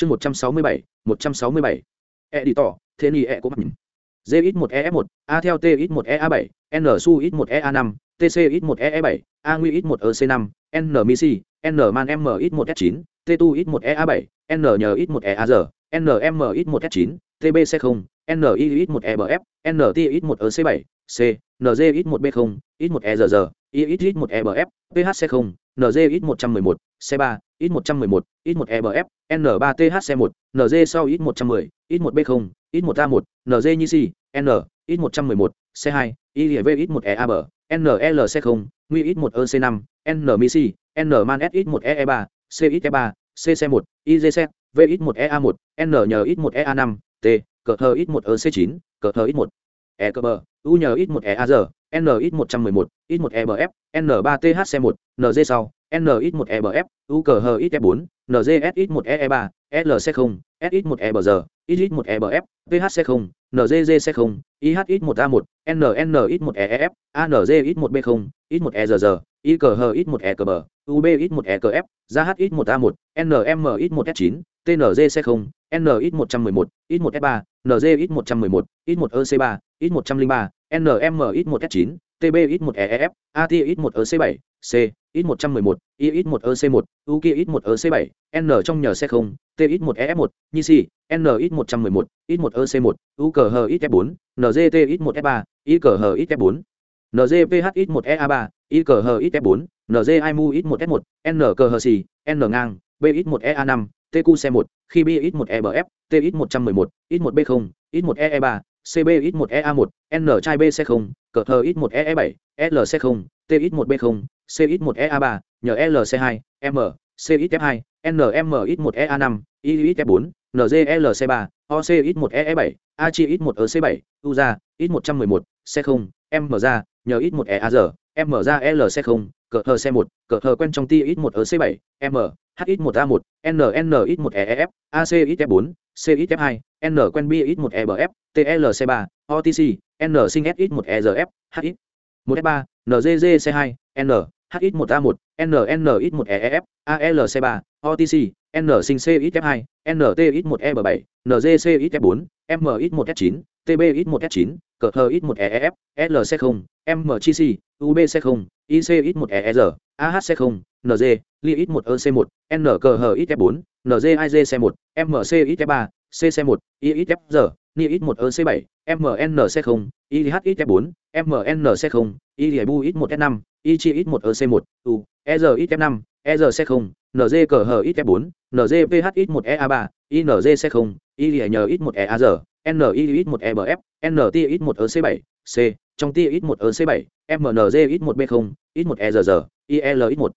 chương một trăm sáu mươi bảy một trăm sáu mươi bảy e đi tỏ thế ni e có nhìn d ít một e f một a theo t ít một e a bảy n su ít một e a năm tc ít một e e bảy a nguy ít một e c năm n mi si n man m ít một s chín t tu ít một e a bảy n nhờ ít một e a giờ n m ít một s chín tb c không n i ít một e bf n t ít một e c bảy c nz ít một b không ít một e giờ giờ i ít ít một e bf ph c không NG ít 111, C3, ít 111, ít 1 EBF, N3THC1, NG sau ít 110, ít 1B0, ít 1A1, NG như C, N, ít 111, C2, ILV ít 1 EAB, NLC0, Nguy ít 1 EC5, N MIC, N MAN S ít 1 EE3, C ít E3, CC1, IGC, V ít 1 EA1, N nhờ ít 1 EA5, T, cờ thơ ít 1 EC9, cờ thơ ít 1 EKB, U nhờ ít 1 EAG, NX111, X1EBF, N3THC1, NZ sau, NX1EBF, UKHX4, NGSX1EE3, LC0, SX1EBG, IX1EBF, PHC0, NGGC0, IHX1A1, NNX1EEF, ANGX1B0, X1EZZ, IKHX1EKB, UBX1EKF, ZHX1A1, NMX1S9, TNGC0, NX111, X1F3, NGX111, X1EC3, X103, nm ít một s chín tb ít một eef at ít một ec bảy c ít một trăm mười một i ít một ec một u kia ít một ec bảy n trong nhờ c không t ít một ef một nhi si n ít một trăm mười một ít một ec một u cờ hờ ít f bốn ngt ít một f ba i cờ hờ ít f bốn ngvh ít một ea ba i cờ hờ ít f bốn nz i mu ít một f một n cờ hờ xì n ngang b ít một ea năm tq một khi b ít một CBX1EA1, N trai BC0, CTX1EE7, LC0, TX1B0, CX1EA3, NLC2, M, CXF2, NMX1EA5, IXF4, NGLC3, OCX1EE7, ACX1EC7, UZA, X111, C0, M ra, NX1EAG, M ra LC0, cờ thờ c một cờ thờ quen trong ti ít một ở c bảy m h ít một a một n n ít một e f ac ít f bốn c ít f hai n quen b ít một e l tlc ba otc n sinh s ít một e h ít một f ba ngg c hai n h ít một a một n n ít một e f alc ba otc n sinh c ít f hai nt ít một e b bảy ngc ít f bốn m ít một s chín tb ít một s chín cờ hờ ít một e f lc không m chi c ubc không ICX 1 ER, AHC 0, NG, LIX 1 EC 1, NCHX 4, NGIGC 1, MCX 3, CC 1, IXF giờ, NIX 1 EC 7, MNC 0, IHX 4, MNC 0, ILBUX 1 S 5, IGX 1 EC 1, U, ERX 5, ezc0 NGCHX 4, NGPHX 1 EA 3, INGC 0, ILNX 1 EA NIX 1 EBF, NTX 1 EC7, C, trong TX 1 EC7, MNZ 1 B0, X1 ERR, IL1,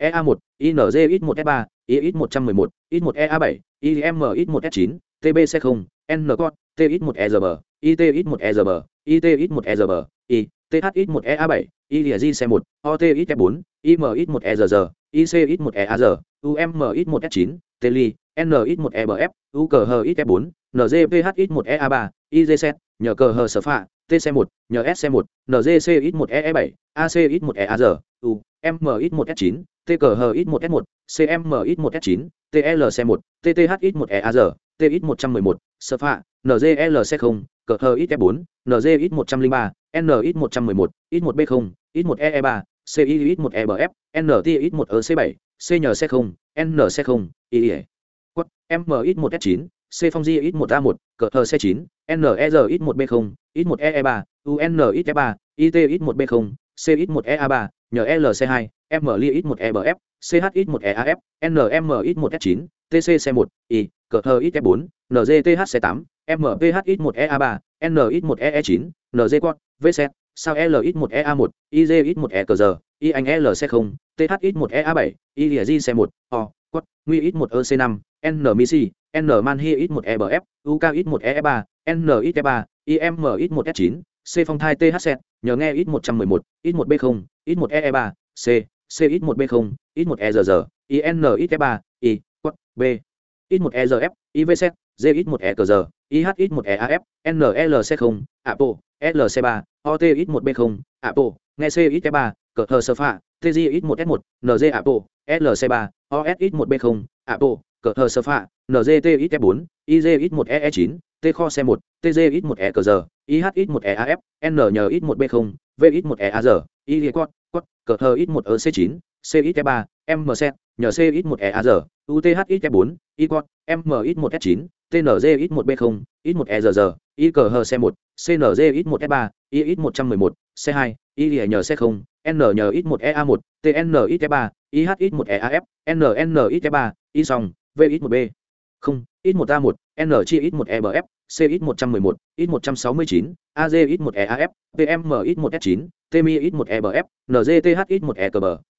EA1, INZX 1 S3, IX 111, X1 EA7, IM1S9, TBC0, N-Cod, TX 1 ERB, ITX 1 ERB, ITX 1 ERB, I, THX 1 EA7, ILGC 1, OTX F4, IMX 1 ERR, ICX 1 EAR, UMX 1 S9, Teli, NX 1 EBF, UKHX F4, nzph 1 ea 3 izz nhờ cờ hờ sở phạ tc 1 nhờ sc 1 nzc ít 1 ee 7 ac ít 1 eaz u m ít 1 s 9 t cờ hờ ít 1 s 1 cm ít 1 s 9 tlc 1 tth ít 1 eaz t ít 111 sở phạ nzlc 0 cờ hờ ít f 4 nz ít 103 N111, X1B0, X1EE3, CIX1EBF, NTX1EC7, c nhờ c 0 nc 0 ie quất m ít 1 s 9 C phong di ít 1 a 1 cờ thờ c 9 NER ít 1 b 0 ít 1 ee 3 UN ít f 3 IT ít 1 b 0 C ít 1 ea 3 nhờ LC 2 ML ít 1 EBF CH ít 1 EAF NM ít 1 s 9 TC c 1 I cờ thờ ít f 4 NZTH c 8 MPH ít 1 ea 3 N ít 1 ee 9 NZ quad VC sao L ít 1 EA 1 IZ ít 1 ECG Y anh LC 0 TH ít 1 EA 7 ILG C1 O quất nguy ít 1 EC5 N MISI N Man ít 1 EBF, UK ít 1 EF3, N ít 3 IM ít 1 S9, C phong thai TH set, nhờ nghe ít 111, ít 1 B0, ít 1 EE3, C, C ít 1 B0, ít 1 ERR, IN ít 3 I, Q, B, ít 1 ERF, IVZ, D ít 1 EQR, IH ít 1 EAF, NLC0, Apo, LC3, OT ít 1 B0, Apo, nghe C ít 3 cờ thờ sơ phạ, TG ít 1 S1, NG Apo, LC3, OS ít 1 B0, Apo, cờ hờ sơ phạ ngt ít bốn iz một ee chín t kho xe một tz ít một e cờ giờ ih ít một e af n nhờ ít một b không v ít một e a y quát quát cờ hờ ít một e c chín c ít ba m c nhờ c ít một e a uth ít bốn y quát m ít một s chín tnz ít một b không ít một e giờ giờ y cờ hờ xe một cnz ít một s ba y ít một trăm mười một c hai y nhờ c không n nhờ ít một ea một tn ít f ba ih ít một e af nn ít ba y xong v ít một b không ít một a một n chia ít một e c ít một trăm mười một ít một trăm sáu mươi chín az ít một e af pm ít một s chín tmi ít một e bf nzth ít một e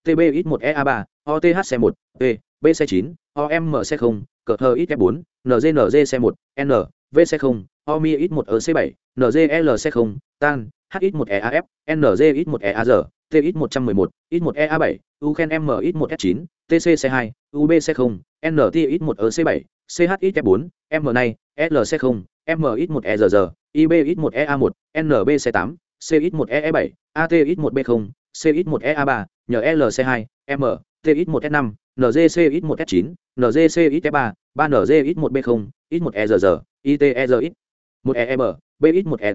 tb ít một e a ba oth c một p bc chín omc không cờ thơ ít f bốn nznz c một n vc không omi ít một c bảy nzl c không tan h ít một e nz ít một e a t ít một trăm mười một ít một e a bảy u khen m ít một s chín TCC2, ubc 0 ntx 1 ec 7 chx 4 m nay lc 0 mx 1 err ibx 1 ea 1 nbc 8 cx 1 ee 7 atx 1 b 0 cx 1 ea 3 nhờ lc 2 m tx 1 s 5 ngcx 1 s 9 ngcx 3 3 ngx 1 b 0 x 1 err iterx 1 eem r ít một e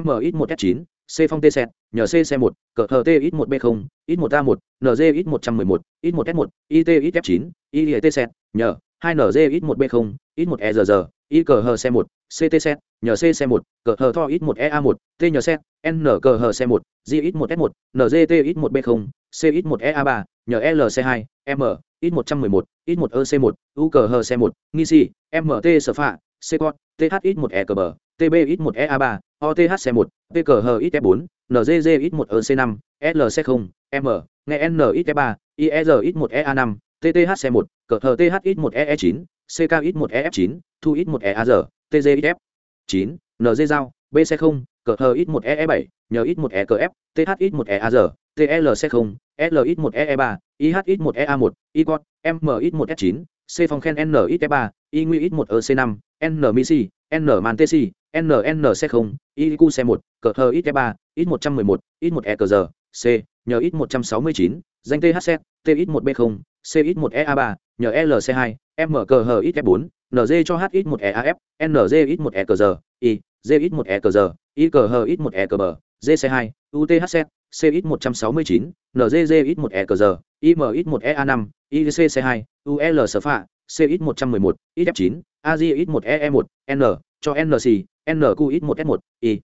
m b m ít một s chín c phong t set nhờ c c một cờ thờ t ít một b không ít một a một nz ít một trăm mười một ít một s một it ít f chín i t set nhờ hai nz ít một b không ít một e r r i cờ hờ c một ct set nhờ c c một cờ hờ tho ít một e a một t nhờ set n cờ hờ c một g ít một s một ngt ít một b không c ít một e a ba nhờ lc hai m ít một trăm mười một ít một ec một u cờ hờ c một nghi si mt sở phạ c con th ít một e cờ bờ TBX1EA3, OTHC1, PKHXF4, NZZX1EC5, LC0, M, NNXF3, IEZX1EA5, TTHC1, CTHX1EE9, CKX1EF9, ThuX1EAR, TZXF9, NZ giao, BC0, CTHX1EE7, NX1EKF, THX1EAR, TLC0, LX1EE3, IHX1EA1, ICOT, MX1S9, C phòng khen NXF3, INGUIX1EC5, NMIC, NMANTC n man không iq cu c một cờ hờ ít ba ít một trăm mười một ít một e cờ giờ c nhờ ít một trăm sáu mươi chín danh thc t ít một b không c ít một e a ba nhờ lc hai m cờ hờ ít bốn nz cho h ít một e a nz ít một e cờ giờ i d ít một e cờ giờ i cờ hờ ít một e cờ bờ gc hai uthc c ít một trăm sáu mươi chín nzz ít một e cờ giờ im ít một e a năm ic c hai ul sở phạ c ít một trăm mười một ít f chín az ít một e e một n cho nc NQX1S1I,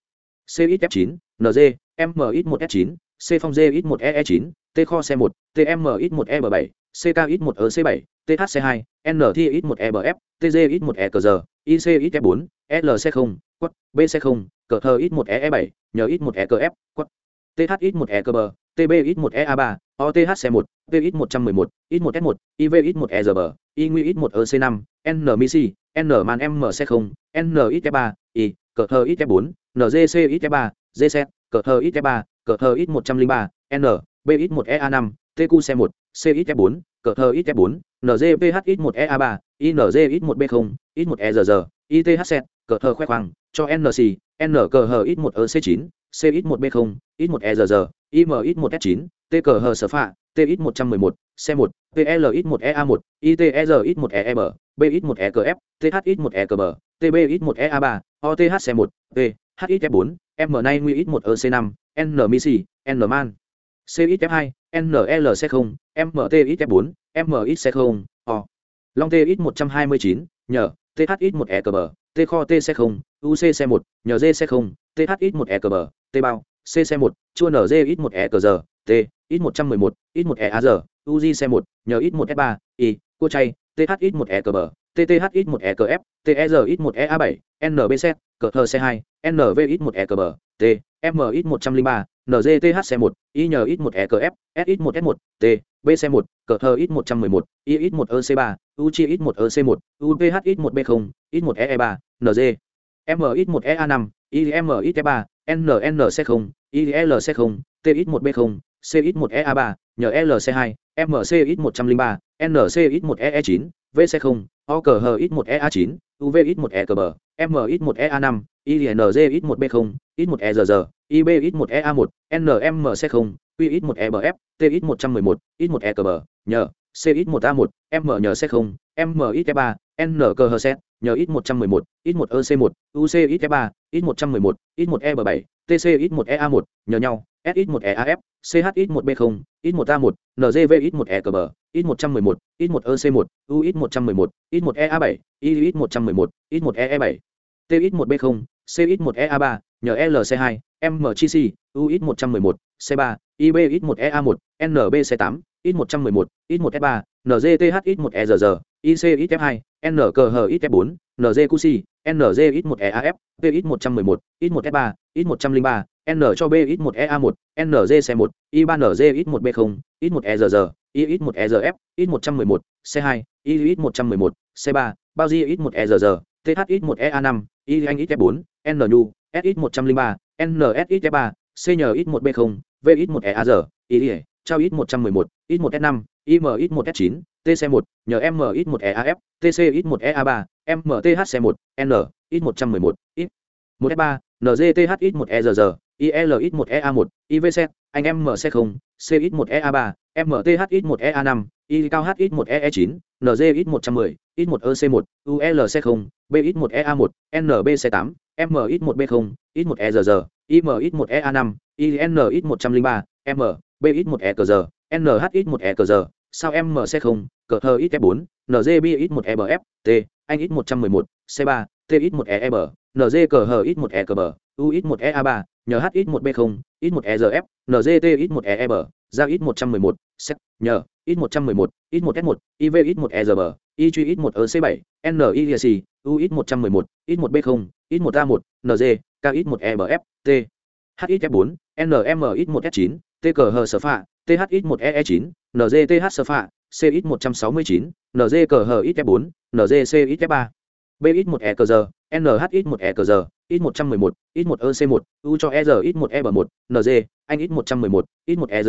CXF9NZ, MX1S9, C0ZX1EE9, TKHC1TMX1EB7, CKX1EC7, THC2, NTX1EBF, TJX1EKZ, ICX4, LC0, QUT, BC0, CTX1EE7, NX1EKF, QUT, THX1EKB, TBX1EA3, OTHC1, TX111, X1S1, IVX1EZB, INGUY1EC5, NMIC, NMANMC0, NXE3, i, cờ hơ ít f bốn ngc ít f ba gc, cờ hơ ít f ba cờ hơ ít một trăm linh ba n b ít một ea năm tqc một c ít f bốn cờ hơ ít f bốn ngph ít một ea ba inz ít một b không ít một e ithc, ithz cờ hơ khoe khoang cho nc n cờ hờ ít một ec chín c ít một b không ít một e im ít một s chín t cờ hờ sở phạ t ít một trăm mười một c một pl ít một ea một itr ít một e m, b ít một e ekf th ít một e ekb TBX1EA3, OTHC1, PHXF4, M nay nguy ít 1 EC5, N Misi, N Man. CXF2, NLC0, MTXF4, MXC0, O. Long TX129, nhờ, THX1ECB, T kho TC0, UCC1, nhờ JC0, THX1ECB, T bao, CC1, chua NJX1ECG, T, ít111, X1EAG, UGC1, nhờ ít 1 f 3 i, cua chay, THX1ECB, ttx 1 ekf tez 1 ea 7 nbc cthc 2 NVX1EKB, t mx 103 nzth 1 inyx 1 ekf sx 1 s 1 t bc 1 cthx 111 ix 1 ec 3 uchx 1 ec 1 uphx 1 b 0 x 1 ee 3 nz mx 1 ea 5 IMXE3, nnc 0 ilc 0 tx 1 b 0 cx 1 ea 3 NLC2, mcx 103 ncx 1 ee 9 vc 0 o cờ hờ ít một e a chín uv ít một e cờ bờ m ít một e a năm ing ít một b không ít một e rr ib ít một e a một nmc không q ít một e t ít một trăm mười một ít một e cờ bờ nhờ c ít một a một m nhờ c không m ít e ba n cơ hờ set nhờ ít một trăm mười một ít một ec một uc ít e ba ít một trăm mười một ít một e b bảy tc ít một e a một nhờ nhau SX1EAF, CH1B0, X1A1, NGV1ECB, X111, X1EC1, UX111, X1EA7, IX111, X1EE7, TX1B0, CX1EA3, NLC2, MCC, UX111, C3, IBX1EA1, NBC8, X111, X1S3, NGTHX1EZZ, ICXF2, NKHXF4, NGQC, NGX1EAF, PX111, X1S3, X103, n cho b ít một E A một N nz C một i ba nz ít một b không ít một e rr i ít một e rf ít một trăm mười một C hai i ít một trăm mười một C ba bao di ít một e rr th ít một E A năm i anh ít f bốn N nu s ít một trăm linh ba N S ít f ba c N ít một b không v ít một e a r i trao ít một trăm mười một ít một s năm im ít một s chín T C một nhờ m ít một E A F T C ít một E A ba m t h c một n ít một trăm mười một ít một s ba N Z T H ít một e err ILX1EA1, IVC, anh MC0, CX1EA3, MTHX1EA5, IKHX1EE9, NZX110, X1EC1, ULC0, BX1EA1, NBC8, MX1B0, X1EZZ, IMX1EA5, INX103, M, BX1EQZ, NHX1EQZ, sao MC0, CHX4, NZBX1EBF, T, anh X111, C3, TX1EEB, NZ cờ hờ X1EQB, UX1EA3, nhờ h ít một b không ít một e rf nzt ít một e e b ra ít một trăm mười một sec nhờ ít một trăm mười một ít một s một iv ít một e r b truy ít một ec bảy n i s u ít một trăm mười một ít một b không ít một a một nz k ít một e t h ít f bốn nm ít một s chín t cờ hờ sơ phạ th ít một e e chín nzth sơ phạ c ít một trăm sáu mươi chín nz cờ hờ ít f bốn nzc ít f ba b ít một e cờ giờ nh ít một e cờ giờ ít một trăm mười một ít một ec một u cho e ít một e b một nz anh ít một trăm mười một ít một e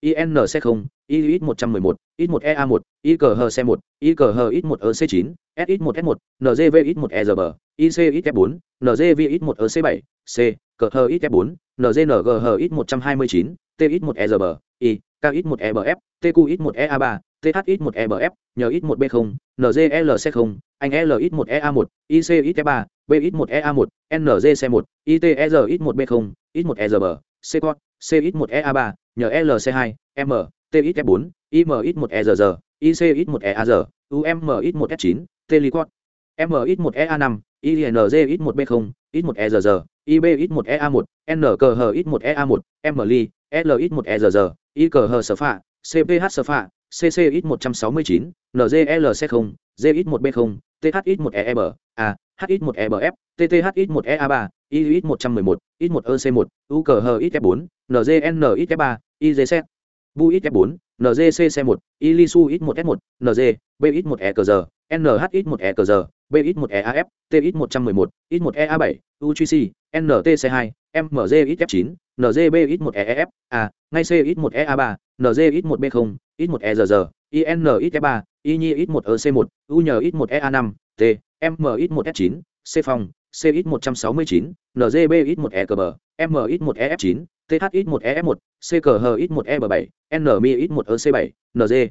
inc không y ít một trăm mười một ít một e a một y cờ hờ c một y cờ hờ ít một ec chín s ít một s một nzv ít một e ic ít f bốn nzv ít một ec bảy c cờ hờ ít f bốn nzng hờ ít một trăm hai mươi chín t ít một e i k ít một ebf tq ít một e a ba th ít một ebf b nhờ ít một b không nzlc không anh l ít một e a một ic ít f ba BX1EA1, NGC1, ITERX1B0, X1EZB, C-Cod, CX1EA3, NLC2, M, TXF4, IMX1EZZ, ICX1EAZ, UMX1S9, Telicod, MX1EA5, INGX1B0, X1EZZ, IBX1EA1, NCHX1EA1, MLI, LX1EZZ, ICH Spa, CPH Spa, CCX169, NGLC0, ZX1B0, thx 1 eb a hx 1 ebf tthx 1 ea 3 ix 111 x 1 ec 1 UKHXF4, ngn 3 IZC, buit f4 ngcc 1 ilisu x 1 s 1 ng bx 1 ekg nhx 1 ekg bx 1 eaf tx 111 x 1 ea 7 ugc ntc 2 mgx f 9 NZBX1EF, a ngay c x 1 ea 3 ngx 1 b 0 x 1 egg INXF3 y nhi ít một ec một u nhờ ít một ea năm t m ít một s chín c phòng c ít một trăm sáu mươi chín ngb ít một e cờ bờ m ít một ef chín th ít một ef một c cờ h ít một e b bảy n mi ít một ec bảy Nz,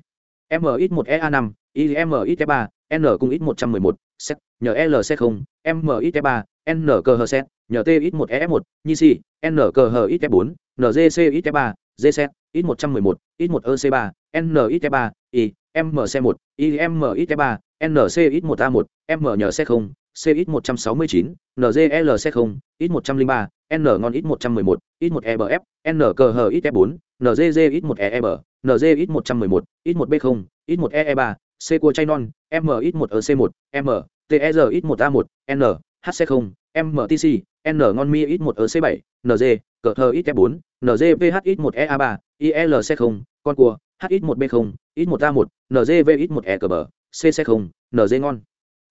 m ít một ea năm im ít e ba n cung ít một trăm mười một set nhờ lc không m ít e ba n cờ h set nhờ t ít một e một nhi si n cờ h ít e bốn ngc ít e ba g set ít một trăm mười một ít một ec ba n ít e ba i mc1 imx 3 nc 1 a 1 m nhờ c 0 c ít 169, ngl c 0 ít 103, n ngon ít 111, ít 1 ebf n cờ hờ ít f 4 ngz ít 1 eb nz ít 111, ít 1 b 0 ít 1 ee 3 c cua chay non m ít 1 ec 1 m ter ít 1 a 1 n hc 0 mtc n ngon mi ít 1 ec 7 nz cờ hờ ít f 4 nzph ít 1 ea 3 ilc 0 con cua h ít 1 b 0 ít một a một nzv ít một e cờ bờ c không nz ngon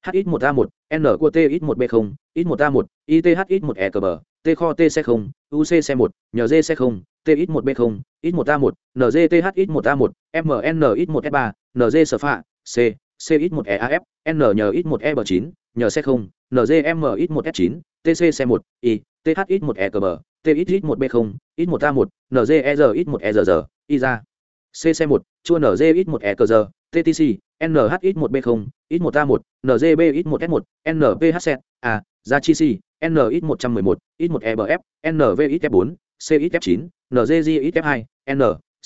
h ít một a một n của t ít một b không ít một a một ith ít một e cờ bờ t kho t c không uc c một nhờ d c không t ít một b không ít một a một nzth ít một a một mn ít một s ba nz sở phạ c c ít một e af n nhờ ít một e b chín nhờ c không nzm ít một s chín tc c một i th ít một e cờ bờ t ít ít một b không ít một a một nzer ít một e r r i ra c c một chua nz ít một e cờ giờ ttc nh ít một b không ít một a một nzb ít một s một nphc a gia chi c n ít một trăm mười một ít một ebf nv ít f bốn c ít f chín nzg ít f hai n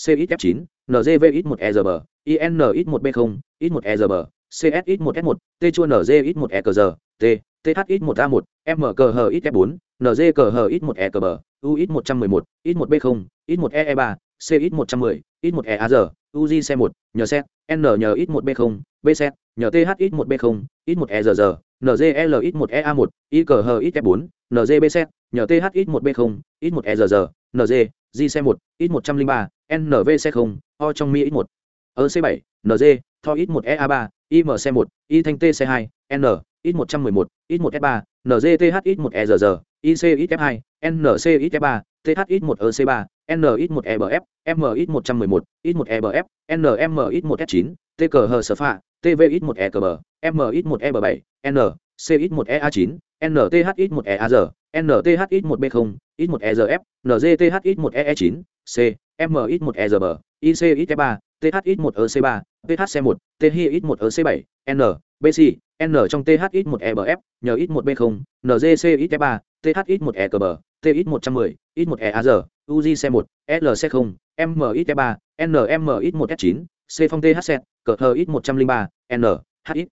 c ít f chín nzv ít một e rb in ít một b không ít một e rb cs ít một s một t chua nz ít một e cờ giờ t th ít một a một m cờ hờ ít f bốn nz cờ hờ ít một e cờ bờ u ít một trăm mười một ít một b không ít một e e ba c ít một trăm mười ít một e a giờ uzi xe một nhờ xe n nhờ ít một b không b xe nhờ th ít một b không ít một e giờ giờ nzl ít một e a một i cờ H ít f bốn B xe nhờ th ít một b không ít một e R R, nz g xe một ít một trăm linh ba nv xe không o trong mi ít một ơ c bảy nz tho ít một e a ba im c một i thanh t c hai n ít một trăm mười một ít một f ba nzth ít một e r giờ ic ít f hai nc ít f ba th ít một ec ba NX1EBF, MX111, X1EBF, NMX1S9, TKH-SFA, TVX1EKB, MX1EB7, N, CX1EA9, NTHX1EAZ, NTHX1B0, X1EZF, NGTHX1EE9, C, MX1EZB, ICX3, THX1EC3, PHC1, THX1EC7, N, BC, N trong THX1EBF, nhờ X1B0, NGCX3, THX1EKB, TX110, X1EAZ, UJC 1, LC 0, MXE 3, NMX 1S9, C phong THC, CHX 103, N, HX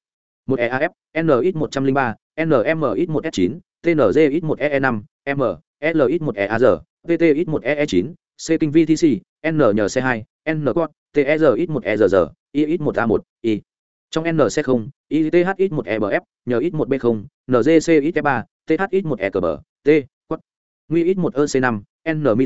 1 EAF, NX 103, NMX 1S9, TNZX 1EE5, M, LX 1EAR, PTX 1EE9, C kinh VTC, N nhờ C2, N quad, TRX 1ERR, IX 1A1, I. Trong NC0, ITHX 1EBF, nhờ X 1B0, NGCX 3, THX 1EKB, T, quad. Nguy X 1EC5, n mi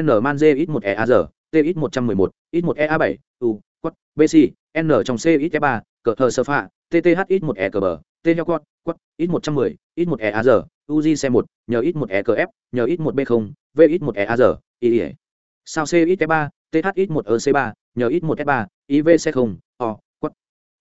n man d ít một e a giờ t ít một trăm mười một ít một e a bảy u quất bc n trong c ít ba cờ thờ sơ pha tth ít một e cờ bờ t heo quất quất ít một trăm mười ít một e a giờ uzi c một nhờ ít một e cờ f nhờ ít một b không v ít một e a giờ i sao c ít ba th ít một ec ba nhờ ít một f ba iv c không o quất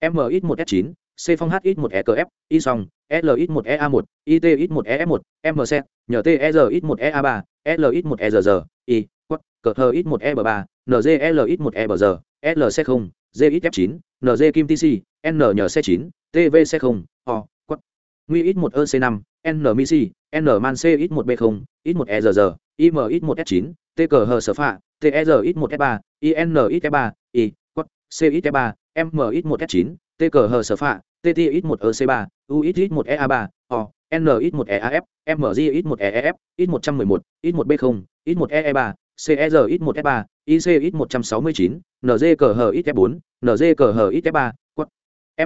m ít một s chín C phong H ít 1 EKF, Y song, L ít 1 EA1, IT ít 1 EF1, MC, nhờ TR ít 1 EA3, L ít 1 ERR, Y, quất, cờ hờ ít 1 EB3, NGL ít 1 EBR, LC0, D ít F9, NG kim TC, N nhờ C9, TVC0, O, quất, nguy ít 1 EC5, N MIC, N man C ít 1 B0, ít 1 ERR, IM ít 1 F9, T cờ hờ sở phạ, TR ít 1 F3, IN ít F3, Y, quất, C ít F3, mx một s chín t cờ hờ sở phạ tt ít một ec ba u ít ít một ea ba o n ít một eaf mg ít một eef ít một trăm mười một ít một b không ít một ee ba cer ít một f ba ic ít một trăm sáu mươi chín nz cờ hờ ít f bốn nz cờ hờ ít f ba quất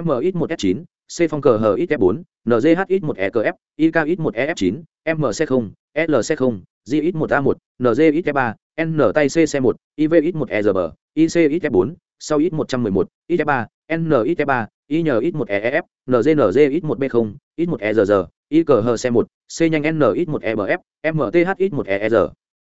m ít một s chín c phong cờ hờ ít f bốn nzh ít một ekf ik ít một ef chín mc không lc không g ít một a một nz ít f ba n tay cc một iv ít một e r b ic ít f bốn sau ít một trăm mười một ít f ba n ít ba, y nhờ ít một eef, nznz ít một b không, ít một err y cờ hờ c một c nhanh n ít một ebf mth ít một er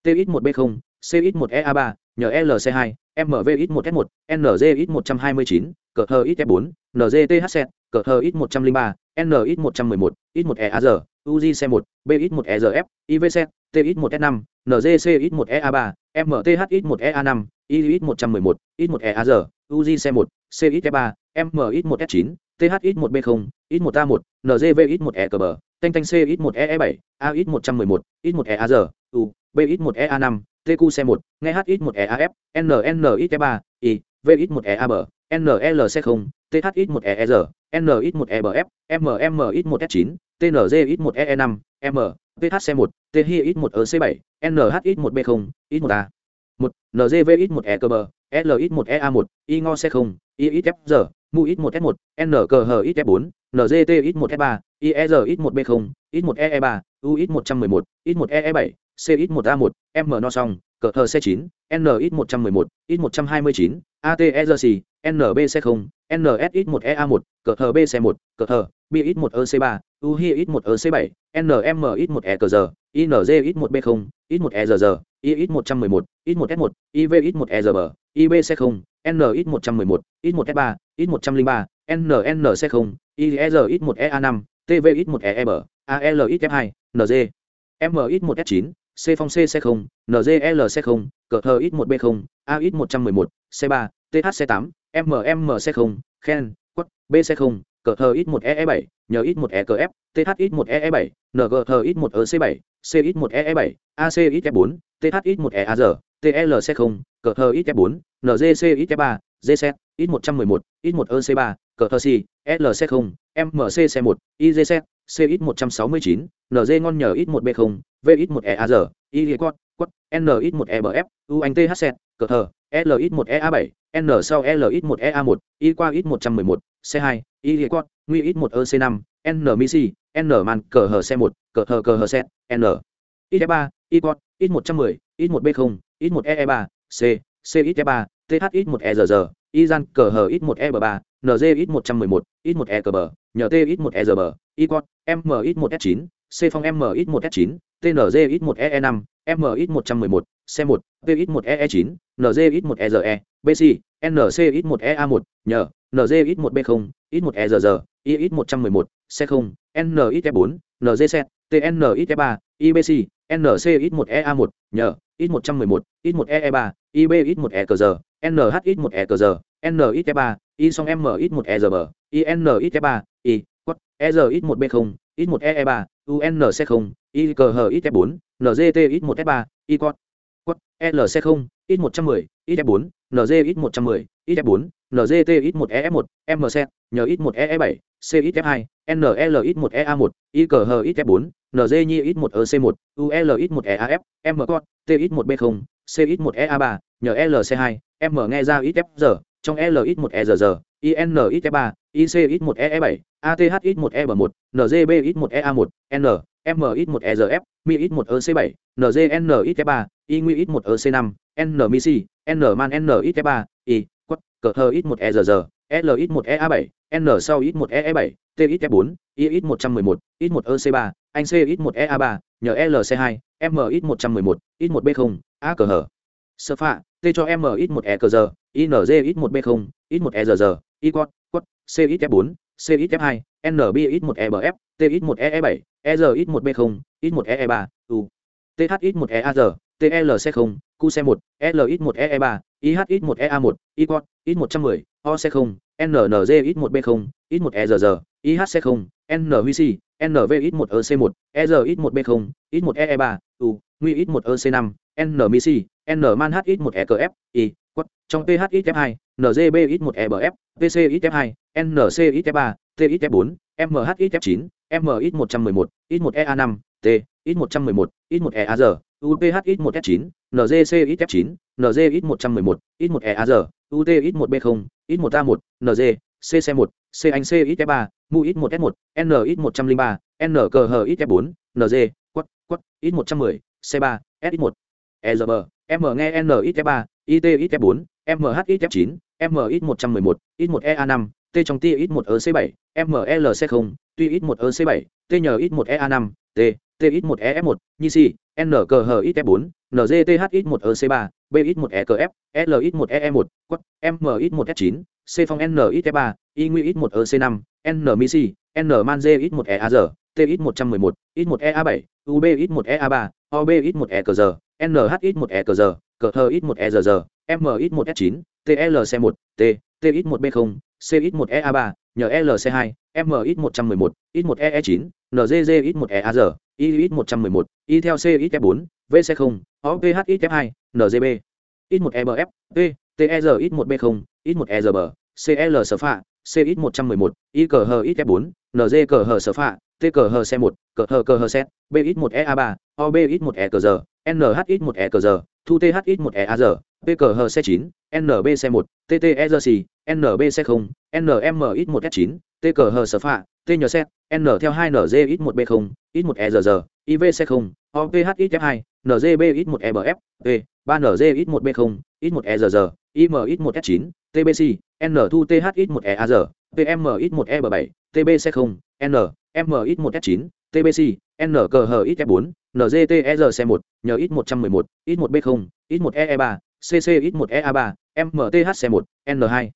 t ít một b không c ít một ea ba nhờ lc hai mv ít một s một nz ít một trăm hai mươi chín cờ hờ ít f bốn nzthc cờ hờ ít một trăm linh ba n ít một trăm mười một ít một ear UJC1, BX1EZF, IVC, TX1S5, NGCX1EA3, MTHX1EA5, IX111, X1EAZ, UJC1, CXF3, MX1S9, THX1B0, X1A1, NGVX1ECB, Tanh Tanh CX1EE7, AX111, X1EAZ, U, BX1EA5, TQC1, nghe HX1EAF, NNXF3, I, VX1EAB, NLC0, THX1EEZ, NX1EBF, MMX1S9, bờ nl c không m m ít một s chín tnz ít một e e năm m ph c một t hi ít một ở c bảy nh ít một b không ít một a một nzv ít một e cơ bờ l ít một e a một y ngo c không y ít f giờ mu ít một s một n cờ hờ ít f bốn ngt ít một s ba ier ít một b không ít một e e ba u ít một trăm mười một ít một e bảy c ít một a một m no song cờ hờ c chín n ít một trăm mười một ít một trăm hai mươi chín aterc nb c không ns ít một e một cờ hờ b c một cờ hờ b ít một e ba u hi ít một e bảy nm ít một e cờ giờ inz ít một b không ít một e giờ giờ i ít một trăm mười một ít một s một iv ít một e giờ bờ ib c không n ít một trăm mười một ít một s ba ít một trăm linh ba nnc không ier ít một ea năm tv ít một e bờ al ít f hai nz m ít một s chín c phong c c không nzl c không cờ thờ ít một b không a ít một trăm mười một c ba thc tám mmm c không khen quất c không cờ thờ ít một e bảy nhờ ít một e cờ f th ít một e bảy ng thờ ít một e c bảy c ít một e bảy ac ít f bốn th ít một e a giờ tlc không cờ thờ ít f bốn ngc ít f ba gc ít một trăm mười một ít một ec ba cờ thơ c lc không mc c một igc c ít một trăm sáu mươi chín nz ngon nhờ ít một b không v ít một e a giờ y quát quát n ít một e bf u anh thc cờ thờ LX 1 ea 7 N sau LX 1 ea 1 Y qua X 111, C2, Y lìa quát, Nguy X 1 EC 5, N Misi, N man, cờ hờ C1, cờ hờ cờ hờ C, N. Y 3, Y quát, X 110, X 1 B0, X 1 EE 3, C, C X 3, THX1ZZ, Y gian, Cờ Hờ X1EB3, NG X 111, X 1 E cờ bờ, nhờ T X 1 ERR, Y quát, M X 1 S9, C phong M X 1 S9, TNG X 1 EE 5, M X 111, C1, một EE9, NZ1EZE, BC, NC1EA1, nhờ, NZ1B0, X1EZZ, IX111, C0, NX4, NZ7, TNX3, IBC, NC1EA1, nhờ, X111, X1EE3, IBX1EKG, NHX1EKG, NX3, Y song MX1EGB, INX3, I, quất, EZX1B0, X1EE3, UNC0, IKHX4, NZTX1S3, Y quất. Quất, LC0, X110, XF4, NZ X110, XF4, NZT X1 EF1, MC, nhờ X1 EE7, C X2, NL X1 EA1, IKH X4, NZ Nhi X1 EC1, UL X1 EAF, M con, T X1 B0, C X1 EA3, nhờ LC2, M nghe ra XFR, trong L X1 EZR, IN X3, IC X1 EE7, ATH X1 EB1, NZB X1 EA1, N, M X1 EZF, Mi X1 EC7, NZN X3, y nguy ít một ec năm n mi c n man n ít e ba y quất cờ thơ ít một e giờ giờ l ít một e a bảy n sau ít một e e bảy t ít f bốn y ít một trăm mười một ít một ec ba anh c ít một e a ba nhờ lc hai m ít một trăm mười một ít một b không a cờ hờ, sơ phạ t cho m ít một e cờ giờ inz ít một b không ít một e giờ giờ y quất, quất c ít f bốn c ít f hai nb ít một e bf t ít một e e bảy e r ít một b không ít một e e ba u th ít một e TLC0, QC1, LX1 EE3, IHX1 EA1, ICOT, X110, OC0, NNZX1B0, X1EZZ, IHC0, NVC, NVX1EC1, EZX1B0, X1EE3, U, Nguy X1EC5, NMC, NMANHX1EKF, I, quất, trong PHXF2, NGBX1EBF, PCXF2, NCXF3, TXF4, MHXF9, MX111, X1EA5, T, X111, X1EAG, Uphx1s9, NGC-F9, NG-111, X1EAZ, utx1b0, X1A1, NG, CC1, canhcxf3, MUX1S1, NX103, NCHXF4, NG, quất, quất, X110, c3s1, EZB, M nghe NXF3, ITXF4, MHXF9, MX111, X1EA5, T trong T X1EC7, MLC0, TX1EC7, tnxf1ea5, T, tx 1 ef 1 nc nkh 4 ngth 1 ec 3 bx 1 ekf lx 1 em 1 quất mx 1 s 9 c phong nx 3 y nguy x 1 ec 5 n misi n man z x 1 eaz tx 111 x 1 ea 7 ub x 1 ea 3 ob x 1 ekz nh x 1 ekz cờ x 1 ezz mx 1 s 9 tlc 1 t tx 1 b 0 CX1EA3, nhờ LC2, MX111, X1EE9, NZZ X1EAR, IIS 111, Y theo CIF 4, VC0, OPHIF 2, NGB, X1 EBF, P, tez X1 B0, X1 ERB, CL Sfa, CX 111, Y cờ hờ X4, NG cờ hờ Sfa, T cờ hờ C1, cờ hờ cờ hờ Set, BX 1 EA3, OB X 1 E cờ giờ, NH 1 E cờ giờ, Thu TH 1 EA giờ, P cờ hờ C9, NB C1, TTERC, NB C0, NM X1 S9, T cờ hờ Sfa, t nhờ xét n theo hai nz ít một b không ít một e giờ giờ iv c không oph ít f hai ngb ít một e bf p ba nz ít một b không ít một e giờ giờ im ít một s chín tbc n thu th ít một e a giờ pm ít một e b bảy tbc không n m ít một s chín tbc n cờ hờ ít f bốn ngtr c một nhờ ít một trăm mười một ít một b không ít một e ba cc ít một e a ba mth c một n hai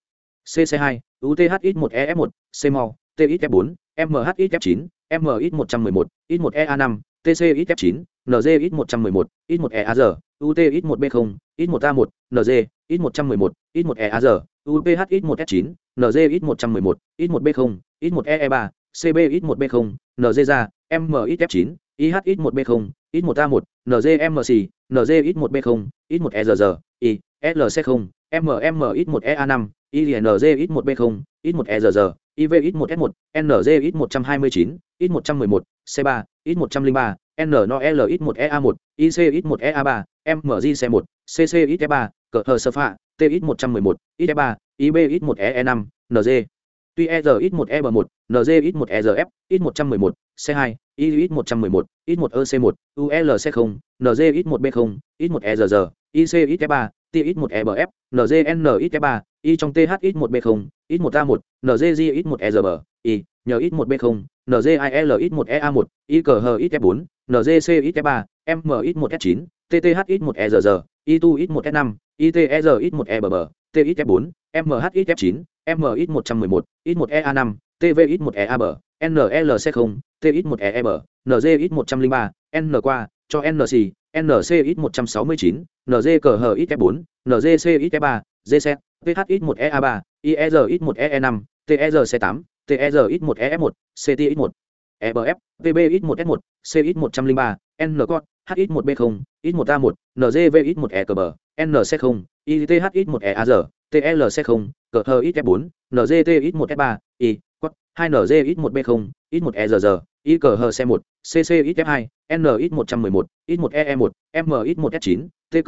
cc hai uth ít một e f một c mau txf 4 mhxf 9 mx 111 x 1 ea 5 tcxf 9 NZ-111, x 1 eaz utx 1 b 0 x 1 a 1 nz x 111 x 1 eaz uph x 1 s 9 NZ-111, x 1 b 0 x 1 ee 3 CB-1B0, nz ra mxf 9 IH 1B0, X1A1, NZMC, NZ1B0, X1EZZ, I, LC0, MMX1EA5, INZ1B0, X1EZZ, ivx 1 s 1 nzx129, x111, c 3 x103, nolx1ea1, IC1EA3, mg c 1 cc x 3 cờ hờ sofa, tx111, x3, ibx1ee5, nz, Tuy EZX1EB1, ng x 1 e r x111, c 2 i x x1ec1, ulc0, nzx1b0, x 1 e IC3, tx1ebf, nznlx3, i trong thx1b0 ít một a một nzg ít một e r b i nhờ ít một b không nzil ít một ea một i cờ h ít f bốn ngc ít f ba m ít một s chín tth ít một e r r i tu ít một s năm itr ít một e b b t ít f bốn mh ít f chín m ít một trăm mười một ít một ea năm tv ít một e b nlc không t ít một e b nz ít một trăm linh ba n qua cho nc nc ít một trăm sáu mươi chín nz cờ h ít f bốn nzc ít f ba gz vhx 1 ea 3 izx 1 ee 5 terc 8 terx 1 ef 1 ctx 1 ebf vbx 1 s 1 cx 103 n cod hx 1 b 0 x 1 a 1 ngvx 1 ekb nc 0 ithx 1 eaz tlc 0 khx 4 NGTX1S3, i cod 2 ngx 1 b 0 x 1 ezr y cờ hờ xe 1, ccx 2 nx 111, X1EE1, mx 1 s 9 t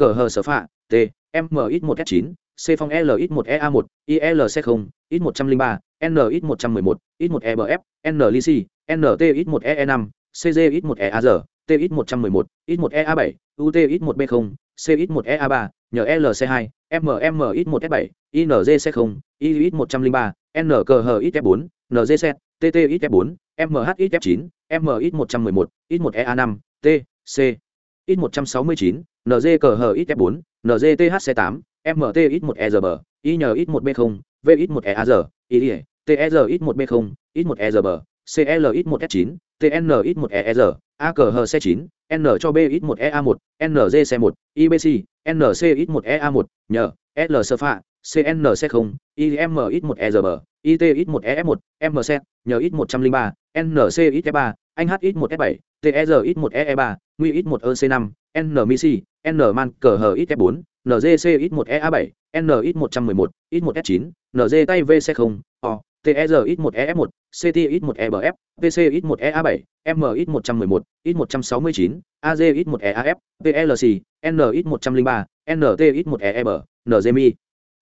t mx 1 s 9 C phong L ít 1 EA 1, ILC0, X103, N ít 111, X1EBF, NLC, NTX1EE5, CG ít 1 EAR, T ít 111, X1EA7, UTX1B0, CX1EA3, nhờ LC 2, MM ít 1 F 7, ING C 0, I ít 103, NKHXF4, NZC, TTXF4, MHXF9, MX111, X1EA5, T, C X169, NZKHXF4, NZTHC8 mt ít một e r b i nhờ ít một b không v ít một e a r i t e r ít một b không ít một e r b cl ít một s chín tn ít một e r a cờ h c chín n cho b ít một e a một nz c một ibc nc ít một e a một nhờ l sơ phạ cn c không im ít một e r b it ít một e f một mc nhờ ít một trăm linh ba nc ít e ba anh h ít một f bảy ter ít một e e ba nguy ít một ec năm n misi n man cờ h ít f bốn NGC X1EA7, NX111, X1S9, NG VC0, O, TER X1EF1, CT X1EBF, PC X1EA7, MX 111, X169, AZ X1EAF, PLC, NX 103, NT X1EEB, NZMI,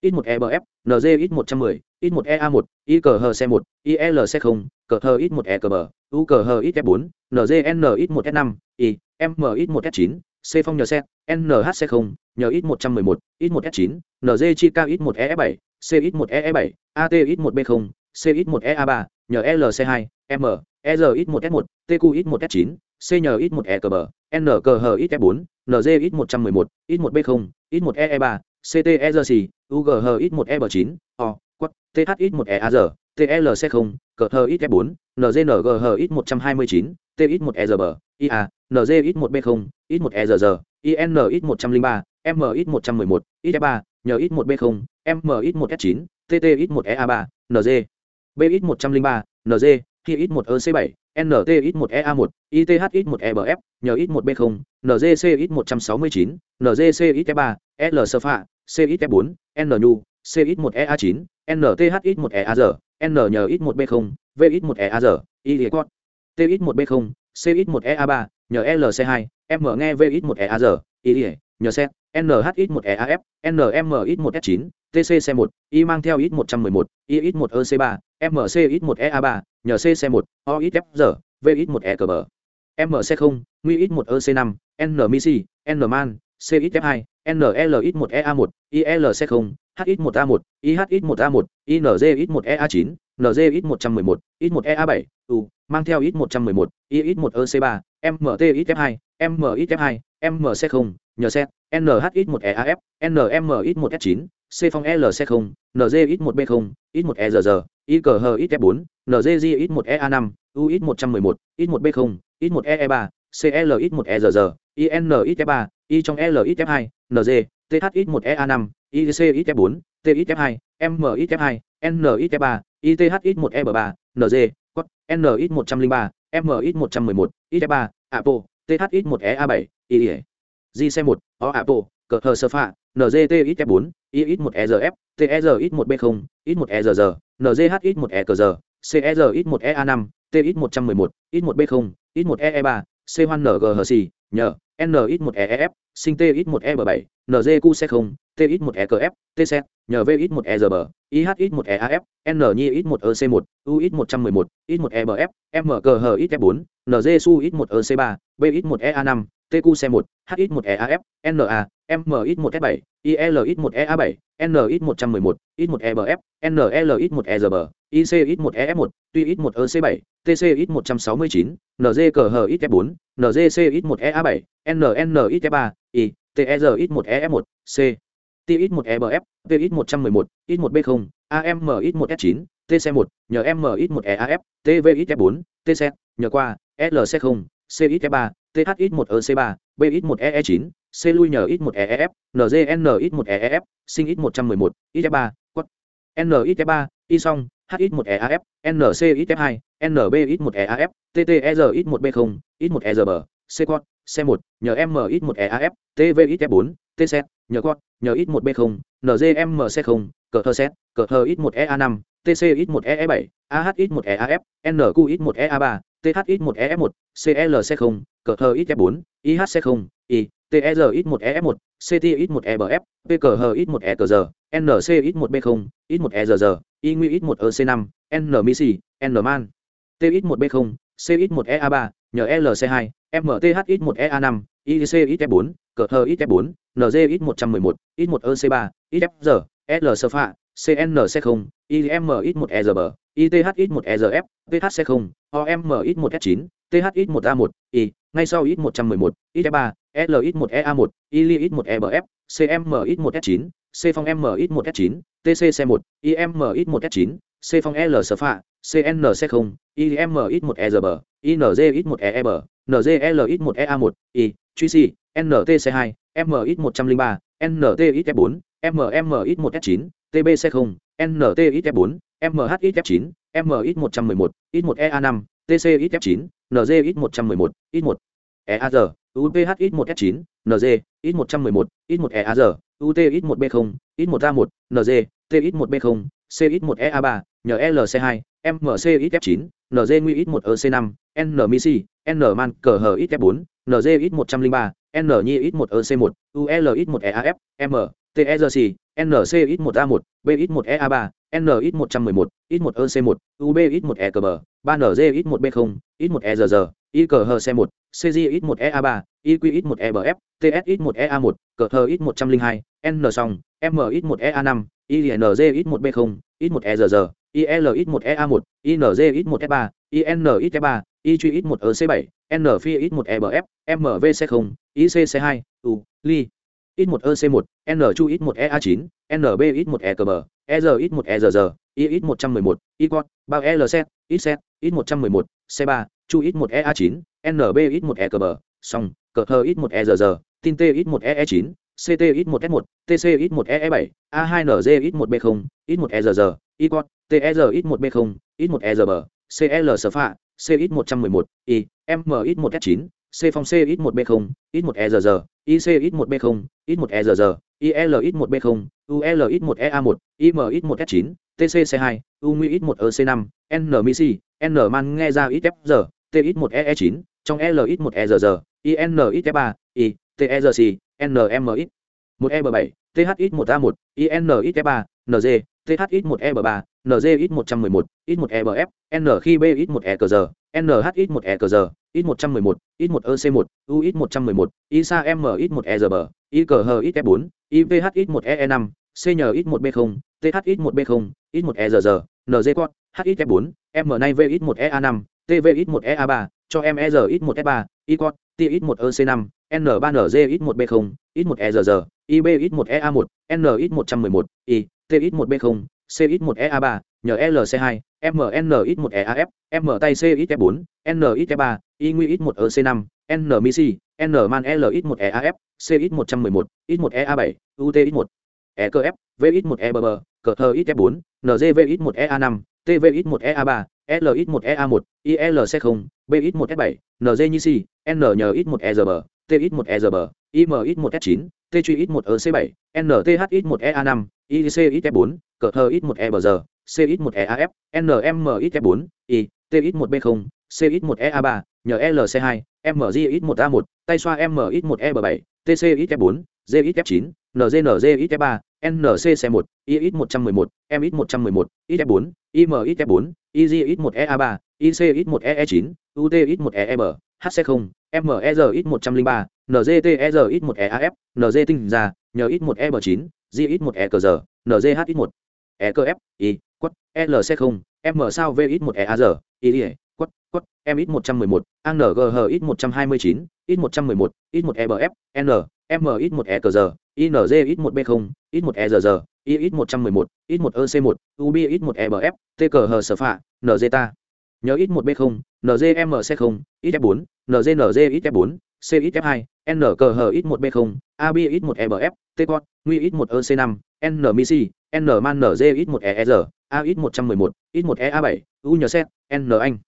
X1EBF, NG X110, X1EA1, ICHC1, ILC0, CH X1ECB, UCH X4, NGN X1S5, I, MX 1S9, c c phong nhờ xét, nhc không nhờ ít một trăm mười một ít một s chín nz chi cao ít một e bảy c ít một e bảy at ít một b không c ít một e a ba nhờ lc hai m e ít một s một tq ít một s chín c nhờ ít một e cờ bờ n cờ hờ ít f bốn nz ít một trăm mười một ít một b không ít một e e ba ct e r c u g ít một e b chín o quất th ít một e a r tlc không cờ hờ ít f bốn nz ng ít một trăm hai mươi chín t ít một e ia nz ít một b không ít một e r in ít một trăm linh ba m ít một trăm mười một ít ba nhờ ít một b không m ít một s chín tt ít một ea ba nz b ít một trăm linh ba nz khi ít một ec bảy nt ít một ea một ith ít một ebf nhờ ít một b không nzc ít một trăm sáu mươi chín nzc ít f ba l sơ phạ c ít f bốn n nhu c ít một ea chín nth ít một ea r n nhờ ít một b không v ít một ea r y lìa cót t ít một b không c ít một ea ba nhờ LC2, M nghe VX1EAZ, IE, nhờ xét, NH1EAF, NMX1S9, TCC1, Y mang theo X111, IX1EC3, MCX1EA3, nhờ CC1, OXFZ, VX1ECB. MC0, MUIX1EC5, NMC, NMAN, CXF2, NLX1EA1, ILC0, HX1A1, IHX1A1, INZX1EA9, NZX111, X1EA7, U, mang theo X111, IX1EC3, MTXF2, MXF2, MC0, nhờ xét, NHX1EAF, NMX1S9, C phong LC0, NZX1B0, X1EZZ, IKHXF4, NZGX1EA5, UX111, X1B0, X1EE3, CLX1EZZ, INXF3, Y trong LXF2, NZ, THX1EA5, ICXF4, TXF2, MXF2, NXF3, ITHX1EB3, NZ, quất, NX103, MX 111, IS3, Apple, THX 1EA7, IE. Gc1, O Apple, cờ hờ sơ phạ ngt 4 IX1EZF, tez 1 b 0 i 1 ezr ngh 1 ekr cez 1 ea 5 Tx111, i 1 b 0 i 1 ee 3 C1NGHC, nhờ, NX1EF, sinh t i 1 e 7 ngq c 0 t ít 1 ekf t c nhờ v ít 1 ezb ih ít 1 eaf n nhi ít 1 ec 1 u ít 111 ít 1 ebf mqh ít f 4 nz su ít 1 ec 3 b ít 1 ea 5 tq c 1 h ít 1 eaf na m ít 1 f 7 il ít 1 ea 7 n ít 111 ít 1 ebf nl ít 1 ezb ic ít 1 ef 1 tuy ít 1 ec 7 tc ít 169 nzqh ít f 4 nzc ít 1 ea 7 nnn ít f 3 i ter ít 1 ef 1 c TX1EBF, TX111, X1B0, AMX1S9, TC1, nhờ MX1EAF, TVXF4, TC, nhờ qua, LC0, CXF3, THX1EC3, BX1EE9, C lui nhờ X1EEF, NGNX1EEF, sinh X111, XF3, quất, NXF3, Y song, HX1EAF, NCXF2, NBX1EAF, TTERX1B0, X1EGB, C quad, C1, nhờ MX1EAF, TVXF4, xét nhờ gót nhờ ít một b không ngm c không cờ thơ xét cờ thơ ít một ea năm tc ít một ee bảy ah ít một eaf nq ít một ea ba th ít một ef một clc không cờ thơ ít f bốn ihc không i ter ít một ef một ct ít một ebf pqh ít một e ekg nc ít một b không ít một e egg y nguy ít một ec năm n misi n man t ít một b không c ít một ea ba nhờ lc hai mth ít một ea năm ic ít f bốn cờ thơ ít f 4 nz ít 111 ít 1 ec 3 ít f giờ l sơ phạ cnc 0 im ít 1 ezb ith ít 1 ezf thc 0 om ít 1 s 9 th ít 1 a 1 i ngay sau ít 111 ít 3 l ít 1 ea 1 ili ít 1 ebf cm ít 1 s 9 c phong m ít 1 s 9 tc c 1 im ít 1 s 9 c phong l sơ phạ cnc 0 im ít 1 ezb inz ít 1 eeb nzl ít 1 ea 1 i truy si ntc 2 m ít 103 nt ít f 4 mm ít 1 s 9 tbc 0 nt ít f 4 mh ít f 9 m ít 111 ít 1 ea 5 tc ít f 9 nz ít 111 ít 1 ear uph ít 1 s 9 nz ít 111 ít 1 ear ut ít 1 b 0 ít 1 a 1 nz t ít 1 b 0 c ít 1 ea 3 nhờ lc 2 mc ít f 9 NZ nguy ít 1 EC5, N Misi, N Man cờ hờ ít F4, NZ ít 103, N Nhi ít 1 EC1, UL ít 1 EAF, M, TERC, NC ít 1 A1, B ít 1 EA3, N ít 111, ít 1 EC1, UB ít 1 EKB, 3 NZ ít 1 B0, ít 1 EZZ, Y cờ hờ C1, CG ít 1 EA3, IQ ít 1 EBF, TS ít 1 EA1, cờ hờ ít 102, N song, M ít 1 EA5, INZ ít 1 B0, ít 1 EZZ, ILX1EA1, INZX1F3, INXF3, IQX1EC7, NFI1EBF, MVC0, ICC2, U, LI, X1EC1, NQX1EA9, NBX1ECB, EZX1EZZ, IX111, ICOT, bao LZ, XZ, X111, C3, QX1EA9, NBX1ECB, song, COTHER1EZZ, tin T X1EE9, CTX1S1, TCX1EE7, A2NZX1B0, X1EZZ, ICOT, TEZX1B0, X1EZB, CL Sfa, CX111, I, MX1S9, C phong CX1B0, X1EZZ, ICX1B0, X1EZZ, ILX1B0, ULX1EA1, IMX1S9, TCC2, UMUX1EC5, NMIC, Nman nghe ra XFG, TX1EE9, trong LX1EZZ, INXF3, I, TEZC, 9 trong l ít 1 e rr in ít f 3 i terc nm ít 1 e 7 th ít 1 a 1 in ít f 3 nz thx1eb3 nzx111 x1ebf n khi b ít 1 e cờ giờ nh ít 1 e cờ giờ ít 111 ít 1 ec 1 u ít 111 isa m ít 1 e rb i cờ h ít f 4 ivh ít 1 e 5 c nhờ ít 1 b 0 th ít 1 b 0 ít 1 e rr nz quad h ít f 4 m nay v ít 1 ea 5 tv ít 1 ea 3 cho m e r ít 1 f 3 i quad t ít 1 ec 5 n 3 nz ít 1 b 0 ít 1 e rr ib ít 1 ea 1 n ít 111 i t ít 1 b 0 c ít 1 ea 3 nhờ lc 2 mn ít 1 eaf m tay c ít f 4 n ít f 3 y nguy ít 1 ec 5 n misi n man l ít một e a f c ít một trăm mười một ít một e a bảy u t ít một e cơ f v ít một e b b cờ thơ ít f bốn nz ít một ít một l ít một b ít một f như n nhờ ít một e r b TX1EGB, IM1S9, TQX1EC7, NTH1EA5, ICX4, CHX1EBG, C1EAF, NMXF4, I, TX1B0, C1EA3, nhờ LC2, MGX1A1, tay xoa MX1EB7, TCXF4, GXF9, NGNGXF3, nc 1 IX 111, MX 111, IF 4, IMX 4, IGX 1 EA 3, IC1EE9, UTX 1 EM, HC 0, MERX 103, NZTERX 1 EAF, NZ tinh ra, nhờ X 1 EB 9, GX 1 ECR, NZH 1, ECF, I, quất, LC 0, M sao VX 1 EAR, IE, quất, quất, MX 111, ANGH X 129, X 111, X 1 EBF, N, m ít một e cờ giờ inz ít một b không ít một e giờ giờ y ít một trăm mười một ít một ec một ub ít một e b t cờ hờ sở phạ nz ta nhớ ít một b không nzmc không ít f bốn nznz ít f bốn c ít f hai n cờ hờ ít một b không ab ít một e b t con nguy ít một ec năm n misi n man nz ít một e r a ít một trăm mười một ít một e a bảy u nhờ xét n anh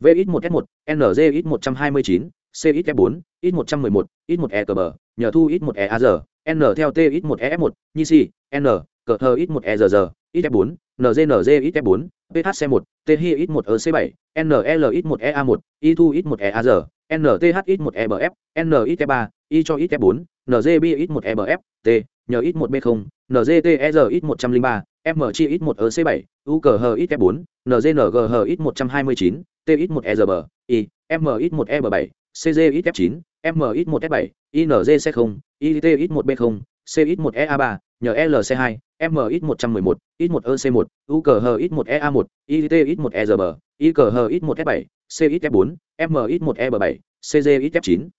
v ít một s một nz ít một trăm hai mươi chín c ít f bốn ít một trăm mười một ít một e cờ bờ nhờ thu ít một e a giờ n theo t ít một e f một nhi si n cờ thơ ít một e giờ ít f bốn nzng ít f bốn phc một t hi ít một ec bảy nl ít một e a một i thu ít một e a giờ nth ít một e b n ít f ba i cho ít f bốn nzb ít một e t nhờ ít một b không nzter ít một trăm linh ba m chi ít một ec bảy u cờ hờ ít f bốn nzng hờ ít một trăm hai mươi chín t ít một e r b i m ít một e b bảy cg ít f chín MX 1 s 7 INZ 0 ITX 1 b 0 CX 1 ea 3 NLC 2 MX 111 X 1 EC 1 UKH X 1 EA 1 ITX 1 EGB IKH X 1 s 7 CX 4 MX 1 EB 7 CZ X 9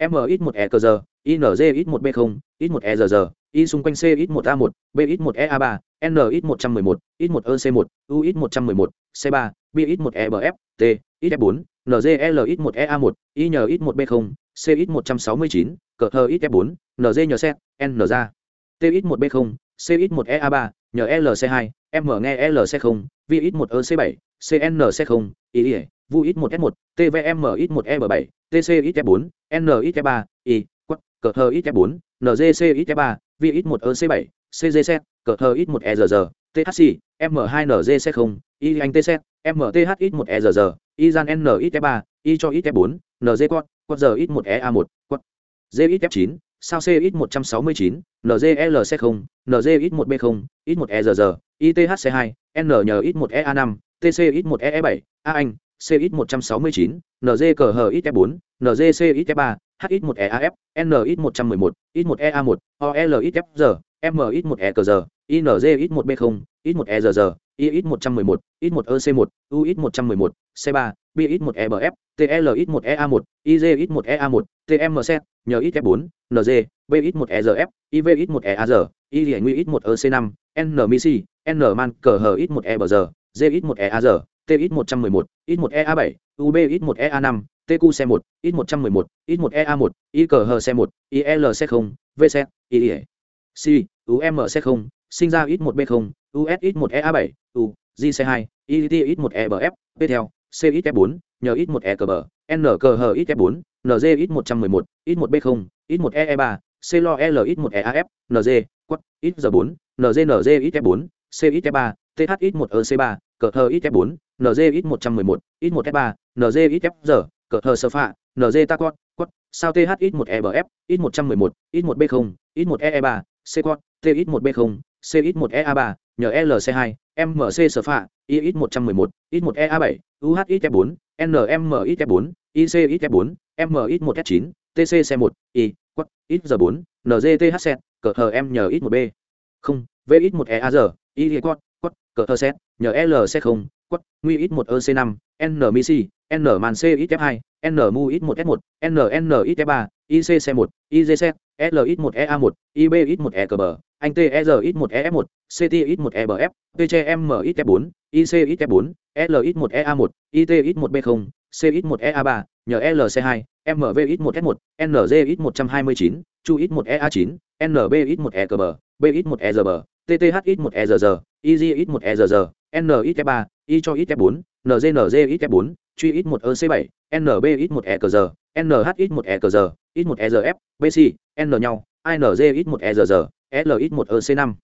MX 1 EKG INZ X 1 b 0 X 1 EGG Y xung quanh CX 1 A1 BX 1 EA 3 NX 111 X 1 EC 1 UX 111 C3 bx 1 ebf t ít 4 ngl ít 1 ea 1 y nhờ ít 1 b 0 c ít 169 cờ hờ ít 4 nz nhờ xét n ra t ít 1 b 0 c ít 1 ea 3 nhờ lc 2 m nghe lc 0 v ít 1 ec 7 cnc 0 y y vu ít 1 s 1 tvm ít 1 e 7 tc ít 4 n ít 3 y quất cờ hờ ít 4 ngc ít 3 v ít 1 ec 7 cgz cờ hờ ít 1 e r THC, M2NG xe 0, Y anh TC, MTHX1EZZ, Izan NXF3, Y cho XF4, NG quad, quad giờ X1EA1, quad ZXF9, sao CX169, NGLC0, NGX1B0, X1EZZ, ITHC2, NNX1EA5, TCX1EE7, A anh, CX169, NGCHX4, NGCX3, HX1EAF, NX111, X1EA1, OLXFG, MX1EQG, INZ ít 1 b 0 ít 1 EZR, I ít 111, ít 1 EC1, U ít 111, C3, B ít 1 EBF, TL ít 1 EA1, IZ ít 1 EA1, TMC, nhờ ít F4, NG, B ít 1 EZF, IV ít 1 EAZ, Y Liễu Nguy ít 1 EC5, N Misi, N Man, cờ hở ít 1 EBR, D ít 1 EAZ, T ít 111, ít 1 EA7, UB ít 1 EA5, TQ xe 1, ít 111, ít 1 EA1, Y cờ hở xe 1, IL xe 0, VC, Y C, UMC0, sinh ra ít một b không us ít một e a bảy u g hai it ít một e b f p theo c ít f bốn nhờ ít một e cờ bờ n cờ hờ ít f bốn nz ít một trăm mười một ít một b không ít một e e ba c lo l ít một e a f nz quất ít giờ bốn nz nz ít f bốn c ít f ba th ít một e c ba cờ thờ ít f bốn nz ít một trăm mười một ít một f ba nz ít f giờ cờ thờ sơ phạ nz ta quất quất sao th ít một e b f ít một trăm mười một ít một b không ít một e e ba c quất t ít một b không CX1EA3, nhờ LC2, MC Sfa, IX111, X1EA7, UHXF4, NMXF4, ICXF4, MX1S9, TCC1, I, Quắc, XG4, NGTHZ, cỡ hờ em nhờ X1B. Không, VX1EAR, Y Quắc, Quắc, cỡ hờ xét, nhờ LC0, Quắc, Nguy X1EC5, N Misi, N Man CXF2, N Mu X1S1, e NNXF3, ICC1, IGZ, LX1EA1, IBX1ECB, anh TR ít 1 EF1, CTX1EBF, TCMMX4, ICX4, L ít 1 EA1, ITX1B0, CX1EA3, nhờ LC2, MVX1S1, NG ít 129, Chu ít 1 EA9, NBX1 EKB, BX1EZB, TTHX1EZZ, IGX1EZZ, NIK3, I cho ít F4, NZNZX4, Truy ít 1 EC7, NBX1ECR, NHX1ECR, ít 1 EGF, BC, N nhau, INZX1EZZ LX1 EC5,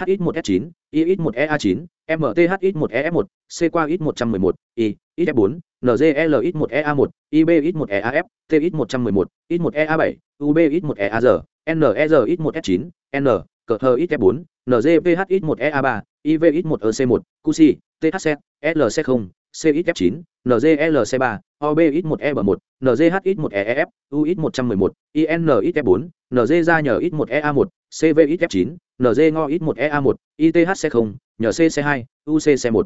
HX1 S9, IX1 EA9, MTHX1 EF1, CQX111, I, IF4, NZLX1EA1, IBX1 EAF, TX111, X1 EA7, UBX1 EAR, NERX1 S9, N, CHX4, NZVHX1EA3, IVX1 EC1, QC, THC, LC0, CXF9, NGLC3, OBX1EB1, NGHX1EEF, UX111, INXF4, NG ra nhờ X1EA1, CVXF9, NG ngo X1EA1, ITHC0, nhờ CC2, C1,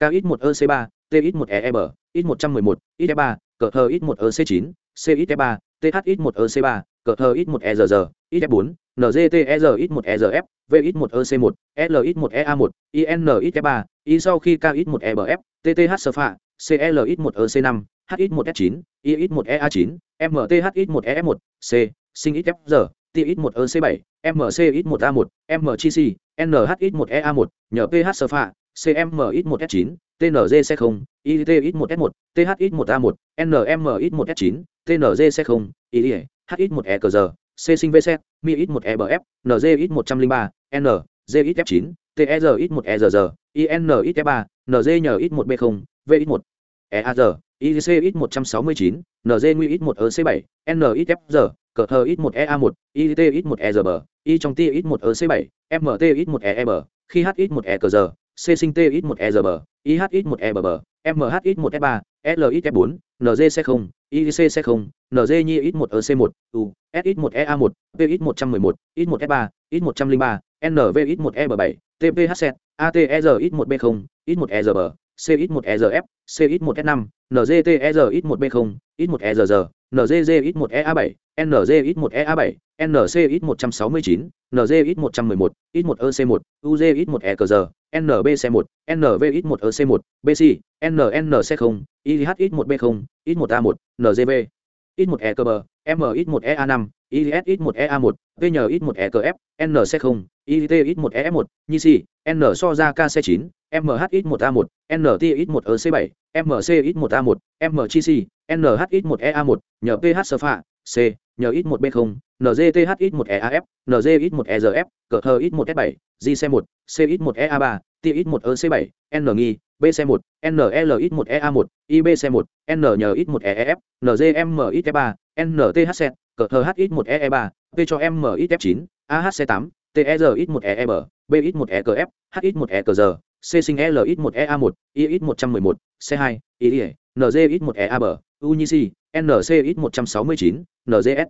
KX1EC3, TX1EEB, X111, IF3, cờ thờ X1EC9, CXF3, THX1EC3, cờ thờ X1EZZ, IF4, NGTERX1EZF, VX1EC1, LX1EA1, INXF3, Y sau khi KX1EBF, TTH Sơ Phạ, cl ít 1 ec 5 h ít 1 s 9 y ít 1 ea 9 mth ít 1 ef 1 c sinh ít f giờ t ít 1 ec 7 mc ít 1 a 1 mgc nh ít 1 ea 1 nhờ ph sơ phạ cm ít 1 s 9 tnz c 0 it ít 1 s 1 th ít 1 a 1 nm ít 1 s 9 tnz c 0 i h ít 1 e cờ giờ c sinh vc MIX1EBF, NGX103, n g ít f 9 ter ít một eaz IC ít 169, NZ nguy ít 1 EC7, NXFG, cờ thờ ít 1 EA1, IT ít 1 EGB, Y trong T ít 1 EC7, MT ít 1 EEB, khi H ít 1 ECG, C sinh T ít 1 EGB, IH ít 1 EBB, MH ít 1 F3, SLF4, NZ C0, IC C0, NZ nhi ít 1 EC1, U, S ít 1 EA1, P ít 111, ít 1 F3, ít 103, NV ít 1 EB7, TPHC, set, ATR ít 1 B0, ít 1 EGB, CX1ERF, CX1S5, NGTERX1B0, X1ERR, NGGX1EA7, NGX1EA7, NCX169, NGX111, X1EC1, UGX1EKR, NBC1, NVX1EC1, BC, NNC0, IHX1B0, X1A1, NGV, X1EKB, MX1EA5, is ít 1 ea 1 vn ít 1 ekf nc 0 it ít 1 ef 1 nhi c n so ra kc 9 mh ít 1 a 1 nt ít 1 ec 7 mc ít 1 a 1 mgc nh ít 1 ea 1 nhờ ph sơ phạ c nhờ ít 1 b 0 nzth ít 1 eaf nz ít 1 erf cờ thơ ít 1 s 7 gc 1 c ít 1 ea 3 t ít 1 ec 7 n nghi C 1 n l ít 1 ea 1 I B C 1 n nhờ ít 1 eef M ít 3 nthc cờ thơ h ít 1 ee 3 p cho m ít f 9 ahc 8 ter ít 1 e b b ít 1 f h ít 1 ekg c sinh l ít 1 a 1 i ít 111 c 2 i nz ít 1 b u nhi c nc ít 169 nzs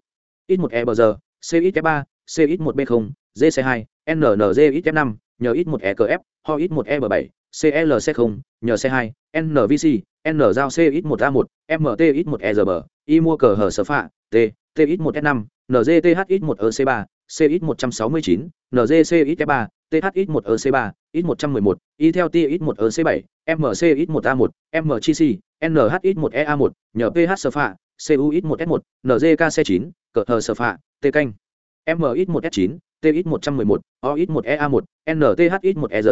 ít 1 ebg c ít f 3 c ít 1 b 0 gc 2 nnz ít f 5 nhờ ít 1 ekf ho ít 1 b 7 clc 0 nhờ c 2 nvc n giao c ít 1 a 1 mt ít 1 erb Y mua cờ hờ sơ phạ t t ít 1 s 5 nzth ít 1 ec 3 c ít 169 ngc ít ba 3 th ít 1 ec 3 ít 111 y theo t ít 1 ec 7 mc ít 1 a 1 mgc nh ít 1 ea 1 nhờ ph sơ phạ cu ít 1 s 1 nzkc 9 cờ hờ sơ phạ t canh m ít 1 s 9 t ít 111 o ít 1 ea 1 nth ít 1 erg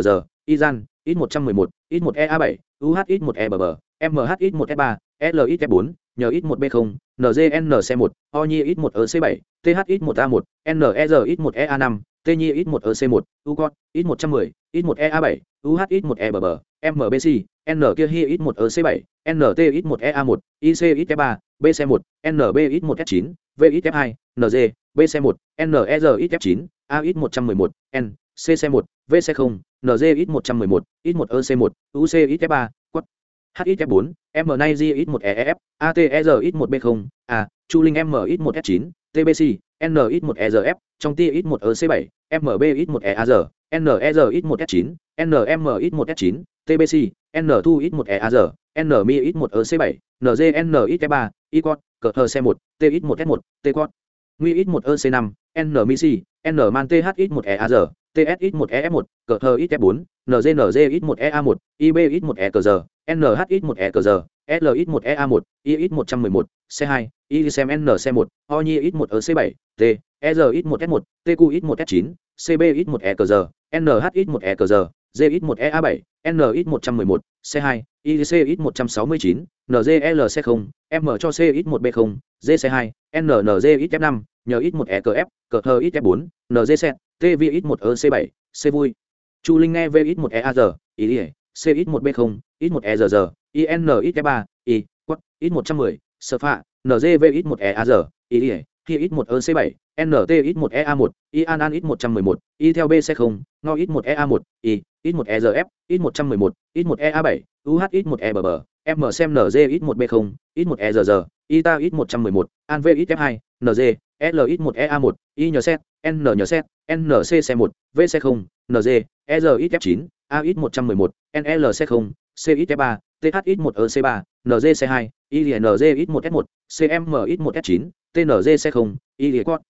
izan ít 111 ít 1 ea 7 uh ít 1 ebb mh ít 1 s 3 l ít f 4 nhờ ít 1 b 0 ngnc 1 o nhi ít 1 ec 7 th ít 1 a 1 ner ít 1 ea 5 t nhi ít 1 ec 1 u con ít 110 ít 1 ea 7 uh ít 1 ebb mbc n kia hi ít 1 ec 7 nt ít 1 ea 1 ic ít f 3 bc 1 nb ít 1 f 9 v ít f 2 nz bc 1 ner ít f 9 a ít 111 n cc 1 vc 0 nz ít 111 ít 1 ec 1 uc ít f 3 quất h ít f 4 m nay g ít 1 eef atr ít 1 b 0 a chu linh M1S9, tbc n ít 1 erf trong t ít 1 ec 7 mb ít 1 eaz ner ít 1 f 9 nm ít 1 f 9 tbc n thu ít 1 eaz n mi ít 1 ec 7 nzn ít f 3 icon cờ thờ c 1 t ít 1 f 1 t quad nguy ít 1 ec 5 n mi c n man th ít 1 eaz ts ít 1 ef 1 cờ thờ ít f 4 nznz ít 1 ea 1 IBX1ECG, nh ít 1 ekg l ít một ea một i ít một trăm mười một c hai i xem n c một o nhi ít một ở c bảy t e r ít một GX1EA7, NX111, C2, ICX169, NGLC0, M cho CX1B0, ZC2, NNGXF5, NX1EKF, CHXF4, NZC, TVX1EC7, C vui. Chu Linh nghe VX1EAR, IE, CX1B0, X1ERR, INXF3, I, Quất, X110, Sơ Phạ, NGVX1EAR, IE, KX1EC7, NTX1EA1, i an an ít một trăm mười một i theo b c không no ít một ea một i X1EZF, X111, X1EA7, UH1EBB, m xem nz ít một b không X1ERG, i ta ít một trăm mười một nz SLX1EA1, i nhờ xét n nhờ xét nc c một v c không nz r ít f a X111, trăm mười một nl c không c ít f ba th ít một ec ba nz c hai i nz ít một s một cm ít một s chín tnz c không i cot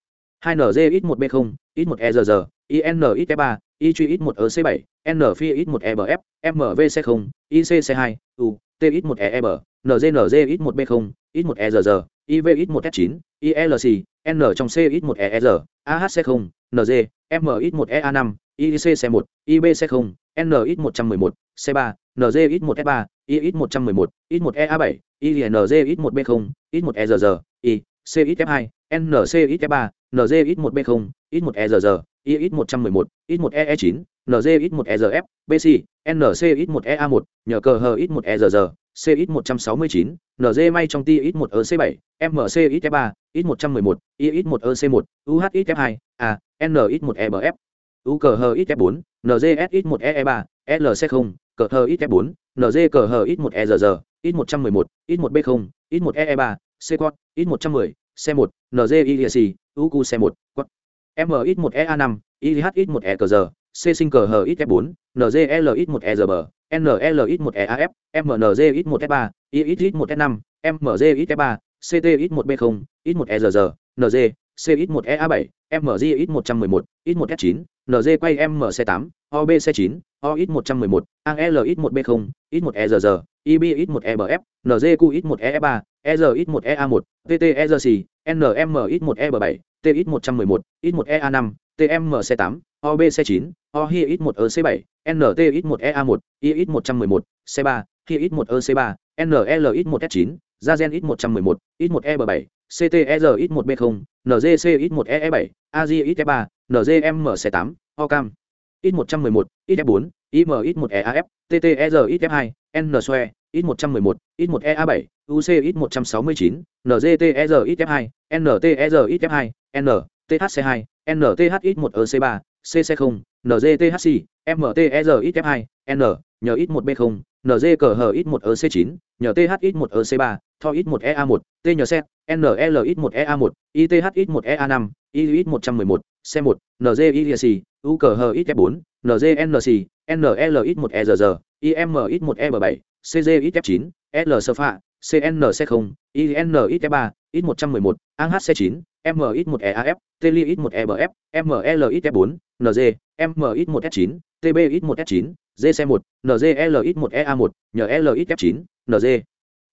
2 nz ít 1 b 0 ít 1 e rr in ít e 3 i truy ít 1 ec 7 n phi ít 1 e bf mv c 0 ic c 2 u t ít 1 e e b nz nz ít 1 b 0 ít 1 e rr iv ít 1 s 9 ilc n trong c ít 1 e r ahc 0 nz m ít 1 e a 5 ic c 1 ib c 0 n ít 111 c 3 nz ít 1 s 3 i ít 111 ít 1 e a 7 inz ít 1 b 0 ít 1 e rr i c ít f 2 nc ít f 3 nz ít một b không ít một e r r i ít một trăm mười một ít một e e chín nz ít một e r f bc nc ít một e a một nhờ cờ hờ ít một e r r c ít một trăm sáu mươi chín nz may trong ti ít một ở c bảy mc ít f ba ít một trăm mười một ít một ec một uh ít f hai a n ít một e u cờ hờ ít f bốn nz ít một e e ba lc không cờ hờ ít f bốn nz cờ hờ ít một e r r ít một trăm mười một ít một b không ít một e e ba c quad ít một trăm mười c một nz uq c một quát m ít một e năm ih một e cờ giờ c sinh cờ hờ ít f bốn nzl ít một e r b nl ít một e af một f ba i ít ít một f năm mg ít f ba ct ít một b không x một e r nz c ít một e a bảy mg ít một trăm mười một ít một chín nz quay mc tám obc chín o ít một trăm mười một ang lx một b không x một e r r ib ít một e bf nzq ít một e ba EZ1EA1, TTEZC, NMX1EB7, TX111, X1EA5, TMC8, OBC9, OHI1EC7, NTX1EA1, IX111, C3, HIX1EC3, NLX1S9, JAZEN-X111, X1EB7, CTR X1B0, NGC X1EE7, AG X3, NGMC8, OCAM. X111, IF4, IM X1EAF, TTR IF2, N-SOE, ít một trăm mười một ít một e a bảy uc ít một trăm sáu mươi chín ngtr ít f hai ntr ít f hai n thc hai nth ít một ec ba cc không ngthc mtr ít f hai n nhờ ít một b không nz cờ hờ ít một ec chín nhờ th ít một ec ba tho ít một ea một t nhờ set nl ít một ea một ith ít một ea năm i ít một trăm mười một c một nz ilic u cờ hờ ít f bốn nz nc nl ít một e r r im ít một e CJXF9, L Sofa, CNC0, INXF3, X111, AHC9, MX1EAF, TLX1EBF, MLX4, NG, MX1S9, TBX1S9, GC1, NGLX1EA1, NLXF9, NG,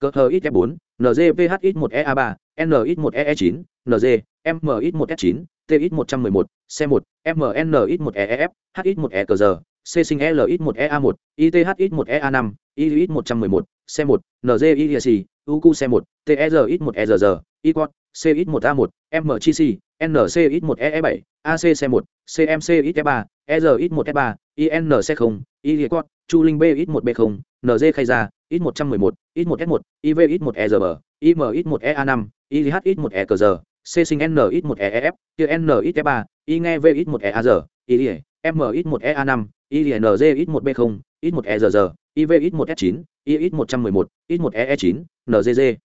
CHX4, NGPHX1EA3, NX1EE9, NG, MX1S9, TX111, C1, MNX1EEF, HX1EQG, C sinh LX1EA1, ITH1EA5, IX111, C1, NGIRC, UQ C1, TRX1ERR, IQUAD, CX1A1, MCC, NCX1EE7, ACC1, CMCX3, ERX1S3, INC0, IQUAD, Chu Linh BX1B0, NG Khai Gia, X111, X1S1, IVX1ERB, IMX1EA5, IGHX1ECG, C sinh NX1EEF, kia NX3, I nghe VX1EAR, IE, MX1EA5, INZ X1B0, X1EZZ, IV X1S9, I X111, X1EE9, NZZ,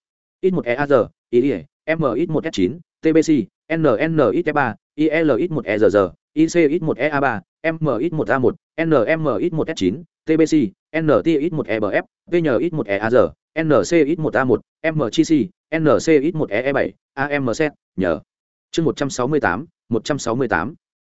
X1EAZ, IE, M X1S9, TBC, NN X3, IL X1EZZ, IC X1EA3, M X1A1, NM X1S9, TBC, NT X1EBF, VN X1EAZ, NC X1A1, MCC, NC X1EE7, AMC, nhờ. Chương 168, 168.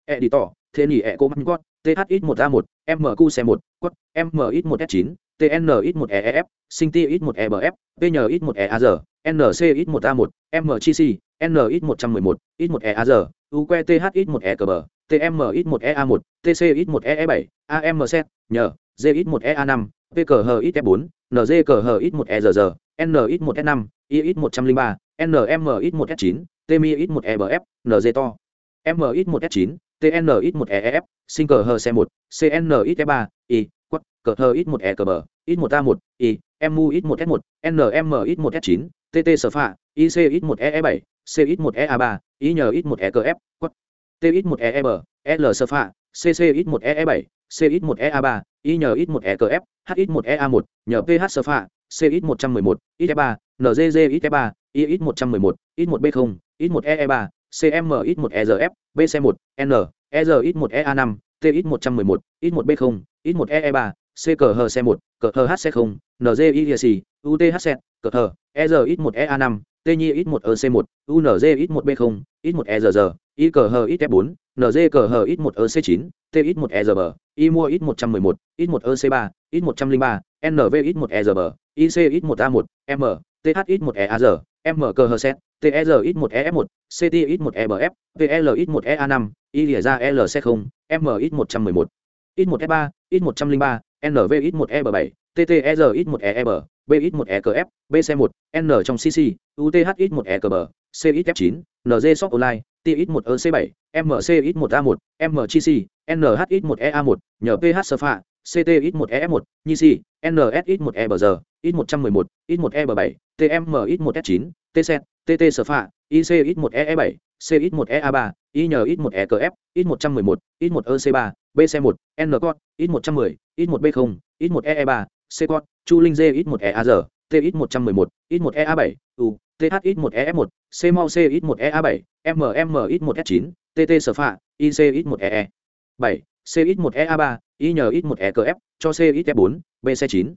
Editor, thế nhỉ ẹ cô mắn gót THX 1 a 1 MQC 1 quất MX 1 s 9 TNX 1 eef SingTX 1 ebf PNX 1 eaz NCX 1 a 1 MCC NX 111 X 1 eaz UQTHX 1 ekb TMX 1 ea 1 TCX 1 ee 7 AMC, nhờ ZX 1 ea 5 PKHX 4 NZKHX 1 ezz NX 1 s 5 IX 103 NMX 1 s 9 TMX 1 ebf NZ to MX 1 s 9 TNX1EF, sinh cờ hờ xe 1, CNXF3, Y, quất, cờ hờ X1ECB, X1A1, Y, MUX1S1, NMX1S9, TT sở phạ, ICX1EE7, CX1EA3, Y nhờ X1ECF, quất, TX1EEB, L sở phạ, CCX1EE7, CX1EA3, Y nhờ X1ECF, HX1EA1, nhờ PH sở phạ, CX111, XF3, NZZXF3, IX111, X1B0, X1EE3, cmx 1 ezf bc 1 n ezx 1 ea 5 tx 111 x 1 b 0 x 1 ee 3 CQHC1, CQHC0, NZIRC, UTHC, CQ, EZX1EA5, TNIX1EC1, UNZX1B0, X1EZZ, IQHX4, NZQHX1EC9, TX1EZB, x 111 X1EC3, X103, NVX1EZB, x 1 a 1 M, THX1EAZ, MKHZ, TRX1EF1, CTX1EBF, PLX1EA5, ILZA-LC0, MX111, X1F3, X103, NVX1EB7, TTRX1EEB, BX1EKF, BC1, N trong CC, UTHX1EKB, CXF9, shop Online, T TX1EC7, MCX1A1, MCC, NHX1EA1, nhờ PH Sofa, ct ít một ef một nhi Si, ns ít một e bờ giờ ít một trăm mười một ít một e b bảy tm ít một s chín tc tt sở phạ ic ít một e bảy c ít một ea ba y nhờ ít một e cf ít một trăm mười một ít một ec ba bc một n cot ít một trăm mười ít một b không ít một e ba c cot chu linh d ít một e a giờ t ít một trăm mười một ít một e a bảy u th ít một e f một c mau c ít một e a bảy mm ít một s chín tt sở phạ ic ít một e e bảy c ít một e a ba y nhờ ít một e cf cho c ít f bốn bc chín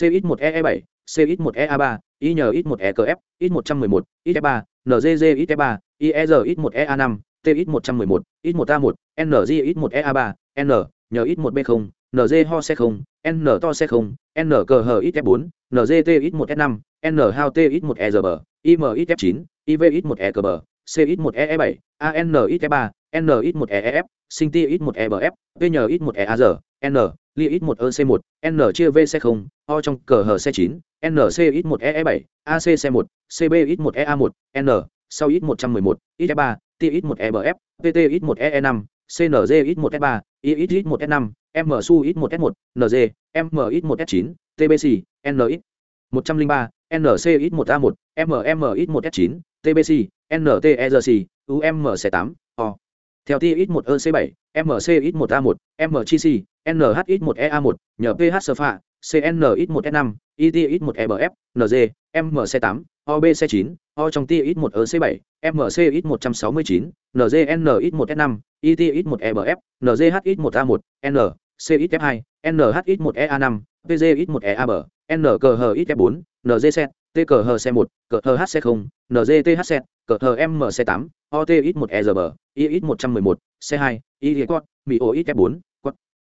c ít một e e bảy c ít một e a ba y nhờ ít một e cf ít một trăm mười một ít f ba nzz ít f ba ier ít một e a năm t ít một trăm mười một ít một a một ng ít một e a ba n nhờ ít một b không nz ho xe không n to xe không n cờ hờ ít f bốn nzt ít một s năm n hao t ít một e r bờ im ít f chín iv ít một e cờ bờ c ít một e e bảy an ít F3, n ít một e f sinh ti ít một e bf p nhờ ít một e a r n li ít một ec một n chia v xe không o trong cờ hờ xe chín nc ít một e e bảy ac xe một cb ít một e a một n sau ít một trăm mười một ít ba t ít một e bf pt ít một e e năm cnz ít một s ba i ít ít một s năm m su ít một s một nz m ít một s chín tbc n ít một trăm linh ba nc ít một a một mm ít một s chín tbc nterc umc tám o theo TX1EC7, MCX1A1, MCC, NH1EA1, nhờ PH Surfa, CNX1S5, ITX1EBF, NG, MC8, OBC9, O trong TX1EC7, MCX169, NGNX1S5, ITX1EBF, NGHX1A1, N, CXF2, NHX1EA5, PGX1EAB, NKHXF4, NGZ, ít một cờ t cờ hờ c một cờ hờ hc không nzth set cờ hờ mc tám ot ít một e r b i ít một trăm mười một c hai i quad mỹ o ít f bốn quad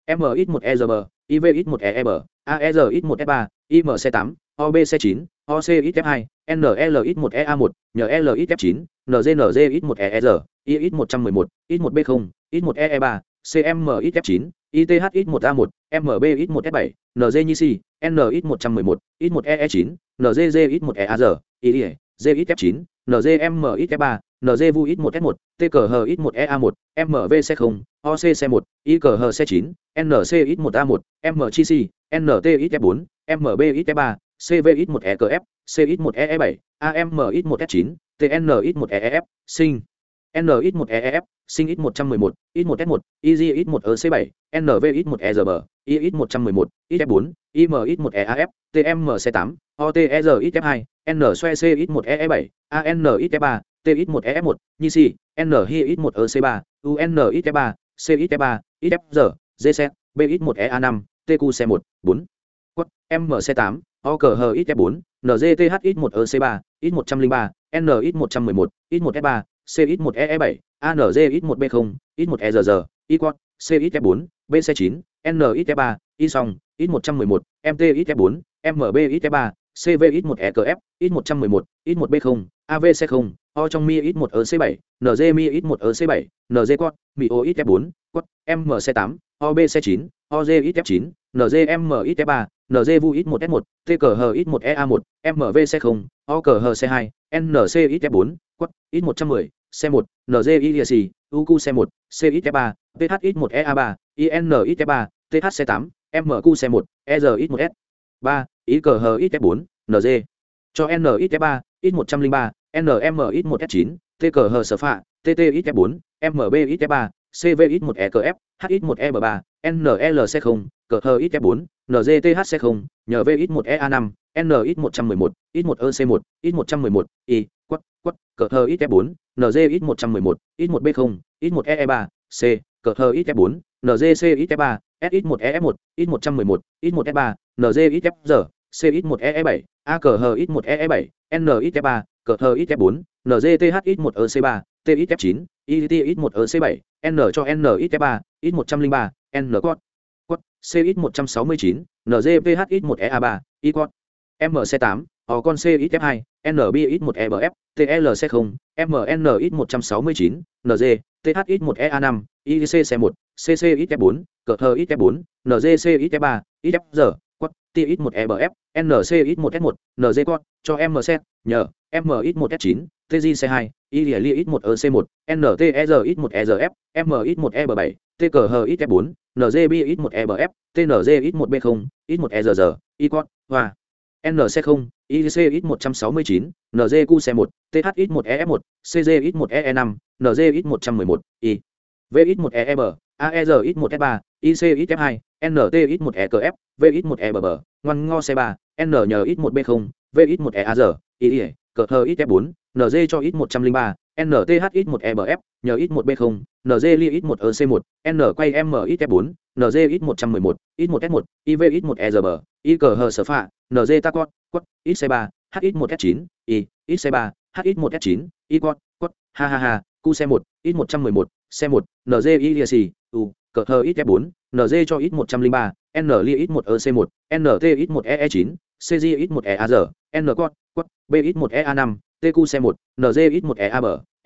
m ít một e r b iv ít một e b aer ít một f ba imc tám obc chín oc ít f hai nl ít một ea một nhờ l ít f chín nznz ít một e r i ít một trăm mười một ít một b không ít một e e ba CMXF9, ITHX1A1, MBX1S7, NZNC, NX111, X1EE9, NZZX1EAZ, IE, ZXF9, NZMXF3, NZVX1S1, TKHX1EA1, MVC0, OCC1, IKHC9, NCX1A1, MCC, NTXF4, MBXF3, CVX1EKF, CX1EE7, AMX1S9, TNX1EEF, sinh NX1EF, sinh X111, X1S1, EZ1EC7, NV1EZB, IX111, Xf4, IMX1EAF, TMC8, OTERXF2, NXCX1EE7, ANXF3, TX1EF1, NICI, NHIX1EC3, UNXF3, CXF3, XFG, Zc, BX1EA5, TQC1, 4. Quất, MC8, OKHXF4, NGTHX1EC3, X103, NX111, X1S3, C CX1EE7, ANZX1B0, X1EZZ, Y4, CXF4, BC9, NXF3, Y2, X111, MTXF4, MBXF3, CVX1EKF, ít 111 X1B0, AVC0, O trong Mi X1EC7, NG Mi X1EC7, NG Quad, o XF4, Quad, MC8, OBC9, OZXF9, NGMXF3, nz vu ít một s một t cờ hờ ít một ea một mv c không o cờ hờ c hai nc ít f quất ít một trăm mười C1, NZI-4, lìa xì uq c một c ít f ba ph ít một ea ba in ít f ba th c tám mq c một e r ít một s ba ít cờ ít f nz cho n ít f ba ít một trăm linh ba nm ít một s chín t cờ sở phạ tt ít f mb ít f cv ít một e h ít một e b NLC0, cờ hờ ít f 4 nzthc 0 V ít 1 ea 5 n ít 111 ít 1 ec 1 ít 111 y quất quất cờ hờ ít f 4 nz ít 111 ít 1 b 0 ít 1 EE 3, c cờ hờ ít f 4 nzc ít f 3 S ít 1 EF 1, ít 111 ít 1 f 3 nz ít FG, C ít 1 EE 7, A cờ hờ ít 1 EE 7, n ít f 3 cờ hờ ít f 4 nzth ít 1 ec 3 t ít f 9 it ít 1 ec 7 n cho n ít f 3 ít 103 n quad quad, c ít 169 nzph ít 1 ea 3 i quad mc 8 o con c ít f 2 nb ít 1 ebf tlc 0 mn ít 169 nz thx một 1 ea 5 ic c 1 cc ít f 4 cờ thơ ít f 4 nzc ít f 3 ít f giờ quad, t ít 1 ebf nc ít 1 s 1 nz quad, cho mc nhờ m ít 1 s 9 tg c 2 i li ít 1 ec 1 nter ít 1 ezf m ít 1 eb 7 t cờ hờ ít f 4 nzb ít 1 ebf tnz ít 1 b 0 ít 1 ezr i quad hoa nc 0 ic ít 169 nzq c 1 th ít 1 ef 1 cg ít 1 e 5 nz ít 111 i v ít 1 eb aer ít 1 f 3 ic ít f 2 nt ít 1 ekf v ít 1 ebb ngoan ngo c 3 n nhờ ít 1 b 0 v ít 1 eaz i cờ thơ ít f 4 nz cho ít 103 nth ít 1 ebf nhờ ít 1 b 0 nz li ít 1 ec 1 n quay m ít f 4 nz ít 111 ít 1 s 1 iv ít 1 ezb i cờ hờ sở phạ nz tacot quất ít c 3 h ít 1 s 9 i ít c 3 h ít 1 s 9 i con, quất ha ha ha q c 1 ít 111 c 1 nz i u cờ hờ ít f 4 nz cho ít 103 n li ít 1 ec 1 nt ít 1 ee 9 cg ít 1 eaz n cot cot b ít 1 ea 5 tq c 1 nz ít 1 ea b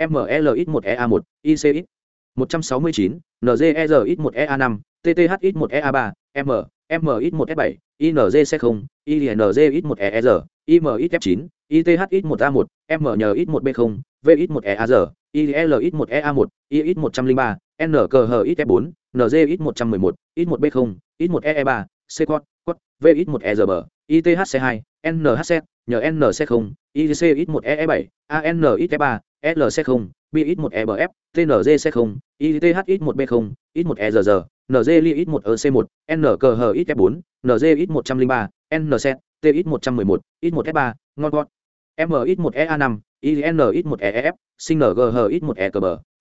ml ít 1 ea 1 ic ít 169 nzer ít 1 ea 5 tth ít 1 ea 3 m m ít 1 f 7 inz c 0 inz ít 1 eer im ít f 9 ith ít 1 a 1 m nhờ ít 1 b 0 v ít 1 eaz il ít 1 ea 1 i ít 103 n cờ hờ ít f 4 nz ít 111 x 1 b 0 x 1 e e 3 c cot cot v ít 1 ezb ith c 2 nhc nhờ nc 0 ic ít 1 e 7 an ít f 3 lc 0 b ít 1 ebf tnz c 0 ith ít 1 b 0 ít 1 ezr nz li ít 1 ec 1 n cờ hờ ít f 4 nz ít 103 nc t ít 111 ít 1 f 3 ngon gọn MX1EA5, in ít 1 eef sinh ngh ít 1 e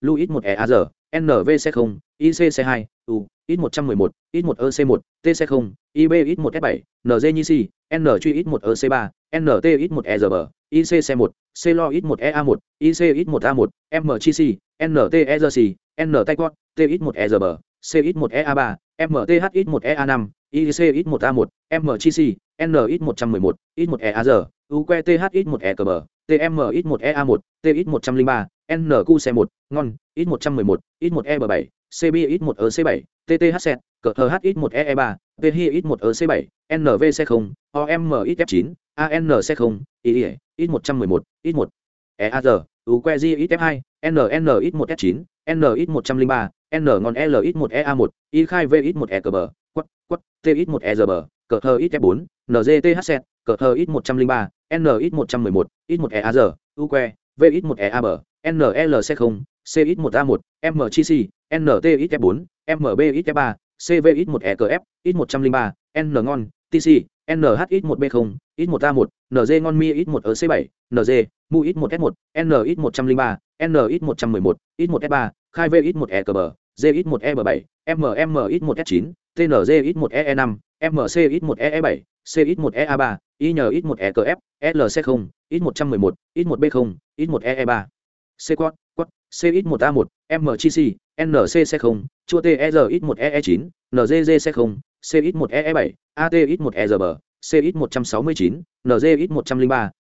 lu ít 1 eaz nvc 0 icc 2 u ít một trăm mười một ít một ec một tc không ib ít một s bảy nz nhi c n truy ít một ec ba nt ít một e rb icc một c lo ít một ea một ic ít một a một m chi c nt e rc n tay quát t ít một e rb c ít một ea ba mth ít một ea năm ic ít một a một m chi c n ít một trăm mười một ít một ea r u que th ít một e cb tm ít một ea một t ít một trăm linh ba nqc một ngon ít một trăm mười một ít một e b bảy CBX1EC7, TTHZ, CHX1EE3, PHX1EC7, NVC0, OMXF9, ANC0, IE, X111, X1, EAZ, UQGXF2, NNX1S9, NX103, N ngon LX1EA1, Y khai VX1ECB, quất, quất, TX1EGB, CHX4, NGTHZ, CHX103, NX111, X1EAZ, UQ, VX1EAB, NLC0, CX1A1, MCC, ntxf 4 mbxf 3 cvx 1 ekf x 103 n ngon tc nhx 1 b 0 x 1 a 1 nz ngon mi x 1 ở c 7 nz mu x 1 s 1 nx 103 nx 111 x 1 s 3 khai vx 1 ekb gx 1 eb 7 mmx 1 s 9 TNZX1EE5, mcx 1 ee 7 cx 1 ea 3 inx 1 ekf lc 0 x 111 x 1 b 0 x 1 ee 3 C quad, quad, CX1A1, mgc nc xe không chua tr ít một ee chín ngg xe không c ít một ee bảy at ít một e r b c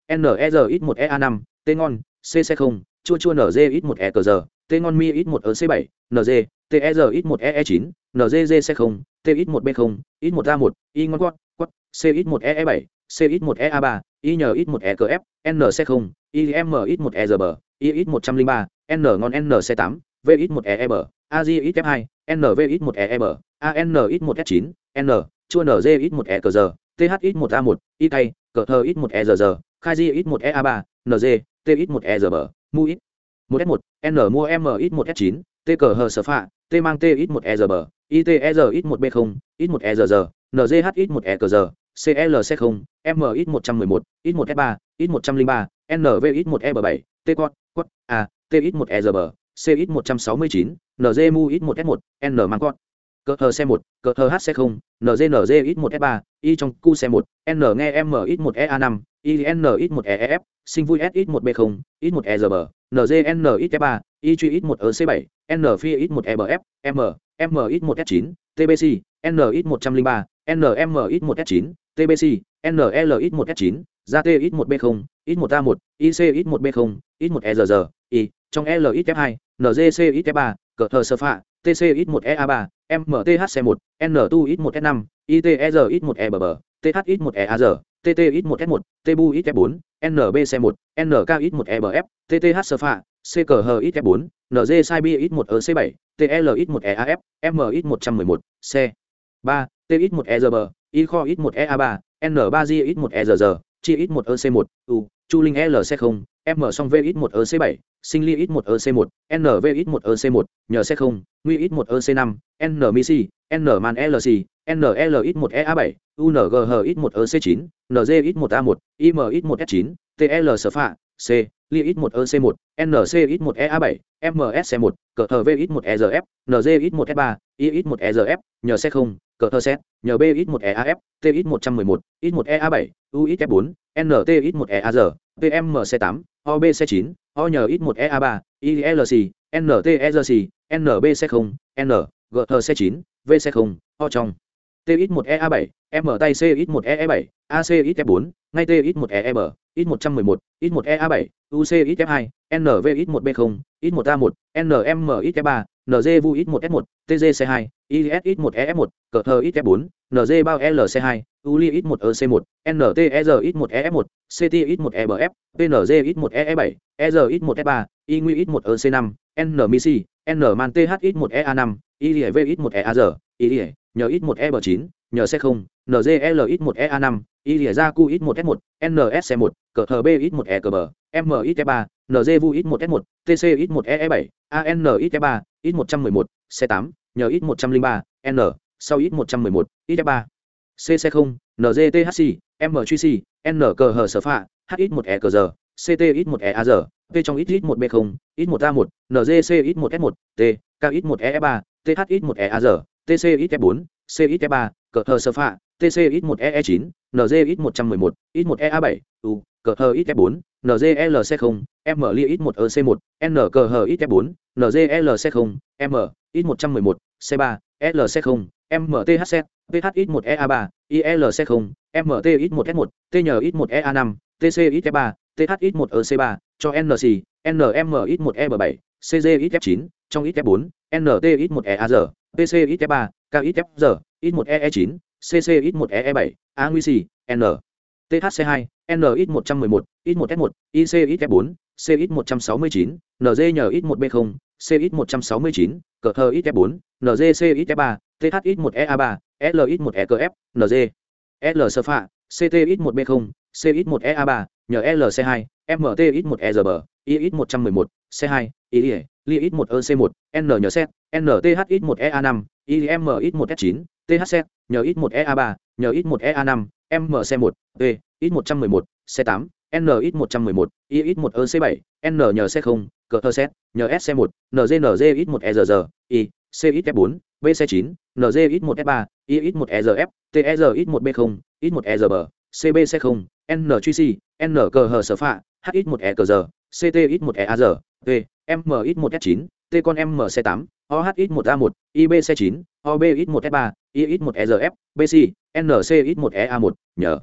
NER1EA5, t ngon c xe không chua chua ng ít một e cờ giờ t ngon mi ít một ở c bảy ng ter ít một ee chín ngg xe không t ít một b không IT1A1, y ngon quát quát c ít một ee bảy CX1EA3, y nhờ ít một e cờ f n không im ít một e r b y n ngon n c v ít một e e b a g ít f hai nv ít một e e b a n ít một s chín n chua nz ít một e cờ giờ th ít một a một y tay cờ thơ ít một e giờ giờ khai di ít một e a ba nz t ít một e giờ bờ mu ít một s một n mua m ít một s chín t cờ hờ sở phạ t mang t ít một e giờ bờ it e giờ ít một b không ít một e giờ giờ nzh ít một e cờ giờ clc không m ít một trăm mười một ít một s ba ít một trăm linh ba nv ít một e bờ bảy t quad quad a t ít một e giờ bờ CX 169, NZMUX 1S1, N mang con. Cờ hờ xe 1, cờ hờ H xe 0, NZNZX 1S3, Y trong cu xe 1, N nghe MX 1EA5, INX 1EF, sinh vui SX 1B0, X 1EGB, NZNX 3, IQX 1EC7, N phi X 1EBF, M, MX 1S9, TBC, NX 103, NMX 1S9, TBC, NLX 1S9, GTX 1B0, X 1A1, ICX 1B0, X 1EZZ, Y, trong LXF2, NGC XF3, cỡ sơ phạ, TC X1EA3, MTHC1, NTU X1 S5, ITER X1EBB, TH1EAR, TT1S1, TBU X4, NBC1, NK X1EBF, TTH sơ phạ, CKH X4, NG Cyber X1EC7, TL X1EAF, M X111, C. 3, T X1EGB, IKHO X1EA3, N3G X1EZZ, Chi X1EC1, U, Chu Linh LC0, m song v ít một ở c bảy sinh ly ít một ở c một nv ít một ở c một nhờ xe không nguy ít một ở c năm n mi c n man lc nl ít một ea bảy ungh ít một ở c chín nz ít một a một im ít một s chín tl sở phạ c li ít một ở c một nc ít một ea bảy msc một cờ thờ v ít một ezf nz ít một s ba i ít một ezf nhờ xe không cờ thơ xét nhờ b ít một eaf t ít một trăm mười một ít một ea bảy u ít f bốn nt ít một ear pmc tám obc chín o nhờ ít một ea ba ilc nterc nbc không n gthc chín vc không o trong t ít một ea bảy m tay c ít một e bảy ac ít f bốn ngay t ít một e b ít một trăm mười một ít một ea bảy uc ít f hai nv ít một b không ít một a một nm ít f ba nz vu ít một s một tgc 2 isx 1 ef 1 cờ hờ ít f 4 nz bao lc 2 uli ít 1 ec 1 ntez ít 1 ef 1 ct ít 1 ebf pnz ít 1 ee 7 er ít 1 f 3 y nguy ít 1 ec 5 NMC, misi n man th ít 1 ea 5 iv ít 1 eaz iv nhờ ít 1 eb 9 nhờ xe không nzl ít một ea năm y lìa ra cu ít một s một nsc một cờ hb ít một e cờ bờ m ít e ba nz vu ít một s một tc ít một e bảy an ít e ba ít một trăm mười một c tám nhờ ít một trăm linh ba n sau ít một trăm mười một ít e ba cc không nzthc m truy c n cờ hờ sở phạ h ít một e cờ giờ ct ít một e a giờ p trong ít ít một b không ít một a một nzc ít một s một t k ít một e ba th ít một e a giờ tcxf 4 cxf 3 cờ hờ sơ phạ tcx 1 ee 9 nzx 111 x 1 ea 7 u cờ hờ xf 4 nzlc 0 mli x 1 ec 1 n cờ xf 4 nzlc 0 m x 111 c 3 lc 0 mthz phx 1 ea 3 ilc 0 mtx 1 s 1 tnx 1 ea 5 tcx 3 THX1 EC3 cho NC, NMX1E7, CZXF9 trong XF4, NTX1EAR, pc ít f ba k ít f giờ ít một e e chín cc ít một e e bảy a nguy xì n thc hai n ít một trăm mười một ít một s một ic ít f bốn c ít một trăm sáu mươi chín nz nhờ ít một b không c ít một trăm sáu mươi chín cờ thơ ít f bốn nz c ít f ba th ít một e a ba l ít một e cf nz l sơ phạ ct ít một b không c ít một e a ba nhờ lc hai mt ít một e r b i ít một trăm mười một c hai i li ít một ec một n nhờ xét nth ít một ea năm im ít một s chín th xét nhờ ít một ea ba nhờ ít một ea năm mc một t ít một trăm mười một c tám n ít một trăm mười một i ít một ec bảy n nhờ xét không cờ tơ xét nhờ sc một ngnz ít một err i c ít f bốn b c chín nz ít một f ba i ít một erf ter ít một b không ít một erb cb c không n truy c n cờ hờ sở phạ h ít một e cờ giờ ct ít một e a giờ t MX1S9, T con MC8, OH1A1, IBC9, OBX1S3, IX1EZF, BC, NCX1EA1, nhờ.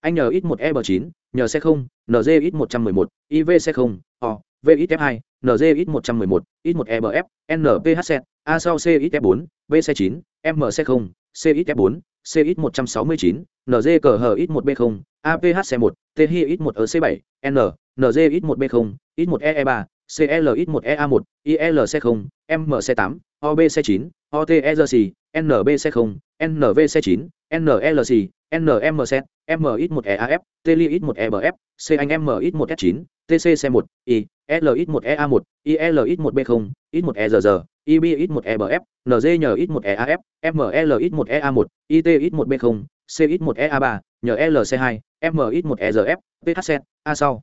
Anh nhờ X1EB9, nhờ C0, NZX111, IVC0, O, VXF2, NZX111, X1EBF, NPHC, A sau CXF4, BC9, MC0, CXF4, CX169, NZCHX1B0, APHC1, THX1EC7, N, NZX1B0, X1EE3, CLX1EA1, ILC0, MC8, OBC9, OTERC, NBC0, NVC9, NLC, NMC, MX1EAF, TLX1EBF, C anh MX1S9, TCC1, I, LX1EA1, ILX1B0, X1EZZ, IBX1EBF, NZNX1EAF, MLX1EA1, ITX1B0, CX1EA3, NLC2, MX1EZF, THC, A sau.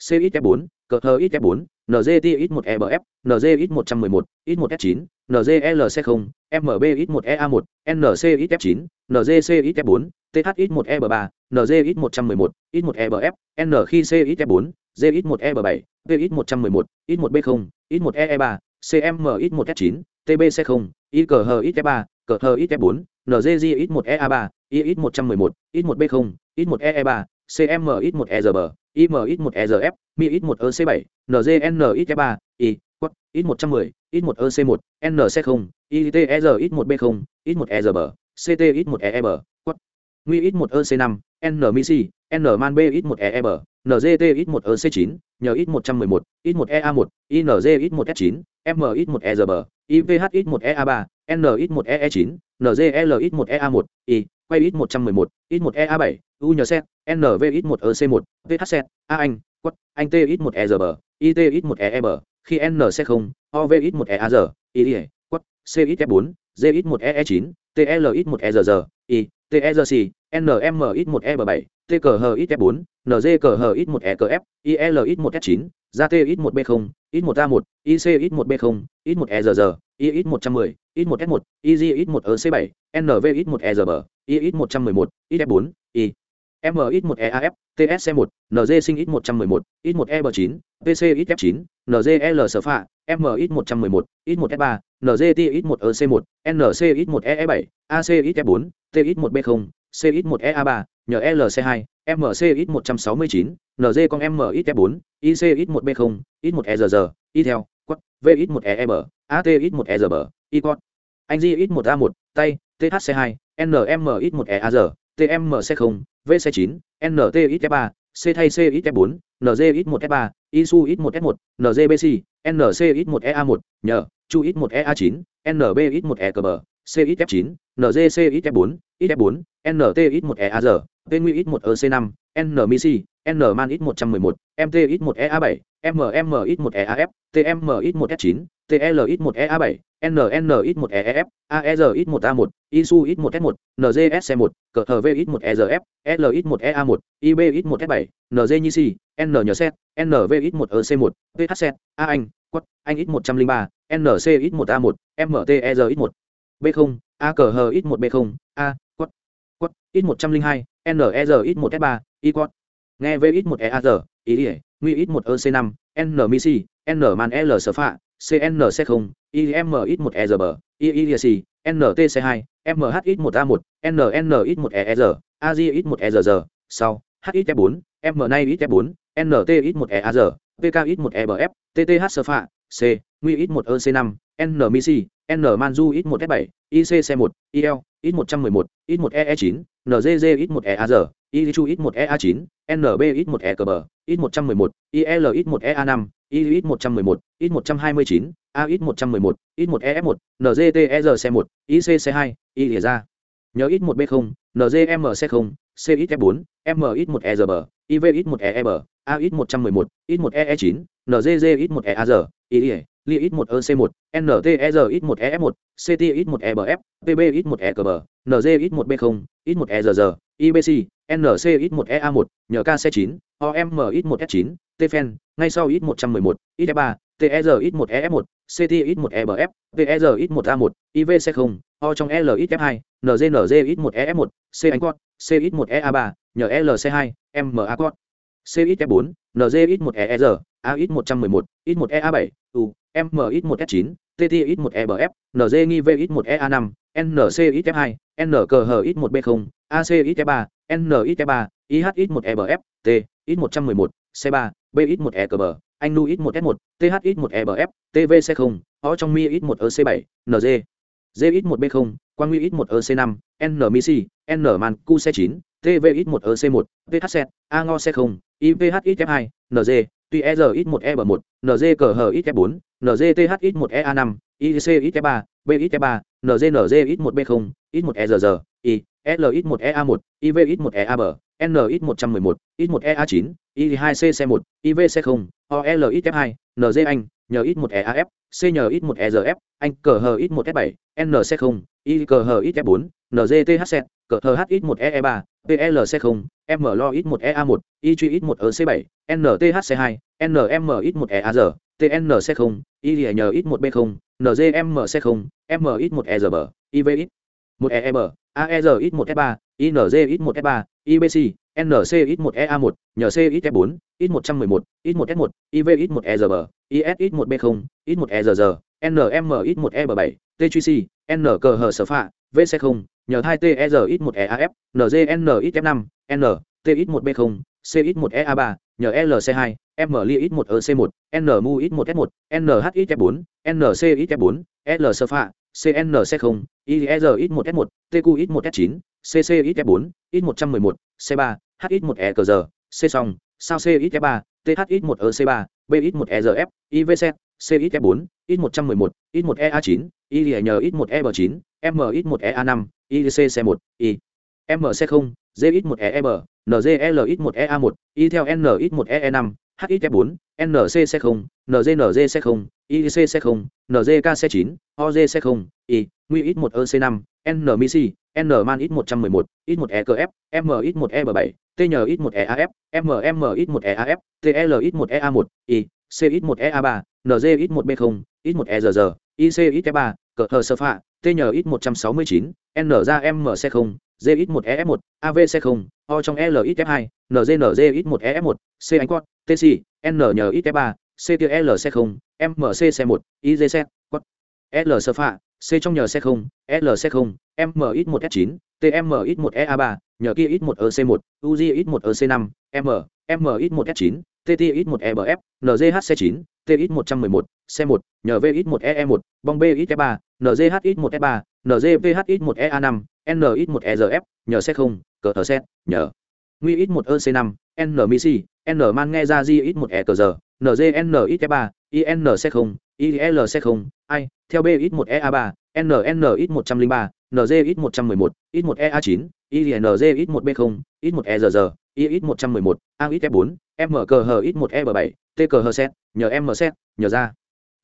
CX4, cờ hờ ít f bốn ngt ít một ebf nz ít một trăm mười một ít một s chín nzlc không mb ít một ea một nc ít f chín ngc ít f bốn th ít một e ba nz ít một trăm mười một ít một ebf n khi c ít f bốn g ít một e bảy v ít một trăm mười một ít một b không ít một ee ba cm ít một s chín tbc không i cờ hờ ít f ba cờ hờ ít f bốn ngg ít một ea ba i ít một trăm mười một ít một b không ít một ee ba cmx 1 ezb imx 1 ezf mix 1 ec 7 ngnx 3 i quất x 110 x 1 ec 1 nc 0 itez x 1 b 0 x 1 ezb CTX1EEB, quất nguy x 1 ec 5 n NMANBX1EEB, ngt x 1 ec 9 nhờ x 111 x 1 ea 1 inz x 1 s 9 mx 1 ezb IVHX1EA3, nx 1 ee 9 ngl x 1 ea 1 i quay ít một trăm mười một ít một ea bảy u nhờ xét nv ít một ec một vh xét a anh quất anh t ít một erb it ít một eeb khi n xét không ov ít một eaz i quất c ít f bốn g ít một ee chín tl ít một erg i terc nm ít 1EB7, TKH ít 4, NZ cờ hờ ít 1EKF, IL ít 1S9, ra T ít 1B0, ít 1 A1, IC ít 1 B0, ít 1 EZZ, i ít 110, ít 1 S1, ig ít 1 EC7, nv ít một erb IX 111, IF4, I. MX1EAF, TSC1, NG sinh X111, X1EB9, PCXF9, NGL Sfa, MX111, X1E3, NGTX1EC1, NCX1EE7, ACXF4, TX1B0, CX1EA3, NLC2, MCX169, NG con MXF4, ICX1B0, X1EZZ, ITHEL, quất, VX1EEB, ATX1EZB, ICOT. Anh di GX1A1, tay, THC2, nmx một eaz tmc không vc chín ntx ba c thay cx bốn nz 1 s 3 isu x 1 s 1 ngbc nc x 1 ea 1 nhờ chu x 1 ea 9 nb x 1 ekb cx 9 ngc x 4 x 4 nt x 1 ea r p nguy x 1 ec 5 n mic n man x 111 mt x 1 ea 7 mm x 1 eaf tm x 1 s 9 TLX1EA7, NNX1EEF, AERX1A1, ISUX1S1, NGSC1, CTVX1ERF, LX1EA1, IBX1S7, NGNC, NNC, NVX1EC1, VHC, A Anh, Quất, Anh X103, NCX1A1, MTERX1, B0, ACHX1B0, A, Quất, Quất, X102, NERX1S3, Y Quất, nghe VX1EAR, ý ỉa nguy ít một ec 5 n NMANL n man sở phạ CNC0, IMX1EGB, IIC, NTC2, MHX1A1, NNX1ER, AGX1ERR, sau, HX4, MNIX4, NTX1EAR, VKX1EBF, TTH Sfa, C, NGUIX1EC5, NMIC, NManju X1S7, ICC1, IL, X111, X1EE9, NGG X1EAR, ILU X1 EA9, NB X1 EKB, X111, IL X1 EA5, ILU X111, X129, A X111, X1 EF1, NGTERC1, ICC2, ILIA. Nhớ X1 B0, NGMC0, CXF4, MX1EGB, IVX1EEB, AX111, X1EE9, NGGX1EAZ, IE, LIX1EC1, NTERX1EF1, CTX1EBF, PBX1EKB, NGX1B0, X1EZZ, IBC, nc ít một ea một nhờ kc chín om ít một s chín tfen ngay sau ít một trăm mười một ít ba ter ít một ef một ct ít một ebf ter ít một a một ivc không o trong l ít f hai ngnz ít một ef một c ánh quát c ít một ea ba nhờ lc hai ma quát c ít f bốn nz ít một eer a ít một trăm mười một ít một ea bảy u m ít một s chín tt ít một ebf ng nghi v ít một ea năm nc ít f hai n cờ h ít một b không ac ít f ba n ít 3 ih ít 1 ebf t ít 111 c 3 b ít 1 e cb anh nu ít 1 s 1 th ít 1 ebf tv c 0 o trong mi ít 1 ec 7 ng d ít 1 b 0 quang nguy ít 1 ec 5 n mi c n man cu c 9 tv ít 1 ec 1 vhc a ngo c 0 ivh ít f 2 ng tuy e r ít 1 e 1 ng cờ hờ ít f 4 ng th ít 1 e a 5 ic ít f 3 b ít f 3 ng ng ít 1 b 0 ít 1 e r r i LX1EA1, IVX1EAB, NX111, X1EA9, I2CC1, IVC0, OLXF2, NG Anh, NX1EAF, CNX1EZF, Anh CHX1S7, NC0, ICHX4, NZTHC, CHX1EE3, PLC0, MLOX1EA1, IGX1EC7, NTHC2, NMX1EAZ, TNC0, INX1B0, NZMC0, MX1EZB, IVX, 1 EEB, AERX1F3, INZX1F3, IBC, NCX1EA1, NCX4, X111, X1S1, IVX1ERB, ISX1B0, X1ERG, NMX1EB7, TGC, NCHSFA, VC0, nhờ hai TRX1EAF, NGNXF5, N, TX1B0, CX1EA3, nhờ LC2, MLX1EC1, NMUX1S1, NHXF4, NCX4, LSFA, CNC0, IER X1S1, TQ X1S9, CC X4, X111, C3, HX1EQR, C song, sao C X3, TH X1EC3, B X1ERF, IVC, C X4, X111, X1EA9, ILN X1EB9, M X1EA5, IDC C1, I. MC0, ZX1EM, NZLX1EA1, Y theo NX1EE5, HXF4, NCC0, NZNZC0, ic c 0 NJK c 9 OJ c 0 i nguy ít 1 ec 5 n MC, N man ít 111, ít 1 EKF, M ít 1 EB7, TN ít 1 EAF, MM ít 1 EAF, TL ít 1 EA1, i c ít 1 e a 3 nz ít 1 b 0 ít 1 e rr ic ít f 3 cờ hờ sơ phạ TN ít 169 n ra m c 0 D ít 1 EF1, av c 0 o trong l ít f 2 nznz ít 1 e f 1 c ánh quát tc n nhờ ít f 3 c tiêu l c 0 mc c 1 iz c quát l sơ phạ c trong nhờ c 0 l c 0 m ít 1 s 9 tm ít 1 e a 3 nhờ kia ít 1 e c 1 uzi ít 1 e c 5 m m ít 1 s 9 tt ít 1 e bf nzh c 9 t ít 111 c 1 nhờ V I1 EE1 bong b ít f 3 nzh ít 1 s 3 nzvh ít 1 e a 5 n ít 1 e nhờ c 0 cờ thờ set nhờ nguy ít 1 e c 5 NMC n man nghe ra di ít 1 e cờ giờ ngnx 3 inc 0 ilc 0 i theo bx 1 ea 3 nnx 103 nzx 111 x 1 ea 9 INZX1B0 x 1 err ix 111 ang x 4 FMH1EB7 tqh set nhờ m nhờ ra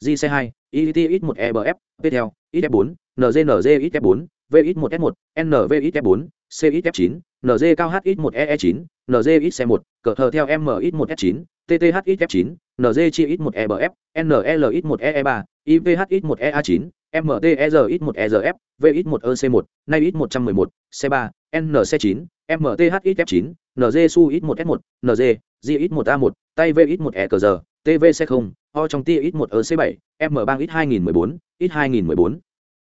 jc 2 ITX1EBF bf tiếp theo IX4 nznz x 4 VX1S1, NVXF4, CXF9, NZKHX1EE9, NGXC1, cờ thờ theo MX1S9, tthxf 9 ngchx 1 ebf nlx 1 ee 3 iph 1 ea 9 mtez 1 ezf vx 1 ec 1 nay x 111 c 3 nc 9 mthxf 9 ngsu x 1 s 1 ng gx 1 a 1 tay vx 1 e cờ tvc 0 o trong tia x 1 ec 7 m bang x 2014 x 2014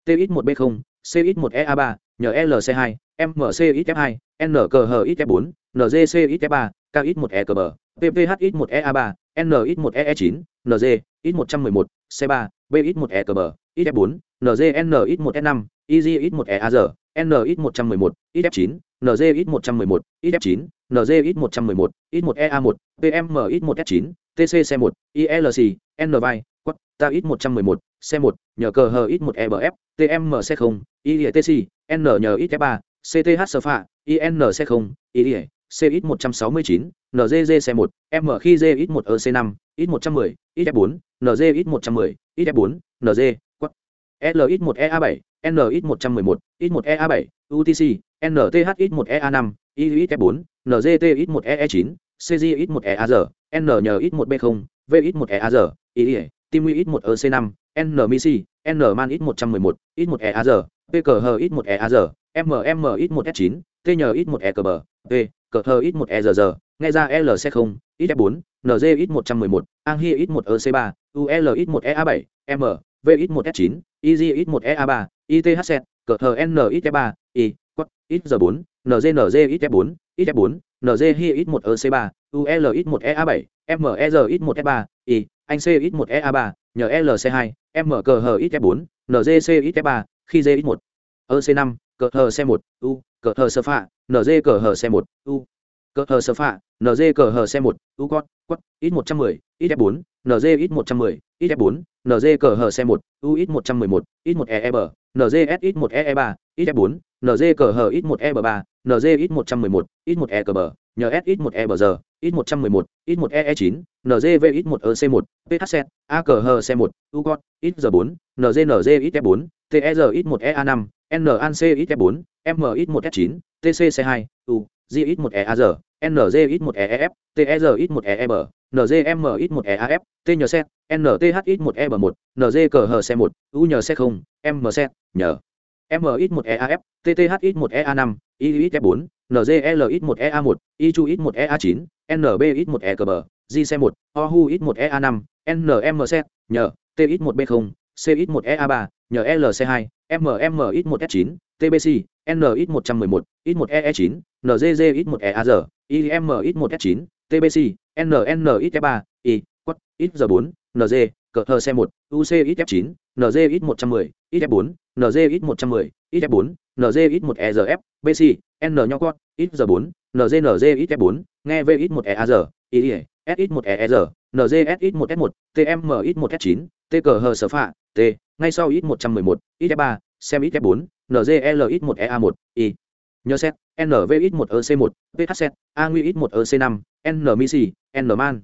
tx 1 b 0 cx 1 ea 3 nhờ lc 2 mcxf 2 nkh x 4 ngcxf 3 kx 1 e cờ PPHX1EA3, NX1EE9, nz X111, c 3 b ít 1 e cờ bờ ít f 4 nzn ít 1 s 5 iz ít 1 e a r n ít 111 ít f 9 nz ít 111 ít f 9 nz ít 111 ít 1 e a 1 pm ít 1 s 9 tc c 1 ilc NVI, vai quất ta X111, c 1 nhờ cờ hờ X1EBF, TMC0, ietc N nhờ XF3, cth Sơ Phạ, INC0, ie CX169, NZZ c 1 m khi ZX 1 ec 5 X110, XF4, NZX110, XF4, nz quất. LX 1 EA 7, NX111, X1EA7, UTC, NTH ít 1 EA 5, I ít F4, NGT ít 1 EE 9, CG ít 1 EA R, N nhờ ít 1 B0, V ít 1 EA R, I Tim ít 1 EC 5, N Misi, N man ít 111, ít 1 EA R, P cờ hờ ít 1 EA R, M M ít 1 S9, T nhờ ít 1 E cờ bờ, P cờ hờ ít 1 E giờ giờ nghe ra LC0, ít F4, nz ít 111, Ang Hi ít 1 EC3, UL ít 1 EA 7, M v ít một s 9 iz ít một ea 3 ithc cờ hờ n ít 3 i quất ít giờ 4 nznz ít f4 ít 4 nz hi ít 1 ec 3 ul ít 1 ea 7 mer ít 1 f 3 i anh c ít 1 ea 3 nhờ lc 2 m cờ hờ ít f4 nzc ít f3 khi d ít 1 ec 5 cờ hờ c một u cờ hờ sơ phạ nd cờ hờ xe một u cờ hờ sơ phạ nd cờ hờ xe một u cót quất ít một trăm mười ít f bốn nz ít một trăm mười ít f bốn nz cờ hờ xe một u ít một trăm mười một ít một e e b nz ít một e e ba ít f bốn nz cờ hờ ít một e b ba nz ít một trăm mười một ít một e cờ bờ nhờ s ít một e bờ giờ ít một trăm mười một ít một e e chín nz v ít một e c một phc a cờ hờ xe một u con ít giờ bốn nz nz ít f bốn t e ter ít một e a năm NANCXF4, MX1S9, TCC2, U, GX1EAZ, NZX1EEF, TEZX1EEB, NZM1EAF, TNC, NTHX1EB1, NZCHC1, UNC0, MC, nhờ. MX1EAF, TTHX1EA5, IX4, NZLX1EA1, IQX1EA9, NBX1EKB, JC1, OHUX1EA5, NMC, nhờ, TX1B0, CX1EA3, nhờ LC2, mm ít một s 9 tbc n ít một trăm mười một ít một e 9 ngg ít một e a r im ít một s 9 tbc nn ít f 3 i quất ít g 4 ng cờ hờ xe 1 uc ít f 9 ng ít một trăm mười ít f 4 ng ít một trăm mười ít f 4 ng ít một e r f bc n nho quất ít g 4 ng ng ít f 4 nghe v ít một e a r i s ít một e r ngz s ít một s 1 tm ít một s 9 tcờ hờ sở phạ t ngay sau ít 111 ít 3 xem ít 4 ngl ít 1 ea 1 i nhớ xét nv ít 1 ec 1 phz a nguy ít 1 ec 5 n misi n man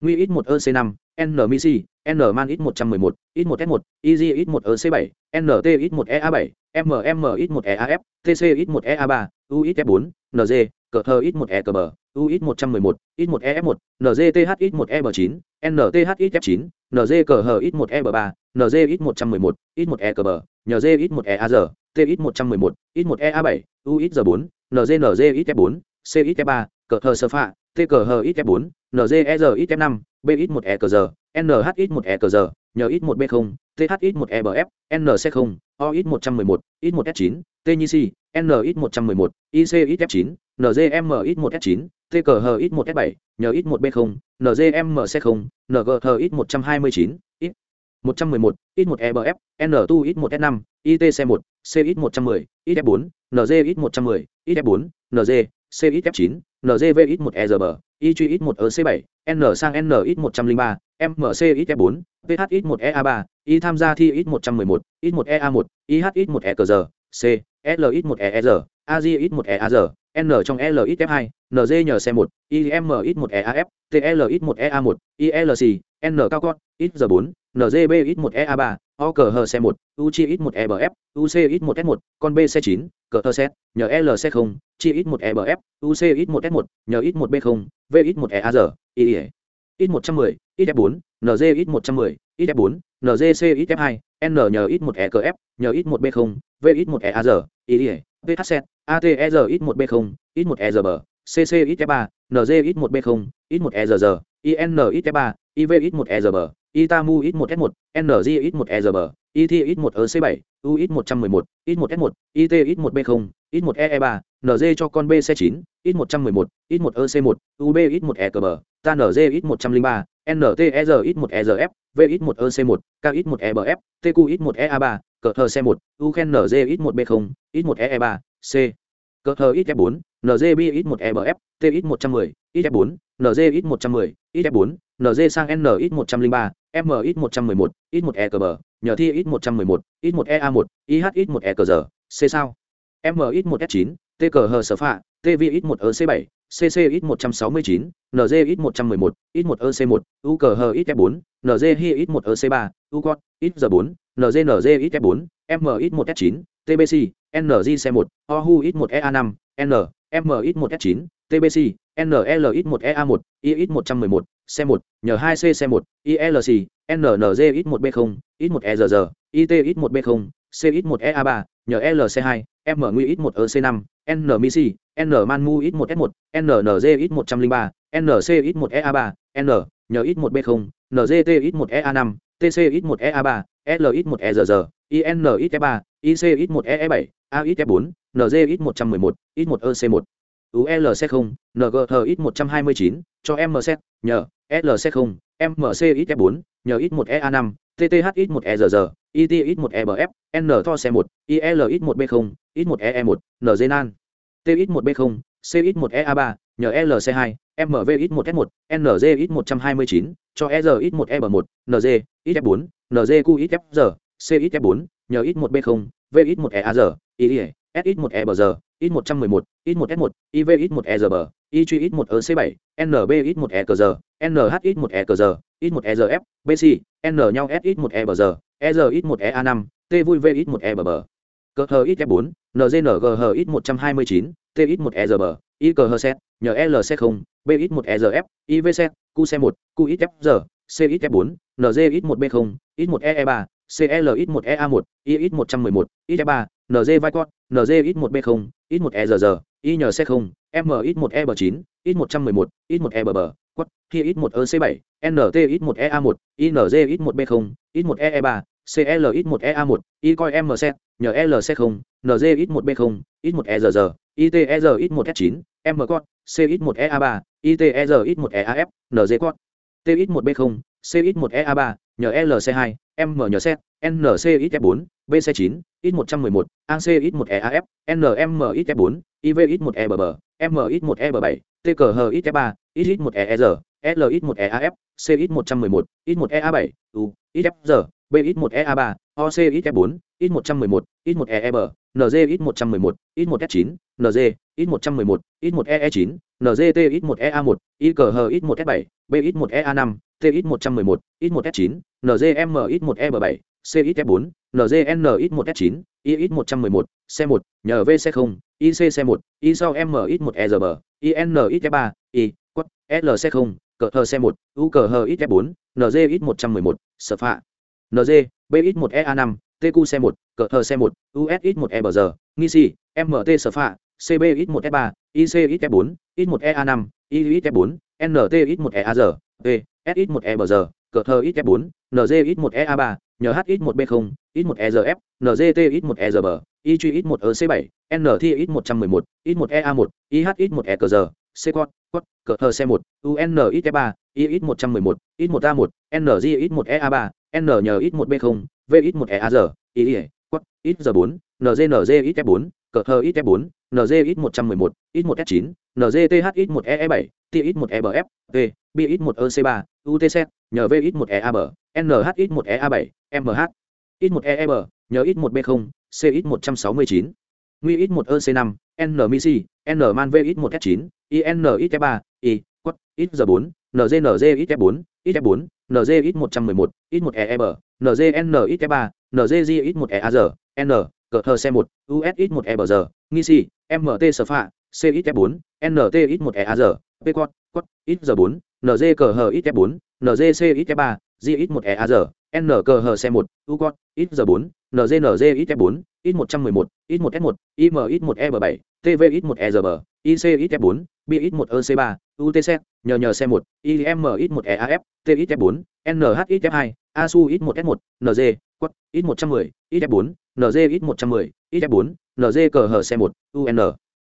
nguy ít 1 ec 5 n misi n man ít 111 ít 1 s 1 easy ít 1 ec 7 nt ít 1 ea 7 mm ít 1 eaf tc ít 1 ea 3 u ít f 4 ng cờ thơ ít 1 e cờ bờ UX 111, X1 EF1, NZTH X1 EB9, NTH X9, NZCH X1 EB3, NZ X111, X1 EKB, NZ X1 EAZ, TX 111, X1 EA7, UX4, NZNZ XF4, CXF3, CH Sfa, TKH XF4, NZEZ XF5, BX1 EKZ, NHX1 EKZ, NX1 B0, THX1 EBF, NC0, OX111, X1S9, TNC, NX111, ICXF9, NZMX1S9, t cờ hờ ít f 4 nzer ít f 5 b ít 1 e cờ giờ nh ít 1 e cờ giờ nhờ ít 1 b 0 th ít 1 e bờ f nc 0 o ít 111 ít 1 s 9 t nhi si n ít 111 ic ít f 9 nzm ít 1 s 9 t cờ hờ ít 1 s 7 nhờ ít 1 b 0 c 0 ít 129 ít 111 ít 1 f bốn nz ít 1 s 5 itc 1 ít 110 f 4 nz ít 110 Itf4, nz c ít f 9 nzv ít 1 e r bờ y truy ít 1 ở c 7 n sang n ít 103 mc ít f 4 ph ít 1 ea 3 y tham gia thi ít 111 ít 1 ea 1 ih ít 1 e cờ c l ít 1 e r az ít 1 e a r n trong l ít f 2 NG nhờ xe 1, IMX1EAF, TLX1EA1, ILC, N cao con, X4, NGBX1EA3, OKH xe 1, UCX1EBF, UCX1S1, con B xe 9, CT xe, nhờ LC0, CX1EBF, UCX1S1, nhờ X1B0, VX1EAR, IE. X110, XF4, NGX110, XF4, NGCXF2, N nhờ X1EKF, nhờ X1B0, VX1EAR, IE, VHZ, ATRX1B0, X1EZB, CCX3, NZX1B0, X1EZZ, INX3, IVX1EZB, ITAMU1S1, NGX1EZB, ITX1EC7, UX111, X1S1, ITX1B0, X1EE3, NZ cho con BC9, X111, X1EC1, UBX1ECB, TANGX103, NTERX1EZF, VX1EC1, KX1EBF, TQX1EA3, CTC1, UKNGX1B0, X1EE3, C. CTXF4, NZB ít 1 EBF, T ít 110, IF4, NZ ít 110, IF4, NZ sang N ít 103, M ít 111, ít 1 EKB, nhờ thi ít 111, ít 1 EA1, IH ít 1 EKG, C sao? M ít 1 S9, T cờ hờ sở phạ, T vi ít 1 EC7, CC ít 169, NZ ít 111, ít 1 EC1, U cờ hờ ít 4 NZ hi ít 1 EC3, U con, ít giờ 4 NZ NZ ít 4 M ít 1 S9, TBC, NG C1, OHU ít 1 EA5, N, MX1S9, TBC, NLX1EA1, IX111, C1, N2C C1, ILC, NNZ1B0, X1EZZ, ITX1B0, CX1EA3, NLC2, MNGX1EC5, NMIC, NMANMUX1S1, NNZX103, NCX1EA3, N, NX1B0, NZTX1EA5, TCX1EA3, LX1EZZ, INX 3, ICX 1 EE 7, AX 4, NZX111, X 1 EC 1, ULC 0, NGHX 129, cho MC, nhờ, LC 0, MCX 4, nhờ X 1 EA 5, TTHX 1 ERR, ITX 1 EBF, NTHOC 1, ILX 1 B0, X 1 EE 1, NGNAN, TX 1 B0, CX 1 EA 3, nhờ LC 2, MVX1S1, NZX129, cho EZX1EB1, NZ, XF4, NZQXFR, c ít f bốn nhờ ít một b không v ít một e a r i s ít một e b giờ, ít một trăm mười một ít một s một V ít một e giờ bờ, i truy ít một e c bảy B ít một e cờ giờ, N H ít một e cờ giờ, ít một e giờ f B C, n nhau s ít một e bờ giờ, e giờ ít một e a năm t vui v ít một e bờ b cờ hờ ít f bốn ngng hờ ít một trăm hai mươi chín t ít một e r b i cờ hờ set nhờ C không, b ít một e giờ f I V C, C set qc một giờ, c ít f bốn G ít một b không ít một e e ba CLX1EA1, IX111, IX3, NG Vicot, NG-1B0, X1EZZ, INC0, MX1EB9, X111, X1EBB, quất, KX1EC7, NTX1EA1, ING1B0, X1EE3, CLX1EA1, ICOIMC, NLC0, NZX1B0, X1EZZ, ITEZX1S9, MCOT, CX1EA3, ITEZX1EAF, NGCOT, TX1B0, CX1EA3, nhờ LC2, M nhờ xét, NCXF4, BC9, X111, ACX1EAF, NMXF4, IV1EBB, MX1EB7, TKHXF3, XX1ER, LX1EAF, CX111, X1EA7, U, XFR, BX1EA3, OCXF4, X111, X1EEB, nz ít 111 ít 1 s 9 nz ít 111 ít 1 ee 9 nzt ít 1 ea 1 i cờ h ít 1 s 7 b ít 1 ea 5 t ít 111 ít 1 s 9 NZM ít 1EB7, c ít f 4 nzn ít 1 s 9 i ít 111 c 1 nhờ v c 0 ic c 1 i sau m ít 1EGB, IN ít F3, i quất l c 0 cờ hờ c 1 u cờ hờ ít f 4 nz ít 111 sở phạ nz b ít 1 ea 5 tq c 1 cờ hờ xe 1 us ít 1 e bờ giờ nghi si mt sở phạ cb ít 1 f 3 ic ít f 4 ít 1 ea 5 i ít f 4 nt ít 1 ea giờ p s ít 1 e bờ giờ cờ hờ ít f 4 nz ít 1 ea 3 nhờ x ít 1 b 0 ít 1 e rf nzt ít 1 e rb i truy ít 1 c 7 nt ít 111 ít 1 ea 1 ih ít 1 e cờ giờ c quad quad cờ hờ xe 1 un ít f 3 trăm mười 111 ít 1 a 1 nz ít 1 ea 3 n nhờ ít 1 b 0 v ít 1 ea giờ i quất ít giờ bốn nznz ít f bốn cờ hơ ít f bốn nz ít 111 ít một s chín nzth ít một e bảy t ít một e bf v b ít 1 ec ba utc nhờ v ít một e a b nh ít một e a bảy mh ít một e e b nhờ ít một b không c ít 169 nguy ít 1 ec năm n misi n man v ít một s chín in ít f ba i quất ít giờ bốn nznz ít f bốn ít f bốn nz ít 111 ít một e e b nz n ít f ba nz g ít 1 e a giờ n cờ thờ c 1 us ít 1 e bờ giờ nghi si mt sở phạ c ít f 4 nt ít 1 e a giờ p quất quất ít giờ 4 nz cờ hờ ít f 4 nz c ít f 3 g ít 1 e a giờ n cờ hờ c 1 u quất ít giờ 4 nz nz ít f 4 X111, X1S1, IM1EB7, tv ít 1 e giờ ic ít f 4 b ít 1 ec 3 utc nhờ nhờ c 1 im ít 1 e af t ít f 4 nh ít f 2 asu ít 1 s 1 nz quất ít 110 ít f 4 nz ít 110 ít f 4 nz cờ hờ c 1 un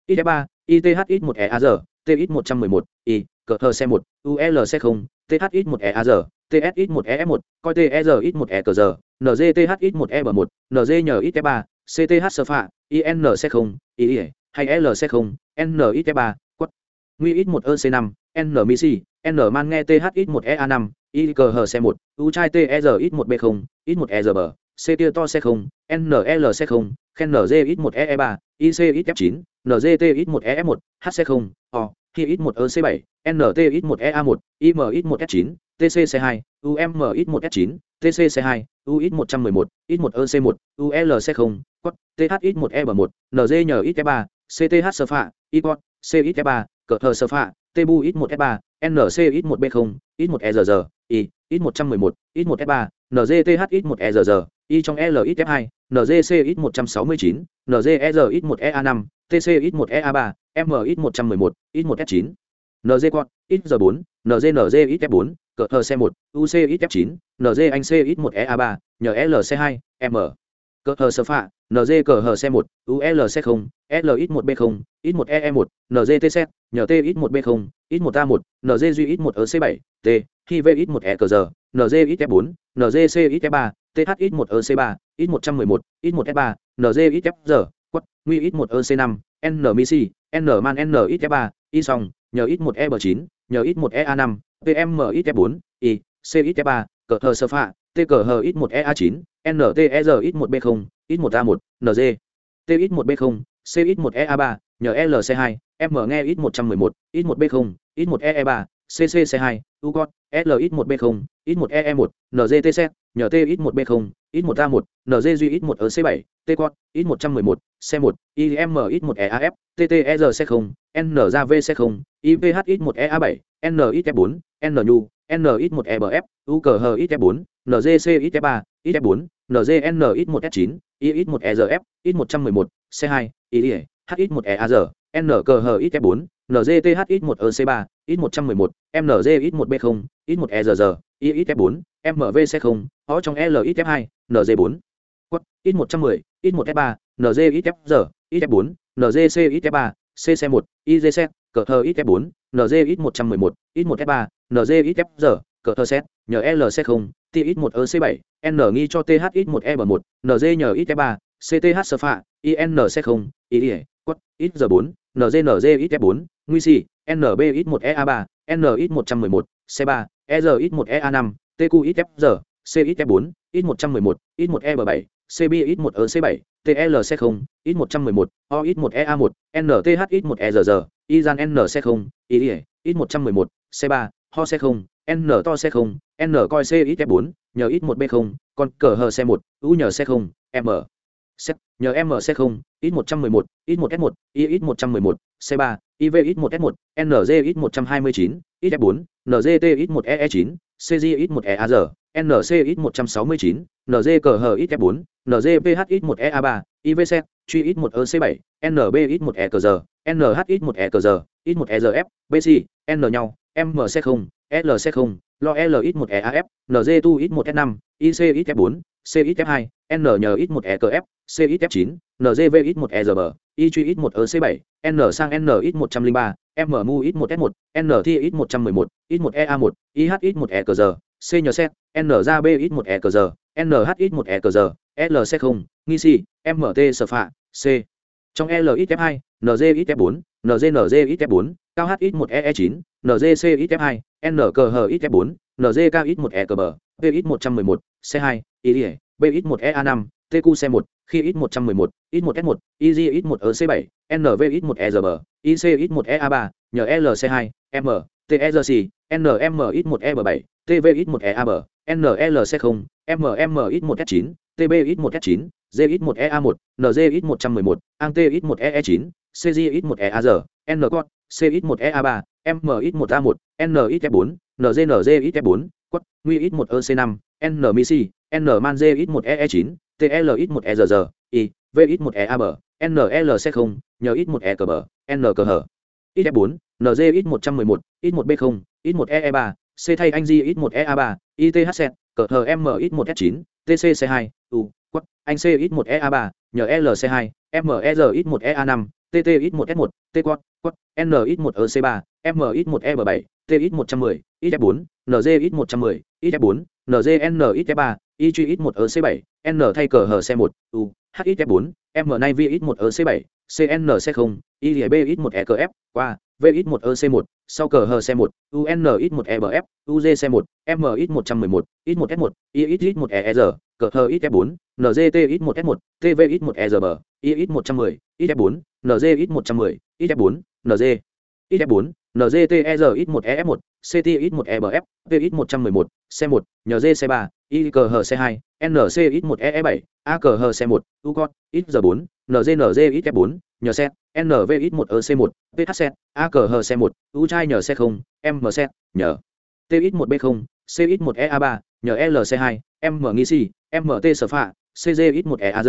ít f 3 ith ít 1 e a r t ít 111 i, cờ hờ c 1 ulc 0 th ít 1 e a r ts ít 1 e f 1 coi t e giờ ít 1 e cờ giờ nzth ít 1 e b 1 nz nhờ ít f 3 cth sơ phạ inc 0 i hay lc 0 n ít f 3 quất nguy ít 1 ec 5 n misi n man nghe THX1EA5, i cờ hờ c 1 u chai t e giờ ít 1 b 0 ít 1 e giờ bờ c tia to c 0 nlc 0 khen nz ít 1 e e 3 ic ít f 9 nzt ít 1 e f 1 hc 0 o khi ít 1 ec 7 nt ít 1 e a 1 im ít 1 s 9 tcc 2 um ít 1 s 9 tcc 2 u ít 111 ít 1 ec 1 ulc 0 quất th ít 1 e bờ 1 nz nhờ ít f 3 cth sơ phạ i quất c ít f 3 cờ thờ sơ phạ tbu ít 1 s 3 nc ít 1 b 0 ít 1 e rr i ít 111 ít 1 s 3 ngth ít 1 e rr i trong l ít f 2 ngc ít 169 nzer ít 1 ea 5 tc ít 1 ea 3 m ít 111 ít 1 s 9 nz quạt ít giờ 4 nz nz ít f 4 cỡ hờ c 1 uc ít f chín nz anh c ít 1 ea 3 nhờ lc 2 m cỡ hờ sơ phạ NJCHC1, ULC0, LX1B0, X1EE1, nztc, NT1B0, X1A1, NJGX1EC7, T, HIVX1ECG, NJXF4, NJCXF3, THX1EC3, X111, X1F3, NJXFG, quất, nguy X1EC5, NMIC, Nman NXF3, Y song, nhờ X1EB9, nhờ X1EA5, PMXF4, Y, CXF3, cờ hờ sơ phạ, T cờ hờ X1EA9, NTER X1B0, ít một a một nz t ít một b không c ít một ea ba nhờ lc hai m nghe ít một trăm mười một ít một b không ít một ee e ba ccc hai u cot l ít một b không ít một e e một xét nhờ t ít một b không ít một a một nz duy ít một ở c bảy t cot ít một trăm mười một c một im ít một eaf a f c không n ra v c không ivh ít một ea bảy n ít f bốn n nu n ít một ebf u cờ h ít f bốn ngc ít f ba ít f bốn NGN ít 1 s 9 I ít 1 EZF, ít 111, C2, I H ít 1 EAZ, NKHIT4, NGTH ít 1 EC3, ít 111, MNG ít 1 B0, ít 1 EZZ, IT4, MVC0, O trong LXF2, NZ4, Quất, ít 110, ít 1 F3, NG IT4, NZCIT3, CC1, IGC, cờ thơ ít F4, NG ít 111, ít 1 F3, NG ít FZ, cờ thơ set, nhờ LC0, T ít 1 EC7, n nghi cho th ít một e b một nz nhờ ít e ba cth sơ phạ c không i quất ít giờ bốn nznz ít e bốn nguy si nb ít một e a ba n ít một trăm mười một c ba e r ít một e a năm tq ít f giờ c ít f bốn ít một trăm mười một ít một e b bảy cb ít một ở c bảy tlc không ít một trăm mười một o ít một e a một nth ít một e r r y gian nc không y ít một trăm mười một c ba ho c không n to c không n coi c ít f bốn nhờ ít một b không còn cờ hờ c một u nhờ c không m set nhờ c không ít một trăm mười một ít một s một i ít một trăm mười một c ba iv ít một s một nz ít một trăm hai mươi chín ít f bốn nzt ít một e chín cg ít một e a r nc ít một trăm sáu mươi chín nz cờ hờ ít f bốn nzph ít một e a ba ivc truy ít một ec bảy nb ít một e cờ giờ nh ít một e cờ giờ ít một e rf bc n nhau mc0 Lc0, lo l ít một eaf nz tu ít một s 5 ic ít f bốn c ít f hai n nhờ ít một ekf c ít f 9 nzv ít một erb y truy ít một ec 7 n sang n ít một trăm linh ba m mu ít một s 1 n thi ít một trăm mười một ít một ea 1 ih ít một e cờ c nhờ set n ra b ít một nh ít một e cờ giờ lc không nghi si mt phạ c trong l ít f hai nz ít f NGNGXF4, cao HX1EE9, NGCXF2, NKHXF4, NGKX1EKB, PX111, C2, IE, BX1EA5, TQC1, khi X111, X1S1, IGX1EC7, NVX1EGB, ICX1EA3, nhờ LC2, M, TERC, NMX1EB7, TVX1EAB, NLC0, MMX1S9, TBX1S9, ZX1EA1, NZX111, ANGTX1EE9, CJX1EA0, n CX1EA3, MX1A1, nx bốn ngnz bốn quất nguy x một ec năm n NMANZX1EE9, tl x một e rr i v x một ea b nl c không nhờ X4, e cờ X1B0, X1EE3, c thay anh di ít một e a ba ith set cờ hờ m ít một s chín TCC2, u quất anh c ít một e a ba nhờ lc hai m ttx 1 s 1 t quad quad nx 1 ec 3 MX1EB7, tx 110 IF4, NZX110, IF4, nzn x 3 IGX 1 EC7, N thay cờ hở C1, U, HX 4 M nay VX 1 EC7, CN C0, ILBX 1 EKF, qua, VX 1 EC1, sau cờ hở C1, UNX 1 EBF, UZC1, MX 111, X1 S1, IX 1 ER, cờ hở IF4, NZTX 1 S1, TVX 1 ERB, ít một e r trăm mười ít bốn nz ít một trăm mười ít bốn nz ít f bốn nzter ít một ef một ct ít một ebf v ít một trăm mười một c một nhờ c ba y cờ hờ c hai nc ít một ee bảy a cờ hờ c một u cot ít giờ bốn nznz ít f bốn nhờ nv ít một ở c một phc a cờ hờ c một u trai nhờ c không mc nhờ t ít một b không c ít một ea ba nhờ lc hai m nghi si mt sở phạ cg ít một ea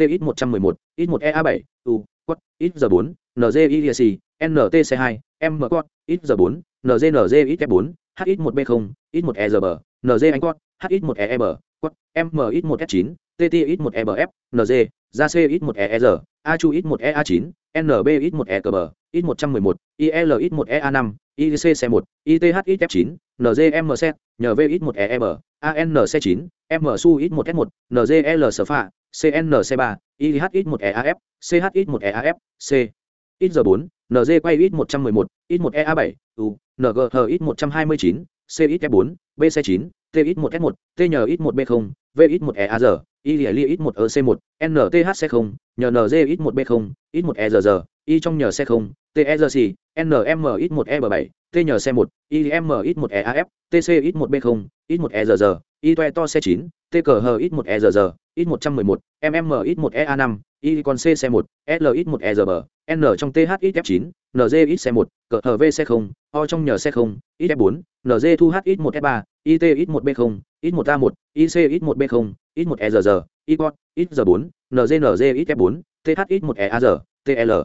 t ít một trăm mười một ít một ea bảy u quất ít giờ bốn ntc hai m quất ít giờ bốn nznz ít f bốn h ít một b không ít một e giờ bờ nz anh quất h ít một e e quất m ít một s chín tt ít một ebf nz ra c ít một eer a chu ít một ea 9 nb ít một ekb ít một trăm mười một il ít một ea 5 ICC1, ITHX F9, NGM NVX 1 EM, ANC9, MSUX 1 S1, NGL Sfa, CN xe 3, IHX 1 EAF, CHX 1 EAF, C. XG4, NG quay X111, X1 EA7, U, NGH129, CX4, BC9, TX1S1, TNX1B0, VX1EAR, ILIX1EC1, NTHC0, NNZX1B0, X1ERR, Y trong nhờ xe 0 TERC, NMX1EB7, TNC1, IMX1EAF, TCX1B0, X1EZZ, ITOETO C9, TCHX1EZZ, X111, MMX1EA5, Icon CC1, LX1EZB, N trong THXF9, NZXC1, CHVC0, O trong nhờ C0, XF4, NZTHX1F3, ITX1B0, X1A1, ICX1B0, X1EZZ, Icon, XZ4, NZNZXF4, THX1EAZ, TL.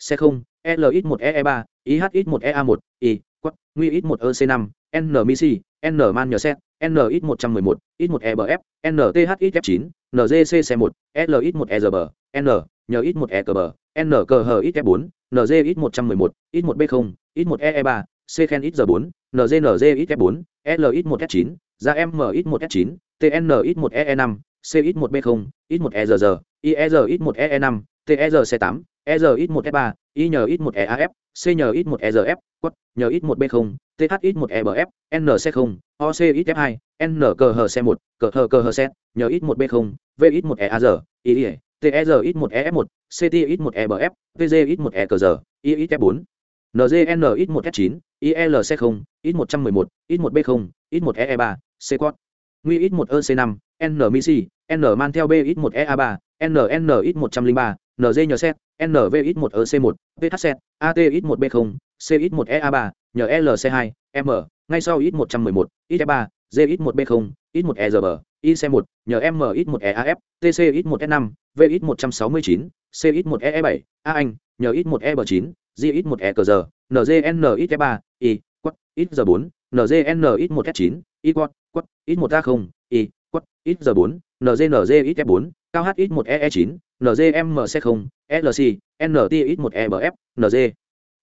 C0, LX1EE3, IHX1EA1, I, quắc, nguy X1EC5, NMC, Misi, NX111, X1EBF, NTHXF9, NGCC1, LX1EGB, N, nhờ X1ECB, NKHXF4, NGX111, X1B0, X1EE3, Cgen X4, NGNGXF4, LX1S9, ra MX1S9, TNX1EE5, CX1B0, X1EGG, IEGX1EE5, TERC8, e r ít một f ba i nhờ ít một eaf c nhờ ít một erf quất nhờ ít một b không th ít một ebf NC0, không oc ít F2, NCHC1, CHCHC, nhờ ít 1 B0, v ít một ear i i tr ít một ef một ct ít một ebf pg ít một e cờ giờ i ít f bốn ngn ít một s chín ilc không ít một trăm mười một ít một b không ít 1 EE3, c quát nguy ít một ec năm n misi n man theo b ít 1 ea ba nn ít một trăm linh ba nz nhờ xét NVX1EC1, VHZ, ATX1B0, CX1EA3, nhờ LC2, M, ngay sau X111, X3, ZX1B0, X1EGB, IC1, nhờ MX1EAF, TCX1E5, VX169, CX1EE7, A Anh, nhờ X1EB9, GX1EQG, NGNXE3, I, quất, XG4, NZNX1S9, Y quất, quất, X1A0, I, quất, XG4, NGNGXF4, cao hx 1 ee 9 nzmc 0 lc nt ít một ebf nz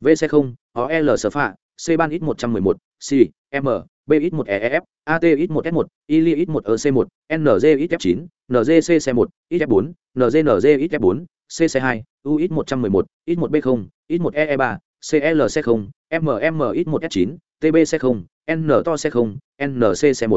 vc 0 ol sở phạ c ban x 111 c m b ít một eef at ít một s 1 ili ít một ec 1 nz ít f chín nzc c một ít f bốn nznz ít f bốn cc hai u ít một trăm mười một ít một b không ít một ee ba clc không mm ít một s chín tbc 0 n to c không nc c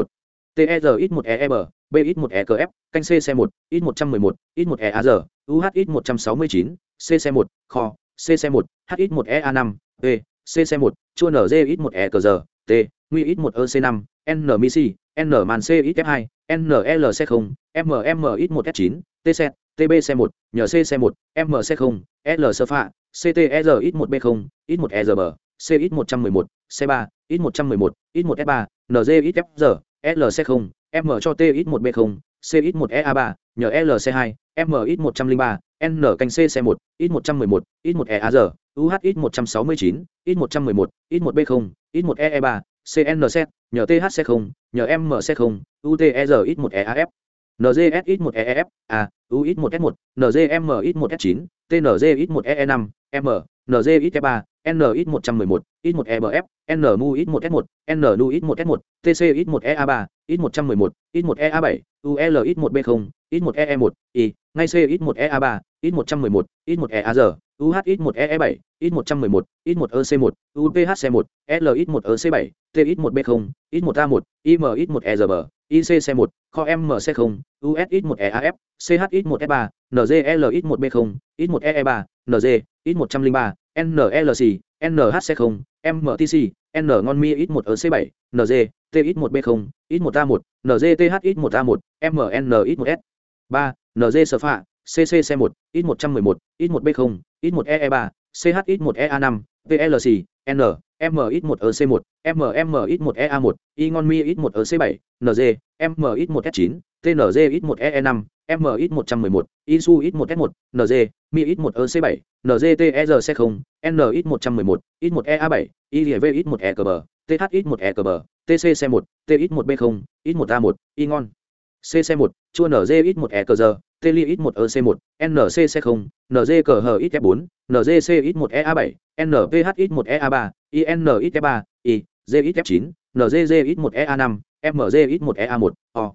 TEZX1EM, BX1EKF, canh CC1, X111, X1EAZ, UHX169, CC1, kho, CC1, HX1EA5, E, CC1, chua NZX1EKZ, T, nguy X1EC5, N MIC, N man CXF2, NLC0, MMX1S9, TC, TBC1, nhờ CC1, MC0, LSFA, CTRX1B0, X1EZB, CX111, C3, X111, X1F3, NZXFZ, lc 0 m cho t ít 1 b 0 C1ea3, nhờ lc 2 m ít 103 n canh c c 1 ít 111 ít 1 ea UHIt169, ít 111 ít 1 b 0 ít 1 ee 3 cnc nhờ thc 0 nhờ mc 0 utr ít 1 eaf NGS ít 1 EEF, A, U ít 1 S1, NGM ít 1 S9, TNG ít 1 EE5, M, NG ít F3, N NX111, X1EBF, NMU X1S1, NNU X1S1, TC X1EA3, X111, X1EA7, UL X1B0, X1EE1, Y, ngay C X1EA3, X111, X1EAR, UH X1EE7, X111, X1EC1, UPHC1, L X1EC7, T X1B0, X1A1, IM X1ERB, ICC1, kho MC0, USX1EAF, CHX1F3, NGLX1B0, X1EE3, NG, X103, NLC, NHC0, MTC, N ngon mi ít 1 EC7, NG, T ít 1 B0, ít 1 A1, NGTH ít 1 A1, MN ít 1 S. 3, NG Spa, CCC1, ít 111, ít 1 B0, ít 1 EE3, CH ít 1 EA5, VLC, N, M ít 1 EC1, MM ít 1 EA1, Y ngon mi ít 1 EC7, NG, M ít 1 S9, TNG ít 1 EE5, MX 111, ISU X 1S1, NZ, Mi X 1EC7, NZTERC0, NX 111, X 1EA7, ILV X 1EKB, TH X 1EKB, TCC1, TX 1B0, X 1A1, Ingon. CC1, chua NZ X 1EKG, Teli X 1EC1, NCC0, NZKH X4, NZC X 1EA7, NPH X 1EA3, IN X 3 I, Z X 9, NZZ X 1EA5, MZ X 1EA1, O.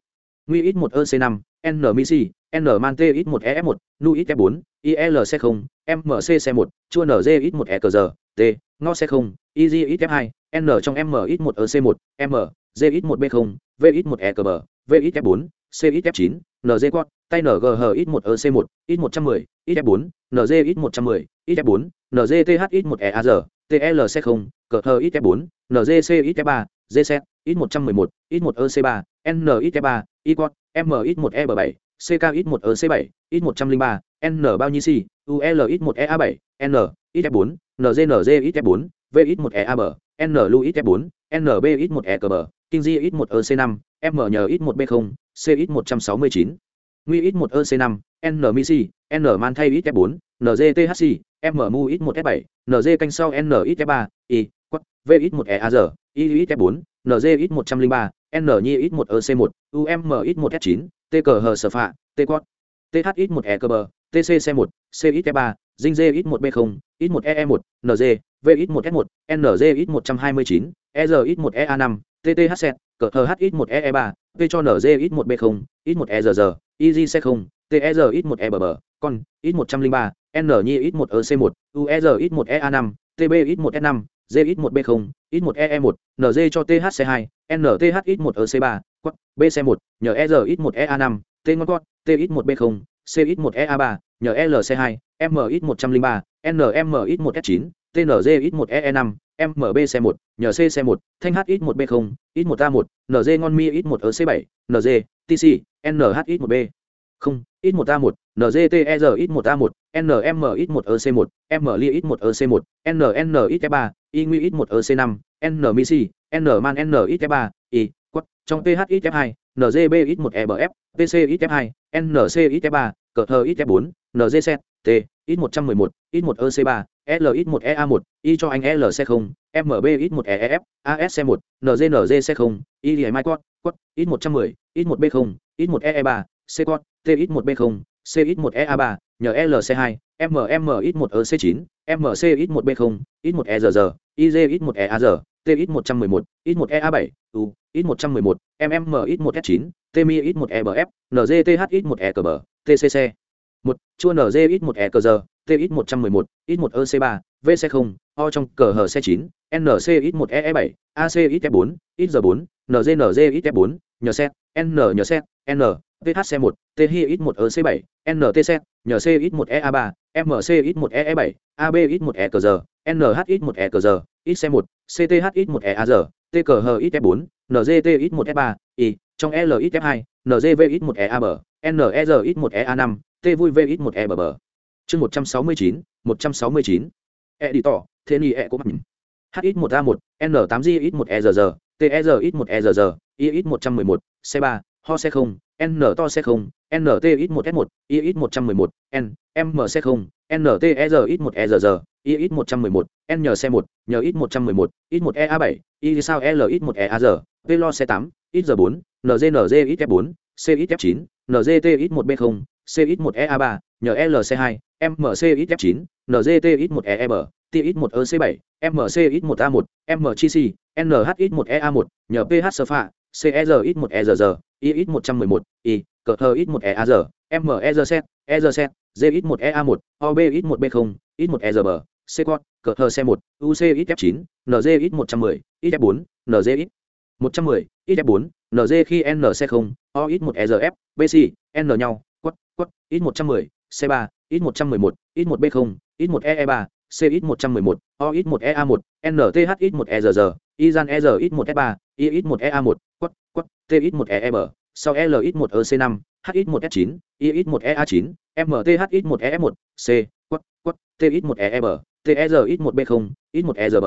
Nguy X 1EC5, N Misi, N Mante X1 EF1, Nu X4, IL C0, MC C1, Chua NZ X1 EKG, T, Ngo C0, EG X2, N trong M X1 EC1, M, Z X1 B0, V X1 EKB, V X4, C X9, NZ Quad, tay NGH X1 EC1, X110, X4, NZ X110, X4, NZTH X1 EAZ, TL C0, cờ thơ XF4, NGC XF3, GC, X111, X1EC3, NXF3, Y-Quad, Mx1eB7, CK1EC7, X103, N bao nhiêu C, UL1EA7, N, XF4, NGNGXF4, VX1EAB, N LUXF4, NBX1ECB, Kinh Di X1EC5, FMN1B0, CX169. Nguy X1EC5, N MISI, N Man thay XF4, NGTHC, M MU X1F7, NG canh sau NXF3, I, Y, VX1EAR, YXF4, NG X103, n nhi ít một ec một um ít một S chín t cờ hờ sở phạ t quát th ít một e cờ bờ tc c một c ít E ba dinh d ít một b không ít một ee một nz v ít một s một nz ít 129 e r ít một ea năm tth set cờ hờ h ít một ee ba v cho nz ít một b không ít một e r r iz c 0 ter ít một e bờ bờ con ít 103 n nhi ít một ec một uer ít một ea năm tb ít một s năm d ít một b không ít một e một nz cho thc hai nth ít một ec ba, quất bc một, nhờ e r ít một ea năm, t ngon quất t ít một b không, c ít một ea ba, nhờ lc hai, m ít 103 nm ít một s chín tnz ít 1 ee 5 mbc 1 nhờ cc 1 thanh h ít 1 b 0 ít 1 a 1 nz ngon mi ít 1 ec 7 nz tc nh ít 1 b không ít 1 a 1 nzter ít 1 a 1 nm ít 1 ec 1 m li ít 1 ec 1 nn ít 3 y nguy ít 1 ec 5 n misi n man n ít 3 y quất trong ph ít 2 nzb ít 1 ebf pc ít 2 nc ít 3 cờ thơ ít 4 nzc t ít 111 ít 1 ec 3 l ít 1 ea 1 y cho anh lc 0 mb ít 1 eef asc 1 nznz 0 y li mai quất quất ít 110 ít 1 b 0 ít 1 ee 3 c quất t ít 1 b 0 c ít 1 ea 3 nhờ lc 2 mm ít 1 ec 9 mc ít 1 b 0 ít 1 e rr iz ít 1 ea r t ít 111 X1EA7, u ít 111 mm ít 1 s 9 tmi ít 1 ebf nzth ít 1 e cờ tcc 1 chua nz ít 1 e cờ giờ t ít 111 X1EC3, vc 0 o trong cờ hờ c 9 nc ít 1 ee 7 ac ít f 4 ít giờ 4 nznz ít f 4 nhờ set n nhờ set n VHC 1, thx 1 ec 7 NTC, NC1EA3, mc 1 ee 7 AB ít 1 ECG, NH ít 1 ECG, XC1, CTH ít 1 EAG, TKH 4 ngt 1 e 3 I, trong L ít F2, NGV ít 1 EAB, NER 1 EA5, T vui V ít 1 EBB. Chương 169, 169. Editor, thế ni E của mình H 1 A1, N8G ít 1 ERG, TR ít 1 ERG, I 111, C3, ho c 0 n to c 0 nt ít một s một i ít 111 n m c 0 nt e r ít một e r r i ít 111 n nhờ c một, nhờ ít 111 ít một e a bảy i sao l ít một e a r v lo c tám, ít giờ 4 nznz ít f bốn, c ít f chín, nzt ít một b không, c ít một e a 3 nhờ lc hai, mc ít f chín, nzt ít một e e b t ít một ec bảy, mc ít một a một, m chi c nh ít một e a 1 nhờ ph sơ phạ cer ít một e r r i ít một trăm mười một i cờ thơ ít một e a r m e r set e r set g ít một e a một o b ít một b không ít một e r b c con cờ thơ c một u c ít f chín n nz ít một trăm mười ít f bốn n nz ít một trăm mười ít f bốn nz khi n c không o ít một e r f bc n nhau quất quất ít một trăm mười c ba ít một trăm mười một ít một b không ít một e e ba c ít một trăm mười một o ít một e a một nth ít một e r r i gian e r ít một f ba i ít một e a một quất tx một e e sau lx một ec năm h một s chín i một ea chín mth một ef một c quất quất tx một e e b một b không x một e r b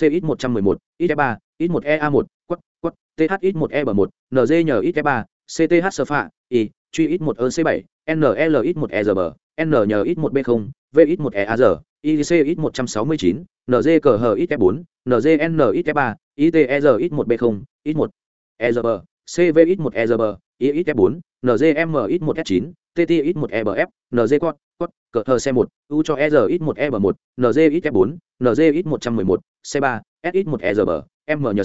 c một trăm mười một x ba x một ea một quất quất th một e b một nz nhờ x ba cth sơ phạ i truy ít một ec bảy nl ít một e r b n nhờ ít một b không v ít một e a r ic ít một trăm sáu mươi chín nz cờ hờ ít f bốn nzn ít f ba itr ít một b không ít một EZB, CVX1 EZB, IXF4, NGMX1S9, TTX1 EBF, NG CORTC1, U cho EZX1 EB1, NGXF4, NGX111, C3, SX1 EZB, M nhờ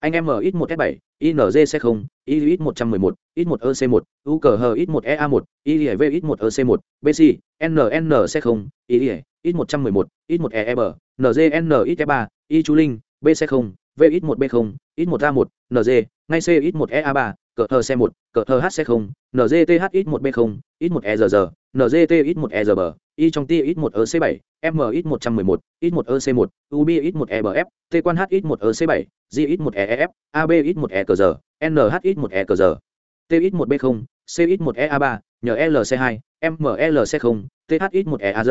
Anh em M1S7, INGC0, IX111, X1EC1, UKH1EA1, IIVX1EC1, BC, NNC0, IIX111, X1EEB, NGNXF3, Y Chú Linh, BC0, v ít một b không ít một a một nz ngay c ít một ea ba cờ thờ c một cờ thờ h c không nzth ít một b không ít một e rr nzt ít một e rb y trong t ít một ec bảy m ít một trăm mười một ít một ec một ub ít một ebf t quan h ít một ec bảy g ít một eef ab ít một e cờ giờ nh ít một e cờ giờ t ít một b không c ít một ea ba nhờ lc hai mlc không th ít một ea a ts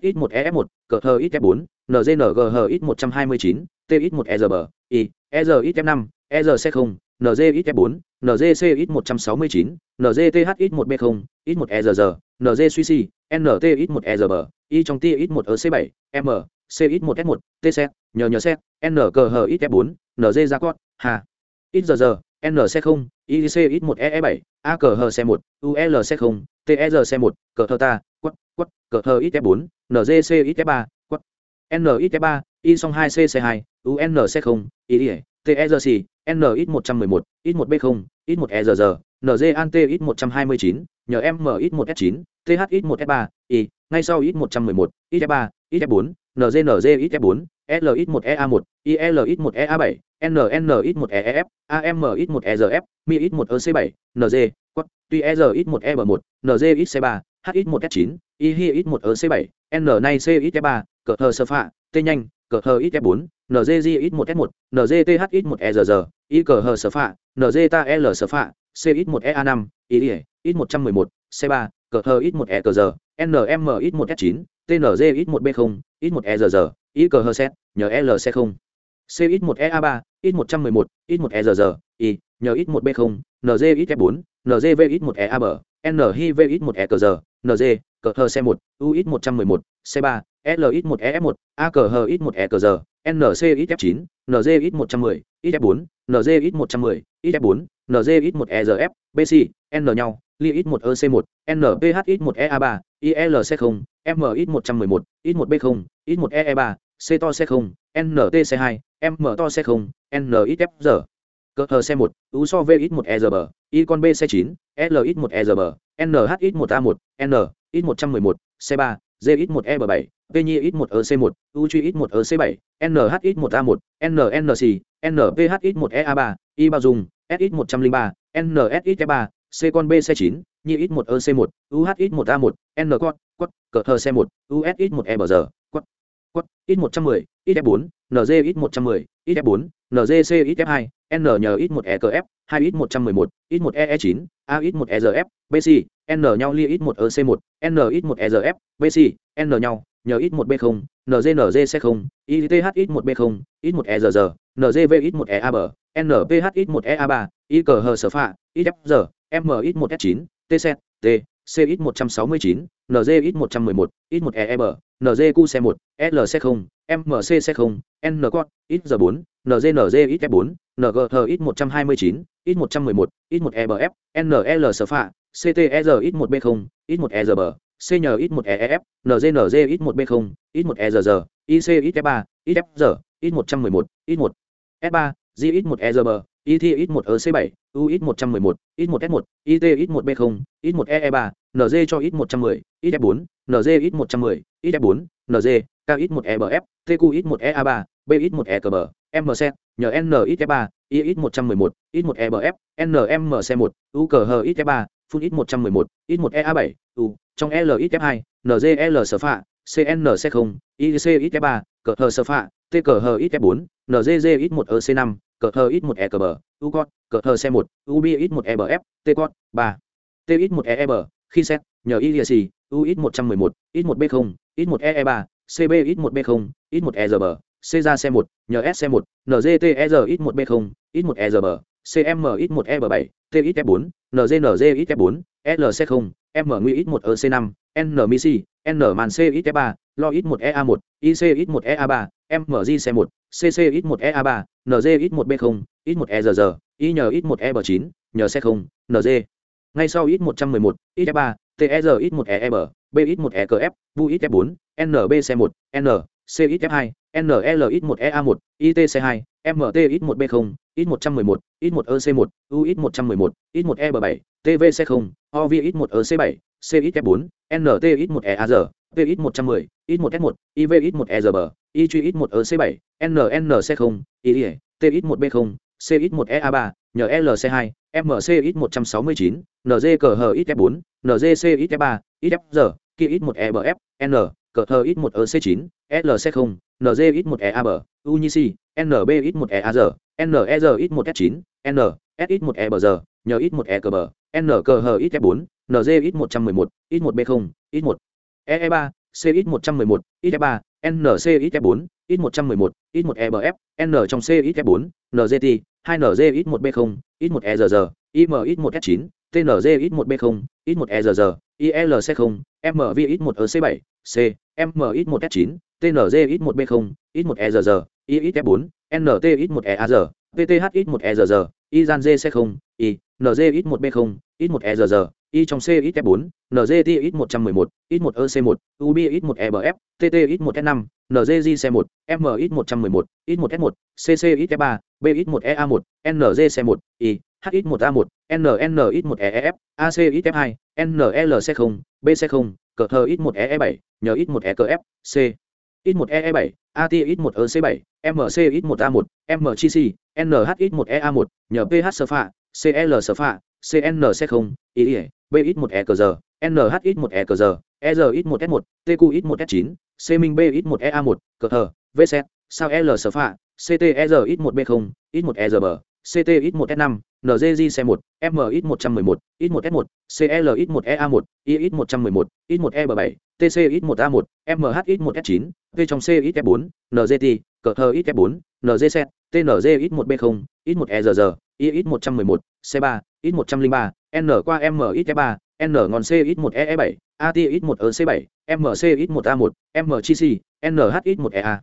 ít một ef một cờ thờ ít f bốn nzng ít một trăm hai mươi chín t ít một e rb y e r ít f năm e r c không nz ít f bốn NGC ít 169, NGTH ít 1B0, ít 1 ERR, NG suy si, NT ít 1 ERB, Y trong TX 1 EC 7 M, CX 1 S 1 TC nhờ nhờ xét N cờ hờ ít F4, NG ra quát, hà. Ít giờ giờ, N c 0, IC ít 1 EE7, A cờ hờ C1, UL C0, TR C1, cờ Thơ ta, quất quất cờ hờ ít f bốn nzc ít f ba quất n ít f ba y song hai cc hai unc không y terc n ít một trăm mười một ít một b không ít một e rr nz an t ít một trăm hai mươi chín nhờ em m ít một s chín th ít một s ba y ngay sau ít một trăm mười một ít f ba ít f bốn nznz ít f bốn l ít một ea một il ít một ea bảy nn ít một eef am ít một erf mi ít một ec bảy nz quất tuy r ít một e b một nz ít c ba HX1S9, IHX1EC7, nlncx3, cỡ thờ sơ phạ, T nhanh, cỡ thờ X4, nzjx1s1, NZTHX1EZZ, Y cỡ hờ sơ phạ, NZTL sơ phạ, CX1EA5, IE, X111, C3, cỡ thờ X1ECZ, NMX1S9, TNZX1B0, X1EZZ, Y cỡ hờ set, nhờ LC0. CX1EA3, X111, X1EZZ, Y, nhờ X1B0, NZX4, NZVX1EAB, NHIVX1ECZ, NG, cờ thờ C1, U ít 111, C3, L ít 1 EF1, A cờ hờ ít 1 E cờ NC ít F9, NG ít 110, ít F4, NG ít 110, ít F4, NG ít 1 ERF, BC, N nhau, Li ít 1 EC1, NPH ít 1 EA3, ILC0, M ít 111, ít 1 B0, ít 1 EE3, C to C0, NTC2, M to C0, N ít F giờ. cờ hờ C1, U so V ít 1 ERB, I con B C9, L ít 1 ERB, NH ít 1 A1, N ít 111, C3, G ít 1 EB7, P nhi ít 1 EC1, U truy ít 1 EC7, NH ít 1 A1, NNC, NPH ít 1 EA3, I bao dùng S ít 103, NS ít F3, C con B C9, nhi ít 1 EC1, UH ít 1 A1, N con, quất, cờ thờ C1, US ít 1 bờ giờ quất ít một trăm mười ít f bốn nz ít một trăm mười ít f bốn nzc ít f hai n nhờ ít một ekf hai ít một trăm mười một ít một ee chín a ít một ezf bc n nhau lia ít một ec một n ít một ezf bc n nhau nhờ ít một b không ngnz c không ith ít một b không ít một ezr ngv ít một ea b nph ít một ea ba ít cờ hờ sở phạ ít fr m ít một s chín t c t c ít một trăm sáu mươi chín nz ít một trăm mười một ít một eeb NJQC1, LC0, MCC0, N-Cot, XG4, NGNGXF4, NGHX129, X111, X1EBF, NLSFA, CTEZX1B0, X1EZB, CNX1EF, NGNGX1B0, X1EZG, ICXF3, XFG, X111, X1, S3, GX1EZB, ETX1EC7, UX111, X1S1, ITX1B0, X1EE3, NG cho ít 110, ít F4, NG ít 110, ít F4, NG, K ít 1 EBF, TQ ít 1 EA3, B ít 1 EKB, MC, nhờ N ít F3, I ít 111, ít 1 EBF, NMC1, U cờ ít F3, Phun ít 111, ít 1 EA7, U, trong L ít F2, NGL sở phạ, CNC0, IC ít F3, cờ hờ sở phạ, T cờ ít F4, NGG ít 1 EC5, cờ thờ ít một e u con cờ thờ xe một u b ít 1ebf, t con ba t ít 1 EB, khi xét nhờ y lìa xì u ít một trăm mười một ít một b không ít một e e ba cb ít một b không ít một e r c ra một nhờ s xe một ngt e r ít một b không ít một e r cm ít một e bờ bảy t ít f bốn ngnz ít f bốn l c không m nguy ít một e c năm n mi c n màn c ít f ba lo ít một ea một ic ít một ea ba mg xe một cc ít một ea ba nz ít một b không ít một e I nhờ ít một e b chín nhờ c không NZ ngay sau ít 111, ít F3, TEZ ít 1 EM, B ít 1 EKF, VU ít F4, NBC 1, N, C ít F2, NL ít 1 EA1, ITC 2, MT ít 1 B0, ít 111, ít 1 EC1, U ít 111, ít 1 EB7, TVC 0, OV ít 1 EC7, C ít F4, NT ít 1 EAZ, t ít 110, ít 1 S1, IV ít 1 EZB, IG ít 1 EC7, NNC0, IE, T ít 1 B0, C ít 1 EA3, nlc2 mc ít một trăm sáu mươi chín nz cờ hờ ít f bốn nzc ít f ba ít f giờ kia ít một e b f n cờ hờ ít một ec chín lc không nz ít một e a b u nhi c nb ít một e a giờ NER ít một s 9 N, S ít một E bờ giờ, nhờ ít một E cờ bờ, N cờ hờ ít F4, NG ít 111, ít một B0, ít một EE3, C ít 111, ít F3, NC ít F4, ít 111, ít một E bờ F, N trong C ít F4, NGT, 2 nz ít một B0, ít một E IM ít một S9, tnz ít một B0, ít một E ILC0, MV ít một EC7, C, M ít một S9, tnz ít một B0, ít một E I ít F4, nt ít một e a pth ít một e r i gian g c không i nz ít một b không ít một e Y trong c ít f bốn nz t ít một trăm mười một ít một e c một ub ít một EBF, tt ít một s năm nz c một m ít một trăm mười một ít một s một cc ít f ba b ít một e a một nz c một i h ít một a một nn ít một EEF, ac ít f hai nl c không b c không cờ thơ ít một e e bảy nhờ ít một e cờ f c ít một e e bảy at ít một e c bảy mc ít một a một mgc nh ít một ea một nhờ ph sơ phạ cl sơ phạ cn c không ý b ít một e cờ giờ nh ít một e cờ giờ e r ít một s một tq ít một s chín c minh b ít một ea một cờ thờ vc sao l sơ phạ ct e r ít một b không ít một e r ct ít một s năm ngg c một m ít một trăm mười một ít một s một cl ít một ea một i ít một trăm mười một ít một e b bảy tc ít một a một mh ít một s chín v trong c ít f bốn ngt cờ thơ ít f bốn nz tnz ít một b không ít một e r r i ít một trăm mười một c ba ít một trăm linh ba n qua m ít e ba n ngon c ít một e bảy, A t ít một c bảy m c ít một a một m chi si n h ít một e a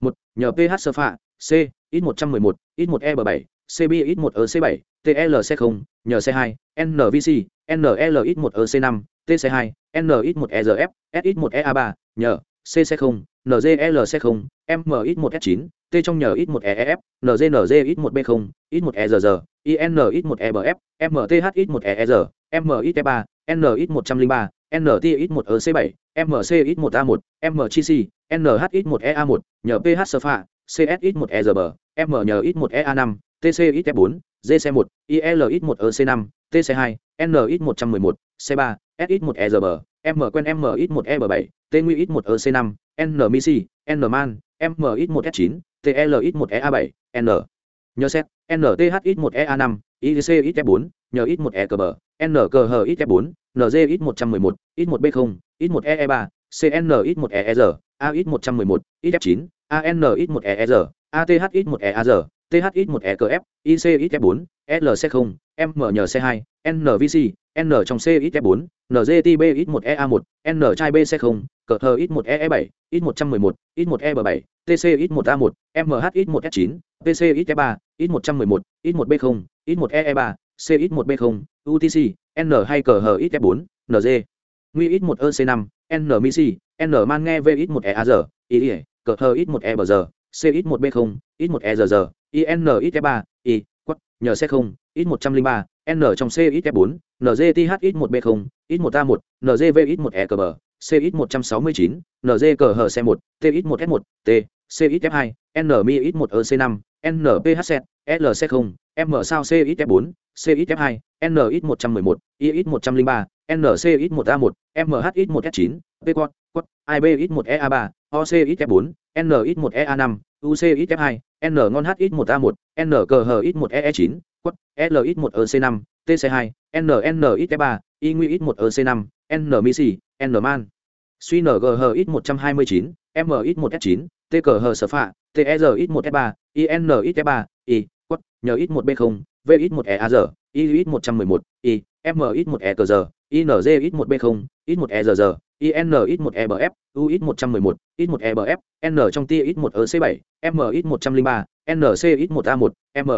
một nhờ ph sơ phạ c ít một trăm mười một ít một e b bảy b ít một c bảy T l C không nhờ c hai N v chi, N l ít một c năm T C hai n ít một e giờ f, s ít một e a ba nhờ C C không N z l C không m ít một s chín t trong nhờ ít một e f n z n z ít một b không ít một ezr INX1EBF, MTHX1ER, MXT3, NX103, NTX1EC7, MCX1A1, MCC, NHX1EA1, nhờ PH Sofa, CSX1EGB, MNX1EA5, TCX4, GC1, ILX1EC5, TC2, NX111, C3, SX1EGB, M quen MX1EB7, TNX1EC5, NMIC, NMAN, MX1S9, TLX1EA7, N nhờ xét NTHX1EA5ICXF4 f bốn nhờ ít một e cờ bờ nkh ít f bốn nz ít một trăm mười một ít một b không ít một e e ba cn ít một e e r a ít một trăm mười một ít f chín an ít một e e r ath ít một e a r th ít một e cờ f ic ít f bốn lc không m nhờ c hai nvc n trong c ít f bốn ngtb ít một ea một n trai b c không cờ hờ ít một e e bảy ít một trăm mười một ít một e b TCX1A1, MHX1S9, PCXF3, X111, X1B0, X1EE3, CX1B0, UTC, N hay CHX4, NG. Nguy X1EC5, N MIC, N man nghe VX1EAZ, IE, CHX1EBZ, CX1B0, X1EZZ, IN XF3, I, quắc, nhờ C0, X103, N trong CXF4, NGTHX1B0, X1A1, NGVX1ECB, CX169, NZKHX1, TX1S1, T, cif 2 nmix 1 ec 5 nphz lc 0 m sao cif 4 cif 2 nx 111 ix 103 ncx 1 a 1 mhx 1 s 9 pquad quad ibx 1 ea 3 ocx 4 nx 1 ea 5 ucx 2 n ngon hx 1 a 1 nqhx 1 ee 9 quad lx 1 ec 5 tc 2 nnx 3 INGUY1EC5, n misi n man suy nghx 129 mx 1 s 9 t cờ hờ sở phạ t e r ít một s ba in ít f ba i quất nhờ ít một b không v ít một e a giờ i ít một trăm mười một i m ít một e cờ giờ inz ít một b không ít một e giờ giờ in ít một e bf u ít một trăm mười một ít một e n trong tia ít một ở c bảy m ít một trăm linh ba nc ít một a một m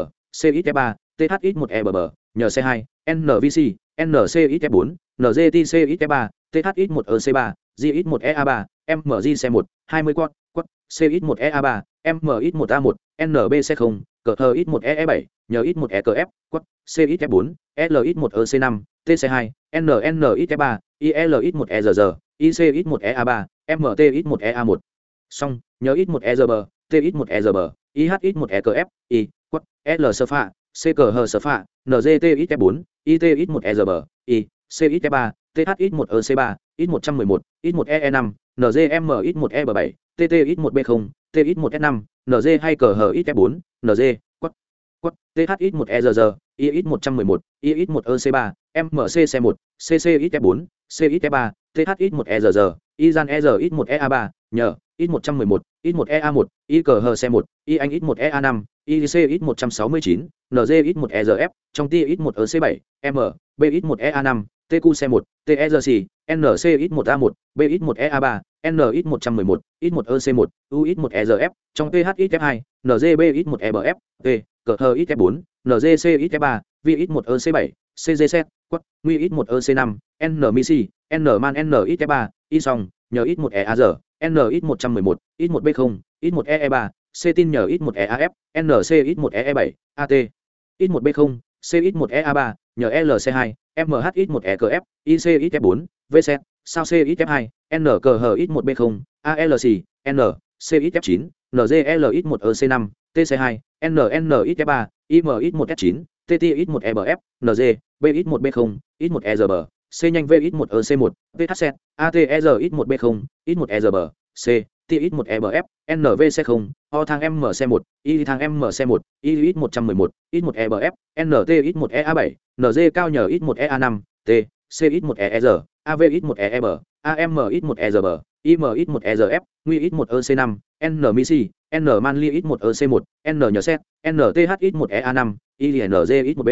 c ít f ba th ít một e b b nhờ c 2 nvc nc ít 4 c ít 3 th ít 1 ec 3 g ít 1 ea 3 mg c 1 20 quát quát CX1EA3, MX1A1, NBC0, CH1EE7, NX1EKF, quất, CXF4, LX1EC5, TC2, NNXF3, ILX1EZZ, ICX1EA3, MTX1EA1. Xong, nhớ X1EZB, TX1EZB, IHX1EKF, I, quất, L Sfa, CKH Sfa, NZTXF4, ITX1EZB, I, CXF3, THX1EC3, X111, X1EE5, NGMX1EB7, tt ít 1 b 0 t ít 1 s 5 ng hay cờ hờ ít 4 ng quất quất th ít 1 erg i ít 111 i ít 1 ec 3 mc c 1 cc ít 4 c ít 3 th ít 1 erg i gian R ít 1 ea 3 nhờ ít 111 ít 1 ea 1 i cờ hờ c 1 i anh ít 1 ea 5 IC ít 169, NG ít 1 EZF, trong tia ít 1 EC7, M, B ít 1 EA5, TQC1, TERC, NC ít 1 A1, B ít 1 EA3, N ít 111, ít 1 EC1, U ít 1 ERF, trong TH ít F2, NG B ít 1 EBF, T, cờ 4 ngc 3 v 1 ec 7 CGZ, quất nguy 1 ec 5 N Misi, N man N ít F3, Y song, nhờ ít 1 EAZ, N ít 111, X1B0, X1EE3, C tin nhờ ít 1 EAF, NC ít 1 EE7, AT, X1B0 CX1EA3, nhờ LC2, MH ít 1 EKF, IC ít F4, VC, sao C ít F2, NKHX1B0, ALC, N, C ít F9, NGL ít 1 EC5, TC2, NN ít F3, IM ít 1 S9, TT ít 1 EBF, NG, B ít 1 B0, ít 1 ERB, C nhanh VX1EC1, VHC, ATR ít 1 B0, ít 1 ERB, C, T ít một EBF, nvc không O thang MC1, Y thang MC1, Y ít 111, ít một EBF, NT ít một ea bảy nz cao nhờ ít một ea năm T, C ít một ez AV ít một EB, AM ít một ERB, IM ít một ERF, Nguy ít một ec năm N Misi, N Manly ít một ec một N nhờ xét NTH ít một EA5, nz ít một B.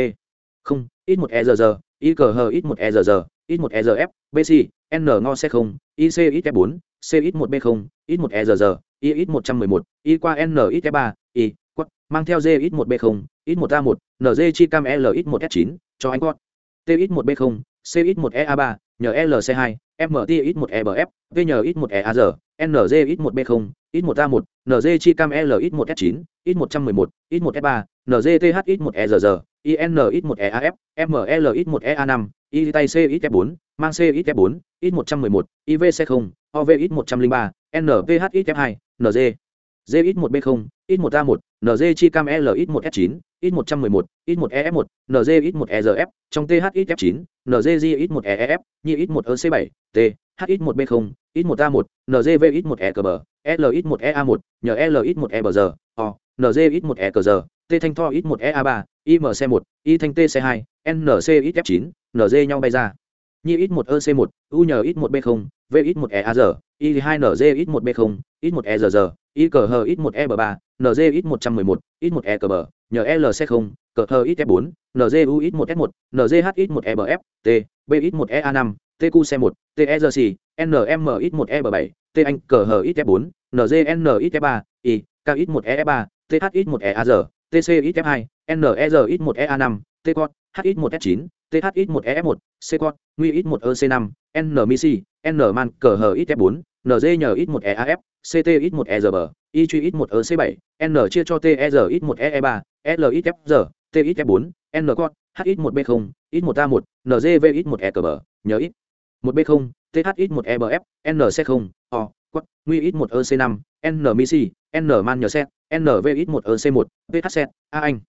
Không, ít một 1 ERG, I cờ hờ ít 1 ERG, ít một e 1 f BC, N ngo xe 0, IC ít f bốn C ít một b không ít 1 ERG, I ít 111, I qua N ít f ba I, quất, mang theo G ít một b không ít một A1, NG chi cam L ít một s chín cho anh quất. T ít một b không C ít 1 EA3, nhờ lc hai MT ít 1 EBF, V nhờ ít 1 EAR, NG ít một b không ít một A1, NG chi cam L ít một s chín ít một trăm mười một ít 1 ERG, IN ít 1 EAF, ML ít 1 EA5, ít F4, mang C ít F4, ít 111, IVC0, OV ít 103, NVH ít F2, NG. ZX1B0, X1A1, NG chi cam L ít 1 S9, X111, X1EF1, NG-X1EZF, trong TH ít F9, NGG ít 1 EEF, nhi X1EC7, T, HX1B0, X1A1, NG-VX1ECB, LX1EA1, nhờ LX1EBG, O, NG ít 1 EKG, T thanh tho ít 1 EA3, IMC1, Y thanh TC2, NCXF9, NZ nhau bay ra. Nhi ít 1 EC1, U nhờ ít 1 B0, V ít 1 EAZ, Y2 NZ ít 1 B0, ít 1 EZZ, Y cờ hờ ít 1 EB3, NZ ít 111, ít 1 ECB, nhờ LC0, cờ hờ ít F4, NZU ít 1 S1, NZH ít 1 EBF, T, B ít 1 EA5, TQC1, TEZC, NM ít 1 EB7, T anh cờ hờ ít F4, NZN ít F3, I, K ít 1 EF3, TH ít 1 EAZ, TCXF2, NERX1EA5, T-Cod, HX1S9, THX1EF1, C-Cod, NGUI1EC5, N-MISI, N-MAN, CHX4, NGNX1EAF, CTX1EGB, IQX1EC7, N chia cho TRX1EE3, LXFG, TXF4, N-Cod, HX1B0, X1A1, NGVX1EGB, nhớ ít. 1B0, THX1EBF, NC0, O, Quất, NGUI1EC5, NMC, Misi, N man nhờ set, NV ít 1 EC1, VH set, A anh.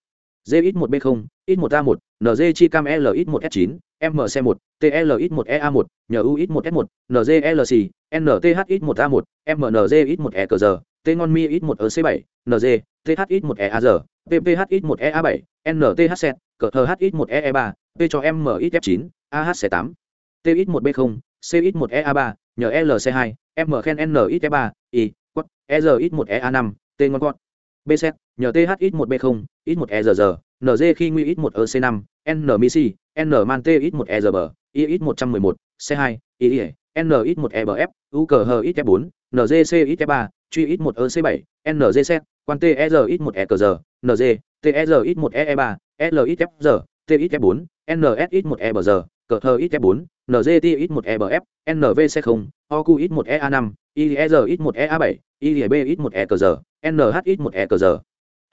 D ít 1 B0, ít 1 A1, NG chi cam L ít 1 S9, MC1, TLX1EA1, nhờ U ít 1 S1, NGLC, NTH ít 1 A1, MNG ít 1 EKG, T ngon mi ít 1 EC7, NG, TH ít 1 EAR, PPH ít 1 EA7, NTHC, set, CH ít 1 EE3, P cho M ít F9, AH 8 TX1B0, CX1EA3, nhờ LC2, M khen N ít E3, I, EZX 1 EA5, T ngon gọn. BZ, nhờ THX 1 B0, X1 EZR, NZ khi nguy X1 EC5, N Misi, N Man T X1 EZB, IX 111, C2, IY, N X1 EBF, UKH X4, NZC X3, truy X1 EC7, NZZ, quan T EZ X1 EKR, NZ, T EZ X1 EE3, LXFR, TXF4, NSX1EBR, cờ thơ XF4, NZTX1EBF, NVC0, OQ ít 1 EA5, IEZ ít 1 EA7, IEB ít 1 EKG, NH ít 1 EKG.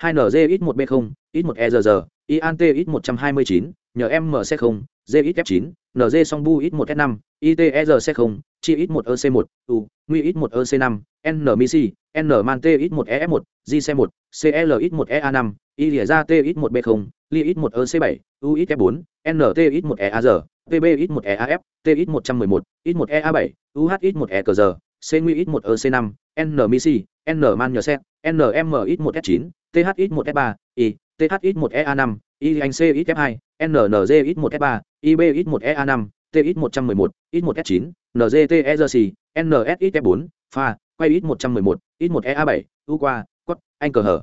2NZ ít 1 B0, ít 1 EZZ, IANT ít 129, nhờ em MC0, D ít F9, NZ song bu ít 1 S5, ITERC0, chi ít 1 EC1, U, Nguy ít 1 EC5, N MIC, N MAN T ít 1 EF1, JC1, CL ít 1 EA5, ILIA T ít 1 B0, Li ít 1 EC7, U ít F4, NT ít 1 EAZ, PBX1EAF, TX111, X1EA7, UHX1ECG, CNUX1EC5, NMC, N-man NMX1S9, THX1e3i, THX1EA5, INCXF2, NNZX1E3, IBX1EA5, TX111, X1S9, NGTERC, NSXF4, FA, quay X111, X1EA7, UQA, quất, anh cờ hở.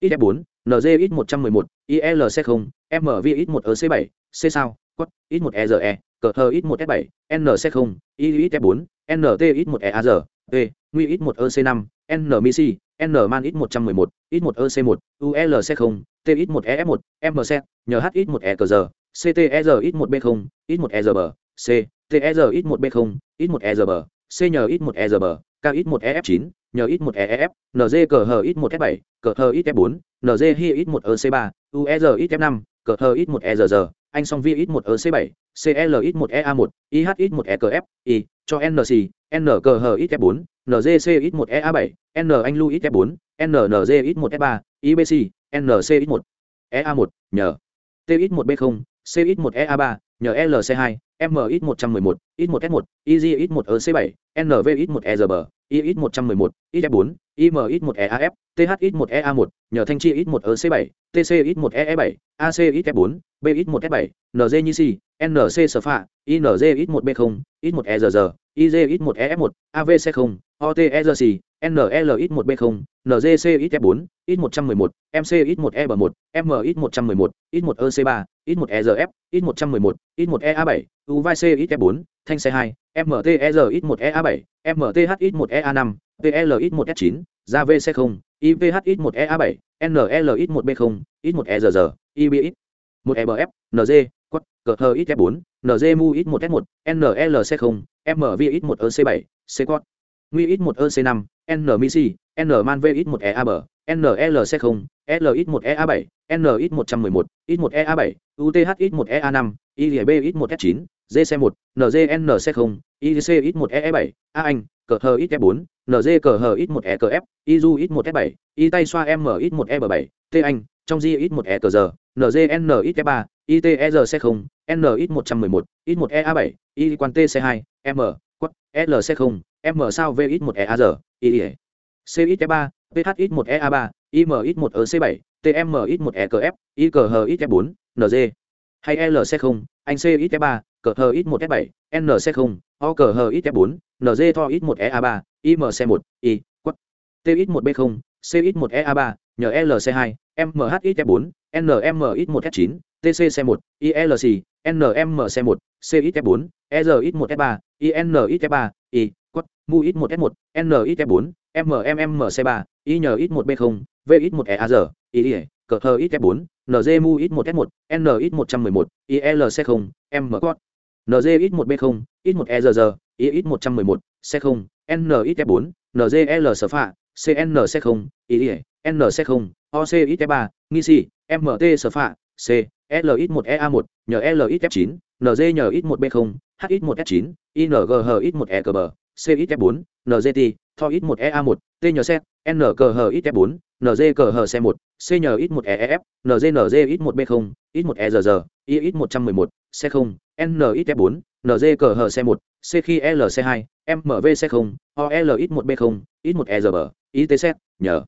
XF4, NGX111, ILC0, MVX1EC7, C sao, ilc 0 mv ít 1 c 7 c sao quất ít 1 eze cờ thơ ít một s 7 nc 0 y ít f 4 nt ít 1 eaz p nguy ít một ec 5 n misi n man ít 111 ít 1 ec một ulc 0 t ít 1 ef 1 mc nhh ít một e cờ giờ cter ít một b 0 ít một e giờ b c ter ít một b 0 ít một e giờ b c nhờ ít một e giờ b k ít 1 ef 9 nhờ ít một ef nz cờ hờ ít một f 7 cờ hờ ít f 4 nz hi ít một ec 3 uez ít f 5 cờ hờ ít một e giờ anh song vi ít 1 c 7 cl ít 1 ea 1 ih ít 1 e f, i, cho nc n cờ hờ ít f 4 nzc ít 1 ea 7 n anh lu ít f 4 nnz ít 1 f 3 ibc nc ít 1 ea 1 nhờ. T ít 1 b 0 c ít 1 ea 3 nhờ lc 2 m ít 111 ít 1 s 1 iz ít 1 ec 7 nv ít 1 e r b i ít 111 ít f 4 im ít 1 eaf th ít 1 ea 1 nhờ thanh chi ít 1 ec 7 tc ít 1 ee 7 ac ít f 4 b ít 1 f 7 nz như c nc sơ pha inz ít 1 b 0 ít 1 e iz ít 1 ef 1 avc 0 otr nl ít 1 b 0 ngc ít f 4 ít 111 mc ít 1 e b 1 m ít 111 ít 1 ec 3 ít 1 erf ít 111 ít 1 ea 7 u vai c ít f 4 thanh c 2 mter ít 1 ea 7 mth ít 1 ea 5 pl ít 1 s 9 ra vc 0 ivh ít 1 ea 7 nl ít 1 b 0 ít 1 err ib ít 1 ebf nz quất cờ thơ ít f 4 nz mu ít 1 s 1 nlc 0 mv ít 1 ec 7 c quất nguy ít 1 ec 5 n misi n man v ít 1 ea b nlc 0 l ít 1 ea 7 n ít 111 ít 1 ea 7 uth ít 1 ea 5 ilb X1 s 9 gc 1 ngnc 0 ic X1 ee 7 a anh cờ hờ X4, NG cờ hờ X1 EKF, IZU X1 S7, e y tay xoa M X1 E7, t anh trong di ít 1 e cờ giờ nzn ít f 3 iter c 0 n X111, X1EA7, y quan t c 2 m quất lc 0 m sao V X1 EAR, Y C X3, ph X1 ea 3 im X1 ec 7 tm ít 1 e cờ NG hay lc 0 anh c ít f 3 cờ hờ ít 1 f 7 nc 0 o cờ hờ ít f 4 nz tho ít 1 ea 3 imc 1 I, quất t ít 1 b 0 c ít 1 ea 3 nhờ lc 2 mh ít f 4 nm ít 1 f 9 tc c 1 ilc nm c 1 c ít f 4 R ít 1 f 3 in ít f 3 I, quất mu ít 1 f 1 n ít f 4 mmm c 3 I nhờ ít 1 b 0 v ít 1 eaz i cờ hờ ít f 4 nz mu ít 1 f 1 n ít 111 ilc 0 m cot nz ít 1 b 0 ít 1 err i ít 111 c 0 n ít f 4 nzl sở phạ cn c 0 i n c 0 oc ít f 3 nghi si mt sở phạ c l ít 1 ea 1 nhờ l ít f 9 nz nhờ ít 1 b 0 h ít 1 f 9 ingh h ít 1 e cờ bờ c ít f 4 ngt, tho ít 1 ea 1 t nhờ c n cờ h ít f 4 nz cờ hờ xe một c nhờ ít một eef nz nz ít một b không ít 1 err y ít một trăm mười một xe không n ít f 4 nz cờ hờ xe một c khi l c hai mv xe không o l ít một b không ít 1 err itc nhờ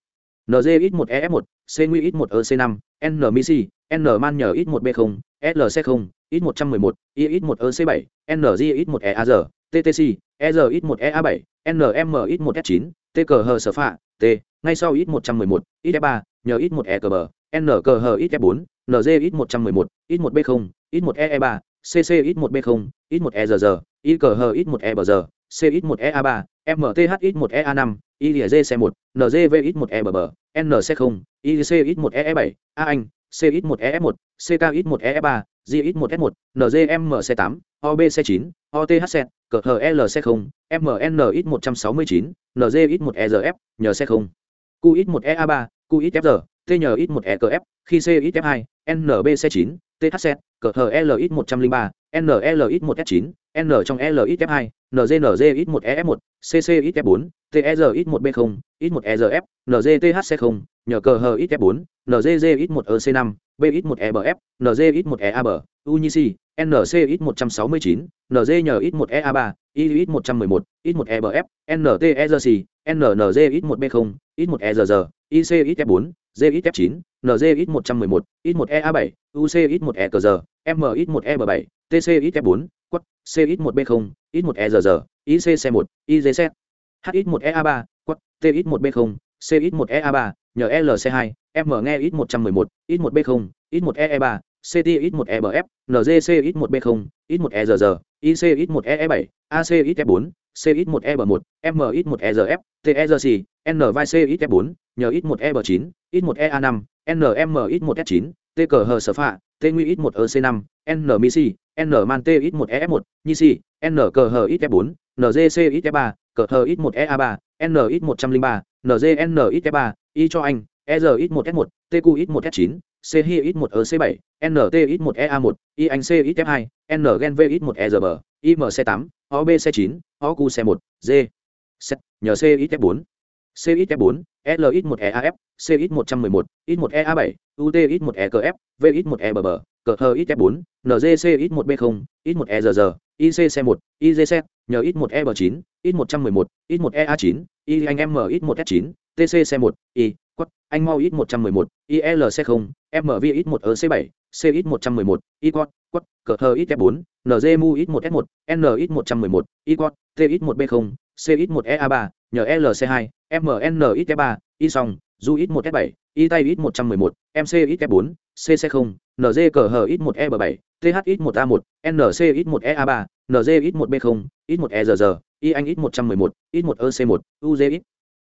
nz ít một ef một c nguy ít một ec năm n misi n man nhờ ít một b 0 lc 0 ít 111 y ít một ec bảy ng ít 1 eaz ttc er ít một ea bảy nm ít một s chín t cờ hờ sở phạ t ngay sau ít một trăm mười một ít f ba nhờ ít một e cờ bờ n cờ hờ ít f bốn nz ít một trăm mười một ít một b không ít một e ba cc ít một b không ít một e giờ giờ ít cờ hờ ít một e bờ giờ c ít một e a ba mth ít một e a năm y lìa g c một nzv ít một e bờ bờ n c không y c ít một e bảy a anh c ít một e f một ck ít một e f ba g ít một s một ngm c tám ob c chín oth c cờ hờ lc không mn ít một trăm sáu mươi chín nz ít một erf nhờ c không q ít một ea ba q ít fr t nhờ ít một ekf khi c ít f hai nb nbc chín thc cờ hờ l ít một trăm linh ba nl ít một s chín n trong l ít f hai nznz ít một ef một cc ít f bốn ter ít một b không ít một erf nzthc không nhờ cờ hờ ít f bốn nzz ít một ec năm b ít một ebf nz ít một eab UNICI, NC ít 169, NG nhờ ít 1 EA3, I ít 111, ít 1 EBF, NT NNZ ít 1B0, ít 1 EZR, IC ít 4 G ít F9, NZ ít 111, ít 1 EA7, UC ít 1 EQR, M ít 1 EB7, TC ít 4 quất, C ít 1 B0, ít 1 EZR, IC C1, IGZ, H ít 1 EA3, quất, T ít 1 B0, C ít 1 EA3, NLC2, M nghe ít 111, ít 1 B0, ít 1 EE3, CTX1EBF, ngc ít một b 0 X1EZJ, ic ít một ee 7 ac ít f 4 CX1EB1, FM1EZF, erf terc n vai c ít f 4 NR1EB9, X1EA5, NMM1S9, TKH cờ TN1EC5, n misi n man t ít một ef 1 nisi NKH1F4, ngc ít f 3 cờ hờ ít một ea 3 n ít 103 ngn ít f 3 y cho anh EZ1S1, TQ1S9, c hi ít một ec bảy nt ít một ea một y anh c ít f hai n gen v ít một e r b imc tám obc chín oq c một g c nhờ c ít f bốn c ít f bốn l ít một eaf c ít một trăm mười một ít một ea bảy ut ít một ekf v ít một ebb cờ hờ ít f bốn ngc ít một b không ít một erg ICC 1, IGC, nhờ ít 1 EB9, ít 111, ít 1 EA9, Y anh M ít 1 S9, TCC 1, Y, quất, anh mau ít 111, ILC 0, MV ít 1 EC7, C ít 111, Y quất, quất, cờ thơ ít F4, NGMU ít 1 S1, N ít 111, Y quất, T ít 1 B0, C ít 1 EA3, nhờ LC2, MN ít F3, Y song, Du ít 1 S7, Y tay ít 111, MC ít F4, CC0, NG cờ hờ ít 1 EB7, THX1A1, NCX1EA3, NZX1B0, X1EZZ, IANX111, X1EC1, UZX,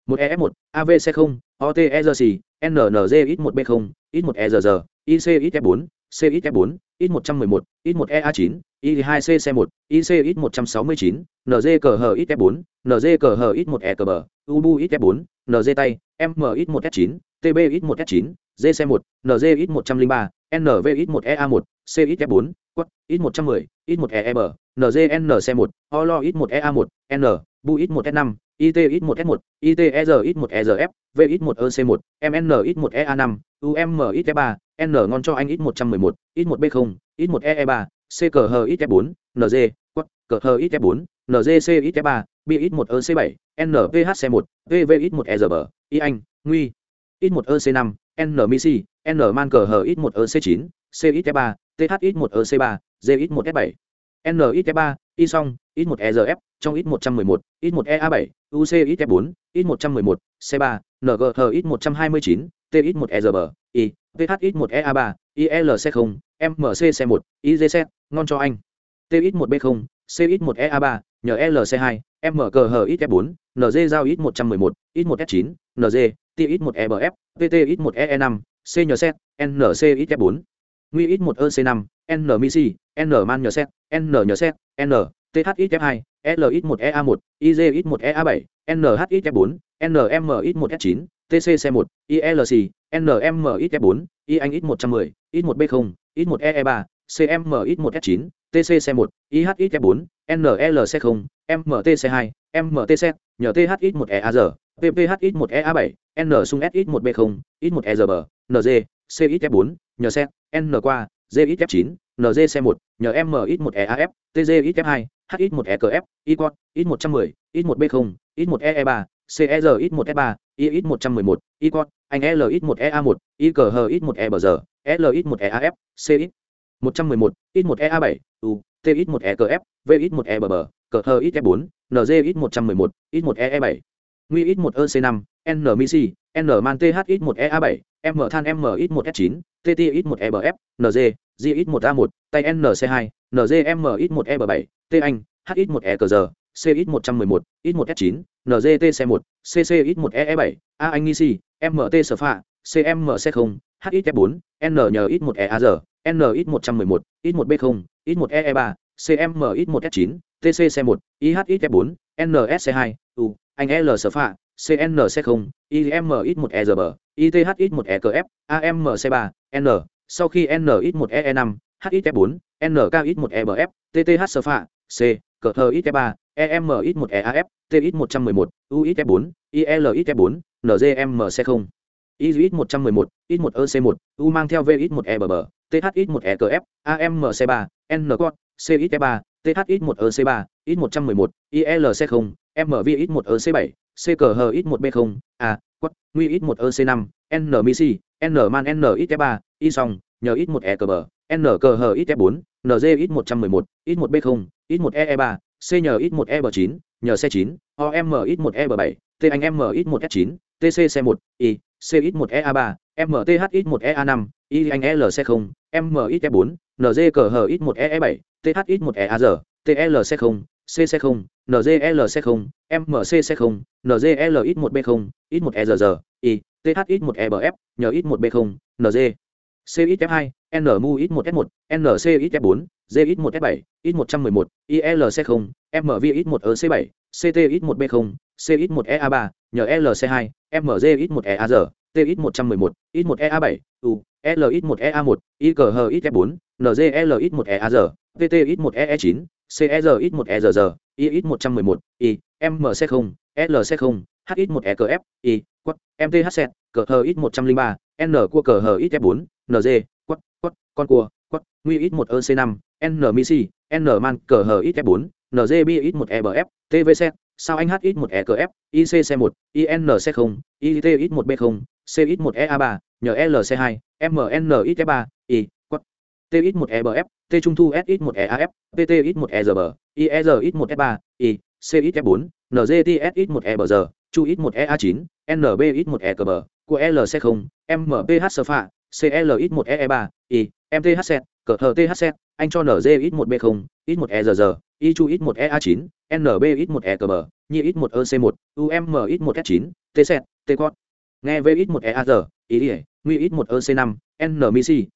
1EF1, AVC0, OTEZC, NNZX1B0, X1EZZ, ICXF4, CXF4, X111, X1EA9, Y2CC1, ICX169, NZCHXF4, NZCHX1ECB, UBUXF4, NZ tay, MX1S9, TBX1S9, GC1, NZX103, NVX1EA1, cxf 4 quất ít 110, ít 1 em ngznc 1 olo ít 1 ea 1 n bu ít 1 s 5 it ít 1 s 1 itr ít 1 ezf v ít 1 ec 1 mn ít 1 ea 5 UM ít 3 n ngon cho anh ít 111, ít 1 b 0 ít 1 ee 3 c cờ hờ ít f 4 NZ, quất cờ hờ ít f 4 ngc ít f 3 b ít 1 ec 7 nphc 1 vv ít 1 ezb y anh nguy ít 1 ec 5 n misi n man cờ hờ ít 1 ec 9 C ít 3, THX1EC3, GX1S7, NXF3, Y song, X1ERF, trong X111, X1EA7, UCXF4, X111, C3, NGHX129, TX1ERB, I, PHX1EA3, ILC0, MCC1, IZZ, ngon cho anh. TX1B0, CX1EA3, nhờ LC2, MGHX4, NG giao X111, X1S9, NZ, TX1EBF, PTX1EE5, C nhờ set, NCXF4 nguy ít một ec năm n misi n man nhờ xét n nhờ xét n thxf hai l ít một ea một iz ít một ea bảy nhx bốn nm ít một s chín tcc một ilc nm ít f bốn y anh ít một trăm mười ít một b không ít một ee ba cm ít một s chín tcc một ih ít f bốn nlc không mtc hai mtc nhờ th ít một ea r pph ít một ea bảy n sung s ít một b không ít một e r b nz c ít f bốn nhờ xe n qua g ít f chín nz xe một nhờ m ít một eaf tg ít f hai h ít một ekf y quad ít một trăm mười ít một b không ít một ee ba cer ít một E ba y ít một trăm mười một y quad anh l ít một ea một y C h ít một e bờ giờ l ít một eaf c ít một trăm mười một ít một ea bảy u t ít một ekf v ít một e bờ bờ cờ h ít f bốn nz ít một trăm mười một ít một ee bảy nguy ít một ec năm N Nman THX1EA7, M Than MX1S9, TTX1EBF, NG, GX1A1, tay NC2, NGMX1EB7, T Anh, HX1ECG, CX111, X1S9, NGTC1, CCX1EE7, A Anh Ngisi, MT Sfa, CMC0, HX4, NNX1EAZ, NX111, X1B0, X1EE3, CMX1S9, TCC1, IHX4, NSC2, U, anh L Sfa, CNC0, IMX1EGB, ITHX1EKF, AMC3, N, sau khi NX1EE5, hxf4, NKX1EBF, TTH-SFA, C, CTHX3, EMX1EAF, TX111, uxf4, ilxf4, NGMC0. IX111, X1EC1, U mang theo VX1EBB, THX1EKF, AMC3, N-Code, CX3, THX1EC3, X111, ILC0, MVX1EC7, c cờ hờ ít một b không a quất nguy ít một ec năm n mc n man n ít ba y song, nhờ ít một e cờ bờ n cờ hờ ít bốn nz ít một trăm mười một ít một b không ít một e ba c nhờ ít một e b chín nhờ xe chín o m ít một e b bảy t anh m ít một s chín tc c một i c ít một e a ba mth ít một e a năm y anh l c không m ít e bốn nz cờ hờ ít một e e bảy th ít một e a r tl c không c c không NGLC0, MCC0, NGLX1B0, X1EZZ, I, THX1EBF, NX1B0, NG. CXF2, NMUX1S1, NCXF4, GX1S7, X111, ILC0, MVX1EC7, CTX1B0, CX1EA3, NLC2, MGX1EAZ, TX111, X1EA7, U, LX1EA1, IGHXF4, NGLX1EAZ, PTX1EE9, CERX1EZZ, y ít f 4 nzl ít 1 ea r tt ít 1 ee 9 CR ít 1 ERR, I ít 111, I, MC 0, LC 0, H ít 1 EKF, I, quất, MTH cờ hờ ít 103, N cua cờ hờ ít F4, NG, quất, quất, con cua, quất, nguy ít 1 EC5, N misi, N man cờ hờ ít F4, NG bi ít 1 EBF, TVC, sao anh H ít 1 EKF, ICC1, INC0, IT ít 1 B0, C ít 1 EA3, nhờ LC2, MN ít F3, I, tx T 1 EBF, T trung thu s 1 eaf PT ít 1 ERB, IER ít 1 F3, I, C ít F4, NGTS ít 1 EBR, Chu x 1 ea 9 NB ít 1 EKB, của LC0, MPH sfa cl x 1 ee 3 I, MTH cờ hờ THC, anh cho nz x 1 B0, ít 1 ERR, I chu x 1 ea 9 NB x 1 EKB, Nhi x 1 ec 1 UM x 1 S9, TC, T quad. Nghe V x 1 EAR, ý Nguy x 1 EC5, N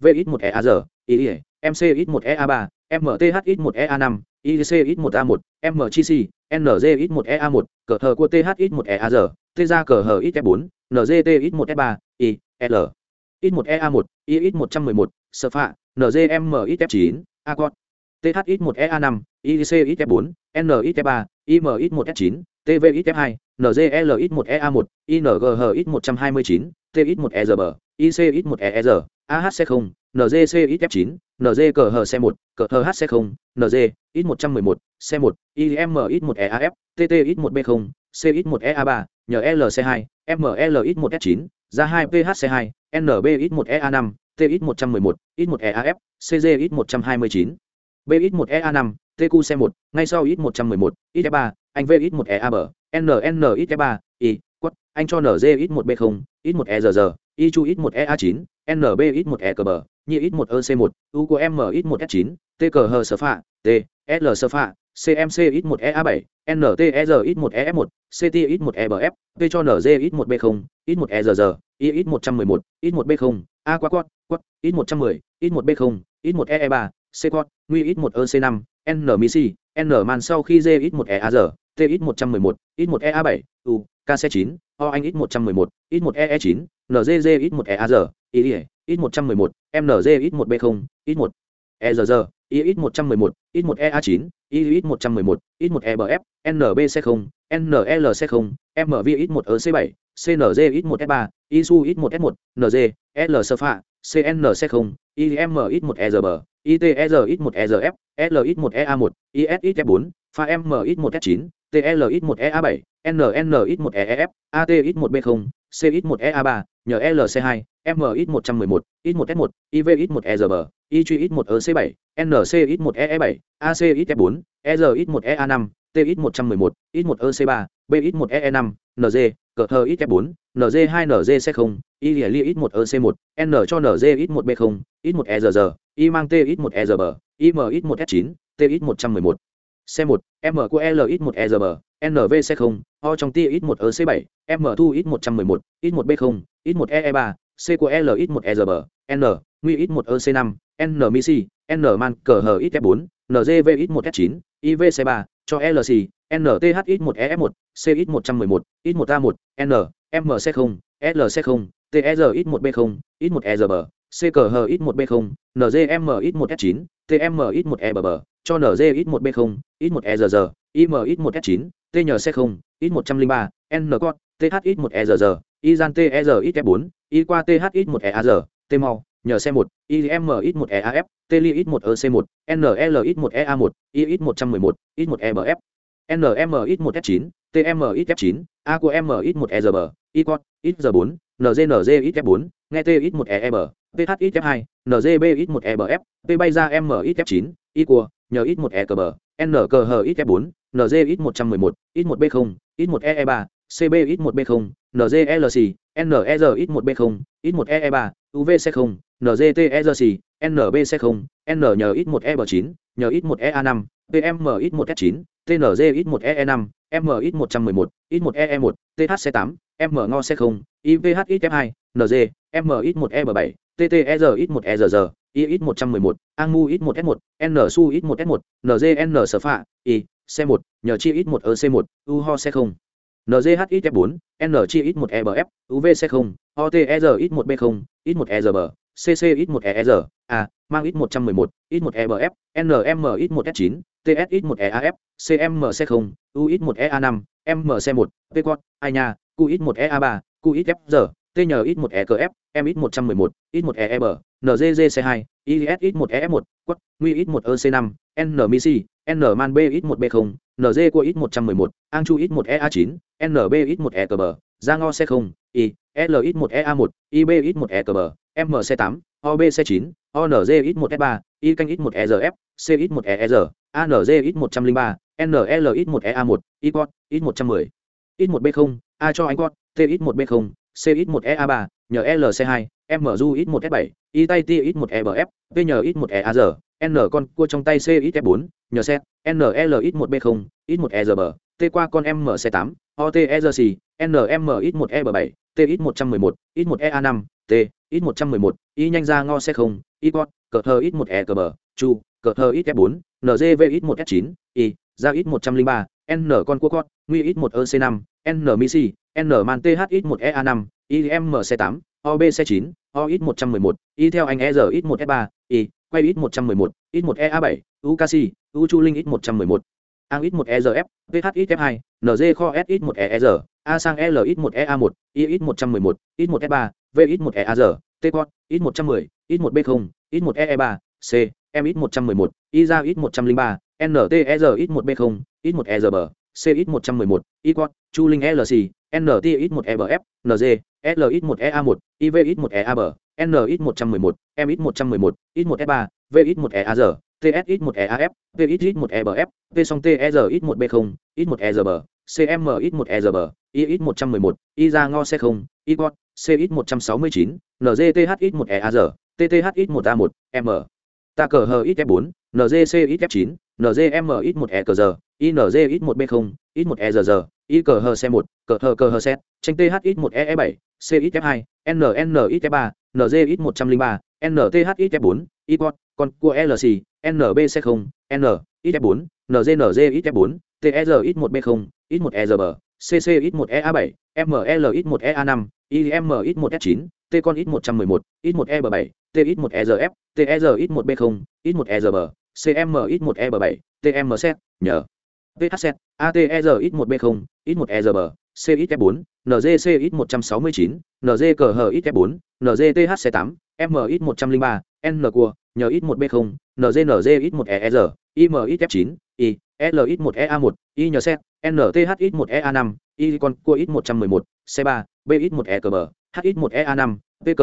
C quad, 2 NG C0, ITR ít 1 B0, ít 1 ERB, C cờ hờ C1, cờ hờ HC0, NGL ít 1 EA1, ITH sơ phạ, CG ít 1 EE5, CM ra M ít E3, NC ít 1 A1, M chi si, NM ít 1 ERB, I, anh V ít 1 EEB, AN ít E3, I nhờ ít 1 B0, V ít 1 EAR, I, MC ít 1 EA3, MTH ít 1 EA5, IC ít 1 A1, M chi si, NG ít 1 EA1, cờ hờ của TH ít 1 EAR, T ra cờ hờ ít F4, NZTX1E3, I, L, ít 1 EA1, I ít 111, sơ phạ, NGM ít F9, A quad. TH ít 1 EA5, IC ít F4, N ít F3, IM ít 1 S9, TV ít F2, NGL ít 1 EA1, INGH ít 129, T ít 1 ERB, IC ít 1 ER, AHC0, NGC ít F9, NG cờ hờ C1, cờ hờ HC0, NG, ít 111, C1, IM ít 1 EAF, TT ít 1 B0, C ít 1 EA3, nhờ LC2, ML ít 1 S9, ra 2 PHC2, NB ít 1 EA5, T ít 111, ít 1 EAF, CG ít 129, B ít 1 EA5, TQC1, ngay sau ít 111, ít 3, anh V ít 1 EAB, NN ít F3, I, quất, anh cho NG ít 1 B0, ít 1 ERR, I chu ít 1 EA9, NB ít 1 EKB, Nhi ít 1 EC1, U của M ít 1 S9, T cờ T, L sơ CMC ít 1 EA7, NTR ít 1 EF1, CT ít 1 EBF, P cho NG ít 1 B0, ít 1 ERR, I ít 111, ít 1 B0, A quá quát, quát, ít 110, ít 1 B0, ít 1 EE3, C quát, nguy ít 1 EC5, N misi, N man sau khi G ít 1 EAR, T ít 111, ít 1 EA7, U, KC9, O anh ít 111, ít 1 EE9, NGG ít 1 EAR, I ít 111, MNZ ít 1 B0, ít 1 EZZ, I ít 111, ít 1 EA9, I ít 111, ít 1 EBF, NBC0, NLC0, MV ít 1 EC7, CNZ ít 1 S3, ISU ít 1 S1, NZ, LSFA, CNC0, IM ít 1 ERB, ITEZ ít 1 ERF, L ít 1 EA1, IS ít 4, pha M ít 1 S9, TL ít 1 EA7, NN ít 1 EEF, AT ít 1 B0, C ít 1 EA3, nhờ lc 2 m ít 111 ít 1 s 1 iv ít 1 erb i truy ít 1 ec 7 nc ít 1 ee 7 ac ít f 4 er ít 1 ea 5 t ít 111 ít 1 ec 3 b ít 1 ee 5 ng cờ thơ ít f 4 ng 2 ng c 0 i li ít 1 ec 1 n cho ng ít 1 b 0 ít 1 erg i mang t ít 1 erb im ít 1 s 9 t ít 111 c 1 m của l ít 1 erb nvc 0 o trong tia ít 1 ec 7 m thu ít 111 ít 1 b 0 ít 1 ee 3 c của l ít 1 erb n nguy ít 1 ec 5 n misi n man cờ hờ ít f 4 ngv ít 1 s 9 ivc 3 cho lc nth ít 1 ef 1 c ít 111 ít 1 a 1 n mc 0 lc 0 ter ít 1 b 0 ít 1 erb c cờ hờ ít 1 b 0 ngm ít 1 s 9 tm ít 1 ebb cho nz ít một b không, ít một e r r im ít một s chín, t nhờ c không, ít 103 n cot th ít một e r r i gian ter ít f bốn, y qua th ít 1 ear t mau nhờ c 1 im ít 1 eaf t li ít một ec một, nl ít 1 ea một, y ít 111 ít 1 ebf nm ít một s chín, tm ít f chín, a của m ít 1 erb y cot ít g 4 nznz ít f bốn, nghe t ít 1 eeb TH ít f hai, nzb ít 1 ebf T bay ra m ít f chín, y của nhờ ít 1 e cờ bờ n cờ hờ ít f 4 nz ít 111 ít 1 b 0 ít 1 ee 3 cb ít 1 b 0 nzlc NER ít 1 b 0 ít 1 ee 3 uvc 0 nzterc nbc không, n nhờ ít 1e b chín, nhờ ít 1 ea 5 pm ít 1 s chín tnz ít 1e e năm, m ít 111 ít 1 ee 1 thc tám, m ngo c không ivh ít f hai nz m ít 1 eb 7 TTR ít 1 r I ít 111, Angu ít 1 S1, N su ít 1 S1, NGN sở phạ, I, C1, nhờ chi ít 1 ở C1, U ho C0. NGH ít F4, N chi ít 1 EBF, UV C0, OTR ít 1 B0, ít 1 ERB, CC ít 1 ER, A, mang ít 111, ít 1 EBF, NM ít 1 S9, TS ít 1 EAF, CM C0, U ít 1 EA5, MC1, PQuad, ai nha, Q ít 1 EA3, Q ít FG, T tn ít một e f m ít một trăm mười một ít một e e b nzz c hai is ít một e f một quất nguy ít một ec năm n misi n man b ít một b không nz của ít một trăm mười một ang chu ít một e a chín nb ít một e cờ b ra ngo c không i l ít một e a một ib ít một e cờ b mc tám obc chín onz ít một f ba y canh ít một ezf c ít một e r anz ít một trăm linh ba nl ít một e a một y quát ít một trăm mười ít một b không a cho anh quát t ít một b không CX1EA3, nhờ LC2, MZU1S7, ITT1EBF, VN1EAR, N con cua trong tay CX4, nhờ NL NLX1B0, X1EGB, T qua con MC8, OTERC, NMX1EB7, TX111, X1EA5, T, X111, Y nhanh ra ngo C không, Y con cờ thơ X1EGB, Chu, cờ thơ X4, NGV X1S9, Y, ra X103, N con cua con, Nguy X1EC5, N Misi, N man TH1EA5, IMC8, OBC9, O ít 111, Y theo anh ER ít 1 S3, Y, quay X111, X1EA7, UKC, U Chu Linh X111. Ang ít 1 ERF, VH ít F2, NG kho S ít 1 ER, A sang L ít 1 EA1, Y ít 111, ít 1 S3, V ít 1 EAR, T quad, ít 110, ít 1 B0, ít 1 EE3, C, M ít 111, Y ra ít 103, NTR ít 1 B0, ít 1 ERB, C ít 111, Y quad, Chu Linh LC, NTX1EBF, NG, LX1EA1, IVX1EAB, NX111, MX111, X1S3, VX1EAR, TSX1EAF, VXX1EBF, V song TRX1B0, X1ERB, CMX1ERB, IX111, IRA ngo C0, IGOT, CX169, NGTHX1EAR, TTHX1A1, M. Ta cờ hờ XF4, NGCXF9, NGMX1ECG, INGX1B0, X1ERG, ICHC1, cờ hờ cờ hờ xét, tranh TH ít 1 EE7, C ít F2, NN ít F3, NG ít 103, NTH ít F4, I con cua LC, NBC0, N, ít F4, NGNG ít F4, TR ít 1 B0, ít 1 ERB, CC ít 1 EA7, ML ít 1 EA5, IM ít 1 S9, T con ít 111, ít 1 EB7, T ít 1 ERF, TR ít 1 B0, ít 1 ERB, CM ít 1 EB7, TM set, nhờ. VH set, ATR ít 1 B0, ít 1 ERB, r b CXF 4 NZCX 169, NZCHX 4 NZTHC8, MX 103, NQ, NY1B0, NZNZ ít 1 ER, IMXF9, I, LX 1 EA1, I NTH1EA5, IICONQ111, C3, BX1ECB, H1EA5, P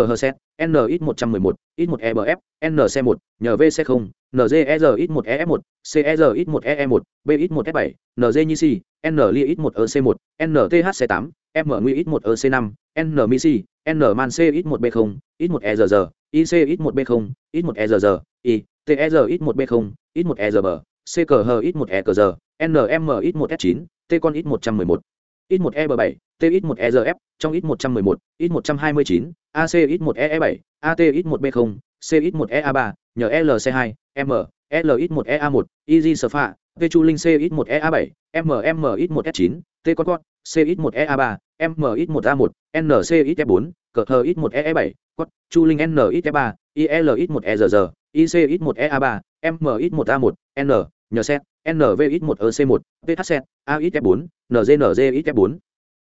NX111, X1EBF, NC1, nhờ VC0, NZR ít 1 EF1, CR ít 1 EE1, BX1F7, NZ n li ít một ec một nthc tám m nguy ít một ec năm n mi si n man c ít một b không ít một e r r ic ít một b không ít một e r r i ter ít một b không ít một e r b c cờ hờ ít một e cờ giờ nm ít một s chín t con ít một trăm mười một ít một e b bảy t ít một e rf trong ít một trăm mười một ít một trăm hai mươi chín ac ít một e e bảy at ít một b không c ít một e a ba nhờ lc hai m LX1EA1, EZ Surfa, Petrolin CX1EA7, MMX1S9, T con con, CX1EA3, MX1A1, NCX4, CH1EE7, quất, Chulin NX3, ILX1EZZ, ICX1EA3, MX1A1, N, nhờ xét, NVX1EC1, PHZ, AXF4, NGNGXF4,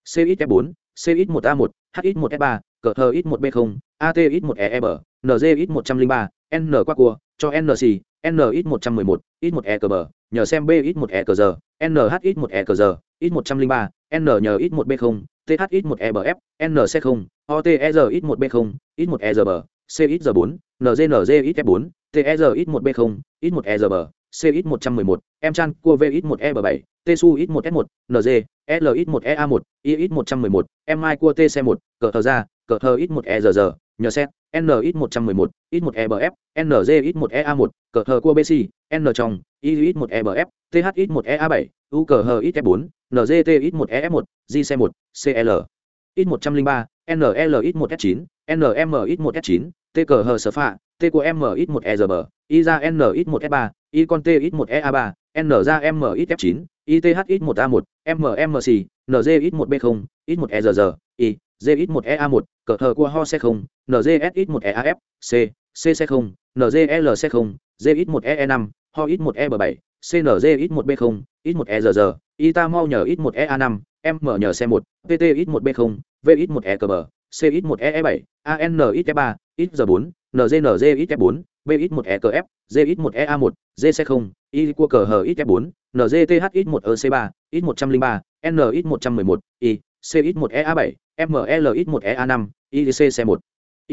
CXF4, CX1A1, HX1E3, CHX1B0, ATX1EEB, NGX103, N qua cua, cho nc n ít một trăm mười một ít một e cờ bờ nhờ xem b ít một e cờ giờ nh ít một e cờ giờ ít một trăm linh ba n nhờ ít một b không th ít một e bf n c không otr ít một b không ít một e giờ bờ c ít giờ bốn nznz ít f bốn ter ít một b không ít một e giờ bờ c ít một trăm mười một em chan cua v ít một e b bảy t su ít một s một nz l ít một e a một i ít một trăm mười một em mai cua t c một cờ thờ ra cờ thờ ít một e giờ nhờ xét N ít 111, ít 1 EBF, NZ ít 1 EA1, cờ hờ cua BC, N trong, Y ít 1 EBF, TH ít 1 EA7, U cờ hờ ít F4, NZT ít 1 EF1, JC1, CL ít 103, NL ít 1 S9, NM ít 1 S9, T cờ hờ sở phạ, T của M ít 1 EGB, Y ra N ít 1 S3, Y con T ít 1 EA3, N ra M ít F9, ITH ít 1A1, MMC, NZ ít 1B0, ít 1 EZZ, Y, ZX1EA1, cờ thờ của ho xe không, NGSX1EAF, C, C xe không, NGL xe không, GX1EE5, ho X1EB7, CNZX1B0, X1EZZ, ITA mau nhờ X1EA5, M nhờ xe 1, PT X1B0, V1EKB, CX1EE7, AN X3, X4, NGNG X4, BX1EKF, ZX1EA1, G C0, Y của cờ hờ X4, NZTHX1EC3, X103, NX111, I c ít một e a bảy ml ít một e a năm một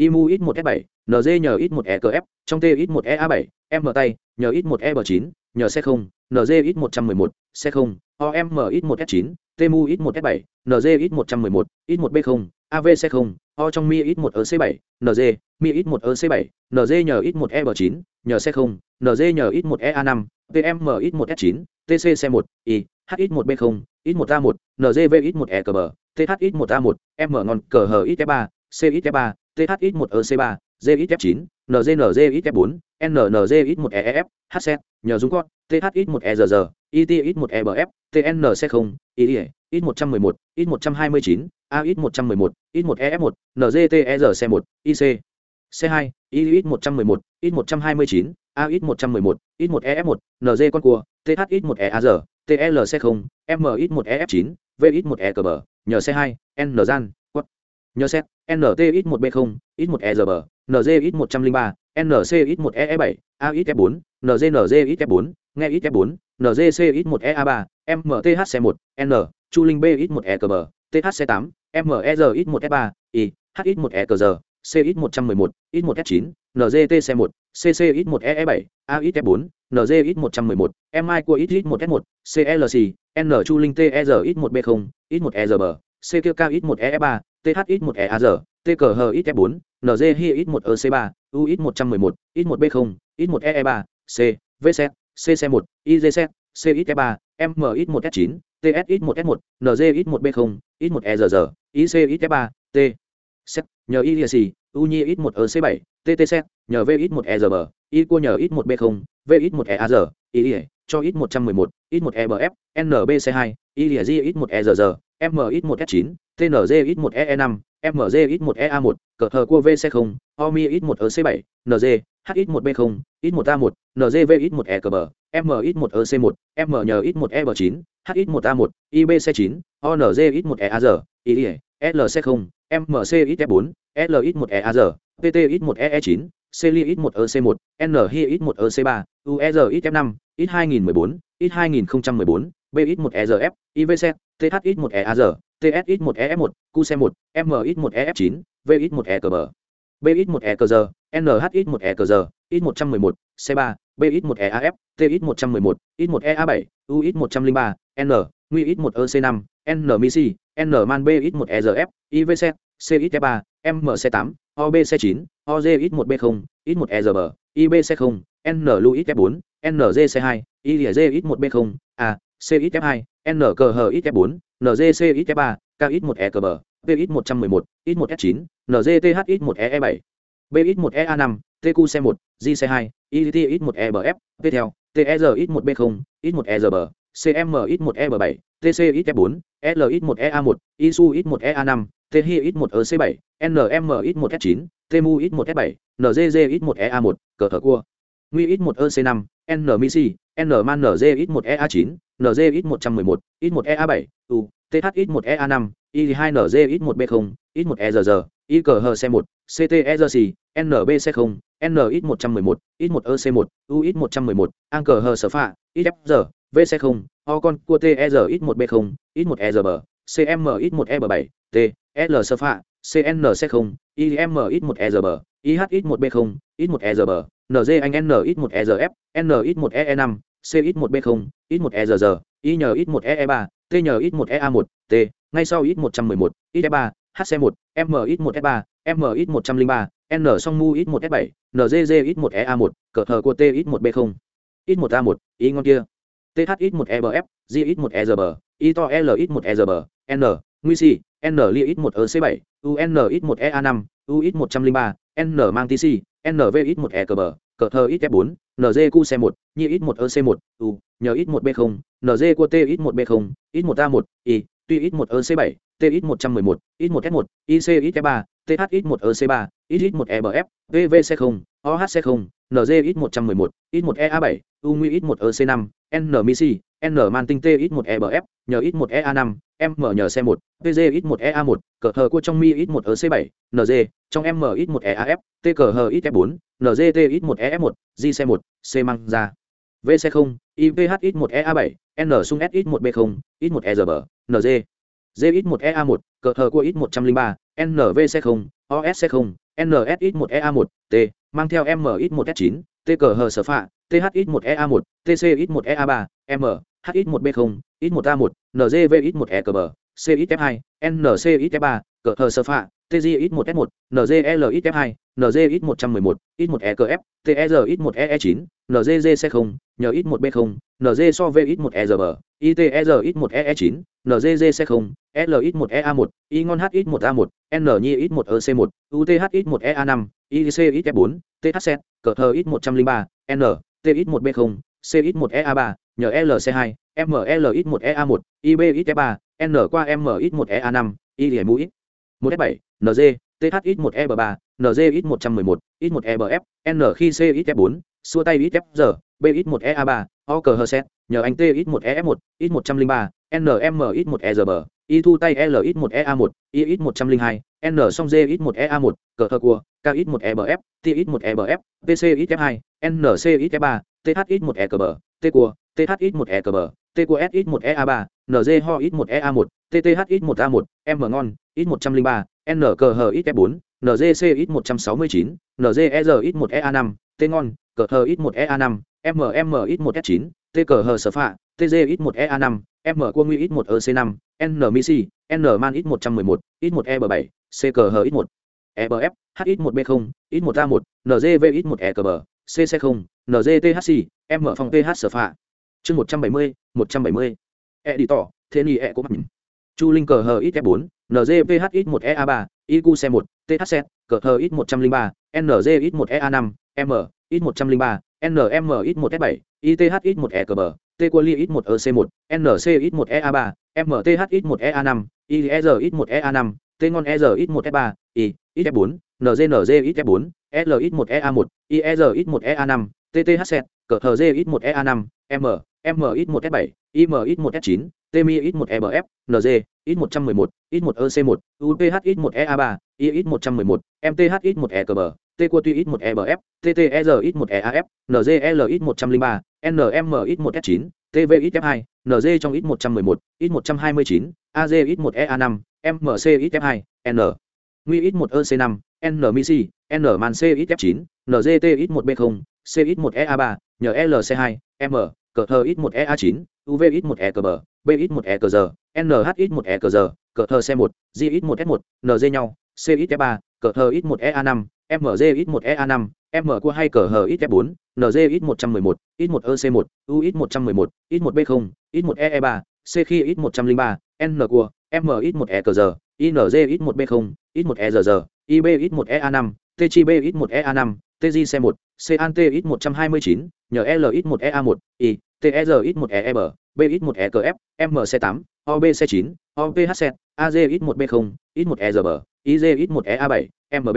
mu X một E bảy, nz nhờ ít một e f trong t ít một e a bảy m tay nhờ X một E B chín nhờ C không, nz ít một trăm mười một xe không M X một S chín, tmu ít một f bảy nz ít một trăm mười một ít một b không av xe không o trong mi ít một ở c bảy nz mi ít một ở c bảy nz nhờ X một E B chín nhờ C không, nz nhờ X một E A năm tm ít một s chín tc xe một i h ít một a một ngv ít một e cờ bờ th ít một a một m ngon cờ hờ ít f ba c ít f ba th ít một ec ba g ít f chín ngnz ít f bốn nnz ít một eef hz nhờ dung con th ít một err it ít một ebf tnc không ie ít một trăm mười một ít một trăm hai mươi chín a ít một trăm mười một ít một ef một ngterc một ic C2, Y ít 111, ít 129, A ít 111, ít 1 EF1, NG con cua, TH ít 1 EAR, TLC0, MX1EF9, VX1EKB, nhờ C2, N gian, quất. Nhờ xét, NTX1B0, X1EZB, NZX103, NCX1EE7, AXF4, NZNZXF4, NGXF4, NZCX1EA3, MTHC1, N, Chu Linh BX1EKB, THC8, MERX1F3, I, HX1ECG, CX111, X1S9, NZTC1, CCX1EE7, AXF4, NZX111, MI của X1S1, CLC, N Chu Linh TRX1B0, X1EZB, CQKX1EF3, THX1EAZ, TKHXF4, NZHX1EC3, UX111, X1B0, X1EE3, C, VZ, CC1, IZZ, CXF3, MX1S9, TSX1S1, NZX1B0, X1EZZ, ICXF3, T. Xét, nhờ IDC, UNI X1EC7, TTC, nhờ v ít một e r b cua nhờ ít một b không v ít một e a r i cho ít một trăm mười một ít một e b f nbc hai iliasi ít một e r r m ít một s chín tnz ít một e năm mg ít một e a một cờ thờ cua v c không omi ít một ở c bảy nz h ít một b không ít một a một nzv ít một e cờ bờ m ít một ở c một m nhờ ít một e bờ chín h ít một a một ibc chín onz ít một e a giờ ỉa lc không mc ít f bốn l ít một e a r pt ít một e e chín Celi X1 EC1, NHI X1 EC3, UER XF5, X2014, X2014, BX1 ERF, IVC, THX1 EAR, TSX1 EF1, QC1, MX1 EF9, VX1 ECB. BX1 ECG, NHX1 ECG, X111, C3, BX1 EAF, TX111, X1 EA7, UX103, N, NguiX1 EC5, N MIC, N MAN BX1 ERF, IVC, CXF3, MC8, ob xe chín oz ít một b không ít một e rb ib xe không n luis f bốn nz xe hai iz ít một b không a c ít f hai n cờ hờ ít f bốn ngc ít f ba k ít một e cờ b p ít một trăm mười một ít một s chín ngth ít một e e bảy b ít một e a năm tq c một gc hai it ít một e bf theo ter ít một b không ít một e rb cm ít một e b bảy tc ít f bốn l ít một e a isu ít một e a thi ít một ec bảy NMX1S9, Temu X1S7, NZZ X1EA1, cờ thở cua. Nguy X1EC5, NMC, NMAN NZ X1EA9, NZ X111, X1EA7, U, TH X1EA5, Y2 NZ X1B0, X1EZZ, ICHC1, CTEZC, NBC0, NX111, X1EC1, UX111, ANCHSFA, XFG, VC0, Ocon cua TEZX1B0, X1EZB, CMX1EB7, T, phạ CNC0, im ít một ihiz1b0, ít một b không ít một nz1ee5, ciz1b0, ít một e yniz1ee3, tniz1ea1, t ngay sau ít một trăm mười hc1, miz1e3, m ít một trăm linh ba n song mu ít một f bảy nzz ít một ea một cờ hờ của tiz1b0, iz1a1, y ngon kia th ít một ebf g ít một y to l ít một n nguy si n li ít một ở c UN-X1EA5, UX103, N mang TC, NV-X1ECB, cờ thơ X4, NZQC1, nhi X1EC1, U, nhờ X1B0, NZQTX1B0, X1A1, Y, tuy X1EC7, TX111, X1S1, ICX3, THX1EC3, X X1EBF, VVC0, OHC0, nz ít một trăm mười một ít một ea bảy u nguy ít một ec năm n misi n man tinh t ít một ebf nhờ ít một ea năm m nhờ c một pg ít một ea một cờ hờ cua trong mi ít 1 EC7, nz trong m ít một eaf t cờ hờ ít 4, bốn nzt ít một ef một GC1, c mang ra VC0, IVH ít 1 EA7, n sung s ít một b không ít một e nz d ít một ea một cờ hờ cua ít một trăm linh ba NVC0, osc không NSX1EA1, T, mang theo m ít 1 s 9 t cờ sở phạ th ít 1 ea 1 tc ít 1 ea 3 m h ít 1 b 0 ít 1 a 1 nzv ít 1 e cờ bờ c ít f 2 nc ít f 3 cờ hờ sở phạ tg ít 1 s 1 nzl ít f 2 nz ít 111 ít 1 e cờ f ter ít 1 e 9 nzg c 0 nhờ ít 1 b 0 nz so v ít 1 e rb itr ít 1 e 9 NZZ xe 0, LX1EA1, Ingon HX1A1, NNYX1EC1, UTHX1EA5, ICX4, THC, CTX103, N, TX1B0, CX1EA3, NLC2, MLX1EA1, IBXF3, N qua MX1EA5, ILMUX, 1S7, NZ, THX1EB3, NZX111, X1EBF, N khi CXF4, xua tay XFG, BX1EA3, OKHZ, nhờ anh TX1EF1, X103, NMX1EGB, Y thu tay LX1EA1, YX102, N song GX1EA1, cờ thơ cua, KX1EBF, TX1EBF, PCXF2, NCXF3, THX1EGB, T cua, THX1EGB, T cua SX1EA3, NG ho X1EA1, TTHX1A1, M ngon, X103, N cờ hờ XF4, NGC X169, NGER X1EA5, T ngon, cờ hờ X1EA5, MM X1S9, T cờ hờ sở phạ, TG X1EA5, m quân nguy ít 1 ec 5 n misi n man ít 111 ít 1 e b 7 c cờ h ít 1 e b f h ít 1 b 0 ít 1 a 1 ngv ít 1 e cờ b, c c 0 ngthc m phòng th sở phạ chương 170 170 e đi tỏ thế ni e có mặt chu linh cờ hờ ít f 4 ngvh ít 1 e a 3 iq c 1 thc cờ hờ ít 103 nz ít 1 e a 5 m ít 103 nm ít 1 s 7 ith ít 1 e cờ bờ t quali ít 1 ec 1 nc ít 1 ea 3 mth ít 1 ea 5 ier ít 1 ea 5 t ngon er ít 1 f 3 i ít f 4 nznz ít f 4 l ít 1 ea 1 ier ít 1 ea 5 tth cờ thờ g ít 1 ea 5 m m X1S7, im X1S9, tmi X1EBF, nz ít 111 ít 1 ec 1 uph X1EA3, i ít 111 mth ít 1 e cờ t qua tuy ít 1 ebf tter ít 1 eaf nzl ít 103 nm ít 1 s 9 tv ít f 2 nz trong ít 111 ít 129 az ít 1 ea 5 mc ít f 2 n nguy ít một ec 5 n misi n man c ít f 9 ngt ít một b 0 c ít một ea 3 nhờ lc 2 m cờ thơ ít một ea 9 uv ít một e cờ bờ b ít một e cờ giờ nh ít một e cờ giờ cờ thơ c 1 g ít một s 1 nz nhau c ít f 3 cờ thơ ít một ea 5 MZ ít một ea 5 m của hay cờ hờ ít f 4 nz ít một trăm mười một ít một ec một u ít một trăm mười một ít một b không ít một ee ba c khi ít một trăm linh ba n của m ít một e cờ giờ inz ít một b không ít một e giờ giờ ib ít một ea năm t chi b ít một ea năm tg c một c an t ít một trăm hai mươi chín nhờ l ít một ea một i t e r ít một e b b ít một e cf m c tám ob c chín oph c az ít một b không ít một e giờ bờ iz ít một ea bảy mb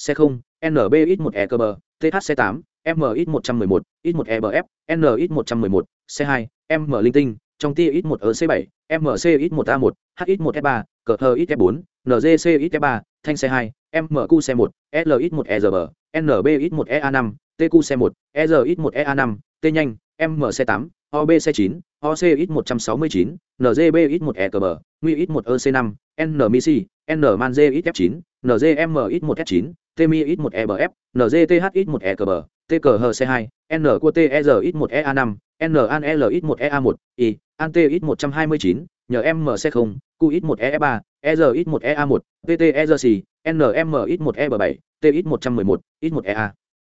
Xe không nb ít một e cơ bờ thc tám m ít một trăm mười một ít một ebf n ít một trăm mười một c hai m linh tinh trong tia ít một ở c bảy mc ít một a một h ít một f ba cờ thơ ít f bốn ngc ít f ba thanh c hai mq xe một l ít một e r b nb ít một ea năm tq xe một e r ít một ea năm t nhanh mc tám obc chín oc ít một trăm sáu mươi chín ngb ít một e cờ bờ nguy ít một ec năm n man ít f 9 nzm ít 1 s 9 tmi ít 1 ebf nzth ít 1 ekb tqh c 2 n của ter ít 1 ea 5 n an l ít 1 ea 1 i an t ít 129 nhờ mc 0 q ít 1 e 3 er ít 1 ea 1 pt erc nm ít 1 e 7 t ít 111 ít 1 ea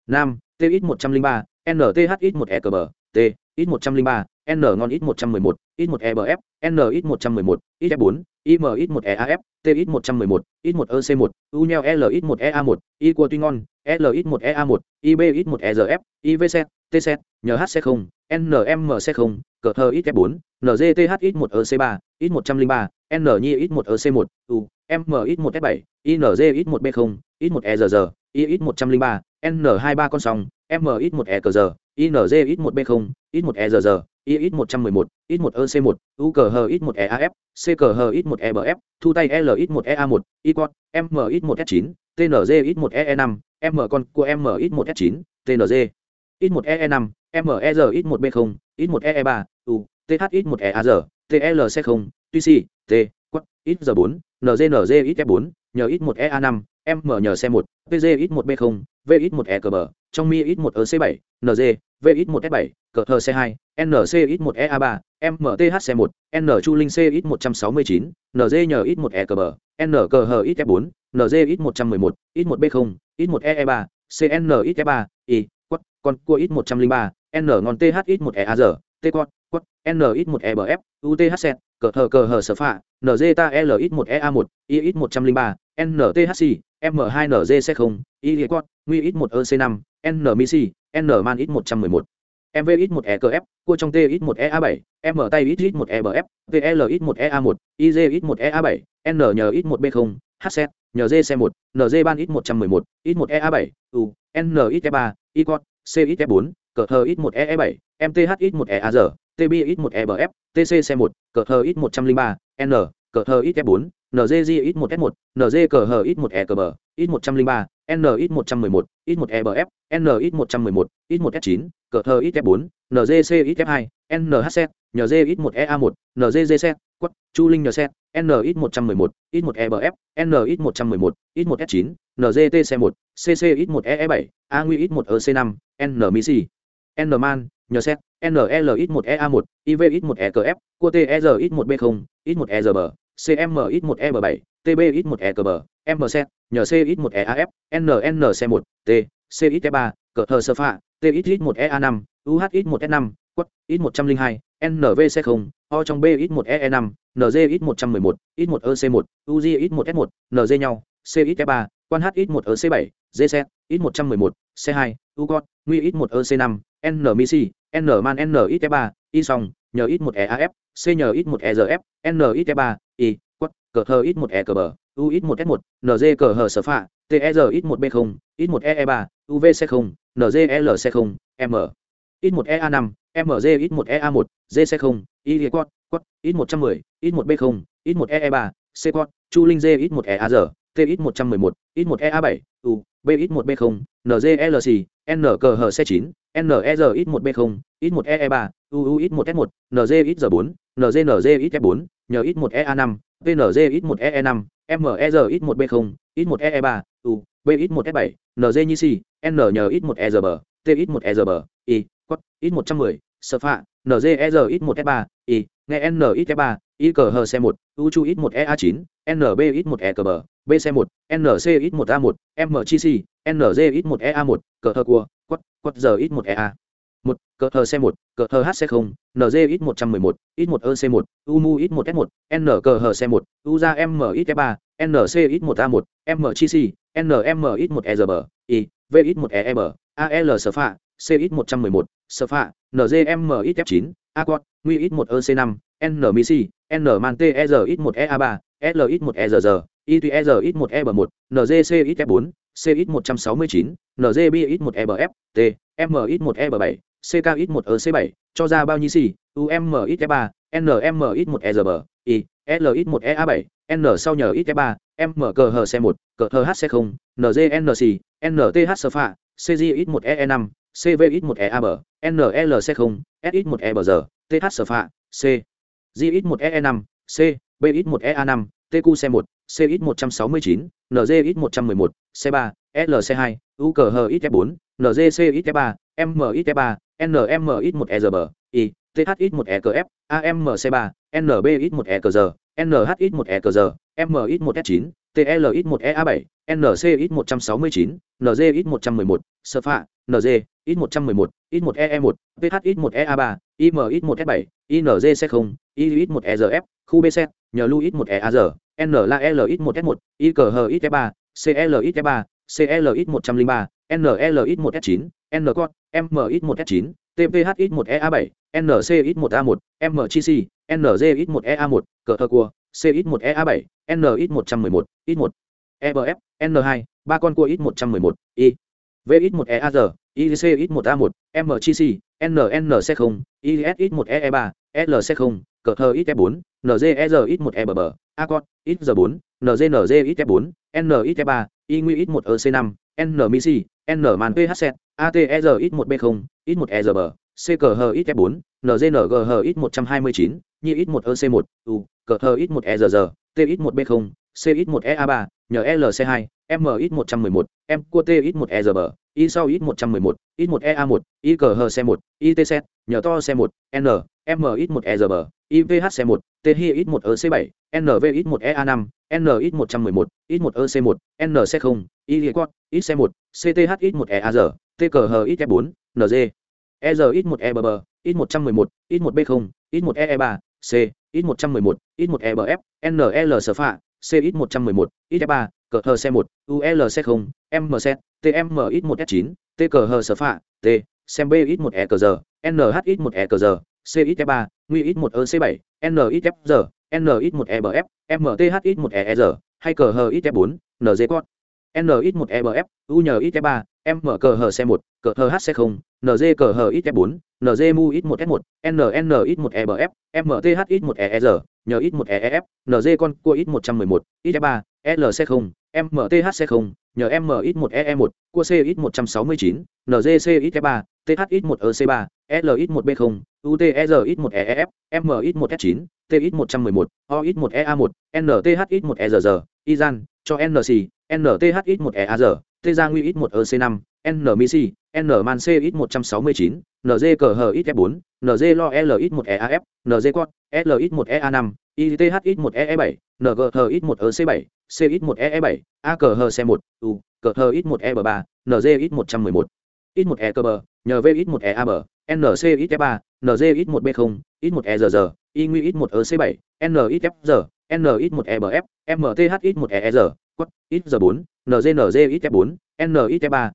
5 t ít 103 nth ít 1 ekb t ít 103 n ngon ít một trăm mười một ít một ebf n ít một trăm mười một ít f bốn im ít một eaf t ít một trăm mười một ít một ec một u neo l ít một ea một i qua tuy ngon l ít một ea một ib ít một ezf ivc tc nhc không nmc không cờ thơ ít f bốn nzth ít một ec ba ít một trăm linh ba n nhi ít một ec một u m ít một f bảy inz ít một b không ít một ez i ít một trăm linh ba n hai ba con sòng m ít một e cờ giờ inz ít một b không ít một ez rr ít một trăm mười một ít một ec một u cờ hờ ít một eaf c cờ hờ ít một ebf thu tay l ít một ea một y con m ít một s chín tnz ít một ee năm m con của m ít một s chín tnz ít một ee năm mer ít một b không ít một ee ba u th ít một e a tlc không Tc, t quất ít giờ bốn nznz ít f bốn nhờ ít một ea năm m nhờ c một pg ít một b không v ít một e cờ bờ trong mi ít một ec c bảy nz v ít một s bảy cờ hờ c hai nc ít một ea ba mthc một n chu linh c ít một trăm sáu mươi chín nz nhờ ít một e cờ bờ n cờ hờ ít f bốn nz ít một trăm mười một ít một b không ít một e ba cn ít f ba i quất con cua ít một trăm linh ba n ngon th ít một e a giờ t con quất n ít một e bf uthc cờ hờ cờ hờ sở phạ nz ta l ít một ea một i ít một trăm linh ba NTHC, M2NGC0, YGCOT, Nguy ít 1 EC5, NMC, Nman ít 111. MVX1 EKF, cua trong T ít 1 EA7, M tay ít ít 1 EBF, VL ít 1 EA1, IG ít 1 EA7, N nhờ ít 1 B0, HZ, nhờ GC1, NG ban ít 111, ít 1 EA7, U, N ít E3, YGCOT, C ít F4, cờ hờ ít 1 EE7, MTH ít 1 EAR, TB ít 1 EBF, TC C1, cờ hờ ít 103, N, cờ hờ ít F4, NJG ít 1 S1, NJ cờ hờ ít 1 ECB, ít 103, N ít 111, ít 1 EBF, N ít 111, ít 1 S9, cờ hờ ít F4, NZC ít F2, NHC, NJ ít 1 EA1, NJJZ, quất, Chu Linh NZ, N ít 111, ít 1 EBF, N ít 111, ít 1 S9, NJTC1, CC ít 1 EE7, A Nguy ít 1 EC5, N Misi, N Man, NZ, NL ít 1 EA1, IV ít 1 ECF, QTR ít 1B0, ít 1 EZB, CMX1EB7, TBX1ECB, MC, nhờ CX1EAF, NNC1T, CX3, cỡ hờ sơ phạ, TX1EA5, UHX1S5, quất, X102, NVC0, O trong BX1EE5, NGX111, X1EC1, UGX1S1, NG nhau, CX3, quan HX1EC7, GC, X111, C2, UCOT, Nguy X1EC5, NMIC, Nman NXF3, Y song, nhờ X1EAF, CNX 1 EZF, NXF 3, I, quất, cờ hờ ít 1 E cờ bờ U ít 1 S1, NG cờ hờ sở phạ, TEZ ít 1 B0, ít 1 E3 UV C0 NGLC0, M, ít 1 EA5, MG ít 1 EA1, GC0, Y quất, quất, ít 110, ít 1 B0, ít 1 E3 C quất, Chu Linh G ít 1 EAZ, T ít 111, ít 1 EA7, U, B ít 1 B0, NGLC, N cờ hờ C9, NEZ ít 1 B0, ít 1 e 3 -E UU ít 1 S1, NZ ít R4, NZNZ ít F4, nhờ ít 1 EA5, VNZ ít 1 EE5, MEZ ít 1 B0, ít 1 e 3 U, B ít 1 S7, NZ Nisi, N nhờ ít 1 EZB, T ít 1 EZB, I, Quất, ít 110, Sfa, NZEZ ít 1 S3, I, nghe n ít 3 I cờ hờ C1, U chu ít 1 EA9, NB ít 1 ECB, BC1, NC ít 1A1, MCC, NZ ít 1 EA1, cờ hờ cua, quất quất giờ ít một e a một cờ hờ c một cờ hờ hc không nz ít một trăm mười một ít một ec một u mu ít một s một n cờ hờ c một u ra m ít f ba nc ít một a một m chi si nm ít một e r b i v ít một e e b l sở phạ c ít một trăm mười một sở phạ nzm ít f chín a quạt nguy ít một ec năm n mi si n man t e r ít một e a ba l ít một e r r i t e r ít một e b một nzc ít f bốn c ít một trăm sáu mươi chín một t m ít một e b bảy ck ít một ec bảy cho ra bao nhiêu xì um ít f nm một e i l một Ea bảy n sau nhờ ít f m cờ hờ xe một cờ hờ hc không ngnc nth Sfa, phạ cg ít một Ee năm, cv một e a b nlc không s ít một e giờ th Sfa, c g ít một Ee năm, c b một Ea năm tq c 1 cx 169 nzx 111 c 3 lc 2 ukhx 4 NZCX3, mx 3 nmx 1 ezb i thx 1 ekf amc 3 nbx 1 ekz nhx 1 ekz mx 1 s 9 tlx 1 ea 7 ncx 169 NZX111, sfa nz ít một trăm mười một sơ phạ nz ít một trăm mười một ít một e e một ít một e a ba im ít một s bảy inz c không i ít một e khu b nhờ lu ít một e a n la l ít một s một i cờ h ít f ba cl ít f ba cl ít một trăm linh ba nl ít một s chín n cot m ít một s chín tph ít một e a bảy nc ít một a một m chi si nz ít một e a một cờ thơ cua c ít một e bảy n ít một trăm mười một ít một ebf n hai ba con cua ít một trăm mười một i v ít một e IC ít 1 a 1 MCC, NNC 0 IS ít 1 EE 3 LC 0 cờ thơ ít F4, NGEZ ít 1 EBB, Acon, ít G4, NGNG ít F4, N ít F3, Y nguy ít 1 EC 5 N MIC, N man PHZ, ATEZ ít 1 B0, ít 1 EGB, C cờ hờ ít F4, NGNG hờ ít 129, Nhi ít 1 EC 1 U, cờ thơ ít 1 EGG, T ít 1 B0, C ít 1 EA3, nhờ LC2, M ít 111, M cua T ít 1 EGB, y sau ít một trăm mười một ít một ea một y cờ hờ xe một it nhờ to c một n m ít một e r b ivh xe một t hi ít một ec bảy nv ít một e a năm n ít một trăm mười một ít một ec một n xe không y quad ít xe một cth ít một e r t cờ hờ ít f bốn nz e r ít một e b b ít một trăm mười một ít một b không ít một e e ba c ít một trăm mười một ít một e b f nl sở phạ c ít một trăm mười một ít f ba cờ hờ c một ulc không, m xe tm ít một s chín, t cờ hờ sở phạ t, xem b ít một e cờ giờ nh ít một e cờ giờ c ít f ba nguy ít một ec bảy, n ít f giờ n ít một e b f mth ít một e e giờ hay cờ hờ ít f bốn nz cot, n ít một e b f u nhờ ít f ba, m cờ hờ c một cờ hờ h c không nz cờ hờ ít f bốn nz mu ít một s một nn ít một e b f mth ít một e e giờ nhờ ít một e e f nz con cua ít một trăm mười một ít f ba lc không mthc không nhờ m ít một e một cua c ít một trăm sáu mươi chín ngc ít ba th ít một ec ba l ít một b không utr ít một eef m ít một s chín t ít một trăm mười một o ít một e một nth ít một izan cho nc nth ít một ear t ra nguy ít một ec năm n misi n man c ít một trăm sáu mươi chín nz cờ hờ ít f bốn nz lo l ít một eaf nz quad l ít một ea năm ith ít một ee bảy ng hờ ít một ec bảy c ít một e e bảy a u cờ hờ ít một e b ba nz ít một trăm mười một ít một e cơ bờ nhờ v ít một e a bờ nc ít f ba nz ít một b không ít một e r r y nguy ít một ec bảy n ít f r n ít một e b f mth ít một e e r quất ít r bốn nznz ít f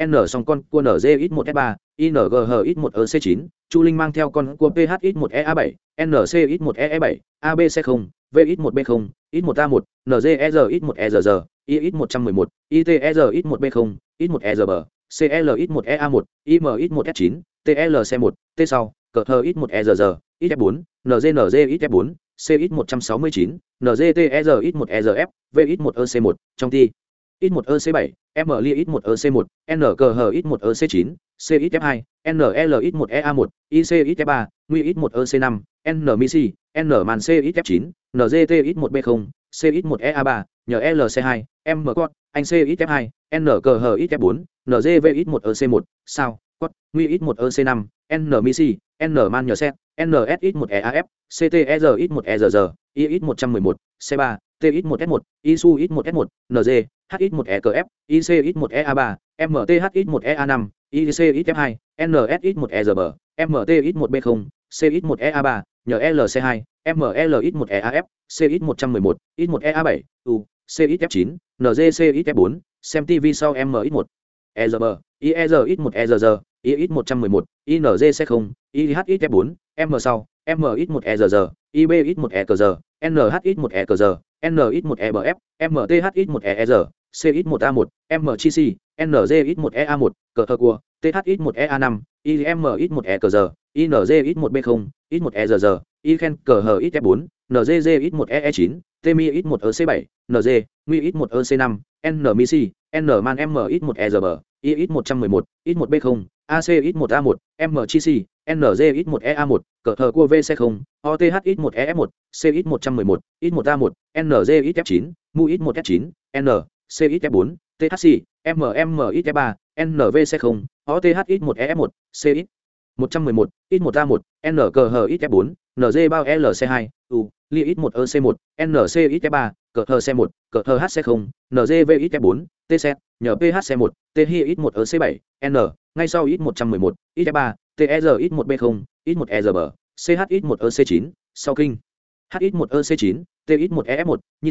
n e n song con cua nz ít một f ba ingh ít một ec chín chu linh mang theo con cua ph ít một e a bảy nc ít một e e bảy abc không v ít một b không ít một a một nzer ít một e r r y ít một trăm mười một itr ít một b không ít một e r b cl ít một e a một im ít một s chín tlc một t sau cờ thơ ít một e r r ít f bốn nznz ít f bốn c ít một trăm sáu mươi chín nzter ít một e r f v ít một ec một trong ti ít một ec bảy m li ít một ec một n c h ít một ec chín c ít f hai nl ít một ea một ic ít f ba nguy ít một ec năm n mi c n man c ít f chín ngt ít một b không c ít một ea ba nhờ lc hai m cot anh c ít f hai n c h ít f bốn ngv ít một ec một sao cot nguy ít một ec năm n mi c n man nhờ set ns ít một eaf cter ít một EZZ, i ít một trăm mười một c ba t ít một s một isu ít một s một ng HX1EKF, ICX1EA3, MTHX1EA5, ICXF2, NSX1EGB, MTX1B0, CX1EA3, NLC2, MLX1EAF, CX111, X1EA7, U, CXF9, NGCXF4, xem TV sau MX1, EGB, IERX1EGG, IX111, INGC0, IHXF4, M sau, MX1EGG, IBX1EKG, NHX1EKG, NX1EBF, MTHX1ER, ít một erg nh ít một erg n ít một ebf mth ít một erg c ít một a một m chi c ng ít một ea một cờ thơ cua th ít một ea năm im ít một erg ing ít một b không ít một giờ i khen cờ hờ ít f bốn ngg ít một ee chín tmi ít một ec bảy NZ, nguy ít một ec năm n NMAN c n man m ít một erb i ít một trăm mười một ít một b không ac ít một a một m chi c nz ít một ea một cờ thờ cua vc không oth ít một ef một c ít một trăm mười một ít một a một nz ít f chín mu ít một f chín n cxf 4 thc mmxf 3 nvc 0 othx 1 ef 1 cx 111, X1A1, NCHX4, NG bao LC2, U, Li X1 EC1, NCX3, CHC1, CHC0, NGVX4, TC, NPHC1, THI X1 EC7, N, ngay sau X111, X3, TER X1B0, X1EZB, CH X1 EC9, sau kinh h ít một ec chín t ít một ef một như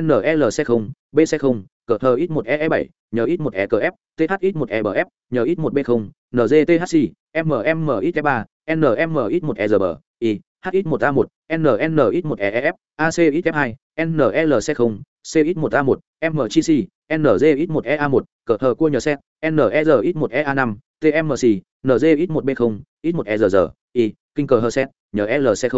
nlc không bc không cờ thờ ít một ee bảy nhờ ít một ekf th ít một ebf nhờ ít một b không ngthc mm ít f ba nm ít một i h ít một a một nn ít một eef ac ít f hai nlc không c ít một a một m chi c nz ít một ea một cờ thờ cua nhờ xe ner ít một ea năm tmc nz ít một b không ít một erg i kinh cờ hơ set nhờ lc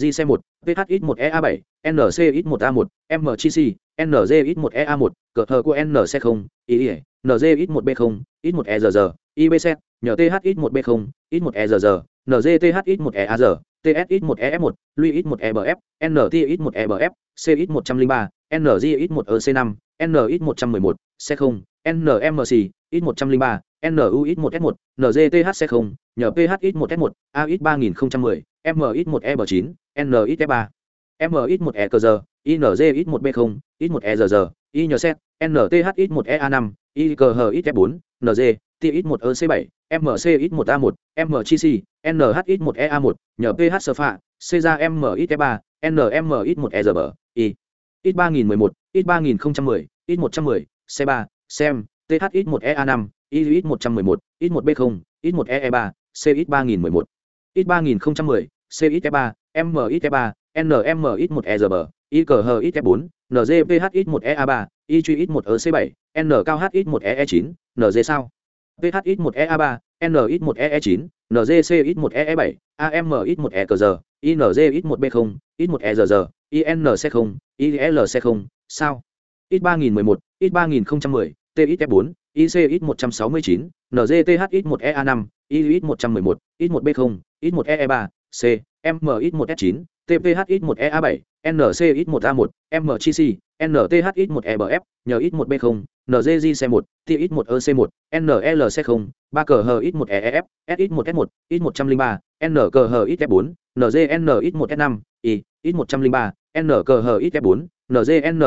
JC1, PHX1EA7, NCX1A1, MGC, NZX1EA1, cỡ thờ của NC0, IE, NZX1B0, X1EZZ, IBC, nhờ THX1B0, X1EZZ, NZTHX1EAZ, TSX1EF1, LUIX1EBF, NTX1EBF, CX103, NZX1EC5, NX111, C0, NMC, X103, NUX1S1, NZTHC0, nhờ PHX1S1, AX3010, MX1EB9, NXF3, MX1ECZ, INZX1B0, X1EZZ, INZ, NTHX1EA5, IKHX4, NZ, TX1EC7, MCX1A1, MCC, NHX1EA1, nhờ PH Sfa, CZA MXF3, NMX1EZB, I. X3011, X3010, X110, C3, SEM, THX1EA5, IX111, X1B0, x1e3, CX3011. X3010, CXF 3 MXF 3 NMX 1 EZB IKHX 4 NGPHX 1 EA3 IQX 1 EC7 NKHX 1 EE9 NG sao PHX 1 EA3 NX 1 EE9 NGCX 1 EE7 AMX 1 EKG INGX 1 B0 X 1 EZG INC 0 ILC 0 sao X3011 X3010 TXF4 ICX169 NGTHX1EA5 IUX111 X1B0 X1EE3 c mx 1 s 9 tph 1 ea 7 nc 1 a 1 mgc nth 1 ebf nhờ 1 b 0 ngg c 1 t 1 ec 1 nlc 0 ba cờ hờ 1 eef s 1 s 1 x 103 n cờ hờ f 4 ngn x 1 s 5 i x 103 n cờ hờ f 4 ngn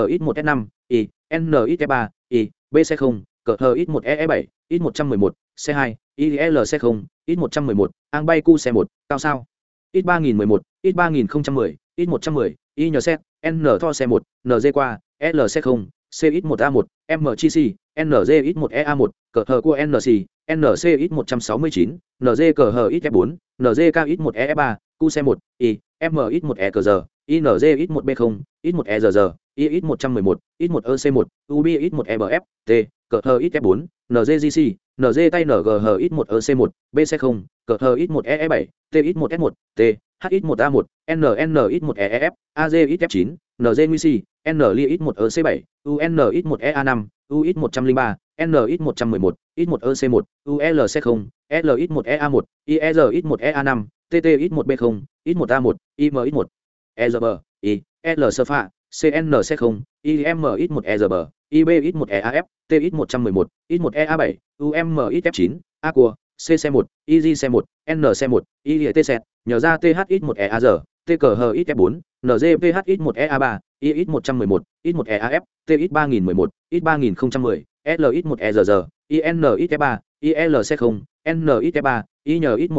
x 1 s 5 i n x 3 i bc 0 cờ hờ x 1 ee 7 x 111 c 2 ilc 0 x 111 ang bay cu c 1 cao sao ít ba nghìn mười một ít ba nghìn không trăm mười ít một trăm mười y nhờ xét n tho xe một nz qua l xe không c ít một a một m chi c nz ít một ea một cờ hờ của nc nc ít một trăm sáu mươi chín nz cờ hờ ít f bốn nz k ít một e ba cu xe một i m ít một e cờ giờ inz ít một b không ít một e giờ giờ i ít một trăm mười một ít một ec một ub ít một ebf t cờ hờ ít f bốn NJGC, NJ tay NGH ít 1 EC1, BC0, CH1EE7, TX1S1, T, H1A1 NN ít 1 EEF, AZF9 NJ NLIX1EC7, UN ít 1 EA5, U ít 103, N ít 111, ít 1 EC1, ULC0, L ít 1 EA1, IR ít 1 EA5, TT1B0 ít 1 A1, IM1 EZB, I, LSFA, CNC0, IM ít 1 EZB, ib ít một eaf t ít một trăm mười một ít một ea bảy um ít f chín a cua c c một ig c một c nhờ ra th ít một e a r t cờ h ít f bốn nzph ít một ea ba i ít một trăm mười một ít một eaf t ít ba nghìn mười một ít ba nghìn không trăm mười l ít một e r r in ít f ba ilc không n ít f ba i nhờ ít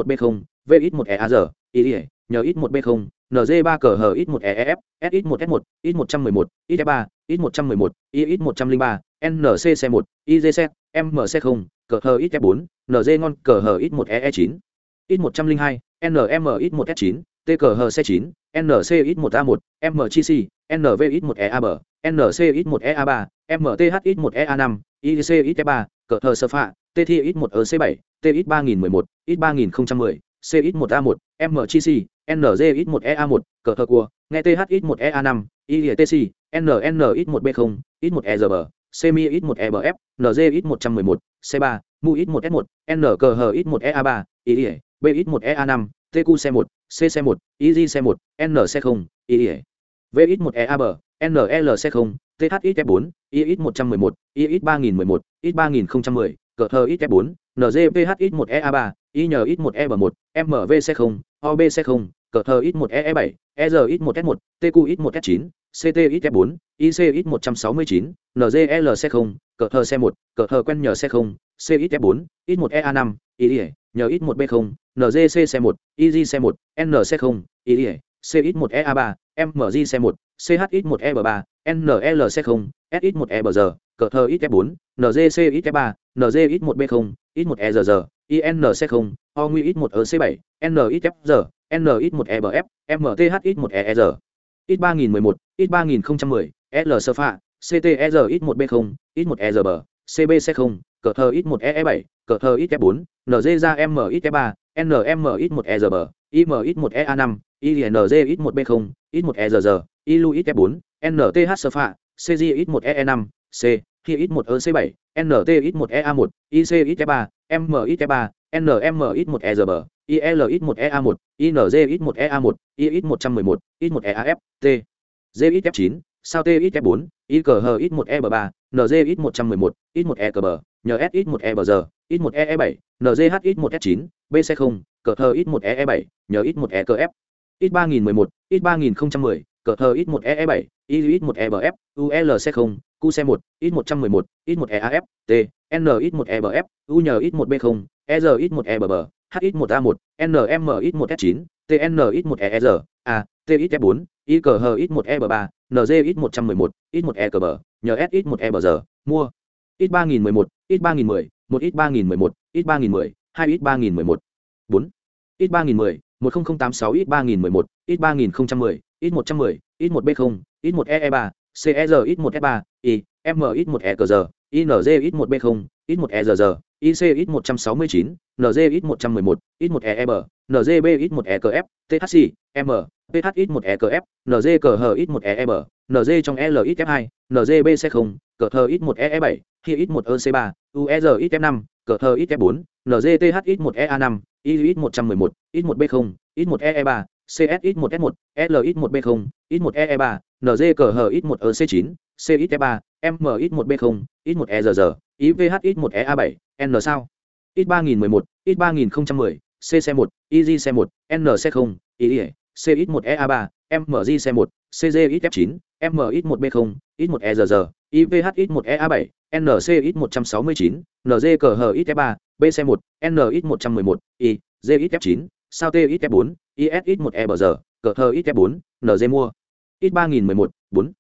NG3 cờ hờ ít 1 EF, SX 1 S1, ít 111, ít F3, ít 111, ít 103, NCC 1, IGC, MC 0, cờ hờ ít F4, NG ngon cờ hờ ít 1 EE9, ít 102, NM ít 1 S9, T cờ hờ C9, NC ít 1 A1, MCC, NV ít 1 EA7, NC ít 1 EA3, MTH ít 1 EA5, IGC ít F3, cờ hờ sơ phạ, TT ít 1 EC7, T ít 3011, ít 3010, C ít 1 A1, mgc nz ít một ea một cờ thơ cua nghe th ít một ea năm itc nnx1b0, x1erb, CMI-X1EBF, nz ít c3, mu x1s1, n cờ hờ ít một ea ba ie b ít một ea năm tc1, cc1, izc1, nc0, ie v ít một ea b nl c không th ít f bốn i ít một thợ x4, nzphx1ea3 Y nhờ ít một e b một mvc không obc không cờ thờ ít một e bảy e r ít một s một tq ít một s chín ct ít f bốn ic ít một trăm sáu mươi chín nzl không cờ thờ C một cờ thờ quen nhờ C không, c ít f bốn, ít một E A năm ý nhờ ít một b không nzc C một ig C một nc không ý c ít một E A ba mg C một ch ít một e b ba nl C không, s ít một e b giờ cờ thờ ít f bốn ngc ít f ba nz ít một b không ít một e giờ inc không o nguy ít một ở c bảy n ít f n ít một e mth ít một eer ít ba nghìn mười một ít ba nghìn không trăm mười l sơ pha ctr ít một b không ít một e r b cb c không cờ thơ ít một e e bảy cờ thơ ít f bốn nz ra m ít f ba nm ít một e r b im ít một e a năm inz ít một b không ít một e r r ilu ít f bốn nth sơ pha cg ít một e năm c khi ít một ec 7 nt ít một ea 1 ic ít 3 m ít e 3 nm ít một egb il ít một ea 1 inz ít một ea 1 i ít một trăm mười một ít một eaf t g ít f 9 sao t ít 4 i cờ hờ ít một eb 3 nz ít một trăm mười một ít một ekb nhờ s ít một e bờ giờ ít một e 7 nzh ít một s 9 bc 0 cờ hờ ít một e 7 nhờ ít một e cờ f ít ba nghìn mười một ít ba nghìn không trăm mười cờ hờ ít một e 7 i ít một e bờ f ulc 0 cu xe một ít một trăm mười một ít một eaf t n ít một ebf u nhờ ít một b không e r ít một ebb h ít một a một nm ít một s chín tn ít một er a t ít f bốn i cờ h ít một e ba nz ít một trăm mười một ít một e cờ bờ nhờ s ít một e bờ giờ mua ít ba nghìn mười một ít ba nghìn mười một ít ba nghìn mười một ít ba nghìn mười hai ít ba nghìn mười một bốn ít ba nghìn mười một nghìn tám sáu ít ba nghìn mười một ít ba nghìn không trăm mười ít một trăm mười ít một b không ít một e e ba CEZ một f 3 I, MX một EQZ, INZ1B0, X một EZZ, IC một trăm sáu mươi chín NZ một trăm mười một X1EEB, NZB1EKF, THC, M, X1EKF, NZ một EM, NZ trong LXF2, NZBC0, X1EE7, Hi một EC ba UEZ 5 CH bốn NZTH một EA năm I một trăm mười X1B0, X một EE ba CSX1S1, LX1B0, X1EE3, nz cờ hờ ít một ec chín c ít f ba m ít một b không ít một e r r ivh ít một e a bảy n sao ít ba nghìn mười một ít ba nghìn không trăm mười c c một ig c một n c không i c ít một e a ba mg c một cg ít f chín m ít một b không ít một e r r ivh ít một e a bảy nc ít một trăm sáu mươi chín nz cờ hờ ít f ba bc một n ít một trăm mười một i g ít f chín sao t ít f bốn is ít một e bờ r cờ hờ ít f bốn nz mua ít ba nghìn mười một bốn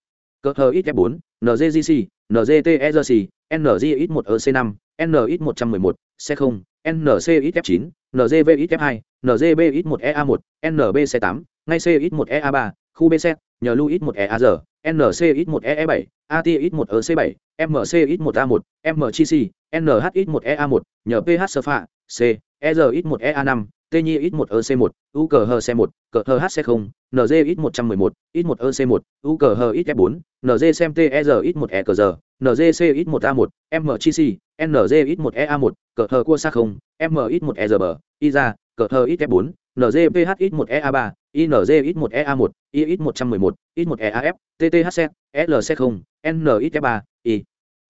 cờ hờ ít f bốn ngzgc ngterc ng ít một ec năm n ít một trăm mười một c không nc ít f chín ngv ít f hai ngb ít một ea một nbc tám ngay c ít một ea ba khu bc nhờ lu ít một ea giờ nc ít một ea bảy at ít một ec bảy mc ít một a một mgc nh ít một ea một nhờ ph sơ phạ c e r ít một ea năm t nhi ít một ở c một u cờ hờ c một cờ hờ h c không nz ít một trăm mười một ít một ec một u cờ hờ ít f bốn nz xem ter ít một e cờ giờ nzc ít một a một mgc nz ít một ea một cờ hờ cua sa không m ít một e giờ bờ y ra cờ hờ ít f bốn nzph ít một ea ba inz ít một ea một i ít một trăm mười một ít một eaf tthc lc không n ít f ba I,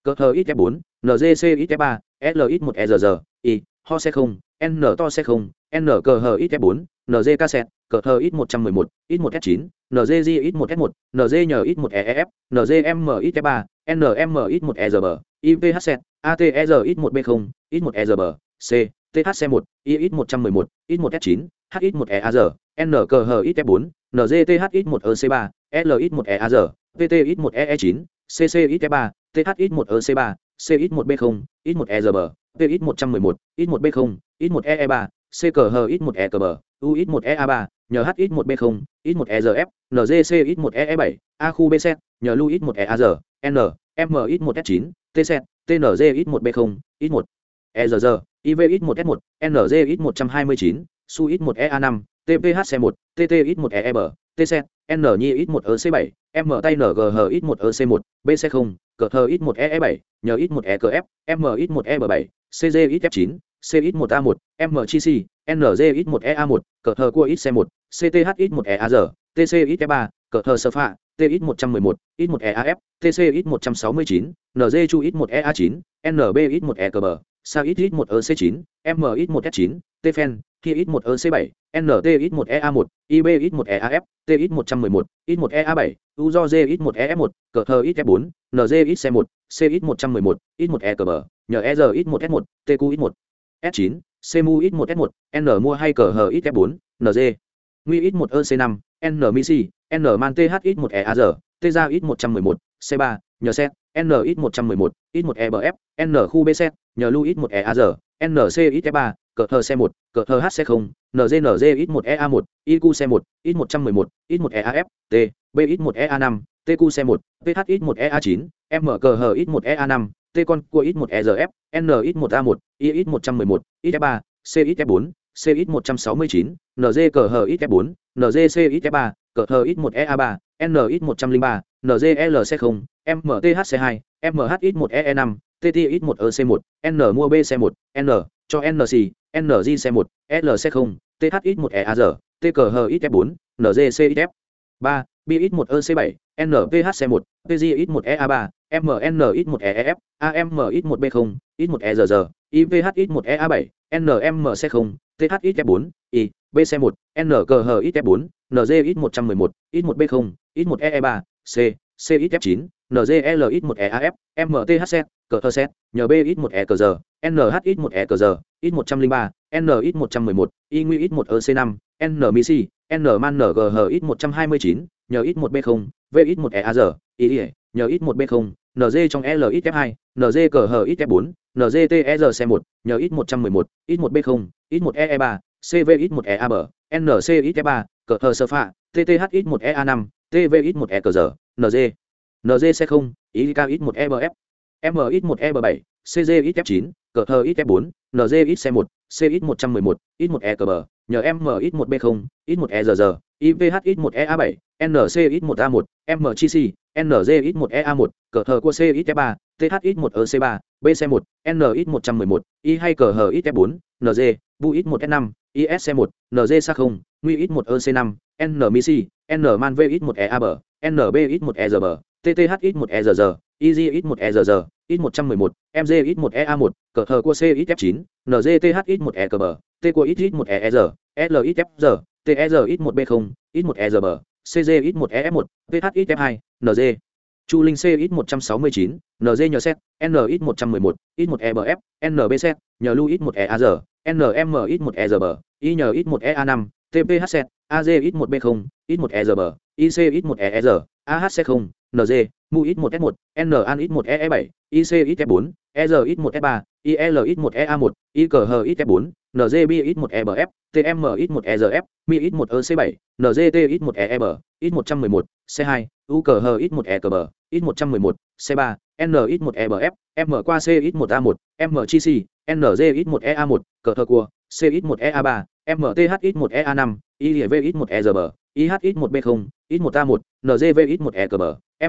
cờ hờ ít f bốn nzc ít f ba l ít một e giờ giờ I, ho xe không n to xe không NKHXF4, NZKZ, CHX111, X1S9, NZGX1S1, NZNX1EF, NZMXF3, NMX1EZB, IVHZ, ATRX1B0, X1EZB, C, THC1, IX111, X1S9, HX1EAZ, NKHXF4, NZTHX1EC3, LX1EAZ, VTX1EE9, CCXF3, THX1EC3, CX1B0, X1EZB, VX111, X1B0, X1EE3, c ít một một e ít một một b không ít một cờ hờ ít một e cờ bờ u ít một ea ba nhờ h ít một b không ít một e rf ngc ít một ee bảy a khu b set nhờ lu ít một e a giờ n m ít một s chín t set tnz ít một b không ít một e giờ giờ iv ít một s một nz ít một trăm hai mươi chín su ít một ea năm tphc một tt ít một e bờ t set n nhi ít một ec bảy m tay ngh ít một ec một b c không cờ thờ ít một e bảy nhờ ít một e cờ f m ít một e b bảy cg ít f chín c ít một a một m chi c nz ít một ea một cờ thờ cua ít c một cth ít một ea giờ tc ít e ba cờ thờ sơ phạ t ít một trăm mười một ít một eaf tc ít một trăm sáu mươi chín nz chu ít một ea chín nb ít một e cờ bờ sao ít ít một ec chín m ít một s chín TFEN, phen khi ít một ec bảy nt ít một ea một ib ít một eaf t ít một trăm mười một ít một ea bảy u do g ít một ef một cờ thờ ít f bốn nz ít c một c ít một trăm mười một ít một e nhờ e ít một s 9 cmu ít 1 s 1 n mua hay cờ hờ ít f 4 NG, nguy ít 1 ec 5 n misi n man th ít 1 eaz t ra ít 111 c 3 nhờ xét n ít 111 ít 1 ebf n khu b xét nhờ lu ít 1 eaz nc ít f 3 cờ hờ c 1 cờ hờ hc 0 NG NG ít 1 ea 1 iq c 1 ít 111 ít 1 eaf t b ít 1 ea 5 tq c 1 TH ít 1 ea 9 mqh ít 1 ea 5 t con cua ít một e rf n ít một a một i ít một trăm mười một ít f ba c ít f bốn c ít một trăm sáu mươi chín nz cờ hờ ít f bốn nzc ít f ba cờ hờ ít một e a ba n ít một trăm linh ba nzlc không mthc hai mh ít một e năm tt ít một ec một n mua b c một n cho nc ng c một lc không th ít một e a r t cờ hờ ít f bốn nzc ít f ba b ít một ec bảy nphc một pg ít một ea ba MNX1EF, AMX1B0, X1EZZ, IVH1EA7, NMC0, THX4, I, BC1, NKHX4, NZX111, X1B0, X1EE3, C, CXF9, NZLX1EAF, MTHZ, CTZ, NBX1ECZ, NHX1ECZ, X103, NX111, INGUX1EC5, NMIC, NMANGHX129, nhờ X1B0, VX1EAZ, IE, nhờ X1B0, NZ trong LXF2, NZ cờ hờ XF4, NZTRC1, nhờ X111, X1B0, X1EE3, CVX1EAB, NCXF3, cờ hờ sơ phạ, TTHX1EA5, TVX1ECG, NZ, NZC0, IKX1EBF, MX1EB7, CGXF9, cờ hờ XF4, NZXC1, CX111, X1ECB, nhờ MX1B0, X1EGG, IVHX1EA7, NCX1A1, MCC, NZX1EA1, cờ hờ của CXF3, THX1EC3, BC1, NX111, Y hay cờ hờ XF4, NZ, BUX1S5, ISC1, NZ sắc 0, NGUX1EC5, NMC, NMANVX1EAB, NBX1EZB, TTHX1EZZ, EGX1EZZ, X111, MZX1EA1, cờ hờ của CXF9, NZTHX1ECB, T của XX1EZ, LXFZ, TEZX1B0, X1EZB, CJX1EF1, PHXF2, NZ, Chu Linh CX169, NZ nhờ xét, NX111, X1EBF, NBZ, nhờ lưu X1EAZ, NMX1EZB, INX1EA5, TPHZ, AZX1B0, X1EZB, ICX1EEZ, AHC0, NG, MUX1S1, NANX1EE7, ICX4, EZX1E3, ILX1EA1, IKHX4, NGBX1EBF, e r ít một ít một bảy ít một ít một tm ít một e rf mi ít một ec bảy nzt ít một e ít một trăm mười một c hai u cờ h ít một e ít một trăm mười một c ba n ít một e m qua c ít một a một m chi c nz ít một e một cờ thờ cua c ít một e a ba mth ít một e a năm i v ít một e r bờ ih ít một b không ít một a một nzv ít một e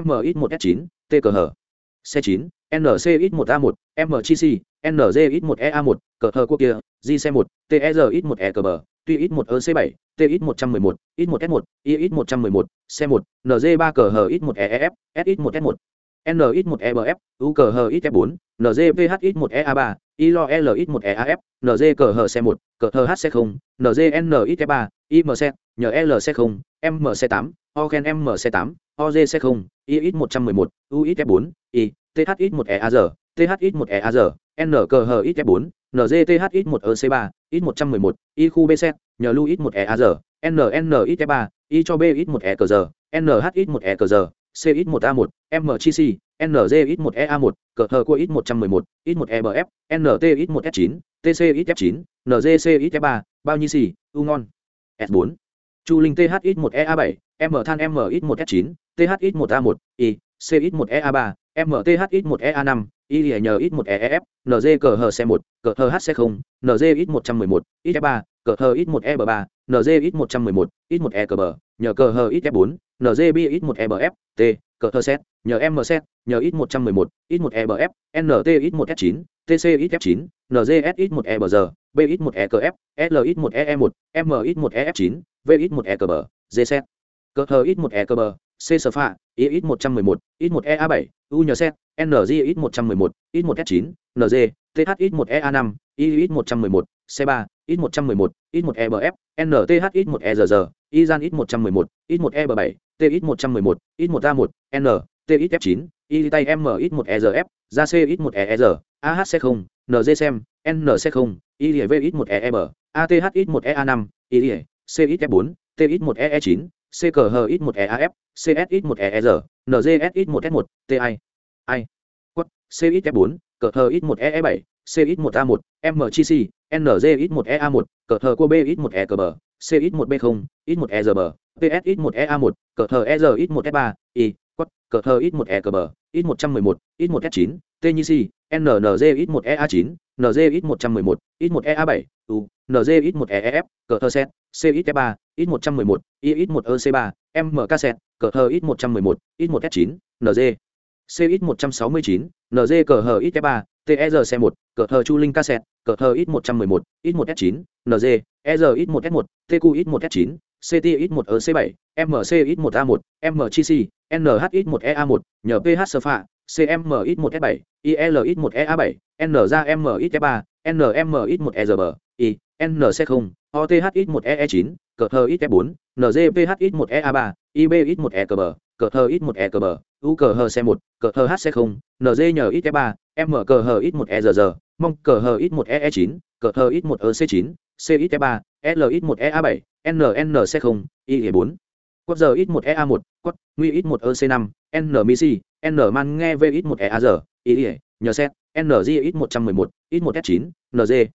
m ít một s chín t cờ h, c chín nc NZ ít 1 EA1, cờ hờ quốc kia, GC1, TR ít 1 ECB, tuy ít 1 EC7, T ít 111, ít 1 S1, Y ít 111, C1, NZ3 cờ hờ ít 1 EF, S ít 1 S1. N ít 1 EBF, U cờ hờ ít F4, NZVH ít 1 EA3, Y lo L ít 1 EAF, NZ cờ hờ C1, cờ hờ H C0, NZN ít F3, IMC, nhờ L C0, MC8, Ogen MC8, OZ C0, Y ít 111, U ít F4, I, TH ít 1 EAR, TH ít 1 EAR, NKHIS4, NGTHX1EC3, X111, Y khu BZ, nhờ lu X1EAZ, NNXF3, Y cho B X1EKZ, NHX1EKZ, CX1A1, MCC, NGX1EA1, cờ hờ của X111, X1EBF, NTX1S9, TCXF9, NGCXF3, bao nhiêu xì, u ngon. S4. Chu Linh THX1EA7, M Than MX1S9, THX1A1, Y, CX1 EA3, MTHX1EA5, ILNX1EF, NZCHC1, CHC0, NZX111, XF3, CHX1EB3, NZX111, X1EKB, nhờ CHX4, NZBX1EBF, T, CHZ, nhờ MZ, nhờ X111, X1EBF, NTX1S9, TCXF9, NZSX1EBG, BX1EKF, LX1EE1, MX1EF9, VX1EKB, GZ. CHX1EKB, c sở phạ i ít một trăm mười một ít một ea bảy u nhờ set ng ít một trăm mười một ít một s chín nz th ít một ea năm i ít một trăm mười một c ba ít một trăm mười một ít một ebf nth ít một erg y gian ít một trăm mười một ít một eb bảy t ít một trăm mười một ít một a một n t ít f chín y tay m ít một erf ra c ít một er ah c không nz xem n c không y v ít một eeb ath ít một ea năm y c ít f bốn t ít một ee chín c cờ h ít một eaf cs ít một er nzs ít một s một ti i quất c ít f bốn cờ h ít một ee bảy c ít một a một m chi c nz ít một ea một cờ h cô b ít một e cờ bờ c ít một b không ít một e r bờ ps ít một ea một cờ thờ e r ít một s ba i quất cờ thờ ít một e cờ bờ ít một trăm mười một ít một s chín t như c nnz ít một ea chín nz ít một trăm mười một ít một ea bảy u nz ít một eef cờ thơ set c ít e ba ít một trăm mười một y ít một ec ba mk set cờ thơ ít một trăm mười một ít một s chín nz c ít một trăm sáu mươi chín nz cờ hờ ít e ba TERC 1, cờ thơ Chu Linh cassette, cờ thơ X111, X1S9, NG, ERX1S1, TQX1S9, CTX1EC7, MCX1A1, MCC, NHX1EA1, nhờ PH phạ, CMX1S7, ILX1EA7, NZMX3, NMX1EZB, I, NC0, OTHX1EE9, CHX4, NGPHX1EA3, IBX1ECB, CHX1ECB, UCHC1, CHC0, NGNX3, MCHX1EZZ, mong CHX1EE9, CHX1EC9, CX3, LX1EA7, NNC0, I4. Quất giờ X1EA1, quất, nguy X1EC5, NMIC, n man nghe v ít một ea giờ i nhờ xét ng ít một trăm mười một ít một s chín nz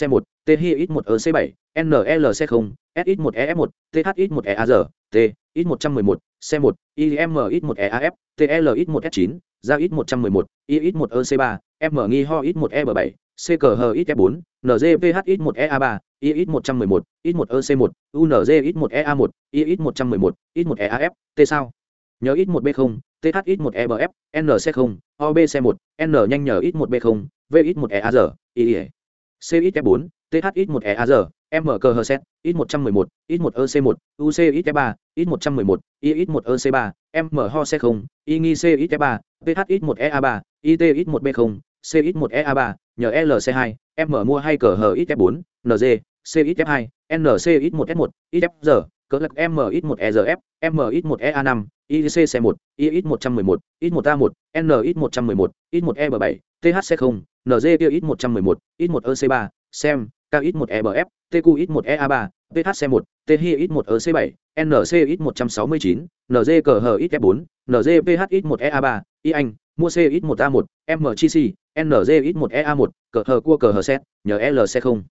c một t h ít một ec bảy nlc không s ít một ef một th ít một r t ít một trăm mười một c một im ít một eaf tl ít một s chín ra ít một trăm mười một i ít một ec ba m nghi ho ít một e b bảy c cờ h ít f bốn nzph ít một ea ba i ít một trăm mười một ít một ec một unz ít một ea một i ít một trăm mười một ít một eaf t sao nhớ ít một b không th ít một ebf nc không obc một n nhanh nhờ ít một b không v ít một eaz i c ít f bốn th ít một eaz m cờ hờ set ít một trăm mười một ít một ec một uc ít f ba ít một trăm mười một i ít một ec ba m ho c không i nghi c ít f ba ph ít một ea ba it ít một b không c ít một ea ba nhờ lc hai m mua hay cờ hờ ít f bốn nz c ít f hai nc ít một s một ít f giờ cỡ lật MX1ERF, MX1EA5, ICC1, IX111, X1A1, NX111, X1EB7, THC0, NZX111, X1EC3, SEM, KX1EBF, TQX1EA3, PHC1, THX1EC7, NCX169, NZCHX4, NZPHX1EA3, Y Anh, mua CX1A1, MCC, NZX1EA1, cờ hờ cua cờ hờ xét, nhờ LC0.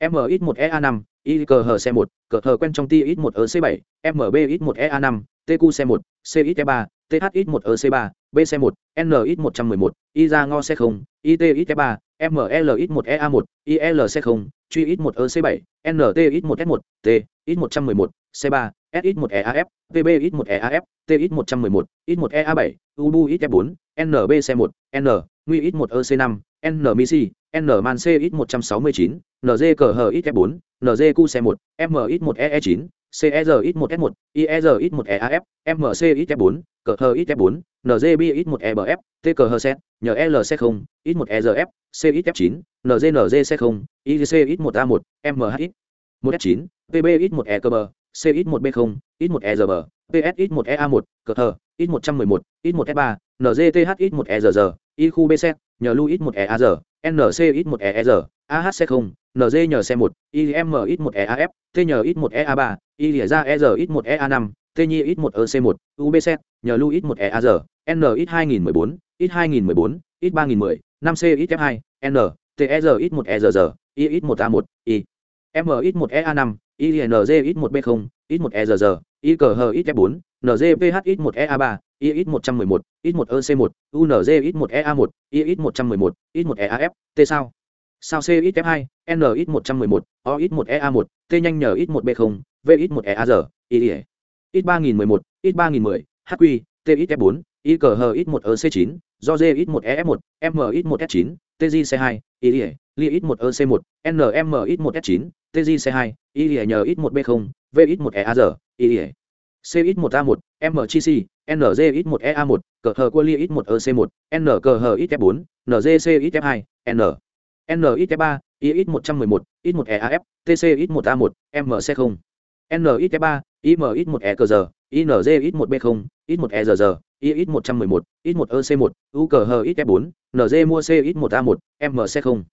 MX1EA5, IQHC1, cờ thờ quen trong TX1 EC7, MBX1EA5, TQC1, CXE3, THX1 EC3, BC1, NX111, IZA-NGO-C0, ITX3, MLX1EA1, ILC0, TX1EC7, NTX1S1, T, X111, C3, SX1EAF, VBX1EAF, TX111, X1EA7, UBX4, NBC1, N, NGUYX1EC5, NMIC, n man c ít một trăm sáu mươi chín nz cờ hờ ít F4, nz q c một m ít 1 ee 9 CR ít 1 S1, IR ít 1 EAF, MC ít F4, cờ hờ ít F4, NGB ít 1 EBF, T cờ hờ set, nhờ LC0, ít 1 ERF, C ít F9, NGNGC0, IGC ít 1 A1, MH ít 1 S9, PB ít 1 EKB, C ít 1 B0, ít 1 ERB, PS ít 1 EA1, cờ hờ, ít 111, ít 1 F3, NGTH ít 1 ERG, I khu B set, nhờ Luis ít 1 r NC ít 1 r AHC0, Nz nhờ C1, IM ít 1 EAF, T nhờ ít 1 EA3, y lìa ra e r ít một ea năm t nhi ít một ec một ubc nhờ lu ít một ea r n ít hai nghìn mười bốn ít hai nghìn mười bốn ít ba nghìn mười năm c ít f hai n t e r ít một e r r y ít một a một y m ít một ea năm y lìa nz ít một b không ít một e r r y cờ hờ ít f bốn Nzph ít một ea ba y ít một trăm mười một ít một ec một unz ít một ea một y ít một trăm mười một ít một eaf t sao sao c ít f hai n ít một trăm mười một o ít một ea một t nhanh nhờ ít một b không v ít một e a r i ít ba nghìn mười một ít ba nghìn mười hq t ít f bốn i cờ h ít một e c chín do j ít một e f một m ít một s chín tg c hai Y ỉa li ít một e c một M ít một s chín tg c hai Y nhờ ít một b không v ít một e a r nz ít một ea một cờ hờ qua li ít một ec một n cờ hờ ít f bốn nzc ít f hai n n ít f ba i ít một trăm mười một ít một EAF, a tc ít một a một mc không n ít ba im ít một e cờ giờ inz ít một b không ít một e giờ giờ i ít một trăm mười một ít một ec một u cờ hờ ít f bốn nz mua c ít một a một mc không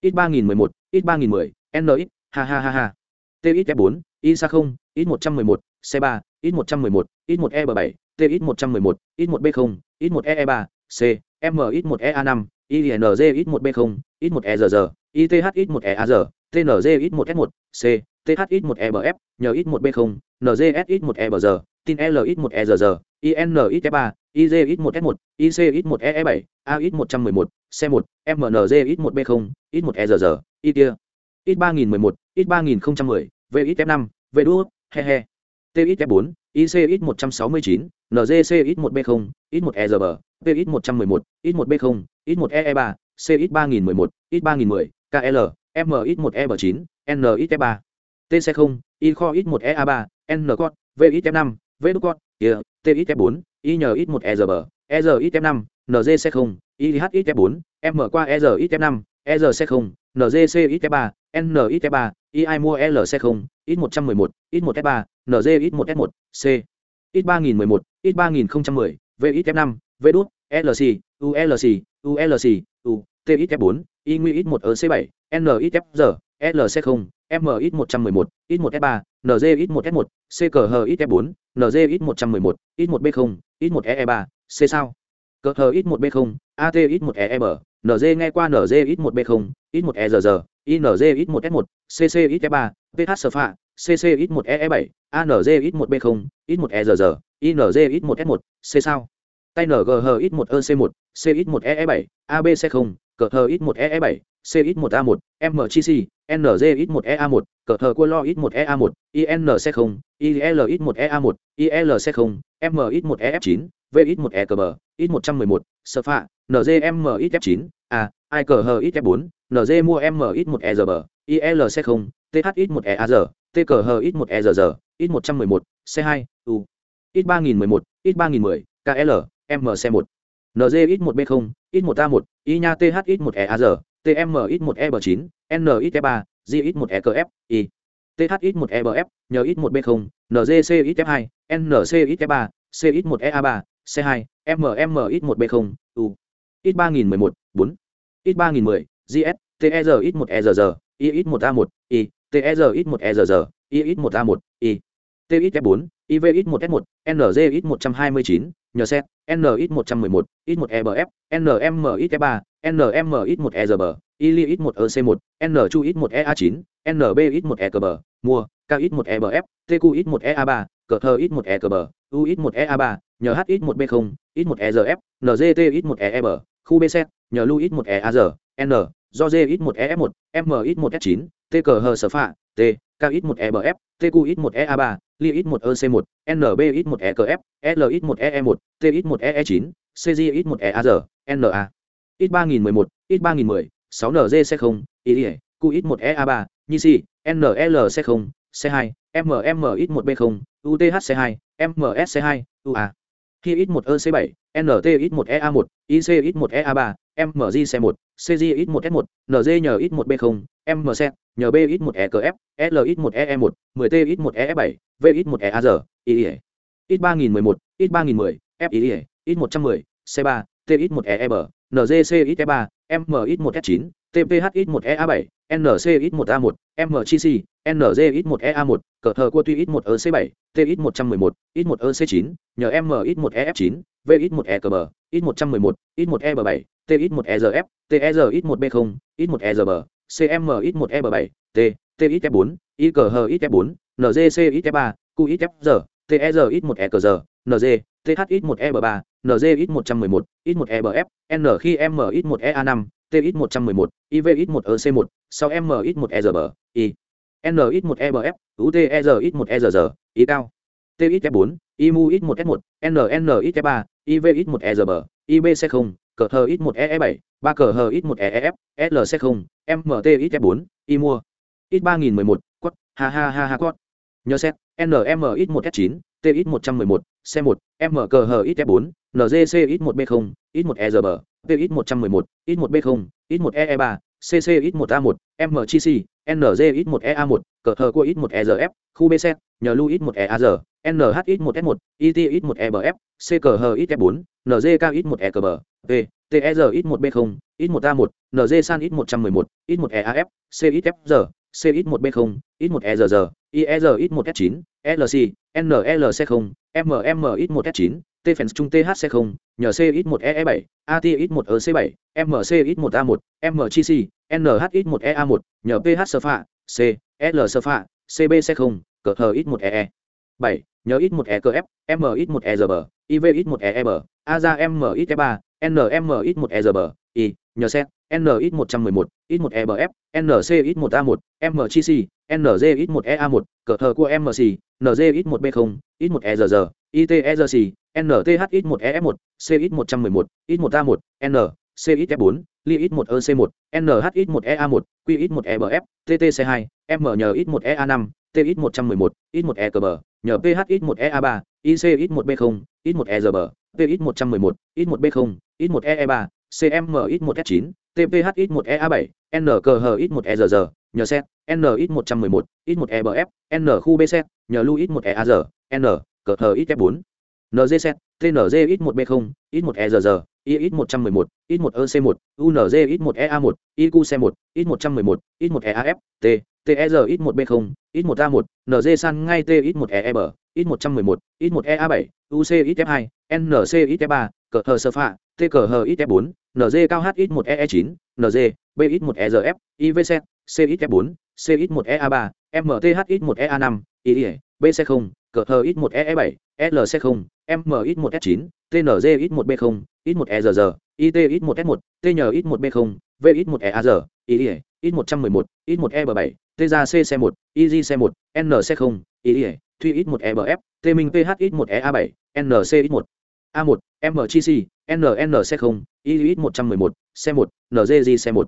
ít ba nghìn mười một ít ba nghìn mười n ít ha ha ha ha t ít f bốn i sa không ít một trăm mười một c ba ít một trăm mười một ít một e b bảy t ít một trăm mười một ít một b không ít một e e ba c m ít một e a năm inz ít một b không ít một e giờ giờ ith ít một e a giờ tnz ít một s một c th ít một e bf nhờ ít một b không ngs ít một e bờ giờ tin l ít một e giờ giờ in ít f ba iz ít một s một ic ít một e bảy a ít một trăm mười một c một mnz ít một b không ít một e giờ giờ y tia ít ba nghìn mười một ít ba nghìn không trăm mười v ít f năm v đua he he t ít f bốn ICX 169, NGCX 1B0, X1 EZB, PX 111, X1 B0, X1 EE3, CX 3011, X 3010, KL, MX 1 EB9, NXE3, TC0, ICO X1 EA3, N code, VX F5, VX code, kia, TX F4, IN X1 EZB, EZ X F5, NGC0, IH X F4, M qua EZ X F5, ERC 0, NGC XF3, NXF3, EI mua LC 0, X111, X1F3, NG X1S1, C. X3011, X3010, VXF5, VDUT, LC, ULC, ULC, U, TXF4, Y nguy X1EC7, NXFR, LC0, MX111, X1S3, NGX1S1, CQHXF4, NGX111, X1B0, X1EE3, C sao? CQHX1B0, ATX1EM, nz nghe qua nz ít 1B0, ít 1EZZ, ING ít 1S1, CC ít F3, PH Spa, CC ít 1EE7, anz ít 1B0, ít 1EZZ, ING ít 1S1, C sao? Tay NGH ít 1EC1, C ít 1EE7, ABC0, cờ hờ ít 1EE7, C ít 1A1, MGC, nz ít 1EA1, cờ hờ cua lo ít 1EA1, INC0, IL ít 1EA1, ILC0, M ít 1EF9, V ít 1ECB, ít 111, Spa, NZM-MXF9A, ICHXF4, NZMUMX1EZB, ILC0, THX1EAZ, TCHX1EZZ, X111, C2, U. X3011, X3010, KL, MC1. NZX1B0, X1A1, INA THX1EAZ, TMX1EB9, NXF3, GX1EKF, I. THX1EBF, nhờ X1B0, NGCXF2, NCXF3, CX1EA3, C2, MMX1B0, U ít ba nghìn mười một bốn ít ba nghìn mười gs ter ít một e i ít một a một i ter ít một e i ít một a một i t ít f bốn iv ít một s một nz ít một trăm hai mươi chín nhờ xét n ít một trăm mười một ít một ebf nm ít f ba nm ít một e rb ili ít một ec một n chu ít một ea chín nb ít một e cb mua k ít một ebf tq ít một ea ba cờ thơ ít một e cb u ít một ea ba nhờ h ít một b không ít một e rf ngt ít một e eb khu b set nhờ lu ít một e a r n do j ít một e f một m ít một s chín t cờ hờ sở phạ t k ít một e b f t q ít một e a ba li ít một e c một n b ít một e ekf l ít một e e một t ít một e e chín cg ít một e a r n a ít ba nghìn mười một ít ba nghìn mười sáu nz c không ý q ít một e a ba nhi si n l c không c hai mm ít một b không uthc hai msc hai ua khi ít một ec bảy nt ít một ea một ic ít một ea ba mg c một cg ít một s một nz nhờ ít một b không mc nhờ b ít một ekf l ít một ee một mười t ít một e bảy v ít một ear i ít ba nghìn mười một ít ba nghìn mười f ít một trăm mười c ba t ít một ee b ngc ít e ba m ít một s chín tph ít một ea bảy nc ít một a một mgc NZ ít 1 EA1, cờ thờ của tuy ít 1 EC7, T ít 111, ít 1 EC9, nhờ M ít 1 EF9, V ít 1 ECB, ít 111, ít 1 EB7, T ít 1 EZF, TEZ ít 1 B0, ít 1 EZB, CM ít 1 EB7, T, T ít 4, I cờ hờ ít F4, NGC ít 3, Q ít FG, TEZ ít 1 ECG, NG, TH ít 1 EB3, NG ít 111, ít 1 EBF, N khi M ít 1 EA5, T ít 111, IV ít 1 EC1, sau M ít 1 EZB, I n ít một e b f u t e r ít một e r r ý cao t ít f bốn imu ít một s một n n ít f ba iv ít một e r b ib c không cờ hờ ít một e e bảy ba cờ hờ ít một e f l c không mt ít f bốn i mua ít ba nghìn mười một quất ha ha ha ha quất nhớ xét nm ít một s chín t ít một trăm mười một c một m cờ hờ ít f bốn ngc ít một b không ít một e r b p ít một trăm mười một ít một b không ít một e e ba cc ít một a một mgc nz ít một ea một cờ hờ của ít một erf khu b set nhờ lu ít một ear nh ít một s một it ít một ebf c cờ hờ ít f bốn nzk ít một ekb v x1b0 x1a1 nzsan x1111 một trăm mười một ít một eaf c ít fr c ít một b không x1erjr IEZX1S9, LC, NLC0, MMX1S9, TFENS trung THC0, nhờ CX1EE7, ATX1EC7, MCX1A1, MCC, NHX1EA1, nhờ PH Sfa, C, L Sfa, CBC0, CHX1EE. 7, nhớ X1EKF, MX1EGB, IVX1EEB, AZA-MXF3, NMX1EGB, I, nhờ xét, NX111, X1EBF, NCX1A1, MCC, NZ1EA1, cờ thờ của MC, NZ1B0, X1EZZ, ITEZC, NTH1EF1, CX111, X1A1, N, CX4, LIX1EC1, NH1EA1, QX1EBF, TTC2, MN1EA5, TX111, X1ECB, nhờ PH1EA3, ICX1B0, X1EZB, PX111, X1B0, X1EE3, CMX1S9, TPHX1EA7, NKHX1EZZ, nhờ xét một trăm mười một ít một n ít một n trăm mười một ít một n khu b xét nhờ lu ít một e a r n cờ hờ ít f bốn nz xét tnz ít một b không ít một e r r i ít một trăm mười một ít một ec một unz ít một ea một iq c một ít một trăm mười một ít một eaf t ter ít một b không ít một a một nz san ngay t ít một e e b ít một trăm mười một ít một ea bảy uc ít f hai nc ít f ba cờ hờ sơ phạ TKH ít f bốn nz cao h ít một ee chín nz b ít một ezf ivc c ít f bốn c ít một ea ba mth ít một ea năm i b c không cờ hờ ít một ee bảy lc không m ít một s chín tnz ít một b không ít một e it ít một s một TN ít một b không v ít một e a r i ít một trăm mười một ít một e b bảy t ra c c một eg c một n c không i thuy ít một e b f t minh ph ít một a bảy nc một a một m nnc không i ít một trăm mười một c một nzg c một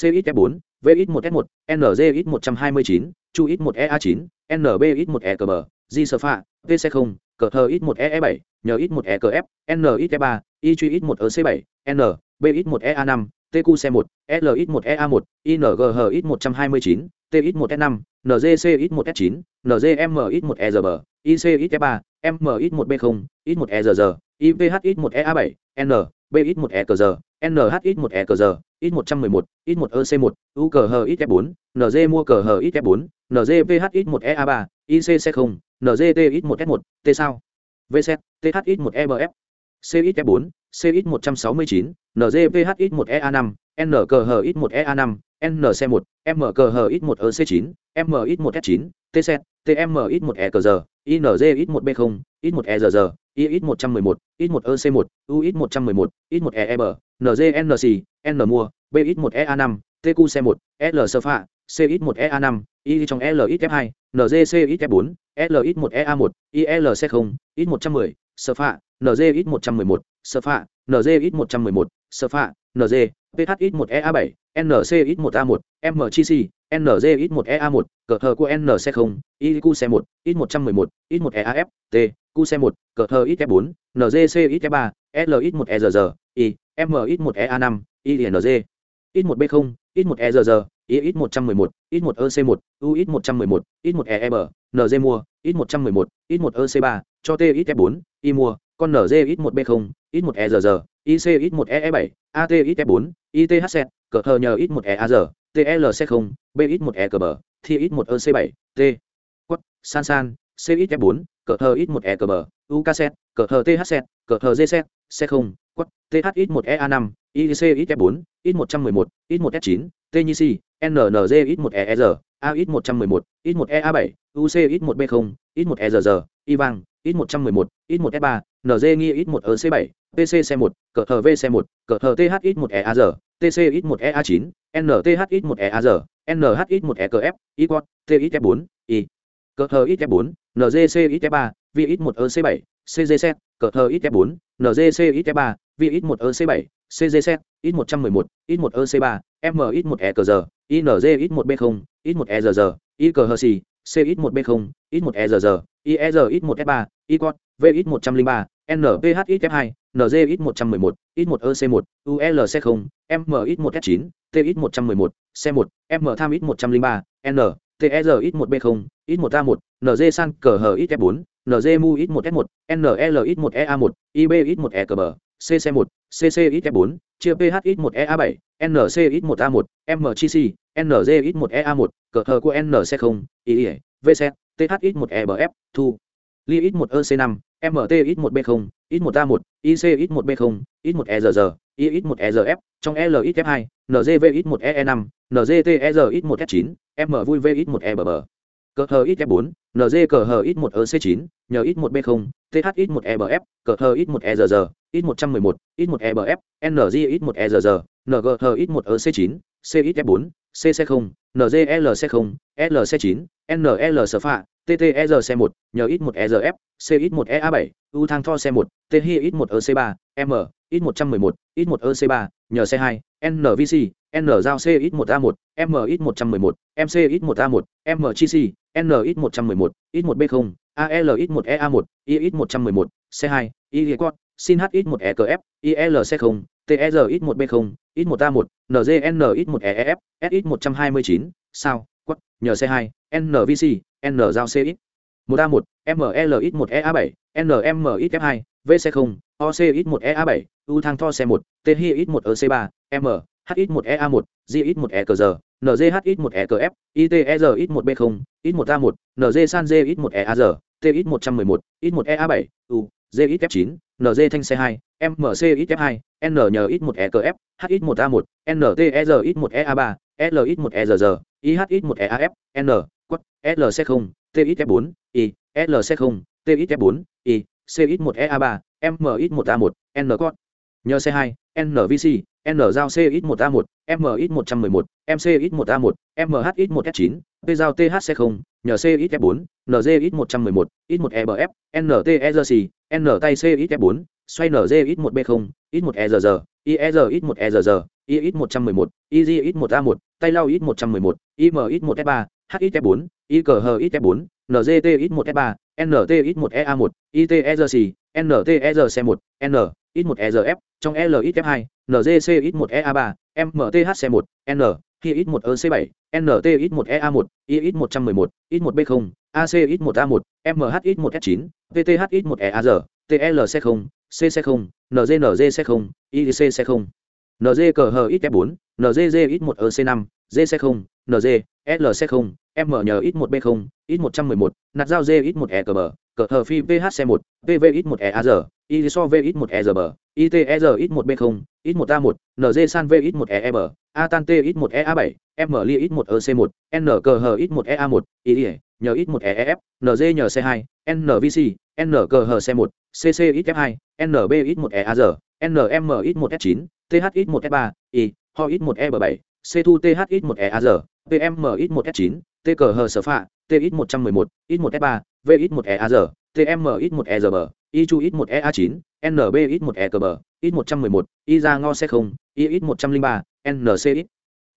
c ít f bốn v ít một s một nz ít một trăm hai mươi chín chu ít một e a chín nb ít một e cờ bờ g sơ pha vc không cờ thơ ít một e e bảy nhờ ít một e cờ f ba y truy ít một bảy n bx một ea năm tq một lx một ea một ing h ít một trăm hai mươi chín t ít một e năm ngc ít một s chín ngm ít một e r b ic ít e ba m ít một b không ít một e ivh 1 ea 7 n BX1ECR, NHX1ECR, X111, X1EC1, UKHXF4, NG mua KHXF4, nzvh ít 1 ea 3 icc 0 nzt ít 1 s 1 t sao vz THX1EBF, CXF4, CX169, nzvh ít 1 ea 5 NKHX1EA5, nc 1 MKHX1EC9, m ít 1 s 9 TC, set tm ít 1 e NZX1B0, ít 1 e i ít một trăm mười một ít một ec một u ít một trăm mười một ít một eeb ngnc nznc n mua b ít một ea năm tq c một l sơ phạ c ít một ea năm y trong l ít f hai ngc ít f bốn l ít một ea một ilc không ít một trăm mười sơ phạ nz ít một trăm mười một sơ phạ nz ít một trăm mười một sơ phạ nz ph ít một ea bảy nc ít một a một mgc NZ ít 1 EA1, cờ hờ của NC0, iq C1, ít một trăm mười một ít 1 eaf t cu xe một cờ thơ ít f bốn ngc ít f ba l ít một e r i m ít một e a năm i ingg ít một b không ít một e r i ít một trăm mười một ít một ec một u ít một trăm mười một ít một e b nz mua ít một trăm mười một ít một ec ba cho t ít f bốn i mua con nz ít một b không ít một e r ic ít một e bảy at ít f bốn ithz cờ thơ nhờ ít một e a r tlc không b ít một e cờ bờ thi ít một ec bảy t quất san san c ít f bốn cờ thờ ít một e cờ bờ ukz cờ thờ thz cờ thờ gz c không quất th ít một ea năm ic ít f bốn ít một trăm mười một ít một f chín t nhi c nnz ít một e r a ít một trăm mười một ít một ea bảy uc ít một b không ít một e r r y vang ít một trăm mười một ít một f ba nz nghi ít một ec bảy pc c một cờ thờ vc một cờ thờ th ít một e a r tc ít một ea chín nth ít một ea r nh ít một e cf y quad t ít f bốn y cờ thơ ít f bốn ngc ít f ba vi ít một ec bảy cgc cờ thơ ít f bốn ngc ít f ba vi ít một ec bảy cgc ít một trăm mười một ít một ec ba m ít một e cờ giờ inz ít một b không ít một e giờ giờ y cờ hờ xì c ít một b không ít một e giờ giờ i e giờ ít một f ba y cot v ít một trăm linh ba nph ít f hai nz ít một trăm mười một ít một ec một ulc không m ít một f chín t ít một trăm mười một c một m tham ít một trăm linh ba n ter ít một b không ít một a một nz san cờ hờ ít f bốn nz mu ít một f một nl ít một ea một ib ít một e cờ bờ cc một cc ít f bốn chia ph ít một ea bảy nc ít một a một mgc nz ít một ea một cờ hờ của nc không i vc th ít một e thu li ít một ec năm mt ít một b không ít một a một ic ít một b không ít một e r r i ít một e r f trong l ít f hai nzv ít một e năm nzt r ít một f chín m vui v ít một e bờ bờ cờ hờ ít f 4 nz cờ hờ ít một ec 9 nhờ ít một b 0 th ít một ebf cờ hờ ít một err ít một trăm mười một ít một ebf nz ít một err ng hờ ít một ec 9 c ít f 4 cc 0 nzlc 0 lc 9 nl sfa ttrc 1 nhờ ít một ezf c ít một ea 7 u thang tho c 1 th ít một ec 3 m ít một trăm mười một ít một ec 3 nhờ c 2 NVC, N giao CX1A1, MX111, MCX1A1, MGC, NX111, X1B0, ALX1EA1, IX111, C2, Y-Code, xin H1EKF, ILC0, TRX1B0, X1A1, NGNX1EEF, SX129, sao, QUAT, nhờ C2, NVC, N giao CX. 1A1, MLX1EA7, NMXF2, VC0, OCX1EA7, U thang tho C1, THX1EC3, m H X1 E A1 gx 1 e cờ giờ X1 e cờ f itezx 1 b 0 x 1 a 1 n nz san X1 E ea giờ X111 x 1 ea 7 u gx f 9 nz thanh C2 M mcx f 2 n nhờ x 1 e cờ f X1 a 1 N T ntez x 1 ea 3 L X1 e giờ giờ X1 ea f n quất C0 T X f 4 i L C0 T X f 4 i C X1 E A3 m x 1 a 1 n quất nhờ C2 N V C n giao c ít một a một m ít một trăm mười một mc ít một a một mh ít một f chín p giao thc không nhờ c ít f bốn nz ít một trăm mười một ít một ebf ntezc n tay c ít f bốn xoay nz ít một b không ít một err ir ít một err i ít một trăm mười một iz ít một a một tay lau ít một trăm mười một im ít một f ba h ít f bốn i cờ h ít f bốn ngt ít một f ba nt ít một ea một iterc nterc một n ít một erf trong LXF2, NGCX1EA3, MTHC1, N, HIX1EC7, NTX1EA1, IX111, X1B0, ACX1A1, MHX1S9, PTHX1EAR, TLC0, CC0, NGNGC0, IGCC0. NG cờ hờ XF4, NGGX1EC5, GC0, NG, LC0, m nhờ ít một b không ít một trăm mười một nạt dao d ít một e cờ bờ cờ thờ phi vhc một pv ít một e a r i so v ít một e r bờ it e r ít một b không ít một a một nz san v ít một e e bờ a tan t ít một e a bảy m li ít một e c một n cờ hờ ít một e a một i nhờ ít một e e f nz nhờ c hai nvc n cờ hờ c một cc ít f hai nb ít một e a r nm ít một s chín th ít một s ba i ho ít một e b bảy c thu th ít một e a r pm ít một s chín t cờ hờ sở phạ t ít một trăm mười một ít một s ba v ít một e a r tm ít một e r b y chu ít một e a 9 nb ít một e cờ bờ ít một trăm mười một i ra ngo xe không i ít một trăm linh ba nc ít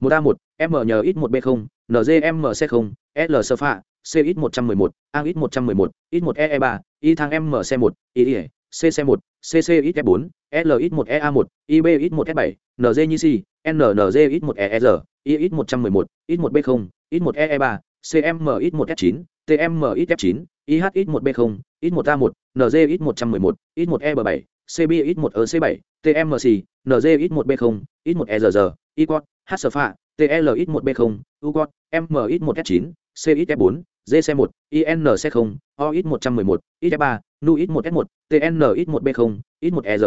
một a một m nhờ ít một b không nzm xe không l sơ phạ c ít một trăm mười một a ít một trăm mười một ít một e ba y thang m c một i y c c một cc ít f bốn l ít một ea một ib ít một f bảy nz như c nnz ít một e r y ít một trăm mười một ít một b không ít một e e ba cm ít một f 9 tm ít F9, IH ít một B0, ít một A1, nz ít một trăm mười một ít một e b cb ít một ec 7 tmc NZ ít một B0, ít một e r r y quad h sơ phạ tl ít một b không u quad m ít một s chín c ít f 4 gc 1 inc 0 o ít một trăm mười một ít f 3 nu ít một s một tn ít một B0, ít một e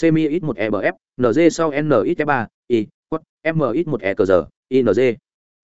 cmi ít một EBF, nz sau n ít f ba y quad m ít một e cờ giờ ing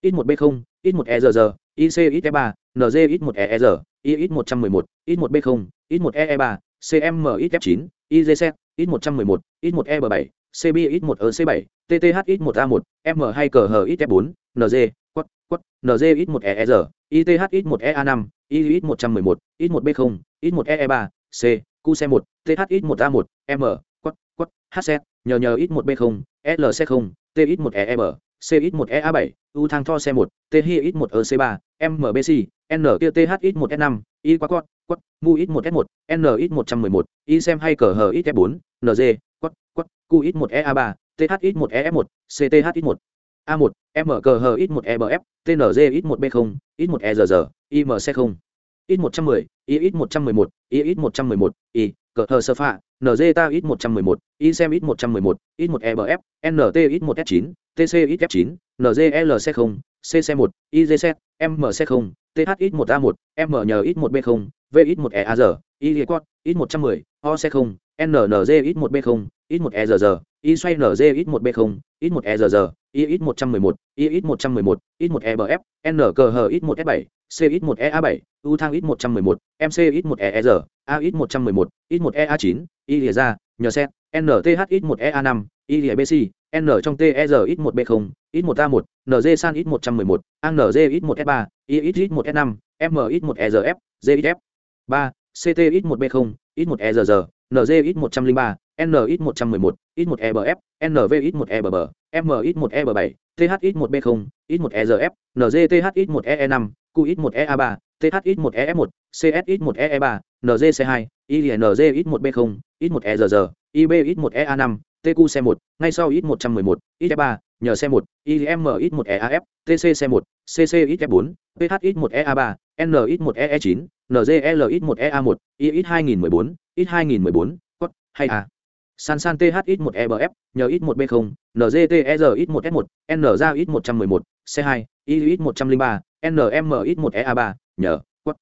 ít một b không ít một e r r ic ít e ba nz ít một e r i ít một trăm mười một ít một b không ít một e e ba cm ít f chín igc ít một trăm mười một ít một e b bảy cb ít một ec bảy tth ít một a một m hai cờ hờ ít f bốn nz quất quất nz ít một e r ith ít một e a năm i ít một trăm mười một ít một b không ít một e e ba c q c một th ít một a một m quất quất hc nhờ nhờ ít một b không lc không t ít một e e b CX1EA7, U thang tho xe 1, THX1EC3, MBC, NTTHX1S5, Y qua quát, quát, MUX1S1, NX111, Y xem hay cờ hờ XF4, NG, quát, quát, QX1EA3, THX1EF1, CTHX1. A1, M cờ hờ X1EBF, TNG X1B0, X1EZZ, IMC0. X110, IX111, IX111, Y, cờ hờ sơ phạ, NG ta X111, Y xem X111, X1EBF, NT X1S9, TCXF9, NGLC0, CC1, IZC, MC0, THX1A1, MNX1B0, VX1EAR, YG X110, OC0, NNZX1B0, X1ERR, Y xoay NGX1B0, X1ERR, YX111, YX111, X1EBF, NCHX1F7, CX1EA7, U thang X111, MCX1ER, AX111, X1EA9, Y ra, NTHX1EA5, Y n trong t e r ít một b không ít một a một nz san ít một trăm mười một ang nz ít một s ba i ít ít một s năm m ít một e r f g ít f ba ct ít một b không ít một e r r nz ít một trăm linh ba n ít một trăm mười một ít một e b f nv ít một e b b m ít một e b bảy th ít một b không ít một e r f nz th ít một e năm q ít một e a ba th ít một e f một cs ít một e e ba nz c hai y nz ít một b không ít một e r r ib ít một e a năm TQ xe 1, ngay sau ít 111, ít 3, nhờ xe 1, IM ít 1 EAF, TC xe 1, CC ít 4, PH ít 1 EA3, N ít 1 EE9, NGL ít 1 EA1, I ít 2014, ít 2014, quất, hay à. San San TH ít 1 EBF, nhờ ít 1 B0, NGTR ít 1 S1, N ra ít 111, C2, I ít 103, NM ít 1 EA3, nhờ, quất.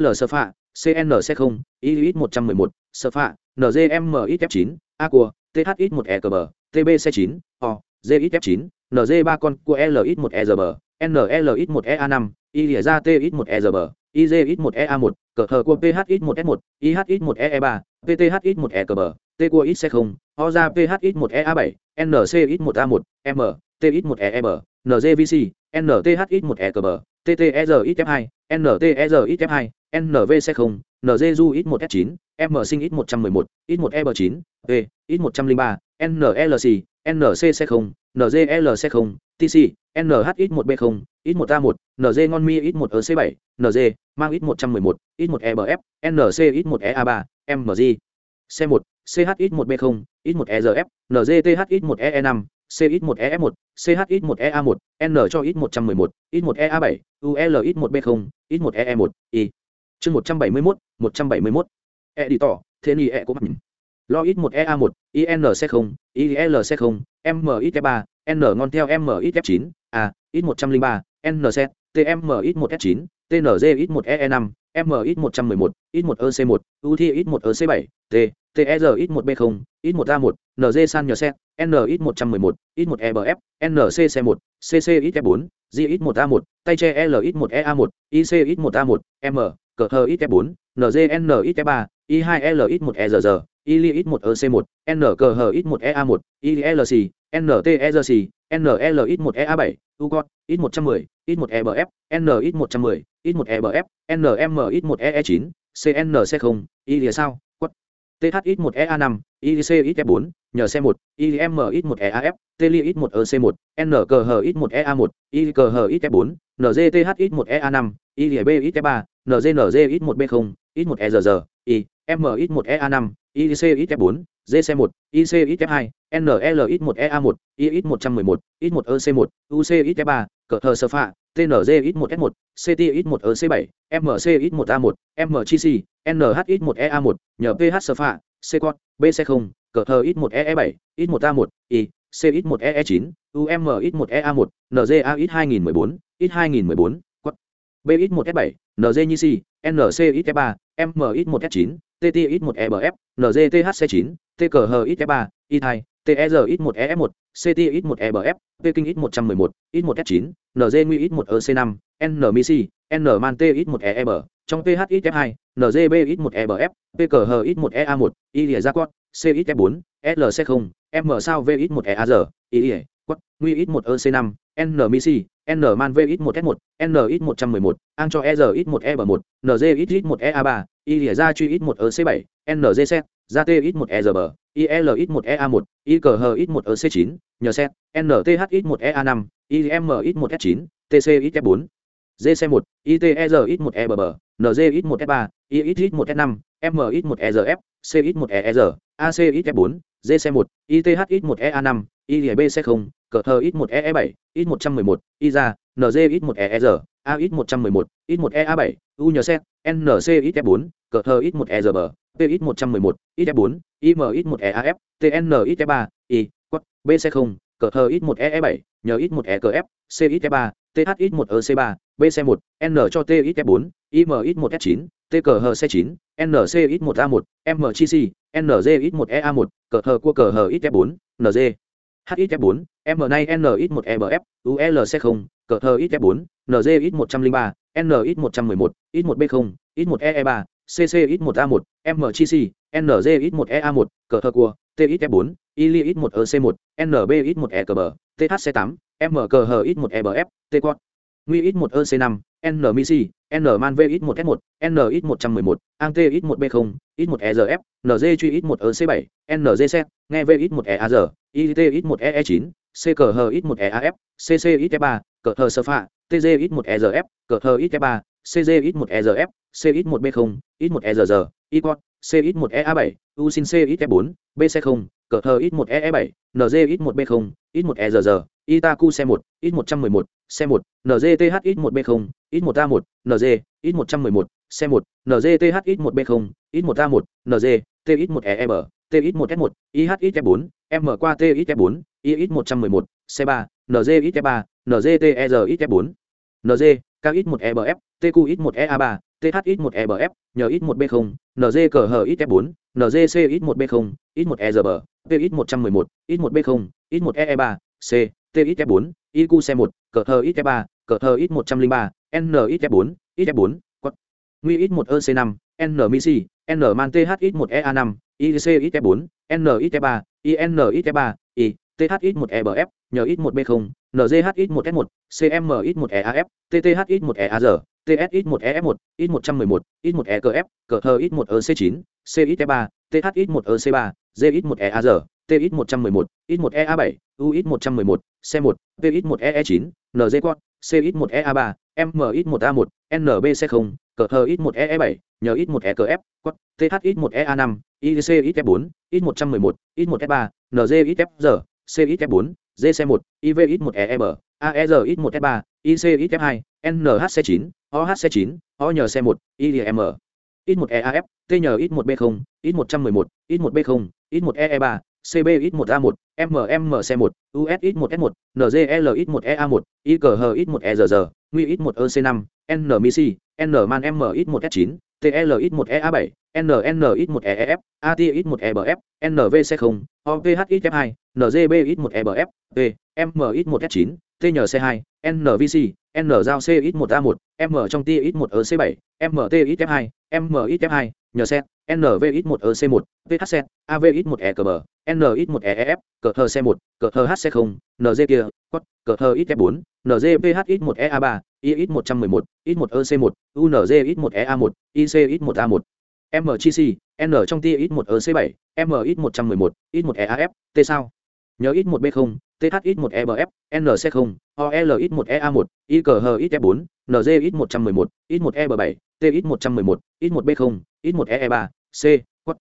L sơ phạ, CN C0, I ít 111, sơ phạ, NGM ít F9, A của th ít một e cờ bờ tbc chín o g f chín nz ba con của lx ít một e r bờ nlx một e năm y lìa ra t ít một e r bờ iz ít một e a một cờ hờ của ph ít một s một ih ít một e e ba pth một e cờ bờ t của x c không o ra phx ít một e a bảy nc ít một a một m t ít một e bờ nzvc nth ít một e cờ bờ tter hai ntr hai nv c 0 nzu ít một s 9 m sinh ít một trăm mười một ít một e b chín v ít một trăm linh ba nlc nc c 0 ngl c 0 tc nh ít một b 0 ít 1 A1, nz ngon mi ít một ở c 7 nz mang ít một trăm mười một ít một e b f nc ít một e a 3 mg c 1 ch ít một b 0 ít một e g f ngth ít một e e 5 C ít 1 EF1, CH ít 1 EA1, N cho ít 111, ít 1 EA7, UL ít 1B0, ít 1 EE1, I chương một trăm bảy mươi mốt một trăm bảy mươi mốt e đi tỏ thế ni e của mặt lo ít một e a một inc không ilc không m ít ba n ngon theo m ít f chín a ít một trăm linh ba nc tm ít một f chín tnz ít một e năm m ít một trăm mười một ít một ec một u ít một ec bảy t tr ít một b không ít một a một nz san nhờ xe n ít một trăm mười một ít một ebf nc c một cc ít f bốn g ít một a một tay che l ít một e a một ic ít một a một m cờ hơ ít f bốn nzn ít f ba i hai l ít một e r r li ít một ec một n cờ hờ ít một e a một ilc ntrc nl ít một e a bảy u con ít một trăm mười ít một ebf n ít một trăm mười ít một ebf nm ít một ee chín cnc không i lìa sao quất th ít một ea năm ic ít f bốn nhờ c một im ít một eaf ít một ec một ít f bốn ít một ea năm ít một b không ít một i cờ hờ một ít f bốn gc một ic ít f hai nl ít một ea một i ít một trăm mười một ít một ec một uc ít f ba cờ thờ sơ phạ tnz ít một s một ct ít một ec bảy mc ít một a một mgc nh ít một ea một nhờ ph sơ phạ c con bc không cờ thờ ít một ee bảy ít một a một i CX1EE9, UMX1EA1, NZAX2014, X2014, quất. BX1S7, NZNC, NCX3, MX1S9, TTX1EBF, NZTHC9, TKHX3, Y2, TRX1EF1, CTX1EBF, Pekingx111, X1S9, NZNguiX1EC5, NMC, NMANTX1EEB, trong PHXF2, NZBX1EBF, PKHX1EA1, Y Lìa Gia Quát, CXF4, LC0, m sao v ít một R, i lìa quát nguy ít một ec năm nmc n man v ít một s một n ít một trăm mười một ang cho e r ít một e b một nz ít ít một A ba i lìa gia truy ít một ec bảy nz set gia t ít một e r b il ít một ea một i cờ h ít một ec chín nhờ set nth ít một ea năm im ít một s chín tc ít f bốn gc một iter ít một ebb nz ít một s ba i ít ít một s năm m ít một c ít một er ac ít f bốn một ít một ea năm ilb c không cờ thờ ít một ee bảy ít một trăm mười một ít một e r f c ít một e bảy u nhờ ít f bốn GC1, ITHX1EA5, ILB-C0, CH-1EE7, X111, IZA, NZX1EAJ, AX111, X1EA7, UNC, NCXF4, CH-X1EGB, TX111, XF4, IMX1EAF, TNXF3, I, BC0, CH-X1EE7, NX1EGF, CXF3, THX 1 EC 3 BC 1 N cho TXF 4 IMX 1 S 9 TKH C9, NCX 1 A 1 MCC NZ1EA1, CH của CHX 4 NZ HXF4, M nay NX1EBF, ULC0, CHXF4, nz 103 N111, X1B0, X1EE3, CCX1A1, MCC, NZ1EA1, CH của TXF4, ILIX1EC1, NBX1EKB, THC8, m cờ hờ ít một ebf t quát nguy ít một ec năm n misi n man v ít một s một n ít một trăm mười một ang t ít một b không ít một erf nz truy ít một ec bảy nz set nghe v ít một eaz it ít một ee chín c cờ hờ ít một eaf cc ít f ba cờ hờ sơ phạ tg ít một erf cờ hờ ít f ba cg ít một erf c ít một b không ít một erg i quad c ít một ea bảy u sin c ít bốn bc không cờ hờ ít một ee bảy nz ít một b không ít một erg Itaku xe 1, X111, xe 1, NZTH X1B0, X1A1, NZ, X111, xe 1, NZTH X1B0, X1A1, NZ, TX1EM, TX1S1, IH IHX4, M qua TX4, IX111, xe 3, NZX3, NZTRX4, NZ, KX1EBF, TQX1EA3, th THX1EBF, nhờ X1B0, NZCHX4, NZCX1B0, X1EGB, PX111, X1B0, X1EE3, C, txf 4 iq xe 1 cờ thơ xf 3 cờ thơ x 103 nxf 4 xf 4 quất nguy x 1 ec 5 n misi n man th x 1 ea 5 ic xf 4 nxf 3 in xf 3 i THX1EBF, nhờ X1B0, NZHX1S1, CMX1EAF, TTHX1EAR, TSX1EF1, X111, X1EKF, CHX1EC9, CXF3, THX1EC3, ZX1EAR, TX 111, X1 EA7, UX 111, C1, PX 1 EE9, NZ Quad, CX 1 EA3, MX 1 A1, NBC 0, CHX 1 EE7, nhờ X1 EKF, Quad, THX 1 EA5, IC XF4, X111, X1 F3, NZ XFR, CXF4, ZC1, IVX1EM, AERX1S3, ICXF2, NHC9, OHC9, ONC1, IDM. X1EAF, TNX1B0, X111, X1B0, X1EE3, CBX1A1, MMC1, USX1S1, NGLX1EA1, IGHX1EZZ, NGUIX1EC5, NMC, NMANMX1S9, TLX1EA7, NNX1EEF, ATX1EBF, NVC0, OVHXF2, NGBX1EBF, P, MX1S9, TNC2, NVC, NGAOCX1A1, M trong TX1EC7, MTXF2, MXF2, nhờ xét nvx 1 ec 1 vhc avx 1 ekb nx 1 eef cờ hờ c 1 cờ hờ hc 0 nz kia quất cờ hờ ít f 4 nzphx 1 ea 3 ix 111 x 1 ec 1 unz x 1 ea 1 ic x 1 a 1 mgc n trong tia x 1 ec 7 X111, x 1 eaf t sao nhớ x 1 b 0 TH1EBF, NC0, OLX1EA1, IKHXF4, NZX111, X1EB7, TX111, X1B0, ít một ee ba c quất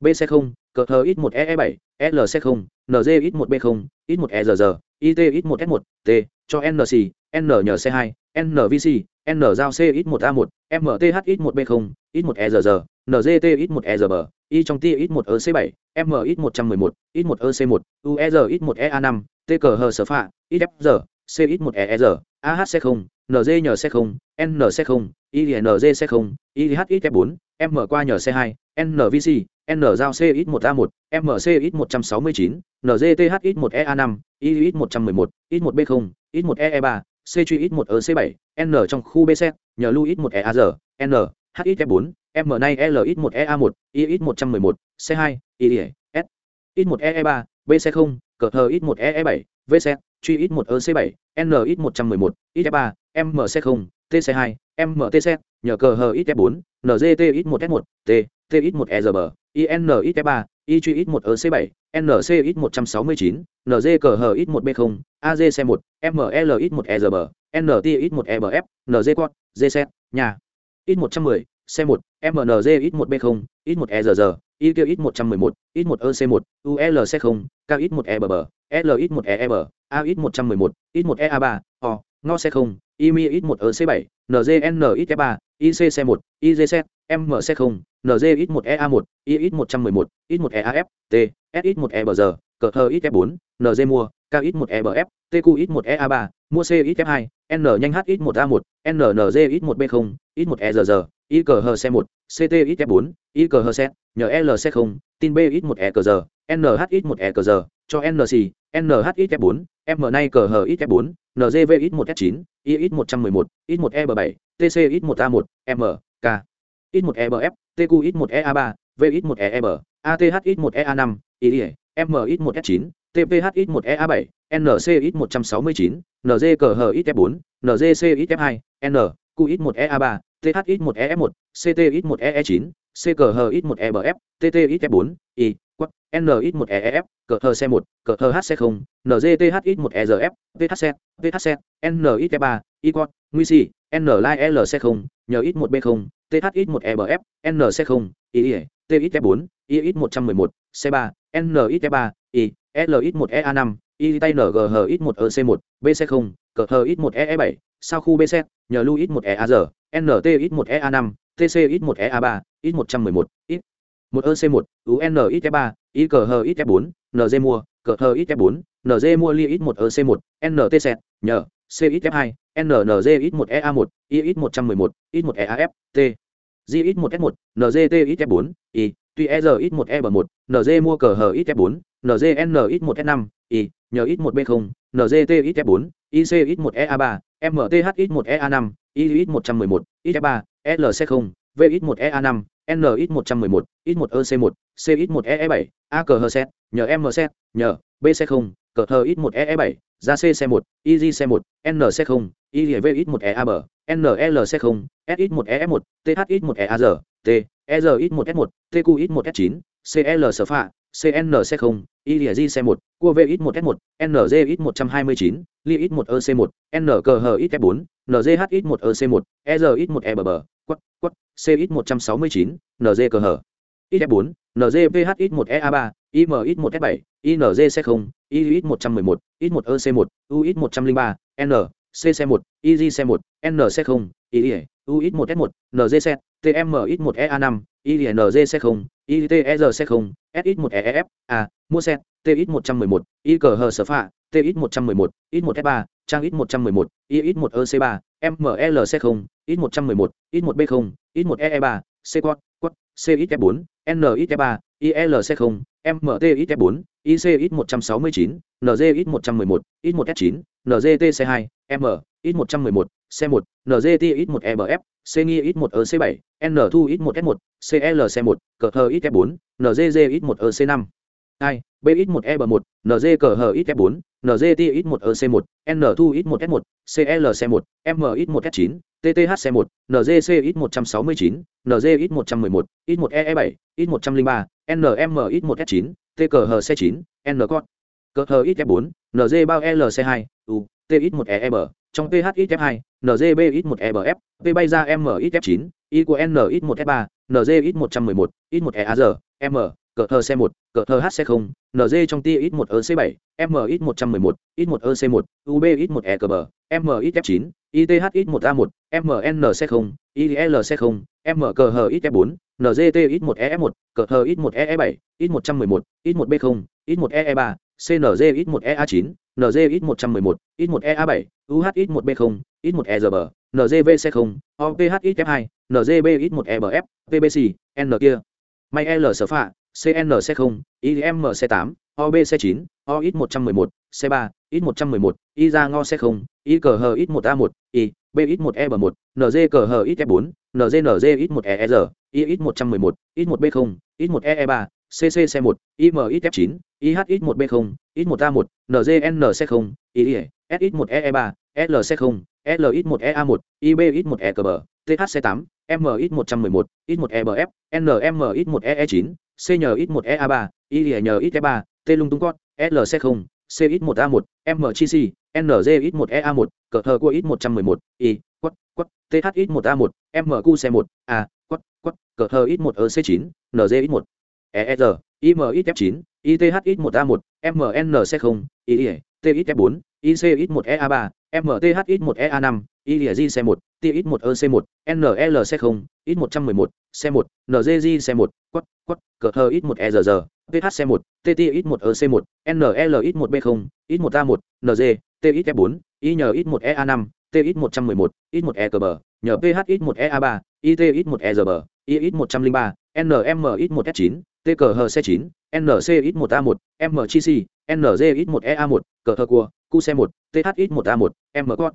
b c không cờ thờ ít một ee bảy l c không nz ít một b không ít một e r r it ít một s một t cho nc n nhờ c hai nvc n giao c ít một a một mth ít một b không ít một e r r ngt ít một e r b y trong t ít một ec bảy m ít một trăm mười một ít một ec một uer ít một ea năm t cờ hờ sở phạ ít f r c ít một e r ahc không nz nhờ c không nc không inz c không IHX f bốn m qua nhờ c hai nvc n giao c ít một a một mc ít một trăm sáu mươi chín nzth ít một ea năm i ít một trăm mười một ít một b không ít một ee ba c truy ít một ec bảy n trong khu bc nhờ lưu ít một ea r n h ít f bốn m nay l ít một ea một i ít một trăm mười một c hai i s ít một ee ba bc không cờ hờ ít một ee bảy vc truy ít một ec bảy n ít một trăm mười một ít ba mc không tc hai mtc nhờ cờ hờ ít f bốn ngt ít một s một t t ít một e r b in ít f ba y truy ít một ec bảy nc ít một trăm sáu mươi chín nz cờ hờ ít một b không az c một ml ít một e r b nt ít một nz quad gc nhà ít một trăm mười c một mnz ít một b không ít một e r r y kêu ít một trăm mười một ít một ec một ulc không k ít một e b b l ít một e e b a ít một trăm mười một ít một ba o ngo c không imi ít một ec bảy nzn ít ba ic c một igc mc không nz ít một ea một i ít một trăm mười một ít một eaf t s ít một e bờ giờ cờ thơ ít f bốn nz mua k ít một e bờ f tq ít một ea ba mua c ít f hai n nhanh h ít một a một nnz ít một b không ít một e giờ giờ i cờ hờ c một ct ít f bốn i cờ hờ c nhờ lc không tin b ít một e cờ giờ nh ít một e cờ giờ cho nc nh ít f bốn m nay cờ hờ ít f bốn NGV X1S9, IX111, X1EB7, TC X1A1, M, K. X1EBF, TQ X1EA3, V X1EEB, ATH X1EA5, IE, M X1S9, TPH X1EA7, NC X169, NGCH X4, NGC X2, N, Q X1EA3, TH X1EF1, CT X1EE9, CGH X1EBF, TT X4, I, N X1EEF, cờ hờ xe một cờ hờ xe không nzth ít một e rf thc thc n ít ba i quất nguy si n lai xe không nhờ ít một b không th ít một e b f nc không i t ít f bốn i ít một trăm mười một c ba n ít f ba i l ít một ea năm i tay ng ít một ec một bc không cờ hờ ít một e bảy sao khu bc nhờ lưu ít một ea giờ nt ít một ea năm tc ít một ea ba ít một trăm mười một ít một ec một un ít f ba i cờ hờ ít f bốn nz mua cờ hờ ít f bốn nz mua li ít một ec một nt c nhờ c ít f hai nnz ít một ea một i ít một trăm mười một ít một eaf t g ít một s một nzt ít f bốn i tuy e r ít một e b một nz mua cờ hờ ít f bốn nzn ít một s năm i nhờ ít một b không nzt ít f bốn ic ít một ea ba mth ít một ea năm i ít một trăm mười một ít f ba lc không v ít một ea năm n ít một trăm mười một ít một ec một c ít một ee bảy a cờ hờ set nhờ m set nhờ b c không cờ hờ ít một ee bảy ra c c một eg c một n c không i v ít một ea b nl c không s ít một ef một th ít một ea r t e r ít một s một tq ít một s chín cl sở phạ cn c không ilg c một cua v ít một s một nz ít một trăm hai mươi chín li ít một ec một n cờ hờ ít f bốn nzh ít một ec một e r ít một e b b CX 169, NZ cơ hở. IF 4, NZPH 1 EA 3, IMX1S7, INZ 0, IX 111, IX 1 EC 1, UX 103, N, CC 1, IGC 1, NC 0, IE, UX 1 S 1, NZC, TMX 1 EA 5, INZ 0, ITERC 0, SX 1 EF, A, mua xe, TX 111, ICH Sở Phạ, TX 111, X1 S3, trang X111, IX1 EC3, mười một i ít một ec ba mlc không ít một trăm mười một ít một b không ít 1EE3, c quad quad c ít f bốn n ít f ba ilc không mt ít f bốn ic ít một trăm sáu mươi chín nz ít một trăm mười một ít 1S9, nzt c hai m ít một trăm mười một C1, nzt ít 1EBF, c nghi ít 1EC7, n thu ít 1S1, cl c một cờ hờ ít f bốn nzg ít 1EC5. 2, b ít một e b một nz cờ hờ ít f bốn ít một ec một n thu ít một s một clc một m ít một s chín tthc một nzc ít một trăm sáu mươi chín ng ít một trăm mười một ít một ee bảy ít một trăm linh ba nm ít một s chín tchc chín n cot cờ hờ ít f bốn ng bao lc hai u t ít một e trong th ít f hai nzb ít một ebf, b bay ra m ít f chín y của n ít một s ba, nz ít một trăm mười một ít một e m cờ thờ xe một cờ thờ hc không nz trong tia ít một ec bảy m ít một trăm mười một ít một ec một ub ít một e cờ bờ m ít f chín ith ít một a một mnc không ilc không m cờ hờ ít f bốn ít một e f một cờ hờ ít một e e bảy ít một trăm mười một ít một b không ít một e e ba cng ít một e a chín ng ít một trăm mười một ít một e a bảy uh ít một b không ít một e r bờ ngvc không oph ít f hai ngb ít một e bf pbc n kia may l sở phạ cnc không imc tám obc chín o ít một trăm mười một c ba ít một trăm mười một y ra ngo c không y cờ hờ ít một a một y b ít một e b một nz cờ hờ ít f bốn nz nz ít một e r y ít một trăm mười một ít một b không ít một e e ba cc c một im ít f chín ih ít một b không ít một a một nzn c không y s ít một e e ba l c không l ít một e a một ib ít một e cờ thc tám m ít một trăm mười một ít một e b f nm ít một e e chín c nhờ ít một ea ba y nhờ ít e ba t lung tung cót lc không c ít một a một m chi c nz ít một ea một cờ thờ của ít một trăm mười một y quất quất th 1 a 1 mq c1, a quất quất cờ thờ ít 1 ec 9 nz 1 một er im ít f chín ith ít một a một mnc không y t ít f bốn ic ít một ea ba mth 1 ea 5 ILG xe 1, TX1 EC1, NLC0, X111, C1, NZG C1, quất, quất, cờ thơ ít 1 ERG, PH xe 1, TT ít một EC một NL ít một b không ít một a một NG, T ít f bốn I nhờ ít 1 EA5, T ít 111, ít 1 ECB, nhờ PH ít một EA3, IT ít 1 ERB, I ít 103, NM ít một s chín T cờ hờ xe 9, NC ít một a một M chi C, nz ít một ea một cờ thơ cua, Q xe một TH ít một a một M cot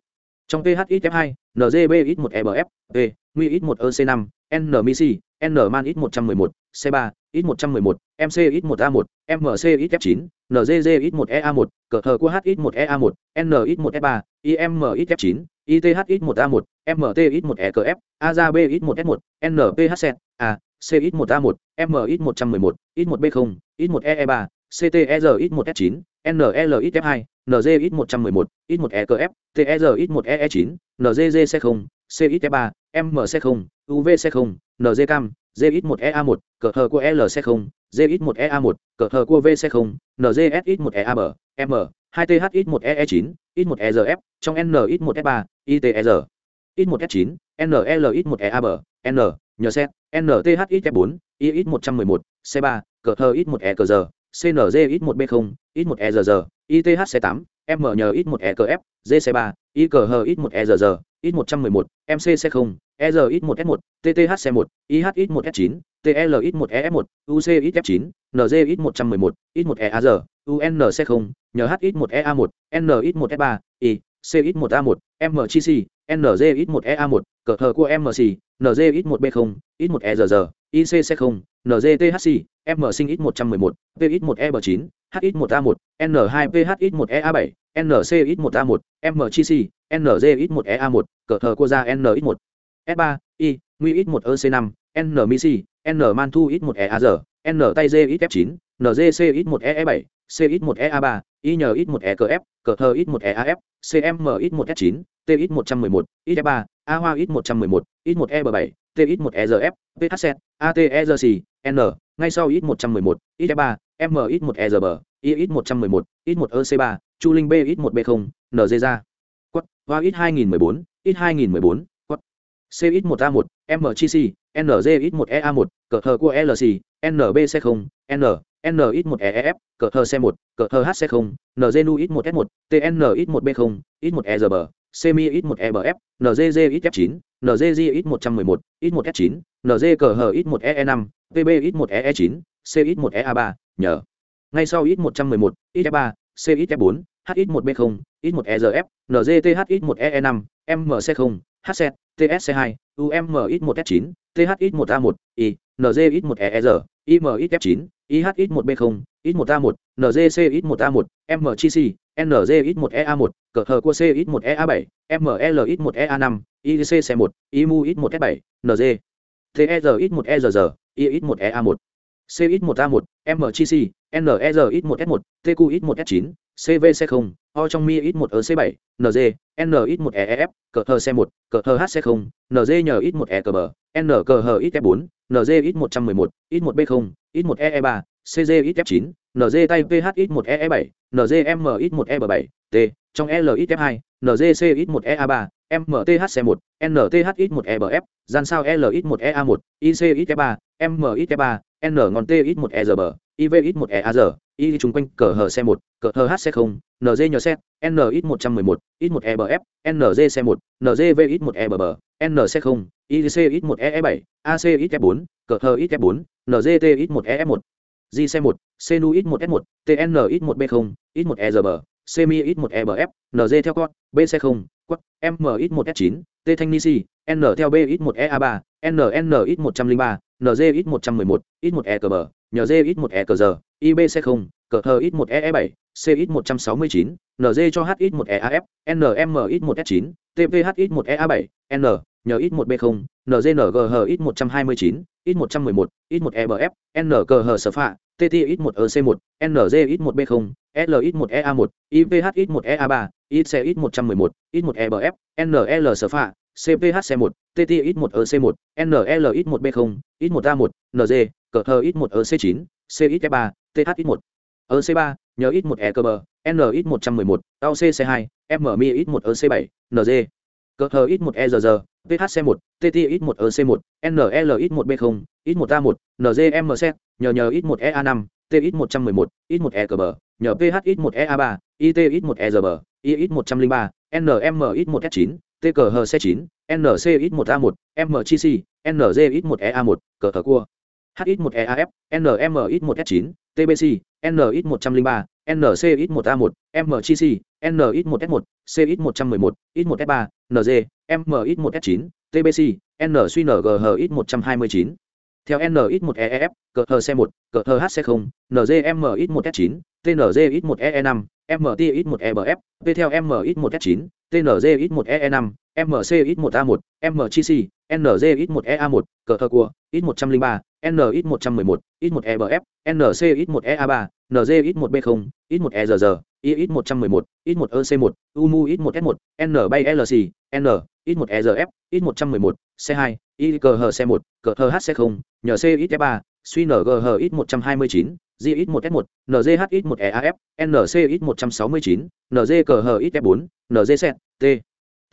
trong ph ít f hai ngb ít một ebf p nguy ít một ec năm n misi n man ít một trăm mười c 3 ít một trăm mười một a một mc ít f 9 ngg ít một h ít một một n ít một f 3 im ít f 9 ith ít một ít một e ít một c ít một trăm mười một C3, X111, MC-X1A1, MC-XF9, NGG-X1EA1, CQH-X1EA1, NX1E3, IM-XF9, ITH-X1A1, MT-X1EKF, AZB-X1S1, NPHC, A, C-X1A1, MX111, X1B0, X1EE3, CTER-X1S9, NLXF2, NG-X111, X1EKF, TER-X1EE9, NGG-C0, CXF3, MC0, UVC0, NG-CAM, ZX1EA1, cờ hờ của LC0, ZX1EA1, cờ hờ của VC0, NZSX1EAB, M, 2THX1EE9, X1EZF, trong NX1E3, ITR, X1E9, NLX1EAB, N, nhờ xe, NTHX4, IX111, C3, cờ hờ X1ECG, CNZX1B0, X1EZG, ITHC8, M nhờ X1ECF, ZC3, ICH X1EZG, X111, MCC0, EZX1S1, TTHC1, IHX1S9, TLX1EF1, UCXF9, NZX111, X1EAZ, UNC0, NHX1EA1, NX1S3, I, CX1A1, MCC, NZX1EA1, cờ thờ của MC, NZX1B0, X1EZZ, ICC0, NZTHC, M sinh X111, VX1EB9, HX1A1, N2PHX1EA7, NCX1A1, MCC, NZX1EA1, cờ thờ của ra NX1 s 3 i nguy ít một ec 5 n misi n man thu ít một eaz n tay g ít f 9 ngc ít một ee 7 c ít một ea 3 y nhờ ít một ekf cờ thơ ít một eaf cm ít một s 9 t ít một trăm mười một ít f 3 a hoa ít một trăm mười một ít một e 7 t ít một ezf phz atrc n ngay sau ít một trăm mười một ít f 3 m ít một ezb y ít một trăm mười một ít một ec 3 chu linh b ít một b 0 ng ra quất hoa ít hai nghìn mười bốn ít hai nghìn mười bốn CX1A1, MGC, NZ1EA1, cờ hờ của LC, NBC0, N, NX1EF, cờ hờ C1, cờ hờ HC0, NZNU1S1, TNX1B0, X1EGB, CMI1EBF, NZZ1F9, NZZ111, X1S9, NZ cờ hờ X1EE5, PB1EE9, CX1EA3, nhờ. Ngay sau X111, X3, CX4, HX1B0, X1EGF, NZTHX1EE5, MC0, hz tsc2 umx 1 s 9 thx 1 a 1 i nz 1 er imx 9 ihx 1 b 0 x 1 a 1 ngc 1 a 1 mgc nz 1 ea 1 cờ hờ của cx1ea7, ml 1 ea 5 icc 1 Imux1s7, nz ter 1 err Ix1ea1, CX1A1, MCC, NERX1S1, TQX1S9, CVC0, O trong MiX1EC7, NG, NX1EF, cờ hờ xe một, cờ hờ HC không, NZ nhờ ít một 1 ECB, N cờ hờ ít f bốn, NZ ít 111, ít một b không, ít một e e ba, CG ít f chín, NZ tay PH ít một e e bảy, NZ NZM ít một e b bảy, T, trong L ít f hai, NZ C ít một e a ba, MTH xe một, NTH ít một e b f, gian sao L ít một e a một, IC ít f ba, M ít f ba, N ngon T ít một e 1 EZB, iv ít một e a r y chung quanh cờ hờ c một cờ hờ hc không nz nhờ set n ít một trăm mười một ít một ebf nz c một nzv ít một ebb nc không ic ít một ee bảy ac ít f bốn cờ hờ ít f bốn nzt ít một ef một gc một cnu ít một s một tn ít một b không ít một erb cmi ít một ebf nz theo con bc không quất m ít một s chín t thanh ni si, n theo b ít một ea ba nn ít một trăm linh ba nz ít một trăm mười một ít một e cờ bờ nhờ z ít một e cờ giờ ibc không cờ hờ ít một e bảy c ít một trăm sáu mươi chín nz cho h ít một e af nm ít một s chín tph ít một e a bảy n nhờ ít một b không nzng ít một trăm hai mươi chín ít một trăm mười một ít một ebf n cờ hờ sở phạ tt ít một ec một nz ít một b không l ít một ea một iph ít một ea ba ít c ít một trăm mười một ít một e bf, nl sở phạ cphc một tt ít một ec một nl ít một b không ít một a một nz cờ hờ ít một ec chín c ít ba th ít một ec ba nhờ ít một e cơ bờ n ít một trăm mười một tao cc hai m mi ít một ec bảy nz cờ hờ ít một e r r phc một tt ít một ec một nl ít một b không ít một a một nzm set nhờ nhờ ít một ea năm t ít một trăm mười một ít một e cờ bờ nhờ ph ít một ea ba it ít một e r bờ i ít một trăm linh ba nm ít một s chín TQHC9, NCX1A1, MGC, NZX1EA1, cờ thờ cua. HX1EAF, NMX1S9, TBC, NX103, NCX1A1, MGC, NX1S1, CX111, X1S3, Nz, MX1S9, TBC, NQNGHX129. Theo NX1EF, cờ hc 1 cờ hc 0 NGMX1S9, TNGX1EE5, MTX1EBF, P theo MX1S9, TNZX1EE5, MCX1A1, MCC, NZX1EA1, cờ thơ cua, X103, NX111, X1EBF, NCX1EA3, NZX1B0, X1EZZ, IX111, X1EC1, UMU X1S1, N bay LC, N, X1EZF, X111, C2, IGHC1, CHC0, NC1E3, suy NGH X129, GX1S1, NZH1EAF, NC169, NZCHX4, NZSET, T.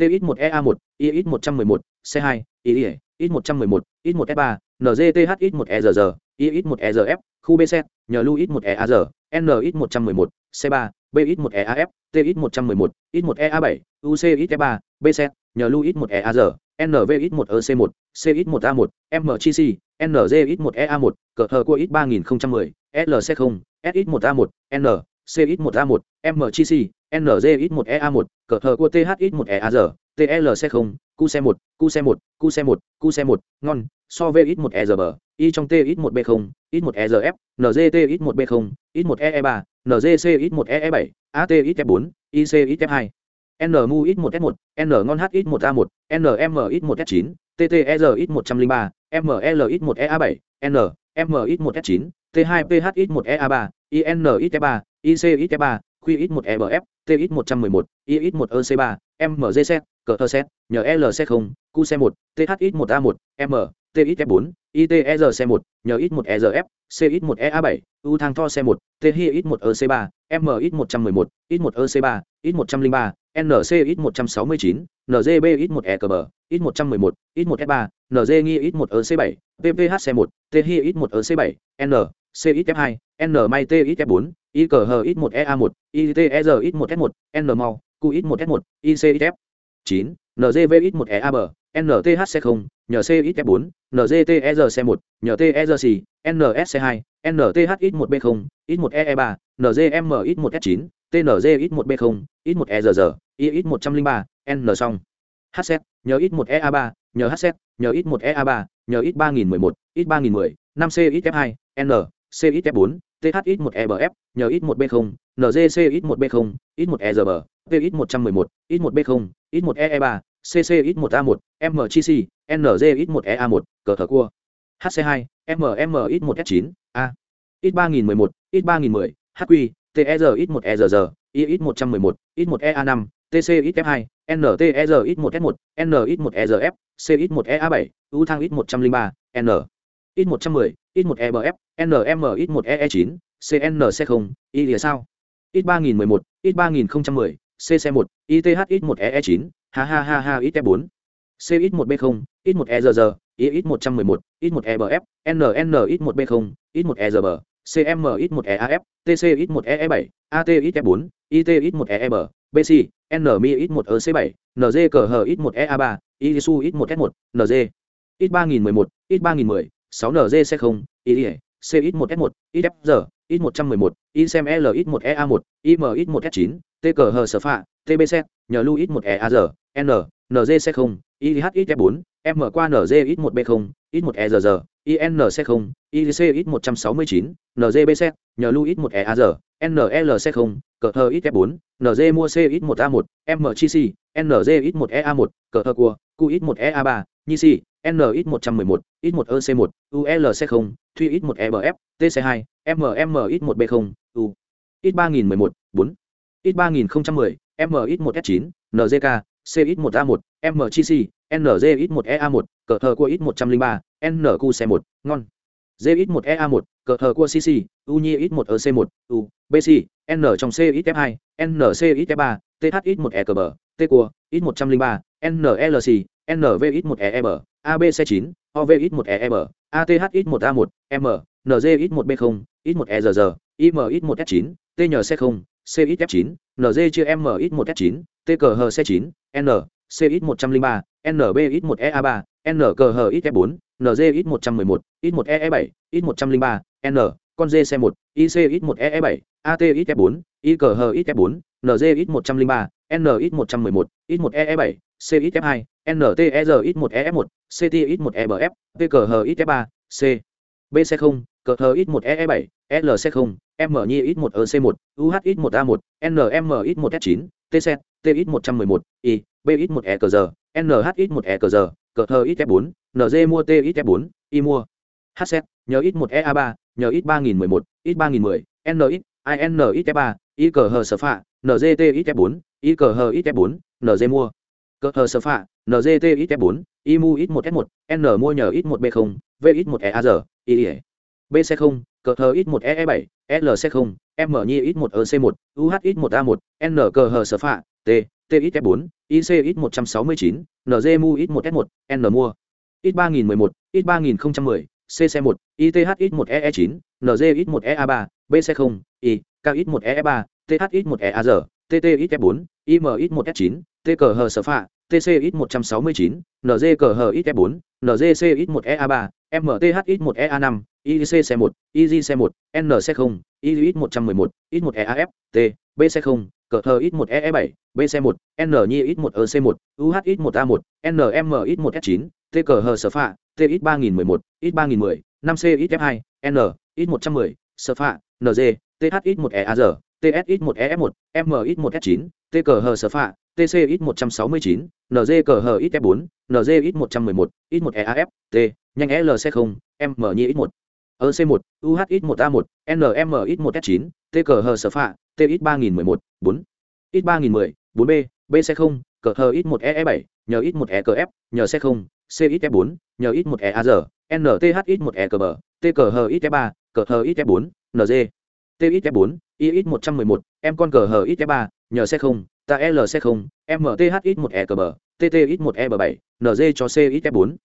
TX1EA1, IX111, C2, II, X111, X1S3, NZTHX1EZZ, IX1EZF, khu BZ, nhờ lưu X1EAZ, NX111, C3, BX1EAF, TX111, X1EA7, UCXF3, bc, nhờ lưu X1EAZ, NVX1EC1, CX1A1, MCC, NZX1EA1, cờ hờ của X3010, LC0, SX1A1, N, CX1A1, MGC, NGX1EA1, cờ hờ của THX1EAR, TLC0, QC1, QC1, QC1, QC1, ngon, so VX1EGB, Y trong TX1B0, X1EGF, NZTX1B0, X1EE3, NZCX1EE7, ATXF4, ICXF2. NMUX1S1, NNgonHX1A1, NMX1S9, TTRX103, MLX1EA7, N, MX1S9, T2PH1EA3, INXF3, ICXF3, QX1EBF, TX111, IX1EC3, MGZ, CTZ, NLC0, QC1, THX1A1, M, TXF4, ITERC1, NX1ERF, CX1EA7, U thang tho C1, THX1EC3, MX111, X1EC3, X103, NCX169, NGBX1ECB, X111, X1S3, NGNIX1EC7, PPHC1, THX1EC7, N, CXF2, N-MAITXF4, ICHX1EA1, ITERX1S1, N-MAU, QX1S1, ICXF9, NGVX1EAB, NTHC0, nhờ CXF4, NGTERC1, nhờ NSC2, NTHX1B0, X1EE3, NGMX1S9, TNGX1B0, X1ERR, IX103, N song. HZ, nhờ X1EA3, nhờ HZ, nhờ X1EA3, nhờ X3011, X3010, 5CXF2, N, c ít f bốn th ít một ebf nhờ ít một b không nzc ít một b không ít một e rb p ít một trăm mười một ít một b không ít một e e ba cc ít một a một mgc nz ít một e a một cờ thờ cua hc hai mm ít một s chín a ít ba nghìn mười một ít ba nghìn mười hq ter ít một e r r i ít một trăm mười một ít một e a năm tc ít f hai ntr ít một s một n ít một e r f c ít một e a bảy u thang ít một trăm linh ba n ít một trăm mười ít một ebf nm ít một ee chín cnc không y lìa sao ít ba nghìn mười một ít ba nghìn không trăm mười cc một ith ít một ee chín ha ha ha ha ít f bốn c ít một b không ít một e r r ít một trăm mười một ít một ebf b nn ít một b không ít một e r cm ít một eaf tc ít một ee bảy at ít f bốn it ít một eeb bc n mi ít một e c bảy nz cờ hờ ít một e a ba isu ít một s một nz ít ba nghìn mười một ít ba nghìn mười 6 nz c không y c ít một s một ít f giờ ít một trăm mười một ism l ít một e a một im ít một s chín t cờ hờ sở phạ tbc nhờ lu ít một e a n nz c không ih ít f bốn m qua nz ít một b không ít một e r r inc không ic ít một trăm sáu mươi chín nzbc nhờ lu ít một e a nlc không cờ thơ ít f bốn nz mua c ít một a một mgc nz ít một e a một cờ thơ cua q ít một e a ba nhi c NX 111, X1 EC1, ULC0, thuy X1 EBF, TC2, MMX 1B0, u X3011, 4. X3010, MX1S9, nzk CX1A1, MCC, NZX1EA1, cờ thờ của X103, NQC1, ngon ZX1EA1, cờ thờ của cc u nhi ít một ec một u bc n trong CXF2, NCXF3, THX1ECB, t của X103, nlc NVX1EM, ABC9, OVX1EM, ATHX1A1, M, NZX1B0, X1EZZ, IMX1S9, TNC0, CXF9, NZ chia MX1S9, TCHC9, N, CX103, NBX1EA3, NCHX4, NZX111, X1EE7, X103, N, con JC1, ICX1EE7, ATXF4, ICHXF4, NZX103, n ít một trăm mười một ít một e bảy c ít f hai ntr ít một e f một ct ít một e bf p ít f ba c bc không cờ hờ ít một e bảy lc không m nhi ít một ec một uh ít một a một nm ít một s chín tc t ít một trăm mười một i b ít một e cờ giờ nh ít một e cờ giờ cờ thơ ít f bốn nz mua t ít f bốn i mua hz nhờ ít một ea ba nhờ ít ba nghìn mười một ít ba nghìn mười n ít in ít f ba i cờ hờ sở phạ nzt ít f bốn i cờ hờ ít f bốn nz mua cờ hờ sở phạ nzt ít f bốn i mu ít một s một n mua nhờ ít một b không v ít một e a giờ i bc không cờ thờ ít một e bảy lc không m nhi ít một ec một uh ít một a một n cờ hờ sở phạ t t ít f bốn ic ít một trăm sáu mươi chín nz mu ít một s một n mua ít ba nghìn mười một ít ba nghìn không trăm mười cc một ith ít một ee chín nz ít một e a ba bc không i k ít một ee ba THX1EAZ, TTXF4, IMX1S9, TCHSFA, TCX169, NGCHXF4, NGCX1EA3, MTHX1EA5, ICC1, IGC1, NC0, IUX111, X1EAF, T, BC0, CHX1EE7, BC1, NNX1EC1, UHX1A1, NMX1S9, TCHSFA, TX3011, X3010, 5CXF2, N, X110, SFA, NZ, THX1EAZ, TSX1EF1, MX1S9, TKH TCHSFA, TCX169, NZCHXF4, NZX111, X1EAF, T, nhanh LC0, MNYX1, EC1, UHX1A1, NMX1S9, TCHSFA, TX3011, 4, X3010, 4B, BC0, CHX1EE7, nhờ X1ECF, nhờ C0, CXF4, nhờ X1EAZ, NTHX1ECB, TCHXF3, CHXF4, NZ, TXF4, ít f bốn i ít một trăm mười một em con cờ hờ ít f ba nhờ xe không ta l xe không mth ít một e cờ bờ tt ít một e bờ bảy nz cho c ít f bốn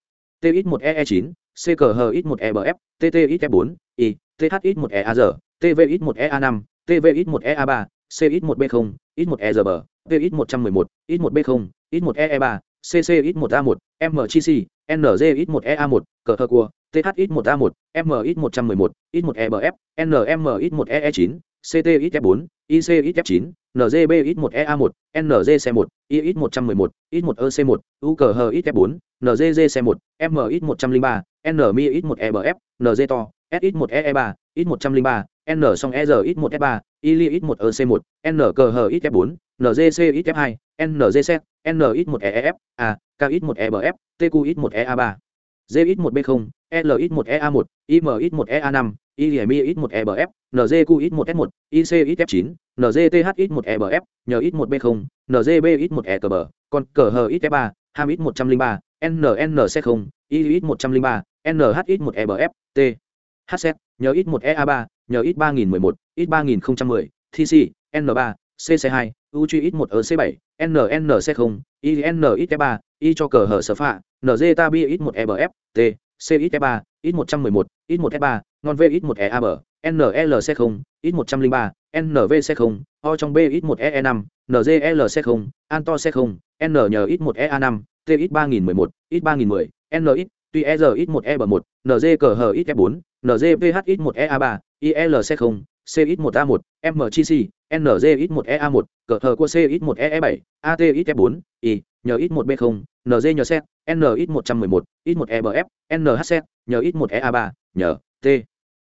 t ít một e e chín c cờ hờ ít một e bờ f tt ít f bốn i th ít một e a giờ tv ít một e a năm tv ít một e a ba c ít một b không ít một e r bờ p ít một trăm mười một ít một b không ít một e e ba cc ít một a một mgc nz ít một e a một cờ hờ cua th ít một a một m ít một trăm mười một ít một e bf nm ít một e e chín CTXF4, ICXF9, NGBX1EA1, NGC1, IX111, X1EC1, UKHXF4, NGGC1, MX103, NMIX1EBF, NGTO, SX1EE3, X103, N song ERX1F3, ILIX1EC1, NKHXF4, NGCXF2, NGC, NX1EEF, A, KX1EBF, TQX1EA3, GX1B0, LX1EA1, IMX1EA5, IMX1EBF, NZQX1S1, ICXF9, NZTHX1EBF, NX1B0, NZBX1ECB, con cờ HXF3, HAMX103, NNC0, IX103, NHX1EBF, T. HZ, NX1EA3, NX3011, X3010, TC, N3, CC2, UGX1EC7, NNC0, INXF3, I cho cờ hở sở phạ, NZTABX1EBF, T. NG tabi ít một EBF, T. C ít F3, ít 111, ít một F3, ngon v ít một e a nlc không ít một trăm linh ba nvc không o trong b ít một e năm nglc không an c không n nhờ ít một e a năm t ít ba nghìn mười một ít ba nghìn mười n ít tuy e r ít một e b một nz cờ hờ ít f bốn nzph ít một e a ba ilc không c ít một a một mgc nz ít một e a một cờ hờ của c ít một e bảy at ít f bốn i nhờ ít một b không nz nhờ c n ít một trăm mười một ít một e b f nhc nhờ ít một e a ba nhờ t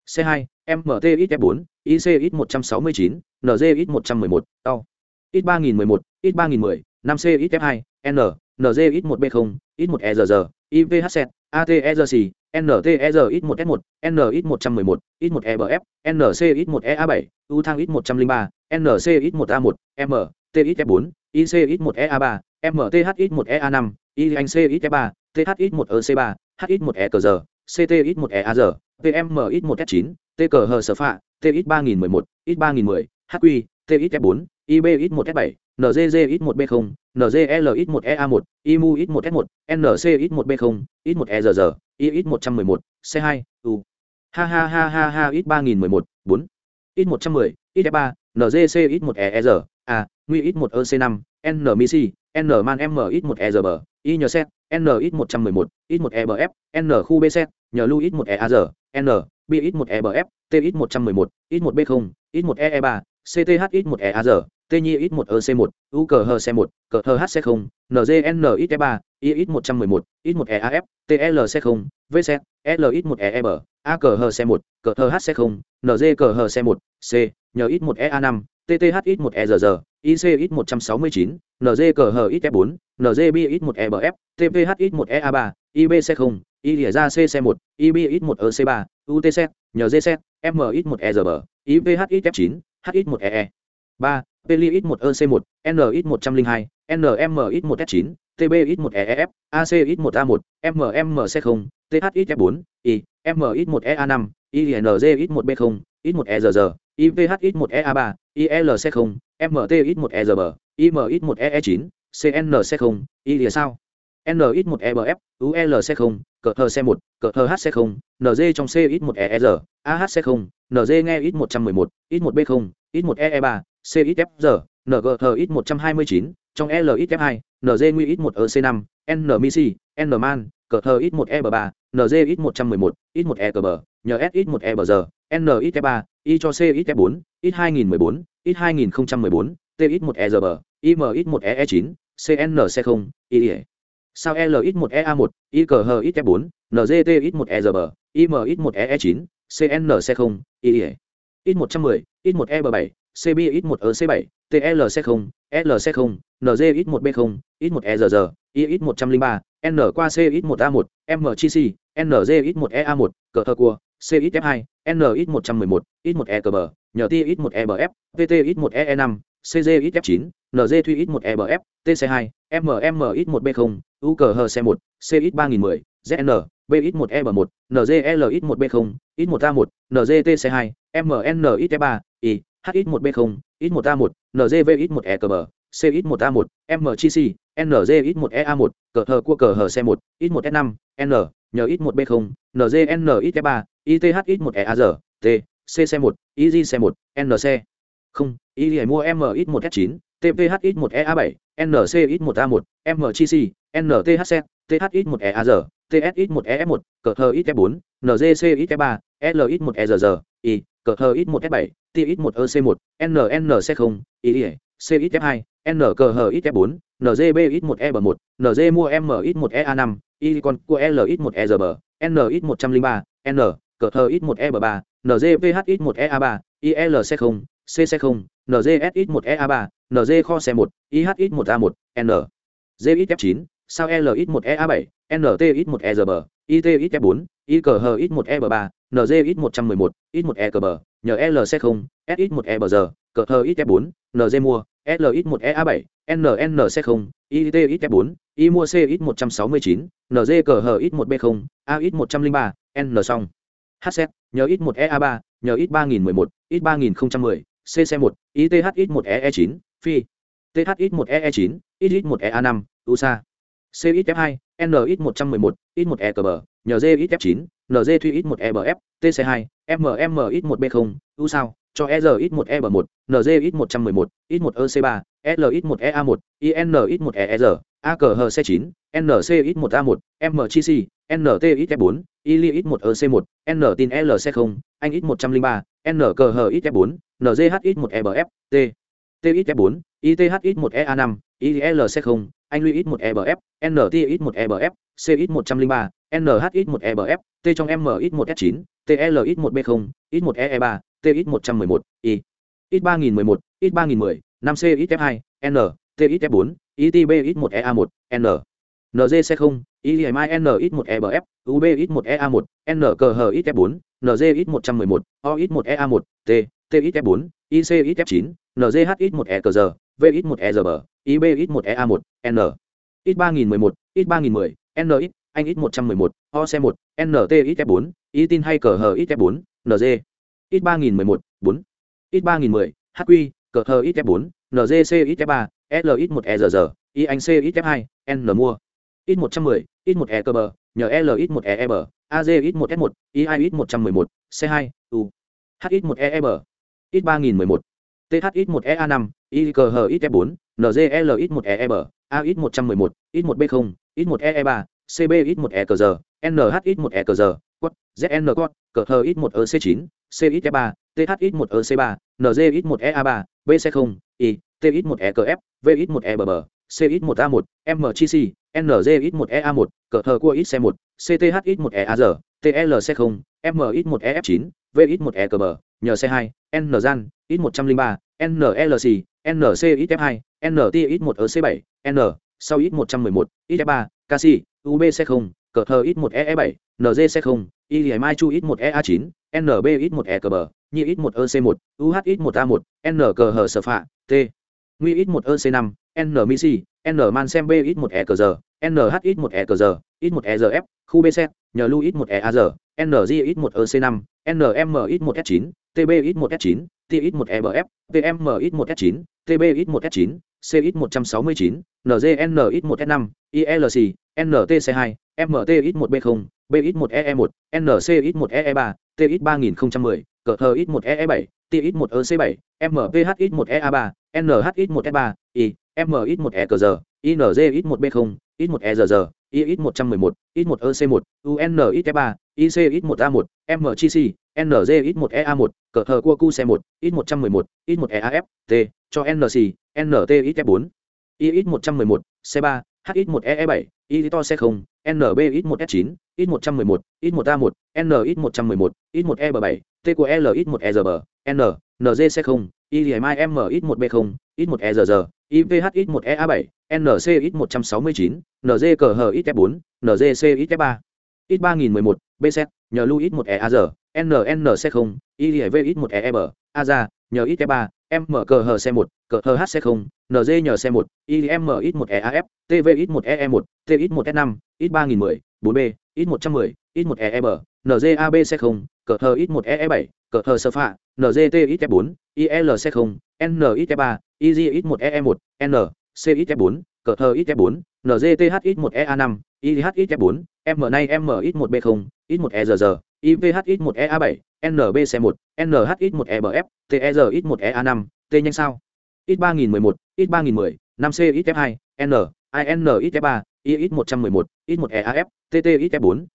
C2, MT ít F4, IC ít 169, NG ít 111, đau. Ít 3011, ít 3010, 5C ít F2, N, NG ít 1B0, ít 1ERG, IVHC, ATERC, NTERX1S1, NX111, X1EBF, NCX1EA7, U thang X103, NCX1A1, M, TX4, ICX1EA3, MTHX1EA5, INCX3, THX1EC3, HX1ECG, CTX1EAG, PMX1S9, TCH Sở Phạ, TX3011, X3010, HQ, TXF4, IBX1S7, NGG ít 1 b 0 NGL ít 1 ea 1 IMU ít 1 s 1 NC ít 1 b 0 ít 1 err I ít 111 c 2 u ha ha ha ha ha ít 3011 4 ít 110 ít 3 NGC ít 1 err a nguy ít 1 ec 5 NMC, misi N man m ít 1 err I nhờ set N ít 111 ít 1 ebf N khu b set nhờ lu ít 1 ear N B ít 1 ebf T ít 111 ít 1 b 0 ít 1 ee 3 CTH ít 1 ear tê nhi ít một ec một u cờ hờ c một cờ hờ h c không ngn ít ba i ít một trăm mười một ít một e a f tl c không vc, l ít một e e b a cờ hờ c một cờ hờ h c không nz cờ hờ c một c nhờ ít một e a năm tth ít một e r r ic ít một trăm sáu mươi chín nz cờ hờ ít f bốn nz b ít một e b f tph ít một e a ba ib c không y lìa ra c c một ib ít một ec c ba utc nhờ gc, m ít một e r b ivh ít f chín h ít một e e ba PLX1EC1, NX102, NMX1S9, TBX1EF, ACX1A1, MMC0, THX4, I, MX1EA5, INZX1B0, X1EZZ, IVHX1EA3, ILC0, MTX1EZB, IMX1EE9, CNC0, ILIA sao? NX1EBF, ULC0, CHC1, CHC0, NG trong CX1ER, AHC0, NG nghe X111, X1B0, X1EE3, CXFR, NGTX 129, trong LXF2, NZNUX 1EC5, NMIC, NMAN, CTX 1EB3, NZX 111, X 1EGB, NSX 1EBG, NXF3, Y cho CXF4, X 2014, X 2014, TX 1EGB, IMX 1EE9, CNC0, IE. Sao LX 1EA1, IKH 4 NGTX 1EGB, IMX 1EE9, CNC0, IE. X110, X1EB7, CBX1 ở C7, TLC0, LC0, NZX1B0, X1EZZ, IX103, N qua CX1A1, MCC, NZX1EA1, cờ thơ cua, CXF2, NX111, X1EKB, nhờ TX1EBF, VTX1EE5, CZXF9, NZThuy1EBF, TC2, MMX1B0, UKHC1, CX3010, ZN, BX1EB1, NZLX1B0, X1A1, NZTC2, MNXF3, I, hx 1 b 0 x 1 a 1 ngv x 1 e cm c x 1 a 1 mgc nz x 1 ea 1 cờ hờ cua cờ hờ c 1 x 1 s 5 n nhờ x 1 b 0 ngn x 3 ith x 1 ea r t c c 1 iz c 1 nc không y hãy mua mx 1 s 9 tph 1 ea 7 nc 1 a 1 mgc nthc th 1 ea r TSX 1EF1, cỡ HX4, NGCX3, LX1EZZ, I, cờ cỡ HX1S7, ti ít một ec một nnc không IE, CXF2, f hai nqh ít f bốn ngb ít một e b một ng mua m ít một ea năm y con của l một e r n ít một trăm linh ba n cờ ít một e b ba ngph ít một ea ba ilc không cc không ngs ít một ea ba ng kho xe một ih ít một a một n g ít f chín sao l ít một ea bảy nt ít một e r b it ít f bốn y cờ h ít một e ba ng một trăm mười một ít một e nhờ LC0, SX1E cỡ hờ XF4, NZ mua, LX1EA7, NNC0, ITXF4, Y mua CX169, NZ cỡ hờ X1B0, AX103, N song, HZ, nhờ X1EA3, nhờ X3011, X3010, CC1, ITHX1EE9, phi. THX1EE9, XX1EA5, USA. CXF2, NX111, X1ECB, nhờ GXF9, NG Thuy ít 1 EBF, TC2, MM ít 1 B0, U sao, cho ER ít 1 EB1, NG ít 111, ít 1 EC3, SL ít 1 EA1, IN ít 1 ER, AKHC9, NC ít 1 A1, MCC, NT ít F4, ILI ít 1 EC1, N tin LC0, Anh ít 103, NKH ít F4, NGH ít 1 EBF, T. T ít F4, ITH ít 1 EA5, ILC0, Anh Lui ít 1 EBF, NT ít 1 EBF, CX103, NH1EBF, T trong MX1S9, TLX1B0, X1EE3, TX111, Y. X3011, X3010, 5CXF2, N, TXF4, ITBX1EA1, N. NGC0, IMINX1EBF, UBX1EA1, NCHX4, NGX111, OX1EA1, T, TXF4, ICXF9, NGHX1ECG, VX1EGB, IBX1EA1, N. X3011, X3010, N ít 1 EBF, UB ít một trăm mười một O ít 1 EA1, T, T ít F4, ít F9, NGH ít 1 E cờ ít 1 E giờ bờ, IB ít 1 EA1, N ít 3011, ít 3010, N ít, anh ít 111, C1, NT ít F4, Y tin hay cờ hờ ít F4, NG ít 3011, 4, ít 3010, HQ, cờ hờ ít F4, NGC ít F3, L ít 1 E giờ Y anh C ít F2, N mua ít một trăm mười ít một e cơ bờ nhờ l ít một e e bờ az ít một s một i ít một trăm mười một c hai u h ít một e e bờ ít ba nghìn mười một th ít một e a năm y cờ h ít f bốn nzl ít một e e bờ a ít một trăm mười một ít một b không ít một e e ba cb ít một e cờ giờ nh ít một e cờ giờ quất zn quất cờ h ít một e c chín c ít e ba th ít một e c ba nz ít một e a ba bc không i t ít một e cờ f v ít một e bờ bờ c ít một a một m chi c nz ít một ea một cờ thờ cua ít c một cth ít một e a tlc không m ít một ef chín v ít một e cờ bờ nhờ c hai n gian ít một trăm linh ba nlc nc ít f hai nt ít một ở c bảy n sau ít một trăm mười một, ít e ba kasi ub ubc không, cờ thờ ít một e bảy nzc không y mai chu ít một ea chín nb ít một e cờ bờ nhi ít một ơ c một uh ít một a một, n cờ hờ sở phạ t. Nguy ít một ơ c năm, n misi n man xem b ít một e cờ giờ nh ít một e cờ giờ ít một ERF, khu B set, nhờ lu ít một EAZ, NG ít một EC5, NM ít một S9, TB ít một S9, T ít một EBF, PM ít một S9, TB ít một S9, C ít 169, NGN ít một S5, ILC, NTC2, MT ít một B0, B ít một EE1, NC ít một EE3, T ít 3010, CH ít một EE7, T ít một EC7, MPH ít một EA3, NH ít một S3, I, M ít một EQG, ING ít một B0, ít một EZZ, giờ giờ i ít một trăm mười một ít một ec một un ít ba ic ít một a một m chi c nz ít một ea một cờ thờ cua cu c một ít một trăm mười một ít một eaf t cho nc nt ít f bốn i một trăm mười một c ba h ít một ee bảy i c không nb ít một s chín X một trăm mười một ít một a một n ít một trăm mười một T một e b bảy t của l ít một e r b n nz c không IVHX1EA7, NC-169, NZKHXF4, NZCXF3, X3011, BZ, nhờ Lu-X1EAG, NNC0, ILV-X1EM, AZA, nhờ X3, MCH-C1, CH-C0, NG nhờ C1, IMX1EAF, TVX1EE1, TX1S5, X3010, 4B, X110, X1EM, NZABC0, KHX1EE7, KHCSF, NZTXF4, ILC0, NXF3 izx một e một n cxf bốn cờ thơ xf bốn NZTHX1EA5, izh bốn m nay m ít một b không ít một e rr ivh một ea bảy nbc một nh một ebf TZRX1EA5, t nhanh sao ít ba EX3010, 5CEX2, nghìn mười năm c ít f hai n in ít f ba X1EAF tt ít f bốn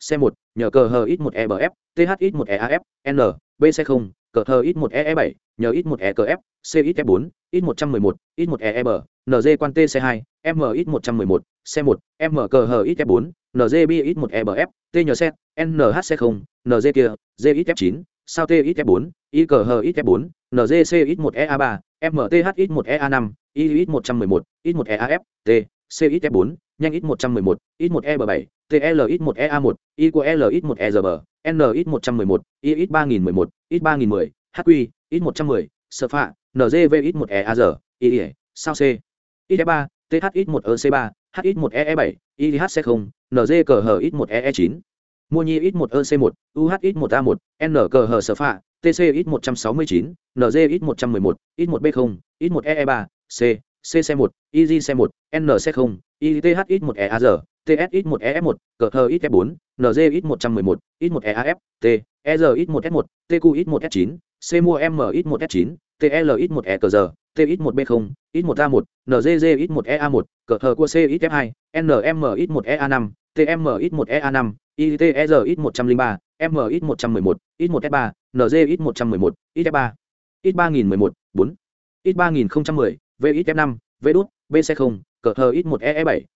C1, nhờ cờ hờ ít một ebf THX1 EAF n bc không cờ hờ ít một e bảy nhờ ít một e cờ f c ít f bốn ít một trăm mười một ít một e b nz quan t c hai m ít một trăm mười một c một m cờ hờ ít f bốn nz b ít một e b f t nhờ set nh c không nz kia g ít f chín sao t ít f bốn i cờ hờ ít f bốn nzc ít một e a ba mth ít một e a năm i ít một trăm mười một ít một e a f t c ít f bốn nhanh ít một trăm mười một ít một e b bảy l ít một e a một i của l ít một e g b n ít một trăm mười một y ít 3011 ít 3010 hq ít 110 sơ phạ ngv ít một e a r y ỉa sao c ít ba th ít một ec ba h ít một 1 ee 7 ihc 0 nz cờ hờ ít một e chín mua nhi ít một ec một uh ít một a một n cờ hờ sở phạ tc ít 169 nz ít 111 ít một b không ít một e ba c cc 1 ig c 1 nc 0 ith ít 1 eaz ts TSX 1 EF 1 CHX 4 NGX 111, X1 EAF, T, ERX 1 S1, TQX 1 S9, CMUA MX 1 S9, TLX 1 EQR, TX 1 B0, X1 A1, NGGX 1 EA1, Cờ CH của C CXF2, NMX 1 EA5, TMX 1 EA5, ITRX 103, MX 111, X1 S3, NGX 111, X3, X3011, 4, X3010, VXF5, VĐút, BC0, Cờ CH X1 EE7,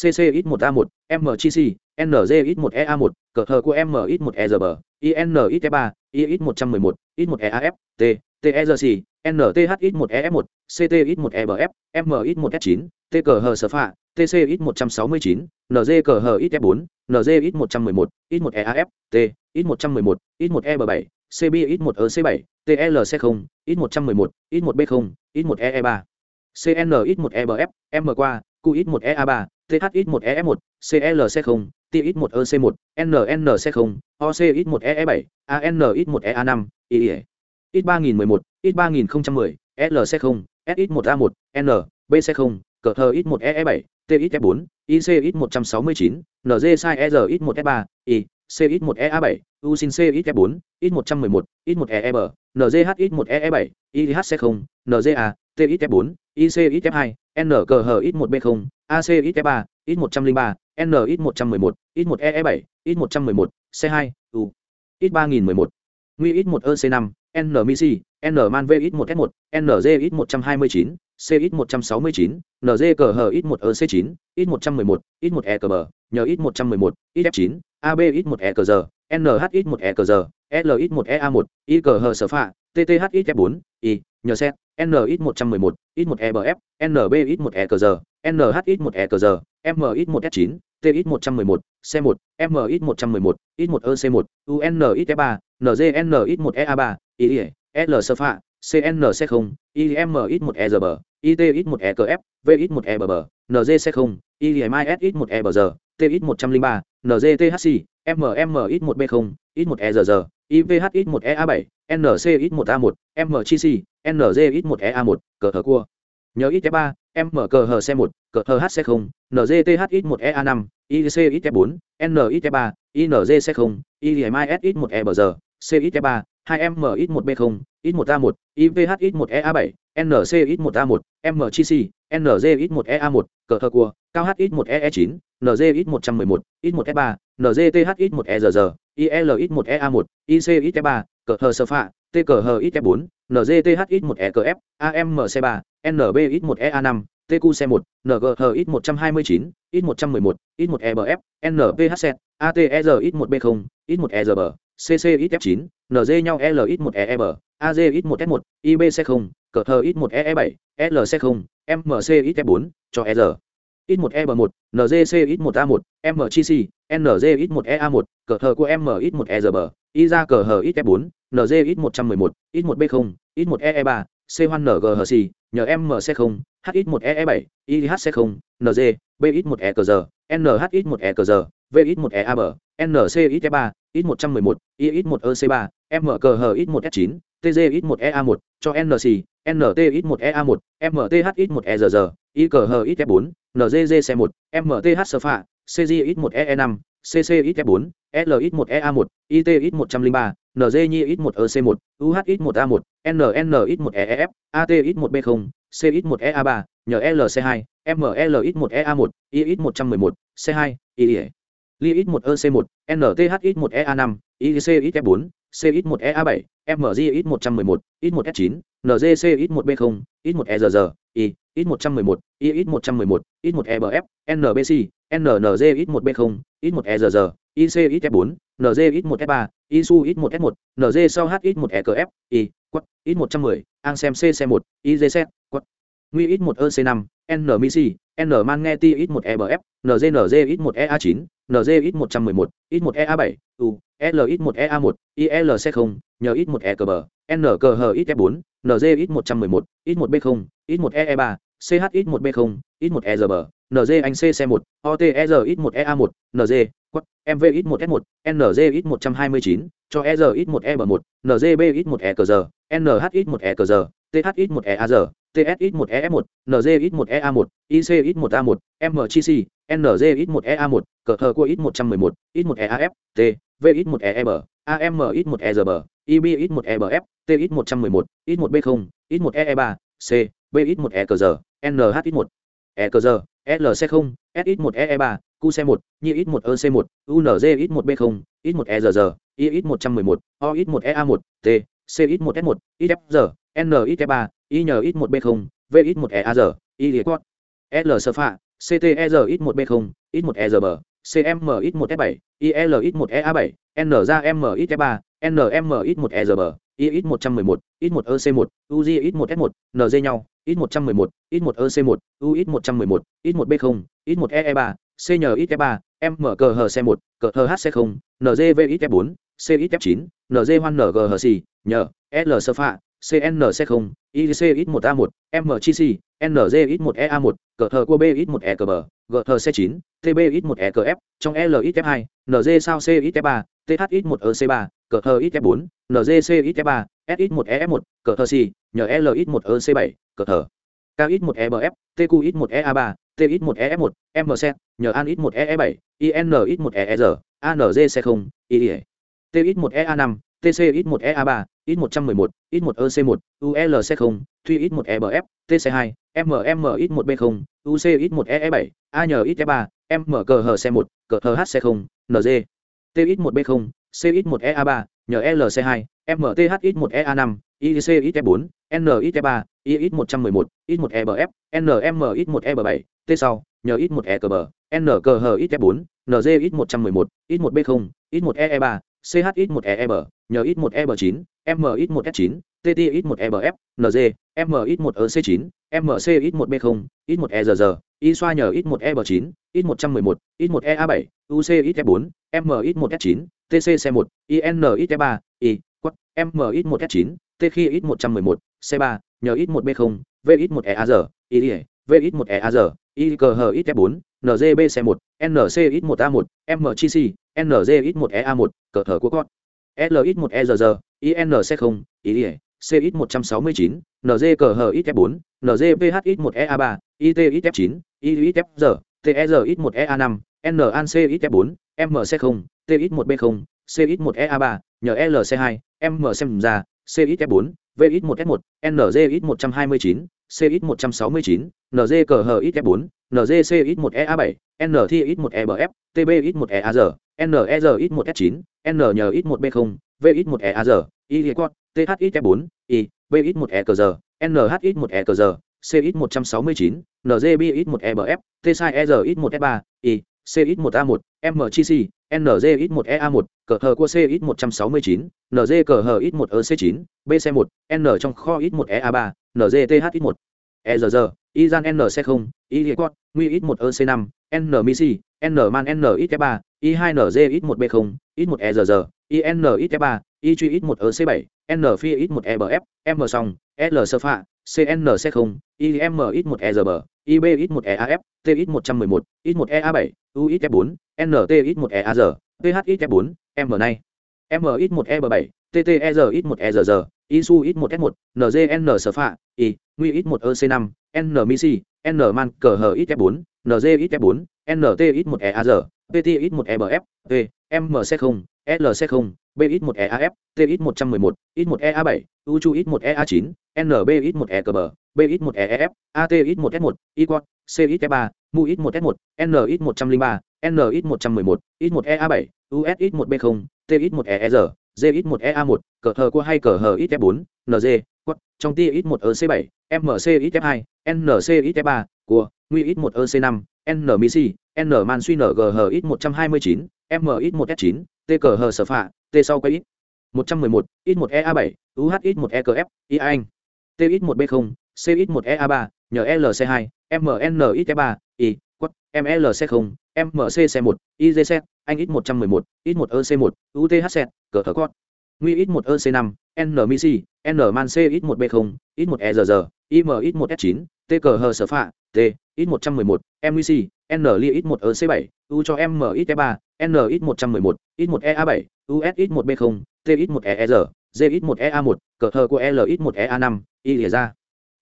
cờ hờ ít f 4 nz ít 111 ít 1 e 7 t ít 111 ít 1 b 0 ít 1 e 3 cc ít 1 a 1 mgc nz ít 1 ea 1 cờ hờ của m ít 1 e r b in ít 3 y ít 111 X1EAF, t terc nth ít 1 ef 1 ct ít 1 ebf m ít 1 s 9 t cờ hờ sở phạ tc ít 169 nz cờ hờ ít f 4 nz ít 111 X1EAF, t x111, x1eb7, cb ít 1 ec 7 tlc 0 x111, x1b0, x1ee3, cnx1ebf, m qua q ít 1 ea 3 th ít 1 ef 1 clc 0 tx 1 ec 1 nnc 0 OCX1EE7, anx 1 ea 5 ie x 3011 x 3010 lc 0 sx 1 a 1 n bc 0 cờ thờ ít 1 ee 7 t ít f 4 ic ít 169 nz sai e r ít 1 f 3 i cx 1 ea 7 u sin c ít f 4 ít 111 ít 1 ee b nzh ít 1 ee 7 ihc 0 nza tx 4 icx 2 n cờ hờ x 1 b 0 ac ít f 3 ít 103 n ít 111 ít 1 ee 7 ít 111 c 2 u ít 3011 nguy ít 1 ec 5 NMC, NManV-X1S1, nz ít 129 CX169, nz cờ hờ ít 1 ec 9 ít 111 ít 1 e cờ bờ nhờ ít 111 ít f 9 ab ít 1 e cờ giờ nh ít 1 e cờ giờ l ít 1 ea 1 i cờ hờ sở phạ tth ít f 4 i nhờ xét n ít 111 ít 1 ebf nb ít 1 e cờ giờ nh ít 1 e cờ giờ m ít 1 s 9 t ít 111 c 1 MX111, X1EC1, UNX3, NZNX1EA3, IE, l sơ phạ cnc 0 im ít 1 e r b it ít 1 e cf v ít 1 e b b nzc 0 imis ít 1 e b giờ t ít 103 nzthc mm ít 1 b 0 ít 1 e r giờ ivh ít 1 ea 7 NCX1A1, mcc nzx 1 ea 1 cờ thờ cua nhờ ít ba m M C hờ xe một cờ hờ hc không nzth ít một E A năm ic ít f bốn n ít f ba inz không imis ít một e bờ giờ c ít f ba hai m ít một b không ít một a một ivh ít một E A bảy nc ít một a một m chi c nz ít một E A một cờ hờ cua cao h ít một E E chín nz ít một trăm mười một ít một e ba nzth ít một e giờ giờ il ít một E A một ic ít e ba cờ hờ sơ phạ t cờ hờ ít f bốn nzth ít một e cờ f amc ba NBX1EA5, TQC1, NGHX129, X111, X1EBF, NPHZ, ATRX1B0, X1EZB, CCXF9, NG nhau LX1EEB, AGX1S1, IBC0, CHX1EE7, LC0, MCXF4, cho ER. X1EB1, NGCX1A1, MGC, NGX1EA1, CH của MX1EZB, IRA CHX4, NGX111, X1B0, X1EE3, C 1 n g h hoan NGHC, M C 0 H X 1 E E 7 I H C 0 N G B X 1 E C R N H X 1 E C R V X 1 E A B N C X NCXE3, X111, I X 1 E C 3 M C H X 1 S 9 T G X 1 E A 1 cho N C N T X 1 E A 1 M T H X 1 E R R Y C H X IQHX4, N G G C 1 M T H S F C MTHSFA, X 1 E E 5 C C X CCX4, l x 1 e a 1 i t x 103 NZ nhi ít 1 EC1, UH ít 1 A1, NN ít 1 EF, AT ít 1 B0, C ít 1 EA3, NL C2 ML ít 1 EA1, I ít 111, C2, IE. Li ít 1 EC1, NTH ít 1 EA5, IC ít F4, C ít 1 EA7, MG ít 111, ít 1 S9, NGC ít 1 B0, ít 1 ERR, I ít 111, I ít 111, ít 1 EBF, NBC, NNG ít 1 B0, ít 1 ERR, IC ít F4 nz ít một f ba isu ít một s một nz sau h ít một ekf i quất ít một trăm mười ang xem c c một izz quất nguy ít một ec năm n misi n man nghe ti ít một ebf nznz ít một ea chín nz ít một trăm mười một ít một ea bảy u l ít một ea một ilc không nhờ ít một e cờ bờ n cờ hờ ít f bốn nz ít một trăm mười một ít một b không ít một e ba ch ít một b không ít một e bờ NZ anh C xe 1, OTR ít 1 EA 1, NZ, quất, mv1s1, NZ ít 129, cho ER ít 1 EB 1, NZB ít 1 EQR, NH ít 1 EQR, TH ít 1 EAR, TS ít 1 EF 1, NZ ít 1 EA 1, ic1a1, MCC, NZ ít 1 EA 1, cờ thờ của ít 111, ít 1 EAF, T, V ít 1 EEB, AM ít 1 EGB, ib1ebf, T ít 111, ít 1 B0, ít 1 EE3, C, B ít 1 EQR, NH ít 1 e cờ giờ lc không s ít một e ba q c một nhi ít một ec một unz ít một b không ít một e giờ i ít một trăm mười một o ít một ea một t c ít một s một ít f giờ n ít f ba Y nhờ ít một b không v ít một e a giờ i liệt quát l sơ phạ ct e giờ ít một b không ít một e giờ bờ cm ít một f bảy il ít một e a bảy n ra m ít f ba nm ít một e giờ B, Y ít một trăm mười một ít một ec một uz ít một s một nz nhau ít một trăm mười một ít một ec một u ít một trăm mười một ít một b không ít một e ba c nhờ ít f ba m cờ hờ c một cờ hờ h c không nz v ít f bốn c ít f chín nz hoan ng hờ c nhờ l sơ phạ cnc không ic ít một a một C, nz ít một ea một cờ thờ cua b ít một e cờ bờ g thờ c chín tb ít một e cờ f trong l ít f hai nz sao c ít f ba th ít một e c ba cờ thờ ít f bốn C ít f ba SX1EF1, cỡ thờ xì, nhờ LX1EC7, cỡ thờ. KX1EBF, TQX1EA3, TX1EF1, MC, nhờ ANX1EE7, INX1EER, ANZC0, IE. TX1EA5, TCX1EA3, X111, X1EC1, ULC0, ThuiX1EBF, TC2, MMX1B0, UC1EE7, ANXF3, MCHC1, CHC0, NZ. TX1B0, CX1EA3, nhờ LC2, MTH-1EA5, IC-4, NX3, IX111, X1EBF, NMX1EB7, T sau, nhờ X1EKB, NKH-X4, NG-X111, X1B0, X1EE3, CH-X1EEB, nhờ X1EB9, MX1S9, TT-X1EBF, NG, MX1EC9, MC-X1B0, X1EZZ, y xoa nhờ ít một e bờ chín ít một trăm mười một ít một e a bảy uc ít f bốn m ít một s chín tc c một in ít f ba y quất m ít một s chín t khi ít một trăm mười một c ba nhờ ít một b không v ít một e a r y v ít một e a r y cờ hờ ít f bốn NGB một NC ít một a một c nz ít một e a một cờ thờ của con. L ít một e ERG, INC không, ý CX 169, NZCHX 4 NZPHX 1EA 3 ITX 9 ITX Z, TEZX 1EA 5 NANCX 4 MC 0 TX 1B 0 CX 1EA 3 NLC2, M xem ra CX 4 VX 1S1 NZX 129 CX 169 NZCHX 4 NZCX 1EA 7 NTX 1EBF TBX 1EAR NEZX 1S9 NNR1B0, VX1EAR IGCOT thx 4 i bx 1 e cờ nhx 1 e cờ cx 169 nzbx 1 ebf tsai erx 1 f 3 i CX1A1, MGC, NZX1EA1, cờ hờ của CX169, NZ cờ hờ X1EC9, BC1, N trong kho X1EA3, NZTH1, ERG, Izan NC0, YGCOT, Nguy X1EC5, NMIC, Nman NXF3, I2NZX1B0, X1ERG, INXF3, y truy ít một ở c 7 n phi ít một ebf m song l sơ pha cn c 0 im ít một erb ib ít một eaf t ít một trăm mười một ít một ea 7 u ít f 4 nt ít một eaz ph ít f 4 m nay m ít một eb 7 tter ít một err isu ít một s 1 ngn sơ pha y nguy ít một ec 5 n misi n man cờ hờ ít f 4 ng ít f 4 nt ít một eaz PTX 1 EBF, V, MC0, LC0, BX1EAF, TX111, X1EA7, UCHUX1EA9, NBX1ECB, BX1EEF, ATX1S1, YQUAT, CX3, MUX1S1, NX103, NX111, X1EA7, USX1B0, TX1EER, ZX1EA1, cờ thờ của hay cờ hờ XF4, NG, quất, trong TX1EC7, MCXF2, NCXF3, của, nguy X1EC5, NMC, n man suy ng hờ ít một trăm hai mươi chín m ít một s chín t cờ hờ sở phạ t sau quay ít một trăm mười một ít một ea bảy uh ít một ekf cf i anh t ít một b không c ít một ea ba nhờ lc hai mn ít f ba i quất mlc không mc c một izc anh ít một trăm mười một ít một ec một uthc cờ thờ cót nguy ít một ec năm n misi n man c ít một b không ít một e rr im ít một s chín t cờ hờ sở phạ t ít một trăm mười một mec n li ít một ec bảy u cho m ít e ba n ít một trăm mười một ít một ea bảy us ít một b không t ít một e r g ít một ea một cờ thờ của l ít một ea năm y lìa ra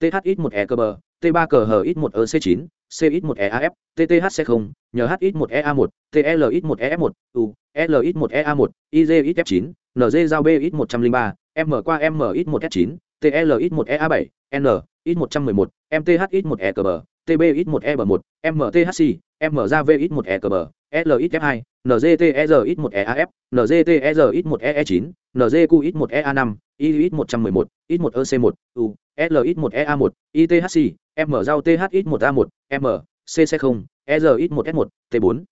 th ít một e cơ bờ t ba cờ hờ ít một ec chín c ít một eaf tth c không nhh ít một ea một tl ít một ef một u l ít một ea một iz ít f chín nz giao b ít một trăm linh ba m qua m ít một s chín tl ít một ea bảy n ít một trăm mười một mth ít một e cờ bờ TBX1EB1, MTHC, MZVX1EKB, LXF2, NZTERX1EAF, NZTERX1EE9, NZQX1EA5, IX111, X1EC1, U, LX1EA1, ITHC, MZTHX1A1, M, CC0, ERX1S1, T4,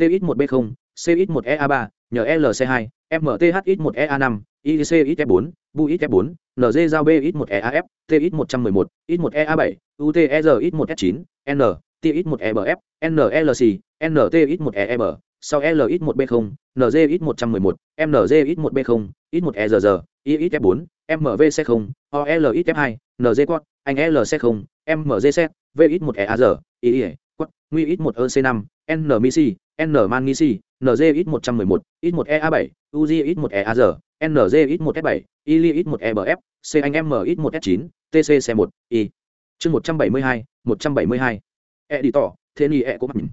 TX1B0, CX1EA3, nhờ LC2, MTHX1EA5, ICX4, BUX4, NG giao BX1EAF, TX111, X1EA7, UTERX1S9, N, TX1EBF, NLC, NTX1EM, sau LX1B0, NGX111, MNGX1B0, X1EZZ, IXF4, MVC0, OLX2, NGQuad, anh LC0, MZC, VX1EAZ, IE, Quad, NguiX1EC5, NMIC, n man ngisi nz ít một trăm mười một, ít một ea bảy uzi ít một eag nz ít một s bảy ili ít một ebf c anh m ít một s chín tc c một, i. Chương một trăm bảy mươi hai, một trăm bảy mươi hai. E đi tỏ thế ni e có mình.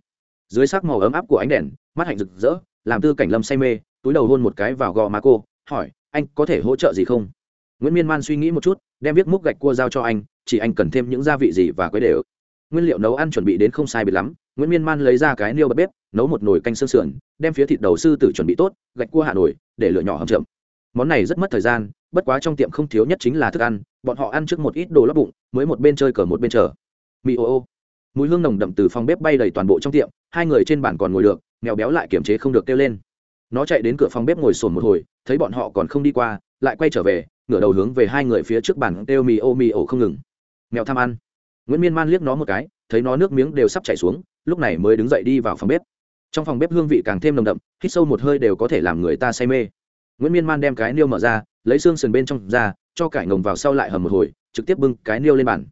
dưới sắc màu ấm áp của ánh đèn, mắt hạnh rực rỡ, làm tư cảnh lâm say mê, túi đầu hôn một cái vào gò má cô, hỏi, anh có thể hỗ trợ gì không? Nguyễn miên man suy nghĩ một chút, đem viết múc gạch cua giao cho anh, chỉ anh cần thêm những gia vị gì và quấy đều. Nguyên liệu nấu ăn chuẩn bị đến không sai biệt lắm nguyễn miên man lấy ra cái niêu bật bếp, nấu một nồi canh xương sườn, đem phía thịt đầu sư tử chuẩn bị tốt, gạch cua hạ nổi để lửa nhỏ hầm chậm. Món này rất mất thời gian, bất quá trong tiệm không thiếu nhất chính là thức ăn, bọn họ ăn trước một ít đồ lấp bụng, mới một bên chơi cờ một bên chờ. Mì ô ô. Mùi hương nồng đậm từ phòng bếp bay đầy toàn bộ trong tiệm, hai người trên bàn còn ngồi được, mèo béo lại kiềm chế không được kêu lên. Nó chạy đến cửa phòng bếp ngồi sồn một hồi, thấy bọn họ còn không đi qua, lại quay trở về, ngửa đầu hướng về hai người phía trước bàn kêu mì ô mì ổ không ngừng. Mèo tham ăn. Nguyễn miên man liếc nó một cái, thấy nó nước miếng đều sắp chảy xuống lúc này mới đứng dậy đi vào phòng bếp. Trong phòng bếp hương vị càng thêm nồng đậm, hít sâu một hơi đều có thể làm người ta say mê. Nguyễn miên man đem cái niêu mở ra, lấy xương sườn bên trong ra, cho cải ngồng vào sau lại hầm một hồi, trực tiếp bưng cái niêu lên bàn.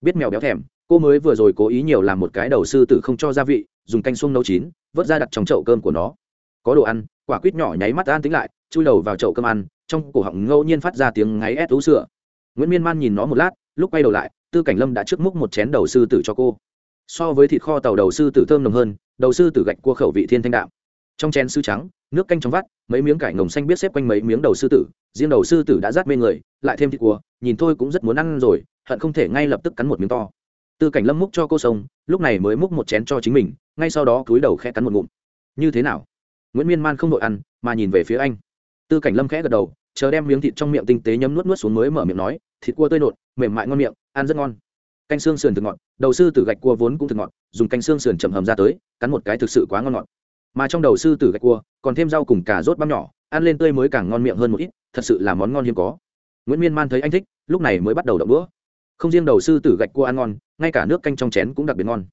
Biết mèo béo thèm, cô mới vừa rồi cố ý nhiều làm một cái đầu sư tử không cho gia vị, dùng canh xuông nấu chín, vớt ra đặt trong chậu cơm của nó. Có đồ ăn, quả quýt nhỏ nháy mắt an tính lại, chui đầu vào chậu cơm ăn, trong cổ họng ngẫu nhiên phát ra tiếng ngáy ép tú sữa. Nguyễn miên man nhìn nó một lát, lúc quay đầu lại, tư cảnh lâm đã trước múc một chén đầu sư tử cho cô so với thịt kho tàu đầu sư tử thơm nồng hơn, đầu sư tử gạch cua khẩu vị thiên thanh đạm. Trong chén sư trắng, nước canh trong vắt, mấy miếng cải ngồng xanh biết xếp quanh mấy miếng đầu sư tử. Riêng đầu sư tử đã rát mê người, lại thêm thịt cua, nhìn thôi cũng rất muốn ăn rồi, hận không thể ngay lập tức cắn một miếng to. Tư cảnh lâm múc cho cô sông, lúc này mới múc một chén cho chính mình, ngay sau đó cúi đầu khẽ cắn một ngụm. Như thế nào? Nguyễn miên man không đội ăn, mà nhìn về phía anh. Tư cảnh lâm khẽ gật đầu, chờ đem miếng thịt trong miệng tinh tế nhấm nuốt nuốt xuống mới mở miệng nói, thịt cua tươi nột, mềm mại ngon miệng, ăn rất ngon canh xương sườn thực ngọt, đầu sư tử gạch cua vốn cũng thực ngọt, dùng canh xương sườn chầm hầm ra tới, cắn một cái thực sự quá ngon ngọt. Mà trong đầu sư tử gạch cua, còn thêm rau cùng cà rốt băm nhỏ, ăn lên tươi mới càng ngon miệng hơn một ít, thật sự là món ngon hiếm có. Nguyễn miên man thấy anh thích, lúc này mới bắt đầu đậu đũa. Không riêng đầu sư tử gạch cua ăn ngon, ngay cả nước canh trong chén cũng đặc biệt ngon.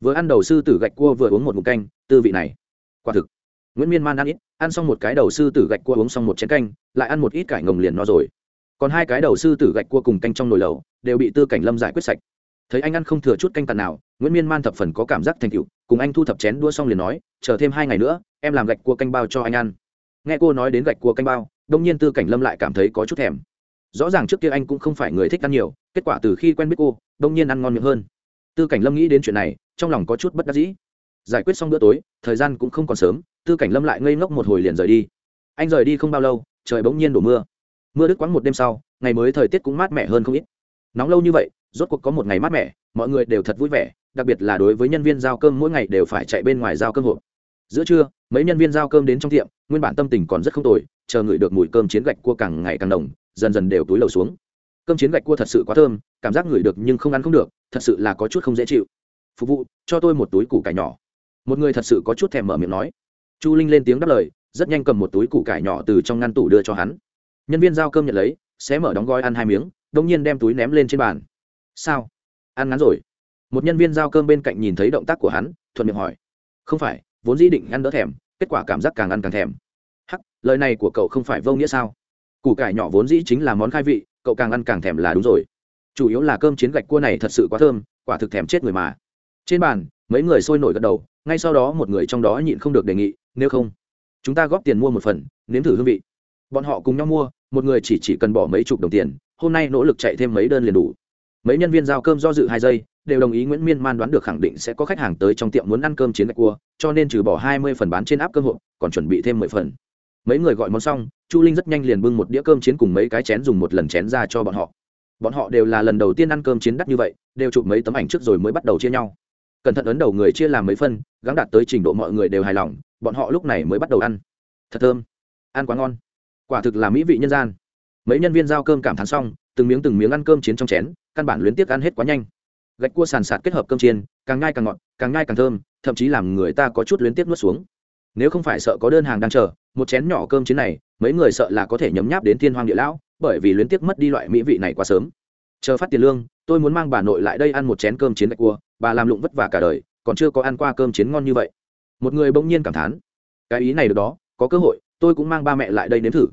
Vừa ăn đầu sư tử gạch cua vừa uống một mục canh, tư vị này, quả thực. Nguyễn miên man ăn ít, ăn xong một cái đầu sư tử gạch cua uống xong một chén canh, lại ăn một ít cải ngồng liền no rồi. Còn hai cái đầu sư tử gạch cua cùng canh trong nồi lẩu, đều bị tư cảnh lâm giải quyết sạch thấy anh ăn không thừa chút canh tàn nào, nguyễn miên man thập phần có cảm giác thành cựu cùng anh thu thập chén đua xong liền nói, chờ thêm hai ngày nữa, em làm gạch cua canh bao cho anh ăn. Nghe cô nói đến gạch cua canh bao, đông nhiên tư cảnh lâm lại cảm thấy có chút thèm. Rõ ràng trước kia anh cũng không phải người thích ăn nhiều, kết quả từ khi quen biết cô, đông nhiên ăn ngon miệng hơn. Tư cảnh lâm nghĩ đến chuyện này, trong lòng có chút bất đắc dĩ. Giải quyết xong bữa tối, thời gian cũng không còn sớm, tư cảnh lâm lại ngây ngốc một hồi liền rời đi. Anh rời đi không bao lâu, trời bỗng nhiên đổ mưa. Mưa đứt quãng một đêm sau, ngày mới thời tiết cũng mát mẻ hơn không ít nóng lâu như vậy, rốt cuộc có một ngày mát mẻ, mọi người đều thật vui vẻ, đặc biệt là đối với nhân viên giao cơm mỗi ngày đều phải chạy bên ngoài giao cơm hộp. Giữa trưa, mấy nhân viên giao cơm đến trong tiệm, nguyên bản tâm tình còn rất không tồi, chờ ngửi được mùi cơm chiến gạch cua càng ngày càng đồng dần dần đều túi lầu xuống. Cơm chiến gạch cua thật sự quá thơm, cảm giác ngửi được nhưng không ăn không được, thật sự là có chút không dễ chịu. Phục vụ, cho tôi một túi củ cải nhỏ. Một người thật sự có chút thèm mở miệng nói. Chu linh lên tiếng đáp lời, rất nhanh cầm một túi củ cải nhỏ từ trong ngăn tủ đưa cho hắn. Nhân viên giao cơm nhận lấy sẽ mở đóng gói ăn hai miếng đông nhiên đem túi ném lên trên bàn. Sao? Ăn ngắn rồi. Một nhân viên giao cơm bên cạnh nhìn thấy động tác của hắn, thuận miệng hỏi. Không phải, vốn dĩ định ăn đỡ thèm, kết quả cảm giác càng ăn càng thèm. Hắc, lời này của cậu không phải vô nghĩa sao? Củ cải nhỏ vốn dĩ chính là món khai vị, cậu càng ăn càng thèm là đúng rồi. Chủ yếu là cơm chiến gạch cua này thật sự quá thơm, quả thực thèm chết người mà. Trên bàn, mấy người sôi nổi gật đầu, ngay sau đó một người trong đó nhịn không được đề nghị, nếu không, chúng ta góp tiền mua một phần, nếm thử hương vị. Bọn họ cùng nhau mua, một người chỉ chỉ cần bỏ mấy chục đồng tiền hôm nay nỗ lực chạy thêm mấy đơn liền đủ. Mấy nhân viên giao cơm do dự hai giây, đều đồng ý nguyễn miên man đoán được khẳng định sẽ có khách hàng tới trong tiệm muốn ăn cơm chiến gạch cua, cho nên trừ bỏ hai mươi phần bán trên áp cơm hộp, còn chuẩn bị thêm mười phần. Mấy người gọi món xong, chu linh rất nhanh liền bưng một đĩa cơm chiến cùng mấy cái chén dùng một lần chén ra cho bọn họ. Bọn họ đều là lần đầu tiên ăn cơm chiến đắt như vậy, đều chụp mấy tấm ảnh trước rồi mới bắt đầu chia nhau. Cẩn thận ấn đầu người chia làm mấy phân, gắng đạt tới trình độ mọi người đều hài lòng, bọn họ lúc này mới bắt đầu ăn. Thật thơm. Ăn quá ngon. Quả thực là mỹ vị nhân gian mấy nhân viên giao cơm cảm thán xong, từng miếng từng miếng ăn cơm chiến trong chén, căn bản luyến tiếc ăn hết quá nhanh. Gạch cua sàn sạt kết hợp cơm chiên, càng ngai càng ngọt, càng ngai càng thơm, thậm chí làm người ta có chút luyến tiếc nuốt xuống. Nếu không phải sợ có đơn hàng đang chờ, một chén nhỏ cơm chiến này, mấy người sợ là có thể nhấm nháp đến thiên hoang địa lão, bởi vì luyến tiếc mất đi loại mỹ vị này quá sớm. Chờ phát tiền lương, tôi muốn mang bà nội lại đây ăn một chén cơm chiến gạch cua, bà làm lụng vất vả cả đời, còn chưa có ăn qua cơm chiến ngon như vậy. Một người bỗng nhiên cảm thán, cái ý này được đó, có cơ hội, tôi cũng mang ba mẹ lại đây nếm thử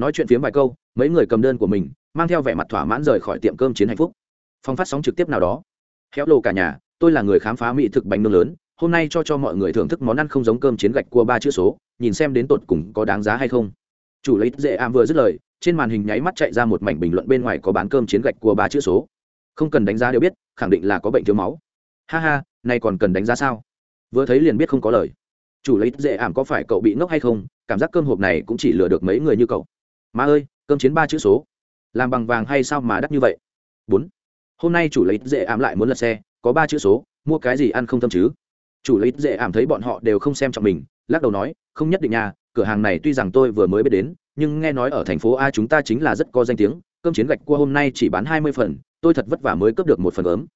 nói chuyện phiếm vài câu, mấy người cầm đơn của mình, mang theo vẻ mặt thỏa mãn rời khỏi tiệm cơm chiến hạnh phúc. Phong phát sóng trực tiếp nào đó. Khéo lô cả nhà, tôi là người khám phá mỹ thực bánh nướng lớn, hôm nay cho cho mọi người thưởng thức món ăn không giống cơm chiến gạch cua ba chữ số, nhìn xem đến tột cùng có đáng giá hay không. Chủ lấy dễ am vừa dứt lời, trên màn hình nháy mắt chạy ra một mảnh bình luận bên ngoài có bán cơm chiến gạch cua ba chữ số. Không cần đánh giá đều biết, khẳng định là có bệnh thiếu máu. Ha ha, nay còn cần đánh giá sao? Vừa thấy liền biết không có lời. Chủ lấy dễ ảm có phải cậu bị ngốc hay không, cảm giác cơm hộp này cũng chỉ lừa được mấy người như cậu má ơi, cơm chiến ba chữ số. Làm bằng vàng hay sao mà đắt như vậy? Bốn. Hôm nay chủ lấy dễ ảm lại muốn lật xe, có ba chữ số, mua cái gì ăn không tâm chứ? Chủ lấy dễ ảm thấy bọn họ đều không xem trọng mình, lắc đầu nói, không nhất định nha cửa hàng này tuy rằng tôi vừa mới biết đến, nhưng nghe nói ở thành phố a chúng ta chính là rất có danh tiếng, cơm chiến gạch cua hôm nay chỉ bán hai mươi phần, tôi thật vất vả mới cướp được một phần ớm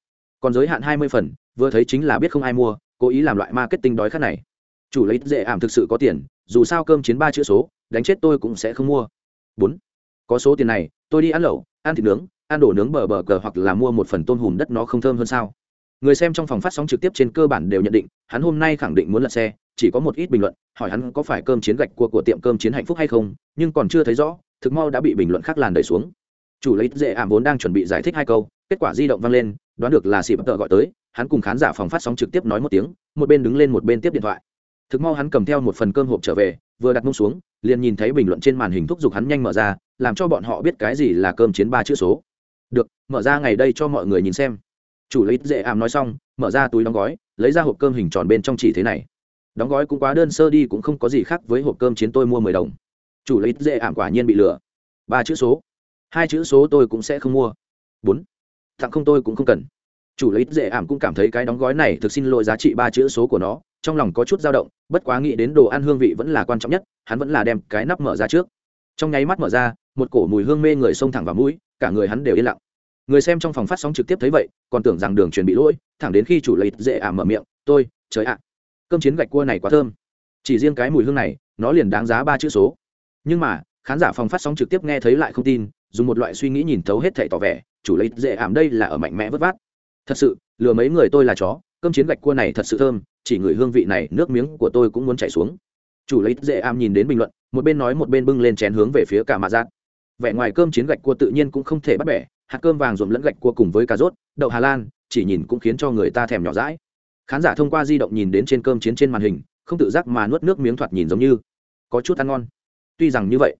còn giới hạn hai mươi phần, vừa thấy chính là biết không ai mua, cố ý làm loại marketing đói khát này. Chủ lấy dễ ảm thực sự có tiền, dù sao cơm chiến ba chữ số, đánh chết tôi cũng sẽ không mua bốn. Có số tiền này, tôi đi ăn lẩu, ăn thịt nướng, ăn đồ nướng bờ bờ cờ hoặc là mua một phần tôm hùm đất nó không thơm hơn sao? Người xem trong phòng phát sóng trực tiếp trên cơ bản đều nhận định, hắn hôm nay khẳng định muốn lật xe, chỉ có một ít bình luận, hỏi hắn có phải cơm chiến gạch cua của tiệm cơm chiến hạnh phúc hay không, nhưng còn chưa thấy rõ, thực mau đã bị bình luận khác làn đẩy xuống. Chủ lấy dễ ảm vốn đang chuẩn bị giải thích hai câu, kết quả di động vang lên, đoán được là xịp tợ gọi tới, hắn cùng khán giả phòng phát sóng trực tiếp nói một tiếng, một bên đứng lên một bên tiếp điện thoại. Thực mau hắn cầm theo một phần cơm hộp trở về vừa đặt mông xuống, liền nhìn thấy bình luận trên màn hình thúc giục hắn nhanh mở ra, làm cho bọn họ biết cái gì là cơm chiến ba chữ số. Được, mở ra ngày đây cho mọi người nhìn xem. Chủ lấy dễ ảm nói xong, mở ra túi đóng gói, lấy ra hộp cơm hình tròn bên trong chỉ thế này. Đóng gói cũng quá đơn sơ đi cũng không có gì khác với hộp cơm chiến tôi mua mười đồng. Chủ lấy dễ ảm quả nhiên bị lừa. Ba chữ số. Hai chữ số tôi cũng sẽ không mua. Bốn. Tặng không tôi cũng không cần. Chủ lấy dễ ảm cũng cảm thấy cái đóng gói này thực xin lỗi giá trị ba chữ số của nó trong lòng có chút dao động, bất quá nghĩ đến đồ ăn hương vị vẫn là quan trọng nhất, hắn vẫn là đem cái nắp mở ra trước. Trong nháy mắt mở ra, một cổ mùi hương mê người xông thẳng vào mũi, cả người hắn đều yên lặng. Người xem trong phòng phát sóng trực tiếp thấy vậy, còn tưởng rằng đường truyền bị lỗi, thẳng đến khi chủ lấy dễ ảm mở miệng, tôi, trời ạ, cơm chiến gạch cua này quá thơm. Chỉ riêng cái mùi hương này, nó liền đáng giá ba chữ số. Nhưng mà, khán giả phòng phát sóng trực tiếp nghe thấy lại không tin, dùng một loại suy nghĩ nhìn thấu hết thảy tỏ vẻ, chủ lấy dễ ảm đây là ở mạnh mẽ vất vát. Thật sự, lừa mấy người tôi là chó cơm chiến gạch cua này thật sự thơm, chỉ người hương vị này, nước miếng của tôi cũng muốn chảy xuống. Chủ lấy dễ am nhìn đến bình luận, một bên nói một bên bưng lên chén hướng về phía cả mạ giác vẻ ngoài cơm chiến gạch cua tự nhiên cũng không thể bắt bẻ, hạt cơm vàng ruộm lẫn gạch cua cùng với cà rốt, đậu hà lan, chỉ nhìn cũng khiến cho người ta thèm nhỏ rãi khán giả thông qua di động nhìn đến trên cơm chiến trên màn hình, không tự giác mà nuốt nước miếng thoạt nhìn giống như có chút ăn ngon. Tuy rằng như vậy,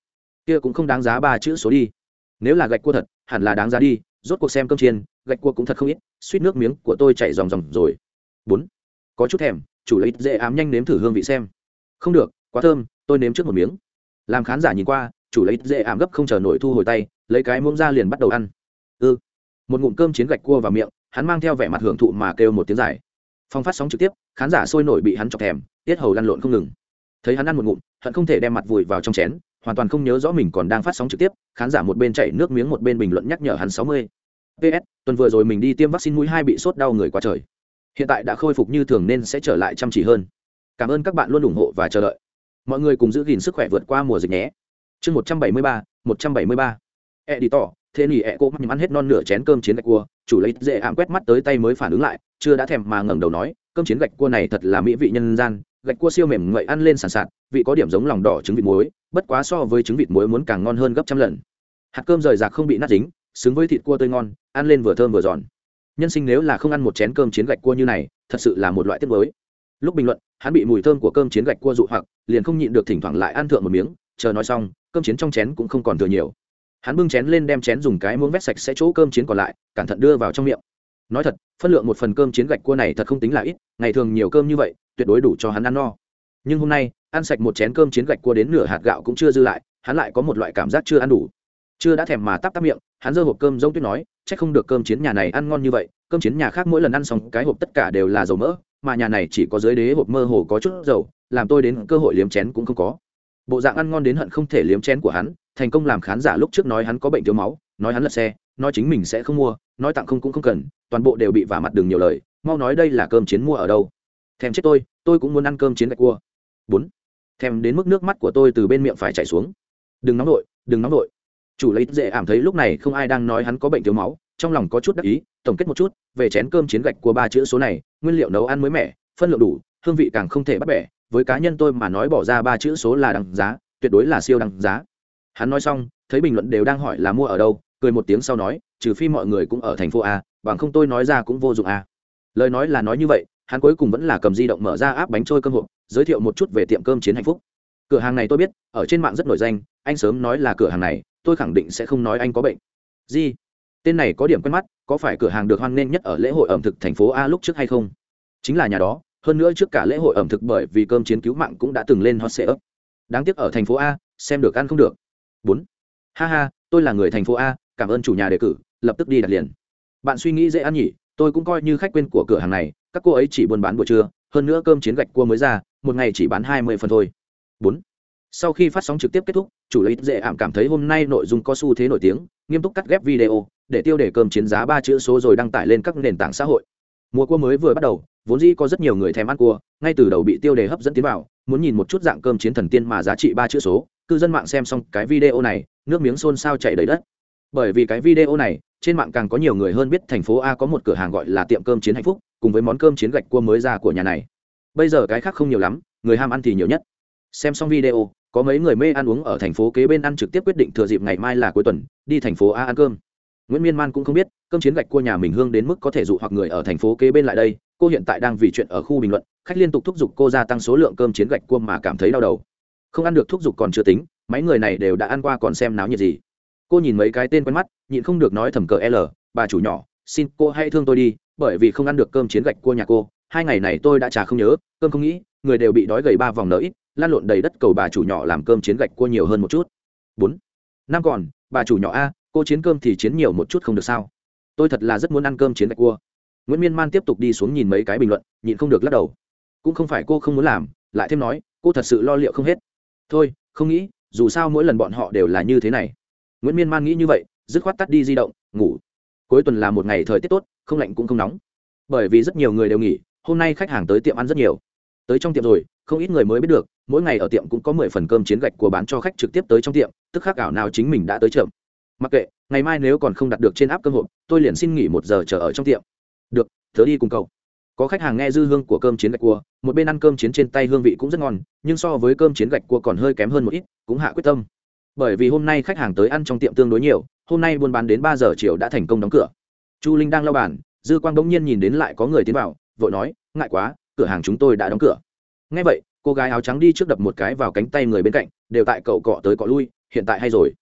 kia cũng không đáng giá ba chữ số đi. Nếu là gạch cua thật, hẳn là đáng giá đi, rốt cuộc xem cơm chiên gạch cua cũng thật không ít, suýt nước miếng của tôi chảy ròng ròng rồi bốn. Có chút thèm, chủ lấy dễ ám nhanh nếm thử hương vị xem. Không được, quá thơm, tôi nếm trước một miếng. Làm khán giả nhìn qua, chủ lấy dễ ảm gấp không chờ nổi thu hồi tay, lấy cái muỗng ra liền bắt đầu ăn. Ư. Ừ. một ngụm cơm chiến gạch cua vào miệng, hắn mang theo vẻ mặt hưởng thụ mà kêu một tiếng dài. Phong phát sóng trực tiếp, khán giả sôi nổi bị hắn chọc thèm, tiết hầu lăn lộn không ngừng. Thấy hắn ăn một ngụm, hận không thể đem mặt vùi vào trong chén, hoàn toàn không nhớ rõ mình còn đang phát sóng trực tiếp, khán giả một bên chạy nước miếng một bên bình luận nhắc nhở hắn sáu mươi. Ps tuần vừa rồi mình đi tiêm vaccine mũi hai bị sốt đau người quá trời hiện tại đã khôi phục như thường nên sẽ trở lại chăm chỉ hơn. Cảm ơn các bạn luôn ủng hộ và chờ đợi. Mọi người cùng giữ gìn sức khỏe vượt qua mùa dịch nhé. Chương một trăm bảy mươi ba, một trăm bảy mươi ba. E đi tỏ thế nỉ e cô mắt ăn hết non nửa chén cơm chiến gạch cua. Chủ lấy dễ ảm quét mắt tới tay mới phản ứng lại, chưa đã thèm mà ngẩng đầu nói, cơm chiến gạch cua này thật là mỹ vị nhân gian. Gạch cua siêu mềm ngậy ăn lên sàn sạt, vị có điểm giống lòng đỏ trứng vịt muối, bất quá so với trứng vịt muối muốn càng ngon hơn gấp trăm lần. Hạt cơm rời rạc không bị nát dính, xứng với thịt cua tươi ngon, ăn lên vừa thơm vừa giòn nhân sinh nếu là không ăn một chén cơm chiến gạch cua như này, thật sự là một loại tiết mới lúc bình luận, hắn bị mùi thơm của cơm chiến gạch cua dụ hoặc, liền không nhịn được thỉnh thoảng lại ăn thượng một miếng, chờ nói xong, cơm chiến trong chén cũng không còn thừa nhiều. Hắn bưng chén lên đem chén dùng cái muỗng vét sạch sẽ chỗ cơm chiến còn lại, cẩn thận đưa vào trong miệng. Nói thật, phân lượng một phần cơm chiến gạch cua này thật không tính là ít, ngày thường nhiều cơm như vậy, tuyệt đối đủ cho hắn ăn no. Nhưng hôm nay, ăn sạch một chén cơm chiến gạch cua đến nửa hạt gạo cũng chưa dư lại, hắn lại có một loại cảm giác chưa ăn đủ chưa đã thèm mà tắp tắp miệng, hắn giơ hộp cơm giống tuyết nói, chắc không được cơm chiến nhà này ăn ngon như vậy, cơm chiến nhà khác mỗi lần ăn xong, cái hộp tất cả đều là dầu mỡ, mà nhà này chỉ có dưới đế hộp mơ hồ có chút dầu, làm tôi đến cơ hội liếm chén cũng không có. Bộ dạng ăn ngon đến hận không thể liếm chén của hắn, thành công làm khán giả lúc trước nói hắn có bệnh thiếu máu, nói hắn lật xe, nói chính mình sẽ không mua, nói tặng không cũng không cần, toàn bộ đều bị vả mặt đường nhiều lời, mau nói đây là cơm chiến mua ở đâu. Thèm chết tôi tôi cũng muốn ăn cơm chiến gạch cua. Bốn. Thèm đến mức nước mắt của tôi từ bên miệng phải chảy xuống. Đừng nóng nổi đừng nóng nổi chủ lấy dễ ảm thấy lúc này không ai đang nói hắn có bệnh thiếu máu, trong lòng có chút đắc ý, tổng kết một chút, về chén cơm chiến gạch của ba chữ số này, nguyên liệu nấu ăn mới mẻ, phân lượng đủ, hương vị càng không thể bắt bẻ, với cá nhân tôi mà nói bỏ ra ba chữ số là đằng giá, tuyệt đối là siêu đằng giá. Hắn nói xong, thấy bình luận đều đang hỏi là mua ở đâu, cười một tiếng sau nói, trừ phi mọi người cũng ở thành phố a, bằng không tôi nói ra cũng vô dụng a. Lời nói là nói như vậy, hắn cuối cùng vẫn là cầm di động mở ra áp bánh trôi cơm hộp, giới thiệu một chút về tiệm cơm chiến hạnh phúc. Cửa hàng này tôi biết, ở trên mạng rất nổi danh, anh sớm nói là cửa hàng này tôi khẳng định sẽ không nói anh có bệnh. Gì? Tên này có điểm quen mắt, có phải cửa hàng được hoan nghênh nhất ở lễ hội ẩm thực thành phố a lúc trước hay không? Chính là nhà đó, hơn nữa trước cả lễ hội ẩm thực bởi vì cơm chiến cứu mạng cũng đã từng lên hot sale ấp đáng tiếc ở thành phố a, xem được ăn không được. Bốn. Ha ha, tôi là người thành phố a, cảm ơn chủ nhà đề cử, lập tức đi đặt liền. Bạn suy nghĩ dễ ăn nhỉ, tôi cũng coi như khách quên của cửa hàng này, các cô ấy chỉ buôn bán buổi trưa, hơn nữa cơm chiến gạch cua mới ra, một ngày chỉ bán hai mươi phần thôi. Bốn sau khi phát sóng trực tiếp kết thúc, chủ lấy dễ ảm cảm thấy hôm nay nội dung có xu thế nổi tiếng, nghiêm túc cắt ghép video, để tiêu đề cơm chiến giá ba chữ số rồi đăng tải lên các nền tảng xã hội. Mùa cua mới vừa bắt đầu, vốn dĩ có rất nhiều người thèm ăn cua, ngay từ đầu bị tiêu đề hấp dẫn tiến vào, muốn nhìn một chút dạng cơm chiến thần tiên mà giá trị ba chữ số, cư dân mạng xem xong cái video này, nước miếng xôn xao chảy đầy đất. Bởi vì cái video này, trên mạng càng có nhiều người hơn biết thành phố a có một cửa hàng gọi là tiệm cơm chiến hạnh phúc, cùng với món cơm chiến gạch cua mới ra của nhà này. Bây giờ cái khác không nhiều lắm, người ham ăn thì nhiều nhất. Xem xong video có mấy người mê ăn uống ở thành phố kế bên ăn trực tiếp quyết định thừa dịp ngày mai là cuối tuần, đi thành phố a ăn cơm. Nguyễn miên man cũng không biết, cơm chiến gạch cua nhà mình hương đến mức có thể dụ hoặc người ở thành phố kế bên lại đây, cô hiện tại đang vì chuyện ở khu bình luận, khách liên tục thúc giục cô gia tăng số lượng cơm chiến gạch cua mà cảm thấy đau đầu. Không ăn được thúc giục còn chưa tính, mấy người này đều đã ăn qua còn xem náo nhiệt gì. Cô nhìn mấy cái tên quen mắt, nhịn không được nói thầm cờ l, bà chủ nhỏ, xin cô hãy thương tôi đi, bởi vì không ăn được cơm chiến gạch cua nhà cô, hai ngày này tôi đã trả không nhớ, cơm không nghĩ người đều bị đói gầy ba vòng nợ ít, lan lộn đầy đất cầu bà chủ nhỏ làm cơm chiến gạch cua nhiều hơn một chút. Bốn, năm còn, bà chủ nhỏ a, cô chiến cơm thì chiến nhiều một chút không được sao? Tôi thật là rất muốn ăn cơm chiến gạch cua. Nguyễn miên man tiếp tục đi xuống nhìn mấy cái bình luận, nhịn không được lắc đầu. Cũng không phải cô không muốn làm, lại thêm nói, cô thật sự lo liệu không hết. Thôi, không nghĩ, dù sao mỗi lần bọn họ đều là như thế này. Nguyễn miên man nghĩ như vậy, dứt khoát tắt đi di động, ngủ. Cuối tuần là một ngày thời tiết tốt, không lạnh cũng không nóng. Bởi vì rất nhiều người đều nghỉ, hôm nay khách hàng tới tiệm ăn rất nhiều tới trong tiệm rồi, không ít người mới biết được, mỗi ngày ở tiệm cũng có mười phần cơm chiến gạch của bán cho khách trực tiếp tới trong tiệm, tức khắc ảo nào chính mình đã tới chậm. Mặc kệ, ngày mai nếu còn không đặt được trên áp cơm hộp, tôi liền xin nghỉ một giờ chờ ở trong tiệm. Được thớ đi cùng cậu. Có khách hàng nghe dư hương của cơm chiến gạch cua, một bên ăn cơm chiến trên tay hương vị cũng rất ngon, nhưng so với cơm chiến gạch cua còn hơi kém hơn một ít, cũng hạ quyết tâm. Bởi vì hôm nay khách hàng tới ăn trong tiệm tương đối nhiều, hôm nay buôn bán đến ba giờ chiều đã thành công đóng cửa. Chu linh đang lau bàn, dư quang bỗng nhiên nhìn đến lại có người tiến vào, vội nói, ngại quá cửa hàng chúng tôi đã đóng cửa. Ngay vậy, cô gái áo trắng đi trước đập một cái vào cánh tay người bên cạnh, đều tại cậu cọ tới cọ lui, hiện tại hay rồi.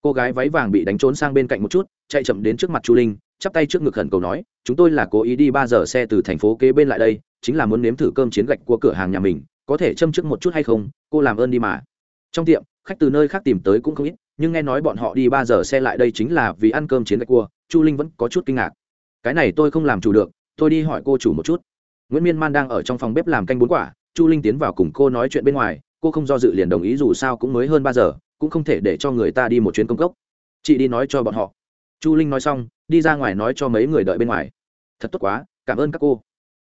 Cô gái váy vàng bị đánh trốn sang bên cạnh một chút, chạy chậm đến trước mặt chu linh, chắp tay trước ngực khẩn cầu nói, chúng tôi là cố ý đi ba giờ xe từ thành phố kế bên lại đây, chính là muốn nếm thử cơm chiến gạch của cửa hàng nhà mình, có thể châm trước một chút hay không, cô làm ơn đi mà. Trong tiệm, khách từ nơi khác tìm tới cũng không ít, nhưng nghe nói bọn họ đi ba giờ xe lại đây chính là vì ăn cơm chiến gạch cua, chu linh vẫn có chút kinh ngạc. Cái này tôi không làm chủ được, tôi đi hỏi cô chủ một chút nguyễn miên man đang ở trong phòng bếp làm canh bốn quả chu linh tiến vào cùng cô nói chuyện bên ngoài cô không do dự liền đồng ý dù sao cũng mới hơn ba giờ cũng không thể để cho người ta đi một chuyến công cốc chị đi nói cho bọn họ chu linh nói xong đi ra ngoài nói cho mấy người đợi bên ngoài thật tốt quá cảm ơn các cô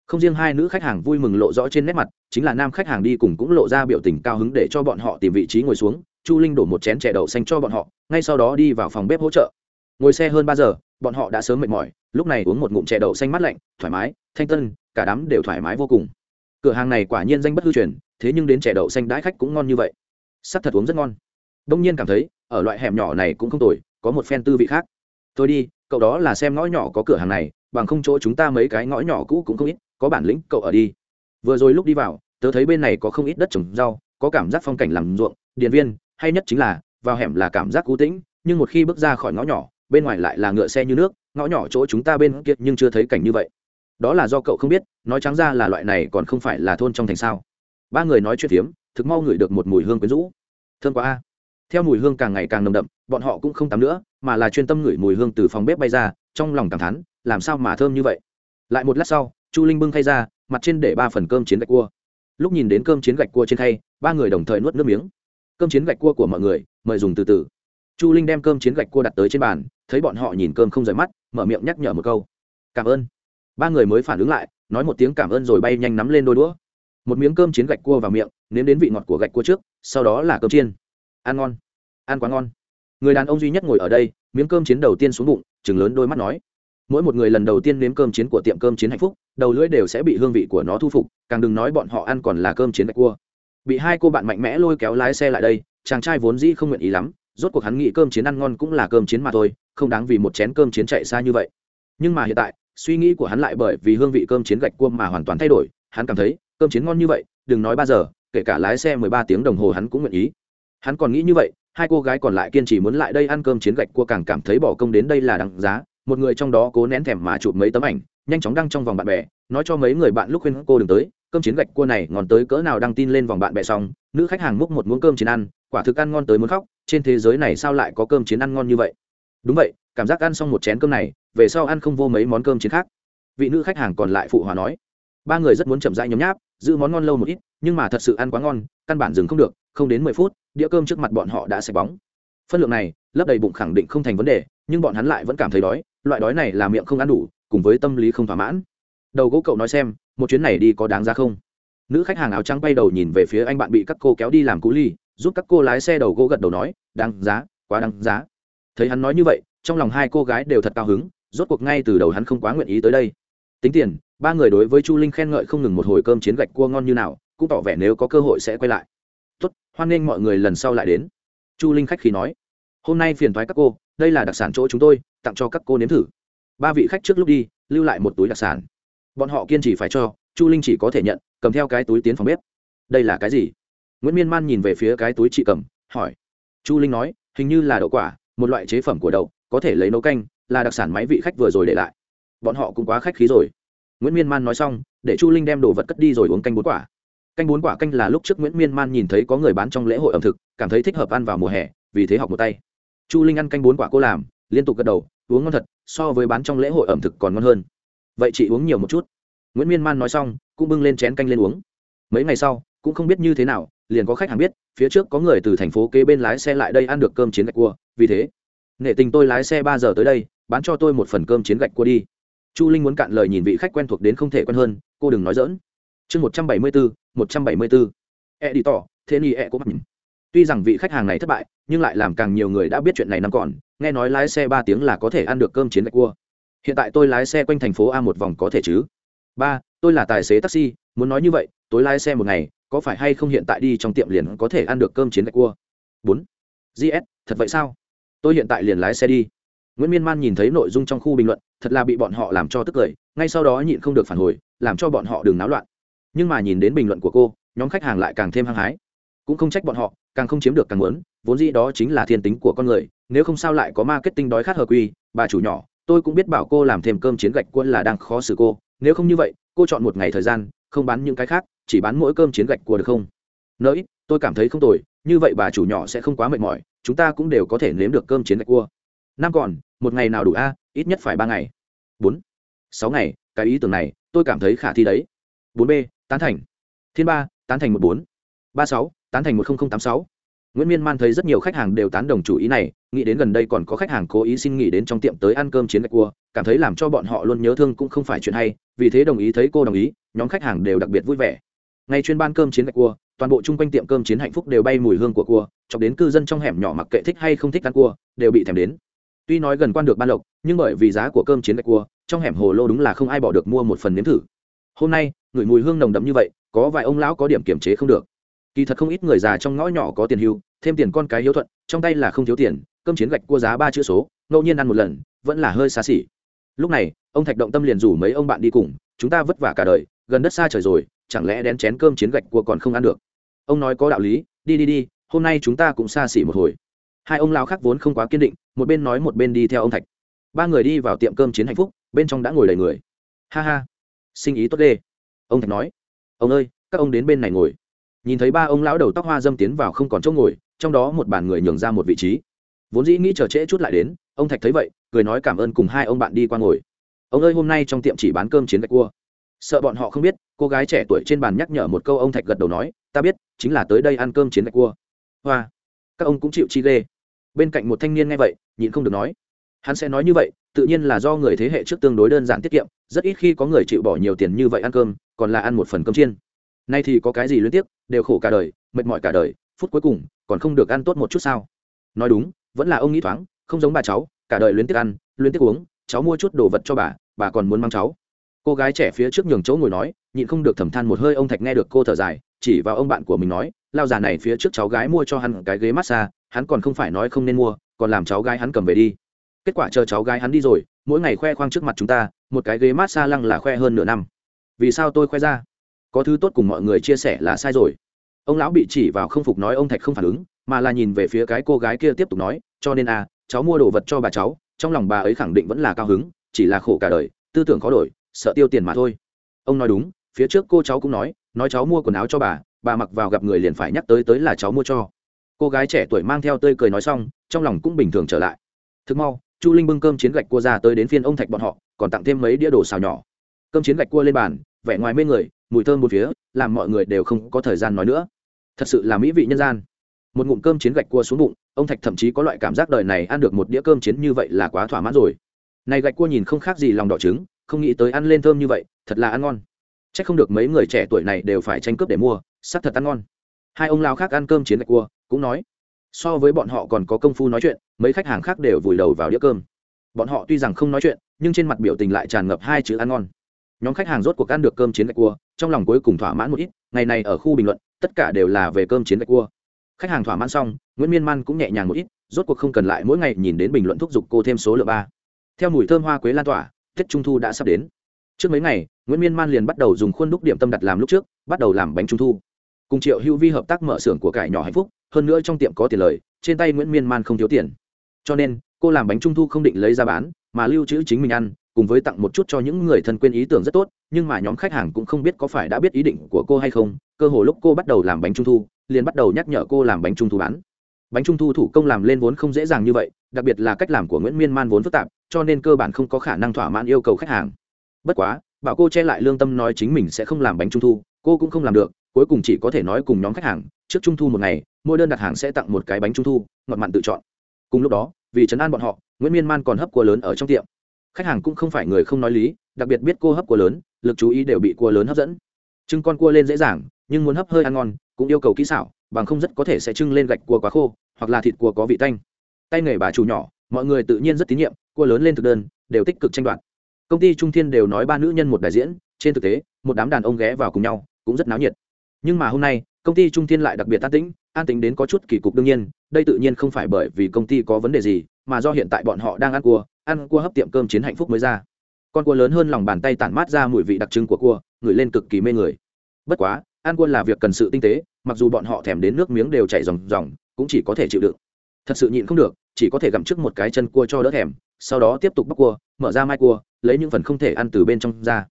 không riêng hai nữ khách hàng vui mừng lộ rõ trên nét mặt chính là nam khách hàng đi cùng cũng lộ ra biểu tình cao hứng để cho bọn họ tìm vị trí ngồi xuống chu linh đổ một chén chè đậu xanh cho bọn họ ngay sau đó đi vào phòng bếp hỗ trợ ngồi xe hơn ba giờ bọn họ đã sớm mệt mỏi, lúc này uống một ngụm chè đậu xanh mát lạnh, thoải mái, thanh tân, cả đám đều thoải mái vô cùng. Cửa hàng này quả nhiên danh bất hư truyền, thế nhưng đến chè đậu xanh đãi khách cũng ngon như vậy. Sắc thật uống rất ngon. Đông nhiên cảm thấy, ở loại hẻm nhỏ này cũng không tồi, có một phen tư vị khác. Tôi đi, cậu đó là xem ngõ nhỏ có cửa hàng này, bằng không chỗ chúng ta mấy cái ngõ nhỏ cũ cũng không ít, có bản lĩnh, cậu ở đi. Vừa rồi lúc đi vào, tớ thấy bên này có không ít đất trồng rau, có cảm giác phong cảnh làm ruộng điện viên, hay nhất chính là, vào hẻm là cảm giác cú tĩnh, nhưng một khi bước ra khỏi ngõ nhỏ bên ngoài lại là ngựa xe như nước, ngõ nhỏ chỗ chúng ta bên kia nhưng chưa thấy cảnh như vậy. Đó là do cậu không biết, nói trắng ra là loại này còn không phải là thôn trong thành sao. Ba người nói chuyện phiếm, thực mau ngửi được một mùi hương quyến rũ. Thương quá a. Theo mùi hương càng ngày càng nồng đậm, bọn họ cũng không tắm nữa, mà là chuyên tâm ngửi mùi hương từ phòng bếp bay ra, trong lòng cảm thán, làm sao mà thơm như vậy? Lại một lát sau, chu linh bưng khay ra, mặt trên để ba phần cơm chiến gạch cua. Lúc nhìn đến cơm chiến gạch cua trên khay, ba người đồng thời nuốt nước miếng. Cơm chiến gạch cua của mọi người, mời dùng từ từ. Chu linh đem cơm chiến gạch cua đặt tới trên bàn thấy bọn họ nhìn cơm không rời mắt, mở miệng nhắc nhở một câu. Cảm ơn. Ba người mới phản ứng lại, nói một tiếng cảm ơn rồi bay nhanh nắm lên đôi đũa. Một miếng cơm chiến gạch cua vào miệng, nếm đến vị ngọt của gạch cua trước, sau đó là cơm chiên. Ăn ngon, ăn quá ngon. Người đàn ông duy nhất ngồi ở đây, miếng cơm chiến đầu tiên xuống bụng chừng lớn đôi mắt nói. Mỗi một người lần đầu tiên nếm cơm chiến của tiệm cơm chiến hạnh phúc, đầu lưỡi đều sẽ bị hương vị của nó thu phục, càng đừng nói bọn họ ăn còn là cơm chiến gạch cua. Bị hai cô bạn mạnh mẽ lôi kéo lái xe lại đây, chàng trai vốn dĩ không nguyện ý lắm, rốt cuộc hắn nghĩ cơm chiến ăn ngon cũng là cơm chiến mà thôi không đáng vì một chén cơm chiến chạy xa như vậy. Nhưng mà hiện tại, suy nghĩ của hắn lại bởi vì hương vị cơm chiến gạch cua mà hoàn toàn thay đổi, hắn cảm thấy, cơm chiến ngon như vậy, đừng nói ba giờ, kể cả lái xe mười ba tiếng đồng hồ hắn cũng nguyện ý. Hắn còn nghĩ như vậy, hai cô gái còn lại kiên trì muốn lại đây ăn cơm chiến gạch cua càng cảm thấy bỏ công đến đây là đáng giá, một người trong đó cố nén thèm mà chụp mấy tấm ảnh, nhanh chóng đăng trong vòng bạn bè, nói cho mấy người bạn lúc khuyên cô đừng tới, cơm chiến gạch cua này ngon tới cỡ nào đăng tin lên vòng bạn bè xong, nữ khách hàng múc một muỗng cơm chiến ăn, quả thực ăn ngon tới muốn khóc, trên thế giới này sao lại có cơm chiến ăn ngon như vậy? Đúng vậy, cảm giác ăn xong một chén cơm này, về sau ăn không vô mấy món cơm chiến khác. Vị nữ khách hàng còn lại phụ hòa nói, ba người rất muốn chậm rãi nhấm nháp, giữ món ngon lâu một ít, nhưng mà thật sự ăn quá ngon, căn bản dừng không được, không đến mười phút, đĩa cơm trước mặt bọn họ đã sạch bóng. Phân lượng này, lấp đầy bụng khẳng định không thành vấn đề, nhưng bọn hắn lại vẫn cảm thấy đói, loại đói này là miệng không ăn đủ, cùng với tâm lý không thỏa mãn. Đầu gỗ cậu nói xem, một chuyến này đi có đáng ra không? Nữ khách hàng áo trắng bay đầu nhìn về phía anh bạn bị các cô kéo đi làm cú ly, giúp các cô lái xe đầu gỗ gật đầu nói, đáng giá, quá đáng giá thấy hắn nói như vậy, trong lòng hai cô gái đều thật cao hứng, rốt cuộc ngay từ đầu hắn không quá nguyện ý tới đây. Tính tiền, ba người đối với chu linh khen ngợi không ngừng một hồi cơm chiến gạch cua ngon như nào, cũng tỏ vẻ nếu có cơ hội sẽ quay lại. Tốt, hoan nghênh mọi người lần sau lại đến. Chu linh khách khi nói. Hôm nay phiền thoái các cô, đây là đặc sản chỗ chúng tôi, tặng cho các cô nếm thử. Ba vị khách trước lúc đi, lưu lại một túi đặc sản. Bọn họ kiên trì phải cho, chu linh chỉ có thể nhận, cầm theo cái túi tiến phòng bếp. Đây là cái gì? Nguyễn miên man nhìn về phía cái túi chị cầm, hỏi. Chu linh nói, hình như là đậu quả một loại chế phẩm của đậu, có thể lấy nấu canh, là đặc sản máy vị khách vừa rồi để lại. Bọn họ cũng quá khách khí rồi. Nguyễn miên man nói xong, để chu linh đem đồ vật cất đi rồi uống canh bốn quả. Canh bốn quả canh là lúc trước nguyễn miên man nhìn thấy có người bán trong lễ hội ẩm thực, cảm thấy thích hợp ăn vào mùa hè, vì thế học một tay. Chu linh ăn canh bốn quả cô làm, liên tục gật đầu, uống ngon thật, so với bán trong lễ hội ẩm thực còn ngon hơn. Vậy chị uống nhiều một chút. Nguyễn miên man nói xong, cũng bưng lên chén canh lên uống. Mấy ngày sau, cũng không biết như thế nào liền có khách hàng biết, phía trước có người từ thành phố kế bên lái xe lại đây ăn được cơm chiến gạch cua, vì thế nệ tình tôi lái xe ba giờ tới đây, bán cho tôi một phần cơm chiến gạch cua đi. Chu linh muốn cạn lời nhìn vị khách quen thuộc đến không thể quen hơn, cô đừng nói dỡn chương một trăm bảy mươi bốn một trăm bảy mươi bốn e đi tỏ thế ni e có mặt tuy rằng vị khách hàng này thất bại, nhưng lại làm càng nhiều người đã biết chuyện này năm còn, nghe nói lái xe ba tiếng là có thể ăn được cơm chiến gạch cua. Hiện tại tôi lái xe quanh thành phố a một vòng có thể chứ? Ba, tôi là tài xế taxi, muốn nói như vậy, tối lái xe một ngày có phải hay không hiện tại đi trong tiệm liền có thể ăn được cơm chiến gạch cua? Bốn. Gs thật vậy sao? Tôi hiện tại liền lái xe đi. Nguyễn miên man nhìn thấy nội dung trong khu bình luận, thật là bị bọn họ làm cho tức cười, ngay sau đó nhịn không được phản hồi, làm cho bọn họ đừng náo loạn. Nhưng mà nhìn đến bình luận của cô, nhóm khách hàng lại càng thêm hăng hái. Cũng không trách bọn họ, càng không chiếm được càng muốn, vốn dĩ đó chính là thiên tính của con người, nếu không sao lại có marketing đói khát hờ quy, bà chủ nhỏ, tôi cũng biết bảo cô làm thêm cơm chiến gạch quân là đang khó xử cô, nếu không như vậy, cô chọn một ngày thời gian, không bán những cái khác chỉ bán mỗi cơm chiến gạch cua được không? Nỡi tôi cảm thấy không tồi, như vậy bà chủ nhỏ sẽ không quá mệt mỏi, chúng ta cũng đều có thể nếm được cơm chiến gạch cua. Năm còn, một ngày nào đủ a? Ít nhất phải ba ngày. Bốn. Sáu ngày, cái ý tưởng này, tôi cảm thấy khả thi đấy. Bốn b, tán thành. Thiên ba, tán thành một bốn. Ba sáu, tán thành một nghìn tám sáu. Nguyễn miên man thấy rất nhiều khách hàng đều tán đồng chủ ý này, nghĩ đến gần đây còn có khách hàng cố ý xin nghỉ đến trong tiệm tới ăn cơm chiến gạch cua, cảm thấy làm cho bọn họ luôn nhớ thương cũng không phải chuyện hay, vì thế đồng ý thấy cô đồng ý, nhóm khách hàng đều đặc biệt vui vẻ ngay chuyên ban cơm chiến gạch cua, toàn bộ chung quanh tiệm cơm chiến hạnh phúc đều bay mùi hương của cua, chọc đến cư dân trong hẻm nhỏ mặc kệ thích hay không thích ăn cua, đều bị thèm đến. Tuy nói gần quan được ban lộc, nhưng bởi vì giá của cơm chiến gạch cua, trong hẻm hồ lô đúng là không ai bỏ được mua một phần nếm thử. Hôm nay, người mùi hương nồng đậm như vậy, có vài ông lão có điểm kiểm chế không được. Kỳ thật không ít người già trong ngõ nhỏ có tiền hưu, thêm tiền con cái hiếu thuận, trong tay là không thiếu tiền, cơm chiến gạch cua giá ba chữ số, ngẫu nhiên ăn một lần, vẫn là hơi xa xỉ. Lúc này, ông thạch động tâm liền rủ mấy ông bạn đi cùng, chúng ta vất vả cả đời, gần đất xa trời rồi chẳng lẽ đén chén cơm chiến gạch cua còn không ăn được? Ông nói có đạo lý, đi đi đi, hôm nay chúng ta cũng xa xỉ một hồi. Hai ông lao khác vốn không quá kiên định, một bên nói một bên đi theo ông thạch. Ba người đi vào tiệm cơm chiến hạnh phúc, bên trong đã ngồi đầy người. Ha ha, sinh ý tốt đê ông thạch nói. Ông ơi, các ông đến bên này ngồi. Nhìn thấy ba ông lão đầu tóc hoa dâm tiến vào không còn chỗ ngồi, trong đó một bàn người nhường ra một vị trí. Vốn dĩ nghĩ chờ trễ chút lại đến, ông thạch thấy vậy, cười nói cảm ơn cùng hai ông bạn đi qua ngồi. Ông ơi, hôm nay trong tiệm chỉ bán cơm chiến gạch cua sợ bọn họ không biết, cô gái trẻ tuổi trên bàn nhắc nhở một câu ông thạch gật đầu nói, ta biết, chính là tới đây ăn cơm chiến gạch cua. Hoa, các ông cũng chịu chi ghê. Bên cạnh một thanh niên nghe vậy, nhịn không được nói, hắn sẽ nói như vậy, tự nhiên là do người thế hệ trước tương đối đơn giản tiết kiệm, rất ít khi có người chịu bỏ nhiều tiền như vậy ăn cơm, còn là ăn một phần cơm chiên. Nay thì có cái gì liên tiếp đều khổ cả đời, mệt mỏi cả đời, phút cuối cùng, còn không được ăn tốt một chút sao? Nói đúng, vẫn là ông nghĩ thoáng, không giống bà cháu, cả đời luyến tiếc ăn, luyến tiếc uống, cháu mua chút đồ vật cho bà bà còn muốn mang cháu cô gái trẻ phía trước nhường chỗ ngồi nói, nhịn không được thầm than một hơi, ông thạch nghe được cô thở dài, chỉ vào ông bạn của mình nói, lao già này phía trước cháu gái mua cho hắn cái ghế massage, hắn còn không phải nói không nên mua, còn làm cháu gái hắn cầm về đi. Kết quả chờ cháu gái hắn đi rồi, mỗi ngày khoe khoang trước mặt chúng ta, một cái ghế massage lăng là khoe hơn nửa năm. Vì sao tôi khoe ra? Có thứ tốt cùng mọi người chia sẻ là sai rồi. Ông lão bị chỉ vào không phục nói, ông thạch không phản ứng, mà là nhìn về phía cái cô gái kia tiếp tục nói, cho nên à cháu mua đồ vật cho bà cháu, trong lòng bà ấy khẳng định vẫn là cao hứng, chỉ là khổ cả đời, tư tưởng khó đổi sợ tiêu tiền mà thôi. Ông nói đúng, phía trước cô cháu cũng nói nói cháu mua quần áo cho bà bà mặc vào gặp người liền phải nhắc tới tới là cháu mua cho. Cô gái trẻ tuổi mang theo tươi cười nói xong, trong lòng cũng bình thường trở lại. Thực mau, chu linh bưng cơm chiến gạch cua ra tới đến phiên ông thạch bọn họ, còn tặng thêm mấy đĩa đồ xào nhỏ. Cơm chiến gạch cua lên bàn, vẻ ngoài mê người, mùi thơm một phía, làm mọi người đều không có thời gian nói nữa. Thật sự là mỹ vị nhân gian. Một ngụm cơm chiến gạch cua xuống bụng, ông thạch thậm chí có loại cảm giác đời này ăn được một đĩa cơm chiến như vậy là quá thỏa mãn rồi. Này gạch cua nhìn không khác gì lòng đỏ trứng không nghĩ tới ăn lên thơm như vậy, thật là ăn ngon. C h ắ c không được mấy người trẻ tuổi này đều phải tranh cướp để mua sắc thật ăn ngon. Hai ông lao khác ăn cơm chiến gạch cua, cũng nói, so với bọn họ còn có công phu nói chuyện, mấy khách hàng khác đều vùi đầu vào đĩa cơm. Bọn họ tuy rằng không nói chuyện, nhưng trên mặt biểu tình lại tràn ngập hai chữ ăn ngon. Nhóm khách hàng rốt cuộc ăn được cơm chiến gạch cua, trong lòng cuối cùng thỏa mãn một ít, ngày này ở khu bình luận, tất cả đều là về cơm chiến gạch cua. Khách hàng thỏa mãn xong, nguyễn miên man cũng nhẹ nhàng một ít, rốt cuộc không cần lại mỗi ngày nhìn đến bình luận thúc giục cô thêm số lượng ba. Theo mùi thơm hoa quế lan tỏa tết trung thu đã sắp đến. Trước mấy ngày, nguyễn miên man liền bắt đầu dùng khuôn đúc điểm tâm đặt làm lúc trước, bắt đầu làm bánh trung thu. Cùng triệu hữu vi hợp tác mở xưởng của cải nhỏ hạnh phúc, hơn nữa trong tiệm có tiền lời, trên tay nguyễn miên man không thiếu tiền. Cho nên, cô làm bánh trung thu không định lấy ra bán, mà lưu trữ chính mình ăn, cùng với tặng một chút cho những người thân quên ý tưởng rất tốt, nhưng mà nhóm khách hàng cũng không biết có phải đã biết ý định của cô hay không. Cơ hồ lúc cô bắt đầu làm bánh trung thu, liền bắt đầu nhắc nhở cô làm bánh trung thu bán bánh trung thu thủ công làm lên vốn không dễ dàng như vậy, đặc biệt là cách làm của nguyễn miên man vốn phức tạp, cho nên cơ bản không có khả năng thỏa mãn yêu cầu khách hàng. Bất quá, bảo cô che lại lương tâm nói chính mình sẽ không làm bánh trung thu, cô cũng không làm được, cuối cùng chỉ có thể nói cùng nhóm khách hàng, trước trung thu một ngày, mỗi đơn đặt hàng sẽ tặng một cái bánh trung thu, ngọt mặn tự chọn. Cùng lúc đó, vì chấn an bọn họ, nguyễn miên man còn hấp cua lớn ở trong tiệm. Khách hàng cũng không phải người không nói lý, đặc biệt biết cô hấp cua lớn, lực chú ý đều bị cua lớn hấp dẫn. Trưng con cua lên dễ dàng, nhưng muốn hấp hơi ăn ngon, cũng yêu cầu kỹ xảo bằng không rất có thể sẽ trưng lên gạch cua quá khô, hoặc là thịt cua có vị tanh. Tay nghề bà chủ nhỏ, mọi người tự nhiên rất tín nhiệm, cua lớn lên thực đơn, đều tích cực tranh đoạt. Công ty trung thiên đều nói ba nữ nhân một đại diễn, trên thực tế, một đám đàn ông ghé vào cùng nhau, cũng rất náo nhiệt. Nhưng mà hôm nay, công ty trung thiên lại đặc biệt an tĩnh an tĩnh đến có chút kỳ cục đương nhiên, đây tự nhiên không phải bởi vì công ty có vấn đề gì, mà do hiện tại bọn họ đang ăn cua ăn cua hấp tiệm cơm chiến hạnh phúc mới ra. Con cua lớn hơn lòng bàn tay tản mát ra mùi vị đặc trưng của cua, ngửi lên cực kỳ mê người. Bất quá, ăn cua là việc cần sự tinh tế mặc dù bọn họ thèm đến nước miếng đều chảy ròng ròng, cũng chỉ có thể chịu đựng. Thật sự nhịn không được, chỉ có thể gặm trước một cái chân cua cho đỡ thèm, sau đó tiếp tục bóc cua, mở ra mai cua, lấy những phần không thể ăn từ bên trong ra.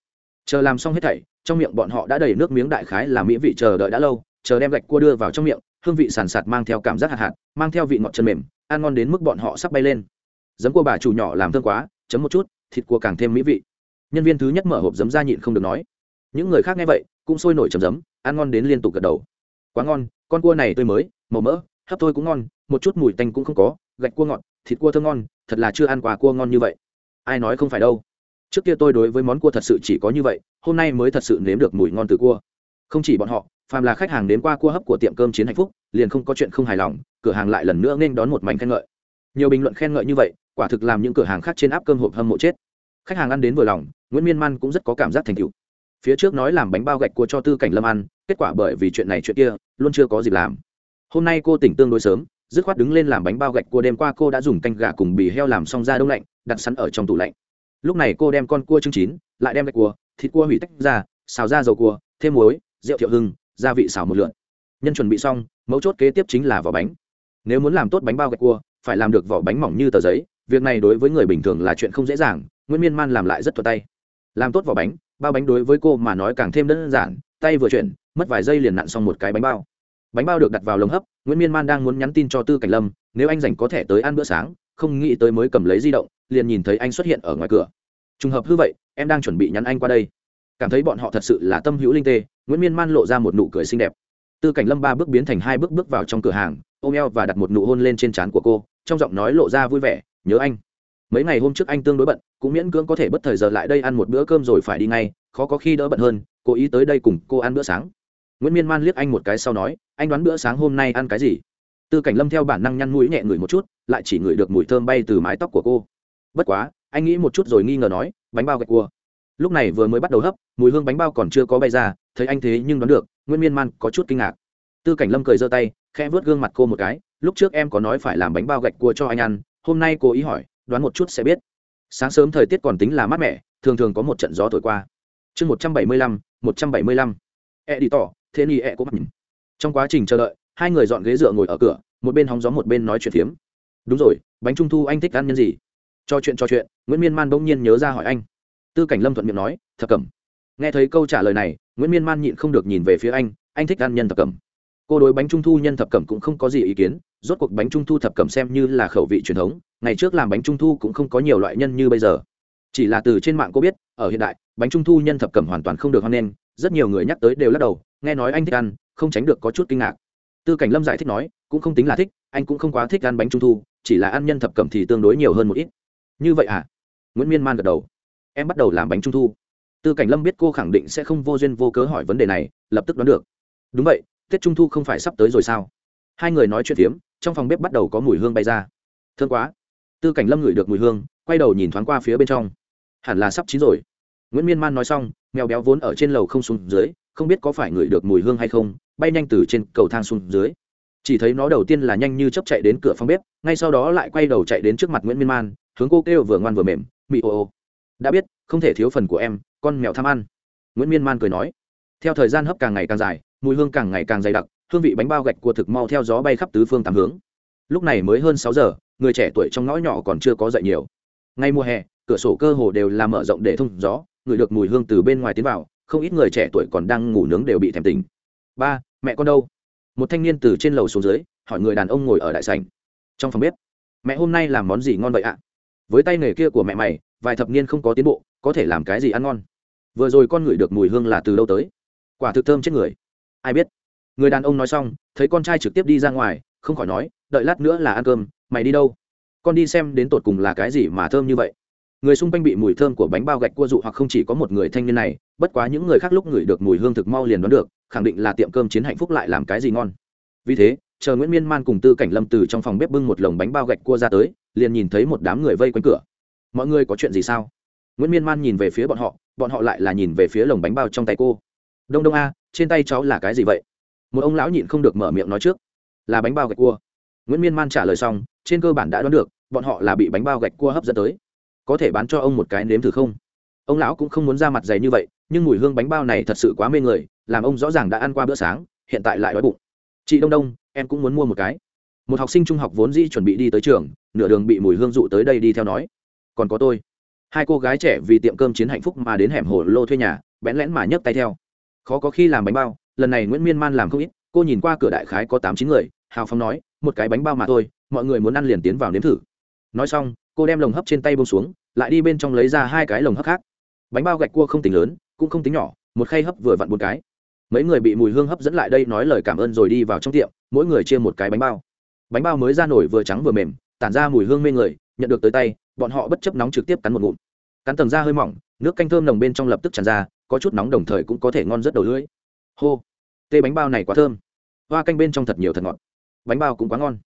Chờ làm xong hết thảy, trong miệng bọn họ đã đầy nước miếng đại khái là mỹ vị chờ đợi đã lâu, chờ đem gạch cua đưa vào trong miệng, hương vị sàn sạt mang theo cảm giác hạt hạt, mang theo vị ngọt chân mềm, ăn ngon đến mức bọn họ sắp bay lên. Giấm cua bà chủ nhỏ làm thương quá, chấm một chút, thịt cua càng thêm mỹ vị. Nhân viên thứ nhất mở hộp giấm ra nhịn không được nói. Những người khác nghe vậy, cũng sôi nổi chấm giấm, ăn ngon đến liên tục gật đầu quá ngon, con cua này tươi mới, màu mỡ, hấp thôi cũng ngon, một chút mùi tanh cũng không có, gạch cua ngọt, thịt cua thơm ngon, thật là chưa ăn quà cua ngon như vậy. Ai nói không phải đâu. Trước kia tôi đối với món cua thật sự chỉ có như vậy, hôm nay mới thật sự nếm được mùi ngon từ cua. Không chỉ bọn họ, phàm là khách hàng đến qua cua hấp của tiệm cơm chiến hạnh phúc, liền không có chuyện không hài lòng, cửa hàng lại lần nữa nên đón một mảnh khen ngợi. Nhiều bình luận khen ngợi như vậy, quả thực làm những cửa hàng khác trên áp cơm hộp hâm mộ chết. Khách hàng ăn đến vừa lòng, nguyễn miên man cũng rất có cảm giác thành tựu phía trước nói làm bánh bao gạch cua cho tư cảnh lâm ăn, kết quả bởi vì chuyện này chuyện kia, luôn chưa có dịp làm. Hôm nay cô tỉnh tương đối sớm, dứt khoát đứng lên làm bánh bao gạch cua đêm qua cô đã dùng canh gà cùng bì heo làm xong ra đông lạnh, đặt sẵn ở trong tủ lạnh. Lúc này cô đem con cua trứng chín, lại đem gạch cua, thịt cua hủy tách ra, xào ra dầu cua, thêm muối, rượu thiệu hưng, gia vị xào một lượn. Nhân chuẩn bị xong, mấu chốt kế tiếp chính là vỏ bánh. Nếu muốn làm tốt bánh bao gạch cua, phải làm được vỏ bánh mỏng như tờ giấy, việc này đối với người bình thường là chuyện không dễ dàng, nguyễn miên man làm lại rất thuật tay. Làm tốt vỏ bánh bao bánh đối với cô mà nói càng thêm đơn giản, tay vừa chuyển, mất vài giây liền nặn xong một cái bánh bao. Bánh bao được đặt vào lồng hấp, nguyễn miên man đang muốn nhắn tin cho tư cảnh lâm, nếu anh dành có thể tới ăn bữa sáng, không nghĩ tới mới cầm lấy di động, liền nhìn thấy anh xuất hiện ở ngoài cửa. Trùng hợp hư vậy, em đang chuẩn bị nhắn anh qua đây. Cảm thấy bọn họ thật sự là tâm hữu linh tê, nguyễn miên man lộ ra một nụ cười xinh đẹp. Tư cảnh lâm ba bước biến thành hai bước bước vào trong cửa hàng, ôm eo và đặt một nụ hôn lên trên trán của cô, trong giọng nói lộ ra vui vẻ, nhớ anh mấy ngày hôm trước anh tương đối bận, cũng miễn cưỡng có thể bất thời giờ lại đây ăn một bữa cơm rồi phải đi ngay, khó có khi đỡ bận hơn, cố ý tới đây cùng cô ăn bữa sáng. Nguyễn miên man liếc anh một cái sau nói, anh đoán bữa sáng hôm nay ăn cái gì? Tư cảnh lâm theo bản năng nhăn mũi nhẹ ngửi một chút, lại chỉ ngửi được mùi thơm bay từ mái tóc của cô. Bất quá, anh nghĩ một chút rồi nghi ngờ nói, bánh bao gạch cua. Lúc này vừa mới bắt đầu hấp, mùi hương bánh bao còn chưa có bay ra, thấy anh thế nhưng đoán được, nguyễn miên man có chút kinh ngạc. Tư cảnh lâm cười giơ tay, khẽ vớt gương mặt cô một cái, lúc trước em có nói phải làm bánh bao gạch cua cho anh ăn, hôm nay cô ý hỏi đoán một chút sẽ biết. Sáng sớm thời tiết còn tính là mát mẻ, thường thường có một trận gió thổi qua. Chương một trăm bảy mươi lăm, một trăm bảy mươi lăm. E đi tỏ, thế ni e có mặt trong quá trình chờ đợi, hai người dọn ghế dựa ngồi ở cửa, một bên hóng gió một bên nói chuyện phiếm. Đúng rồi, bánh trung thu anh thích ăn nhân gì? Cho chuyện cho chuyện, nguyễn miên man bỗng nhiên nhớ ra hỏi anh. Tư cảnh lâm thuận miệng nói thập cẩm. Nghe thấy câu trả lời này, nguyễn miên man nhịn không được nhìn về phía anh anh thích ăn nhân thập cẩm. Cô đối bánh trung thu nhân thập cẩm cũng không có gì ý kiến, rốt cuộc bánh trung thu thập cẩm xem như là khẩu vị truyền thống ngày trước làm bánh trung thu cũng không có nhiều loại nhân như bây giờ. Chỉ là từ trên mạng cô biết, ở hiện đại, bánh trung thu nhân thập cẩm hoàn toàn không được hoan nghênh, rất nhiều người nhắc tới đều lắc đầu, nghe nói anh thích ăn, không tránh được có chút kinh ngạc. Tư cảnh lâm giải thích nói, cũng không tính là thích, anh cũng không quá thích ăn bánh trung thu, chỉ là ăn nhân thập cẩm thì tương đối nhiều hơn một ít. Như vậy à? Nguyễn miên man gật đầu. Em bắt đầu làm bánh trung thu. Tư cảnh lâm biết cô khẳng định sẽ không vô duyên vô cớ hỏi vấn đề này, lập tức đoán được. Đúng vậy, tết trung thu không phải sắp tới rồi sao? Hai người nói chuyện phiếm, trong phòng bếp bắt đầu có mùi hương bay ra. Thương quá tư cảnh lâm ngửi được mùi hương, quay đầu nhìn thoáng qua phía bên trong. Hẳn là sắp chín rồi. Nguyễn miên man nói xong, mèo béo vốn ở trên lầu không xuống dưới, không biết có phải ngửi được mùi hương hay không, bay nhanh từ trên cầu thang xuống dưới. Chỉ thấy nó đầu tiên là nhanh như chấp chạy đến cửa phòng bếp, ngay sau đó lại quay đầu chạy đến trước mặt nguyễn miên man, hướng cô kêu vừa ngoan vừa mềm, mị ô ô, đã biết, không thể thiếu phần của em, con mèo tham ăn. Nguyễn miên man cười nói. Theo thời gian hấp càng ngày càng dài, mùi hương càng ngày càng dày đặc, hương vị bánh bao gạch của thực mau theo gió bay khắp tứ phương tám hướng. Lúc này mới hơn sáu giờ người trẻ tuổi trong ngõ nhỏ còn chưa có dậy nhiều. Ngay mùa hè, cửa sổ cơ hồ đều làm mở rộng để thông gió, người được mùi hương từ bên ngoài tiến vào, không ít người trẻ tuổi còn đang ngủ nướng đều bị thèm tình ba, mẹ con đâu? Một thanh niên từ trên lầu xuống dưới, hỏi người đàn ông ngồi ở đại sành trong phòng bếp, mẹ hôm nay làm món gì ngon vậy ạ? Với tay nghề kia của mẹ mày, vài thập niên không có tiến bộ, có thể làm cái gì ăn ngon? Vừa rồi con ngửi được mùi hương là từ đâu tới? Quả thực thơm chết người. Ai biết? Người đàn ông nói xong, thấy con trai trực tiếp đi ra ngoài, không khỏi nói đợi lát nữa là ăn cơm, mày đi đâu? Con đi xem đến tột cùng là cái gì mà thơm như vậy. Người xung quanh bị mùi thơm của bánh bao gạch cua dụ hoặc không chỉ có một người thanh niên này, bất quá những người khác lúc ngửi được mùi hương thực mau liền đoán được, khẳng định là tiệm cơm chiến hạnh phúc lại làm cái gì ngon. Vì thế, chờ nguyễn miên man cùng tư cảnh lâm từ trong phòng bếp bưng một lồng bánh bao gạch cua ra tới, liền nhìn thấy một đám người vây quanh cửa. Mọi người có chuyện gì sao? Nguyễn miên man nhìn về phía bọn họ bọn họ lại là nhìn về phía lồng bánh bao trong tay cô. Đông đông a, trên tay cháu là cái gì vậy? Một ông lão nhịn không được mở miệng nói trước. Là bánh bao gạch cua nguyễn miên man trả lời xong trên cơ bản đã đoán được bọn họ là bị bánh bao gạch cua hấp dẫn tới có thể bán cho ông một cái nếm thử không ông lão cũng không muốn ra mặt dày như vậy nhưng mùi hương bánh bao này thật sự quá mê người làm ông rõ ràng đã ăn qua bữa sáng hiện tại lại đói bụng chị đông đông em cũng muốn mua một cái một học sinh trung học vốn dĩ chuẩn bị đi tới trường nửa đường bị mùi hương dụ tới đây đi theo nói còn có tôi hai cô gái trẻ vì tiệm cơm chiến hạnh phúc mà đến hẻm hồ lô thuê nhà bẽn lẽn mà nhấc tay theo khó có khi làm bánh bao lần này nguyễn miên man làm không ít cô nhìn qua cửa đại khái có tám chín người hào phong nói một cái bánh bao mà thôi, mọi người muốn ăn liền tiến vào nếm thử. Nói xong, cô đem lồng hấp trên tay bông xuống, lại đi bên trong lấy ra hai cái lồng hấp khác. Bánh bao gạch cua không tính lớn, cũng không tính nhỏ, một khay hấp vừa vặn một cái. Mấy người bị mùi hương hấp dẫn lại đây nói lời cảm ơn rồi đi vào trong tiệm, mỗi người chia một cái bánh bao. Bánh bao mới ra nổi vừa trắng vừa mềm, tản ra mùi hương mê người, nhận được tới tay, bọn họ bất chấp nóng trực tiếp cắn một ngụm. Cắn tầng da hơi mỏng, nước canh thơm nồng bên trong lập tức tràn ra, có chút nóng đồng thời cũng có thể ngon rất đầu lưỡi. Hô, tê bánh bao này quá thơm. Hoa canh bên trong thật nhiều thật ngọt bánh bao cũng quá ngon.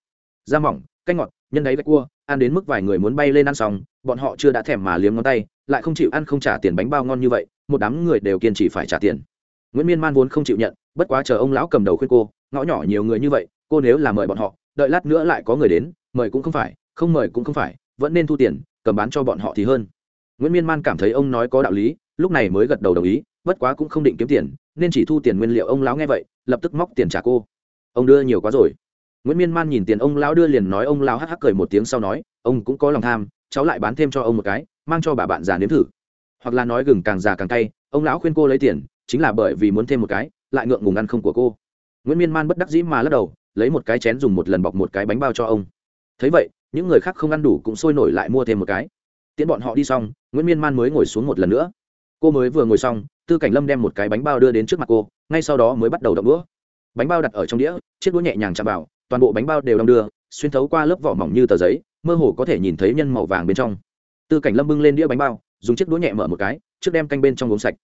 Da mỏng canh ngọt, nhân đáy gạch cua, ăn đến mức vài người muốn bay lên ăn xong, bọn họ chưa đã thèm mà liếm ngón tay, lại không chịu ăn không trả tiền bánh bao ngon như vậy, một đám người đều kiên trì phải trả tiền. Nguyễn miên man vốn không chịu nhận, bất quá chờ ông lão cầm đầu khuyên cô, ngõ nhỏ nhiều người như vậy, cô nếu là mời bọn họ, đợi lát nữa lại có người đến, mời cũng không phải, không mời cũng không phải, vẫn nên thu tiền, cầm bán cho bọn họ thì hơn. Nguyễn miên man cảm thấy ông nói có đạo lý, lúc này mới gật đầu đồng ý, bất quá cũng không định kiếm tiền, nên chỉ thu tiền nguyên liệu ông lão nghe vậy, lập tức móc tiền trả cô. Ông đưa nhiều quá rồi nguyễn miên man nhìn tiền ông lão đưa liền nói ông lão hắc hắc cười một tiếng sau nói, ông cũng có lòng tham, cháu lại bán thêm cho ông một cái, mang cho bà bạn già nếm thử. Hoặc là nói gừng càng già càng cay, ông lão khuyên cô lấy tiền, chính là bởi vì muốn thêm một cái, lại ngượng ngùng ăn không của cô. Nguyễn miên man bất đắc dĩ mà lắc đầu, lấy một cái chén dùng một lần bọc một cái bánh bao cho ông. Thấy vậy, những người khác không ăn đủ cũng sôi nổi lại mua thêm một cái. Tiễn bọn họ đi xong, nguyễn miên man mới ngồi xuống một lần nữa. Cô mới vừa ngồi xong, tư cảnh lâm đem một cái bánh bao đưa đến trước mặt cô, ngay sau đó mới bắt đầu đập đũa. Bánh bao đặt ở trong đĩa, chiếc đũa nhẹ nhàng chạm vào toàn bộ bánh bao đều đong đưa, xuyên thấu qua lớp vỏ mỏng như tờ giấy, mơ hồ có thể nhìn thấy nhân màu vàng bên trong. Tư cảnh lâm bưng lên đĩa bánh bao, dùng chiếc đũa nhẹ mở một cái, trước đem canh bên trong uống sạch.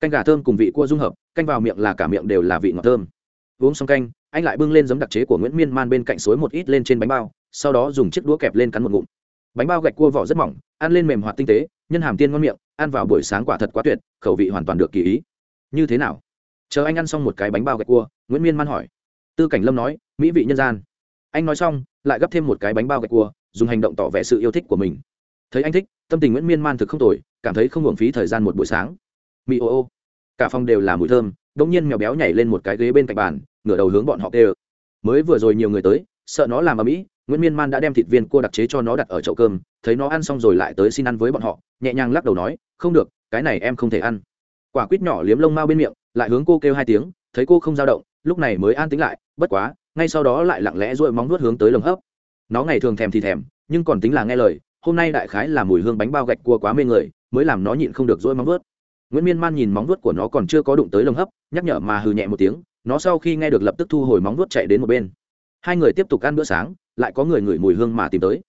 Canh gà thơm cùng vị cua dung hợp, canh vào miệng là cả miệng đều là vị ngọt thơm. Uống xong canh, anh lại bưng lên giấm đặc chế của nguyễn miên man bên cạnh suối một ít lên trên bánh bao, sau đó dùng chiếc đũa kẹp lên cắn một ngụm. Bánh bao gạch cua vỏ rất mỏng, ăn lên mềm hoạt tinh tế, nhân hàm tiên ngon miệng, ăn vào buổi sáng quả thật quá tuyệt, khẩu vị hoàn toàn được kỳ ý. Như thế nào? Chờ anh ăn xong một cái bánh bao gạch cua, nguyễn miên man hỏi. Tư cảnh lâm nói mỹ vị nhân gian. Anh nói xong, lại gấp thêm một cái bánh bao gạch cua, dùng hành động tỏ vẻ sự yêu thích của mình. Thấy anh thích, tâm tình nguyễn miên man thực không tồi, cảm thấy không hưởng phí thời gian một buổi sáng. Mỹ ô ô. Cả phòng đều là mùi thơm đ ỗ n g nhiên mèo béo nhảy lên một cái ghế bên cạnh bàn, ngửa đầu hướng bọn họ kêu. ơ mới vừa rồi nhiều người tới, sợ nó làm ở mỹ, nguyễn miên man đã đem thịt viên cua đặc chế cho nó đặt ở chậu cơm, thấy nó ăn xong rồi lại tới xin ăn với bọn họ, nhẹ nhàng lắc đầu nói, không được, cái này em không thể ăn. Quả quýt nhỏ liếm lông mau bên miệng, lại hướng cô kêu hai tiếng, thấy cô không dao động, lúc này mới an tính lại, bất quá ngay sau đó lại lặng lẽ duỗi móng nuốt hướng tới lồng hấp. Nó ngày thường thèm thì thèm, nhưng còn tính là nghe lời, hôm nay đại khái là mùi hương bánh bao gạch cua quá mê người, mới làm nó nhịn không được duỗi móng vuốt. Nguyễn miên man nhìn móng vuốt của nó còn chưa có đụng tới lồng hấp, nhắc nhở mà hừ nhẹ một tiếng, nó sau khi nghe được lập tức thu hồi móng vuốt chạy đến một bên. Hai người tiếp tục ăn bữa sáng, lại có người ngửi mùi hương mà tìm tới.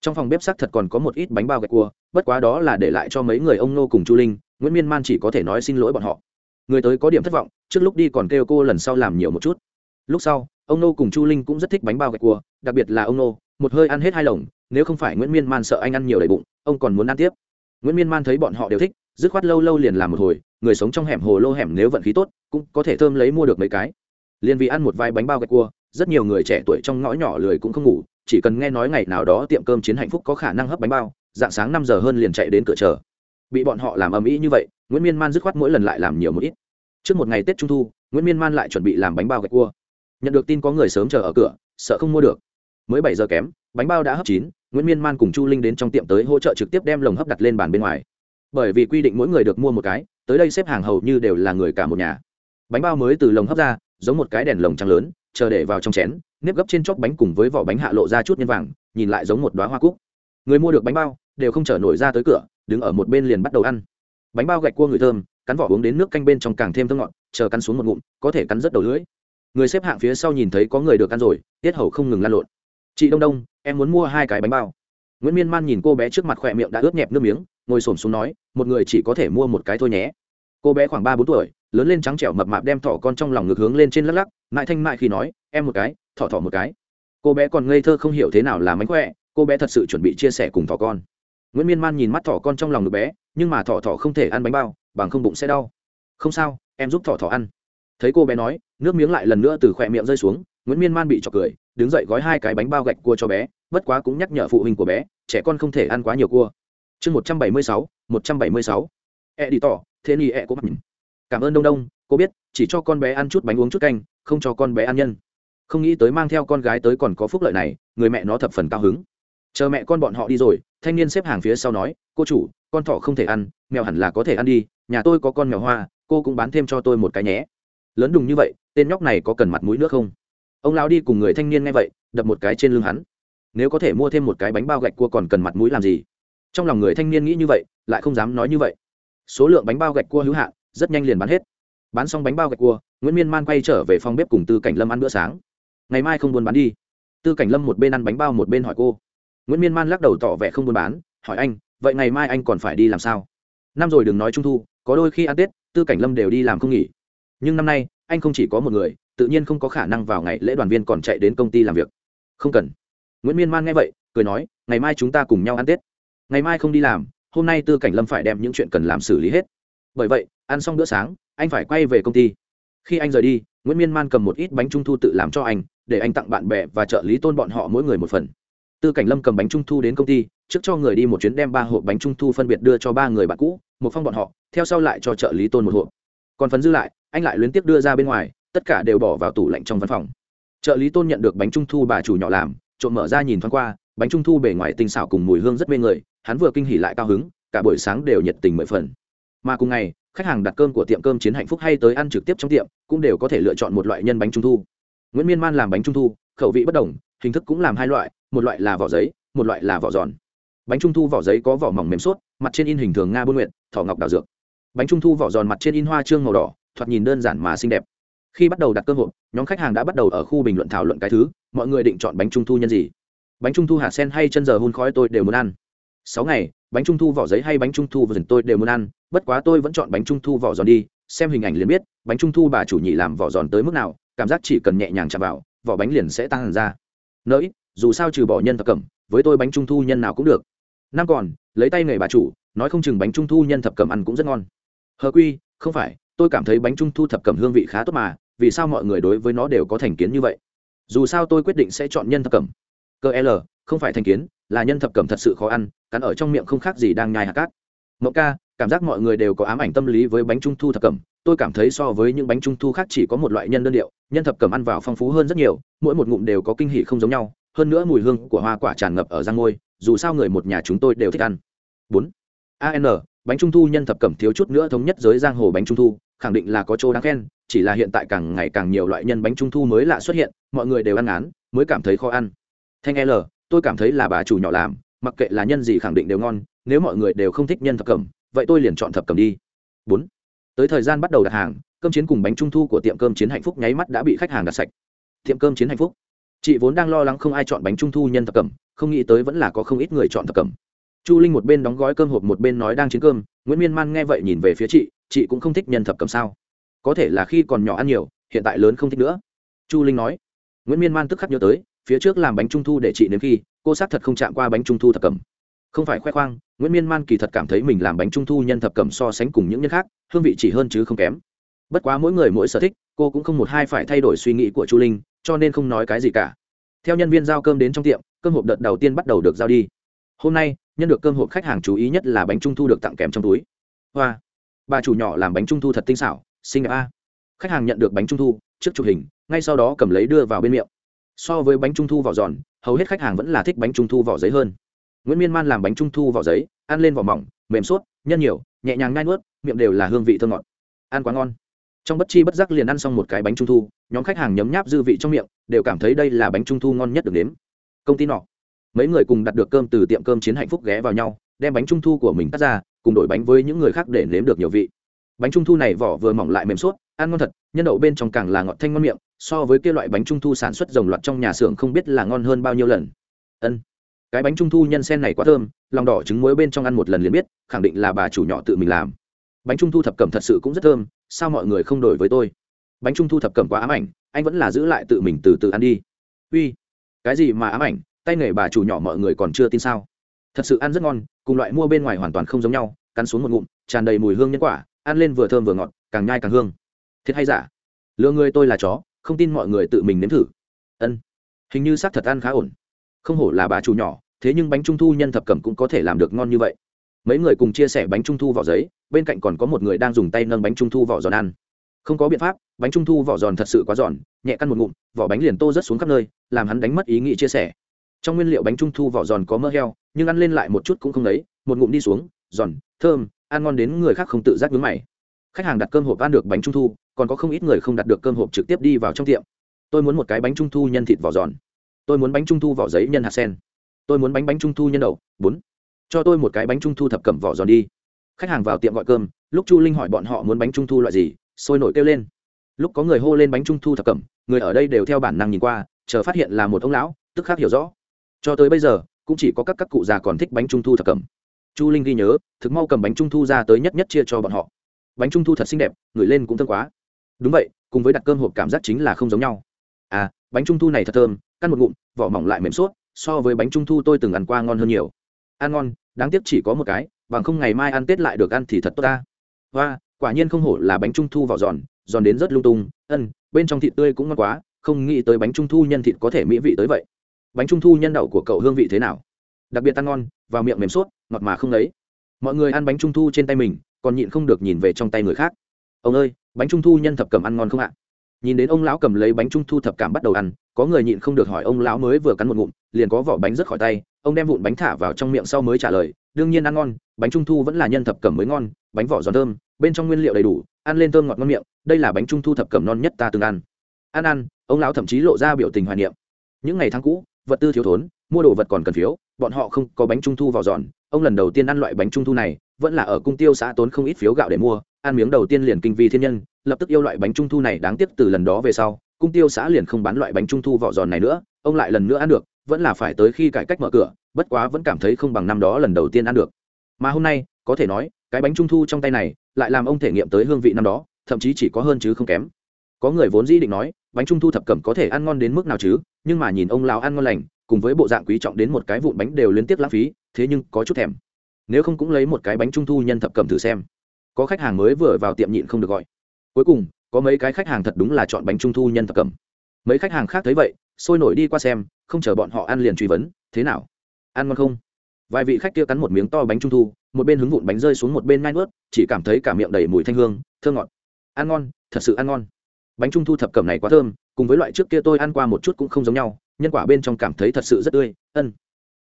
Trong phòng bếp xác thật còn có một ít bánh bao gạch cua, bất quá đó là để lại cho mấy người ông nô cùng chu linh, nguyễn miên man chỉ có thể nói xin lỗi bọn họ. Người tới có điểm thất vọng, trước lúc đi còn kêu cô lần sau làm nhiều một chút. Lúc sau ông nô cùng chu linh cũng rất thích bánh bao gạch cua, đặc biệt là ông nô, một hơi ăn hết hai lồng, nếu không phải nguyễn miên man sợ anh ăn nhiều đầy bụng, ông còn muốn ăn tiếp. Nguyễn miên man thấy bọn họ đều thích, dứt khoát lâu lâu liền làm một hồi, người sống trong hẻm hồ lô hẻm nếu vận khí tốt, cũng có thể thơm lấy mua được mấy cái. Liền vì ăn một vài bánh bao gạch cua, rất nhiều người trẻ tuổi trong ngõ nhỏ lười cũng không ngủ, chỉ cần nghe nói ngày nào đó tiệm cơm chiến hạnh phúc có khả năng hấp bánh bao, dạng sáng năm giờ hơn liền chạy đến cửa chờ. Bị bọn họ làm ầm ĩ như vậy, nguyễn miên man dứt khoát mỗi lần lại làm nhiều một ít. Trước một ngày tết trung thu, nguyễn miên man lại chuẩn bị làm bánh bao gạch cua nhận được tin có người sớm chờ ở cửa, sợ không mua được. Mới bảy giờ kém, bánh bao đã hấp chín, nguyễn miên man cùng chu linh đến trong tiệm tới hỗ trợ trực tiếp đem lồng hấp đặt lên bàn bên ngoài. Bởi vì quy định mỗi người được mua một cái, tới đây xếp hàng hầu như đều là người cả một nhà. Bánh bao mới từ lồng hấp ra, giống một cái đèn lồng trắng lớn, chờ để vào trong chén, nếp gấp trên chóp bánh cùng với vỏ bánh hạ lộ ra chút nhân vàng, nhìn lại giống một đoá hoa cúc. Người mua được bánh bao, đều không chở nổi ra tới cửa, đứng ở một bên liền bắt đầu ăn. Bánh bao gạch cua người thơm, cắn vỏ uống đến nước canh bên trong càng thêm thơm ngọt, chờ cắn xuống một ngụm, có thể cắn rất đầu lưỡi người xếp hạng phía sau nhìn thấy có người được ăn rồi, tiết hầu không ngừng lan lộn. Chị đông đông, em muốn mua hai cái bánh bao. Nguyễn miên man nhìn cô bé trước mặt khỏe miệng đã ướt nhẹp nước miếng, ngồi s ổ m xuống nói, một người chỉ có thể mua một cái thôi nhé. Cô bé khoảng ba bốn tuổi, lớn lên trắng trẻo mập mạp đem thỏ con trong lòng ngực hướng lên trên lắc lắc, mãi thanh mại khi nói, em một cái, thỏ thỏ một cái. Cô bé còn ngây thơ không hiểu thế nào là mánh khỏe, cô bé thật sự chuẩn bị chia sẻ cùng thỏ con. Nguyễn miên man nhìn mắt thỏ con trong lòng ngực bé, nhưng mà thỏ thỏ không thể ăn bánh bao, bằng không bụng sẽ đau. Không sao, em giúp thỏ thỏ ăn thấy cô bé nói, nước miếng lại lần nữa từ khỏe miệng rơi xuống, nguyễn miên man bị trọc cười, đứng dậy gói hai cái bánh bao gạch cua cho bé, bất quá cũng nhắc nhở phụ huynh của bé, trẻ con không thể ăn quá nhiều cua. Chương một trăm bảy mươi sáu, một trăm bảy mươi sáu. E đi tỏ, thế ni e có mặt cảm ơn đông đông, cô biết, chỉ cho con bé ăn chút bánh uống chút canh, không cho con bé ăn nhân. Không nghĩ tới mang theo con gái tới còn có phúc lợi này, người mẹ nó thập phần cao hứng. Chờ mẹ con bọn họ đi rồi, thanh niên xếp hàng phía sau nói, cô chủ, con thỏ không thể ăn, mèo hẳn là có thể ăn đi, nhà tôi có con mèo hoa, cô cũng bán thêm cho tôi một cái nhé lớn đùng như vậy, tên nhóc này có cần mặt mũi nước không? Ông lão đi cùng người thanh niên nghe vậy, đập một cái trên lưng hắn. Nếu có thể mua thêm một cái bánh bao gạch cua còn cần mặt mũi làm gì? Trong lòng người thanh niên nghĩ như vậy, lại không dám nói như vậy. Số lượng bánh bao gạch cua hữu hạn, rất nhanh liền bán hết. Bán xong bánh bao gạch cua, nguyễn miên man quay trở về phòng bếp cùng tư cảnh lâm ăn bữa sáng. Ngày mai không buôn bán đi. Tư cảnh lâm một bên ăn bánh bao một bên hỏi cô. Nguyễn miên man lắc đầu tỏ vẻ không buôn bán, hỏi anh, vậy ngày mai anh còn phải đi làm sao? Năm rồi đừng nói trung thu, có đôi khi ăn tết, tư cảnh lâm đều đi làm không nghỉ nhưng năm nay anh không chỉ có một người tự nhiên không có khả năng vào ngày lễ đoàn viên còn chạy đến công ty làm việc không cần nguyễn miên man nghe vậy cười nói ngày mai chúng ta cùng nhau ăn tết ngày mai không đi làm hôm nay tư cảnh lâm phải đem những chuyện cần làm xử lý hết bởi vậy ăn xong bữa sáng anh phải quay về công ty khi anh rời đi nguyễn miên man cầm một ít bánh trung thu tự làm cho anh để anh tặng bạn bè và trợ lý tôn bọn họ mỗi người một phần tư cảnh lâm cầm bánh trung thu đến công ty trước cho người đi một chuyến đem ba hộp bánh trung thu phân biệt đưa cho ba người bạn cũ một phong bọn họ theo sau lại cho trợ lý tôn một hộp còn phần dư lại anh lại luyến tiếp đưa ra bên ngoài, tất cả đều bỏ vào tủ lạnh trong văn phòng. Trợ lý tôn nhận được bánh trung thu bà chủ nhỏ làm, trộm mở ra nhìn thoáng qua, bánh trung thu bề ngoài tinh xảo cùng mùi hương rất mê người, hắn vừa kinh hỉ lại cao hứng, cả buổi sáng đều nhiệt tình mười phần. Mà cùng ngày, khách hàng đặt cơm của tiệm cơm chiến hạnh phúc hay tới ăn trực tiếp trong tiệm, cũng đều có thể lựa chọn một loại nhân bánh trung thu. Nguyễn miên man làm bánh trung thu, khẩu vị bất đồng, hình thức cũng làm hai loại, một loại là vỏ giấy, một loại là vỏ giòn. Bánh trung thu vỏ giấy có vỏ mỏng mềm suốt, mặt trên in hình thường nga buôn nguyện, thỏ ngọc đào dược. Bánh trung thu vỏ giòn mặt trên in hoa trương màu đỏ thoạt nhìn đơn giản mà xinh đẹp. Khi bắt đầu đặt cơ hội, nhóm khách hàng đã bắt đầu ở khu bình luận thảo luận cái thứ mọi người định chọn bánh trung thu nhân gì? Bánh trung thu hạt sen hay chân giờ hun khói tôi đều muốn ăn. Sáu ngày bánh trung thu vỏ giấy hay bánh trung thu vườn tôi đều muốn ăn bất quá tôi vẫn chọn bánh trung thu vỏ giòn đi xem hình ảnh liền biết bánh trung thu bà chủ nhị làm vỏ giòn tới mức nào cảm giác chỉ cần nhẹ nhàng chạm vào vỏ bánh liền sẽ tăng hẳn ra. Nỡi dù sao trừ bỏ nhân thập cẩm với tôi bánh trung thu nhân nào cũng được. Năm còn lấy tay nghề bà chủ nói không chừng bánh trung thu nhân thập cẩm ăn cũng rất ngon. Hờ quy không phải tôi cảm thấy bánh trung thu thập cẩm hương vị khá tốt mà, vì sao mọi người đối với nó đều có thành kiến như vậy? Dù sao tôi quyết định sẽ chọn nhân thập cẩm. Cơ l, không phải thành kiến, là nhân thập cẩm thật sự khó ăn, cắn ở trong miệng không khác gì đang nhai hạt cát. Mẫu ca, cảm giác mọi người đều có ám ảnh tâm lý với bánh trung thu thập cẩm. Tôi cảm thấy so với những bánh trung thu khác chỉ có một loại nhân đơn điệu, nhân thập cẩm ăn vào phong phú hơn rất nhiều, mỗi một ngụm đều có kinh hỷ không giống nhau, hơn nữa mùi hương của hoa quả tràn ngập ở răng ngôi, dù sao người một nhà chúng tôi đều thích ăn. Bốn. An bánh trung thu nhân thập cẩm thiếu chút nữa thống nhất giới giang hồ bánh trung thu khẳng định là có chỗ đáng khen, chỉ là hiện tại càng ngày càng nhiều loại nhân bánh trung thu mới lạ xuất hiện, mọi người đều ăn ngán, mới cảm thấy khó ăn. Thanh l, tôi cảm thấy là bà chủ nhỏ làm, mặc kệ là nhân gì khẳng định đều ngon, nếu mọi người đều không thích nhân thập cẩm, vậy tôi liền chọn thập cẩm đi. Bốn, tới thời gian bắt đầu đặt hàng, cơm chiến cùng bánh trung thu của tiệm cơm chiến hạnh phúc nháy mắt đã bị khách hàng đặt sạch. Tiệm cơm chiến hạnh phúc. Chị vốn đang lo lắng không ai chọn bánh trung thu nhân thập cẩm, không nghĩ tới vẫn là có không ít người chọn thập cẩm. Chu linh một bên đóng gói cơm hộp một bên nói đang chiến cơm nguyễn miên man nghe vậy nhìn về phía chị chị cũng không thích nhân thập cẩm sao có thể là khi còn nhỏ ăn nhiều hiện tại lớn không thích nữa chu linh nói nguyễn miên man tức khắc nhớ tới phía trước làm bánh trung thu để chị nếm khi cô xác thật không chạm qua bánh trung thu thập cẩm không phải khoe khoang nguyễn miên man kỳ thật cảm thấy mình làm bánh trung thu nhân thập cẩm so sánh cùng những nhân khác hương vị chỉ hơn chứ không kém bất quá mỗi người mỗi sở thích cô cũng không một hai phải thay đổi suy nghĩ của chu linh cho nên không nói cái gì cả theo nhân viên giao cơm đến trong tiệm cơm hộp đợt đầu tiên bắt đầu được giao đi hôm nay nhân được cơm hộp khách hàng chú ý nhất là bánh trung thu được tặng kèm trong túi. Hoa. Bà chủ nhỏ làm bánh trung thu thật tinh xảo, xinh đẹp a. Khách hàng nhận được bánh trung thu, trước chụp hình, ngay sau đó cầm lấy đưa vào bên miệng. So với bánh trung thu vỏ giòn, hầu hết khách hàng vẫn là thích bánh trung thu vỏ giấy hơn. Nguyễn miên man làm bánh trung thu vỏ giấy, ăn lên vỏ mỏng, mềm suốt, nhân nhiều, nhẹ nhàng ngai nuốt, miệng đều là hương vị thơm ngọt. Ăn quá ngon. Trong bất chi bất giác liền ăn xong một cái bánh trung thu, nhóm khách hàng nhấm nháp dư vị trong miệng, đều cảm thấy đây là bánh trung thu ngon nhất được nếm. Công ty nọ mấy người cùng đặt được cơm từ tiệm cơm chiến hạnh phúc ghé vào nhau, đem bánh trung thu của mình cắt ra, cùng đổi bánh với những người khác để nếm được nhiều vị. Bánh trung thu này vỏ vừa mỏng lại mềm suốt, ăn ngon thật, nhân đậu bên trong càng là ngọt thanh ngon miệng, so với kia loại bánh trung thu sản xuất rồng loạt trong nhà xưởng không biết là ngon hơn bao nhiêu lần. Ân. Cái bánh trung thu nhân sen này quá thơm, lòng đỏ trứng muối bên trong ăn một lần liền biết, khẳng định là bà chủ nhỏ tự mình làm. Bánh trung thu thập cẩm thật sự cũng rất thơm, sao mọi người không đổi với tôi? Bánh trung thu thập cẩm quá ám ảnh, anh vẫn là giữ lại tự mình từ từ ăn đi. Uy, cái gì mà ám ảnh? Tay nghề bà chủ nhỏ mọi người còn chưa tin sao? Thật sự ăn rất ngon, cùng loại mua bên ngoài hoàn toàn không giống nhau, cắn xuống một ngụm, tràn đầy mùi hương nhân quả, ăn lên vừa thơm vừa ngọt, càng nhai càng hương. Thiệt hay giả? Lừa người tôi là chó, không tin mọi người tự mình nếm thử. Ân, hình như xác thật ăn khá ổn. Không hổ là bà chủ nhỏ, thế nhưng bánh trung thu nhân thập cẩm cũng có thể làm được ngon như vậy. Mấy người cùng chia sẻ bánh trung thu vỏ giấy, bên cạnh còn có một người đang dùng tay nâng bánh trung thu vỏ giòn ăn. Không có biện pháp, bánh trung thu vỏ giòn thật sự quá giòn, nhẹ căn một ngụm, vỏ bánh liền tô rất xuống khắp nơi, làm hắn đánh mất ý nghĩ chia sẻ trong nguyên liệu bánh trung thu vỏ giòn có mỡ heo, nhưng ăn lên lại một chút cũng không lấy, một ngụm đi xuống, giòn, thơm, ăn ngon đến người khác không tự giác vướng mày. Khách hàng đặt cơm hộp ăn được bánh trung thu, còn có không ít người không đặt được cơm hộp trực tiếp đi vào trong tiệm. Tôi muốn một cái bánh trung thu nhân thịt vỏ giòn. Tôi muốn bánh trung thu vỏ giấy nhân hạt sen. Tôi muốn bánh bánh trung thu nhân đậu. Bốn. Cho tôi một cái bánh trung thu thập cẩm vỏ giòn đi. Khách hàng vào tiệm gọi cơm, lúc chu linh hỏi bọn họ muốn bánh trung thu loại gì, sôi nổi kêu lên. Lúc có người hô lên bánh trung thu thập cẩm, người ở đây đều theo bản năng nhìn qua, chờ phát hiện là một ông lão, tức khác hiểu rõ cho tới bây giờ, cũng chỉ có các các cụ già còn thích bánh trung thu thập cẩm. Chu linh ghi nhớ, thực mau cầm bánh trung thu ra tới nhất nhất chia cho bọn họ. Bánh trung thu thật xinh đẹp ngửi lên cũng thơm quá. Đúng vậy, cùng với đặt cơm hộp cảm giác chính là không giống nhau. À bánh trung thu này thật thơm căn một ngụm, vỏ mỏng lại mềm suốt, so với bánh trung thu tôi từng ăn qua ngon hơn nhiều. Ăn ngon, đáng tiếc chỉ có một cái, bằng không ngày mai ăn tết lại được ăn thì thật tốt ta. Và quả nhiên không hổ là bánh trung thu vỏ giòn giòn đến rất lung tung. Ân, bên trong thịt tươi cũng ngon quá, không nghĩ tới bánh trung thu nhân thịt có thể mỹ vị tới vậy bánh trung thu nhân đậu của cậu hương vị thế nào? Đặc biệt ăn ngon, vào miệng mềm suốt ngọt mà không lấy mọi người ăn bánh trung thu trên tay mình, còn nhịn không được nhìn về trong tay người khác. Ông ơi, bánh trung thu nhân thập cầm ăn ngon không ạ? Nhìn đến ông lão cầm lấy bánh trung thu thập cảm bắt đầu ăn, có người nhịn không được hỏi ông lão mới vừa cắn một ngụm, liền có vỏ bánh rớt khỏi tay, ông đem vụn bánh thả vào trong miệng sau mới trả lời, đương nhiên ăn ngon, bánh trung thu vẫn là nhân thập cẩm mới ngon, bánh vỏ giòn thơm, bên trong nguyên liệu đầy đủ, ăn lên thơm ngọt ngon miệng, đây là bánh trung thu thập cẩm non nhất ta từng ăn. Ăn ăn ông lão thậm chí lộ ra biểu tình hoài niệm. Những ngày tháng cũ vật tư thiếu thốn, mua đồ vật còn cần phiếu, bọn họ không có bánh trung thu vào giòn. Ông lần đầu tiên ăn loại bánh trung thu này, vẫn là ở cung tiêu xã tốn không ít phiếu gạo để mua, ăn miếng đầu tiên liền kinh vi thiên nhân, lập tức yêu loại bánh trung thu này đáng tiếc từ lần đó về sau, cung tiêu xã liền không bán loại bánh trung thu vỏ giòn này nữa, ông lại lần nữa ăn được, vẫn là phải tới khi cải cách mở cửa, bất quá vẫn cảm thấy không bằng năm đó lần đầu tiên ăn được. Mà hôm nay, có thể nói, cái bánh trung thu trong tay này, lại làm ông thể nghiệm tới hương vị năm đó, thậm chí chỉ có hơn chứ không kém. Có người vốn dĩ định nói bánh trung thu thập cẩm có thể ăn ngon đến mức nào chứ? Nhưng mà nhìn ông lão ăn ngon lành, cùng với bộ dạng quý trọng đến một cái vụn bánh đều liên tiếp lãng phí, thế nhưng có chút thèm. Nếu không cũng lấy một cái bánh trung thu nhân thập cẩm thử xem. Có khách hàng mới vừa vào tiệm nhịn không được gọi. Cuối cùng, có mấy cái khách hàng thật đúng là chọn bánh trung thu nhân thập cẩm. Mấy khách hàng khác thấy vậy, sôi nổi đi qua xem, không chờ bọn họ ăn liền truy vấn, thế nào? Ăn ngon không? Vài vị khách kia cắn một miếng to bánh trung thu, một bên hứng vụn bánh rơi xuống một bên ngai ướt chỉ cảm thấy cả miệng đầy mùi thanh hương thơ ngọt. Ăn ngon, thật sự ăn ngon bánh trung thu thập cẩm này quá thơm, cùng với loại trước kia tôi ăn qua một chút cũng không giống nhau, nhân quả bên trong cảm thấy thật sự rất tươi, ân.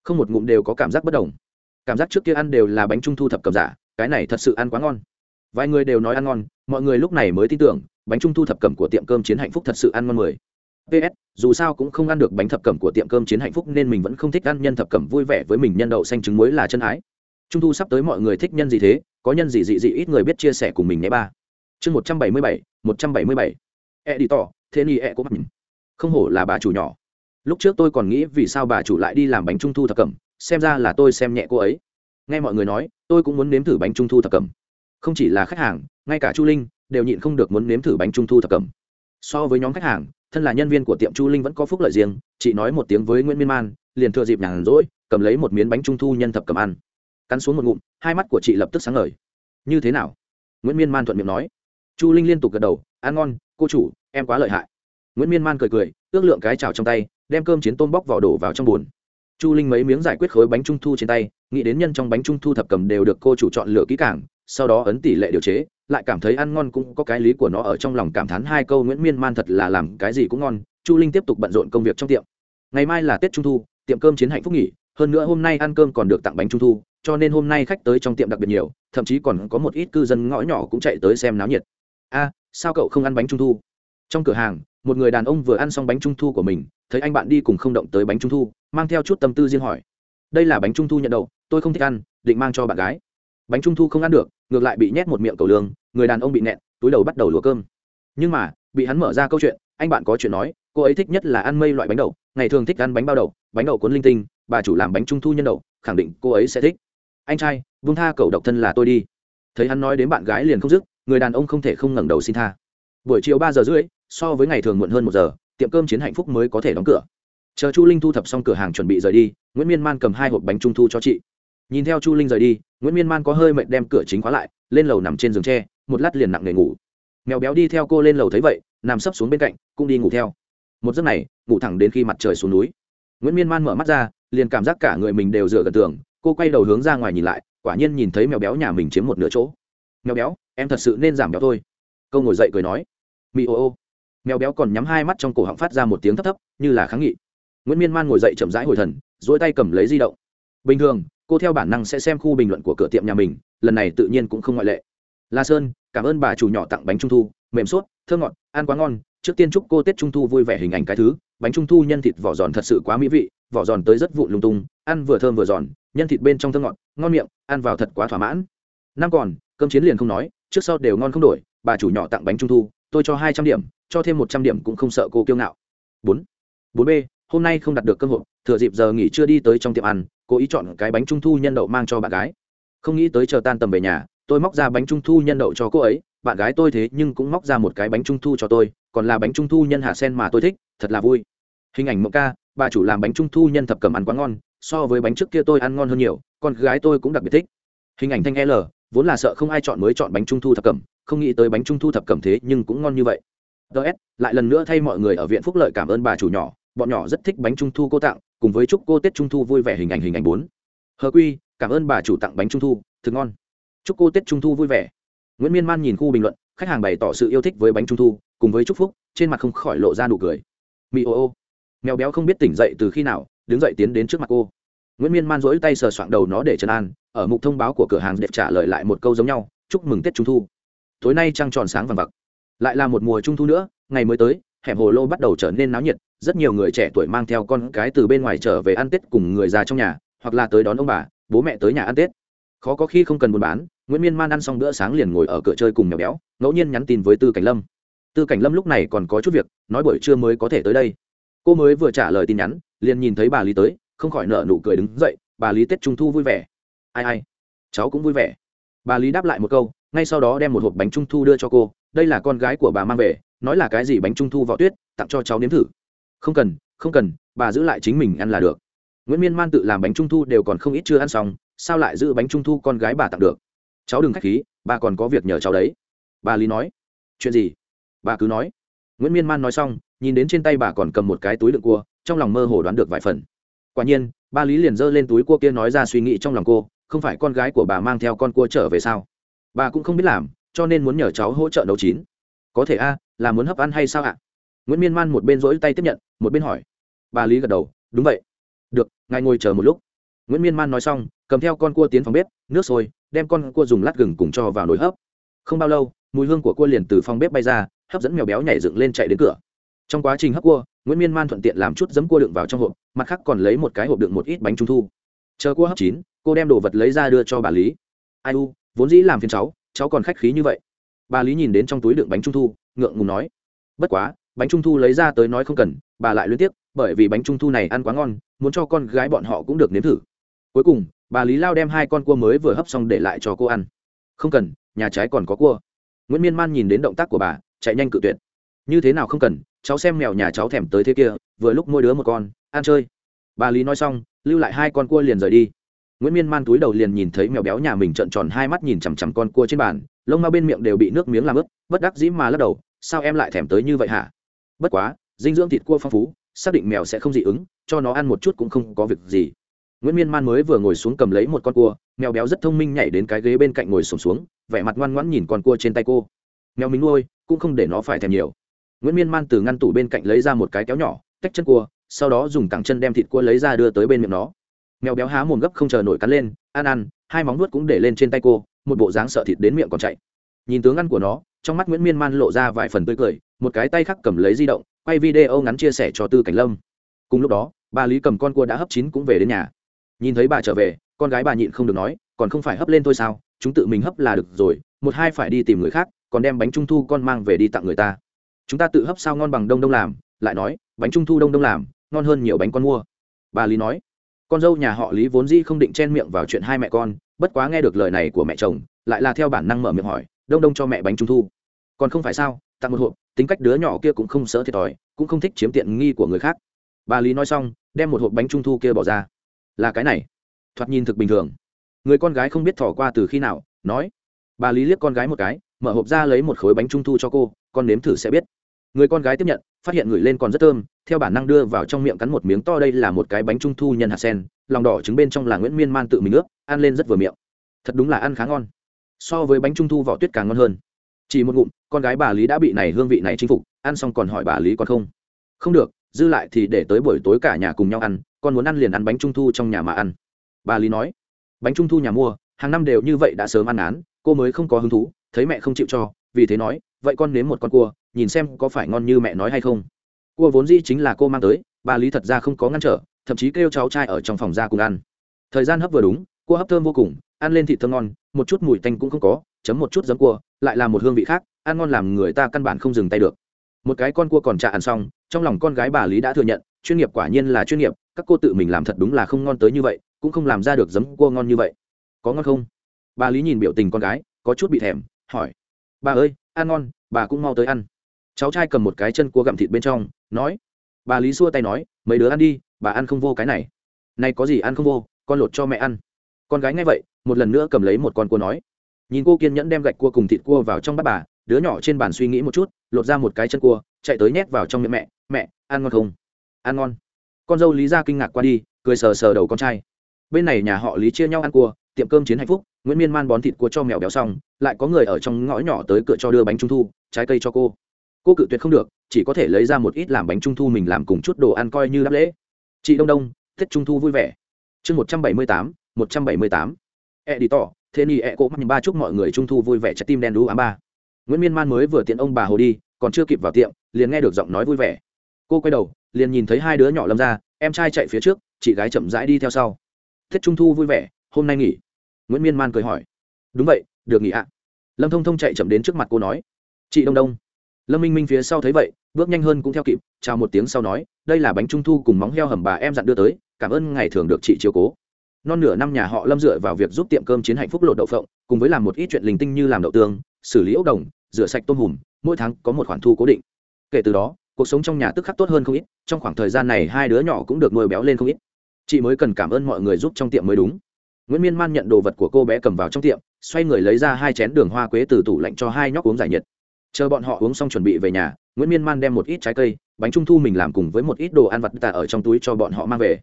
Không một ngụm đều có cảm giác bất đồng. Cảm giác trước kia ăn đều là bánh trung thu thập cẩm giả, cái này thật sự ăn quá ngon. Vài người đều nói ăn ngon, mọi người lúc này mới tin tưởng, bánh trung thu thập cẩm của tiệm cơm chiến hạnh phúc thật sự ăn ngon mười. Ps dù sao cũng không ăn được bánh thập cẩm của tiệm cơm chiến hạnh phúc nên mình vẫn không thích ăn nhân thập cẩm vui vẻ với mình nhân đậu xanh trứng muối là chân ái. Trung thu sắp tới mọi người thích nhân gì thế, có nhân gì dị dị ít người biết chia sẻ cùng mình nhé ba. Chương một trăm bảy mươi bảy, một trăm bảy mươi bảy e đi tỏ thế ni e cũng có nhìn. Không hổ là bà chủ nhỏ. Lúc trước tôi còn nghĩ vì sao bà chủ lại đi làm bánh trung thu thập cẩm, xem ra là tôi xem nhẹ cô ấy. Nghe mọi người nói, tôi cũng muốn nếm thử bánh trung thu thập cẩm. Không chỉ là khách hàng, ngay cả chu linh đều nhịn không được muốn nếm thử bánh trung thu thập cẩm. So với nhóm khách hàng, thân là nhân viên của tiệm chu linh vẫn có phúc lợi riêng, chị nói một tiếng với nguyễn miên man, liền thừa dịp nhàn rỗi, cầm lấy một miếng bánh trung thu nhân thập cầm ăn. Cắn xuống một ngụm, hai mắt của chị lập tức sáng ngời. Như thế nào? Nguyễn miên man thuận miệng nói. Chu linh liên tục gật đầu, ăn ngon cô chủ, em quá lợi hại. Nguyễn miên man cười cười, ước lượng cái chảo trong tay, đem cơm chiến tôm bóc vỏ đổ vào trong bùn chu linh mấy miếng giải quyết khối bánh trung thu trên tay, nghĩ đến nhân trong bánh trung thu thập cầm đều được cô chủ chọn lựa kỹ càng, sau đó ấn tỷ lệ điều chế, lại cảm thấy ăn ngon cũng có cái lý của nó ở trong lòng cảm thán hai câu nguyễn miên man thật là làm cái gì cũng ngon, chu linh tiếp tục bận rộn công việc trong tiệm. Ngày mai là tết trung thu, tiệm cơm chiến hạnh phúc nghỉ, hơn nữa hôm nay ăn cơm còn được tặng bánh trung thu, cho nên hôm nay khách tới trong tiệm đặc biệt nhiều, thậm chí còn có một ít cư dân ngõ nhỏ cũng chạy tới xem náo nhiệt. A sao cậu không ăn bánh trung thu? Trong cửa hàng, một người đàn ông vừa ăn xong bánh trung thu của mình, thấy anh bạn đi cùng không động tới bánh trung thu, mang theo chút tâm tư riêng hỏi. Đây là bánh trung thu nhận đậu tôi không thích ăn, định mang cho bạn gái. Bánh trung thu không ăn được, ngược lại bị nhét một miệng cầu lương, người đàn ông bị nẹn, túi đầu bắt đầu lùa cơm. Nhưng mà, bị hắn mở ra câu chuyện, anh bạn có chuyện nói, cô ấy thích nhất là ăn mây loại bánh đậu, ngày thường thích ăn bánh bao đậu, bánh đậu cuốn linh tinh, bà chủ làm bánh trung thu nhân đậu, khẳng định cô ấy sẽ thích. Anh trai vung tha cầu độc thân là tôi đi. Thấy hắn nói đến bạn gái liền không dứt người đàn ông không thể không ngẩng đầu xin tha. Buổi chiều ba giờ rưỡi, so với ngày thường muộn hơn một giờ, tiệm cơm chiến hạnh phúc mới có thể đóng cửa. Chờ chu linh thu thập xong cửa hàng chuẩn bị rời đi, nguyễn miên man cầm hai hộp bánh trung thu cho chị. Nhìn theo chu linh rời đi, nguyễn miên man có hơi mệt đem cửa chính khóa lại, lên lầu nằm trên giường tre, một lát liền nặng nề ngủ. Mèo béo đi theo cô lên lầu thấy vậy, nằm sấp xuống bên cạnh, cũng đi ngủ theo. Một giấc này, ngủ thẳng đến khi mặt trời xuống núi. Nguyễn miên man mở mắt ra, liền cảm giác cả người mình đều dựa gần tường, cô quay đầu hướng ra ngoài nhìn lại, quả nhiên nhìn thấy mèo béo nhà mình chiếm một nửa chỗ mèo béo, em thật sự nên giảm béo thôi. Câu ngồi dậy cười nói. Mì ô ô. Mèo béo còn nhắm hai mắt trong cổ họng phát ra một tiếng thấp thấp, như là kháng nghị. Nguyễn miên man ngồi dậy chậm rãi hồi thần dỗi tay cầm lấy di động. Bình thường, cô theo bản năng sẽ xem khu bình luận của cửa tiệm nhà mình, lần này tự nhiên cũng không ngoại lệ. La sơn, cảm ơn bà chủ nhỏ tặng bánh trung thu, mềm suốt, thơm ngọt, ăn quá ngon. Trước tiên chúc cô tết trung thu vui vẻ hình ảnh cái thứ. Bánh trung thu nhân thịt vỏ giòn thật sự quá mỹ vị, vỏ giòn tới rất vụn lung tung, ăn vừa thơm vừa giòn, nhân thịt bên trong thơm ngọt, ngon miệng, ăn vào thật quá thỏa mãn. Năm còn cơm chiến liền không nói, trước sau đều ngon không đổi, bà chủ nhỏ tặng bánh trung thu, tôi cho hai trăm điểm, cho thêm một trăm điểm cũng không sợ cô kiêu ngạo. Bốn. Bốn b, hôm nay không đặt được cơ hội thừa dịp giờ nghỉ chưa đi tới trong tiệm ăn, cố ý chọn cái bánh trung thu nhân đậu mang cho bạn gái. Không nghĩ tới chờ tan tầm về nhà, tôi móc ra bánh trung thu nhân đậu cho cô ấy, bạn gái tôi thế nhưng cũng móc ra một cái bánh trung thu cho tôi, còn là bánh trung thu nhân hạ sen mà tôi thích, thật là vui. Hình ảnh mộng ca, bà chủ làm bánh trung thu nhân thập cầm ăn quá ngon, so với bánh trước kia tôi ăn ngon hơn nhiều, con gái tôi cũng đặc biệt thích. Hình ảnh thanh l vốn là sợ không ai chọn mới chọn bánh trung thu thập cẩm, không nghĩ tới bánh trung thu thập cẩm thế nhưng cũng ngon như vậy. Ts lại lần nữa thay mọi người ở viện phúc lợi cảm ơn bà chủ nhỏ, bọn nhỏ rất thích bánh trung thu cô tặng, cùng với chúc cô tết trung thu vui vẻ hình ảnh hình ảnh bốn. Hờ quy, cảm ơn bà chủ tặng bánh trung thu, thực ngon. Chúc cô tết trung thu vui vẻ. Nguyễn miên man nhìn khu bình luận, khách hàng bày tỏ sự yêu thích với bánh trung thu, cùng với chúc phúc, trên mặt không khỏi lộ ra nụ cười. Mỹ ô ô. Mèo béo không biết tỉnh dậy từ khi nào, đứng dậy tiến đến trước mặt cô. Nguyễn miên man rỗi tay sờ soạng đầu nó để trấn an ở mục thông báo của cửa hàng đẹp trả lời lại một câu giống nhau, chúc mừng tết trung thu. Tối nay trăng tròn sáng vàng vặc. Lại là một mùa trung thu nữa, ngày mới tới, hẻm hồ lô bắt đầu trở nên náo nhiệt, rất nhiều người trẻ tuổi mang theo con cái từ bên ngoài trở về ăn tết cùng người già trong nhà, hoặc là tới đón ông bà, bố mẹ tới nhà ăn tết. Khó có khi không cần buôn bán, nguyễn miên man ăn xong bữa sáng liền ngồi ở cửa chơi cùng mèo béo, ngẫu nhiên nhắn tin với tư cảnh lâm. Tư cảnh lâm lúc này còn có chút việc, nói buổi trưa mới có thể tới đây. Cô mới vừa trả lời tin nhắn, liền nhìn thấy bà lý tới, không khỏi nợ nụ cười đứng dậy, bà lý tết trung thu vui vẻ ai ai, cháu cũng vui vẻ. Bà lý đáp lại một câu, ngay sau đó đem một hộp bánh trung thu đưa cho cô. Đây là con gái của bà mang về, nói là cái gì bánh trung thu vỏ tuyết, tặng cho cháu nếm thử. Không cần không cần, bà giữ lại chính mình ăn là được. Nguyễn miên man tự làm bánh trung thu đều còn không ít chưa ăn xong, sao lại giữ bánh trung thu con gái bà tặng được? Cháu đừng k h á c h khí, bà còn có việc nhờ cháu đấy. Bà lý nói. Chuyện gì? Bà cứ nói. Nguyễn miên man nói xong, nhìn đến trên tay bà còn cầm một cái túi đựng cua, trong lòng mơ hồ đoán được vài phần. Quả nhiên ba lý liền giơ lên túi cua kia nói ra suy nghĩ trong lòng cô không phải con gái của bà mang theo con cua trở về sao? Bà cũng không biết làm, cho nên muốn nhờ cháu hỗ trợ nấu chín. Có thể a, là muốn hấp ăn hay sao ạ? Nguyễn miên man một bên rỗi tay tiếp nhận, một bên hỏi. Bà lý gật đầu, đúng vậy. Được, ngài ngồi chờ một lúc. Nguyễn miên man nói xong, cầm theo con cua tiến phòng bếp, nước sôi, đem con cua dùng lát gừng cùng cho vào nồi hấp. Không bao lâu, mùi hương của cua liền từ phòng bếp bay ra, hấp dẫn mèo béo nhảy dựng lên chạy đến cửa. Trong quá trình hấp cua, nguyễn miên man thuận tiện làm chút giấm cua đựng vào trong hộp, mặt khác còn lấy một cái hộp đựng một ít bánh trung thu chờ cua hấp chín, cô đem đồ vật lấy ra đưa cho bà lý. Ai u, vốn dĩ làm phiền cháu cháu còn khách khí như vậy. Bà lý nhìn đến trong túi đựng bánh trung thu, ngượng ngùng nói. Bất quá, bánh trung thu lấy ra tới nói không cần, bà lại liên tiếp bởi vì bánh trung thu này ăn quá ngon, muốn cho con gái bọn họ cũng được nếm thử. Cuối cùng, bà lý lao đem hai con cua mới vừa hấp xong để lại cho cô ăn. Không cần, nhà trái còn có cua. Nguyễn miên man nhìn đến động tác của bà, chạy nhanh cự tuyệt. Như thế nào không cần, cháu xem mèo nhà cháu thèm tới thế kia, vừa lúc mỗi đứa một con, ăn chơi. Bà lý nói xong lưu lại hai con cua liền rời đi. Nguyễn miên man túi đầu liền nhìn thấy mèo béo nhà mình trợn tròn hai mắt nhìn chằm chằm con cua trên bàn lông ma bên miệng đều bị nước miếng làm ướt bất đắc dĩ mà lắc đầu sao em lại thèm tới như vậy hả? Bất quá dinh dưỡng thịt cua phong phú xác định mèo sẽ không dị ứng cho nó ăn một chút cũng không có việc gì. Nguyễn miên man mới vừa ngồi xuống cầm lấy một con cua mèo béo rất thông minh nhảy đến cái ghế bên cạnh ngồi sùng xuống, xuống vẻ mặt ngoan ngoãn nhìn con cua trên tay cô. Mèo mình nuôi cũng không để nó phải thèm nhiều. Nguyễn miên man từ ngăn tủ bên cạnh lấy ra một cái kéo nhỏ tách chân cua sau đó dùng cẳng chân đem thịt cua lấy ra đưa tới bên miệng nó. Mèo béo há mồm gấp không chờ nổi cắn lên, ăn ăn, hai móng nuốt cũng để lên trên tay cô, một bộ dáng sợ thịt đến miệng còn chạy. Nhìn tướng ăn của nó, trong mắt nguyễn miên man lộ ra vài phần tươi cười, một cái tay khác cầm lấy di động, quay video ngắn chia sẻ cho tư cảnh lâm. Cùng lúc đó, bà lý cầm con cua đã hấp chín cũng về đến nhà. Nhìn thấy bà trở về, con gái bà nhịn không được nói, còn không phải hấp lên thôi sao? Chúng tự mình hấp là được rồi, một hai phải đi tìm người khác, còn đem bánh trung thu con mang về đi tặng người ta. Chúng ta tự hấp sao ngon bằng đông đông làm? lại nói, bánh trung thu đông đông làm ngon hơn nhiều bánh con mua. Bà lý nói, con dâu nhà họ lý vốn dĩ không định chen miệng vào chuyện hai mẹ con, bất quá nghe được lời này của mẹ chồng, lại là theo bản năng mở miệng hỏi, đông đông cho mẹ bánh trung thu. Còn không phải sao, tặng một hộp, tính cách đứa nhỏ kia cũng không sợ thiệt thòi, cũng không thích chiếm tiện nghi của người khác. Bà lý nói xong, đem một hộp bánh trung thu kia bỏ ra. Là cái này. Thoạt nhìn thực bình thường. Người con gái không biết thỏ qua từ khi nào, nói. Bà lý liếc con gái một cái, mở hộp ra lấy một khối bánh trung thu cho cô, con nếm thử sẽ biết người con gái tiếp nhận, phát hiện người lên còn rất thơm, theo bản năng đưa vào trong miệng cắn một miếng to đây là một cái bánh trung thu nhân hạt sen, lòng đỏ trứng bên trong là nguyễn miên man tự mình ướp, ăn lên rất vừa miệng. Thật đúng là ăn khá ngon. So với bánh trung thu vỏ tuyết càng ngon hơn. Chỉ một ngụm, con gái bà lý đã bị này hương vị này chinh phục, ăn xong còn hỏi bà lý còn không? Không được, dư lại thì để tới buổi tối cả nhà cùng nhau ăn, con muốn ăn liền ăn bánh trung thu trong nhà mà ăn. Bà lý nói, bánh trung thu nhà mua, hàng năm đều như vậy đã sớm ăn án, cô mới không có hứng thú, thấy mẹ không chịu cho, vì thế nói, vậy con nếm một con cua nhìn xem có phải ngon như mẹ nói hay không. Cua vốn dĩ chính là cô mang tới, bà lý thật ra không có ngăn trở, thậm chí kêu cháu trai ở trong phòng ra cùng ăn. Thời gian hấp vừa đúng, cua hấp thơm vô cùng, ăn lên thịt thơm ngon, một chút mùi tanh cũng không có, chấm một chút giấm cua, lại là một hương vị khác, ăn ngon làm người ta căn bản không dừng tay được. Một cái con cua còn trả ăn xong, trong lòng con gái bà lý đã thừa nhận, chuyên nghiệp quả nhiên là chuyên nghiệp, các cô tự mình làm thật đúng là không ngon tới như vậy, cũng không làm ra được giấm cua ngon như vậy. Có ngon không? Bà lý nhìn biểu tình con gái, có chút bị thèm, hỏi. Bà ơi, ăn ngon, bà cũng mau tới ăn cháu trai cầm một cái chân cua gặm thịt bên trong, nói, bà lý xua tay nói, mấy đứa ăn đi, bà ăn không vô cái này. Này có gì ăn không vô, con lột cho mẹ ăn. Con gái nghe vậy, một lần nữa cầm lấy một con cua nói. Nhìn cô kiên nhẫn đem gạch cua cùng thịt cua vào trong bát bà, đứa nhỏ trên bàn suy nghĩ một chút, lột ra một cái chân cua, chạy tới nhét vào trong miệng mẹ mẹ, ăn ngon không? Ăn ngon. Con dâu lý ra kinh ngạc qua đi, cười sờ sờ đầu con trai. Bên này nhà họ lý chia nhau ăn cua, tiệm cơm chiến hạnh phúc, nguyễn miên man bón thịt cua cho mèo béo xong, lại có người ở trong ngõ nhỏ tới cửa cho đưa bánh trung thu, trái cây cho cô cô cự tuyệt không được, chỉ có thể lấy ra một ít làm bánh trung thu mình làm cùng chút đồ ăn coi như đáp lễ. Chị đông đông, tết trung thu vui vẻ. Chương một trăm bảy mươi tám, một trăm bảy mươi tám. E đi tỏ thế ni e cỗ mắt ba chúc mọi người trung thu vui vẻ trái tim đen đú ám ba. Nguyễn miên man mới vừa tiện ông bà hồ đi, còn chưa kịp vào tiệm, liền nghe được giọng nói vui vẻ. Cô quay đầu, liền nhìn thấy hai đứa nhỏ lâm ra, em trai chạy phía trước, chị gái chậm rãi đi theo sau. Tết trung thu vui vẻ, hôm nay nghỉ. Nguyễn miên man cười hỏi. Đúng vậy, được nghỉ ạ. Lâm thông thông chạy chậm đến trước mặt cô nói. Chị đông đông lâm minh minh phía sau thấy vậy, bước nhanh hơn cũng theo kịp, chào một tiếng sau nói, đây là bánh trung thu cùng móng heo hầm bà em dặn đưa tới, cảm ơn ngày thường được chị chiều cố. Non nửa năm nhà họ lâm dựa vào việc giúp tiệm cơm chiến hạnh phúc lột đậu phộng, cùng với làm một ít chuyện linh tinh như làm đậu tương, xử lý ốc đồng, rửa sạch tôm hùm, mỗi tháng có một khoản thu cố định. Kể từ đó, cuộc sống trong nhà tức khắc tốt hơn không ít, trong khoảng thời gian này hai đứa nhỏ cũng được nuôi béo lên không ít. Chị mới cần cảm ơn mọi người giúp trong tiệm mới đúng. Nguyễn miên man nhận đồ vật của cô bé cầm vào trong tiệm, xoay người lấy ra hai chén đường hoa quế từ tủ lạnh cho hai nhóc uống giải nhiệt chờ bọn họ uống xong chuẩn bị về nhà, nguyễn miên man đem một ít trái cây, bánh trung thu mình làm cùng với một ít đồ ăn vặt tà ở trong túi cho bọn họ mang về.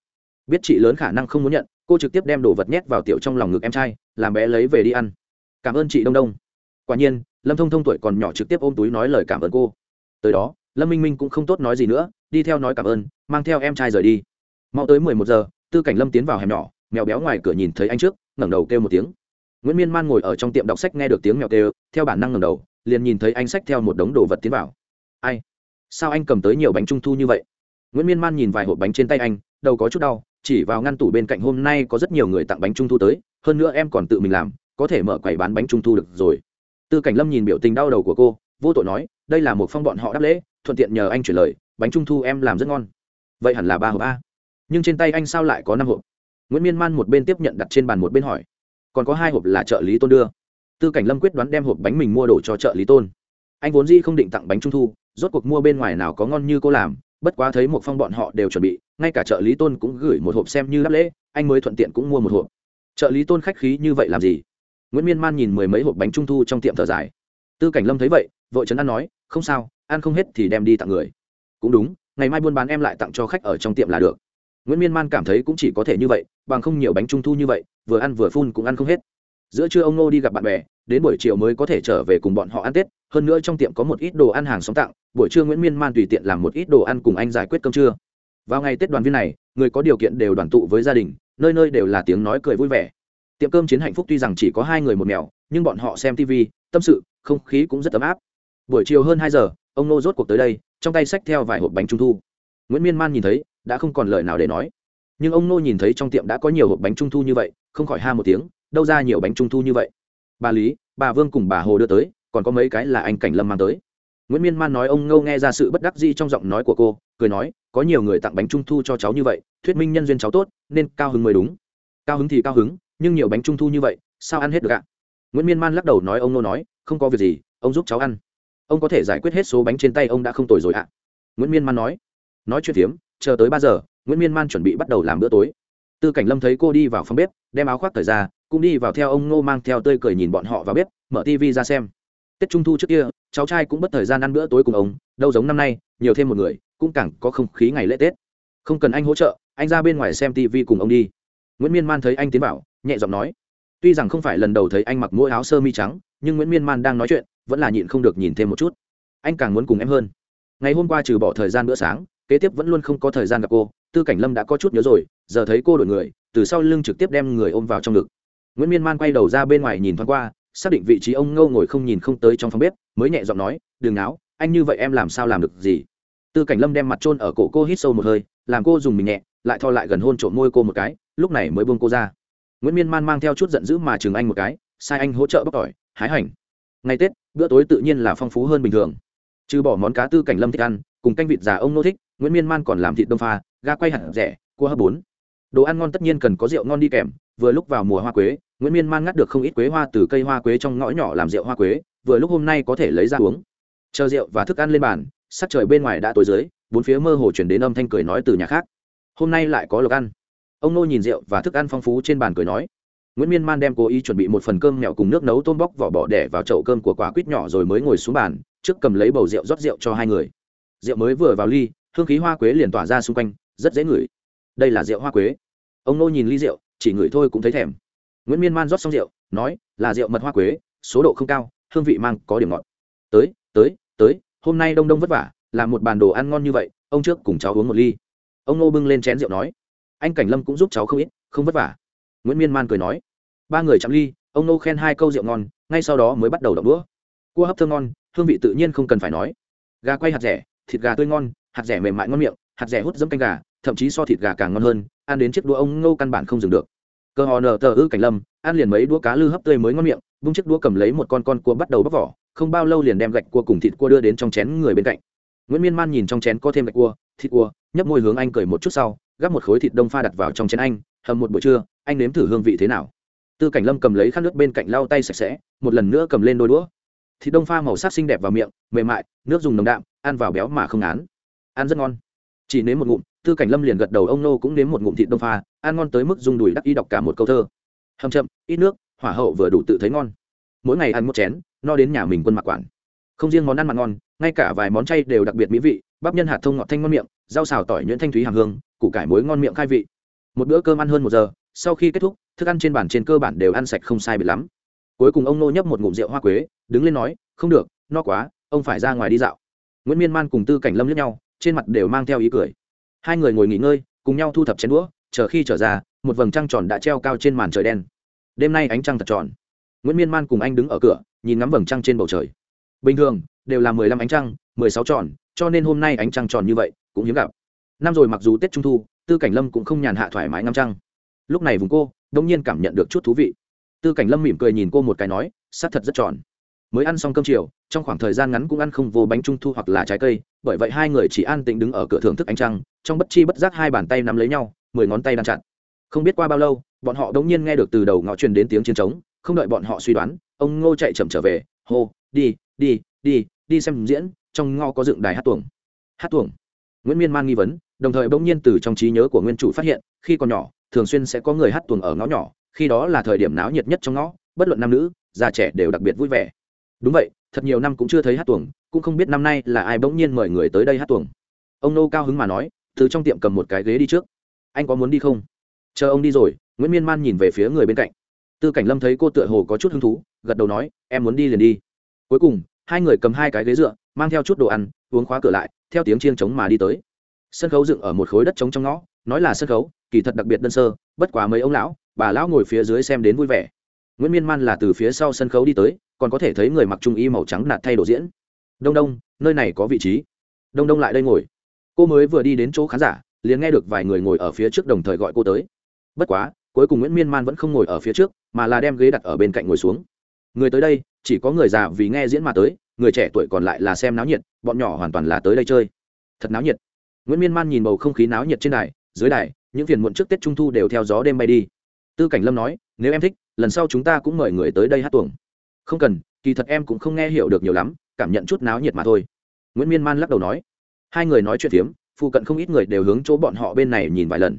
Biết chị lớn khả năng không muốn nhận, cô trực tiếp đem đồ vật nhét vào tiểu trong lòng ngực em trai, làm bé lấy về đi ăn. Cảm ơn chị đông đông. Quả nhiên, lâm thông thông tuổi còn nhỏ trực tiếp ôm túi nói lời cảm ơn cô. Tới đó, lâm minh minh cũng không tốt nói gì nữa, đi theo nói cảm ơn, mang theo em trai rời đi. Mau tới mười một giờ, tư cảnh lâm tiến vào hẻm nhỏ, mèo béo ngoài cửa nhìn thấy anh trước, ngẩng đầu kêu một tiếng. Nguyễn miên man ngồi ở trong tiệm đọc sách nghe được tiếng mèo kêu, theo bản năng ngẩng đầu liền nhìn thấy anh sách theo một đống đồ vật tiến vào. Ai? Sao anh cầm tới nhiều bánh trung thu như vậy? Nguyễn miên man nhìn vài hộp bánh trên tay anh, đầu có chút đau, chỉ vào ngăn tủ bên cạnh hôm nay có rất nhiều người tặng bánh trung thu tới, hơn nữa em còn tự mình làm, có thể mở quầy bán bánh trung thu được rồi. Tư cảnh lâm nhìn biểu tình đau đầu của cô, vô tội nói, đây là một phong bọn họ đáp lễ, thuận tiện nhờ anh chuyển lời, bánh trung thu em làm rất ngon. Vậy hẳn là ba hộp a. Nhưng trên tay anh sao lại có năm hộp? Nguyễn miên man một bên tiếp nhận đặt trên bàn một bên hỏi, còn có hai hộp là trợ lý tôn đưa tư cảnh lâm quyết đoán đem hộp bánh mình mua đồ cho trợ lý tôn. Anh vốn dĩ không định tặng bánh trung thu, rốt cuộc mua bên ngoài nào có ngon như cô làm, bất quá thấy một phong bọn họ đều chuẩn bị, ngay cả trợ lý tôn cũng gửi một hộp xem như đáp lễ, anh mới thuận tiện cũng mua một hộp. Trợ lý tôn khách khí như vậy làm gì? Nguyễn miên man nhìn mười mấy hộp bánh trung thu trong tiệm thở dài. Tư cảnh lâm thấy vậy vợ trấn an nói, không sao, ăn không hết thì đem đi tặng người. Cũng đúng, ngày mai buôn bán em lại tặng cho khách ở trong tiệm là được. Nguyễn miên man cảm thấy cũng chỉ có thể như vậy, bằng không nhiều bánh trung thu như vậy, vừa ăn vừa phun cũng ăn không hết giữa trưa ông nô đi gặp bạn bè, đến buổi chiều mới có thể trở về cùng bọn họ ăn tết. Hơn nữa trong tiệm có một ít đồ ăn hàng sống tặng. Buổi trưa nguyễn miên man tùy tiện làm một ít đồ ăn cùng anh giải quyết cơm trưa. Vào ngày tết đoàn viên này, người có điều kiện đều đoàn tụ với gia đình, nơi nơi đều là tiếng nói cười vui vẻ. Tiệm cơm chiến hạnh phúc tuy rằng chỉ có hai người một mèo, nhưng bọn họ xem tv tâm sự, không khí cũng rất ấm áp. Buổi chiều hơn hai giờ, ông nô rốt cuộc tới đây, trong tay xách theo vài hộp bánh trung thu. Nguyễn miên man nhìn thấy, đã không còn lời nào để nói. Nhưng ông nô nhìn thấy trong tiệm đã có nhiều hộp bánh trung thu như vậy, không khỏi ha một tiếng đâu ra nhiều bánh trung thu như vậy. Bà lý, bà vương cùng bà hồ đưa tới, còn có mấy cái là anh cảnh lâm mang tới. Nguyễn miên man nói ông ngâu nghe ra sự bất đắc dĩ trong giọng nói của cô, cười nói, có nhiều người tặng bánh trung thu cho cháu như vậy, thuyết minh nhân duyên cháu tốt, nên cao hứng mới đúng. Cao hứng thì cao hứng, nhưng nhiều bánh trung thu như vậy, sao ăn hết được ạ? Nguyễn miên man lắc đầu nói, ông nô nói, không có việc gì, ông giúp cháu ăn. Ông có thể giải quyết hết số bánh trên tay ông đã không tồi rồi ạ. Nguyễn miên man nói. Nói chuyện phiếm, chờ tới ba giờ, nguyễn miên man chuẩn bị bắt đầu làm bữa tối tư cảnh lâm thấy cô đi vào phòng bếp, đem áo khoác thời ra, cũng đi vào theo ông ngô mang theo tơi cười nhìn bọn họ vào bếp, mở tv ra xem. Tết trung thu trước kia, cháu trai cũng bất thời gian ăn bữa tối cùng ông, đâu giống năm nay, nhiều thêm một người, cũng càng có không khí ngày lễ tết. Không cần anh hỗ trợ, anh ra bên ngoài xem tv cùng ông đi. Nguyễn miên man thấy anh tiến vào, nhẹ giọng nói. Tuy rằng không phải lần đầu thấy anh mặc mỗi áo sơ mi trắng, nhưng nguyễn miên man đang nói chuyện, vẫn là nhịn không được nhìn thêm một chút. Anh càng muốn cùng em hơn. Ngày hôm qua trừ bỏ thời gian bữa sáng, kế tiếp vẫn luôn không có thời gian gặp cô tư cảnh lâm đã có chút nhớ rồi, giờ thấy cô đổi người, từ sau lưng trực tiếp đem người ôm vào trong ngực. Nguyễn miên man quay đầu ra bên ngoài nhìn thoáng qua, xác định vị trí ông ngâu ngồi không nhìn không tới trong phòng bếp, mới nhẹ giọng nói, đừng náo, anh như vậy em làm sao làm được gì? Tư cảnh lâm đem mặt trôn ở cổ cô hít sâu một hơi, làm cô dùng mình nhẹ, lại thò lại gần hôn trộm môi cô một cái, lúc này mới buông cô ra. Nguyễn miên man mang theo chút giận dữ mà chừng anh một cái, sai anh hỗ trợ bóc tỏi, hái hành. Ngày tết, bữa tối tự nhiên là phong phú hơn bình thường. Trừ bỏ món cá tư cảnh lâm thích ăn, cùng canh vịt già ông nô thích, nguyễn miên man còn làm thịt đông pha ga quay hẳn rẻ, cua hấp bốn. Đồ ăn ngon tất nhiên cần có rượu ngon đi kèm, vừa lúc vào mùa hoa quế, nguyễn miên man ngắt được không ít quế hoa từ cây hoa quế trong ngõ nhỏ làm rượu hoa quế, vừa lúc hôm nay có thể lấy ra uống. Chờ rượu và thức ăn lên bàn, sắc trời bên ngoài đã tối dưới, bốn phía mơ hồ chuyển đến âm thanh cười nói từ nhà khác. Hôm nay lại có lộc ăn. Ông nô nhìn rượu và thức ăn phong phú trên bàn cười nói. Nguyễn miên man đem cố ý chuẩn bị một phần cơm mẹo cùng nước nấu tôm bóc vỏ bỏ đẻ vào chậu cơm của quả quýt nhỏ rồi mới ngồi xuống bàn, trước cầm lấy bầu rượu rót rượu cho hai người. Rượu mới vừa vào ly, hương khí hoa quế liền tỏa ra xung quanh rất dễ ngửi. Đây là rượu hoa quế. Ông nô nhìn ly rượu, chỉ ngửi thôi cũng thấy thèm. Nguyễn miên man rót xong rượu, nói, là rượu mật hoa quế, số độ không cao, hương vị mang có điểm ngọt. Tới tới tới, hôm nay đông đông vất vả, làm một bàn đồ ăn ngon như vậy, ông trước cùng cháu uống một ly. Ông nô bưng lên chén rượu nói, anh cảnh lâm cũng giúp cháu không ít, không vất vả. Nguyễn miên man cười nói, ba người chạm ly, ông nô khen hai câu rượu ngon, ngay sau đó mới bắt đầu đọc đũa. Cua hấp thơm ngon, hương vị tự nhiên không cần phải nói. Gà quay hạt rẻ, thịt gà tươi ngon, hạt rẻ mềm mại ngon miệng hạt rẻ hút dấm canh gà, thậm chí so thịt gà càng ngon hơn, ăn đến chiếc đũa ông ngô căn bản không dừng được. Cơ hò nở tờ ư cảnh lâm, ăn liền mấy đũa cá lư hấp tươi mới ngon miệng, bung chiếc đũa cầm lấy một con con cua bắt đầu bóc vỏ, không bao lâu liền đem gạch cua cùng thịt cua đưa đến trong chén người bên cạnh. Nguyễn miên man nhìn trong chén có thêm gạch cua, thịt cua, nhấp môi hướng anh cười một chút sau, gắp một khối thịt đông pha đặt vào trong chén anh, hầm một buổi trưa, anh nếm thử hương vị thế nào. Tư cảnh lâm cầm lấy khăn nước bên cạnh lau tay sạch sẽ, một lần nữa cầm lên đôi đũa. Thịt đông pha màu sắc xinh đẹp vào miệng, mềm mại, nước dùng nồng đạm, ăn vào béo mà không án ăn rất ngon chỉ nếm một ngụm, tư cảnh lâm liền gật đầu, ông nô cũng nếm một ngụm thịt đông pha, ăn ngon tới mức dùng đùi đắc y đọc cả một câu thơ. Hầm chậm, ít nước, hỏa hậu vừa đủ tự thấy ngon. Mỗi ngày ăn một chén, no đến nhà mình quân mặc quản. Không riêng món ăn mặn ngon, ngay cả vài món chay đều đặc biệt mỹ vị, bắp nhân hạt thông ngọt thanh ngon miệng, rau xào tỏi nhuyễn thanh thúy hàm hương, củ cải muối ngon miệng khai vị. Một bữa cơm ăn hơn một giờ, sau khi kết thúc, thức ăn trên bàn trên cơ bản đều ăn sạch không sai biệt lắm. Cuối cùng ông nô nhấp một ngụm rượu hoa quế, đứng lên nói, không được, no quá, ông phải ra ngoài đi dạo. Nguyễn miên man cùng tư cảnh lâm lướt nhau trên mặt đều mang theo ý cười. Hai người ngồi nghỉ ngơi, cùng nhau thu thập chén đũa, chờ khi trở ra, một vầng trăng tròn đã treo cao trên màn trời đen. Đêm nay ánh trăng thật tròn. Nguyễn miên man cùng anh đứng ở cửa, nhìn ngắm vầng trăng trên bầu trời. Bình thường, đều là mười lăm ánh trăng, mười sáu tròn, cho nên hôm nay ánh trăng tròn như vậy, cũng hiếm gặp. Năm rồi mặc dù tết trung thu, tư cảnh lâm cũng không nhàn hạ thoải mái ngắm trăng. Lúc này vùng cô đông nhiên cảm nhận được chút thú vị. Tư cảnh lâm mỉm cười nhìn cô một cái nói sát thật rất tròn mới ăn xong cơm chiều, trong khoảng thời gian ngắn cũng ăn không vô bánh trung thu hoặc là trái cây, bởi vậy hai người chỉ an tĩnh đứng ở cửa thưởng thức ánh trăng, trong bất chi bất giác hai bàn tay nắm lấy nhau, mười ngón tay đan chặt. Không biết qua bao lâu, bọn họ đống nhiên nghe được từ đầu ngõ truyền đến tiếng chiến trống, không đợi bọn họ suy đoán, ông ngô chạy chậm trở về, hô, đi đi đi đi xem diễn, trong ngõ có dựng đài hát tuồng. Hát tuồng? Nguyễn miên man nghi vấn, đồng thời bỗng nhiên từ trong trí nhớ của nguyên chủ phát hiện, khi còn nhỏ, thường xuyên sẽ có người hát tuồng ở ngõ nhỏ, khi đó là thời điểm náo nhiệt nhất trong ngõ, bất luận nam nữ, già trẻ đều đặc biệt vui vẻ đúng vậy, thật nhiều năm cũng chưa thấy hát tuồng, cũng không biết năm nay là ai bỗng nhiên mời người tới đây hát tuồng. Ông nô cao hứng mà nói, từ trong tiệm cầm một cái ghế đi trước. Anh có muốn đi không? Chờ ông đi rồi, nguyễn miên man nhìn về phía người bên cạnh. Tư cảnh lâm thấy cô tựa hồ có chút hứng thú, gật đầu nói, em muốn đi liền đi. Cuối cùng, hai người cầm hai cái ghế dựa, mang theo chút đồ ăn, uống khóa cửa lại, theo tiếng chiêng trống mà đi tới. Sân khấu dựng ở một khối đất trống trong ngõ, nói là sân khấu, kỳ thật đặc biệt đơn sơ, bất quá mấy ông lão, bà lão ngồi phía dưới xem đến vui vẻ nguyễn miên man là từ phía sau sân khấu đi tới, còn có thể thấy người mặc trung y màu trắng nạt thay đồ diễn. Đông đông, nơi này có vị trí. Đông đông lại đây ngồi. Cô mới vừa đi đến chỗ khán giả, liền nghe được vài người ngồi ở phía trước đồng thời gọi cô tới. Bất quá, cuối cùng nguyễn miên man vẫn không ngồi ở phía trước, mà là đem ghế đặt ở bên cạnh ngồi xuống. Người tới đây, chỉ có người già vì nghe diễn mà tới, người trẻ tuổi còn lại là xem náo nhiệt, bọn nhỏ hoàn toàn là tới đây chơi. Thật náo nhiệt. Nguyễn miên man nhìn bầu không khí náo nhiệt trên đài, dưới đài, những phiền muộn trước tết trung thu đều theo gió đêm bay đi tư cảnh lâm nói, nếu em thích, lần sau chúng ta cũng mời người tới đây hát tuồng. Không cần, kỳ thật em cũng không nghe hiểu được nhiều lắm, cảm nhận chút náo nhiệt mà thôi. Nguyễn miên man lắc đầu nói. Hai người nói chuyện phiếm, phụ cận không ít người đều hướng chỗ bọn họ bên này nhìn vài lần.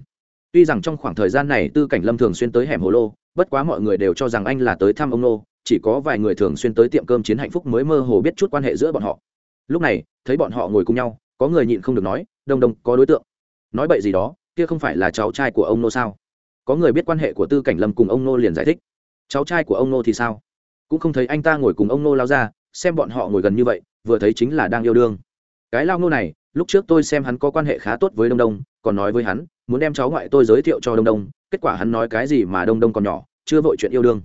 Tuy rằng trong khoảng thời gian này tư cảnh lâm thường xuyên tới hẻm hồ lô, bất quá mọi người đều cho rằng anh là tới thăm ông nô chỉ có vài người thường xuyên tới tiệm cơm chiến hạnh phúc mới mơ hồ biết chút quan hệ giữa bọn họ. Lúc này, thấy bọn họ ngồi cùng nhau, có người nhịn không được nói, đông đông, có đối tượng. Nói bậy gì đó, kia không phải là cháu trai của ông nô sao? Có người biết quan hệ của tư cảnh lâm cùng ông nô liền giải thích. Cháu trai của ông nô thì sao? Cũng không thấy anh ta ngồi cùng ông nô lao ra, xem bọn họ ngồi gần như vậy, vừa thấy chính là đang yêu đương. Cái lao nô này, lúc trước tôi xem hắn có quan hệ khá tốt với đông đông, còn nói với hắn, muốn đem cháu ngoại tôi giới thiệu cho đông đông, kết quả hắn nói cái gì mà đông đông còn nhỏ, chưa vội chuyện yêu đương.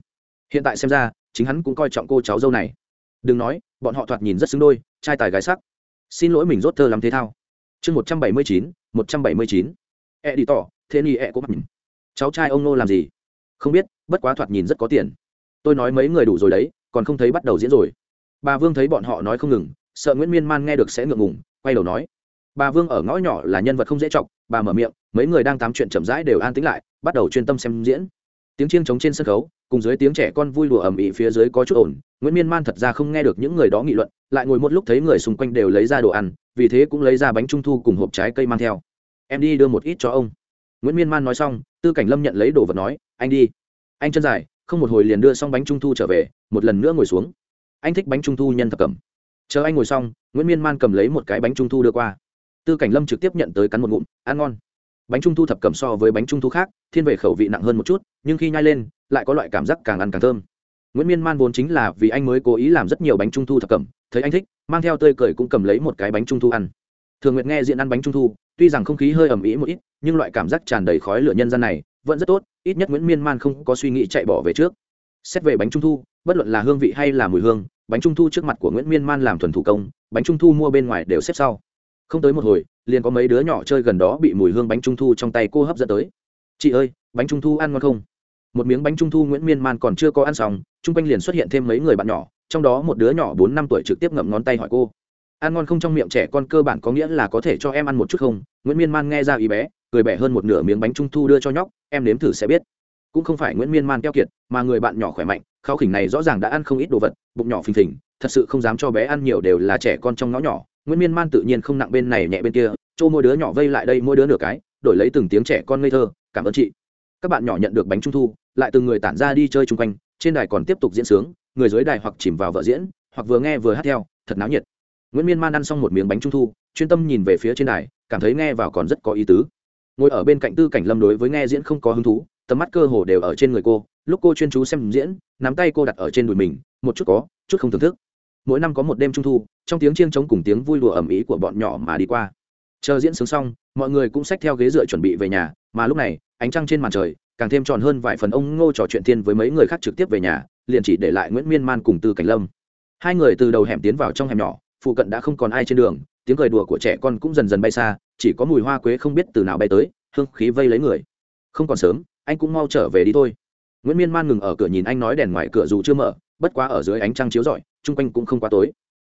Hiện tại xem ra, chính hắn cũng coi trọng cô cháu dâu này. Đừng nói, bọn họ thoạt nhìn rất xứng đôi, trai tài gái sắc. Xin lỗi mình rốt thơ làm thế thao. Chương một trăm bảy mươi chín, một trăm bảy mươi chín. E đi tỏ thế ni e cũng mặc mình cháu trai ông nô làm gì? Không biết, bất quá thoạt nhìn rất có tiền. Tôi nói mấy người đủ rồi đấy, còn không thấy bắt đầu diễn rồi. Bà vương thấy bọn họ nói không ngừng, sợ nguyễn miên man nghe được sẽ ngượng ngùng, quay đầu nói. Bà vương ở ngõ nhỏ là nhân vật không dễ chọc, bà mở miệng, mấy người đang tám chuyện chậm rãi đều an tĩnh lại, bắt đầu chuyên tâm xem diễn. Tiếng chiêng trống trên sân khấu, cùng dưới tiếng trẻ con vui đùa ầm ĩ phía dưới có chút ổn, nguyễn miên man thật ra không nghe được những người đó nghị luận, lại ngồi một lúc thấy người xung quanh đều lấy ra đồ ăn, vì thế cũng lấy ra bánh trung thu cùng hộp trái cây mang theo. Em đi đưa một ít cho ông nguyễn miên man nói xong, tư cảnh lâm nhận lấy đồ vật nói, anh đi. Anh chân dài, không một hồi liền đưa xong bánh trung thu trở về, một lần nữa ngồi xuống. Anh thích bánh trung thu nhân thập cẩm. Chờ anh ngồi xong, nguyễn miên man cầm lấy một cái bánh trung thu đưa qua. Tư cảnh lâm trực tiếp nhận tới cắn một ngụm, ăn ngon. Bánh trung thu thập cẩm so với bánh trung thu khác, thiên về khẩu vị nặng hơn một chút, nhưng khi nhai lên, lại có loại cảm giác càng ăn càng thơm. Nguyễn miên man vốn chính là vì anh mới cố ý làm rất nhiều bánh trung thu thập cẩm, thấy anh thích, mang theo tơi cười cũng cầm lấy một cái bánh trung thu ăn. Thường Nguyệt nghe diện ăn bánh trung thu tuy rằng không khí hơi ẩm ĩ một ít, nhưng loại cảm giác tràn đầy khói lửa nhân gian này vẫn rất tốt, ít nhất nguyễn miên man không có suy nghĩ chạy bỏ về trước. Xét về bánh trung thu, bất luận là hương vị hay là mùi hương, bánh trung thu trước mặt của nguyễn miên man làm thuần thủ công, bánh trung thu mua bên ngoài đều xếp sau. Không tới một hồi, liền có mấy đứa nhỏ chơi gần đó bị mùi hương bánh trung thu trong tay cô hấp dẫn tới. Chị ơi, bánh trung thu ăn ngon không? Một miếng bánh trung thu nguyễn miên man còn chưa có ăn xong, chung quanh liền xuất hiện thêm mấy người bạn nhỏ, trong đó một đứa nhỏ bốn năm tuổi trực tiếp ngậm ngón tay hỏi cô ăn ngon không trong miệng trẻ con cơ bản có nghĩa là có thể cho em ăn một chút không? Nguyễn miên man nghe ra ý bé, cười bẻ hơn một nửa miếng bánh trung thu đưa cho nhóc, em nếm thử sẽ biết. Cũng không phải nguyễn miên man keo kiệt, mà người bạn nhỏ khỏe mạnh khao khỉnh này rõ ràng đã ăn không ít đồ vật, bụng nhỏ phình phình, thật sự không dám cho bé ăn nhiều đều là trẻ con trong ngõ nhỏ. Nguyễn miên man tự nhiên không nặng bên này nhẹ bên kia, chỗ mỗi đứa nhỏ vây lại đây mỗi đứa nửa cái, đổi lấy từng tiếng trẻ con ngây thơ, cảm ơn chị. Các bạn nhỏ nhận được bánh trung thu, lại từng người tản ra đi chơi chung quanh, trên đài còn tiếp tục diễn sướng, người dưới đài hoặc chìm vào vợ diễn, hoặc vừa nghe vừa hát theo, thật náo nhiệt nguyễn miên man ăn xong một miếng bánh trung thu, chuyên tâm nhìn về phía trên đài, cảm thấy nghe vào còn rất có ý tứ. Ngồi ở bên cạnh tư cảnh lâm đối với nghe diễn không có hứng thú, tầm mắt cơ hồ đều ở trên người cô, lúc cô chuyên chú xem diễn, nắm tay cô đặt ở trên đùi mình, một chút có, chút không thưởng thức. Mỗi năm có một đêm trung thu, trong tiếng chiêng trống cùng tiếng vui đùa ẩm ý của bọn nhỏ mà đi qua. Chờ diễn sướng xong, mọi người cũng xách theo ghế dựa chuẩn bị về nhà, mà lúc này, ánh trăng trên màn trời, càng thêm tròn hơn vài phần ông ngô trò chuyện thiên với mấy người khác trực tiếp về nhà, liền chỉ để lại nguyễn miên man cùng tư cảnh lâm. Hai người từ đầu hẻm tiến vào trong hẻm nhỏ phụ cận đã không còn ai trên đường, tiếng cười đùa của trẻ con cũng dần dần bay xa, chỉ có mùi hoa quế không biết từ nào bay tới, hương khí vây lấy người. Không còn sớm, anh cũng mau trở về đi thôi. Nguyễn miên man ngừng ở cửa nhìn anh nói đèn ngoài cửa dù chưa mở, bất quá ở dưới ánh trăng chiếu rọi, chung quanh cũng không quá tối.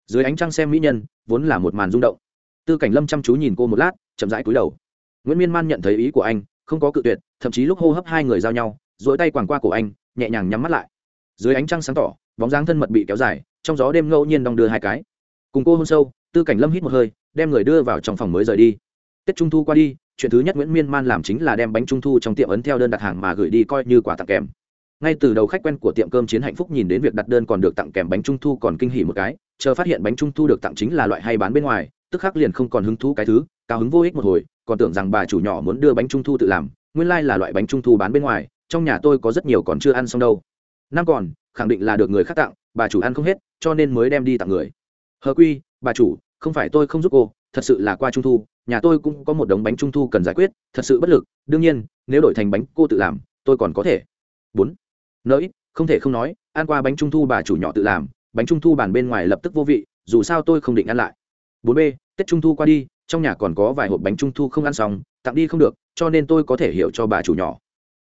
Dưới ánh trăng xem mỹ nhân, vốn là một màn rung động. Tư cảnh lâm chăm chú nhìn cô một lát, chậm rãi cúi đầu. Nguyễn miên man nhận thấy ý của anh, không có cự tuyệt, thậm chí lúc hô hấp hai người giao nhau dỗi tay quàng qua cổ anh, nhẹ nhàng nhắm mắt lại. Dưới ánh trăng sáng tỏ, bóng dáng thân mật bị kéo dài, trong gió đêm ngẫu nhiên đong đưa hai cái cùng cô hôn sâu, tư cảnh lâm hít một hơi, đem người đưa vào trong phòng mới rời đi. Tết trung thu qua đi, chuyện thứ nhất nguyễn miên man làm chính là đem bánh trung thu trong tiệm ấn theo đơn đặt hàng mà gửi đi coi như quà tặng kèm. Ngay từ đầu khách quen của tiệm cơm chiến hạnh phúc nhìn đến việc đặt đơn còn được tặng kèm bánh trung thu còn kinh hỉ một cái, chờ phát hiện bánh trung thu được tặng chính là loại hay bán bên ngoài, tức khắc liền không còn hứng thú cái thứ, cao hứng vô ích một hồi, còn tưởng rằng bà chủ nhỏ muốn đưa bánh trung thu tự làm, nguyên lai、like、là loại bánh trung thu bán bên ngoài, trong nhà tôi có rất nhiều còn chưa ăn xong đâu. Năm còn, khẳng định là được người khác tặng, bà chủ ăn không hết, cho nên mới đem đi tặng người hờ quy, bà chủ, không phải tôi không giúp cô, thật sự là qua trung thu, nhà tôi cũng có một đống bánh trung thu cần giải quyết, thật sự bất lực, đương nhiên, nếu đổi thành bánh cô tự làm, tôi còn có thể. Bốn nỡi không thể không nói, ăn qua bánh trung thu bà chủ nhỏ tự làm, bánh trung thu bàn bên ngoài lập tức vô vị, dù sao tôi không định ăn lại. Bốn b, tết trung thu qua đi, trong nhà còn có vài hộp bánh trung thu không ăn xong, tặng đi không được, cho nên tôi có thể hiểu cho bà chủ nhỏ.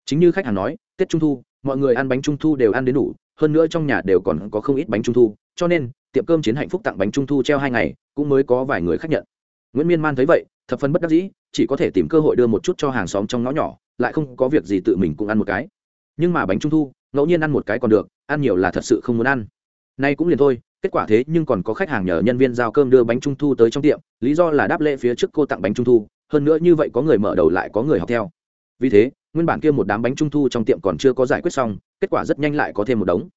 Chính như khách hàng nói, tết trung thu, mọi người ăn bánh trung thu đều ăn đến đủ, hơn nữa trong nhà đều còn có không ít bánh trung thu, cho nên tiệm cơm chiến hạnh phúc tặng bánh trung thu treo hai ngày, cũng mới có vài người khách nhận. Nguyễn miên man thấy vậy, thập phân bất đắc dĩ, chỉ có thể tìm cơ hội đưa một chút cho hàng xóm trong ngõ nhỏ, lại không có việc gì tự mình cũng ăn một cái. Nhưng mà bánh trung thu, ngẫu nhiên ăn một cái còn được, ăn nhiều là thật sự không muốn ăn. Nay cũng liền thôi, kết quả thế nhưng còn có khách hàng nhờ nhân viên giao cơm đưa bánh trung thu tới trong tiệm, lý do là đáp lễ phía trước cô tặng bánh trung thu, hơn nữa như vậy có người mở đầu lại có người học theo. Vì thế, nguyên bản kia một đám bánh trung thu trong tiệm còn chưa có giải quyết xong, kết quả rất nhanh lại có thêm một đống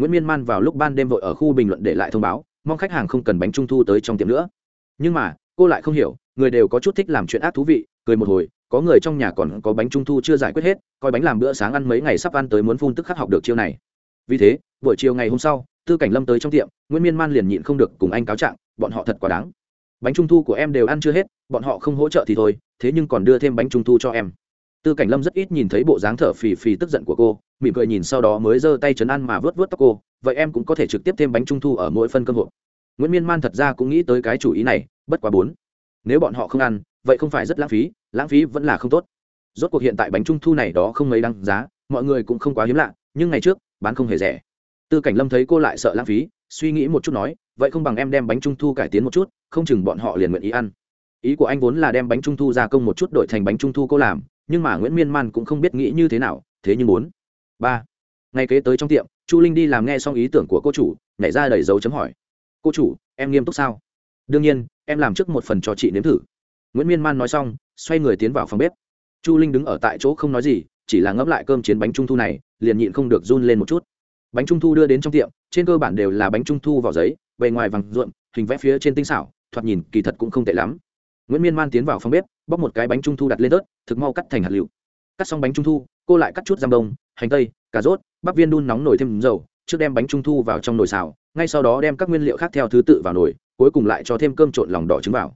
nguyễn miên man vào lúc ban đêm vội ở khu bình luận để lại thông báo, mong khách hàng không cần bánh trung thu tới trong tiệm nữa. Nhưng mà, cô lại không hiểu, người đều có chút thích làm chuyện ác thú vị, cười một hồi, có người trong nhà còn có bánh trung thu chưa giải quyết hết, coi bánh làm bữa sáng ăn mấy ngày sắp ăn tới muốn phun tức khắc học được chiêu này. Vì thế, buổi chiều ngày hôm sau, tư cảnh lâm tới trong tiệm, nguyễn miên man liền nhịn không được cùng anh cáo trạng, bọn họ thật quá đáng. Bánh trung thu của em đều ăn chưa hết, bọn họ không hỗ trợ thì thôi, thế nhưng còn đưa thêm bánh trung thu cho em tư cảnh lâm rất ít nhìn thấy bộ dáng thở phì phì tức giận của cô, mỉm cười nhìn sau đó mới giơ tay chấn ăn mà vớt vớt tóc cô, vậy em cũng có thể trực tiếp thêm bánh trung thu ở mỗi phân cơm hộp. Nguyễn miên man thật ra cũng nghĩ tới cái chủ ý này, bất quá bốn. Nếu bọn họ không ăn, vậy không phải rất lãng phí lãng phí vẫn là không tốt. Rốt cuộc hiện tại bánh trung thu này đó không mấy đăng giá, mọi người cũng không quá hiếm lạ, nhưng ngày trước, bán không hề rẻ. Tư cảnh lâm thấy cô lại sợ lãng phí, suy nghĩ một chút nói, vậy không bằng em đem bánh trung thu cải tiến một chút, không chừng bọn họ liền nguyện ý ăn. Ý của anh vốn là đem bánh trung thu gia công một chút đổi thành bánh trung thu cô làm nhưng mà nguyễn miên man cũng không biết nghĩ như thế nào thế nhưng bốn ba ngay kế tới trong tiệm chu linh đi làm nghe xong ý tưởng của cô chủ nhảy ra đầy dấu chấm hỏi cô chủ em nghiêm túc sao đương nhiên em làm trước một phần cho chị nếm thử nguyễn miên man nói xong xoay người tiến vào phòng bếp chu linh đứng ở tại chỗ không nói gì chỉ là ngẫm lại cơm chiến bánh trung thu này liền nhịn không được run lên một chút bánh trung thu đưa đến trong tiệm trên cơ bản đều là bánh trung thu vào giấy bề ngoài vàng ruộm hình vẽ phía trên tinh xảo thoạt nhìn kỳ thật cũng không tệ lắm nguyễn miên man tiến vào phòng bếp bóc một cái bánh trung thu đặt lên tớt thực mau cắt thành hạt lựu cắt xong bánh trung thu cô lại cắt chút giam đông hành tây cà rốt bắp viên đun nóng nổi thêm dầu trước đem bánh trung thu vào trong nồi xào ngay sau đó đem các nguyên liệu khác theo thứ tự vào nồi cuối cùng lại cho thêm cơm trộn lòng đỏ trứng vào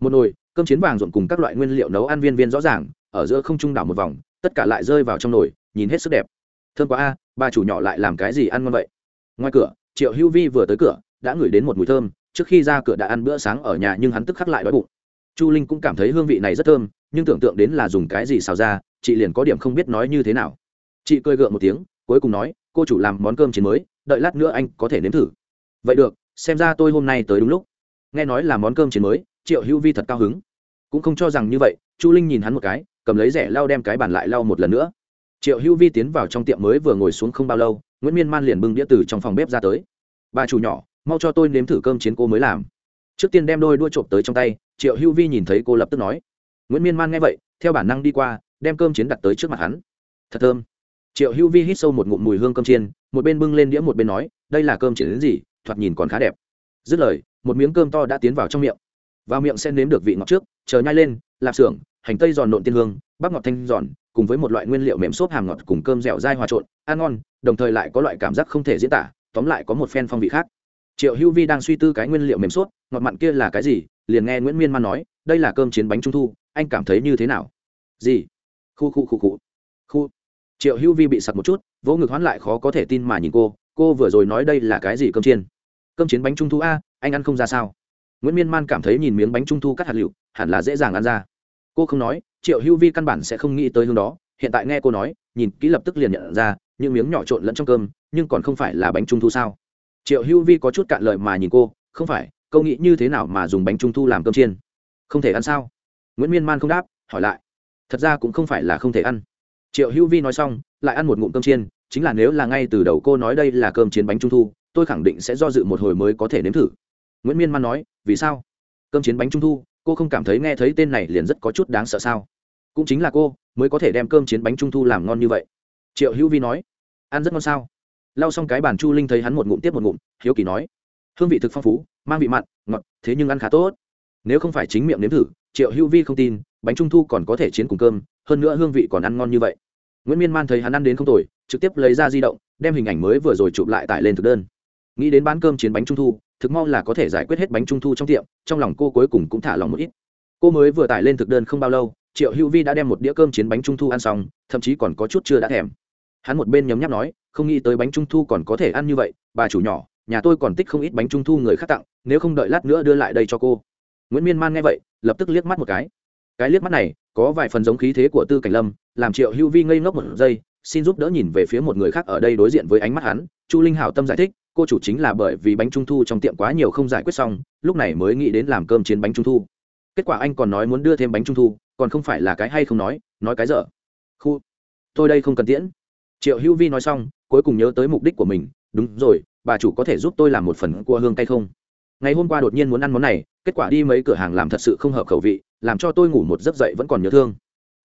một nồi cơm chiến vàng rộn cùng các loại nguyên liệu nấu ăn viên viên rõ ràng ở giữa không trung đảo một vòng tất cả lại rơi vào trong nồi nhìn hết sức đẹp thơm quá a, bà chủ nhỏ lại làm cái gì ăn ngon vậy ngoài cửa triệu hữu vi vừa tới cửa đã ngửi đến một mùi thơm trước khi ra cửa đã ăn bữa sáng ở nhà nhưng hắn tức khắc lại đói bụng chu linh cũng cảm thấy hương vị này rất thơm, nhưng tưởng tượng đến là dùng cái gì xào ra, chị liền có điểm không biết nói như thế nào. Chị cười gượng một tiếng, cuối cùng nói, cô chủ làm món cơm chiến mới, đợi lát nữa anh có thể nếm thử. Vậy được, xem ra tôi hôm nay tới đúng lúc. Nghe nói là món cơm chiến mới, triệu hữu vi thật cao hứng. Cũng không cho rằng như vậy, chu linh nhìn hắn một cái, cầm lấy rẻ lau đem cái bàn lại lau một lần nữa. Triệu hữu vi tiến vào trong tiệm mới vừa ngồi xuống không bao lâu, nguyễn miên man liền bưng đĩa từ trong phòng bếp ra tới. Bà chủ nhỏ, mau cho tôi nếm thử cơm chiến cô mới làm trước tiên đem đôi đua trộm tới trong tay, triệu hữu vi nhìn thấy cô lập tức nói. Nguyễn miên man nghe vậy, theo bản năng đi qua, đem cơm chiến đặt tới trước mặt hắn. Thật thơm. Triệu hữu vi hít sâu một ngụm mùi hương cơm chiên, một bên bưng lên đĩa một bên nói, đây là cơm chiến đến gì, thoạt nhìn còn khá đẹp. Dứt lời, một miếng cơm to đã tiến vào trong miệng. Vào miệng sẽ nếm được vị ngọt trước, chờ nhai lên, lạp xưởng, hành tây giòn nộn tiên hương, bắp ngọt thanh giòn, cùng với một loại nguyên liệu mềm xốp hàm ngọt cùng cơm dẻo dai hòa trộn, ăn ngon, đồng thời lại có loại cảm giác không thể diễn tả, tóm lại có một phen phong vị khác triệu hữu vi đang suy tư cái nguyên liệu mềm suốt, ngọt mặn kia là cái gì? Liền nghe nguyễn miên man nói đây là cơm chiến bánh trung thu anh cảm thấy như thế nào? Gì? Khu khu khu khu. Khu. Triệu hữu vi bị sặc một chút vỗ ngực hoán lại khó có thể tin mà nhìn cô cô vừa rồi nói đây là cái gì cơm chiên? Cơm chiến bánh trung thu a anh ăn không ra sao? Nguyễn miên man cảm thấy nhìn miếng bánh trung thu cắt hạt lựu hẳn là dễ dàng ăn ra. Cô không nói triệu hữu vi căn bản sẽ không nghĩ tới hướng đó hiện tại nghe cô nói nhìn kỹ lập tức liền nhận ra những miếng nhỏ trộn lẫn trong cơm nhưng còn không phải là bánh trung thu sao? Triệu hữu vi có chút cạn lời mà nhìn cô, không phải câu nghĩ như thế nào mà dùng bánh trung thu làm cơm chiên? Không thể ăn sao? Nguyễn miên man không đáp, hỏi lại. Thật ra cũng không phải là không thể ăn. Triệu hữu vi nói xong, lại ăn một ngụm cơm chiên, chính là nếu là ngay từ đầu cô nói đây là cơm chiến bánh trung thu, tôi khẳng định sẽ do dự một hồi mới có thể nếm thử. Nguyễn miên man nói, vì sao? Cơm chiến bánh trung thu, cô không cảm thấy nghe thấy tên này liền rất có chút đáng sợ sao? Cũng chính là cô mới có thể đem cơm chiến bánh trung thu làm ngon như vậy. Triệu hữu vi nói, ăn rất ngon sao? Lau xong cái bàn chu linh thấy hắn một ngụm tiếp một ngụm, hiếu kỳ nói, hương vị thực phong phú, mang vị mặn, ngọt, thế nhưng ăn khá tốt. Nếu không phải chính miệng nếm thử, triệu hữu vi không tin, bánh trung thu còn có thể chiến cùng cơm, hơn nữa hương vị còn ăn ngon như vậy. Nguyễn miên man thấy hắn ăn đến không tồi, trực tiếp lấy ra di động, đem hình ảnh mới vừa rồi chụp lại tải lên thực đơn. Nghĩ đến bán cơm chiến bánh trung thu, thực mau là có thể giải quyết hết bánh trung thu trong tiệm, trong lòng cô cuối cùng cũng thả lòng một ít. Cô mới vừa tải lên thực đơn không bao lâu, triệu hữu vi đã đem một đĩa cơm chiến bánh trung thu ăn xong, thậm chí còn có chút chưa đã thèm hắn một bên nhấm nháp nói, không nghĩ tới bánh trung thu còn có thể ăn như vậy, bà chủ nhỏ, nhà tôi còn tích không ít bánh trung thu người khác tặng, nếu không đợi lát nữa đưa lại đây cho cô. Nguyễn miên man nghe vậy, lập tức liếc mắt một cái. Cái liếc mắt này, có vài phần giống khí thế của tư cảnh lâm, làm triệu hữu vi ngây ngốc một giây, xin giúp đỡ nhìn về phía một người khác ở đây đối diện với ánh mắt hắn. Chu linh hảo tâm giải thích, cô chủ chính là bởi vì bánh trung thu trong tiệm quá nhiều không giải quyết xong, lúc này mới nghĩ đến làm cơm chiến bánh trung thu. Kết quả anh còn nói muốn đưa thêm bánh trung thu, còn không phải là cái hay không nói nói cái dở. Khu, tôi đây không cần tiễn triệu hữu vi nói xong, cuối cùng nhớ tới mục đích của mình, đúng rồi, bà chủ có thể giúp tôi làm một phần cua hương tay không? Ngày hôm qua đột nhiên muốn ăn món này, kết quả đi mấy cửa hàng làm thật sự không hợp khẩu vị, làm cho tôi ngủ một giấc dậy vẫn còn nhớ thương.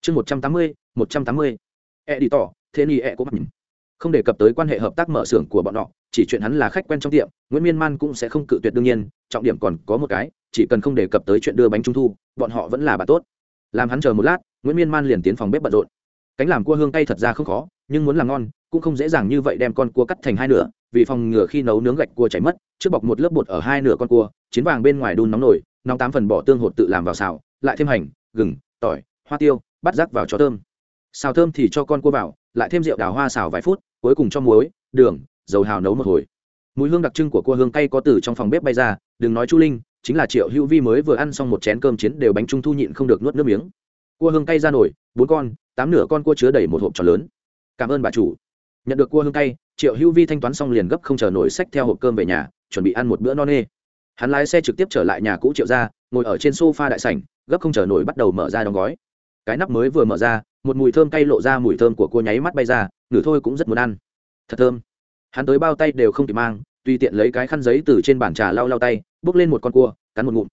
Chương một trăm tám mươi, một trăm tám mươi. E đi tỏ, thế ni e cũng mặc không đề cập tới quan hệ hợp tác mở xưởng của bọn họ, chỉ chuyện hắn là khách quen trong tiệm, nguyễn miên man cũng sẽ không cự tuyệt đương nhiên, trọng điểm còn có một cái, chỉ cần không đề cập tới chuyện đưa bánh trung thu, bọn họ vẫn là bà tốt. Làm hắn chờ một lát, nguyễn miên man liền tiến phòng bếp bận rộn. Cánh làm cua hương tay thật ra không khó nhưng muốn làm ngon, cũng không dễ dàng như vậy đem con cua cắt thành hai nửa, vì phòng ngừa khi nấu nướng gạch cua chảy mất, trước bọc một lớp bột ở hai nửa con cua, chiến vàng bên ngoài đun nóng nổi nóng tám phần bỏ tương hột tự làm vào xào, lại thêm hành, gừng, tỏi, hoa tiêu, bắt rác vào cho thơm. Xào thơm thì cho con cua vào, lại thêm rượu đào hoa xào vài phút, cuối cùng cho muối, đường, dầu hào nấu một hồi. Mùi hương đặc trưng của cua hương cay có từ trong phòng bếp bay ra, đừng nói chu linh, chính là triệu hữu vi mới vừa ăn xong một chén cơm chiến đều bánh trung thu nhịn không được nuốt nước miếng. Cua hương cay ra nổi bốn con, tám nửa con cua chứa đầy một hộp tròn lớn cảm ơn bà chủ. Nhận được cua hương tay triệu hữu vi thanh toán xong liền gấp không chờ nổi sách theo hộp cơm về nhà, chuẩn bị ăn một bữa no nê. Hắn lái xe trực tiếp trở lại nhà cũ triệu ra ngồi ở trên sofa đại sảnh, gấp không chờ nổi bắt đầu mở ra đóng gói. Cái nắp mới vừa mở ra, một mùi thơm cay lộ ra mùi thơm của cua nháy mắt bay ra nửa thôi cũng rất muốn ăn. Thật thơm. Hắn tới bao tay đều không kịp mang, tùy tiện lấy cái khăn giấy từ trên bàn trà lau lau tay, bốc lên một con cua, cắn một ngụm.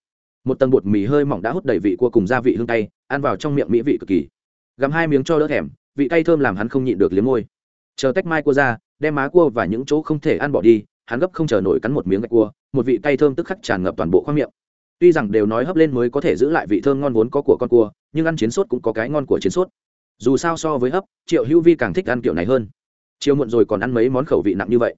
Một tầng bột mì hơi mỏng đã hút đầy vị cua cùng gia vị hương tay ăn vào trong miệng mỹ vị cực kỳ. Gắm hai miếng cho đỡ thèm vị cay thơm làm hắn không nhịn được liếm môi. Chờ tách mai cua ra, đem má cua và những chỗ không thể ăn bỏ đi, hắn gấp không chờ nổi cắn một miếng gạch cua, một vị cay thơm tức khắc tràn ngập toàn bộ khoang miệng. Tuy rằng đều nói hấp lên mới có thể giữ lại vị thơm ngon vốn có của con cua, nhưng ăn chiến sốt cũng có cái ngon của chiến sốt. Dù sao so với hấp, triệu hữu vi càng thích ăn kiểu này hơn. Chiều muộn rồi còn ăn mấy món khẩu vị nặng như vậy.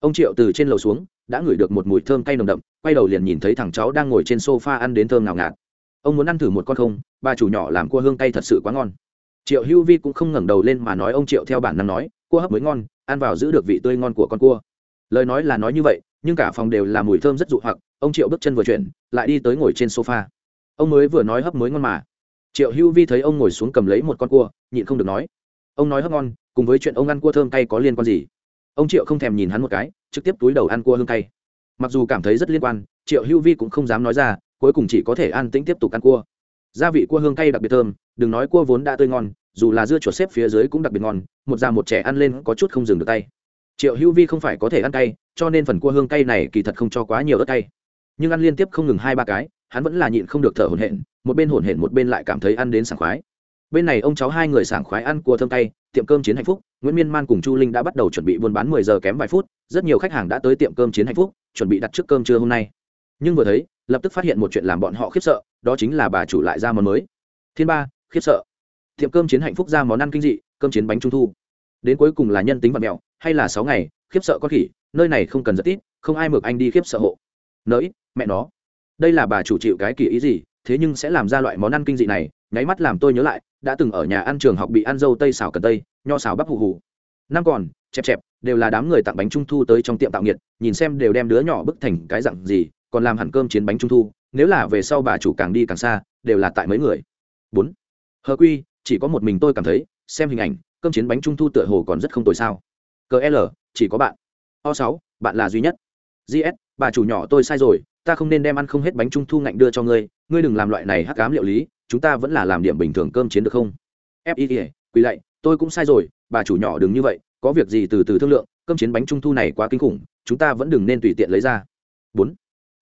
Ông triệu từ trên lầu xuống, đã ngửi được một mùi thơm cay nồng đậm, quay đầu liền nhìn thấy thằng cháu đang ngồi trên sofa ăn đến thơm ngào ngạt. Ông muốn ăn thử một con không? Bà chủ nhỏ làm cua hương cay thật sự quá ngon triệu hữu vi cũng không ngẩng đầu lên mà nói, ông triệu theo bản năng nói, cua hấp mới ngon, ăn vào giữ được vị tươi ngon của con cua. Lời nói là nói như vậy, nhưng cả phòng đều là mùi thơm rất dụ hoặc, ông triệu bước chân vừa chuyển, lại đi tới ngồi trên sofa. Ông mới vừa nói hấp mới ngon mà. Triệu hữu vi thấy ông ngồi xuống cầm lấy một con cua, nhịn không được nói, ông nói hấp ngon, cùng với chuyện ông ăn cua thơm cay có liên quan gì? Ông triệu không thèm nhìn hắn một cái, trực tiếp túi đầu ăn cua hương cay. Mặc dù cảm thấy rất liên quan, triệu hữu vi cũng không dám nói ra, cuối cùng chỉ có thể an tĩnh tiếp tục ăn cua. Gia vị cua hương cay đặc biệt thơm đừng nói cua vốn đã tươi ngon, dù là dưa chuột xếp phía dưới cũng đặc biệt ngon, một già một trẻ ăn lên có chút không dừng được tay. Triệu hữu vi không phải có thể ăn cay, cho nên phần cua hương cay này kỳ thật không cho quá nhiều ớt cay. Nhưng ăn liên tiếp không ngừng hai ba cái, hắn vẫn là nhịn không được thở hổn hển, một bên hổn hển một bên lại cảm thấy ăn đến sảng khoái. Bên này ông cháu hai người sảng khoái ăn cua thơm cay, tiệm cơm chiến hạnh phúc, nguyễn miên man cùng chu linh đã bắt đầu chuẩn bị buôn bán mười giờ kém vài phút, rất nhiều khách hàng đã tới tiệm cơm chiến hạnh phúc, chuẩn bị đặt trước cơm trưa hôm nay. Nhưng vừa thấy, lập tức phát hiện một chuyện làm bọn họ khiếp sợ, đó chính là bà chủ lại ra món mới. Thiên ba khiếp sợ. Tiệm cơm chiến hạnh phúc ra món ăn kinh dị, cơm chiến bánh trung thu. Đến cuối cùng là nhân tính vật mẹo, hay là sáu ngày, khiếp sợ con khỉ, nơi này không cần rất ít, không ai mực anh đi khiếp sợ hộ. Nỡi mẹ nó. Đây là bà chủ chịu cái kỳ ý gì, thế nhưng sẽ làm ra loại món ăn kinh dị này, nháy mắt làm tôi nhớ lại, đã từng ở nhà ăn trường học bị ăn dâu tây xào cần tây, nho xào bắp hù hù. Năm còn, chẹp chẹp, đều là đám người tặng bánh trung thu tới trong tiệm tạo nghiệt, nhìn xem đều đem đứa nhỏ bức thành cái dặn gì, còn làm hẳn cơm chiến bánh trung thu, nếu là về sau bà chủ càng đi càng xa, đều là tại mấy người. Bốn hờ quy, chỉ có một mình tôi cảm thấy, xem hình ảnh, cơm chiến bánh trung thu tựa hồ còn rất không tồi sao. Cờ l, chỉ có bạn. O sáu, bạn là duy nhất. Gs bà chủ nhỏ tôi sai rồi, ta không nên đem ăn không hết bánh trung thu ngạnh đưa cho ngươi ngươi đừng làm loại này hắc cám liệu lý, chúng ta vẫn là làm điểm bình thường cơm chiến được không? Fi quỳ lạy, tôi cũng sai rồi, bà chủ nhỏ đừng như vậy, có việc gì từ từ thương lượng, cơm chiến bánh trung thu này quá kinh khủng, chúng ta vẫn đừng nên tùy tiện lấy ra. Bốn,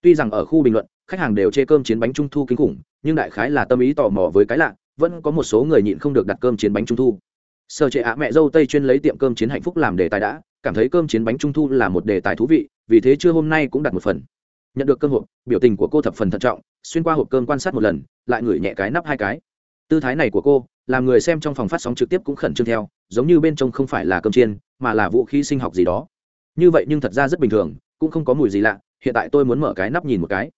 tuy rằng ở khu bình luận, khách hàng đều chê cơm chiến bánh trung thu kinh khủng, nhưng đại khái là tâm ý tò mò với cái lạ vẫn có một số người nhịn không được đặt cơm chiến bánh trung thu. Sở trệ ạ mẹ dâu tây chuyên lấy tiệm cơm chiến hạnh phúc làm đề tài đã, cảm thấy cơm chiến bánh trung thu là một đề tài thú vị, vì thế trưa hôm nay cũng đặt một phần. Nhận được cơm hộp, biểu tình của cô thập phần thận trọng, xuyên qua hộp cơm quan sát một lần, lại ngửi nhẹ cái nắp hai cái. Tư thái này của cô, làm người xem trong phòng phát sóng trực tiếp cũng khẩn trương theo, giống như bên trong không phải là cơm chiên, mà là vũ khí sinh học gì đó. Như vậy nhưng thật ra rất bình thường, cũng không có mùi gì lạ, hiện tại tôi muốn mở cái nắp nhìn một cái.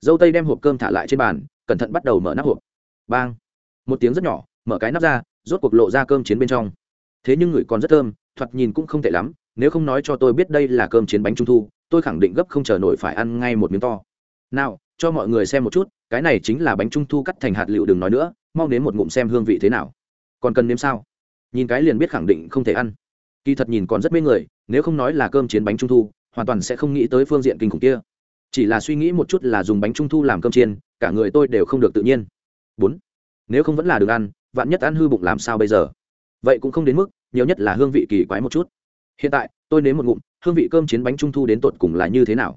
Dâu tây đem hộp cơm thả lại trên bàn, cẩn thận bắt đầu mở nắp hộp. Bang! Một tiếng rất nhỏ, mở cái nắp ra, rốt cuộc lộ ra cơm chiến bên trong. Thế nhưng người còn rất thơm, thoạt nhìn cũng không tệ lắm, nếu không nói cho tôi biết đây là cơm chiến bánh trung thu, tôi khẳng định gấp không chờ nổi phải ăn ngay một miếng to. Nào, cho mọi người xem một chút, cái này chính là bánh trung thu cắt thành hạt liệu đừng nói nữa, mau đến một ngụm xem hương vị thế nào. Còn cần nếm sao? Nhìn cái liền biết khẳng định không thể ăn. Kỳ thật nhìn còn rất mê người, nếu không nói là cơm chiến bánh trung thu, hoàn toàn sẽ không nghĩ tới phương diện kinh khủng kia. Chỉ là suy nghĩ một chút là dùng bánh trung thu làm cơm chiên, cả người tôi đều không được tự nhiên. Bốn nếu không vẫn là được ăn, vạn nhất ăn hư bụng làm sao bây giờ? Vậy cũng không đến mức, nhiều nhất là hương vị kỳ quái một chút. Hiện tại, tôi nếm một ngụm, hương vị cơm chiến bánh trung thu đến tột cùng là như thế nào?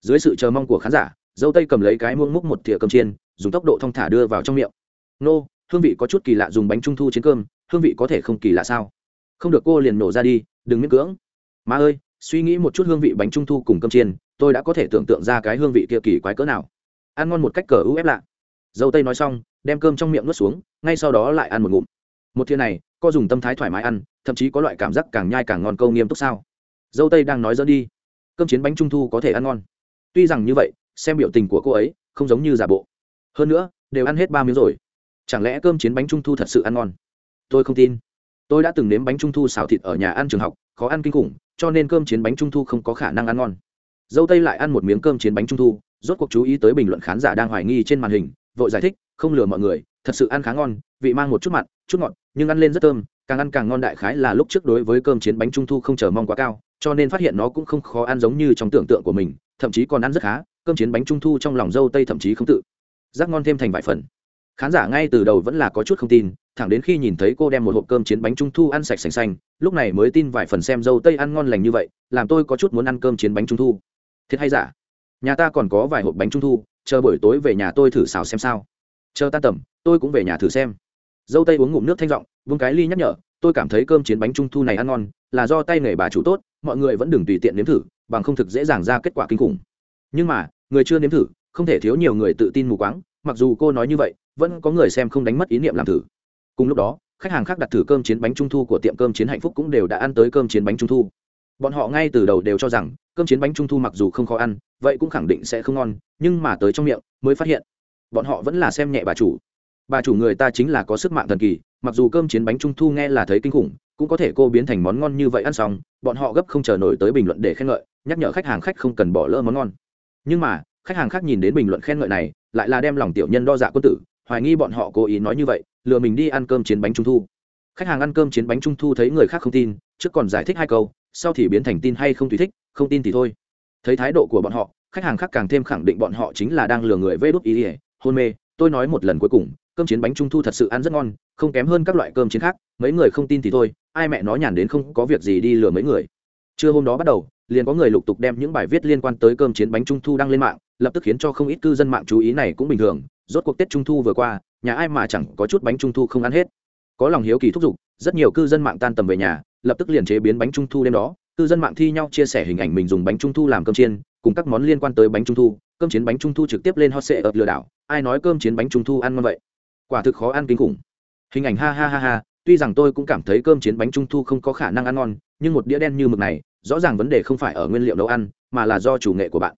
Dưới sự chờ mong của khán giả, dâu tây cầm lấy cái muông múc một thìa cơm chiên, dùng tốc độ thong thả đưa vào trong miệng. Nô, hương vị có chút kỳ lạ dùng bánh trung thu chiến cơm, hương vị có thể không kỳ lạ sao? Không được cô liền nổ ra đi, đừng miễn cưỡng. Má ơi, suy nghĩ một chút hương vị bánh trung thu cùng cơm chiên, tôi đã có thể tưởng tượng ra cái hương vị kia kỳ quái cỡ nào. Ăn ngon một cách cờ ưu ép lạ. Dâu tây nói xong đem cơm trong miệng nuốt xuống, ngay sau đó lại ăn một ngụm. Một thiên này, co dùng tâm thái thoải mái ăn, thậm chí có loại cảm giác càng nhai càng ngon câu nghiêm túc sao? Dâu tây đang nói dở đi. Cơm chiến bánh trung thu có thể ăn ngon. Tuy rằng như vậy, xem biểu tình của cô ấy, không giống như giả bộ. Hơn nữa, đều ăn hết ba miếng rồi. Chẳng lẽ cơm chiến bánh trung thu thật sự ăn ngon? Tôi không tin. Tôi đã từng nếm bánh trung thu xào thịt ở nhà ăn trường học, khó ăn kinh khủng, cho nên cơm chiến bánh trung thu không có khả năng ăn ngon. Dâu tây lại ăn một miếng cơm chiến bánh trung thu, rốt cuộc chú ý tới bình luận khán giả đang hoài nghi trên màn hình, vội giải thích không lừa mọi người, thật sự ăn khá ngon, vị mang một chút mặn, chút ngọt, nhưng ăn lên rất thơm, càng ăn càng ngon đại khái là lúc trước đối với cơm chiến bánh trung thu không chờ mong quá cao, cho nên phát hiện nó cũng không khó ăn giống như trong tưởng tượng của mình, thậm chí còn ăn rất khá, cơm chiến bánh trung thu trong lòng dâu tây thậm chí không tự. Giác ngon thêm thành vài phần. Khán giả ngay từ đầu vẫn là có chút không tin, thẳng đến khi nhìn thấy cô đem một hộp cơm chiến bánh trung thu ăn sạch sành xanh lúc này mới tin vài phần xem dâu tây ăn ngon lành như vậy, làm tôi có chút muốn ăn cơm chiến bánh trung thu. Thiệt hay giả? Nhà ta còn có vài hộp bánh trung thu, chờ buổi tối về nhà tôi thử xào xem sao chờ tan tầm tôi cũng về nhà thử xem. Dâu tây uống ngụm nước thanh rộng, vung cái ly nhắc nhở tôi cảm thấy cơm chiến bánh trung thu này ăn ngon là do tay nghề bà chủ tốt mọi người vẫn đừng tùy tiện nếm thử bằng không thực dễ dàng ra kết quả kinh khủng. Nhưng mà người chưa nếm thử không thể thiếu nhiều người tự tin mù quáng mặc dù cô nói như vậy vẫn có người xem không đánh mất ý niệm làm thử. Cùng lúc đó khách hàng khác đặt thử cơm chiến bánh trung thu của tiệm cơm chiến hạnh phúc cũng đều đã ăn tới cơm chiến bánh trung thu. Bọn họ ngay từ đầu đều cho rằng cơm chiến bánh trung thu mặc dù không khó ăn vậy cũng khẳng định sẽ không ngon nhưng mà tới trong miệng mới phát hiện bọn họ vẫn là xem nhẹ bà chủ. Bà chủ người ta chính là có sức mạng thần kỳ, mặc dù cơm chiến bánh trung thu nghe là thấy kinh khủng, cũng có thể cô biến thành món ngon như vậy ăn xong, bọn họ gấp không chờ nổi tới bình luận để khen ngợi, nhắc nhở khách hàng khách không cần bỏ lỡ món ngon. Nhưng mà, khách hàng khác nhìn đến bình luận khen ngợi này, lại là đem lòng tiểu nhân đo dạ quân tử, hoài nghi bọn họ cố ý nói như vậy, lừa mình đi ăn cơm chiến bánh trung thu. Khách hàng ăn cơm chiến bánh trung thu thấy người khác không tin, trước còn giải thích hai câu, sau thì biến thành tin hay không tùy thích, không tin thì thôi. Thấy thái độ của bọn họ, khách hàng khác càng thêm khẳng định bọn họ chính là đang lừa người vê đốt ý ỉa hôn mê, tôi nói một lần cuối cùng, cơm chiến bánh trung thu thật sự ăn rất ngon, không kém hơn các loại cơm chiến khác, mấy người không tin thì thôi, ai mẹ nó nhàn đến không có việc gì đi lừa mấy người. Trưa hôm đó bắt đầu, liền có người lục tục đem những bài viết liên quan tới cơm chiến bánh trung thu đăng lên mạng, lập tức khiến cho không ít cư dân mạng chú ý này cũng bình thường, rốt cuộc tết trung thu vừa qua, nhà ai mà chẳng có chút bánh trung thu không ăn hết. Có lòng hiếu kỳ thúc giục, rất nhiều cư dân mạng tan tầm về nhà, lập tức liền chế biến bánh trung thu đêm đó, cư dân mạng thi nhau chia sẻ hình ảnh mình dùng bánh trung thu làm cơm chiên, cùng các món liên quan tới bánh trung thu cơm chiến bánh trung thu trực tiếp lên hot sệ ập lừa đảo, ai nói cơm chiến bánh trung thu ăn ngon vậy? Quả thực khó ăn kinh khủng. Hình ảnh ha ha ha ha, tuy rằng tôi cũng cảm thấy cơm chiến bánh trung thu không có khả năng ăn ngon, nhưng một đĩa đen như mực này, rõ ràng vấn đề không phải ở nguyên liệu nấu ăn, mà là do chủ nghệ của bạn.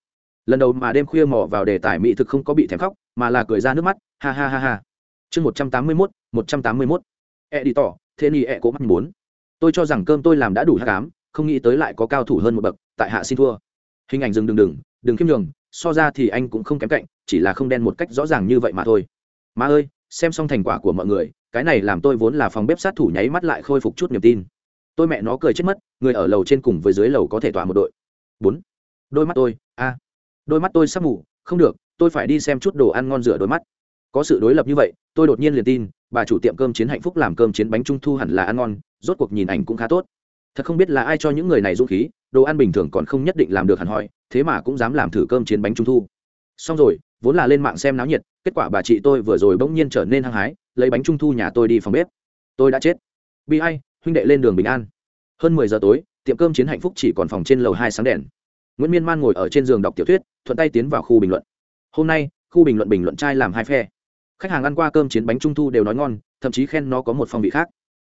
Lần đầu mà đêm khuya mò vào đề tài mỹ thực không có bị thèm khóc, mà là cười ra nước mắt, ha ha ha ha. Chương một trăm tám mươi mốt, một trăm tám mươi mốt. E đi tỏ thế ni e cố mắt bốn. Tôi cho rằng cơm tôi làm đã đủ hát cám, không nghĩ tới lại có cao thủ hơn một bậc, tại hạ xin thua. Hình ảnh dừng đừng đừng đừng khiêm nhường so ra thì anh cũng không kém cạnh, chỉ là không đen một cách rõ ràng như vậy mà thôi. Má ơi, xem xong thành quả của mọi người, cái này làm tôi vốn là phòng bếp sát thủ nháy mắt lại khôi phục chút niềm tin. Tôi mẹ nó cười chết mất, người ở lầu trên cùng với dưới lầu có thể tỏa một đội. Bốn. Đôi mắt tôi, a. Đôi mắt tôi sắp ngủ không được, tôi phải đi xem chút đồ ăn ngon rửa đôi mắt. Có sự đối lập như vậy, tôi đột nhiên liền tin, bà chủ tiệm cơm chiến hạnh phúc làm cơm chiến bánh trung thu hẳn là ăn ngon, rốt cuộc nhìn ảnh cũng khá tốt. Thật không biết là ai cho những người này dũng khí, đồ ăn bình thường còn không nhất định làm được hẳn hoi thế mà cũng dám làm thử cơm chiến bánh trung thu. Xong rồi, vốn là lên mạng xem náo nhiệt, kết quả bà chị tôi vừa rồi bỗng nhiên trở nên hăng hái, lấy bánh trung thu nhà tôi đi phòng bếp. Tôi đã chết. Bi ai, huynh đệ lên đường bình an. Hơn mười giờ tối, tiệm cơm chiến hạnh phúc chỉ còn phòng trên lầu hai sáng đèn. Nguyễn miên man ngồi ở trên giường đọc tiểu thuyết, thuận tay tiến vào khu bình luận. Hôm nay, khu bình luận bình luận trai làm hai phe. Khách hàng ăn qua cơm chiến bánh trung thu đều nói ngon, thậm chí khen nó có một phong vị khác.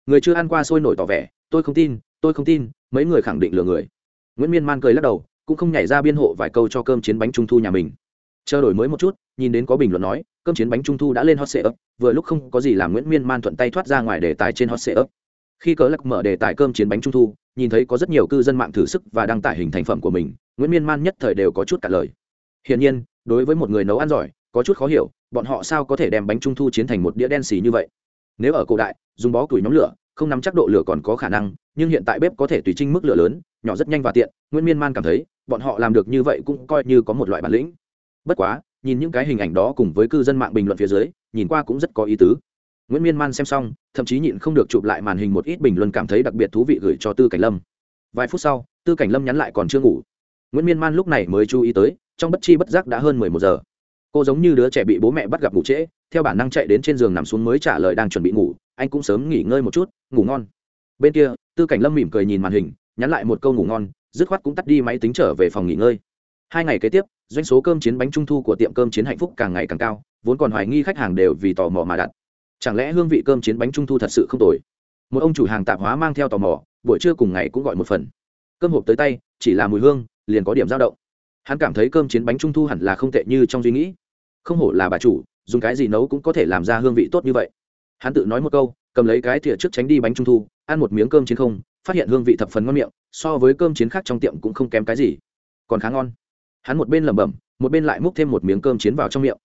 Người chưa ăn qua sôi nổi tỏ vẻ, tôi không tin, tôi không tin, mấy người khẳng định lừa người. Nguyễn miên man cười lắc đầu cũng không nhảy ra biên hộ vài câu cho cơm chiến bánh trung thu nhà mình. Chờ đổi mới một chút, nhìn đến có bình luận nói, cơm chiến bánh trung thu đã lên hot sệ ấp vừa lúc không có gì làm nguyễn miên man thuận tay thoát ra ngoài đề tài trên hot sệ ấp khi cớ lắc mở đề tài cơm chiến bánh trung thu, nhìn thấy có rất nhiều cư dân mạng thử sức và đăng tải hình thành phẩm của mình, nguyễn miên man nhất thời đều có chút cả lời. Hiển nhiên, đối với một người nấu ăn giỏi, có chút khó hiểu, bọn họ sao có thể đem bánh trung thu chiến thành một đĩa đen xì như vậy? Nếu ở cổ đại, dùng bó củi nhóm lửa, không nắm chắc độ lửa còn có khả năng, nhưng hiện tại bếp có thể tùy trinh mức lửa lớn, nhỏ rất nhanh và tiện, nguyễn miên man cảm thấy bọn họ làm được như vậy cũng coi như có một loại bản lĩnh. Bất quá, nhìn những cái hình ảnh đó cùng với cư dân mạng bình luận phía dưới, nhìn qua cũng rất có ý tứ. Nguyễn miên man xem xong, thậm chí nhịn không được chụp lại màn hình một ít bình luận cảm thấy đặc biệt thú vị gửi cho tư cảnh lâm. Vài phút sau, tư cảnh lâm nhắn lại còn chưa ngủ. Nguyễn miên man lúc này mới chú ý tới, trong bất chi bất giác đã hơn mười một giờ. Cô giống như đứa trẻ bị bố mẹ bắt gặp ngủ trễ, theo bản năng chạy đến trên giường nằm xuống mới trả lời đang chuẩn bị ngủ, anh cũng sớm nghỉ ngơi một chút, ngủ ngon. Bên kia, tư cảnh lâm mỉm cười nhìn màn hình, nhắn lại một câu ngủ ngon dứt khoát cũng tắt đi máy tính trở về phòng nghỉ ngơi. Hai ngày kế tiếp, doanh số cơm chiến bánh trung thu của tiệm cơm chiến hạnh phúc càng ngày càng cao, vốn còn hoài nghi khách hàng đều vì tò mò mà đặt. Chẳng lẽ hương vị cơm chiến bánh trung thu thật sự không tồi? Một ông chủ hàng tạp hóa mang theo tò mò, buổi trưa cùng ngày cũng gọi một phần. Cơm hộp tới tay, chỉ là mùi hương, liền có điểm dao động. Hắn cảm thấy cơm chiến bánh trung thu hẳn là không tệ như trong suy nghĩ. Không hổ là bà chủ, dùng cái gì nấu cũng có thể làm ra hương vị tốt như vậy. Hắn tự nói một câu, cầm lấy cái thìa trước tránh đi bánh trung thu, ăn một miếng cơm chiến không phát hiện hương vị thập phần ngon miệng, so với cơm chiến khác trong tiệm cũng không kém cái gì. Còn khá ngon. Hắn một bên lẩm bẩm, một bên lại múc thêm một miếng cơm chiến vào trong miệng.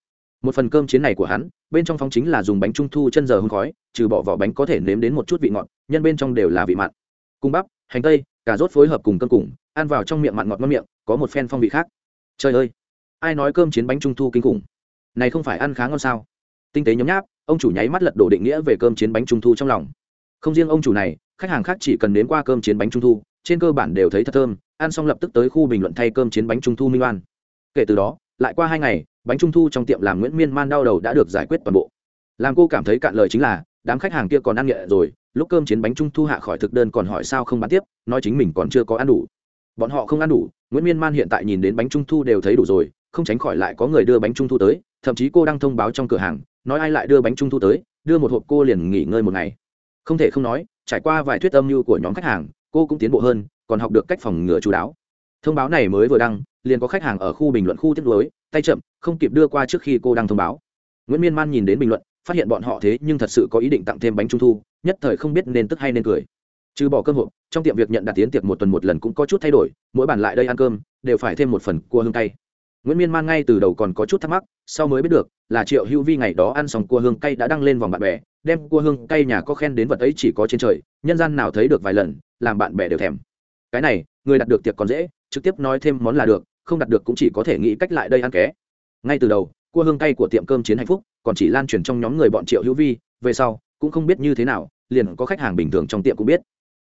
Một phần cơm chiến này của hắn, bên trong phong chính là dùng bánh trung thu chân giờ hương khói, trừ bỏ vỏ bánh có thể nếm đến một chút vị ngọt, nhân bên trong đều là vị mặn. Cung bắp, hành tây, cà rốt phối hợp cùng cơm cùng, ăn vào trong miệng mặn ngọt ngon miệng, có một phen phong vị khác. Trời ơi! Ai nói cơm chiến bánh trung thu kinh khủng? Này không phải ăn khá ngon sao? Tinh tế nhấm nháp, ông chủ nháy mắt lật đổ định nghĩa về cơm chiến bánh trung thu trong lòng không riêng ông chủ này, khách hàng khác chỉ cần đến qua cơm chiến bánh trung thu, trên cơ bản đều thấy thật thơm, ăn xong lập tức tới khu bình luận thay cơm chiến bánh trung thu minh oan. Kể từ đó, lại qua hai ngày, bánh trung thu trong tiệm làm nguyễn miên man đau đầu đã được giải quyết toàn bộ. Làm cô cảm thấy cạn lời chính là, đám khách hàng kia còn ăn nhẹ rồi, lúc cơm chiến bánh trung thu hạ khỏi thực đơn còn hỏi sao không bán tiếp, nói chính mình còn chưa có ăn đủ. Bọn họ không ăn đủ, nguyễn miên man hiện tại nhìn đến bánh trung thu đều thấy đủ rồi, không tránh khỏi lại có người đưa bánh trung thu tới, thậm chí cô đang thông báo trong cửa hàng, nói ai lại đưa bánh trung thu tới, đưa một hộp cô liền nghỉ ngơi một ngày không thể không nói, trải qua vài thuyết âm mưu của nhóm khách hàng, cô cũng tiến bộ hơn, còn học được cách phòng ngừa chú đáo. Thông báo này mới vừa đăng, liền có khách hàng ở khu bình luận khu tiếp nối, tay chậm, không kịp đưa qua trước khi cô đăng thông báo. Nguyễn miên man nhìn đến bình luận, phát hiện bọn họ thế nhưng thật sự có ý định tặng thêm bánh trung thu, nhất thời không biết nên tức hay nên cười. Trừ bỏ cơm hộp, trong tiệm việc nhận đặt tiến tiệc một tuần một lần cũng có chút thay đổi, mỗi bàn lại đây ăn cơm, đều phải thêm một phần cua hương tay nguyễn miên man ngay từ đầu còn có chút thắc mắc, sau mới biết được là triệu hữu vi ngày đó ăn xong cua hương cay đã đăng lên vòng bạn bè, đem cua hương cay nhà có khen đến vật ấy chỉ có trên trời, nhân gian nào thấy được vài lần, làm bạn bè đều thèm. Cái này, người đặt được tiệc còn dễ, trực tiếp nói thêm món là được, không đặt được cũng chỉ có thể nghĩ cách lại đây ăn ké. Ngay từ đầu, cua hương cay của tiệm cơm chiến hạnh phúc còn chỉ lan truyền trong nhóm người bọn triệu hữu vi, về sau, cũng không biết như thế nào, liền có khách hàng bình thường trong tiệm cũng biết.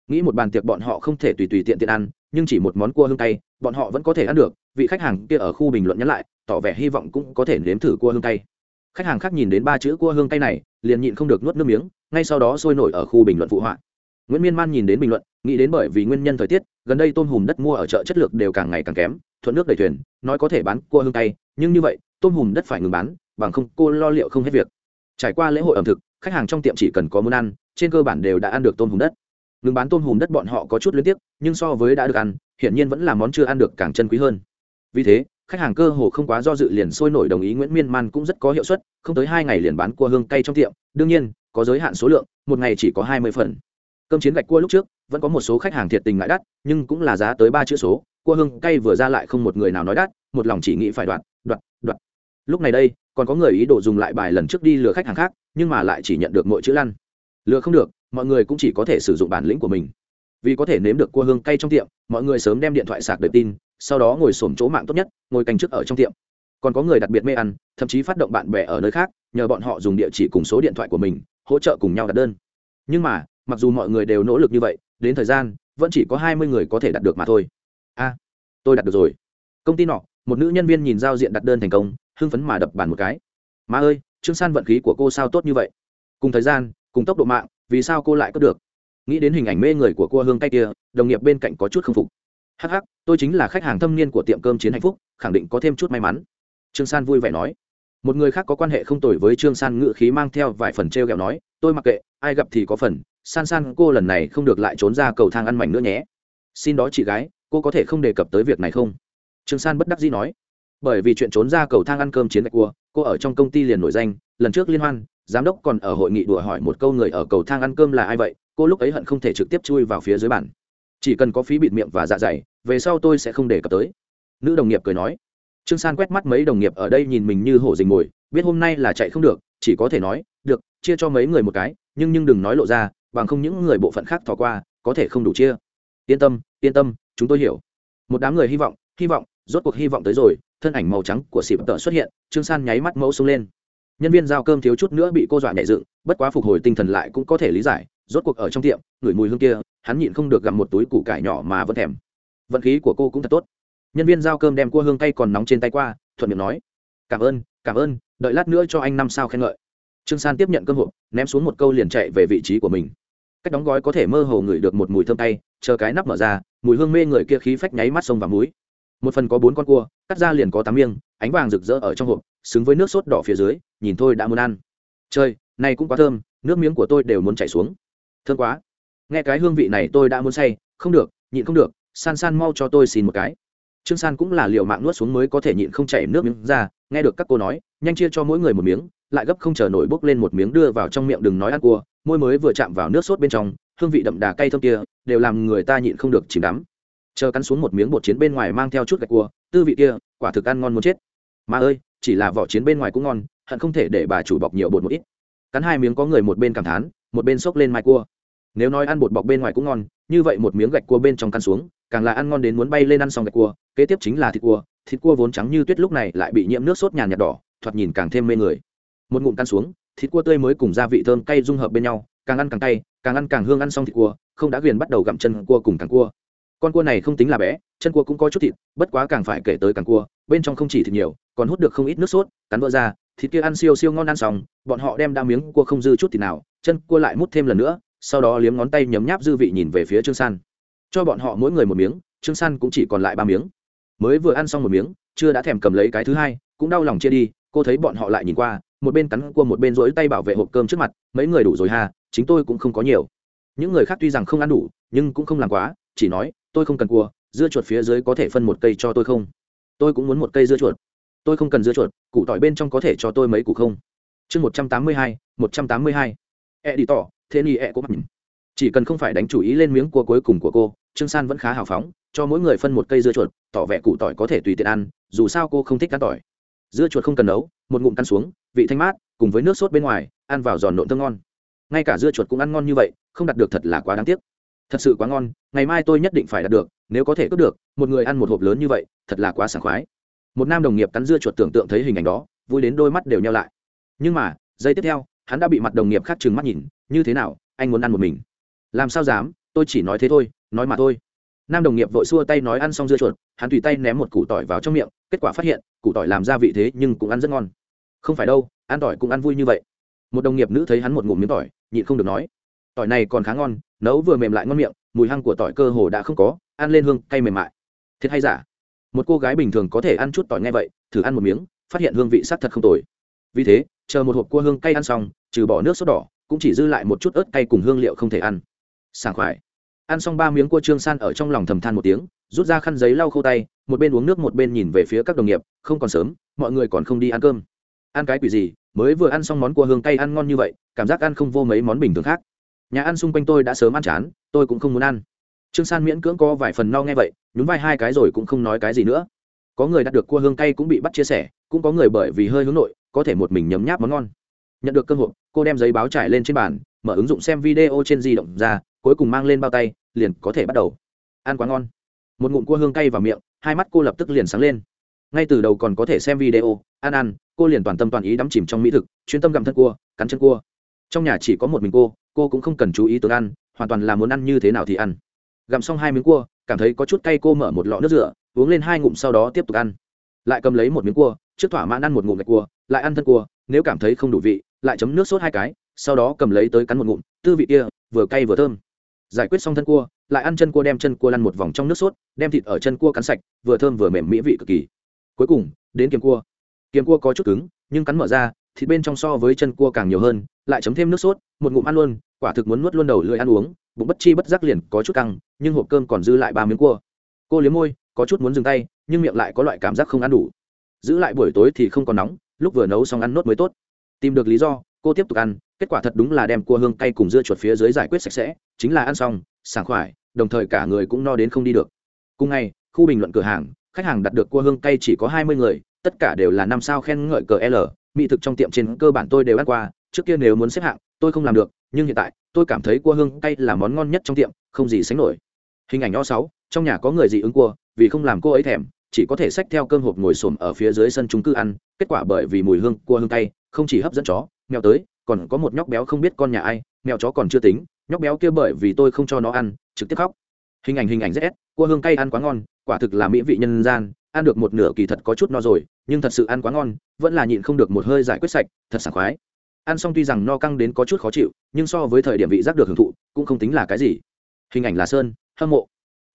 Nghĩ một bàn tiệc bọn họ không thể tùy tùy tiện tiện ăn, nhưng chỉ một món cua hương cay, bọn họ vẫn có thể ăn được, vị khách hàng kia ở khu bình luận nhắn lại, tỏ vẻ hy vọng cũng có thể nếm thử cua hương cay khách hàng khác nhìn đến ba chữ cua hương cay này, liền nhịn không được nuốt nước miếng, ngay sau đó sôi nổi ở khu bình luận phụ họa. Nguyễn miên man nhìn đến bình luận, nghĩ đến bởi vì nguyên nhân thời tiết, gần đây tôm hùm đất mua ở chợ chất lượng đều càng ngày càng kém, thuận nước đầy thuyền, nói có thể bán cua hương cay, nhưng như vậy, tôm hùm đất phải ngừng bán, bằng không cô lo liệu không hết việc. Trải qua lễ hội ẩm thực, khách hàng trong tiệm chỉ cần có muốn ăn, trên cơ bản đều đã ăn được tôm hùm đất. Ngừng bán tôm hùm đất bọn họ có chút liên tiếp nhưng so với đã được ăn, hiển nhiên vẫn là món chưa ăn được càng chân quý hơn. Vì thế khách hàng cơ hồ không quá do dự liền sôi nổi đồng ý nguyễn miên man cũng rất có hiệu suất, không tới hai ngày liền bán cua hương cay trong tiệm. Đương nhiên, có giới hạn số lượng, một ngày chỉ có hai mươi phần. Cơm chiến gạch cua lúc trước, vẫn có một số khách hàng thiệt tình ngại đắt, nhưng cũng là giá tới ba chữ số. Cua hương cay vừa ra lại không một người nào nói đắt, một lòng chỉ nghĩ phải đoạt đoạt đoạt. Lúc này đây, còn có người ý đồ dùng lại bài lần trước đi lừa khách hàng khác, nhưng mà lại chỉ nhận được mỗi chữ lăn. Lừa không được, mọi người cũng chỉ có thể sử dụng bản lĩnh của mình. Vì có thể nếm được cua hương cay trong tiệm, mọi người sớm đem điện thoại sạc đợi tin sau đó ngồi xổm chỗ mạng tốt nhất, ngồi canh trước ở trong tiệm. Còn có người đặc biệt mê ăn, thậm chí phát động bạn bè ở nơi khác, nhờ bọn họ dùng địa chỉ cùng số điện thoại của mình, hỗ trợ cùng nhau đặt đơn. Nhưng mà, mặc dù mọi người đều nỗ lực như vậy, đến thời gian, vẫn chỉ có hai mươi người có thể đặt được mà thôi. A, tôi đặt được rồi. Công ty nọ, một nữ nhân viên nhìn giao diện đặt đơn thành công, hưng phấn mà đập bàn một cái. Má ơi, trương san vận khí của cô sao tốt như vậy? Cùng thời gian, cùng tốc độ mạng, vì sao cô lại có được? Nghĩ đến hình ảnh mê người của cô hương tay kia, đồng nghiệp bên cạnh có chút k phục hh tôi chính là khách hàng thâm niên của tiệm cơm chiến hạnh phúc, khẳng định có thêm chút may mắn. Trương san vui vẻ nói. Một người khác có quan hệ không tồi với trương san ngự khí mang theo vài phần t r e o g ẹ o nói, tôi mặc kệ, ai gặp thì có phần, san san, cô lần này không được lại trốn ra cầu thang ăn mảnh nữa nhé. Xin đó chị gái, cô có thể không đề cập tới việc này không? Trương san bất đắc dĩ nói. Bởi vì chuyện trốn ra cầu thang ăn cơm chiến gạch cua cô ở trong công ty liền nổi danh, lần trước liên hoan, giám đốc còn ở hội nghị đùa hỏi một câu người ở cầu thang ăn cơm là ai vậy, cô lúc ấy hận không thể trực tiếp chui vào phía dưới bản chỉ cần có phí bịt miệng và dạ dày, về sau tôi sẽ không đề cập tới. Nữ đồng nghiệp cười nói. Trương san quét mắt mấy đồng nghiệp ở đây nhìn mình như hổ dình mồi, biết hôm nay là chạy không được, chỉ có thể nói, được, chia cho mấy người một cái, nhưng nhưng đừng nói lộ ra, bằng không những người bộ phận khác thò qua, có thể không đủ chia. Yên tâm yên tâm, chúng tôi hiểu. Một đám người hy vọng hy vọng, rốt cuộc hy vọng tới rồi, thân ảnh màu trắng của xịp tợ xuất hiện, trương san nháy mắt mẫu sung lên. Nhân viên giao cơm thiếu chút nữa bị cô dọa nhẹ dựng, bất quá phục hồi tinh thần lại cũng có thể lý giải, rốt cuộc ở trong tiệm ngửi mùi hương kia hắn nhịn không được gặm một túi củ cải nhỏ mà vẫn thèm. Vận khí của cô cũng thật tốt. Nhân viên giao cơm đem cua hương tay còn nóng trên tay qua, thuận miệng nói, cảm ơn cảm ơn, đợi lát nữa cho anh năm sao khen ngợi. Trương san tiếp nhận cơm hộp, ném xuống một câu liền chạy về vị trí của mình. Cách đóng gói có thể mơ hồ ngửi được một mùi thơm tay chờ cái nắp mở ra, mùi hương mê người kia khí phách nháy mắt sông và muối một phần có bốn con cua, cắt ra liền có tám miếng, ánh vàng rực rỡ ở trong hộp, xứng với nước sốt đỏ phía dưới, nhìn thôi đã muốn ăn. Chơi này cũng quá thơm, nước miếng của tôi đều muốn chảy xuống. Thơm quá nghe cái hương vị này tôi đã muốn say, không được, nhịn không được, san san mau cho tôi xin một cái. Trương san cũng là liều mạng nuốt xuống mới có thể nhịn không chảy nước miếng ra, nghe được các cô nói, nhanh chia cho mỗi người một miếng, lại gấp không chờ nổi bốc lên một miếng đưa vào trong miệng đừng nói ăn cua, môi mới vừa chạm vào nước sốt bên trong, hương vị đậm đà cay thơm kia, đều làm người ta nhịn không được chìm đắm. Chờ cắn xuống một miếng bột chiến bên ngoài mang theo chút gạch cua, tư vị kia, quả thực ăn ngon muốn chết. Mà ơi, chỉ là vỏ chiến bên ngoài cũng ngon, hận không thể để bà chủ bọc nhiều bột một ít. Cắn hai miếng có người một bên cảm thán, một bên xốc lên mai cua nếu nói ăn bột bọc bên ngoài cũng ngon, như vậy một miếng gạch cua bên trong căn xuống, càng là ăn ngon đến muốn bay lên ăn xong gạch cua, kế tiếp chính là thịt cua. Thịt cua vốn trắng như tuyết lúc này lại bị nhiễm nước sốt nhàn nhạt đỏ, thoạt nhìn càng thêm mê người. Một ngụm căn xuống, thịt cua tươi mới cùng gia vị thơm cay dung hợp bên nhau, càng ăn càng cay, càng ăn càng hương ăn xong thịt cua, không đã ghiền bắt đầu gặm chân cua cùng càng cua. Con cua này không tính là bé, chân cua cũng có chút thịt, bất quá càng phải kể tới càng cua, bên trong không chỉ thịt nhiều, còn hút được không ít nước sốt, cắn vỡ ra, thịt kia ăn siêu siêu ngon ăn xong, bọn họ đem đa miếng cua không dư chút thịt nào, chân cua lại mút thêm lần nữa sau đó liếm ngón tay nhấm nháp dư vị nhìn về phía trương san. Cho bọn họ mỗi người một miếng, trương san cũng chỉ còn lại ba miếng. Mới vừa ăn xong một miếng, chưa đã thèm cầm lấy cái thứ hai, cũng đau lòng chia đi, cô thấy bọn họ lại nhìn qua, một bên cắn cua một bên rỗi tay bảo vệ hộp cơm trước mặt, mấy người đủ rồi ha, chính tôi cũng không có nhiều. Những người khác tuy rằng không ăn đủ, nhưng cũng không làm quá, chỉ nói, tôi không cần cua, dưa chuột phía dưới có thể phân một cây cho tôi không? Tôi cũng muốn một cây dưa chuột. Tôi không cần dưa chuột, củ tỏi bên trong có thể cho tôi mấy củ không? Chương một trăm tám mươi hai, một trăm tám mươi hai. E đi tỏ thế ni e mắt nhìn. chỉ cần không phải đánh chủ ý lên miếng cua cuối cùng của cô, trương san vẫn khá hào phóng, cho mỗi người phân một cây dưa chuột, tỏ vẻ củ tỏi có thể tùy tiện ăn, dù sao cô không thích ăn tỏi. Dưa chuột không cần nấu, một ngụm căn xuống, vị thanh mát, cùng với nước sốt bên ngoài, ăn vào giòn nộn thơm ngon. Ngay cả dưa chuột cũng ăn ngon như vậy, không đạt được thật là quá đáng tiếc. Thật sự quá ngon, ngày mai tôi nhất định phải đạt được, nếu có thể cướp được, một người ăn một hộp lớn như vậy, thật là quá sảng khoái. Một nam đồng nghiệp cắn dưa chuột tưởng tượng thấy hình ảnh đó, vui đến đôi mắt đều nhau lại. Nhưng mà, giây tiếp theo, hắn đã bị mặt đồng nghiệp khác trừng mắt nhìn như thế nào, anh muốn ăn một mình? Làm sao dám, tôi chỉ nói thế thôi, nói mà thôi. Nam đồng nghiệp vội xua tay nói ăn xong dưa chuột, hắn tùy tay ném một củ tỏi vào trong miệng, kết quả phát hiện, củ tỏi làm ra vị thế nhưng cũng ăn rất ngon. Không phải đâu, ăn tỏi cũng ăn vui như vậy. Một đồng nghiệp nữ thấy hắn một ngụm miếng tỏi, nhịn không được nói. Tỏi này còn khá ngon, nấu vừa mềm lại ngon miệng, mùi hăng của tỏi cơ hồ đã không có, ăn lên hương cay mềm mại. Thiệt hay giả? Một cô gái bình thường có thể ăn chút tỏi ngay vậy, thử ăn một miếng, phát hiện hương vị sắc thật không tồi. Vì thế, chờ một hộp cua hương cay ăn xong, trừ bỏ nước sốt đỏ cũng chỉ dư lại một chút ớt cay cùng hương liệu không thể ăn. Sảng khoái. Ăn xong ba miếng cua trương san ở trong lòng thầm than một tiếng, rút ra khăn giấy lau khô tay, một bên uống nước một bên nhìn về phía các đồng nghiệp, không còn sớm, mọi người còn không đi ăn cơm. Ăn cái quỷ gì, mới vừa ăn xong món cua hương cay ăn ngon như vậy, cảm giác ăn không vô mấy món bình thường khác. Nhà ăn xung quanh tôi đã sớm ăn chán, tôi cũng không muốn ăn. Trương san miễn cưỡng có vài phần no nghe vậy, nhún vai hai cái rồi cũng không nói cái gì nữa. Có người đặt được cua hương cay cũng bị bắt chia sẻ, cũng có người bởi vì hơi hướng nội, có thể một mình nhấm nháp món ngon nhận được cơ hội, cô đem giấy báo trải lên trên bàn, mở ứng dụng xem video trên di động ra, cuối cùng mang lên bao tay, liền có thể bắt đầu. Ăn quá ngon. Một ngụm cua hương cay vào miệng, hai mắt cô lập tức liền sáng lên. Ngay từ đầu còn có thể xem video, ăn ăn, cô liền toàn tâm toàn ý đắm chìm trong mỹ thực, chuyên tâm gặm thân cua, cắn chân cua. Trong nhà chỉ có một mình cô cô cũng không cần chú ý tướng ăn, hoàn toàn là muốn ăn như thế nào thì ăn. Gặm xong hai miếng cua, cảm thấy có chút cay cô mở một lọ nước rửa uống lên hai ngụm sau đó tiếp tục ăn. Lại cầm lấy một miếng cua, trước thỏa mãn ăn một ngụm gạch cua, lại ăn thân cua nếu cảm thấy không đủ vị, lại chấm nước sốt hai cái, sau đó cầm lấy tới cắn một ngụm, tư vị kia, vừa cay vừa thơm. Giải quyết xong thân cua, lại ăn chân cua đem chân cua lăn một vòng trong nước sốt, đem thịt ở chân cua cắn sạch, vừa thơm vừa mềm mỹ vị cực kỳ. Cuối cùng, đến kiềm cua. Kiềm cua có chút cứng, nhưng cắn mở ra, thịt bên trong so với chân cua càng nhiều hơn, lại chấm thêm nước sốt, một ngụm ăn luôn, quả thực muốn nuốt luôn đầu lưỡi ăn uống, bụng bất chi bất giác liền có chút căng, nhưng hộp cơm còn dư lại ba miếng cua. Cô liếm môi, có chút muốn dừng tay, nhưng miệng lại có loại cảm giác không ăn đủ. Giữ lại buổi tối thì không còn nóng lúc vừa nấu xong ăn nốt mới tốt. Tìm được lý do, cô tiếp tục ăn, kết quả thật đúng là đem cua hương cay cùng dưa chuột phía dưới giải quyết sạch sẽ, chính là ăn xong, sảng khoải đồng thời cả người cũng no đến không đi được. Cùng ngày, khu bình luận cửa hàng, khách hàng đặt được cua hương cay chỉ có hai mươi người, tất cả đều là năm sao khen ngợi cờ l, mỹ thực trong tiệm trên cơ bản tôi đều ăn qua, trước kia nếu muốn xếp hạng, tôi không làm được, nhưng hiện tại, tôi cảm thấy cua hương cay là món ngon nhất trong tiệm, không gì sánh nổi. Hình ảnh o sáu, trong nhà có người dị ứng cua, vì không làm cô ấy thèm chỉ có thể xách theo cơm hộp ngồi xổm ở phía dưới sân trung cư ăn, kết quả bởi vì mùi hương cua hương cay, không chỉ hấp dẫn chó, mèo tới, còn có một nhóc béo không biết con nhà ai, mèo chó còn chưa tính, nhóc béo kia bởi vì tôi không cho nó ăn, trực tiếp khóc. Hình ảnh hình ảnh rét cua hương cay ăn quá ngon, quả thực là mỹ vị nhân gian, ăn được một nửa kỳ thật có chút no rồi, nhưng thật sự ăn quá ngon, vẫn là nhịn không được một hơi giải quyết sạch, thật sảng khoái. Ăn xong tuy rằng no căng đến có chút khó chịu, nhưng so với thời điểm vị giác được hưởng thụ, cũng không tính là cái gì. Hình ảnh là sơn, hâm mộ.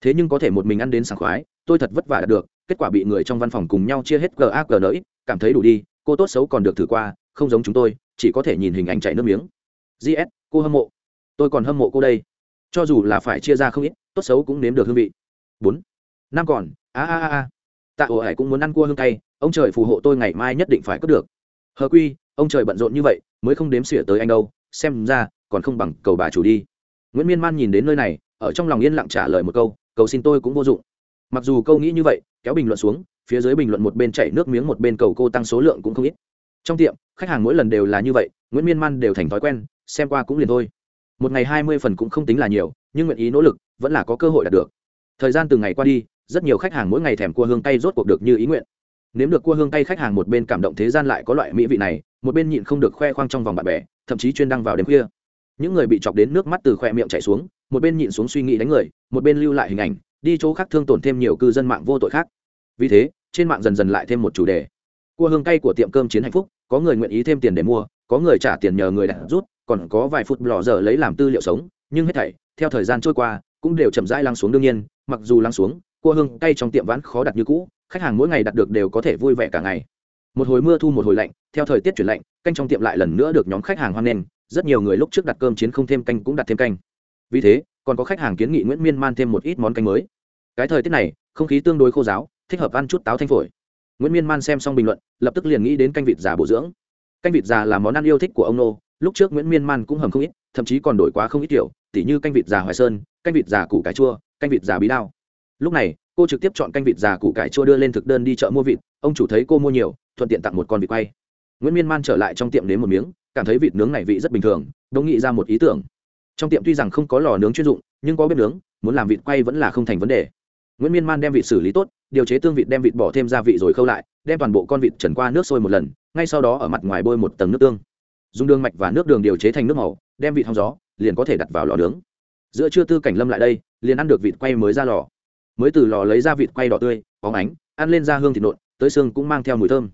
Thế nhưng có thể một mình ăn đến sảng khoái, tôi thật vất vả đạt được kết quả bị người trong văn phòng cùng nhau chia hết gag nới cảm thấy đủ đi, cô tốt xấu còn được thử qua, không giống chúng tôi, chỉ có thể nhìn hình ảnh chảy nước miếng. Gs cô hâm mộ. Tôi còn hâm mộ cô đây. Cho dù là phải chia ra không ít, tốt xấu cũng nếm được hương vị. Bốn. Năm còn, a a a a. Tạ ổ ải cũng muốn ăn cua hương cay, ông trời phù hộ tôi ngày mai nhất định phải cướp được. Hờ quy, ông trời bận rộn như vậy, mới không đếm xỉa tới anh đâu, xem ra, còn không bằng cầu bà chủ đi. Nguyễn miên man nhìn đến nơi này, ở trong lòng yên lặng trả lời một câu, cầu xin tôi cũng vô dụng mặc dù câu nghĩ như vậy, kéo bình luận xuống, phía dưới bình luận một bên chảy nước miếng một bên cầu cô tăng số lượng cũng không ít. Trong tiệm, khách hàng mỗi lần đều là như vậy, nguyễn miên man đều thành thói quen, xem qua cũng liền thôi. Một ngày hai mươi phần cũng không tính là nhiều, nhưng nguyện ý nỗ lực, vẫn là có cơ hội đạt được. Thời gian từng ngày qua đi, rất nhiều khách hàng mỗi ngày thèm cua hương tay rốt cuộc được như ý nguyện. Nếm được cua hương tay khách hàng một bên cảm động thế gian lại có loại mỹ vị này, một bên nhịn không được khoe khoang trong vòng bạn bè, thậm chí chuyên đăng vào đêm khuya. Những người bị chọc đến nước mắt từ khoe miệng chảy xuống, một bên nhịn xuống suy nghĩ đánh người, một bên lưu lại hình ảnh đi chỗ khác thương tổn thêm nhiều cư dân mạng vô tội khác. Vì thế, trên mạng dần dần lại thêm một chủ đề. Cua hương cay của tiệm cơm chiến hạnh phúc, có người nguyện ý thêm tiền để mua, có người trả tiền nhờ người đặt rút, còn có vài phút lò dở lấy làm tư liệu sống, nhưng hết thảy, theo thời gian trôi qua, cũng đều chậm rãi lắng xuống đương nhiên, mặc dù lắng xuống, cua hương cay trong tiệm ván khó đặt như cũ, khách hàng mỗi ngày đặt được đều có thể vui vẻ cả ngày. Một hồi mưa thu một hồi lạnh, theo thời tiết chuyển lạnh, canh trong tiệm lại lần nữa được nhóm khách hàng hoan nghênh, rất nhiều người lúc trước đặt cơm chiến không thêm canh cũng đặt thêm canh. Vì thế còn có khách hàng kiến nghị nguyễn miên man thêm một ít món canh mới. Cái thời tiết này, không khí tương đối khô giáo, thích hợp ăn chút táo thanh phổi. Nguyễn miên man xem xong bình luận, lập tức liền nghĩ đến canh vịt già bổ dưỡng. Canh vịt già là món ăn yêu thích của ông nô, lúc trước nguyễn miên man cũng hầm không ít, thậm chí còn đổi quá không ít kiểu, tỉ như canh vịt già hoài sơn, canh vịt già củ cải chua, canh vịt già bí đao. Lúc này, cô trực tiếp chọn canh vịt già củ cải chua đưa lên thực đơn đi chợ mua vịt, ông chủ thấy cô mua nhiều, thuận tiện tặng một con vịt quay. Nguyễn miên man trở lại trong tiệm đến một miếng, cảm thấy vịt nướng này vị rất bình thường đông nghĩ ra một ý tưởng trong tiệm tuy rằng không có lò nướng chuyên dụng, nhưng có bếp nướng, muốn làm vịt quay vẫn là không thành vấn đề. Nguyễn miên man đem vịt xử lý tốt, điều chế tương vịt đem vịt bỏ thêm gia vị rồi khâu lại, đem toàn bộ con vịt trần qua nước sôi một lần, ngay sau đó ở mặt ngoài bôi một tầng nước tương. Dùng đường mạch và nước đường điều chế thành nước màu, đem vịt hong gió, liền có thể đặt vào lò nướng. Giữa trưa tư cảnh lâm lại đây, liền ăn được vịt quay mới ra lò. Mới từ lò lấy ra vịt quay đỏ tươi bóng ánh, ăn lên ra hương thịt nộn, tới xương cũng mang theo mùi thơm.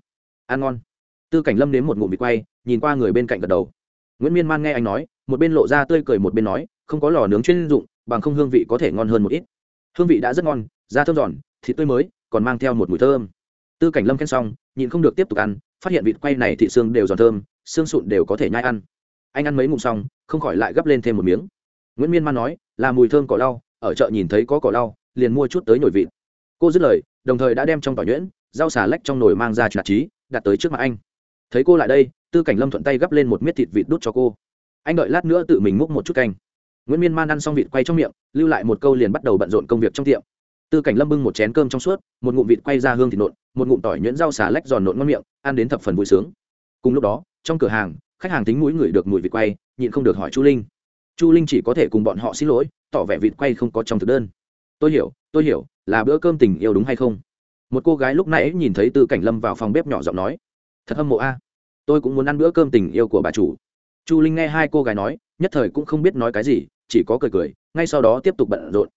Ăn ngon. Tư cảnh lâm nếm một ngụm vịt quay, nhìn qua người bên cạnh gật đầu. Nguyễn miên man nghe anh nói một bên lộ ra tươi cười một bên nói, không có lò nướng chuyên dụng, bằng không hương vị có thể ngon hơn một ít. Hương vị đã rất ngon, da thơm giòn, thịt tươi mới, còn mang theo một mùi thơm. Tư cảnh lâm khen xong, nhịn không được tiếp tục ăn, phát hiện vịt quay này thị xương đều giòn thơm, xương sụn đều có thể nhai ăn. Anh ăn mấy ngụm xong, không khỏi lại gấp lên thêm một miếng. Nguyễn miên man nói, là mùi thơm cỏ lau, ở chợ nhìn thấy có cỏ lau, liền mua chút tới nồi vịt. Cô dứt lời, đồng thời đã đem trong tỏi nhuyễn, rau xà lách trong nồi mang ra chặt trí đặt tới trước mặt anh. Thấy cô lại đây, tư cảnh lâm thuận tay gấp lên một miết thịt vịt đút cho cô anh đợi lát nữa tự mình múc một chút canh. Nguyễn miên man ăn xong vịt quay trong miệng, lưu lại một câu liền bắt đầu bận rộn công việc trong tiệm. Tư cảnh lâm bưng một chén cơm trong suốt, một ngụm vịt quay ra hương thịt nộn, một ngụm tỏi nhuyễn rau xà lách giòn nộn ngon miệng, ăn đến thập phần vui sướng. Cùng lúc đó, trong cửa hàng, khách hàng tính mũi người được mùi vịt quay, nhịn không được hỏi chu linh. Chu linh chỉ có thể cùng bọn họ xin lỗi, tỏ vẻ vịt quay không có trong thực đơn. Tôi hiểu tôi hiểu, là bữa cơm tình yêu đúng hay không? Một cô gái lúc nãy nhìn thấy tư cảnh lâm vào phòng bếp nhỏ giọng nói. Thật hâm mộ a. Tôi cũng muốn ăn bữa cơm tình yêu của bà chủ chu linh nghe hai cô gái nói, nhất thời cũng không biết nói cái gì, chỉ có cười cười, ngay sau đó tiếp tục bận rộn.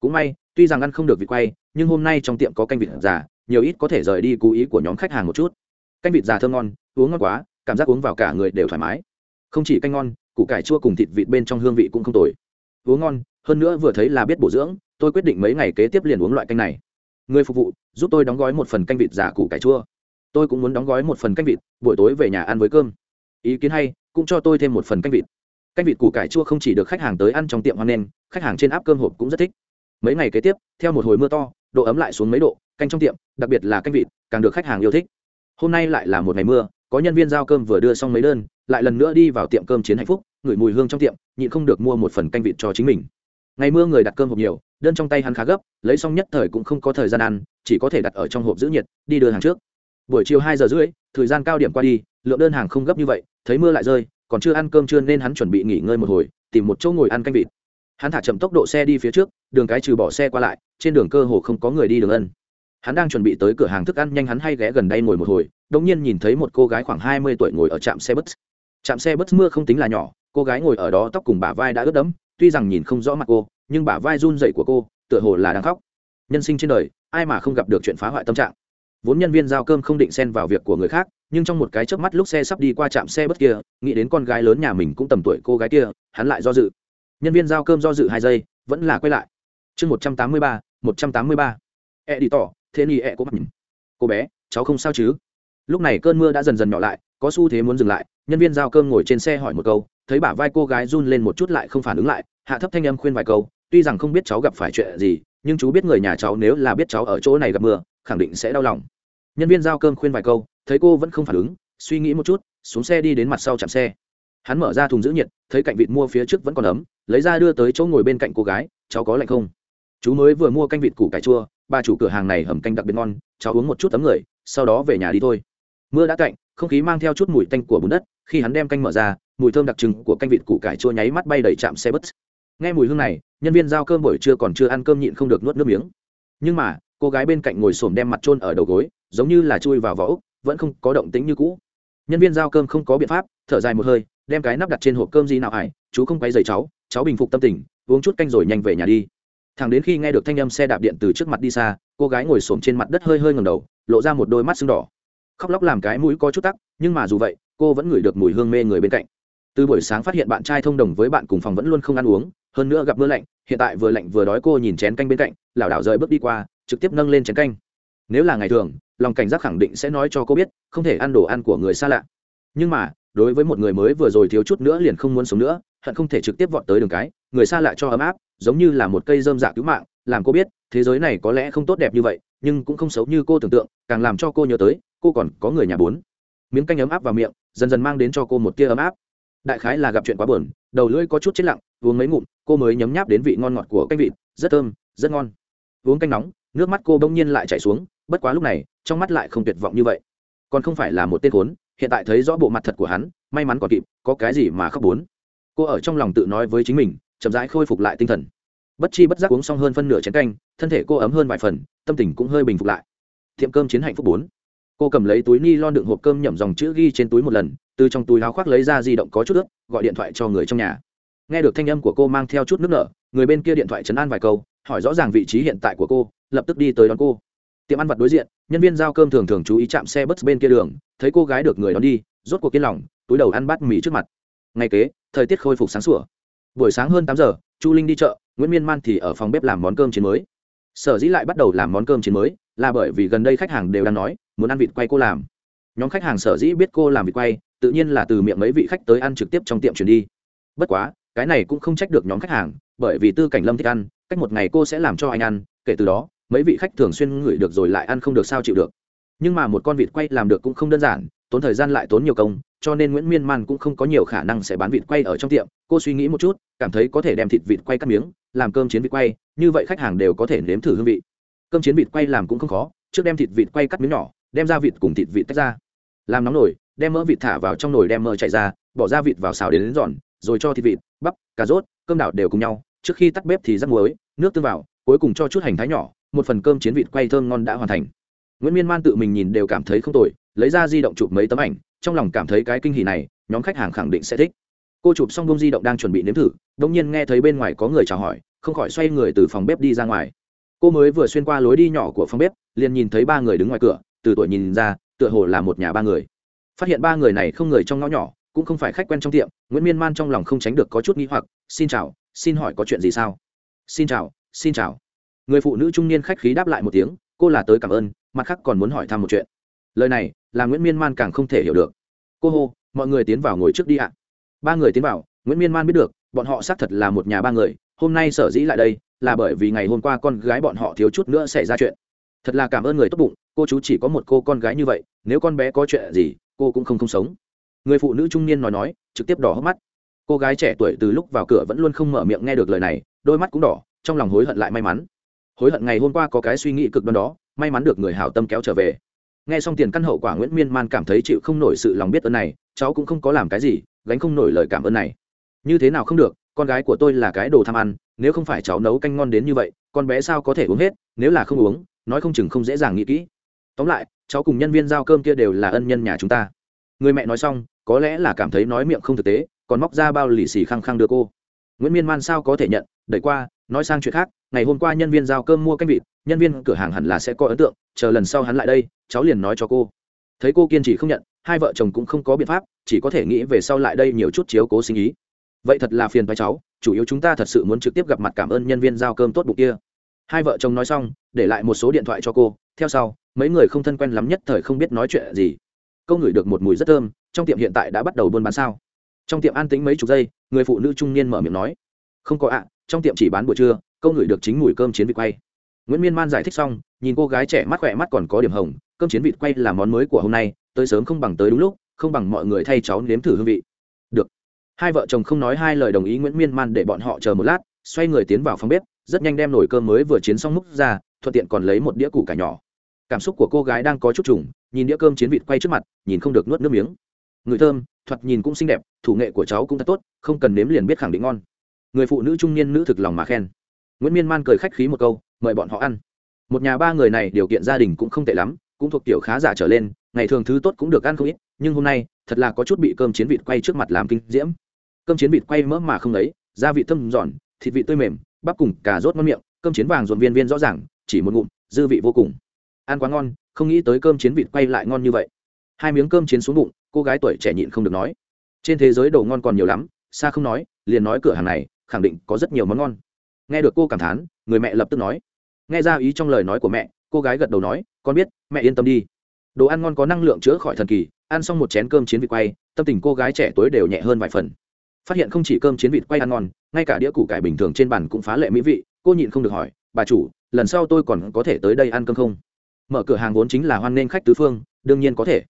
Cũng may, tuy rằng ăn không được vịt quay, nhưng hôm nay trong tiệm có canh vịt già, nhiều ít có thể rời đi cú ý của nhóm khách hàng một chút. Canh vịt già thơm ngon, uống ngon quá, cảm giác uống vào cả người đều thoải mái. Không chỉ canh ngon, củ cải chua cùng thịt vịt bên trong hương vị cũng không tồi. Uống ngon, hơn nữa vừa thấy là biết bổ dưỡng, tôi quyết định mấy ngày kế tiếp liền uống loại canh này. Người phục vụ, giúp tôi đóng gói một phần canh vịt giả củ cải chua. Tôi cũng muốn đóng gói một phần canh vịt, buổi tối về nhà ăn với cơm. Ý kiến hay cũng cho tôi thêm một phần canh vịt. Canh vịt củ cải chua không chỉ được khách hàng tới ăn trong tiệm hoan nghênh, khách hàng trên áp cơm hộp cũng rất thích. Mấy ngày kế tiếp, theo một hồi mưa to, độ ấm lại xuống mấy độ, canh trong tiệm, đặc biệt là canh vịt, càng được khách hàng yêu thích. Hôm nay lại là một ngày mưa, có nhân viên giao cơm vừa đưa xong mấy đơn, lại lần nữa đi vào tiệm cơm chiến hạnh phúc, ngửi mùi hương trong tiệm, nhịn không được mua một phần canh vịt cho chính mình. Ngày mưa người đặt cơm hộp nhiều, đơn trong tay hắn khá gấp, lấy xong nhất thời cũng không có thời gian ăn, chỉ có thể đặt ở trong hộp giữ nhiệt, đi đưa hàng trước. Buổi chiều hai giờ rưỡi, thời gian cao điểm qua đi lượng đơn hàng không gấp như vậy, thấy mưa lại rơi, còn chưa ăn cơm trưa nên hắn chuẩn bị nghỉ ngơi một hồi, tìm một chỗ ngồi ăn canh vịt. Hắn thả chậm tốc độ xe đi phía trước, đường cái trừ bỏ xe qua lại, trên đường cơ hồ không có người đi đường ân. Hắn đang chuẩn bị tới cửa hàng thức ăn, nhanh hắn hay ghé gần đây ngồi một hồi đông nhiên nhìn thấy một cô gái khoảng hai mươi tuổi ngồi ở trạm xe bus. Trạm xe bus mưa không tính là nhỏ, cô gái ngồi ở đó tóc cùng bả vai đã ướt đẫm, tuy rằng nhìn không rõ mặt cô, nhưng bả vai run dậy của cô, tựa hồ là đang khóc. Nhân sinh trên đời, ai mà không gặp được chuyện phá hoại tâm trạng? Vốn nhân viên giao cơm không định xen vào việc của người khác nhưng trong một cái chớp mắt lúc xe sắp đi qua trạm xe bất kia, nghĩ đến con gái lớn nhà mình cũng tầm tuổi cô gái kia, hắn lại do dự. Nhân viên giao cơm do dự hai giây, vẫn là quay lại. Chương một trăm tám mươi ba, một trăm tám mươi ba. E đi tỏ, thế ni e cô mình. Cô bé, cháu không sao chứ? Lúc này cơn mưa đã dần dần nhỏ lại, có xu thế muốn dừng lại, nhân viên giao cơm ngồi trên xe hỏi một câu, thấy bả vai cô gái run lên một chút lại không phản ứng lại, hạ thấp thanh âm khuyên vài câu, tuy rằng không biết cháu gặp phải chuyện gì, nhưng chú biết người nhà cháu nếu là biết cháu ở chỗ này gặp mưa, khẳng định sẽ đau lòng nhân viên giao cơm khuyên vài câu, thấy cô vẫn không phản ứng, suy nghĩ một chút, xuống xe đi đến mặt sau chạm xe. Hắn mở ra thùng giữ nhiệt, thấy cạnh vịt mua phía trước vẫn còn ấm, lấy ra đưa tới chỗ ngồi bên cạnh cô gái, cháu có lạnh không? Chú mới vừa mua canh vịt củ cải chua ba chủ cửa hàng này hầm canh đặc biệt ngon, cháu uống một chút tấm người, sau đó về nhà đi thôi. Mưa đã cạnh không khí mang theo chút mùi tanh của bùn đất, khi hắn đem canh mở ra, mùi thơm đặc trưng của canh vịt củ cải chua nháy mắt bay đầy trạm xe bus. Nghe mùi hương này, nhân viên giao cơm buổi trưa còn chưa ăn cơm nhịn không được nuốt nước miếng. Nhưng mà cô gái bên cạnh ngồi xổm đem mặt trôn ở đầu gối, giống như là chui vào vỏ ốc, vẫn không có động tính như cũ. Nhân viên giao cơm không có biện pháp, thở dài một hơi, đem cái nắp đặt trên hộp cơm gì nào ải chú không quay dày cháu cháu bình phục tâm tình, uống chút canh rồi nhanh về nhà đi. Thằng đến khi nghe được thanh âm xe đạp điện từ trước mặt đi xa, cô gái ngồi xổm trên mặt đất hơi hơi ngầm đầu, lộ ra một đôi mắt sưng đỏ. Khóc lóc làm cái mũi có chút tắc, nhưng mà dù vậy, cô vẫn ngửi được mùi hương mê người bên cạnh. Từ buổi sáng phát hiện bạn trai thông đồng với bạn cùng phòng vẫn luôn không ăn uống, hơn nữa gặp mưa lạnh, hiện tại vừa lạnh vừa đói cô nhìn chén canh bên cạnh, lảo đảo rời bước đi qua trực tiếp nâng lên chén canh. Nếu là ngày thường, lòng cảnh giác khẳng định sẽ nói cho cô biết, không thể ăn đồ ăn của người xa lạ. Nhưng mà, đối với một người mới vừa rồi thiếu chút nữa liền không muốn sống nữa, hận không thể trực tiếp vọt tới đường cái, người xa lạ cho ấm áp, giống như là một cây dơm dạ cứu mạng, làm cô biết, thế giới này có lẽ không tốt đẹp như vậy, nhưng cũng không xấu như cô tưởng tượng, càng làm cho cô nhớ tới, cô còn có người nhà bốn. Miếng canh ấm áp vào miệng, dần dần mang đến cho cô một tia ấm áp. Đại khái là gặp chuyện quá buồn, đầu lưỡi có chút chết lặng, uống mấy ngụm, cô mới nhấm nháp đến vị ngon ngọt của canh vịt, rất thơm, rất ngon. Uống canh nóng nước mắt cô bỗng nhiên lại chảy xuống bất quá lúc này trong mắt lại không tuyệt vọng như vậy. Còn không phải là một tên khốn hiện tại thấy rõ bộ mặt thật của hắn may mắn còn kịp có cái gì mà khóc bốn. Cô ở trong lòng tự nói với chính mình chậm rãi khôi phục lại tinh thần. Bất chi bất giác uống xong hơn phân nửa chén canh thân thể cô ấm hơn vài phần tâm tình cũng hơi bình phục lại. Tiệm cơm chiến hạnh phúc bốn. Cô cầm lấy túi ni lon đựng hộp cơm nhẩm dòng chữ ghi trên túi một lần từ trong túi áo khoác lấy ra di động có chút nước, gọi điện thoại cho người trong nhà. Nghe được thanh âm của cô mang theo chút nước nở người bên kia điện thoại chấn an vài câu hỏi rõ ràng vị trí hiện tại của cô lập tức đi tới đón cô. Tiệm ăn vặt đối diện, nhân viên giao cơm thường thường chú ý chạm xe bus bên kia đường, thấy cô gái được người đón đi, rốt cuộc yên lòng, túi đầu ăn bát mì trước mặt. Ngày kế, thời tiết khôi phục sáng sủa. Buổi sáng hơn tám giờ, chu linh đi chợ, nguyễn miên man thì ở phòng bếp làm món cơm chiến mới. Sở dĩ lại bắt đầu làm món cơm chiến mới, là bởi vì gần đây khách hàng đều đang nói, muốn ăn vịt quay cô làm. Nhóm khách hàng sở dĩ biết cô làm vịt quay, tự nhiên là từ miệng mấy vị khách tới ăn trực tiếp trong tiệm chuyển đi. Bất quá, cái này cũng không trách được nhóm khách hàng, bởi vì tư cảnh lâm thích ăn, cách một ngày cô sẽ làm cho anh ăn, kể từ đó mấy vị khách thường xuyên ngửi được rồi lại ăn không được sao chịu được. Nhưng mà một con vịt quay làm được cũng không đơn giản tốn thời gian lại tốn nhiều công cho nên nguyễn miên man cũng không có nhiều khả năng sẽ bán vịt quay ở trong tiệm. Cô suy nghĩ một chút cảm thấy có thể đem thịt vịt quay cắt miếng làm cơm chiến vịt quay như vậy khách hàng đều có thể nếm thử hương vị. Cơm chiến vịt quay làm cũng không khó trước đem thịt vịt quay cắt miếng nhỏ đem ra vịt cùng thịt vịt tách ra. Làm nóng nồi đem mỡ vịt thả vào trong nồi đem mỡ chạy ra bỏ ra vịt vào xào đến, đến giòn rồi cho thịt vịt bắp cà rốt cơm đảo đều cùng nhau trước khi tắt bếp thì rắc muối nước tương vào cuối cùng cho chút hành thái nhỏ một phần cơm chiến vịt quay thơm ngon đã hoàn thành. Nguyễn miên man tự mình nhìn đều cảm thấy không tồi, lấy ra di động chụp mấy tấm ảnh, trong lòng cảm thấy cái kinh hỉ này, nhóm khách hàng khẳng định sẽ thích. Cô chụp xong bông di động đang chuẩn bị nếm thử đ ỗ n g nhiên nghe thấy bên ngoài có người chào hỏi, không khỏi xoay người từ phòng bếp đi ra ngoài. Cô mới vừa xuyên qua lối đi nhỏ của phòng bếp, liền nhìn thấy ba người đứng ngoài cửa, từ tuổi nhìn ra, tựa hồ là một nhà ba người. Phát hiện ba người này không người trong ngõ nhỏ, cũng không phải khách quen trong tiệm, nguyễn miên man trong lòng không tránh được có chút n g h i hoặc, xin chào, xin hỏi có chuyện gì sao? Xin chào xin chào người phụ nữ trung niên khách khí đáp lại một tiếng, cô là tới cảm ơn, mặt khác còn muốn hỏi thăm một chuyện. Lời này, là nguyễn miên man càng không thể hiểu được. Cô hô, mọi người tiến vào ngồi trước đi ạ. Ba người tiến vào, nguyễn miên man biết được, bọn họ xác thật là một nhà ba người, hôm nay sở dĩ lại đây, là bởi vì ngày hôm qua con gái bọn họ thiếu chút nữa xảy ra chuyện. Thật là cảm ơn người tốt bụng, cô chú chỉ có một cô con gái như vậy, nếu con bé có chuyện gì, cô cũng không không sống. Người phụ nữ trung niên nói nói, trực tiếp đỏ hốc mắt. Cô gái trẻ tuổi từ lúc vào cửa vẫn luôn không mở miệng nghe được lời này, đôi mắt cũng đỏ, trong lòng hối hận lại may mắn hối hận ngày hôm qua có cái suy nghĩ cực đoan đó, may mắn được người hảo tâm kéo trở về. Nghe xong tiền căn hậu quả nguyễn miên man cảm thấy chịu không nổi sự lòng biết ơn này, cháu cũng không có làm cái gì, gánh không nổi lời cảm ơn này. Như thế nào không được, con gái của tôi là cái đồ tham ăn, nếu không phải cháu nấu canh ngon đến như vậy, con bé sao có thể uống hết, nếu là không uống, nói không chừng không dễ dàng nghĩ kỹ. Tóm lại, cháu cùng nhân viên giao cơm kia đều là ân nhân nhà chúng ta. Người mẹ nói xong, có lẽ là cảm thấy nói miệng không thực tế, còn móc ra bao lì xì khăng khăng đưa cô. Nguyễn miên man sao có thể nhận, đẩy qua nói sang chuyện khác, ngày hôm qua nhân viên giao cơm mua canh vịt, nhân viên cửa hàng hẳn là sẽ có ấn tượng, chờ lần sau hắn lại đây, cháu liền nói cho cô. Thấy cô kiên trì không nhận, hai vợ chồng cũng không có biện pháp, chỉ có thể nghĩ về sau lại đây nhiều chút chiếu cố sinh ý. Vậy thật là phiền vai cháu, chủ yếu chúng ta thật sự muốn trực tiếp gặp mặt cảm ơn nhân viên giao cơm tốt bụng kia. Hai vợ chồng nói xong, để lại một số điện thoại cho cô, theo sau, mấy người không thân quen lắm nhất thời không biết nói chuyện gì. Câu ngửi được một mùi rất thơm, trong tiệm hiện tại đã bắt đầu buôn bán sao. Trong tiệm an tính mấy chục giây, người phụ nữ trung niên mở miệng nói, không có ạ trong tiệm chỉ bán buổi trưa, câu ngửi được chính mùi cơm chiến vịt quay. Nguyễn miên man giải thích xong, nhìn cô gái trẻ mắt khỏe mắt còn có điểm hồng, cơm chiến vịt quay là món mới của hôm nay, tới sớm không bằng tới đúng lúc, không bằng mọi người thay cháu nếm thử hương vị. Được. Hai vợ chồng không nói hai lời đồng ý nguyễn miên man để bọn họ chờ một lát, xoay người tiến vào phòng bếp, rất nhanh đem nồi cơm mới vừa chiến xong múc ra, thuận tiện còn lấy một đĩa củ cải nhỏ. Cảm xúc của cô gái đang có chút trùng, nhìn đĩa cơm chiến vịt quay trước mặt, nhìn không được nuốt nước miếng. Người thơm, thoạt nhìn cũng xinh đẹp, thủ nghệ của cháu cũng thật tốt, không cần nếm liền biết khẳng định ngon người phụ nữ trung niên nữ thực lòng mà khen. Nguyễn miên man cười khách khí một câu, mời bọn họ ăn. Một nhà ba người này điều kiện gia đình cũng không tệ lắm, cũng thuộc kiểu khá giả trở lên, ngày thường thứ tốt cũng được ăn không ít, nhưng hôm nay, thật là có chút bị cơm chiến vịt quay trước mặt làm kinh diễm. Cơm chiến vịt quay mỡ mà không lấy gia vị thâm giòn, thịt vị tươi mềm, bắp cùng cà rốt ngon miệng, cơm chiến vàng dồn viên viên rõ ràng, chỉ một ngụm, dư vị vô cùng. Ăn quá ngon, không nghĩ tới cơm chiến vịt quay lại ngon như vậy. Hai miếng cơm chiến xuống bụng, cô gái tuổi trẻ nhịn không được nói. Trên thế giới đồ ngon còn nhiều lắm, xa không nói, liền nói cửa hàng này khẳng định có rất nhiều món ngon. Nghe được cô cảm thán, người mẹ lập tức nói. Nghe ra ý trong lời nói của mẹ, cô gái gật đầu nói, con biết, mẹ yên tâm đi. Đồ ăn ngon có năng lượng chữa khỏi thần kỳ, ăn xong một chén cơm chiến vịt quay, tâm tình cô gái trẻ tối đều nhẹ hơn vài phần. Phát hiện không chỉ cơm chiến vịt quay ăn ngon, ngay cả đĩa củ cải bình thường trên bàn cũng phá lệ mỹ vị, cô nhịn không được hỏi, bà chủ, lần sau tôi còn có thể tới đây ăn cơm không? Mở cửa hàng vốn chính là hoan nghênh khách tứ phương, đương nhiên có thể.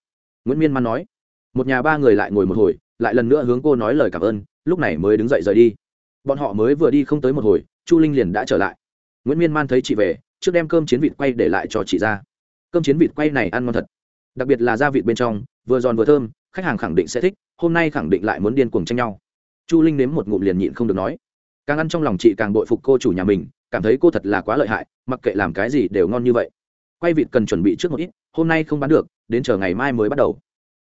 Nguyễn miên man nói. Một nhà ba người lại ngồi một hồi, lại lần nữa hướng cô nói lời cảm ơn, lúc này mới đứng dậy rời đi bọn họ mới vừa đi không tới một hồi, chu linh liền đã trở lại. Nguyễn miên man thấy chị về, trước đem cơm chiến vịt quay để lại cho chị ra. Cơm chiến vịt quay này ăn ngon thật. Đặc biệt là da vịt bên trong, vừa giòn vừa thơm, khách hàng khẳng định sẽ thích, hôm nay khẳng định lại muốn điên cuồng tranh nhau. Chu linh nếm một ngụm liền nhịn không được nói. Càng ăn trong lòng chị càng bội phục cô chủ nhà mình, cảm thấy cô thật là quá lợi hại, mặc kệ làm cái gì đều ngon như vậy. Quay vịt cần chuẩn bị trước một ít, hôm nay không bán được, đến chờ ngày mai mới bắt đầu.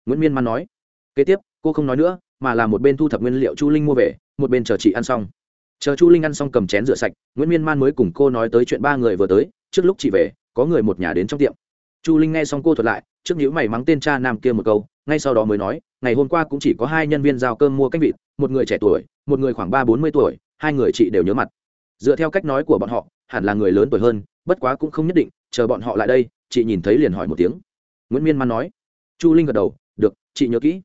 Nguyễn miên man nói. Kế tiếp, cô không nói nữa mà là một bên thu thập nguyên liệu chu linh mua về, một bên chờ chị ăn xong. Chờ chu linh ăn xong cầm chén rửa sạch, nguyễn miên man mới cùng cô nói tới chuyện ba người vừa tới, trước lúc chị về, có người một nhà đến trong tiệm. Chu linh nghe xong cô thuật lại, trước nhữ mày mắng tên cha nam kia một câu, ngay sau đó mới nói, ngày hôm qua cũng chỉ có hai nhân viên giao cơm mua cách vịt, một người trẻ tuổi, một người khoảng ba bốn mươi tuổi, hai người chị đều nhớ mặt. Dựa theo cách nói của bọn họ, hẳn là người lớn tuổi hơn, bất quá cũng không nhất định, chờ bọn họ lại đây, chị nhìn thấy liền hỏi một tiếng. Nguyễn miên man nói. Chu linh gật đầu, được, chị nhớ kỹ.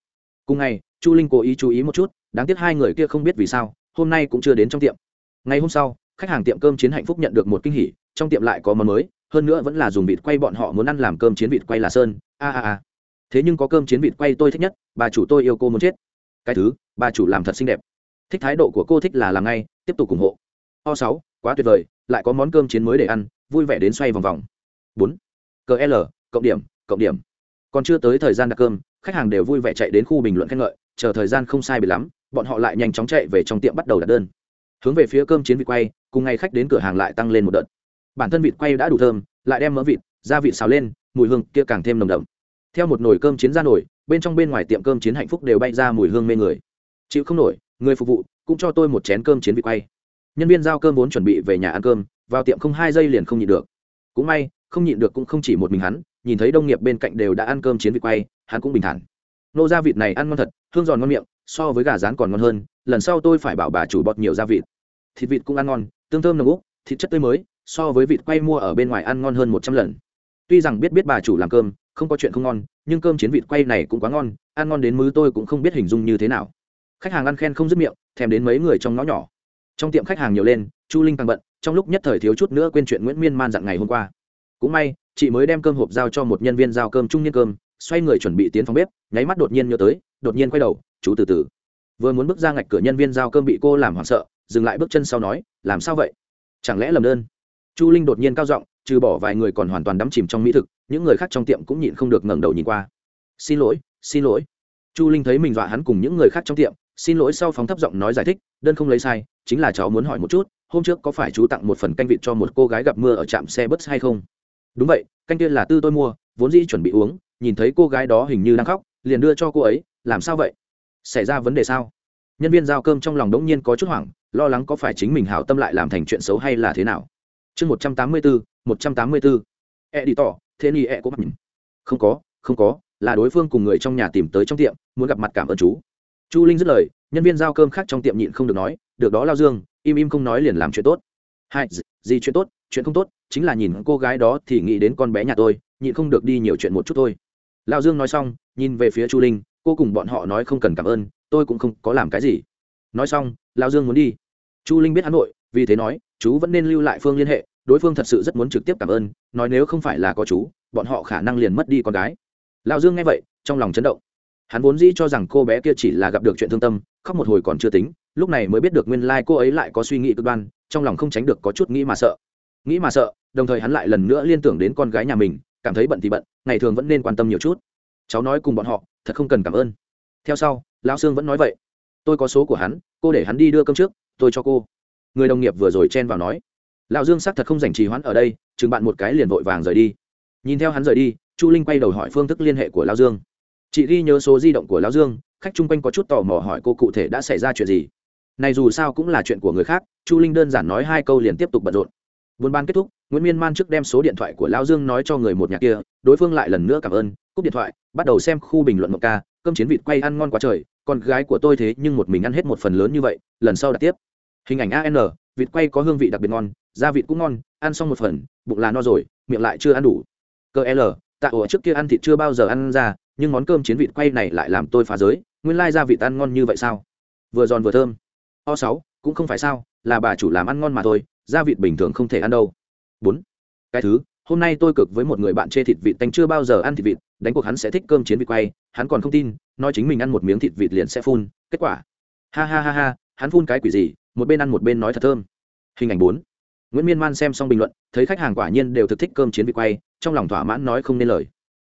Cùng ngày chu linh cố ý chú ý một chút, đáng tiếc hai người kia không biết vì sao, hôm nay cũng chưa đến trong tiệm. Ngày hôm sau, khách hàng tiệm cơm chiến hạnh phúc nhận được một kinh hỉ, trong tiệm lại có món mới, hơn nữa vẫn là dùng vịt quay bọn họ muốn ăn làm cơm chiến vịt quay là sơn. A a a. Thế nhưng có cơm chiến vịt quay tôi thích nhất, bà chủ tôi yêu cô muốn chết. Cái thứ, bà chủ làm thật xinh đẹp. Thích thái độ của cô thích là làm ngay, tiếp tục ủng hộ. O sáu, quá tuyệt vời, lại có món cơm chiến mới để ăn, vui vẻ đến xoay vòng vòng. Bốn CL cộng điểm cộng điểm. Còn chưa tới thời gian đặt cơm khách hàng đều vui vẻ chạy đến khu bình luận khen ngợi, chờ thời gian không sai bị lắm, bọn họ lại nhanh chóng chạy về trong tiệm bắt đầu đặt đơn. Hướng về phía cơm chiến vịt quay, cùng ngày khách đến cửa hàng lại tăng lên một đợt. Bản thân vịt quay đã đủ thơm, lại đem mỡ vịt, gia vịt xào lên, mùi hương kia càng thêm nồng đậm. Theo một nồi cơm chiến ra nổi, bên trong bên ngoài tiệm cơm chiến hạnh phúc đều bay ra mùi hương mê người. Chịu không nổi, người phục vụ cũng cho tôi một chén cơm chiến vịt quay. Nhân viên giao cơm vốn chuẩn bị về nhà ăn cơm, vào tiệm không hai giây liền không nhịn được. Cũng may không nhịn được cũng không chỉ một mình hắn, nhìn thấy đồng nghiệp bên cạnh đều đã ăn cơm chiến vịt quay, hắn cũng bình thản. Nô gia vịt này ăn ngon thật, hương giòn ngon miệng, so với gà rán còn ngon hơn, lần sau tôi phải bảo bà chủ bọt nhiều gia vịt. Thịt vịt cũng ăn ngon, tương thơm nồng úc thịt chất tươi mới, so với vịt quay mua ở bên ngoài ăn ngon hơn một trăm lần. Tuy rằng biết biết bà chủ làm cơm, không có chuyện không ngon, nhưng cơm chiến vịt quay này cũng quá ngon, ăn ngon đến mứ tôi cũng không biết hình dung như thế nào. Khách hàng ăn khen không dứt miệng, thèm đến mấy người trong ngõ nhỏ. Trong tiệm khách hàng nhiều lên, chu linh càng bận, trong lúc nhất thời thiếu chút nữa quên chuyện nguyễn miên man dặn ngày hôm qua cũng may, chị mới đem cơm hộp giao cho một nhân viên giao cơm trung niên cơm, xoay người chuẩn bị tiến phòng bếp, nháy mắt đột nhiên nhớ tới, đột nhiên quay đầu, chú từ từ. Vừa muốn bước ra ngạch cửa nhân viên giao cơm bị cô làm hoảng sợ, dừng lại bước chân sau nói, làm sao vậy? Chẳng lẽ lầm đơn? Chu linh đột nhiên cao giọng, trừ bỏ vài người còn hoàn toàn đắm chìm trong mỹ thực, những người khác trong tiệm cũng nhịn không được ngẩng đầu nhìn qua. Xin lỗi xin lỗi. Chu linh thấy mình dọa hắn cùng những người khác trong tiệm, xin lỗi sau phóng thấp giọng nói giải thích, đơn không lấy sai, chính là cháu muốn hỏi một chút, hôm trước có phải chú tặng một phần canh vịt cho một cô gái gặp mưa ở trạm xe bus hay không? Đúng vậy, canh kia là tư tôi mua, vốn dĩ chuẩn bị uống, nhìn thấy cô gái đó hình như đang khóc, liền đưa cho cô ấy, làm sao vậy? Xảy ra vấn đề sao? Nhân viên giao cơm trong lòng đống nhiên có chút hoảng, lo lắng có phải chính mình hảo tâm lại làm thành chuyện xấu hay là thế nào. Chương một trăm tám mươi bốn một trăm tám mươi bốn e đi tỏ, thế ni e có nhìn. Không có không có, là đối phương cùng người trong nhà tìm tới trong tiệm, muốn gặp mặt cảm ơn chú. Chu linh dứt lời, nhân viên giao cơm khác trong tiệm nhịn không được nói, được đó lao dương, im im không nói liền làm chuyện tốt. Hai gì chuyện tốt, chuyện không tốt chính là nhìn cô gái đó thì nghĩ đến con bé nhà tôi, nhịn không được đi nhiều chuyện một chút thôi. Lão dương nói xong, nhìn về phía chu linh, cô cùng bọn họ nói không cần cảm ơn, tôi cũng không có làm cái gì. Nói xong, Lão dương muốn đi. Chu linh biết hắn nội, vì thế nói, chú vẫn nên lưu lại phương liên hệ, đối phương thật sự rất muốn trực tiếp cảm ơn, nói nếu không phải là có chú, bọn họ khả năng liền mất đi con gái. Lão dương nghe vậy, trong lòng chấn động. Hắn vốn dĩ cho rằng cô bé kia chỉ là gặp được chuyện thương tâm, khóc một hồi còn chưa tính, lúc này mới biết được nguyên lai、like、cô ấy lại có suy nghĩ cực đoan, trong lòng không tránh được có chút nghĩ mà sợ nghĩ mà sợ, đồng thời hắn lại lần nữa liên tưởng đến con gái nhà mình, cảm thấy bận thì bận, ngày thường vẫn nên quan tâm nhiều chút. Cháu nói cùng bọn họ, thật không cần cảm ơn. Theo sau, lão sương vẫn nói vậy. Tôi có số của hắn, cô để hắn đi đưa cơm trước, tôi cho cô. Người đồng nghiệp vừa rồi chen vào nói. Lão dương xác thật không dành trì hoãn ở đây, chừng bạn một cái liền vội vàng rời đi. Nhìn theo hắn rời đi, chu linh quay đầu hỏi phương thức liên hệ của lão dương. Chị ghi nhớ số di động của lão dương, khách chung quanh có chút tò mò hỏi cô cụ thể đã xảy ra chuyện gì. Này dù sao cũng là chuyện của người khác, chu linh đơn giản nói hai câu liền tiếp tục bận rộn buôn ban kết thúc, nguyễn miên man trước đem số điện thoại của lão dương nói cho người một nhà kia, đối phương lại lần nữa cảm ơn, cúp điện thoại, bắt đầu xem khu bình luận một ca, cơm chiến vịt quay ăn ngon quá trời, con gái của tôi thế nhưng một mình ăn hết một phần lớn như vậy, lần sau đặt tiếp. Hình ảnh an vịt quay có hương vị đặc biệt ngon, da vịt cũng ngon, ăn xong một phần, bụng là no rồi, miệng lại chưa ăn đủ. Cơ l, tạ ổ trước kia ăn thịt chưa bao giờ ăn ra, nhưng món cơm chiến vịt quay này lại làm tôi phá giới, nguyên lai da vịt ăn ngon như vậy sao? Vừa giòn vừa thơm. O sáu, cũng không phải sao, là bà chủ làm ăn ngon mà thôi da vịt bình thường không thể ăn đâu. Bốn, cái thứ, hôm nay tôi cực với một người bạn chê thịt vịt tanh chưa bao giờ ăn thịt vịt, đánh cuộc hắn sẽ thích cơm chiến vịt quay, hắn còn không tin, nói chính mình ăn một miếng thịt vịt liền sẽ phun, kết quả. Ha ha ha ha, hắn phun cái quỷ gì, một bên ăn một bên nói thật thơm. Hình ảnh bốn, nguyễn miên man xem xong bình luận, thấy khách hàng quả nhiên đều thực thích cơm chiến vịt quay, trong lòng thỏa mãn nói không nên lời.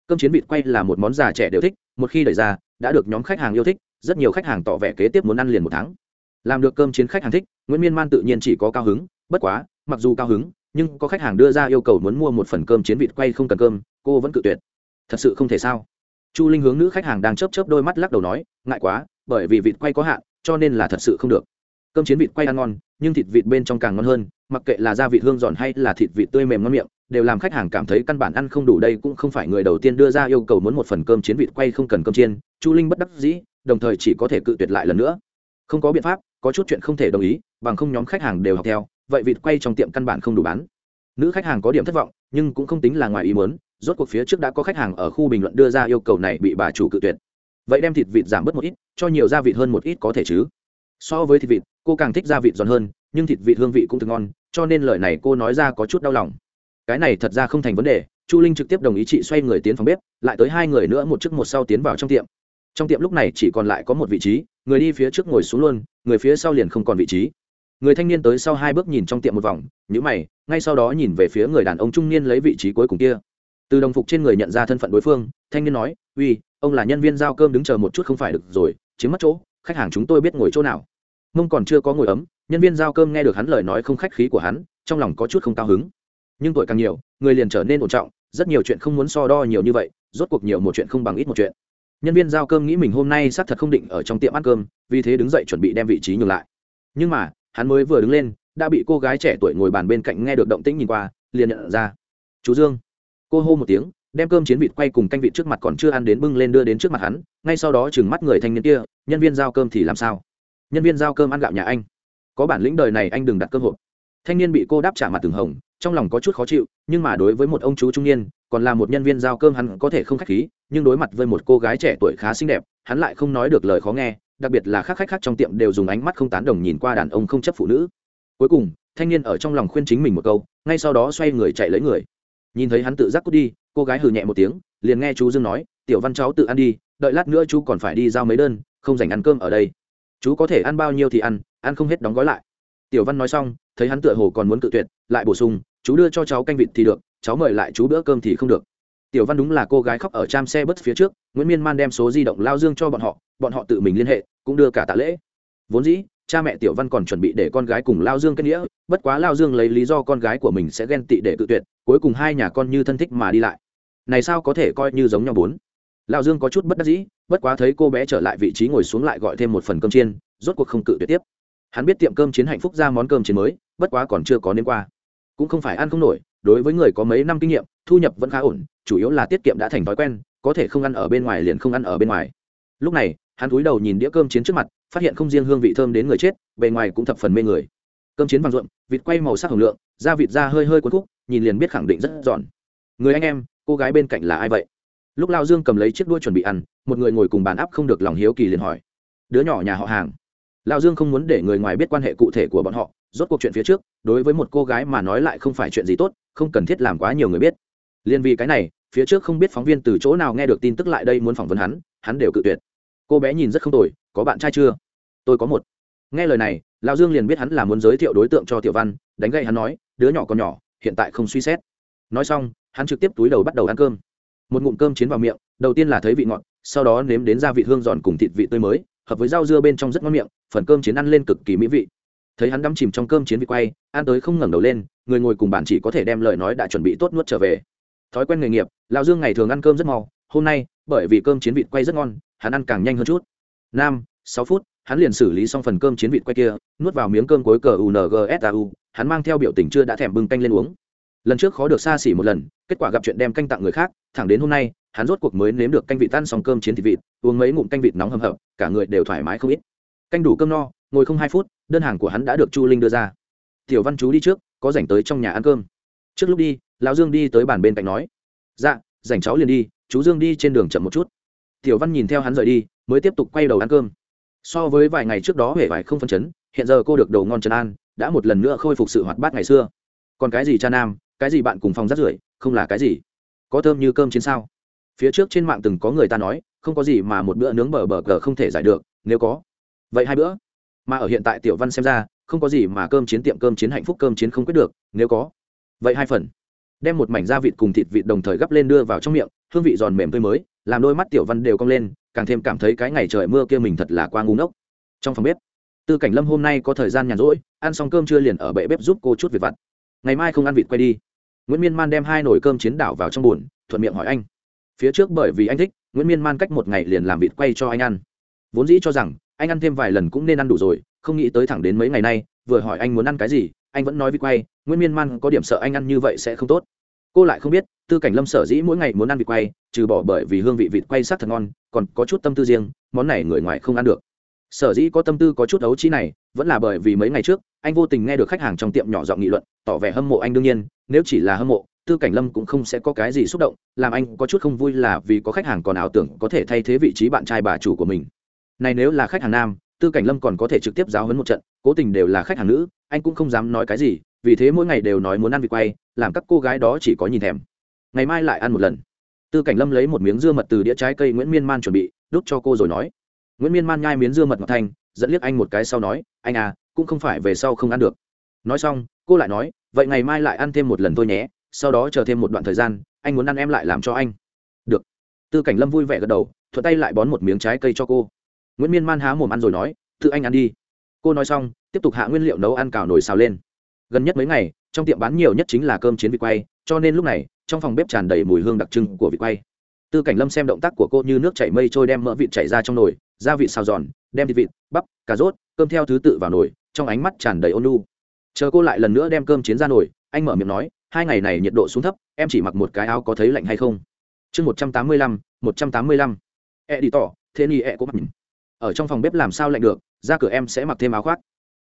Cơm chiến vịt quay là một món già trẻ đều thích, một khi đẩy ra, đã được nhóm khách hàng yêu thích, rất nhiều khách hàng tỏ vẻ kế tiếp muốn ăn liền một tháng. Làm được cơm chiến khách hàng thích, nguyễn miên man tự nhiên chỉ có cao hứng bất quá, mặc dù cao hứng, nhưng có khách hàng đưa ra yêu cầu muốn mua một phần cơm chiến vịt quay không cần cơm, cô vẫn cự tuyệt. Thật sự không thể sao? Chu linh hướng nữ khách hàng đang chớp chớp đôi mắt lắc đầu nói, ngại quá, bởi vì vịt quay có hạn, cho nên là thật sự không được. Cơm chiến vịt quay ăn ngon, nhưng thịt vịt bên trong càng ngon hơn, mặc kệ là da vịt hương giòn hay là thịt vịt tươi mềm ngon miệng, đều làm khách hàng cảm thấy căn bản ăn không đủ đây cũng không phải người đầu tiên đưa ra yêu cầu muốn một phần cơm chiến vịt quay không cần cơm chiên. Chu linh bất đắc dĩ, đồng thời chỉ có thể cự tuyệt lại lần nữa. Không có biện pháp, có chút chuyện không thể đồng ý, bằng không nhóm khách hàng đều học theo vậy vịt quay trong tiệm căn bản không đủ bán. Nữ khách hàng có điểm thất vọng, nhưng cũng không tính là ngoài ý muốn, rốt cuộc phía trước đã có khách hàng ở khu bình luận đưa ra yêu cầu này bị bà chủ cự tuyệt. Vậy đem thịt vịt giảm bớt một ít, cho nhiều gia vịt hơn một ít có thể chứ. So với thịt vịt, cô càng thích gia vịt giòn hơn, nhưng thịt vịt hương vị cũng thực ngon, cho nên lời này cô nói ra có chút đau lòng. Cái này thật ra không thành vấn đề, chu linh trực tiếp đồng ý chị xoay người tiến phòng bếp, lại tới hai người nữa một trước một sau tiến vào trong tiệm. Trong tiệm lúc này chỉ còn lại có một vị trí, người đi phía trước ngồi xuống luôn, người phía sau liền không còn vị trí người thanh niên tới sau hai bước nhìn trong tiệm một vòng nhữ mày, ngay sau đó nhìn về phía người đàn ông trung niên lấy vị trí cuối cùng kia. Từ đồng phục trên người nhận ra thân phận đối phương, thanh niên nói, uy, ông là nhân viên giao cơm đứng chờ một chút không phải được rồi, chiếm mất chỗ, khách hàng chúng tôi biết ngồi chỗ nào. Mông còn chưa có ngồi ấm, nhân viên giao cơm nghe được hắn lời nói không khách khí của hắn, trong lòng có chút không cao hứng. Nhưng tuổi càng nhiều, người liền trở nên ổn trọng, rất nhiều chuyện không muốn so đo nhiều như vậy, rốt cuộc nhiều một chuyện không bằng ít một chuyện. Nhân viên giao cơm nghĩ mình hôm nay xác thật không định ở trong tiệm ăn cơm, vì thế đứng dậy chuẩn bị đem vị trí nhường lại. Nhưng mà hắn mới vừa đứng lên, đã bị cô gái trẻ tuổi ngồi bàn bên cạnh nghe được động tĩnh nhìn qua, liền nhận ra. Chú dương. Cô hô một tiếng, đem cơm chiến vịt quay cùng canh vịt trước mặt còn chưa ăn đến bưng lên đưa đến trước mặt hắn, ngay sau đó chừng mắt người thanh niên kia, nhân viên giao cơm thì làm sao? Nhân viên giao cơm ăn gạo nhà anh. Có bản lĩnh đời này anh đừng đặt cơm hộp. Thanh niên bị cô đáp trả mặt từng hồng, trong lòng có chút khó chịu, nhưng mà đối với một ông chú trung niên, còn là một nhân viên giao cơm hắn có thể không khách khí, nhưng đối mặt với một cô gái trẻ tuổi khá xinh đẹp, hắn lại không nói được lời khó nghe đặc biệt là khác khách khác trong tiệm đều dùng ánh mắt không tán đồng nhìn qua đàn ông không chấp phụ nữ. Cuối cùng, thanh niên ở trong lòng khuyên chính mình một câu, ngay sau đó xoay người chạy lấy người. Nhìn thấy hắn tự giác cút đi, cô gái hừ nhẹ một tiếng, liền nghe chú dương nói, tiểu văn cháu tự ăn đi, đợi lát nữa chú còn phải đi giao mấy đơn, không dành ăn cơm ở đây. Chú có thể ăn bao nhiêu thì ăn ăn không hết đóng gói lại. Tiểu văn nói xong, thấy hắn tựa hồ còn muốn cự tuyệt, lại bổ sung, chú đưa cho cháu canh vịt thì được, cháu mời lại chú bữa cơm thì không được. Tiểu văn đúng là cô gái khóc ở tram xe bớt phía trước, nguyễn miên man đem số di động lao dương cho bọn họ bọn họ tự mình liên hệ cũng đưa cả tạ lễ. Vốn dĩ, cha mẹ tiểu văn còn chuẩn bị để con gái cùng lao dương kết nghĩa, bất quá lao dương lấy lý do con gái của mình sẽ ghen tị để tự tuyệt, cuối cùng hai nhà con như thân thích mà đi lại. Này sao có thể coi như giống nhau bốn? Lao dương có chút bất đắc dĩ, bất quá thấy cô bé trở lại vị trí ngồi xuống lại gọi thêm một phần cơm chiên, rốt cuộc không cự tuyệt tiếp. Hắn biết tiệm cơm chiến hạnh phúc ra món cơm chiến mới, bất quá còn chưa có nên qua. Cũng không phải ăn không nổi, đối với người có mấy năm kinh nghiệm, thu nhập vẫn khá ổn, chủ yếu là tiết kiệm đã thành thói quen, có thể không ăn ở bên ngoài liền không ăn ở bên ngoài. Lúc này hắn cúi đầu nhìn đĩa cơm chiến trước mặt, phát hiện không riêng hương vị thơm đến người chết, bề ngoài cũng thập phần mê người. Cơm chiến vàng ruộm, vịt quay màu sắc hồng lượng, da vịt da hơi hơi cuốn khúc, nhìn liền biết khẳng định rất giòn. Người anh em, cô gái bên cạnh là ai vậy? Lúc lao dương cầm lấy chiếc đuôi chuẩn bị ăn, một người ngồi cùng bàn áp không được lòng hiếu kỳ liền hỏi. Đứa nhỏ nhà họ hàng. Lao dương không muốn để người ngoài biết quan hệ cụ thể của bọn họ, rốt cuộc chuyện phía trước, đối với một cô gái mà nói lại không phải chuyện gì tốt, không cần thiết làm quá nhiều người biết. Liên vì cái này, phía trước không biết phóng viên từ chỗ nào nghe được tin tức lại đây muốn phỏng vấn hắn hắn đều cự tuyệt cô bé nhìn rất không tồi, có bạn trai chưa? Tôi có một. Nghe lời này, lão dương liền biết hắn là muốn giới thiệu đối tượng cho tiểu văn, đánh gậy hắn nói, đứa nhỏ còn nhỏ, hiện tại không suy xét. Nói xong, hắn trực tiếp túi đầu bắt đầu ăn cơm. Một ngụm cơm chiến vào miệng, đầu tiên là thấy vị ngọt, sau đó nếm đến gia vị hương giòn cùng thịt vị tươi mới, hợp với rau dưa bên trong rất ngon miệng, phần cơm chiến ăn lên cực kỳ mỹ vị. Thấy hắn đắm chìm trong cơm chiến vị quay, ăn tới không ngẩng đầu lên, người ngồi cùng bàn chỉ có thể đem lời nói đã chuẩn bị tốt nuốt trở về. Thói quen nghề nghiệp, lão dương ngày thường ăn cơm rất mau hôm nay, bởi vì cơm chiến vịt quay rất ngon, hắn ăn càng nhanh hơn chút. Năm sáu phút, hắn liền xử lý xong phần cơm chiến vịt quay kia, nuốt vào miếng cơm cuối cờ ungsu hắn mang theo biểu tình chưa đã thèm bưng canh lên uống. Lần trước khó được xa xỉ một lần, kết quả gặp chuyện đem canh tặng người khác, thẳng đến hôm nay, hắn rốt cuộc mới nếm được canh vịt tan xong cơm chiến thịt vịt, uống mấy ngụm canh vịt nóng hầm hập, cả người đều thoải mái không ít. Canh đủ cơm no, ngồi không hai phút, đơn hàng của hắn đã được chu linh đưa ra. Tiểu văn chú đi trước, có dành tới trong nhà ăn cơm. Trước lúc đi, lão dương đi tới bàn bên cạnh nói. Dạ dành cháu liền đi, chú dương đi trên đường chậm một chút. Tiểu văn nhìn theo hắn rời đi, mới tiếp tục quay đầu ăn cơm. So với vài ngày trước đó huệ vải không phân chấn, hiện giờ cô được đầu ngon trần an, đã một lần nữa khôi phục sự hoạt bát ngày xưa. Còn cái gì cha nam, cái gì bạn cùng phòng rắt rưởi, không là cái gì. Có thơm như cơm chiến sao? Phía trước trên mạng từng có người ta nói, không có gì mà một bữa nướng bờ bờ cờ không thể giải được, nếu có. Vậy hai bữa. Mà ở hiện tại tiểu văn xem ra, không có gì mà cơm chiến tiệm, cơm chiến hạnh phúc, cơm chiến không quyết được, nếu có. Vậy hai phần đem một mảnh da vịt cùng thịt vịt đồng thời gắp lên đưa vào trong miệng, hương vị giòn mềm tươi mới, làm đôi mắt tiểu văn đều cong lên, càng thêm cảm thấy cái ngày trời mưa kia mình thật là qua ngu ngốc. Trong phòng bếp, tư cảnh lâm hôm nay có thời gian nhàn rỗi, ăn xong cơm chưa liền ở bệ bếp giúp cô chút việc vặt. Ngày mai không ăn vịt quay đi. Nguyễn miên man đem hai nồi cơm chiến đảo vào trong b thuận miệng hỏi anh. Phía trước bởi vì anh thích, nguyễn miên man cách một ngày liền làm vịt quay cho anh ăn. Vốn dĩ cho rằng, anh ăn thêm vài lần cũng nên ăn đủ rồi, không nghĩ tới thẳng đến mấy ngày nay, vừa hỏi anh muốn ăn cái gì anh vẫn nói vịt quay, nguyễn miên man có điểm sợ anh ăn như vậy sẽ không tốt. Cô lại không biết, tư cảnh lâm sở dĩ mỗi ngày muốn ăn vịt quay, trừ bỏ bởi vì hương vị vịt quay sắc thật ngon, còn có chút tâm tư riêng, món này người ngoài không ăn được. Sở dĩ có tâm tư có chút ấu trí này, vẫn là bởi vì mấy ngày trước, anh vô tình nghe được khách hàng trong tiệm nhỏ giọng nghị luận, tỏ vẻ hâm mộ anh đương nhiên, nếu chỉ là hâm mộ, tư cảnh lâm cũng không sẽ có cái gì xúc động, làm anh có chút không vui là vì có khách hàng còn ảo tưởng có thể thay thế vị trí bạn trai bà chủ của mình. Này nếu là khách hàng nam tư cảnh lâm còn có thể trực tiếp giáo hấn một trận, cố tình đều là khách hàng nữ, anh cũng không dám nói cái gì, vì thế mỗi ngày đều nói muốn ăn vịt quay, làm các cô gái đó chỉ có nhìn thèm. Ngày mai lại ăn một lần. Tư cảnh lâm lấy một miếng dưa mật từ đĩa trái cây nguyễn miên man chuẩn bị, đút cho cô rồi nói. Nguyễn miên man nhai miếng dưa mật ngọc thanh, dẫn liếc anh một cái sau nói, anh à cũng không phải về sau không ăn được. Nói xong, cô lại nói, vậy ngày mai lại ăn thêm một lần thôi nhé, sau đó chờ thêm một đoạn thời gian, anh muốn ăn em lại làm cho anh. Được. Tư cảnh lâm vui vẻ gật đầu, thuận tay lại bón một miếng trái cây cho cô nguyễn miên man há mồm ăn rồi nói tự anh ăn đi cô nói xong tiếp tục hạ nguyên liệu nấu ăn cào nồi xào lên gần nhất mấy ngày trong tiệm bán nhiều nhất chính là cơm chiến vịt quay cho nên lúc này trong phòng bếp tràn đầy mùi hương đặc trưng của vịt quay tư cảnh lâm xem động tác của cô như nước chảy mây trôi đem mỡ vịt chảy ra trong nồi gia vị xào giòn đem thịt vịt bắp cà rốt cơm theo thứ tự vào nồi trong ánh mắt tràn đầy ôn lu chờ cô lại lần nữa đem cơm chiến ra nồi anh mở miệng nói hai ngày này nhiệt độ xuống thấp em chỉ mặc một cái áo có thấy lạnh hay không chương một trăm tám mươi lăm, một trăm tám mươi lăm. E đi tỏ thế ni e có mặt ở trong phòng bếp làm sao lạnh được, ra cửa em sẽ mặc thêm áo khoác.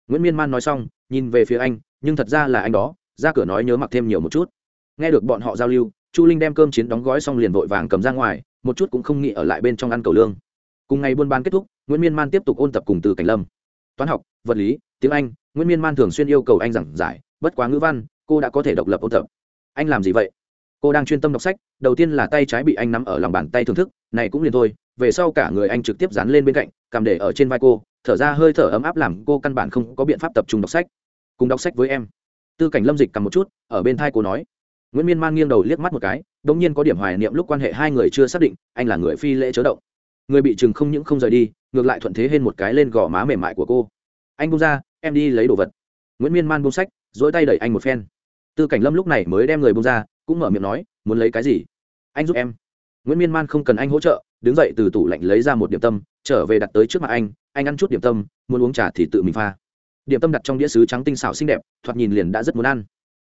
Nguyễn miên man nói xong, nhìn về phía anh, nhưng thật ra là anh đó, ra cửa nói nhớ mặc thêm nhiều một chút. Nghe được bọn họ giao lưu, chu linh đem cơm chiến đóng gói xong liền vội vàng cầm ra ngoài, một chút cũng không nghĩ ở lại bên trong ăn cầu lương. Cùng ngày buôn bán kết thúc, nguyễn miên man tiếp tục ôn tập cùng từ cảnh lâm. Toán học, vật lý, tiếng anh, nguyễn miên man thường xuyên yêu cầu anh giảng giải, bất quá ngữ văn, cô đã có thể độc lập ôn tập. Anh làm gì vậy? Cô đang chuyên tâm đọc sách, đầu tiên là tay trái bị anh nắm ở lòng bàn tay thưởng thức, này cũng liền thôi về sau cả người anh trực tiếp dán lên bên cạnh, cầm để ở trên vai cô, thở ra hơi thở ấm áp làm cô căn bản không có biện pháp tập trung đọc sách. Cùng đọc sách với em. Tư cảnh lâm dịch cầm một chút, ở bên thai cô nói. Nguyễn miên man nghiêng đầu liếc mắt một cái đ ỗ n g nhiên có điểm hoài niệm lúc quan hệ hai người chưa xác định, anh là người phi lễ chớ động. Người bị chừng không những không rời đi, ngược lại thuận thế hên một cái lên gò má mềm mại của cô. Anh bung ra, em đi lấy đồ vật. Nguyễn miên man bung sách dỗi tay đẩy anh một phen. Tư cảnh lâm lúc này mới đem người bung ra, cũng mở miệng nói, muốn lấy cái gì? Anh giúp em nguyễn miên man không cần anh hỗ trợ, đứng dậy từ tủ lạnh lấy ra một điểm tâm, trở về đặt tới trước mặt anh anh ăn chút điểm tâm, muốn uống trà thì tự mình pha. Điểm tâm đặt trong đĩa sứ trắng tinh xảo xinh đẹp, thoạt nhìn liền đã rất muốn ăn.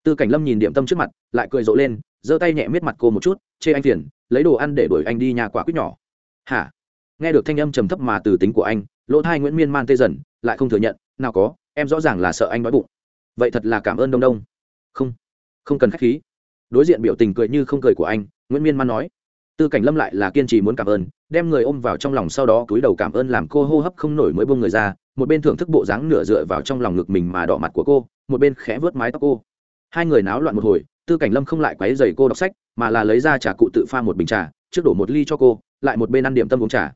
Tư cảnh lâm nhìn điểm tâm trước mặt, lại cười rộ lên, giơ tay nhẹ miết mặt cô một chút, chê anh phiền, lấy đồ ăn để đuổi anh đi nhà quả quýt nhỏ. Hả? Nghe được thanh âm trầm thấp mà từ tính của anh, lỗ thai nguyễn miên man tê dần, lại không thừa nhận, nào có, em rõ ràng là sợ anh đói bụng. Vậy thật là cảm ơn đông đông. Không không cần k h á c h khí. Đối diện biểu tình cười như không cười của anh, nguyễn miên man nói tư cảnh lâm lại là kiên trì muốn cảm ơn, đem người ôm vào trong lòng sau đó cúi đầu cảm ơn làm cô hô hấp không nổi mới buông người ra, một bên thưởng thức bộ dáng nửa dựa vào trong lòng ngực mình mà đỏ mặt của cô, một bên khẽ vớt mái tóc cô. Hai người náo loạn một hồi, tư cảnh lâm không lại quấy dày cô đọc sách, mà là lấy ra trà cụ tự pha một bình trà, trước đổ một ly cho cô, lại một bên ăn điểm tâm uống trà.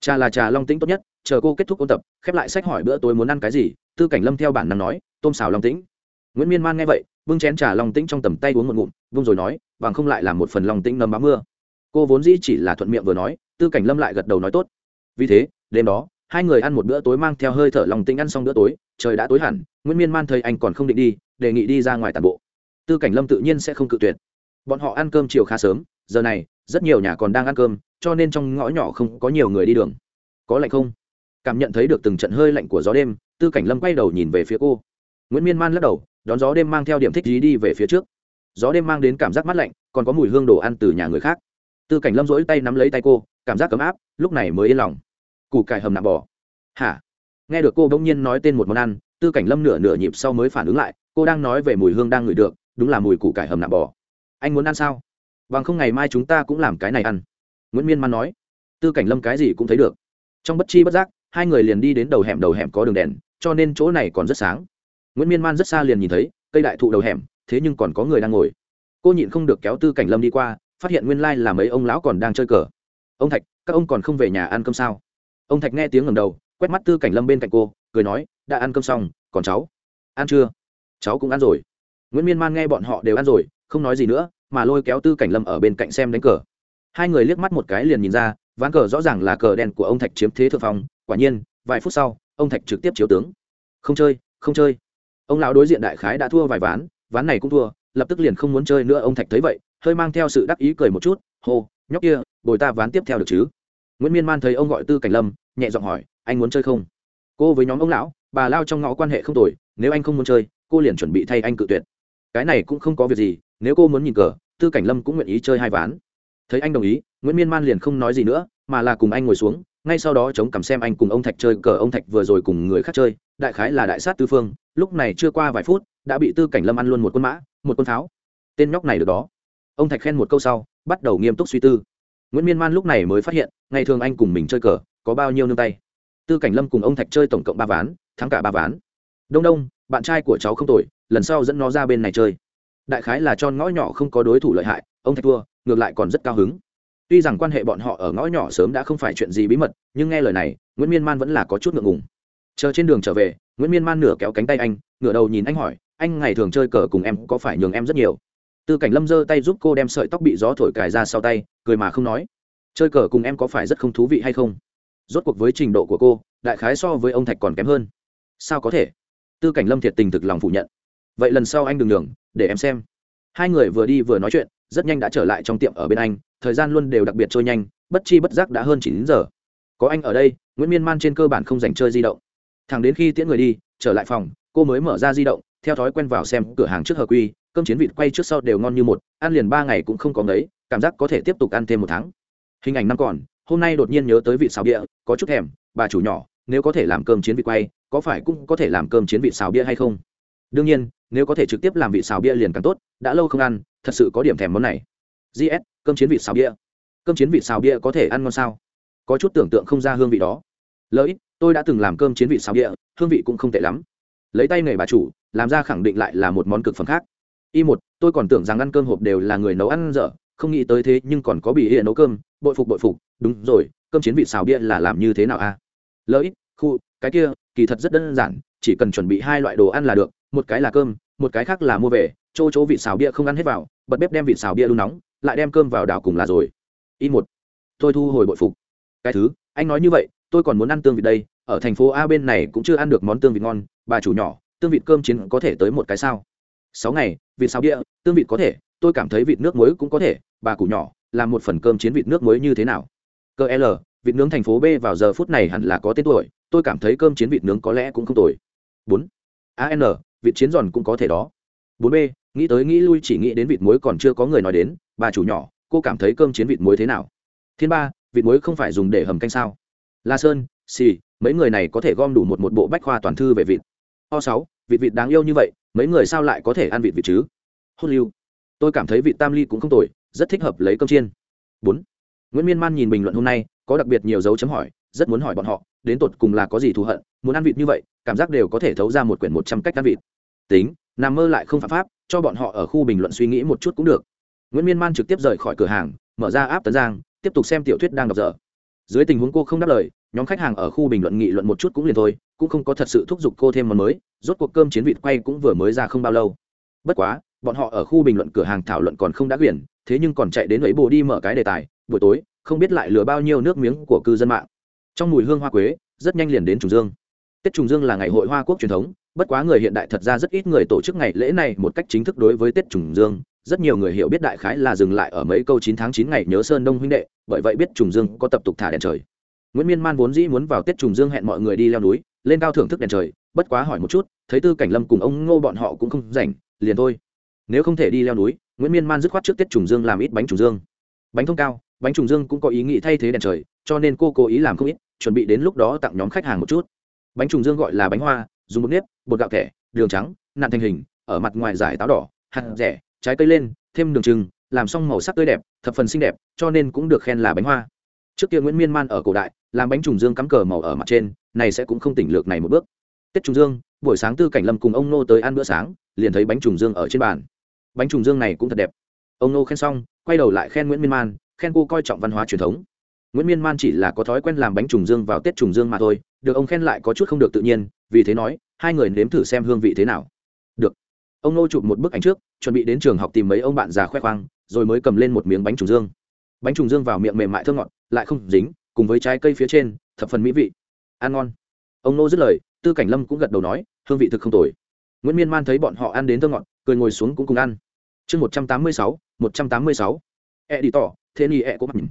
Trà là trà long tĩnh tốt nhất, chờ cô kết thúc ôn tập, khép lại sách hỏi bữa tối muốn ăn cái gì, tư cảnh lâm theo bản năng nói, tôm xào long tĩnh. Nguyễn miên man nghe vậy, bưng chén trà long tĩnh trong tầm tay uống một ngụm, vung rồi nói, bằng không lại làm một phần long tĩnh nấm bám mưa cô vốn dĩ chỉ là thuận miệng vừa nói, tư cảnh lâm lại gật đầu nói tốt. Vì thế, đêm đó, hai người ăn một bữa tối mang theo hơi thở lòng tĩnh ăn xong bữa tối, trời đã tối hẳn nguyễn miên man thấy anh còn không định đi, đề nghị đi ra ngoài tàn bộ. Tư cảnh lâm tự nhiên sẽ không cự tuyệt. Bọn họ ăn cơm chiều khá sớm, giờ này, rất nhiều nhà còn đang ăn cơm, cho nên trong ngõ nhỏ không có nhiều người đi đường. Có lạnh không? Cảm nhận thấy được từng trận hơi lạnh của gió đêm, tư cảnh lâm quay đầu nhìn về phía cô. Nguyễn miên man lắc đầu, đón gió đêm mang theo điểm thích gì đi về phía trước. Gió đêm mang đến cảm giác mát lạnh, còn có mùi hương đồ ăn từ nhà người khác tư cảnh lâm rỗi tay nắm lấy tay cô, cảm giác ấm áp, lúc này mới yên lòng. Củ cải hầm nạm bò. Hả? Nghe được cô bỗng nhiên nói tên một món ăn, tư cảnh lâm nửa nửa nhịp sau mới phản ứng lại, cô đang nói về mùi hương đang ngửi được, đúng là mùi củ cải hầm nạm bò. Anh muốn ăn sao? Bằng không ngày mai chúng ta cũng làm cái này ăn. Nguyễn miên man nói. Tư cảnh lâm cái gì cũng thấy được. Trong bất chi bất giác, hai người liền đi đến đầu hẻm đầu hẻm có đường đèn, cho nên chỗ này còn rất sáng. Nguyễn miên man rất xa liền nhìn thấy, cây đại thụ đầu hẻm, thế nhưng còn có người đang ngồi. Cô nhịn không được kéo tư cảnh lâm đi qua phát hiện nguyên lai là mấy ông lão còn đang chơi cờ. Ông thạch, các ông còn không về nhà ăn cơm sao? Ông thạch nghe tiếng ngầm đầu, quét mắt tư cảnh lâm bên cạnh cô, cười nói, đã ăn cơm xong, còn cháu? Ăn chưa? Cháu cũng ăn rồi. Nguyễn miên man nghe bọn họ đều ăn rồi, không nói gì nữa, mà lôi kéo tư cảnh lâm ở bên cạnh xem đánh cờ. Hai người liếc mắt một cái liền nhìn ra, ván cờ rõ ràng là cờ đen của ông thạch chiếm thế thượng phong, quả nhiên, vài phút sau, ông thạch trực tiếp chiếu tướng. Không chơi không chơi. Ông lão đối diện đại khái đã thua vài ván ván này cũng thua lập tức liền không muốn chơi nữa, ông thạch thấy vậy, hơi mang theo sự đắc ý cười một chút, hô, nhóc kia, bồi ta ván tiếp theo được chứ? Nguyễn miên man thấy ông gọi tư cảnh lâm, nhẹ giọng hỏi, anh muốn chơi không? Cô với nhóm ông lão, bà lao trong ngõ quan hệ không tồi, nếu anh không muốn chơi, cô liền chuẩn bị thay anh cự tuyệt. Cái này cũng không có việc gì, nếu cô muốn nhìn cờ, tư cảnh lâm cũng nguyện ý chơi hai ván. Thấy anh đồng ý, nguyễn miên man liền không nói gì nữa, mà là cùng anh ngồi xuống, ngay sau đó chống cằm xem anh cùng ông thạch chơi cờ, ông thạch vừa rồi cùng người khác chơi, đại khái là đại sát tư phương, lúc này chưa qua vài phút, đã bị tư cảnh lâm ăn luôn một quân mã một quân pháo. Tên nhóc này được đó. Ông thạch khen một câu sau, bắt đầu nghiêm túc suy tư. Nguyễn miên man lúc này mới phát hiện, ngày thường anh cùng mình chơi cờ, có bao nhiêu nương tay. Tư cảnh lâm cùng ông thạch chơi tổng cộng ba ván, thắng cả ba ván. Đông đông, bạn trai của cháu không tội lần sau dẫn nó ra bên này chơi. Đại khái là cho ngõ nhỏ không có đối thủ lợi hại, ông thạch thua, ngược lại còn rất cao hứng. Tuy rằng quan hệ bọn họ ở ngõ nhỏ sớm đã không phải chuyện gì bí mật, nhưng nghe lời này, nguyễn miên man vẫn là có chút ngượng ngùng. Chờ trên đường trở về, nguyễn miên man nửa kéo cánh tay anh, ngửa đầu nhìn anh hỏi anh ngày thường chơi cờ cùng em có phải nhường em rất nhiều. Tư cảnh lâm giơ tay giúp cô đem sợi tóc bị gió thổi cài ra sau tay, cười mà không nói. Chơi cờ cùng em có phải rất không thú vị hay không? Rốt cuộc với trình độ của cô, đại khái so với ông thạch còn kém hơn. Sao có thể? Tư cảnh lâm thiệt tình thực lòng phủ nhận. Vậy lần sau anh đừng nhường, để em xem. Hai người vừa đi vừa nói chuyện, rất nhanh đã trở lại trong tiệm ở bên anh, thời gian luôn đều đặc biệt trôi nhanh, bất chi bất giác đã hơn chín giờ. Có anh ở đây, nguyễn miên man trên cơ bản không dành chơi di động. Thẳng đến khi tiễn người đi, trở lại phòng, cô mới mở ra di động theo thói quen vào xem cửa hàng trước hờ quy, cơm chiến vịt quay trước sau đều ngon như một, ăn liền ba ngày cũng không có ngấy, cảm giác có thể tiếp tục ăn thêm một tháng. Hình ảnh năm còn, hôm nay đột nhiên nhớ tới vị xào bia, có chút thèm, bà chủ nhỏ, nếu có thể làm cơm chiến vịt quay, có phải cũng có thể làm cơm chiến vịt xào bia hay không? Đương nhiên, nếu có thể trực tiếp làm vị xào bia liền càng tốt, đã lâu không ăn, thật sự có điểm thèm món này. Gs cơm chiến vịt xào bia. Cơm chiến vịt xào bia có thể ăn ngon sao? Có chút tưởng tượng không ra hương vị đó. Lợi tôi đã từng làm cơm chiến vịt xào bia, hương vị cũng không tệ lắm. Lấy tay nghề bà chủ làm ra khẳng định lại là một món cực phẩm khác. Y một, tôi còn tưởng rằng ăn cơm hộp đều là người nấu ăn dở, không nghĩ tới thế nhưng còn có bị hiện nấu cơm, bội phục bội phục, đúng rồi, cơm chiến vịt xào bia là làm như thế nào a à? lợi khu, cái kia, kỳ thật rất đơn giản, chỉ cần chuẩn bị hai loại đồ ăn là được, một cái là cơm, một cái khác là mua về, chỗ chỗ vịt xào bia không ăn hết vào, bật bếp đem vịt xào bia đun nóng, lại đem cơm vào đảo cùng là rồi. Y một, tôi thu hồi bội phục. Cái thứ, anh nói như vậy, tôi còn muốn ăn tương vịt đây, ở thành phố a bên này cũng chưa ăn được món tương vịt ngon, bà chủ nhỏ tương vịt cơm chiến có thể tới một cái sao? Sáu ngày, vịt sao đĩa tương vịt có thể, tôi cảm thấy vịt nước muối cũng có thể, bà cụ nhỏ làm một phần cơm chiến vịt nước muối như thế nào? Cơ l, vịt nướng thành phố b vào giờ phút này hẳn là có tên tuổi, tôi cảm thấy cơm chiến vịt nướng có lẽ cũng không tồi. Bốn an vịt chiến giòn cũng có thể đó. Bốn b, nghĩ tới nghĩ lui chỉ nghĩ đến vịt muối còn chưa có người nói đến, bà chủ nhỏ, cô cảm thấy cơm chiến vịt muối thế nào? Thiên ba, vịt muối không phải dùng để hầm canh sao? La sơn, xì, mấy người này có thể gom đủ một một bộ bách khoa toàn thư về vịt o sáu, vịt vịt đáng yêu như vậy, mấy người sao lại có thể ăn vịt vịt chứ? Hôn lưu. Tôi cảm thấy vị tam ly cũng không tồi, rất thích hợp lấy cơm chiên. Bốn, nguyễn miên man nhìn bình luận hôm nay, có đặc biệt nhiều dấu chấm hỏi, rất muốn hỏi bọn họ, đến tột cùng là có gì thù hận, muốn ăn vịt như vậy, cảm giác đều có thể thấu ra một quyển một trăm cách ăn vịt. Tính, nằm mơ lại không phạm pháp, cho bọn họ ở khu bình luận suy nghĩ một chút cũng được. Nguyễn miên man trực tiếp rời khỏi cửa hàng, mở ra áp tấn giang, tiếp tục xem tiểu thuyết đang đọc dở. Dưới tình huống cô không đáp lời, nhóm khách hàng ở khu bình luận nghị luận một chút cũng liền thôi cũng không có thật sự thúc giục cô thêm món mới, rốt cuộc cơm chiến vịt quay cũng vừa mới ra không bao lâu. Bất quá, bọn họ ở khu bình luận cửa hàng thảo luận còn không đã quyển, thế nhưng còn chạy đến ấy bồ đi mở cái đề tài, buổi tối, không biết lại lừa bao nhiêu nước miếng của cư dân mạng. Trong mùi hương hoa quế, rất nhanh liền đến trùng dương. Tết trùng dương là ngày hội hoa quốc truyền thống, bất quá người hiện đại thật ra rất ít người tổ chức ngày lễ này một cách chính thức đối với tết trùng dương. Rất nhiều người hiểu biết đại khái là dừng lại ở mấy câu chín tháng chín ngày nhớ sơn đông huynh đệ, bởi vậy biết trùng dương có tập tục thả đèn trời nguyễn miên man vốn dĩ muốn vào tết trùng dương hẹn mọi người đi leo núi, lên cao thưởng thức đèn trời, bất quá hỏi một chút, thấy tư cảnh lâm cùng ông ngô bọn họ cũng không rảnh, liền thôi. Nếu không thể đi leo núi, nguyễn miên man dứt khoát trước tết trùng dương làm ít bánh trùng dương. Bánh thông cao, bánh trùng dương cũng có ý nghĩ thay thế đèn trời, cho nên cô cố ý làm không ít, chuẩn bị đến lúc đó tặng nhóm khách hàng một chút. Bánh trùng dương gọi là bánh hoa, dùng bột nếp, bột gạo thẻ, đường trắng nạn thành hình, ở mặt ngoài giải táo đỏ, hạt rẻ, trái cây lên, thêm đường trừng, làm xong màu sắc tươi đẹp, thập phần xinh đẹp, cho nên cũng được khen là bánh hoa. Trước kia nguyễn miên man ở cổ đại làm bánh trùng dương cắm cờ màu ở mặt trên, này sẽ cũng không tỉnh lược này một bước. Tết trùng dương, buổi sáng tư cảnh lâm cùng ông nô tới ăn bữa sáng, liền thấy bánh trùng dương ở trên bàn. Bánh trùng dương này cũng thật đẹp. Ông nô khen xong, quay đầu lại khen nguyễn miên man, khen cô coi trọng văn hóa truyền thống. Nguyễn miên man chỉ là có thói quen làm bánh trùng dương vào tết trùng dương mà thôi, được ông khen lại có chút không được tự nhiên, vì thế nói, hai người nếm thử xem hương vị thế nào. Được. Ông nô chụp một bức ảnh trước, chuẩn bị đến trường học tìm mấy ông bạn già khoe khoang, rồi mới cầm lên một miếng bánh trùng dương. Bánh trùng dương vào miệng mềm mại thơm ngọt, lại không dính cùng với trái cây phía trên, thập phần mỹ vị. Ăn ngon. Ông nô dứt lời, tư cảnh lâm cũng gật đầu nói, hương vị thực không tồi. Nguyễn miên man thấy bọn họ ăn đến thơ ngọt, cười ngồi xuống cũng cùng ăn. Chương một trăm tám mươi sáu, một trăm tám mươi sáu. E đi tỏ, thế ni e cũng mặc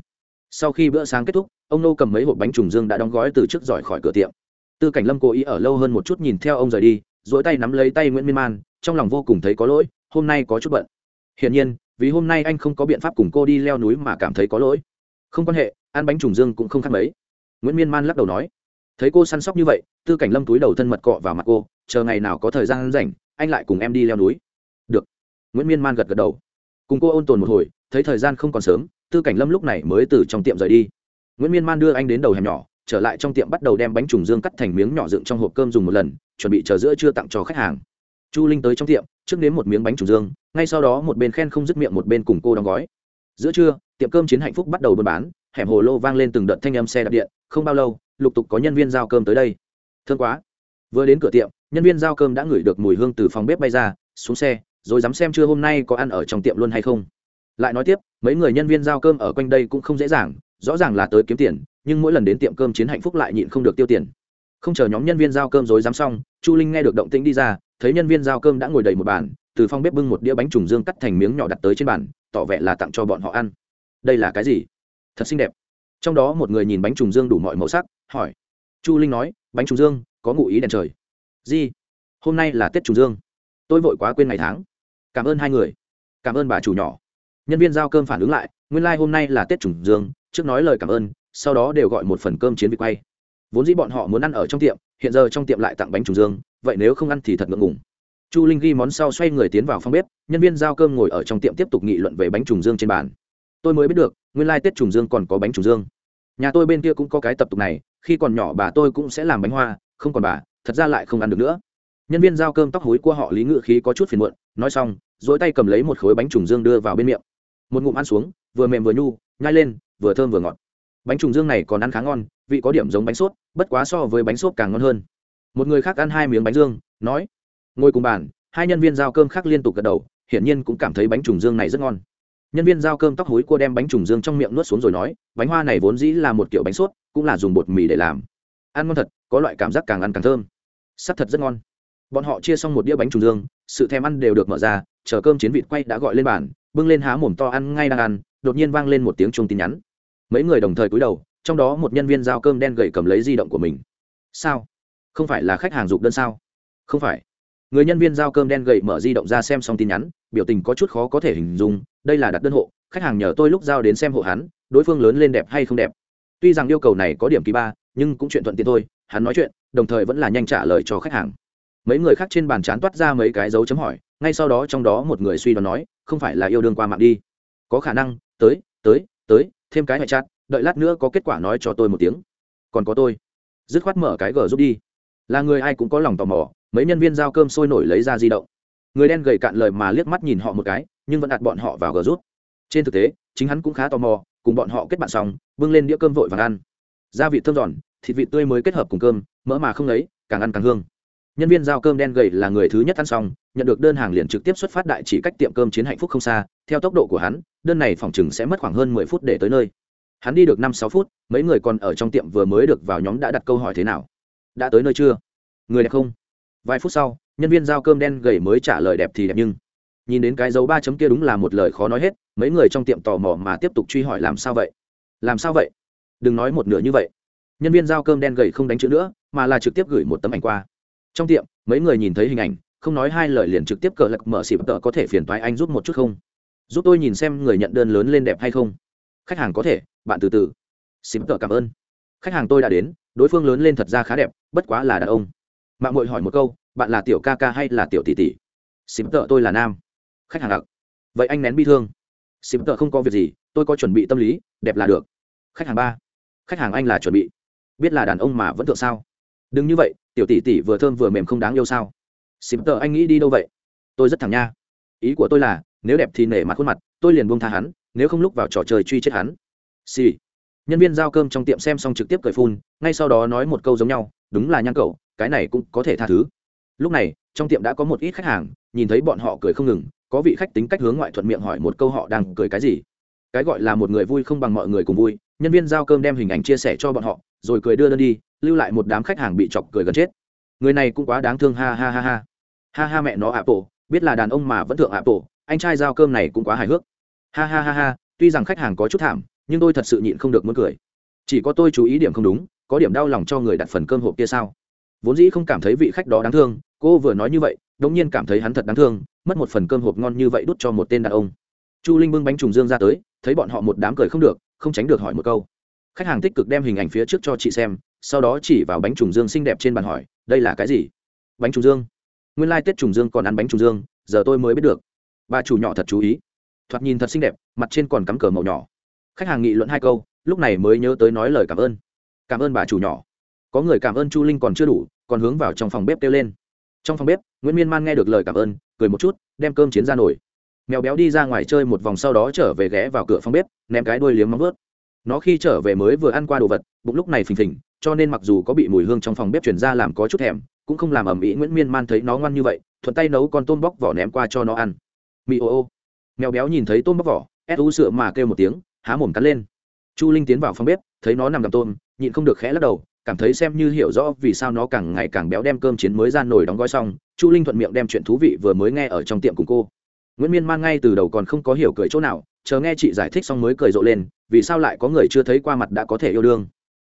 sau khi bữa sáng kết thúc, ông nô cầm mấy hộp bánh trùng dương đã đóng gói từ trước giỏi khỏi cửa tiệm. Tư cảnh lâm cố ý ở lâu hơn một chút nhìn theo ông rời đi dỗi tay nắm lấy tay nguyễn miên man, trong lòng vô cùng thấy có lỗi, hôm nay có chút bận. Hiển nhiên, vì hôm nay anh không có biện pháp cùng cô đi leo núi mà cảm thấy có lỗi. Không quan hệ ăn bánh trùng dương cũng không khác mấy. Nguyễn miên man lắc đầu nói, thấy cô săn sóc như vậy, tư cảnh lâm túi đầu thân mật cọ vào mặt cô, chờ ngày nào có thời gian rảnh, anh lại cùng em đi leo núi. Được. Nguyễn miên man gật gật đầu. Cùng cô ôn tồn một hồi, thấy thời gian không còn sớm, tư cảnh lâm lúc này mới từ trong tiệm rời đi. Nguyễn miên man đưa anh đến đầu hẻm nhỏ, trở lại trong tiệm bắt đầu đem bánh trùng dương cắt thành miếng nhỏ dựng trong hộp cơm dùng một lần, chuẩn bị chờ giữa trưa tặng cho khách hàng. Chu linh tới trong tiệm, trước nếm một miếng bánh trùng dương, ngay sau đó một bên khen không dứt miệng một bên cùng cô đóng gói. Giữa trưa, tiệm cơm chiến hạnh phúc bắt đầu buôn bán hẻm hồ lô vang lên từng đợt thanh âm xe đạp điện, không bao lâu, lục tục có nhân viên giao cơm tới đây. Thương quá. Vừa đến cửa tiệm, nhân viên giao cơm đã ngửi được mùi hương từ phòng bếp bay ra, xuống xe, rồi dám xem chưa hôm nay có ăn ở trong tiệm luôn hay không. Lại nói tiếp, mấy người nhân viên giao cơm ở quanh đây cũng không dễ dàng, rõ ràng là tới kiếm tiền, nhưng mỗi lần đến tiệm cơm chiến hạnh phúc lại nhịn không được tiêu tiền. Không chờ nhóm nhân viên giao cơm rồi dám xong, chu linh nghe được động tĩnh đi ra, thấy nhân viên giao cơm đã ngồi đầy một bàn, từ phòng bếp bưng một đĩa bánh trùng dương cắt thành miếng nhỏ đặt tới trên bàn, tỏ vẻ là tặng cho bọn họ ăn. Đây là cái gì? Thật xinh đẹp. Trong đó một người nhìn bánh trùng dương đủ mọi màu sắc, hỏi. Chu linh nói, bánh trùng dương, có ngụ ý đèn trời. Gì? Hôm nay là tết trùng dương. Tôi vội quá quên ngày tháng. Cảm ơn hai người. Cảm ơn bà chủ nhỏ. Nhân viên giao cơm phản ứng lại, nguyên lai、like、hôm nay là tết trùng dương, trước nói lời cảm ơn, sau đó đều gọi một phần cơm chiến vị quay. Vốn dĩ bọn họ muốn ăn ở trong tiệm, hiện giờ trong tiệm lại tặng bánh trùng dương, vậy nếu không ăn thì thật ngượng ngùng. Chu linh ghi món sau xoay người tiến vào phòng bếp, nhân viên giao cơm ngồi ở trong tiệm tiếp tục nghị luận về bánh trùng dương trên bàn tôi mới biết được, nguyên lai tết trùng dương còn có bánh trùng dương. Nhà tôi bên kia cũng có cái tập tục này, khi còn nhỏ bà tôi cũng sẽ làm bánh hoa, không còn bà, thật ra lại không ăn được nữa. Nhân viên giao cơm tóc hối của họ lý ngự khí có chút phiền muộn, nói xong, dỗi tay cầm lấy một khối bánh trùng dương đưa vào bên miệng. Một ngụm ăn xuống, vừa mềm vừa nhu, nhai lên, vừa thơm vừa ngọt. Bánh trùng dương này còn ăn khá ngon, vị có điểm giống bánh sốt, bất quá so với bánh sốt càng ngon hơn. Một người khác ăn hai miếng bánh dương, nói, ngồi cùng bàn. Hai nhân viên giao cơm khác liên tục gật đầu, hiển nhiên cũng cảm thấy bánh trùng dương này rất ngon nhân viên giao cơm tóc hối cua đem bánh trùng dương trong miệng nuốt xuống rồi nói, bánh hoa này vốn dĩ là một kiểu bánh sốt, cũng là dùng bột mì để làm. Ăn ngon thật, có loại cảm giác càng ăn càng thơm. Sắc thật rất ngon. Bọn họ chia xong một đĩa bánh trùng dương, sự thèm ăn đều được mở ra, chờ cơm chiến vịt quay đã gọi lên bàn, bưng lên há mồm to ăn ngay đang ăn, đột nhiên vang lên một tiếng chuông tin nhắn. Mấy người đồng thời cúi đầu, trong đó một nhân viên giao cơm đen gậy cầm lấy di động của mình. Sao? Không phải là khách hàng dục đơn sao? Không phải. Người nhân viên giao cơm đen gậy mở di động ra xem xong tin nhắn, biểu tình có chút khó có thể hình dung đây là đặt đơn hộ, khách hàng nhờ tôi lúc giao đến xem hộ hắn, đối phương lớn lên đẹp hay không đẹp. Tuy rằng yêu cầu này có điểm kỳ ba, nhưng cũng chuyện thuận tiện thôi, hắn nói chuyện, đồng thời vẫn là nhanh trả lời cho khách hàng. Mấy người khác trên bàn chán toát ra mấy cái dấu chấm hỏi, ngay sau đó trong đó một người suy đoán nói, không phải là yêu đương qua mạng đi. Có khả năng, tới tới tới, thêm cái ngoại chát đợi lát nữa có kết quả nói cho tôi một tiếng. Còn có tôi. Dứt khoát mở cái gờ giúp đi. Là người ai cũng có lòng tò mò, mấy nhân viên giao cơm sôi nổi lấy ra di động. Người đen gầy cạn lời mà liếc mắt nhìn họ một cái nhưng vẫn đặt bọn họ vào gờ rút. Trên thực tế, chính hắn cũng khá tò mò, cùng bọn họ kết bạn xong, bưng lên đĩa cơm vội vàng ăn. Gia vị thơm giòn, thịt vị tươi mới kết hợp cùng cơm, mỡ mà không lấy càng ăn càng hương. Nhân viên giao cơm đen gầy là người thứ nhất ăn xong, nhận được đơn hàng liền trực tiếp xuất phát đại chỉ cách tiệm cơm chiến hạnh phúc không xa, theo tốc độ của hắn, đơn này phòng chừng sẽ mất khoảng hơn mười phút để tới nơi. Hắn đi được năm sáu phút, mấy người còn ở trong tiệm vừa mới được vào nhóm đã đặt câu hỏi thế nào? Đã tới nơi chưa? Người đẹp không? Vài phút sau, nhân viên giao cơm đen gầy mới trả lời đẹp thì đẹp nhưng nhìn đến cái dấu ba chấm kia đúng là một lời khó nói hết, mấy người trong tiệm tò mò mà tiếp tục truy hỏi làm sao vậy? Làm sao vậy? Đừng nói một nửa như vậy. Nhân viên giao cơm đen gầy không đánh chữ nữa, mà là trực tiếp gửi một tấm ảnh qua. Trong tiệm, mấy người nhìn thấy hình ảnh, không nói hai lời liền trực tiếp cờ lật mở xịp tợ có thể phiền thoái anh giúp một chút không? Giúp tôi nhìn xem người nhận đơn lớn lên đẹp hay không. Khách hàng có thể, bạn từ từ. Xịp tợ cảm ơn. Khách hàng tôi đã đến, đối phương lớn lên thật ra khá đẹp, bất quá là đàn ông. Mạng mội hỏi một câu, bạn là tiểu ca ca hay là tiểu tỷ tỷ? Xịp tợ tôi là nam khách hàng đặc. Vậy anh nén bi thương. Xịp tợ không có việc gì, tôi có chuẩn bị tâm lý, đẹp là được. Khách hàng ba. Khách hàng anh là chuẩn bị. Biết là đàn ông mà vẫn thượng sao? Đừng như vậy, tiểu tỷ tỷ vừa thơm vừa mềm không đáng yêu sao? Xịp tợ anh nghĩ đi đâu vậy? Tôi rất thẳng nha. Ý của tôi là, nếu đẹp thì nể mặt khuôn mặt, tôi liền buông tha hắn, nếu không lúc vào trò chơi truy chết hắn. Xì、sì. nhân viên giao cơm trong tiệm xem xong trực tiếp cười phun, ngay sau đó nói một câu giống nhau, đúng là nhang cậu cái này cũng có thể tha thứ. Lúc này trong tiệm đã có một ít khách hàng, nhìn thấy bọn họ cười không ngừng, có vị khách tính cách hướng ngoại thuận miệng hỏi một câu họ đang cười cái gì. Cái gọi là một người vui không bằng mọi người cùng vui, nhân viên giao cơm đem hình ảnh chia sẻ cho bọn họ, rồi cười đưa đơn đi, lưu lại một đám khách hàng bị chọc cười gần chết. Người này cũng quá đáng thương, ha ha ha ha. Ha ha mẹ nó ạ bộ biết là đàn ông mà vẫn thượng ạ bộ anh trai giao cơm này cũng quá hài hước. Ha ha ha ha, tuy rằng khách hàng có chút thảm, nhưng tôi thật sự nhịn không được muốn cười. Chỉ có tôi chú ý điểm không đúng, có điểm đau lòng cho người đặt phần cơm hộp kia sao? Vốn dĩ không cảm thấy vị khách đó đáng thương cô vừa nói như vậy, đống nhiên cảm thấy hắn thật đáng thương, mất một phần cơm hộp ngon như vậy đút cho một tên đàn ông. Chu linh bưng bánh trùng dương ra tới, thấy bọn họ một đám cười không được, không tránh được hỏi một câu. Khách hàng tích cực đem hình ảnh phía trước cho chị xem, sau đó chỉ vào bánh trùng dương xinh đẹp trên bàn hỏi, đây là cái gì? Bánh trùng dương. Nguyên lai、like、tết trùng dương còn ăn bánh trùng dương, giờ tôi mới biết được. Bà chủ nhỏ thật chú ý. Thoạt nhìn thật xinh đẹp, mặt trên còn cắm cờ màu nhỏ. Khách hàng nghị luận hai câu, lúc này mới nhớ tới nói lời cảm ơn. Cảm ơn bà chủ nhỏ. Có người cảm ơn chu linh còn chưa đủ, còn hướng vào trong phòng bếp kêu lên trong phòng bếp, nguyễn miên man nghe được lời cảm ơn, cười một chút, đem cơm chiến ra nổi mèo béo đi ra ngoài chơi một vòng sau đó trở về ghé vào cửa phòng bếp, ném cái đuôi liếm móng vớt nó khi trở về mới vừa ăn qua đồ vật, bụng lúc này phình phình, cho nên mặc dù có bị mùi hương trong phòng bếp chuyển ra làm có chút thèm, cũng không làm ẩm ĩ nguyễn miên man thấy nó ngoan như vậy, thuận tay nấu con tôm bóc vỏ ném qua cho nó ăn. Mì ô ô. Mèo béo nhìn thấy tôm bóc vỏ ép u sữa mà kêu một tiếng, há mồm cắn lên. Chu linh tiến vào phòng bếp, thấy nó nằm gặm tôm, nhịn không được khẽ lắc đầu cảm thấy xem như hiểu rõ vì sao nó càng ngày càng béo đem cơm chiến mới ra nồi đóng gói xong, chu linh thuận miệng đem chuyện thú vị vừa mới nghe ở trong tiệm cùng cô. Nguyễn miên man ngay từ đầu còn không có hiểu cười chỗ nào, chờ nghe chị giải thích xong mới cười rộ lên, vì sao lại có người chưa thấy qua mặt đã có thể yêu đương.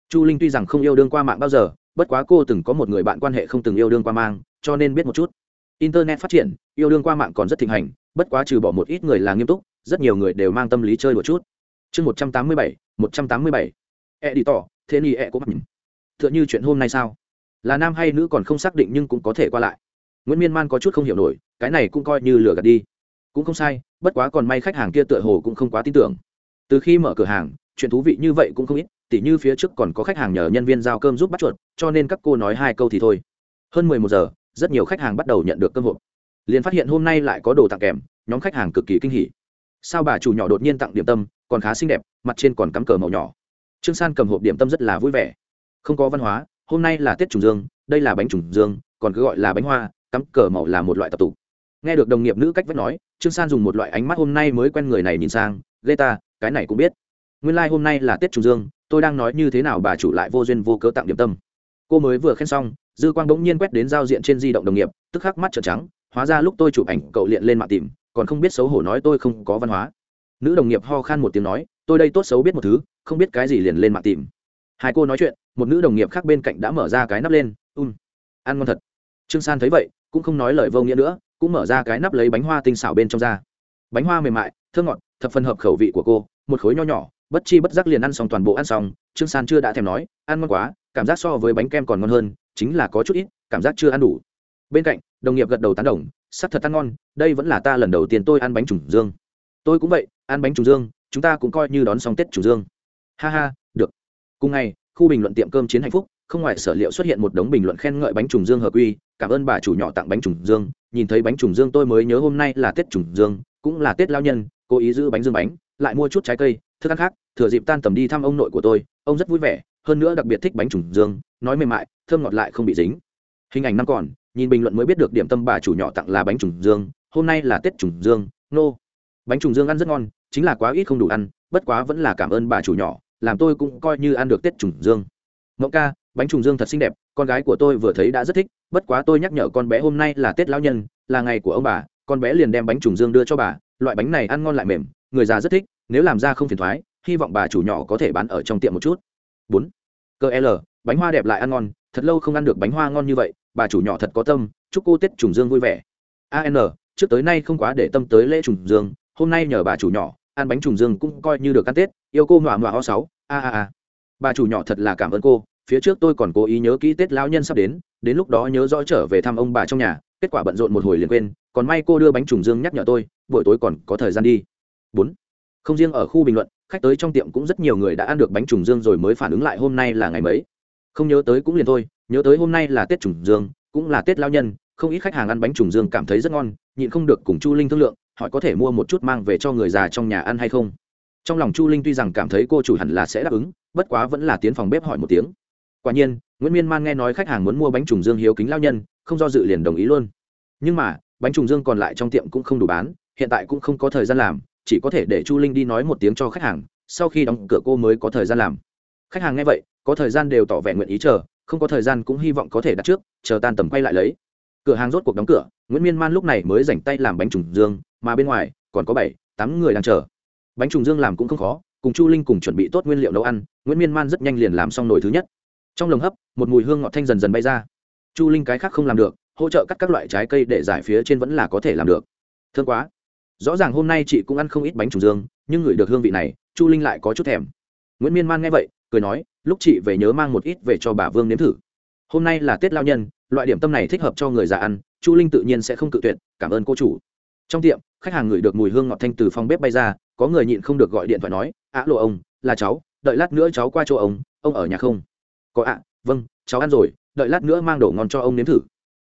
Chu linh tuy rằng không yêu đương qua mạng bao giờ, bất quá cô từng có một người bạn quan hệ không từng yêu đương qua mang, cho nên biết một chút. Internet phát triển, yêu đương qua mạng còn rất thịnh hành, bất quá trừ bỏ một ít người là nghiêm túc, rất nhiều người đều mang tâm lý chơi một chút. Chương một trăm tám mươi bảy, một trăm tám mươi bảy. E đi tỏ thế ni e cũng mặt nhìn tựa như chuyện hôm nay sao? Là nam hay nữ còn không xác định nhưng cũng có thể qua lại. Nguyễn miên man có chút không hiểu nổi, cái này cũng coi như lừa gạt đi. Cũng không sai, bất quá còn may khách hàng kia tựa hồ cũng không quá tin tưởng. Từ khi mở cửa hàng, chuyện thú vị như vậy cũng không ít, tỉ như phía trước còn có khách hàng nhờ nhân viên giao cơm giúp bắt chuột, cho nên các cô nói hai câu thì thôi. Hơn mười một giờ, rất nhiều khách hàng bắt đầu nhận được cơm hộp. Liền phát hiện hôm nay lại có đồ tặng kèm, nhóm khách hàng cực kỳ kinh hỉ. Sao bà chủ nhỏ đột nhiên tặng điểm tâm, còn khá xinh đẹp, mặt trên còn cắm cờ màu nhỏ. Trương san cầm hộp điểm tâm rất là vui vẻ không có văn hóa, hôm nay là tết trùng dương, đây là bánh trùng dương, còn cứ gọi là bánh hoa, cắm cờ màu là một loại tập tục. Nghe được đồng nghiệp nữ cách vách nói, trương san dùng một loại ánh mắt hôm nay mới quen người này nhìn sang, ghê ta, cái này cũng biết. Nguyên lai、like、hôm nay là tết trùng dương, tôi đang nói như thế nào bà chủ lại vô duyên vô cớ tặng điểm tâm. Cô mới vừa khen xong, dư quang bỗng nhiên quét đến giao diện trên di động đồng nghiệp, tức khắc mắt trợn trắng, hóa ra lúc tôi chụp ảnh, cậu liện lên mạng tìm, còn không biết xấu hổ nói tôi không có văn hóa. Nữ đồng nghiệp ho khan một tiếng nói, tôi đây tốt xấu biết một thứ, không biết cái gì liền lên mạng tìm. Hai cô nói chuyện một nữ đồng nghiệp khác bên cạnh đã mở ra cái nắp lên un ăn ngon thật. Trương san thấy vậy, cũng không nói lời vô nghĩa nữa, cũng mở ra cái nắp lấy bánh hoa tinh xảo bên trong ra. Bánh hoa mềm mại, thơm ngọt, thập phần hợp khẩu vị của cô, một khối nho nhỏ, bất chi bất giác liền ăn xong toàn bộ ăn xong, trương san chưa đã thèm nói, ăn ngon quá, cảm giác so với bánh kem còn ngon hơn, chính là có chút ít, cảm giác chưa ăn đủ. Bên cạnh, đồng nghiệp gật đầu tán đồng, sắc thật ăn ngon, đây vẫn là ta lần đầu tiên tôi ăn bánh trùng dương. Tôi cũng vậy, ăn bánh trùng dương, chúng ta cũng coi như đón xong tết trùng dương. Ha ha, được. Cùng ngày khu bình luận tiệm cơm chiến hạnh phúc, không ngoài sở liệu xuất hiện một đống bình luận khen ngợi bánh trùng dương hợp quy, cảm ơn bà chủ nhỏ tặng bánh trùng dương, nhìn thấy bánh trùng dương tôi mới nhớ hôm nay là tết trùng dương, cũng là tết lao nhân, cố ý giữ bánh dương bánh, lại mua chút trái cây, thức ăn khác, thừa dịp tan tầm đi thăm ông nội của tôi, ông rất vui vẻ, hơn nữa đặc biệt thích bánh trùng dương, nói mềm mại, thơm ngọt lại không bị dính. Hình ảnh năm còn, nhìn bình luận mới biết được điểm tâm bà chủ nhỏ tặng là bánh trùng dương, hôm nay là tết trùng dương, nô. Bánh trùng dương ăn rất ngon, chính là quá ít không đủ ăn, bất quá vẫn là cảm ơn bà chủ nhỏ làm tôi cũng coi như ăn được tết trùng dương. Mộng ca, bánh trùng dương thật xinh đẹp, con gái của tôi vừa thấy đã rất thích, bất quá tôi nhắc nhở con bé hôm nay là tết lão nhân, là ngày của ông bà, con bé liền đem bánh trùng dương đưa cho bà, loại bánh này ăn ngon lại mềm, người già rất thích, nếu làm ra không phiền thoái, hy vọng bà chủ nhỏ có thể bán ở trong tiệm một chút. Bốn cơ l, bánh hoa đẹp lại ăn ngon, thật lâu không ăn được bánh hoa ngon như vậy, bà chủ nhỏ thật có tâm, chúc cô tết trùng dương vui vẻ. An trước tới nay không quá để tâm tới lễ trùng dương, hôm nay nhờ bà chủ nhỏ ăn bánh trùng dương cũng coi như được ăn tết, yêu cô ngoạ ngoạ ho sáu, a a a. Bà chủ nhỏ thật là cảm ơn cô, phía trước tôi còn cố ý nhớ kỹ tết lão nhân sắp đến đến lúc đó nhớ rõ trở về thăm ông bà trong nhà, kết quả bận rộn một hồi liền quên, còn may cô đưa bánh trùng dương nhắc nhở tôi, buổi tối còn có thời gian đi. Bốn. Không riêng ở khu bình luận, khách tới trong tiệm cũng rất nhiều người đã ăn được bánh trùng dương rồi mới phản ứng lại hôm nay là ngày mấy. Không nhớ tới cũng liền thôi, nhớ tới hôm nay là tết trùng dương, cũng là tết lao nhân, không ít khách hàng ăn bánh trùng dương cảm thấy rất ngon, nhịn không được cùng chu linh thương lượng họ có thể mua một chút mang về cho người già trong nhà ăn hay không. Trong lòng chu linh tuy rằng cảm thấy cô chủ hẳn là sẽ đáp ứng, bất quá vẫn là tiến phòng bếp hỏi một tiếng. Quả nhiên, nguyễn miên man nghe nói khách hàng muốn mua bánh trùng dương hiếu kính lao nhân, không do dự liền đồng ý luôn. Nhưng mà, bánh trùng dương còn lại trong tiệm cũng không đủ bán, hiện tại cũng không có thời gian làm, chỉ có thể để chu linh đi nói một tiếng cho khách hàng, sau khi đóng cửa cô mới có thời gian làm. Khách hàng nghe vậy, có thời gian đều tỏ vẻ nguyện ý chờ, không có thời gian cũng hy vọng có thể đặt trước, chờ tan tầm quay lại lấy cửa hàng rốt cuộc đóng cửa, nguyễn miên man lúc này mới dành tay làm bánh trùng dương, mà bên ngoài còn có bảy, tám người đang chờ. Bánh trùng dương làm cũng không khó, cùng chu linh cùng chuẩn bị tốt nguyên liệu nấu ăn, nguyễn miên man rất nhanh liền làm xong nồi thứ nhất. Trong lồng hấp, một mùi hương ngọt thanh dần dần bay ra. Chu linh cái khác không làm được, hỗ trợ cắt các loại trái cây để giải phía trên vẫn là có thể làm được. Thương quá. Rõ ràng hôm nay chị cũng ăn không ít bánh trùng dương, nhưng ngửi được hương vị này, chu linh lại có chút thèm. Nguyễn miên man nghe vậy, cười nói, lúc chị về nhớ mang một ít về cho bà vương nếm thử. Hôm nay là tết lao nhân loại điểm tâm này thích hợp cho người già ăn, chu linh tự nhiên sẽ không cự tuyệt, cảm ơn cô chủ. Trong tiệm, khách hàng ngửi được mùi hương ngọt thanh từ phòng bếp bay ra, có người nhịn không được gọi điện thoại nói ạ lộ ông, là cháu, đợi lát nữa cháu qua chỗ ông ông ở nhà không? Có ạ vâng cháu ăn rồi, đợi lát nữa mang đồ ngon cho ông nếm thử.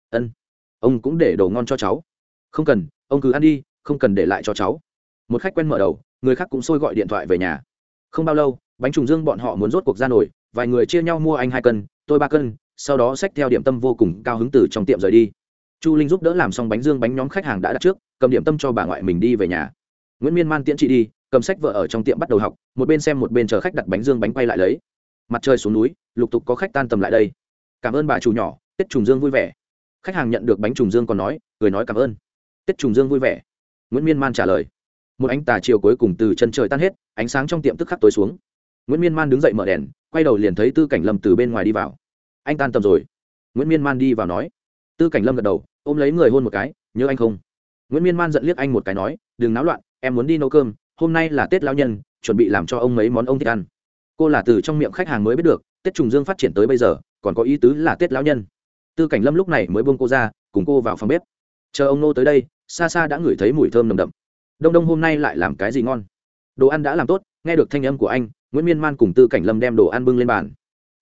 Ân, ông cũng để đồ ngon cho cháu. Không cần, ông cứ ăn đi, không cần để lại cho cháu. Một khách quen mở đầu, người khác cũng xôi gọi điện thoại về nhà. Không bao lâu, bánh trùng dương bọn họ muốn rốt cuộc ra nổi vài người chia nhau mua anh hai cân, tôi ba cân sau đó xách theo điểm tâm vô cùng cao hứng từ trong tiệm rời đi. Chu linh giúp đỡ làm xong bánh dương bánh nhóm khách hàng đã đặt trước, cầm điểm tâm cho bà ngoại mình đi về nhà. Nguyễn miên man tiễn chị đi, cầm sách vợ ở trong tiệm bắt đầu học, một bên xem một bên chờ khách đặt bánh dương bánh quay lại lấy. Mặt trời xuống núi, lục tục có khách tan tầm lại đây. Cảm ơn bà chủ nhỏ, tết trùng dương vui vẻ. Khách hàng nhận được bánh trùng dương còn nói người nói cảm ơn. Tết trùng dương vui vẻ. Nguyễn miên man trả lời. Một ánh tà chiều cuối cùng từ chân trời tan hết, ánh sáng trong tiệm tức khắc tối xuống. Nguyễn miên man đứng dậy mở đèn, quay đầu liền thấy tư cảnh lâm từ bên ngoài đi vào anh tan tầm rồi. Nguyễn miên man đi vào nói. Tư cảnh lâm gật đầu, ôm lấy người hôn một cái, nhớ anh không? Nguyễn miên man giận liếc anh một cái nói, đừng náo loạn, em muốn đi nấu cơm, hôm nay là tết lao nhân, chuẩn bị làm cho ông mấy món ông thích ăn. Cô là từ trong miệng khách hàng mới biết được, tết trùng dương phát triển tới bây giờ, còn có ý tứ là tết lão nhân. Tư cảnh lâm lúc này mới buông cô ra, cùng cô vào phòng bếp. Chờ ông nô tới đây, xa xa đã ngửi thấy mùi thơm nồng đậm. Đông đông hôm nay lại làm cái gì ngon? Đồ ăn đã làm tốt, nghe được thanh âm của anh. Nguyễn miên man cùng tư cảnh lâm đem đồ ăn bưng lên bàn.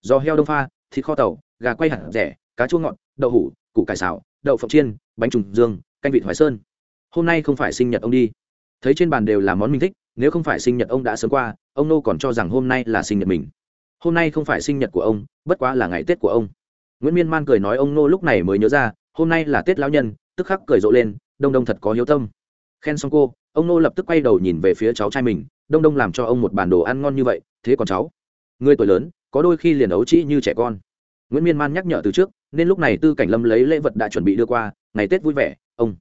Do heo đông pha thịt kho tàu, gà quay hẳn rẻ, cá chua ngọt, đậu hủ, củ cải xào, đậu phộng chiên, bánh trùng dương, canh vịt hoài sơn. Hôm nay không phải sinh nhật ông đi. Thấy trên bàn đều là món mình thích, nếu không phải sinh nhật ông đã sớm qua, ông nô còn cho rằng hôm nay là sinh nhật mình. Hôm nay không phải sinh nhật của ông, bất quá là ngày tết của ông. Nguyễn miên man cười nói ông nô lúc này mới nhớ ra, hôm nay là tết lão nhân, tức khắc cười rộ lên, đông đông thật có hiếu tâm. Khen xong cô, ông nô lập tức quay đầu nhìn về phía cháu trai mình, đông đông làm cho ông một bản đồ ăn ngon như vậy, thế còn cháu? Người tuổi lớn có đôi khi liền ấu trĩ như trẻ con. Nguyễn miên man nhắc nhở từ trước, nên lúc này tư cảnh lâm lấy lễ vật đã chuẩn bị đưa qua, ngày tết vui vẻ, ông.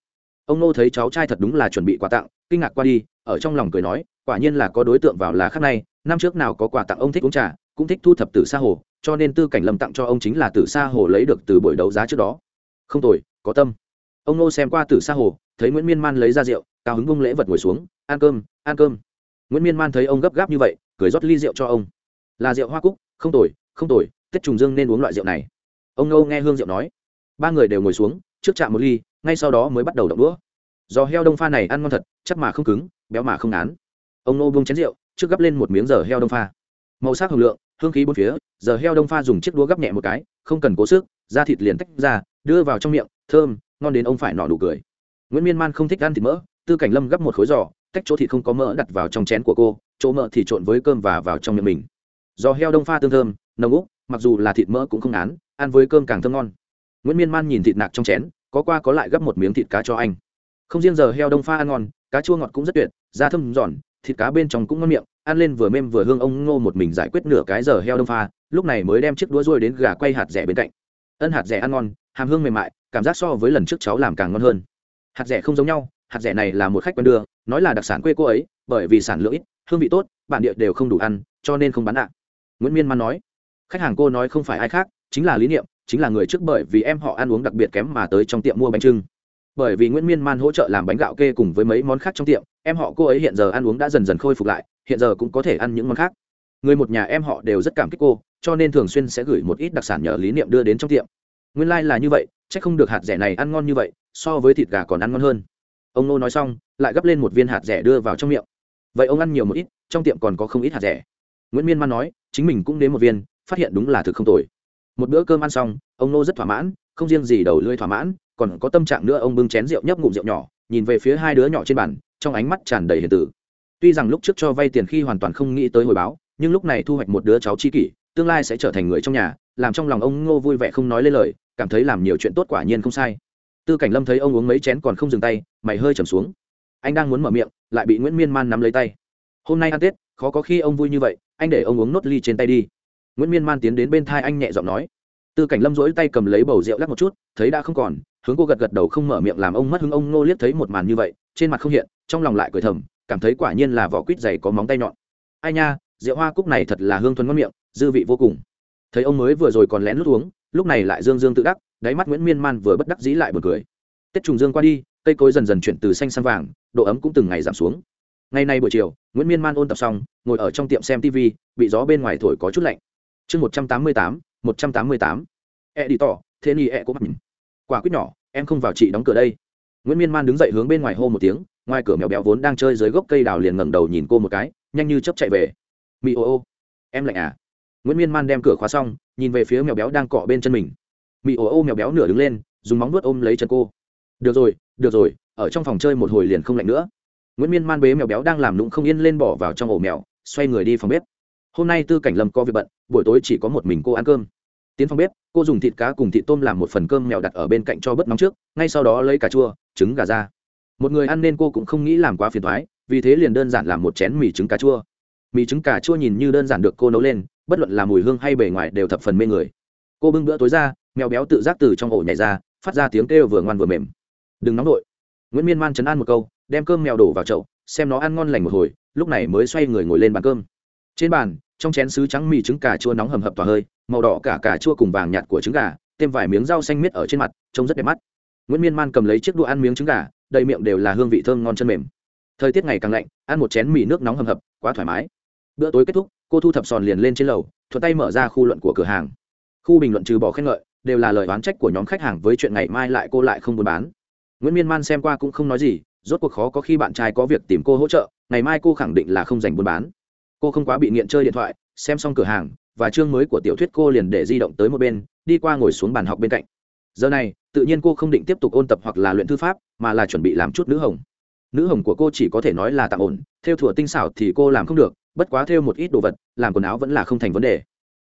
Ông nô thấy cháu trai thật đúng là chuẩn bị quà tặng, kinh ngạc qua đi, ở trong lòng cười nói, quả nhiên là có đối tượng vào là khác này năm trước nào có quà tặng ông thích uống trà, cũng thích thu thập tử sa hồ, cho nên tư cảnh lâm tặng cho ông chính là tử sa hồ lấy được từ buổi đấu giá trước đó. Không tồi, có tâm. Ông nô xem qua tử sa hồ, thấy nguyễn miên man lấy ra rượu, cao hứng bông lễ vật ngồi xuống, ăn cơm ăn cơm. Nguyễn miên man thấy ông gấp gáp như vậy, cười rót ly rượu cho ông là rượu hoa cúc, không tồi không tồi, tết trùng dương nên uống loại rượu này. Ông Âu nghe hương rượu nói, ba người đều ngồi xuống, trước chạm một ly, ngay sau đó mới bắt đầu đậu đũa. Do heo đông pha này ăn ngon thật, chắc mà không cứng, béo mà không ngán. Ông nô bông chén rượu, trước gắp lên một miếng giờ heo đông pha. Màu sắc hồng lượng, hương khí bốn phía giờ heo đông pha dùng chiếc đũa gắp nhẹ một cái, không cần cố sức, da thịt liền tách ra, đưa vào trong miệng, thơm, ngon đến ông phải nọ đủ cười. Nguyễn miên man không thích ăn thịt mỡ, tư cảnh lâm gắp một khối giò, tách chỗ thịt không có mỡ đặt vào trong chén của cô, chỗ mỡ thì trộn với cơm và vào trong miệng mình do heo đông pha tương thơm, nồng úc, mặc dù là thịt mỡ cũng không án ăn với cơm càng thơm ngon. Nguyễn miên man nhìn thịt nạc trong chén, có qua có lại gấp một miếng thịt cá cho anh. Không riêng giờ heo đông pha ăn ngon, cá chua ngọt cũng rất tuyệt, da thơm giòn, thịt cá bên trong cũng ngon miệng, ăn lên vừa mềm vừa hương ông ngô một mình giải quyết nửa cái giờ heo đông pha, lúc này mới đem chiếc đũa ruôi đến gà quay hạt rẻ bên cạnh. Ân hạt rẻ ăn ngon, hàm hương mềm mại, cảm giác so với lần trước cháu làm càng ngon hơn. Hạt rẻ không giống nhau, hạt rẻ này là một khách quen đưa, nói là đặc sản quê cô ấy, bởi vì sản lượng ít, hương vị tốt, bản địa đều không đủ ăn, cho nên không bán ạ nguyễn miên man nói khách hàng cô nói không phải ai khác chính là lý niệm chính là người trước bởi vì em họ ăn uống đặc biệt kém mà tới trong tiệm mua bánh trưng bởi vì nguyễn miên man hỗ trợ làm bánh gạo kê cùng với mấy món khác trong tiệm em họ cô ấy hiện giờ ăn uống đã dần dần khôi phục lại hiện giờ cũng có thể ăn những món khác người một nhà em họ đều rất cảm kích cô cho nên thường xuyên sẽ gửi một ít đặc sản nhờ lý niệm đưa đến trong tiệm nguyên lai、like、là như vậy c h ắ c không được hạt rẻ này ăn ngon như vậy so với thịt gà còn ăn ngon hơn ông nô nói xong lại gấp lên một viên hạt rẻ đưa vào trong miệng vậy ông ăn nhiều một ít trong tiệm còn có không ít hạt rẻ nguyễn miên man nói chính mình cũng đến một viên, phát hiện đúng là thực không tồi. Một bữa cơm ăn xong, ông nô rất thỏa mãn, không riêng gì đầu lưỡi thỏa mãn, còn có tâm trạng nữa, ông bưng chén rượu nhấp ngụm rượu nhỏ, nhìn về phía hai đứa nhỏ trên bàn, trong ánh mắt tràn đầy hiền tử. Tuy rằng lúc trước cho vay tiền khi hoàn toàn không nghĩ tới hồi báo, nhưng lúc này thu hoạch một đứa cháu chi kỷ, tương lai sẽ trở thành người trong nhà, làm trong lòng ông ngô vui vẻ không nói lên lời, cảm thấy làm nhiều chuyện tốt quả nhiên không sai. Tư cảnh lâm thấy ông uống mấy chén còn không dừng tay, mày hơi trầm xuống. Anh đang muốn mở miệng, lại bị nguyễn miên man nắm lấy tay. Hôm nay ăn tết khó có khi ông vui như vậy, anh để ông uống nốt ly trên tay đi. Nguyễn miên man tiến đến bên thai anh nhẹ giọng nói. Tư cảnh lâm rỗi tay cầm lấy bầu rượu lắc một chút, thấy đã không còn, hướng cô gật gật đầu không mở miệng làm ông mất hứng, ông nô liếc thấy một màn như vậy, trên mặt không hiện, trong lòng lại cười thầm, cảm thấy quả nhiên là vỏ quýt dày có móng tay nhọn. Ai nha, rượu hoa cúc này thật là hương thuần ngon miệng, dư vị vô cùng. Thấy ông mới vừa rồi còn lén lút uống, lúc này lại dương dương tự đắc, đáy mắt nguyễn miên man vừa bất đắc dĩ lại bật cười. Tết trùng dương qua đi, cây cối dần dần chuyển từ xanh sang vàng, độ ấm cũng từng ngày giảm xuống ngày nay buổi chiều, nguyễn miên man ôn tập xong, ngồi ở trong tiệm xem tv bị gió bên ngoài thổi có chút lạnh. Chương một trăm tám mươi tám, một trăm tám mươi tám. E đi tỏ thế ni e cũng mặc quả quyết nhỏ, em không vào chị đóng cửa đây. Nguyễn miên man đứng dậy hướng bên ngoài hô một tiếng, ngoài cửa mèo béo vốn đang chơi dưới gốc cây đào liền ngẩng đầu nhìn cô một cái, nhanh như chấp chạy về. Mỹ ô ô, em lạnh à? Nguyễn miên man đem cửa khóa xong, nhìn về phía mèo béo đang cọ bên chân mình. Mỹ ô ô mèo béo nửa đứng lên, dùng móng vuốt ôm lấy chân cô. Được rồi được rồi, ở trong phòng chơi một hồi liền không lạnh nữa nguyễn miên man bế mèo béo đang làm lũng không yên lên bỏ vào trong ổ mèo xoay người đi phòng bếp hôm nay tư cảnh lâm có việc bận buổi tối chỉ có một mình cô ăn cơm tiến phòng bếp cô dùng thịt cá cùng thịt tôm làm một phần cơm mèo đặt ở bên cạnh cho bớt nóng trước ngay sau đó lấy cà chua trứng gà ra một người ăn nên cô cũng không nghĩ làm quá phiền thoái vì thế liền đơn giản làm một chén mì trứng cà chua mì trứng cà chua nhìn như đơn giản được cô nấu lên bất luận là mùi hương hay bề ngoài đều thập phần mê người cô bưng bữa tối ra mèo béo tự giác từ trong ổ nhảy ra phát ra tiếng kêu vừa ngoan vừa mềm đừng nóng đội nguyễn miên man chấn an một câu đem cơm mèo đổ vào chậu, xem nó ăn ngon lành một hồi, lúc này mới xoay người ngồi lên bàn cơm. Trên bàn, trong chén sứ trắng mì trứng cà chua nóng hầm hập tỏa hơi, màu đỏ cả cà chua cùng vàng nhạt của trứng gà, thêm vài miếng rau xanh miết ở trên mặt, trông rất đẹp mắt. Nguyễn miên man cầm lấy chiếc đũa ăn miếng trứng gà, đầy miệng đều là hương vị thơm ngon chân mềm. Thời tiết ngày càng lạnh, ăn một chén mì nước nóng hầm hập, quá thoải mái. Bữa tối kết thúc, cô thu thập sòn liền lên trên lầu, thuận tay mở ra khu luận của cửa hàng. Khu bình luận trừ bỏ khen ngợi, đều là lời oán trách của nhóm khách hàng với chuyện ngày mai lại cô lại không buôn bán. Nguyễn miên man xem qua cũng không nói gì rốt cuộc khó có khi bạn trai có việc tìm cô hỗ trợ, ngày mai cô khẳng định là không dành buôn bán. Cô không quá bị nghiện chơi điện thoại, xem xong cửa hàng, và chương mới của tiểu thuyết cô liền để di động tới một bên, đi qua ngồi xuống bàn học bên cạnh. Giờ này, tự nhiên cô không định tiếp tục ôn tập hoặc là luyện thư pháp, mà là chuẩn bị làm chút nữ hồng. Nữ hồng của cô chỉ có thể nói là tạm ổn, theo thủa tinh xảo thì cô làm không được, bất quá theo một ít đồ vật, làm quần áo vẫn là không thành vấn đề.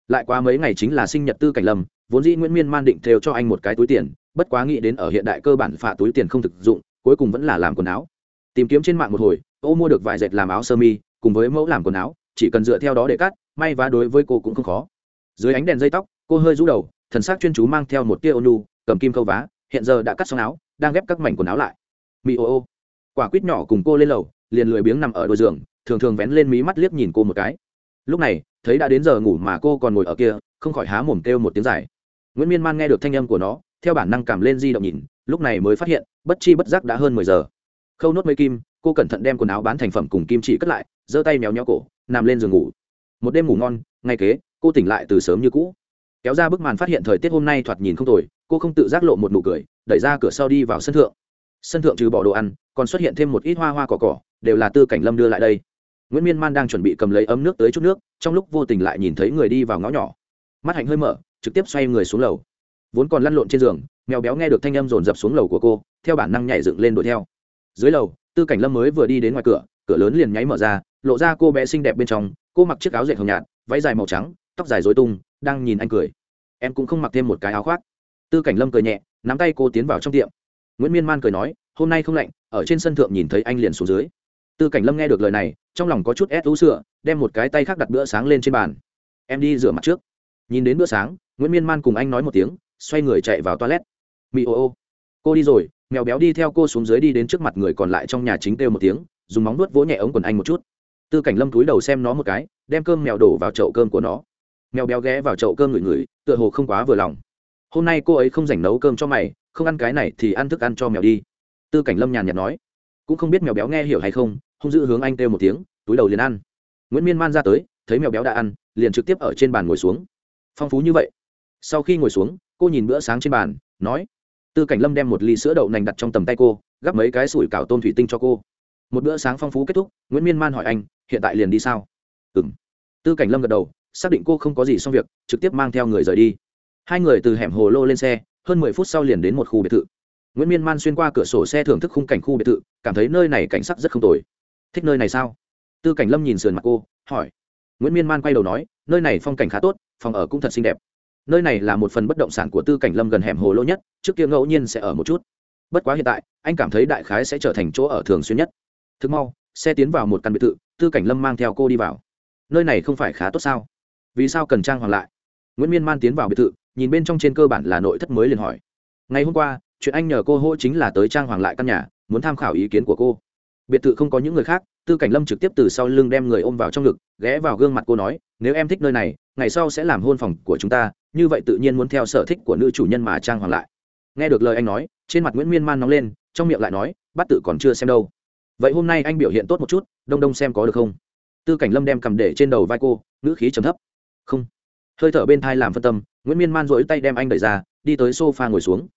Lại qua mấy ngày chính là sinh nhật tư cảnh lâm vốn dĩ nguyễn miên man định theo cho anh một cái túi tiền, bất quá nghĩ đến ở hiện đại cơ bản phạ túi tiền không thực dụng cuối cùng vẫn là làm quần áo. Tìm kiếm trên mạng một hồi ô mua được vài dệt làm áo sơ mi, cùng với mẫu làm quần áo, chỉ cần dựa theo đó để cắt, may và đối với cô cũng không khó. Dưới ánh đèn dây tóc, cô hơi rũ đầu, thần sắc chuyên chú mang theo một tia ônu cầm kim khâu vá, hiện giờ đã cắt xong áo, đang ghép các mảnh quần áo lại. Mỹ ô ô. Quả quýt nhỏ cùng cô lên lầu, liền lười biếng nằm ở đôi giường, thường thường vén lên mí mắt liếc nhìn cô một cái. Lúc này, thấy đã đến giờ ngủ mà cô còn ngồi ở kia, không khỏi há mồm kêu một tiếng dài. Nguyễn miên man nghe được thanh âm của nó, theo bản năng cảm lên di động nhìn lúc này mới phát hiện, bất chi bất giác đã hơn mười giờ. Khâu nốt mấy kim, cô cẩn thận đem quần áo bán thành phẩm cùng kim chỉ cất lại, giơ tay méo nhó cổ, nằm lên giường ngủ. Một đêm ngủ ngon, ngay kế, cô tỉnh lại từ sớm như cũ. Kéo ra bức màn phát hiện thời tiết hôm nay thoạt nhìn không tồi, cô không tự giác lộ một nụ cười, đẩy ra cửa sau đi vào sân thượng. Sân thượng trừ bỏ đồ ăn, còn xuất hiện thêm một ít hoa hoa cỏ cỏ, đều là tư cảnh lâm đưa lại đây. Nguyễn miên man đang chuẩn bị cầm lấy ấm nước tới chút nước, trong lúc vô tình lại nhìn thấy người đi vào ngõ nhỏ. Mắt hạnh hơi mở, trực tiếp xoay người xuống lầu. Vốn còn lăn lộn trên giường mèo béo nghe được thanh âm dồn dập xuống lầu của cô, theo bản năng nhảy dựng lên đuổi theo. Dưới lầu, tư cảnh lâm mới vừa đi đến ngoài cửa cửa lớn liền nháy mở ra, lộ ra cô bé xinh đẹp bên trong, cô mặc chiếc áo dệt hồng nhạt, váy dài màu trắng, tóc dài dối tung, đang nhìn anh cười. Em cũng không mặc thêm một cái áo khoác. Tư cảnh lâm cười nhẹ, nắm tay cô tiến vào trong tiệm. Nguyễn miên man cười nói, hôm nay không lạnh, ở trên sân thượng nhìn thấy anh liền xuống dưới. Tư cảnh lâm nghe được lời này, trong lòng có chút ép tú sữa đem một cái tay khác đặt bữa sáng lên trên bàn. Em đi rửa mặt trước. Nhìn đến bữa sáng, nguyễn miên man cùng anh nói một tiếng, xoay người chạy vào toilet mỹ ô ô, cô đi rồi. Mèo béo đi theo cô xuống dưới đi đến trước mặt người còn lại trong nhà chính kêu một tiếng, dùng móng nuốt vỗ nhẹ ống quần anh một chút. Tư cảnh lâm túi đầu xem nó một cái, đem cơm mèo đổ vào chậu cơm của nó. Mèo béo ghé vào chậu cơm ngửi ngửi, tựa hồ không quá vừa lòng. Hôm nay cô ấy không dành nấu cơm cho mày, không ăn cái này thì ăn thức ăn cho mèo đi. Tư cảnh lâm nhàn nhạt nói. Cũng không biết mèo béo nghe hiểu hay không, hung dữ hướng anh kêu một tiếng, túi đầu liền ăn. Nguyễn miên man ra tới, thấy mèo béo đã ăn, liền trực tiếp ở trên bàn ngồi xuống. Phong phú như vậy. Sau khi ngồi xuống, cô nhìn bữa sáng trên bàn, nói tư cảnh lâm đem một ly sữa đậu nành đặt trong tầm tay cô, gắp mấy cái sủi cảo tôm thủy tinh cho cô. Một bữa sáng phong phú kết thúc, nguyễn miên man hỏi anh, hiện tại liền đi sao? Ừ m tư cảnh lâm gật đầu, xác định cô không có gì xong việc, trực tiếp mang theo người rời đi. Hai người từ hẻm hồ lô lên xe, hơn mười phút sau liền đến một khu biệt thự. Nguyễn miên man xuyên qua cửa sổ xe thưởng thức khung cảnh khu biệt thự, cảm thấy nơi này cảnh sắc rất không tồi. Thích nơi này sao? Tư cảnh lâm nhìn sườn mặt cô, hỏi. Nguyễn miên man quay đầu nói, nơi này phong cảnh khá tốt, phòng ở cũng thật xinh đẹp nơi này là một phần bất động sản của tư cảnh lâm gần hẻm hồ lô nhất, trước kia ngẫu nhiên sẽ ở một chút. Bất quá hiện tại, anh cảm thấy đại khái sẽ trở thành chỗ ở thường xuyên nhất. Thức mau, xe tiến vào một căn biệt thự, tư cảnh lâm mang theo cô đi vào. Nơi này không phải khá tốt sao? Vì sao cần trang hoàng lại? Nguyễn miên man tiến vào biệt thự, nhìn bên trong trên cơ bản là nội thất mới liền hỏi. Ngày hôm qua, chuyện anh nhờ cô hỗ chính là tới trang hoàng lại căn nhà, muốn tham khảo ý kiến của cô. Biệt thự không có những người khác, tư cảnh lâm trực tiếp từ sau lưng đem người ôm vào trong ngực, ghé vào gương mặt cô nói, nếu em thích nơi này, ngày sau sẽ làm hôn phòng của chúng ta như vậy tự nhiên muốn theo sở thích của nữ chủ nhân mà trang hoàng lại. Nghe được lời anh nói, trên mặt nguyễn miên man nóng lên, trong miệng lại nói bắt tự còn chưa xem đâu. Vậy hôm nay anh biểu hiện tốt một chút, đông đông xem có được không? Tư cảnh lâm đem cầm để trên đầu vai cô, ngữ khí trầm thấp. Không. Hơi thở bên thai làm phân tâm, nguyễn miên man dỗi tay đem anh đẩy ra, đi tới sofa ngồi xuống.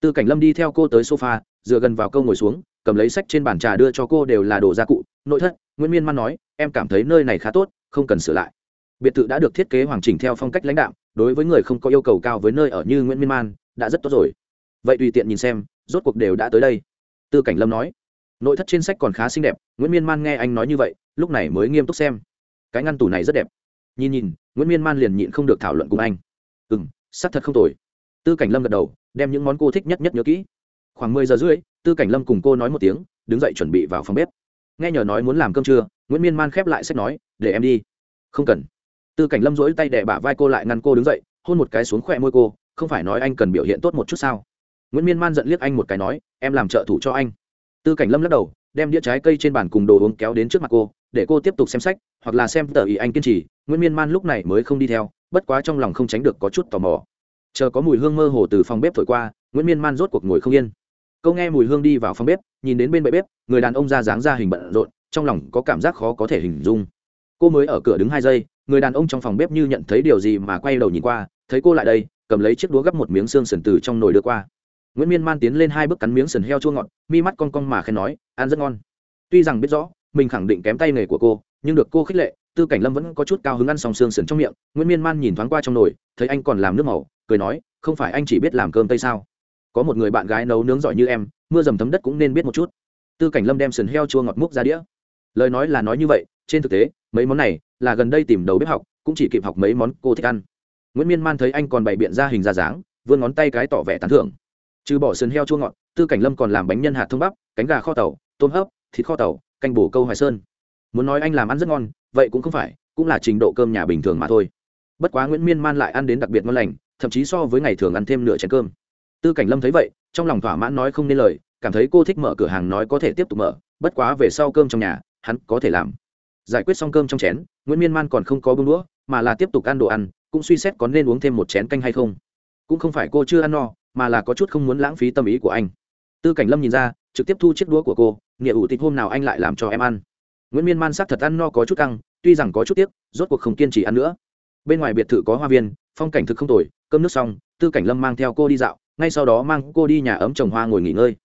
Tư cảnh lâm đi theo cô tới sofa, dựa gần vào câu ngồi xuống, cầm lấy sách trên bàn trà đưa cho cô đều là đồ gia cụ, nội thất. Nguyễn miên man nói, em cảm thấy nơi này khá tốt, không cần sửa lại biệt thự đã được thiết kế hoàn chỉnh theo phong cách lãnh đạo đối với người không có yêu cầu cao với nơi ở như nguyễn miên man, đã rất tốt rồi. Vậy tùy tiện nhìn xem, rốt cuộc đều đã tới đây. Tư cảnh lâm nói. Nội thất trên sách còn khá xinh đẹp, nguyễn miên man nghe anh nói như vậy, lúc này mới nghiêm túc xem. Cái ngăn tủ này rất đẹp. Nhìn nhìn, nguyễn miên man liền nhịn không được thảo luận cùng anh. Ừ m xác thật không tồi. Tư cảnh lâm gật đầu, đem những món cô thích nhất nhất nhớ kỹ. Khoảng mười giờ rưỡi, tư cảnh lâm cùng cô nói một tiếng, đứng dậy chuẩn bị vào phòng bếp. Nghe nhờ nói muốn làm cơm trưa, nguyễn miên man khép lại sách nói, để em đi. Không cần tư cảnh lâm rỗi tay đẻ bả vai cô lại ngăn cô đứng dậy, hôn một cái xuống khỏe môi cô, không phải nói anh cần biểu hiện tốt một chút sao? Nguyễn miên man giận liếc anh một cái nói, em làm trợ thủ cho anh. Tư cảnh lâm lắc đầu, đem đĩa trái cây trên bàn cùng đồ uống kéo đến trước mặt cô, để cô tiếp tục xem sách, hoặc là xem tờ ý anh kiên trì. Nguyễn miên man lúc này mới không đi theo, bất quá trong lòng không tránh được có chút tò mò. Chờ có mùi hương mơ hồ từ phòng bếp thổi qua, nguyễn miên man rốt cuộc ngồi không yên. Câu nghe mùi hương đi vào phòng bếp, nhìn đến bên bệ bếp, người đàn ông ra dáng ra hình bận rộn, trong lòng có cảm giác khó có thể hình dung. Cô mới ở cửa đứng hai giây người đàn ông trong phòng bếp như nhận thấy điều gì mà quay đầu nhìn qua, thấy cô lại đây, cầm lấy chiếc đũa gấp một miếng xương sườn từ trong nồi đưa qua. Nguyễn miên man tiến lên hai bước cắn miếng sườn heo chua ngọt, mi mắt con con mà khen nói, ăn rất ngon. Tuy rằng biết rõ, mình khẳng định kém tay nghề của cô, nhưng được cô khích lệ, tư cảnh lâm vẫn có chút cao hứng ăn xong xương sườn trong miệng, nguyễn miên man nhìn thoáng qua trong nồi, thấy anh còn làm nước màu, cười nói, không phải anh chỉ biết làm cơm tây sao? Có một người bạn gái nấu nướng giỏi như em, mưa dầm thấm đất cũng nên biết một chút. Tư cảnh lâm đem sườn heo chua ngọt múc ra đĩa. Lời nói là nói như vậy, trên thực tế, mấy món này là gần đây tìm đầu bếp học, cũng chỉ kịp học mấy món cô thích ăn. Nguyễn miên man thấy anh còn bày biện ra hình ra dáng, vươn ngón tay cái tỏ vẻ tán thưởng. Trừ bỏ sườn heo chua ngọt, tư cảnh lâm còn làm bánh nhân hạt thông bắp, cánh gà kho tàu, tôm hấp, thịt kho tàu, canh bổ câu hoài sơn. Muốn nói anh làm ăn rất ngon, vậy cũng không phải, cũng là trình độ cơm nhà bình thường mà thôi. Bất quá nguyễn miên man lại ăn đến đặc biệt ngon lành, thậm chí so với ngày thường ăn thêm nửa chén cơm. Tư cảnh lâm thấy vậy, trong lòng thỏa mãn nói không nên lời, cảm thấy cô thích mở cửa hàng nói có thể tiếp tục mở, bất quá về sau cơm trong nhà, hắn có thể làm giải quyết xong cơm trong chén, nguyễn miên man còn không có bưng đũa, mà là tiếp tục ăn đồ ăn, cũng suy xét có nên uống thêm một chén canh hay không. Cũng không phải cô chưa ăn no, mà là có chút không muốn lãng phí tâm ý của anh. Tư cảnh lâm nhìn ra, trực tiếp thu chiếc đũa của cô, nghĩa ủ tịch hôm nào anh lại làm cho em ăn? Nguyễn miên man xác thật ăn no có chút căng, tuy rằng có chút tiếc, rốt cuộc không kiên trì ăn nữa. Bên ngoài biệt thự có hoa viên, phong cảnh thực không tồi, cơm nước xong, tư cảnh lâm mang theo cô đi dạo, ngay sau đó mang cô đi nhà ấm trồng hoa ngồi nghỉ ngơi.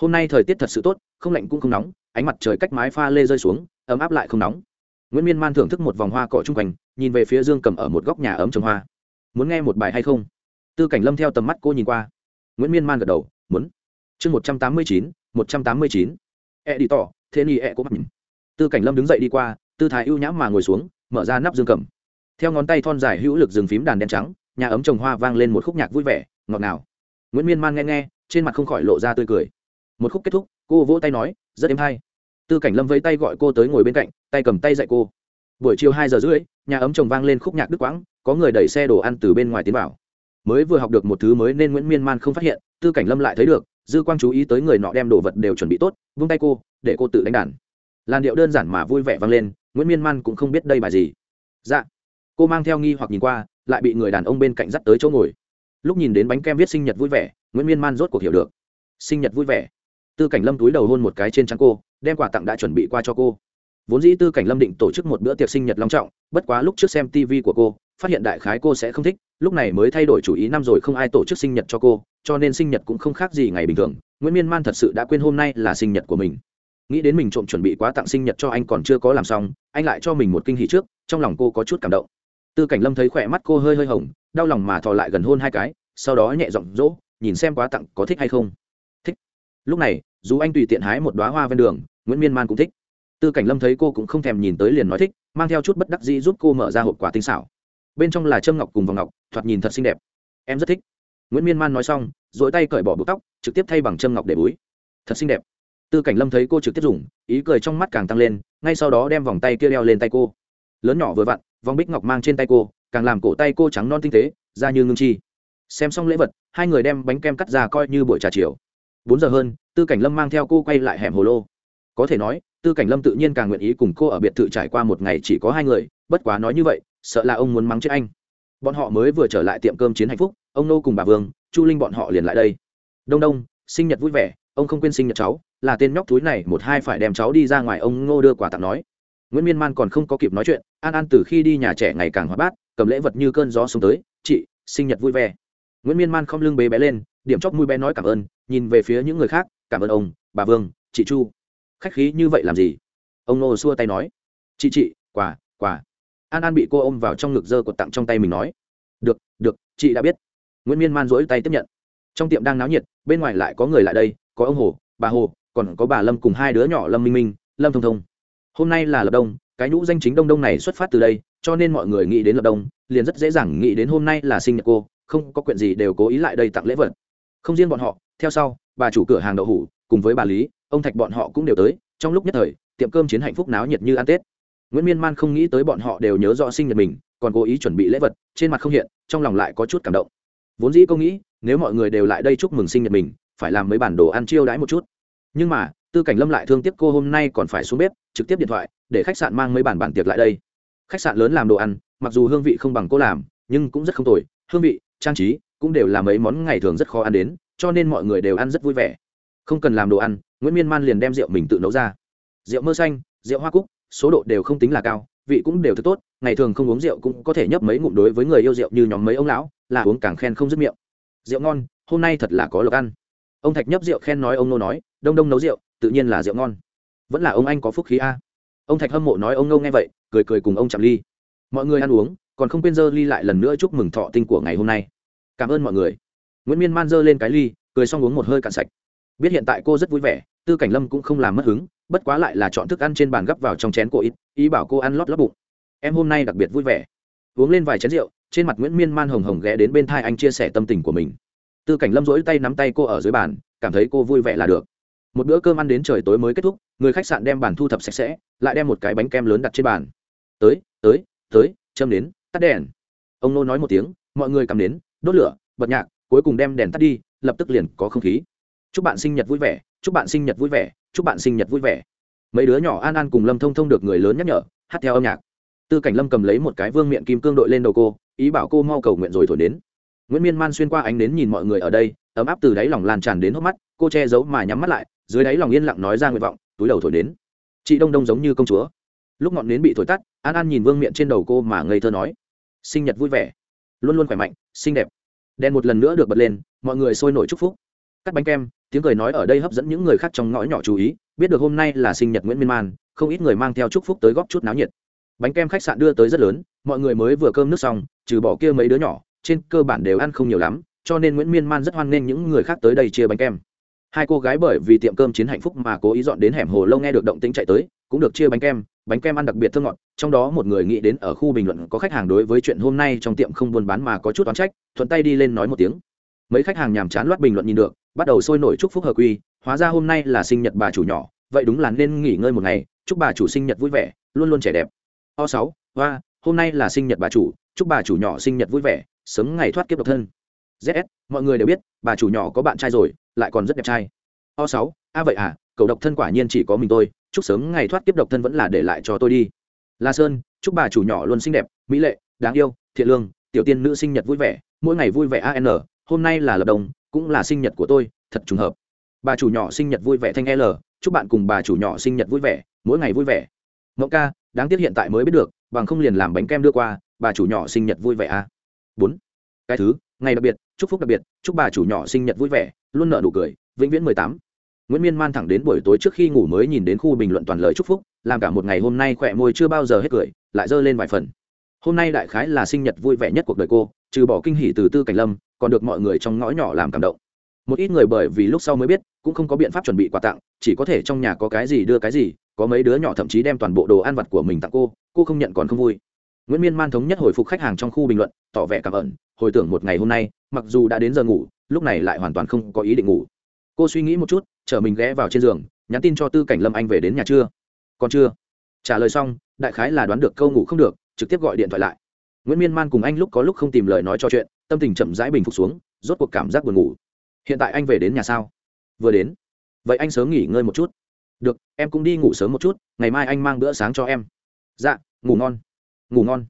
Hôm nay thời tiết thật sự tốt, không lạnh cũng không nóng, ánh mặt trời cách mái pha lê rơi xuống ấm áp lại không nóng. Nguyễn miên man thưởng thức một vòng hoa cỏ chung quanh, nhìn về phía dương cầm ở một góc nhà ấm trồng hoa. Muốn nghe một bài hay không? Tư cảnh lâm theo tầm mắt cô nhìn qua. Nguyễn miên man gật đầu, muốn. Chương một trăm tám mươi chín, một trăm tám mươi chín. E đi tỏ, thế ni e cũng mặt nhìn. Tư cảnh lâm đứng dậy đi qua, tư thái ưu nhãm mà ngồi xuống, mở ra nắp dương cầm. Theo ngón tay thon dài hữu lực dừng phím đàn đen trắng, nhà ấm trồng hoa vang lên một khúc nhạc vui vẻ, ngọt ngào. Nguyễn miên man nghe nghe, trên mặt không khỏi lộ ra tươi cười. Một khúc kết thúc, cô vỗ tay nói, rất êm hay tư cảnh lâm vẫy tay gọi cô tới ngồi bên cạnh, tay cầm tay dạy cô. Buổi chiều hai giờ rưỡi, nhà ấm chồng vang lên khúc nhạc đứt quãng, có người đẩy xe đồ ăn từ bên ngoài tiến vào. Mới vừa học được một thứ mới nên nguyễn miên man không phát hiện, tư cảnh lâm lại thấy được, dư quang chú ý tới người nọ đem đồ vật đều chuẩn bị tốt, vung tay cô, để cô tự đánh đàn. Làn điệu đơn giản mà vui vẻ vang lên, nguyễn miên man cũng không biết đây bài gì. Dạ. Cô mang theo nghi hoặc nhìn qua, lại bị người đàn ông bên cạnh dắt tới chỗ ngồi. Lúc nhìn đến bánh kem viết sinh nhật vui vẻ, nguyễn miên man rốt cuộc hiểu được. Sinh nhật vui vẻ tư cảnh lâm túi đầu hôn một cái trên trắng cô, đem quà tặng đã chuẩn bị qua cho cô. Vốn dĩ tư cảnh lâm định tổ chức một bữa tiệc sinh nhật long trọng, bất quá lúc trước xem tv của cô, phát hiện đại khái cô sẽ không thích, lúc này mới thay đổi chủ ý năm rồi không ai tổ chức sinh nhật cho cô, cho nên sinh nhật cũng không khác gì ngày bình thường, nguyễn miên man thật sự đã quên hôm nay là sinh nhật của mình. Nghĩ đến mình trộm chuẩn bị quá tặng sinh nhật cho anh còn chưa có làm xong, anh lại cho mình một kinh hỷ trước, trong lòng cô có chút cảm động. Tư cảnh lâm thấy khỏe mắt cô hơi hơi hồng, đau lòng mà thò lại gần hôn hai cái, sau đó nhẹ giọng dỗ, nhìn xem quá tặng có thích hay không? Thích. Lúc này dù anh tùy tiện hái một đoá hoa ven đường, nguyễn miên man cũng thích. Tư cảnh lâm thấy cô cũng không thèm nhìn tới liền nói thích, mang theo chút bất đắc dĩ giúp cô mở ra hộp quà tinh xảo. Bên trong là trâm ngọc cùng vòng ngọc, thoạt nhìn thật xinh đẹp. Em rất thích. Nguyễn miên man nói xong dỗi tay cởi bỏ buộc tóc, trực tiếp thay bằng trâm ngọc để búi. Thật xinh đẹp. Tư cảnh lâm thấy cô trực tiếp dùng, ý cười trong mắt càng tăng lên, ngay sau đó đem vòng tay kia đeo lên tay cô. Lớn nhỏ vừa vặn, vòng bích ngọc mang trên tay cô, càng làm cổ tay cô trắng non tinh tế ra như ngưng chi. Xem xong lễ vật, hai người đem bánh kem cắt ra coi như buổi trà chiều. Bốn giờ hơn tư cảnh lâm mang theo cô quay lại hẻm hồ lô. Có thể nói, tư cảnh lâm tự nhiên càng nguyện ý cùng cô ở biệt thự trải qua một ngày chỉ có hai người, bất quá nói như vậy, sợ là ông muốn mắng chết anh. Bọn họ mới vừa trở lại tiệm cơm chiến hạnh phúc, ông nô cùng bà vương, chu linh bọn họ liền lại đây. Đông đông, sinh nhật vui vẻ, ông không quên sinh nhật cháu, là tên nhóc túi này, một hai phải đem cháu đi ra ngoài, ông ngô đưa quà tặng nói. Nguyễn miên man còn không có kịp nói chuyện, an an từ khi đi nhà trẻ ngày càng hóa bát, cầm lễ vật như cơn gió xuống tới, chị, sinh nhật vui vẻ. Nguyễn miên man không lưng bế bé lên, điểm chóc mũi bé nói cảm ơn, nhìn về phía những người khác cảm ơn ông, bà vương, chị chu. Khách khí như vậy làm gì? Ông nô xua tay nói. Chị chị, quà quà. An an bị cô ôm vào trong ngực dơ cột tặng trong tay mình nói. Được được, chị đã biết. Nguyễn miên man rỗi tay tiếp nhận. Trong tiệm đang náo nhiệt, bên ngoài lại có người lại đây, có ông hồ, bà hồ, còn có bà lâm cùng hai đứa nhỏ lâm minh minh, lâm thông thông. Hôm nay là lập đông, cái nhũ danh chính đông đông này xuất phát từ đây, cho nên mọi người nghĩ đến lập đông, liền rất dễ dàng nghĩ đến hôm nay là sinh nhật cô, không có chuyện gì đều cố ý lại đây tặng lễ vật. Không riêng bọn họ, theo sau bà chủ cửa hàng đậu hủ, cùng với bà lý, ông thạch bọn họ cũng đều tới, trong lúc nhất thời, tiệm cơm chiến hạnh phúc náo nhiệt như ăn tết. Nguyễn miên man không nghĩ tới bọn họ đều nhớ rõ sinh nhật mình, còn cố ý chuẩn bị lễ vật, trên mặt không hiện, trong lòng lại có chút cảm động. Vốn dĩ cô nghĩ, nếu mọi người đều lại đây chúc mừng sinh nhật mình, phải làm mấy bản đồ ăn chiêu đãi một chút. Nhưng mà, tư cảnh lâm lại thương tiếc cô hôm nay còn phải xuống bếp, trực tiếp điện thoại, để khách sạn mang mấy bản bản tiệc lại đây. Khách sạn lớn làm đồ ăn, mặc dù hương vị không bằng cô làm, nhưng cũng rất không tồi, hương vị, trang trí, cũng đều là mấy món ngày thường rất khó ăn đến cho nên mọi người đều ăn rất vui vẻ. Không cần làm đồ ăn, nguyễn miên man liền đem rượu mình tự nấu ra. Rượu mơ xanh, rượu hoa cúc, số độ đều không tính là cao, vị cũng đều thật tốt, ngày thường không uống rượu cũng có thể nhấp mấy ngụm đối với người yêu rượu như nhóm mấy ông lão, là uống càng khen không dứt miệng. Rượu ngon, hôm nay thật là có lộc ăn. Ông thạch nhấp rượu khen nói ông nô nói, đông đông nấu rượu, tự nhiên là rượu ngon. Vẫn là ông anh có phúc khí a. Ông thạch hâm mộ nói ông nô nghe vậy, cười cười cùng ông chạm ly. Mọi người ăn uống, còn không quên dơ ly lại lần nữa chúc mừng thọ tinh của ngày hôm nay. Cảm ơn mọi người nguyễn miên man dơ lên cái ly cười xong uống một hơi cạn sạch biết hiện tại cô rất vui vẻ tư cảnh lâm cũng không làm mất hứng bất quá lại là chọn thức ăn trên bàn gấp vào trong chén cô ít ý bảo cô ăn lót lót bụng em hôm nay đặc biệt vui vẻ uống lên vài chén rượu trên mặt nguyễn miên man hồng hồng ghé đến bên thai anh chia sẻ tâm tình của mình tư cảnh lâm rỗi tay nắm tay cô ở dưới bàn cảm thấy cô vui vẻ là được một bữa cơm ăn đến trời tối mới kết thúc người khách sạn đem bàn thu thập sạch sẽ lại đem một cái bánh kem lớn đặt trên bàn tới tới tới châm đến tắt đèn ông nô nói một tiếng mọi người cầm đến đốt lửa bật nhạc cuối cùng đem đèn tắt đi, lập tức liền có không khí. Chúc bạn sinh nhật vui vẻ, chúc bạn sinh nhật vui vẻ, chúc bạn sinh nhật vui vẻ. Mấy đứa nhỏ an an cùng lâm thông thông được người lớn nhắc nhở, hát theo âm nhạc. Tư cảnh lâm cầm lấy một cái vương miệng kim cương đội lên đầu cô, ý bảo cô mau cầu nguyện rồi thổi đến. Nguyễn miên man xuyên qua ánh đến nhìn mọi người ở đây, ấm áp từ đáy lòng lan tràn đến hốc mắt, cô che giấu mà nhắm mắt lại, dưới đáy lòng yên lặng nói ra nguyện vọng, túi đầu thổi đến. Chị đông đông giống như công chúa. Lúc ngọn nến bị thổi tắt, an an nhìn vương miệng trên đầu cô mà ngây thơ nói, sinh nhật vui vẻ. Luôn luôn khỏe mạnh, xinh đẹp đèn một lần nữa được bật lên, mọi người sôi nổi chúc phúc. Cắt bánh kem, tiếng cười nói ở đây hấp dẫn những người khác trong ngõ nhỏ chú ý, biết được hôm nay là sinh nhật nguyễn miên man, không ít người mang theo chúc phúc tới góp chút náo nhiệt. Bánh kem khách sạn đưa tới rất lớn, mọi người mới vừa cơm nước xong, trừ bỏ kia mấy đứa nhỏ, trên cơ bản đều ăn không nhiều lắm, cho nên nguyễn miên man rất hoan nghênh những người khác tới đây chia bánh kem. Hai cô gái bởi vì tiệm cơm chiến hạnh phúc mà cố ý dọn đến hẻm hồ lâu nghe được động tĩnh chạy tới, cũng được chia bánh kem bánh kem ăn đặc biệt thơm ngọt, trong đó một người nghĩ đến ở khu bình luận có khách hàng đối với chuyện hôm nay trong tiệm không buôn bán mà có chút oán trách, thuận tay đi lên nói một tiếng. Mấy khách hàng nhàm chán loát bình luận nhìn được, bắt đầu sôi nổi chúc phúc hợp quy, hóa ra hôm nay là sinh nhật bà chủ nhỏ, vậy đúng là nên nghỉ ngơi một ngày, chúc bà chủ sinh nhật vui vẻ, luôn luôn trẻ đẹp. O sáu hoa hôm nay là sinh nhật bà chủ, chúc bà chủ nhỏ sinh nhật vui vẻ, sớm ngày thoát kiếp độc thân. Zs mọi người đều biết, bà chủ nhỏ có bạn trai rồi, lại còn rất đẹp trai. O sáu, a vậy à cầu độc thân quả nhiên chỉ có mình tôi chúc sớm ngày thoát kiếp độc thân vẫn là để lại cho tôi đi. La sơn, chúc bà chủ nhỏ luôn xinh đẹp, mỹ lệ, đáng yêu, thiện lương, tiểu tiên nữ sinh nhật vui vẻ, mỗi ngày vui vẻ an hôm nay là lập đồng, cũng là sinh nhật của tôi, thật trùng hợp. Bà chủ nhỏ sinh nhật vui vẻ thanh l, chúc bạn cùng bà chủ nhỏ sinh nhật vui vẻ, mỗi ngày vui vẻ. Mẫu ca, đáng tiếc hiện tại mới biết được, bằng không liền làm bánh kem đưa qua, bà chủ nhỏ sinh nhật vui vẻ a. Bốn. Cái thứ, ngày đặc biệt, chúc phúc đặc biệt, chúc bà chủ nhỏ sinh nhật vui vẻ, luôn nợ nụ cười, vĩnh viễn mười tám nguyễn miên man thẳng đến buổi tối trước khi ngủ mới nhìn đến khu bình luận toàn lời chúc phúc, làm cả một ngày hôm nay khỏe môi chưa bao giờ hết cười, lại giơ lên vài phần. Hôm nay đại khái là sinh nhật vui vẻ nhất cuộc đời cô, trừ bỏ kinh hỉ từ tư cảnh lâm, còn được mọi người trong ngõ nhỏ làm cảm động. Một ít người bởi vì lúc sau mới biết, cũng không có biện pháp chuẩn bị quà tặng, chỉ có thể trong nhà có cái gì đưa cái gì, có mấy đứa nhỏ thậm chí đem toàn bộ đồ ăn vặt của mình tặng cô cô không nhận còn không vui. Nguyễn miên man thống nhất hồi phục khách hàng trong khu bình luận, tỏ vẻ cảm ơn, hồi tưởng một ngày hôm nay, mặc dù đã đến giờ ngủ, lúc này lại hoàn toàn không có ý định ngủ cô suy nghĩ một chút chở mình ghé vào trên giường nhắn tin cho tư cảnh lâm anh về đến nhà chưa? Còn chưa. Trả lời xong đại khái là đoán được câu ngủ không được trực tiếp gọi điện thoại lại. Nguyễn miên man cùng anh lúc có lúc không tìm lời nói cho chuyện tâm tình chậm rãi bình phục xuống rốt cuộc cảm giác buồn ngủ. Hiện tại anh về đến nhà sao? Vừa đến. Vậy anh sớm nghỉ ngơi một chút. Được em cũng đi ngủ sớm một chút ngày mai anh mang bữa sáng cho em. Dạ ngủ ngon. Ngủ ngon.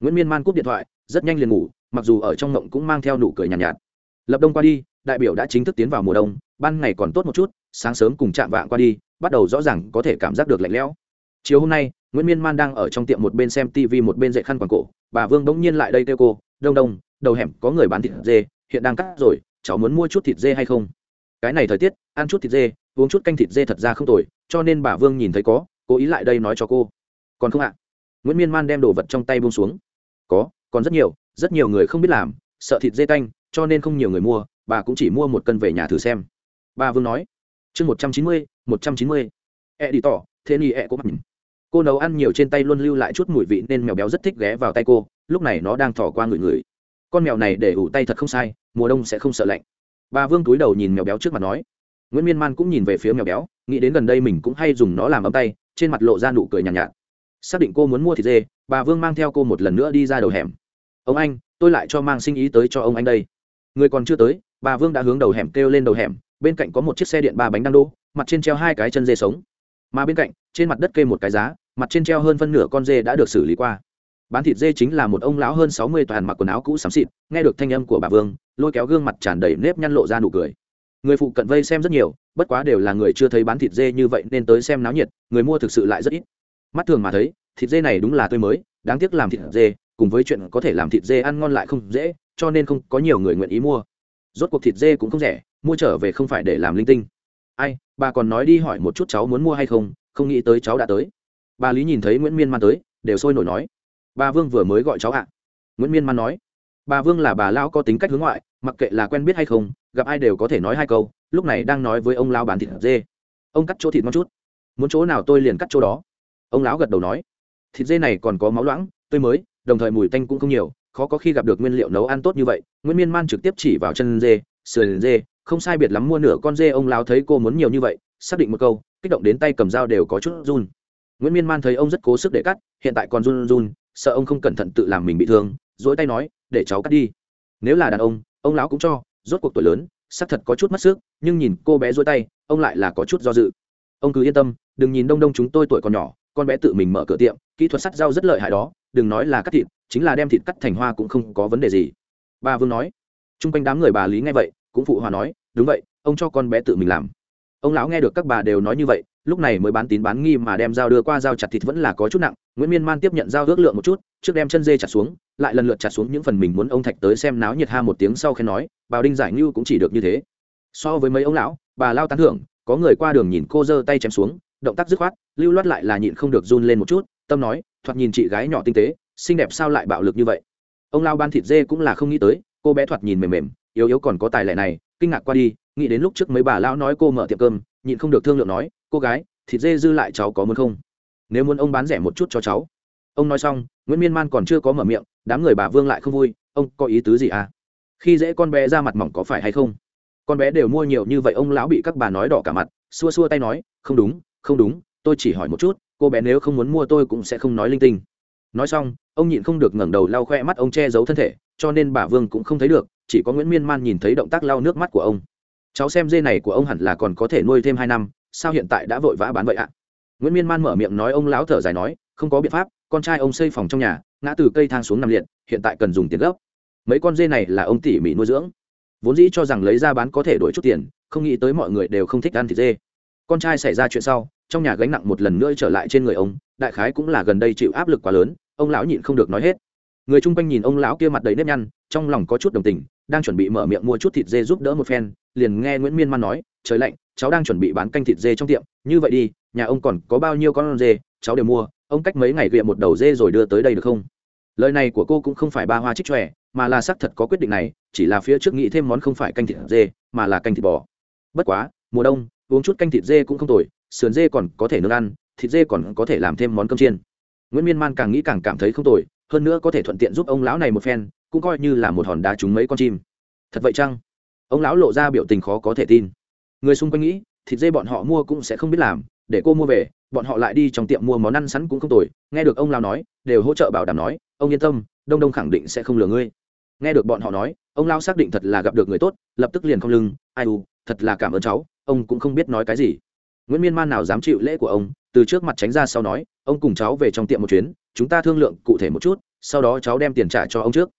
Nguyễn miên man cúp điện thoại rất nhanh liền ngủ mặc dù ở trong mộng cũng mang theo nụ cười nhàn nhạt, nhạt. Lập đông qua đi đại biểu đã chính thức tiến vào mùa đông ban ngày còn tốt một chút, sáng sớm cùng chạm vạng qua đi, bắt đầu rõ ràng có thể cảm giác được lạnh lẽo. Chiều hôm nay, nguyễn miên man đang ở trong tiệm một bên xem tv một bên dậy khăn quàng cổ, bà vương bỗng nhiên lại đây kêu cô, đông đông, đầu hẻm có người bán thịt dê, hiện đang cắt rồi, cháu muốn mua chút thịt dê hay không? Cái này thời tiết, ăn chút thịt dê, uống chút canh thịt dê thật ra không tồi, cho nên bà vương nhìn thấy có, cố ý lại đây nói cho cô. Còn không ạ? Nguyễn miên man đem đồ vật trong tay buông xuống. Có, còn rất nhiều rất nhiều người không biết làm, sợ thịt dê canh cho nên không nhiều người mua, bà cũng chỉ mua một cân về nhà thử xem bà vương nói. Chương một trăm chín mươi một trăm chín mươi. E đi tỏ thế ni e cũng mặt nhìn. Cô nấu ăn nhiều trên tay luôn lưu lại chút mùi vị nên mèo béo rất thích ghé vào tay cô lúc này nó đang thỏ qua người người con mèo này để ủ tay thật không sai mùa đông sẽ không sợ lạnh. Bà vương túi đầu nhìn mèo béo trước mặt nói. Nguyễn miên man cũng nhìn về phía mèo béo nghĩ đến gần đây mình cũng hay dùng nó làm ấm tay trên mặt lộ ra nụ cười nhàn nhạt, nhạt. Xác định cô muốn mua thịt dê bà vương mang theo cô một lần nữa đi ra đầu hẻm. Ông anh tôi lại cho mang sinh ý tới cho ông anh đây. Người còn chưa tới bà vương đã hướng đầu hẻm kêu lên đầu hẻm bên cạnh có một chiếc xe điện ba bánh đang đỗ, mặt trên treo hai cái chân dê sống. Mà bên cạnh, trên mặt đất kê một cái giá, mặt trên treo hơn phân nửa con dê đã được xử lý qua. Bán thịt dê chính là một ông lão hơn sáu mươi toàn mặc quần áo cũ xám xịt, nghe được thanh âm của bà vương, lôi kéo gương mặt tràn đầy nếp nhăn lộ ra nụ cười. Người phụ cận vây xem rất nhiều, bất quá đều là người chưa thấy bán thịt dê như vậy nên tới xem náo nhiệt, người mua thực sự lại rất ít. Mắt thường mà thấy, thịt dê này đúng là tươi mới, đáng tiếc làm thịt dê, cùng với chuyện có thể làm thịt dê ăn ngon lại không dễ, cho nên không có nhiều người nguyện ý mua. Rốt cuộc thịt dê cũng không rẻ mua trở về không phải để làm linh tinh. Ai, bà còn nói đi hỏi một chút cháu muốn mua hay không không nghĩ tới cháu đã tới. Bà lý nhìn thấy nguyễn miên man tới, đều sôi nổi nói. Bà vương vừa mới gọi cháu ạ. Nguyễn miên man nói. Bà vương là bà lão có tính cách hướng ngoại, mặc kệ là quen biết hay không, gặp ai đều có thể nói hai câu, lúc này đang nói với ông lão bán thịt dê. Ông cắt chỗ thịt ngon chút. Muốn chỗ nào tôi liền cắt chỗ đó. Ông lão gật đầu nói. Thịt dê này còn có máu loãng, tươi mới, đồng thời mùi tanh cũng không nhiều, khó có khi gặp được nguyên liệu nấu ăn tốt như vậy. Nguyễn miên man trực tiếp chỉ vào chân dê, sườn dê không sai biệt lắm mua nửa con dê ông lão thấy cô muốn nhiều như vậy, xác định một câu, kích động đến tay cầm dao đều có chút run. Nguyễn miên man thấy ông rất cố sức để cắt, hiện tại còn run run sợ ông không cẩn thận tự làm mình bị thương dỗi tay nói, để cháu cắt đi. Nếu là đàn ông ông lão cũng cho, rốt cuộc tuổi lớn, xác thật có chút mất sức, nhưng nhìn cô bé dỗi tay, ông lại là có chút do dự. Ông cứ yên tâm, đừng nhìn đông đông chúng tôi tuổi còn nhỏ, con bé tự mình mở cửa tiệm, kỹ thuật sắt rau rất lợi hại đó, đừng nói là cắt thịt, chính là đem thịt cắt thành hoa cũng không có vấn đề gì. Bà vương nói. T r u n g quanh đám người bà lý nghe vậy cũng phụ hòa nói, đúng vậy, ông cho con bé tự mình làm. Ông lão nghe được các bà đều nói như vậy, lúc này mới bán tín bán nghi mà đem dao đưa qua dao chặt thịt vẫn là có chút nặng. Nguyễn miên man tiếp nhận dao ước lượng một chút, trước đem chân dê chặt xuống, lại lần lượt chặt xuống những phần mình muốn ông thạch tới xem náo nhiệt ha một tiếng sau khen nói bào đinh giải ngưu cũng chỉ được như thế. So với mấy ông lão, bà lao tán thưởng, có người qua đường nhìn cô giơ tay chém xuống, động tác dứt khoát, lưu loát lại là nhịn không được run lên một chút, tâm nói, thoạt nhìn chị gái nhỏ tinh tế, xinh đẹp sao lại bạo lực như vậy? Ông lao ban thịt dê cũng là không nghĩ tới, cô bé thoạt nhìn mềm mềm yếu yếu còn có tài lệ này, kinh ngạc qua đi, nghĩ đến lúc trước mấy bà lão nói cô mở tiệm cơm, nhịn không được thương lượng nói, cô gái, thịt dê dư lại cháu có muốn không? Nếu muốn ông bán rẻ một chút cho cháu. Ông nói xong, nguyễn miên man còn chưa có mở miệng, đám người bà vương lại không vui, ông có ý tứ gì à? Khi dễ con bé ra mặt mỏng có phải hay không? Con bé đều mua nhiều như vậy, ông lão bị các bà nói đỏ cả mặt, xua xua tay nói, không đúng không đúng, tôi chỉ hỏi một chút, cô bé nếu không muốn mua tôi cũng sẽ không nói linh tinh. Nói xong, ông nhịn không được ngẩng đầu lau khoe mắt, ông che giấu thân thể, cho nên bà vương cũng không thấy được chỉ có nguyễn miên man nhìn thấy động tác lau nước mắt của ông. Cháu xem dê này của ông hẳn là còn có thể nuôi thêm hai năm, sao hiện tại đã vội vã bán vậy ạ? Nguyễn miên man mở miệng nói ông lão thở dài nói, không có biện pháp, con trai ông xây phòng trong nhà, ngã từ cây thang xuống nằm liệt, hiện tại cần dùng tiền gấp mấy con dê này là ông tỉ mỉ nuôi dưỡng. Vốn dĩ cho rằng lấy ra bán có thể đổi chút tiền, không nghĩ tới mọi người đều không thích ăn thịt dê. Con trai xảy ra chuyện sau, trong nhà gánh nặng một lần nữa trở lại trên người ông, đại khái cũng là gần đây chịu áp lực quá lớn, ông lão nhịn không được nói hết. Người chung quanh nhìn ông lão kia mặt đầy nếp nhăn, trong lòng có chút đồng tình đang chuẩn bị mở miệng mua chút thịt dê giúp đỡ một phen, liền nghe nguyễn miên man nói, trời lạnh, cháu đang chuẩn bị bán canh thịt dê trong tiệm, như vậy đi, nhà ông còn có bao nhiêu con dê, cháu đều mua, ông cách mấy ngày gịa một đầu dê rồi đưa tới đây được không? Lời này của cô cũng không phải ba hoa trích tròe mà là xác thật có quyết định này, chỉ là phía trước nghĩ thêm món không phải canh thịt dê, mà là canh thịt bò. Bất quá, mùa đông, uống chút canh thịt dê cũng không tồi, sườn dê còn có thể nướng ăn, thịt dê còn có thể làm thêm món cơm chiên. Nguyễn miên man càng nghĩ càng cảm thấy không tồi, hơn nữa có thể thuận tiện giúp ông lão này một phen cũng coi như là một hòn đá trúng mấy con chim. Thật vậy chăng? Ông lão lộ ra biểu tình khó có thể tin. Người xung quanh nghĩ, thịt dê bọn họ mua cũng sẽ không biết làm, để cô mua về, bọn họ lại đi trong tiệm mua món ăn sẵn cũng không tồi. Nghe được ông lão nói, đều hỗ trợ bảo đảm nói, ông yên tâm, đông đông khẳng định sẽ không lừa ngươi. Nghe được bọn họ nói, ông lão xác định thật là gặp được người tốt, lập tức liền không lưng, ai u, thật là cảm ơn cháu, ông cũng không biết nói cái gì. Nguyễn miên man nào dám chịu lễ của ông, từ trước mặt tránh ra sau nói, ông cùng cháu về trong tiệm một chuyến, chúng ta thương lượng cụ thể một chút, sau đó cháu đem tiền trả cho ông trước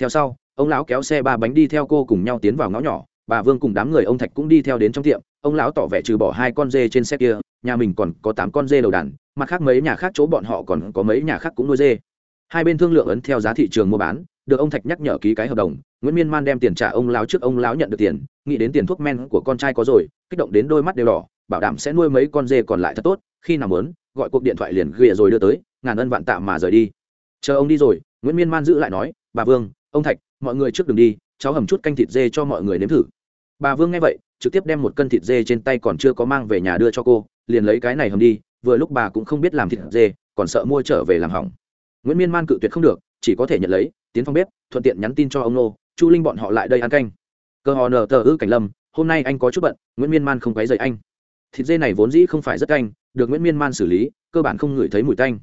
theo sau, ông lão kéo xe ba bánh đi theo cô cùng nhau tiến vào ngõ nhỏ. Bà vương cùng đám người ông thạch cũng đi theo đến trong tiệm. Ông lão tỏ vẻ trừ bỏ hai con dê trên xe kia, nhà mình còn có tám con dê đầu đàn, mặt khác mấy nhà khác chỗ bọn họ còn có mấy nhà khác cũng nuôi dê. Hai bên thương lượng ấn theo giá thị trường mua bán, được ông thạch nhắc nhở ký cái hợp đồng. Nguyễn miên man đem tiền trả ông lão trước ông lão nhận được tiền, nghĩ đến tiền thuốc men của con trai có rồi, kích động đến đôi mắt đều đỏ, bảo đảm sẽ nuôi mấy con dê còn lại thật tốt, khi nào muốn, gọi cuộc điện thoại liền ghịa rồi đưa tới, ngàn ân vạn tạ mà rời đi. Chờ ông đi rồi, nguyễn miên man giữ lại nói, bà vương ông thạch, mọi người trước đừng đi, cháu hầm chút canh thịt dê cho mọi người nếm thử. Bà vương nghe vậy, trực tiếp đem một cân thịt dê trên tay còn chưa có mang về nhà đưa cho cô, liền lấy cái này hầm đi, vừa lúc bà cũng không biết làm thịt dê, còn sợ mua trở về làm hỏng. Nguyễn miên man cự tuyệt không được, chỉ có thể nhận lấy, tiến phòng bếp, thuận tiện nhắn tin cho ông nô, chu linh bọn họ lại đây ăn canh. Cơ hò nờ tờ ư cảnh lâm, hôm nay anh có chút bận. Nguyễn miên man không quấy dậy anh. Thịt dê này vốn dĩ không phải rất canh, được nguyễn miên man xử lý, cơ bản không ngửi thấy mùi tanh.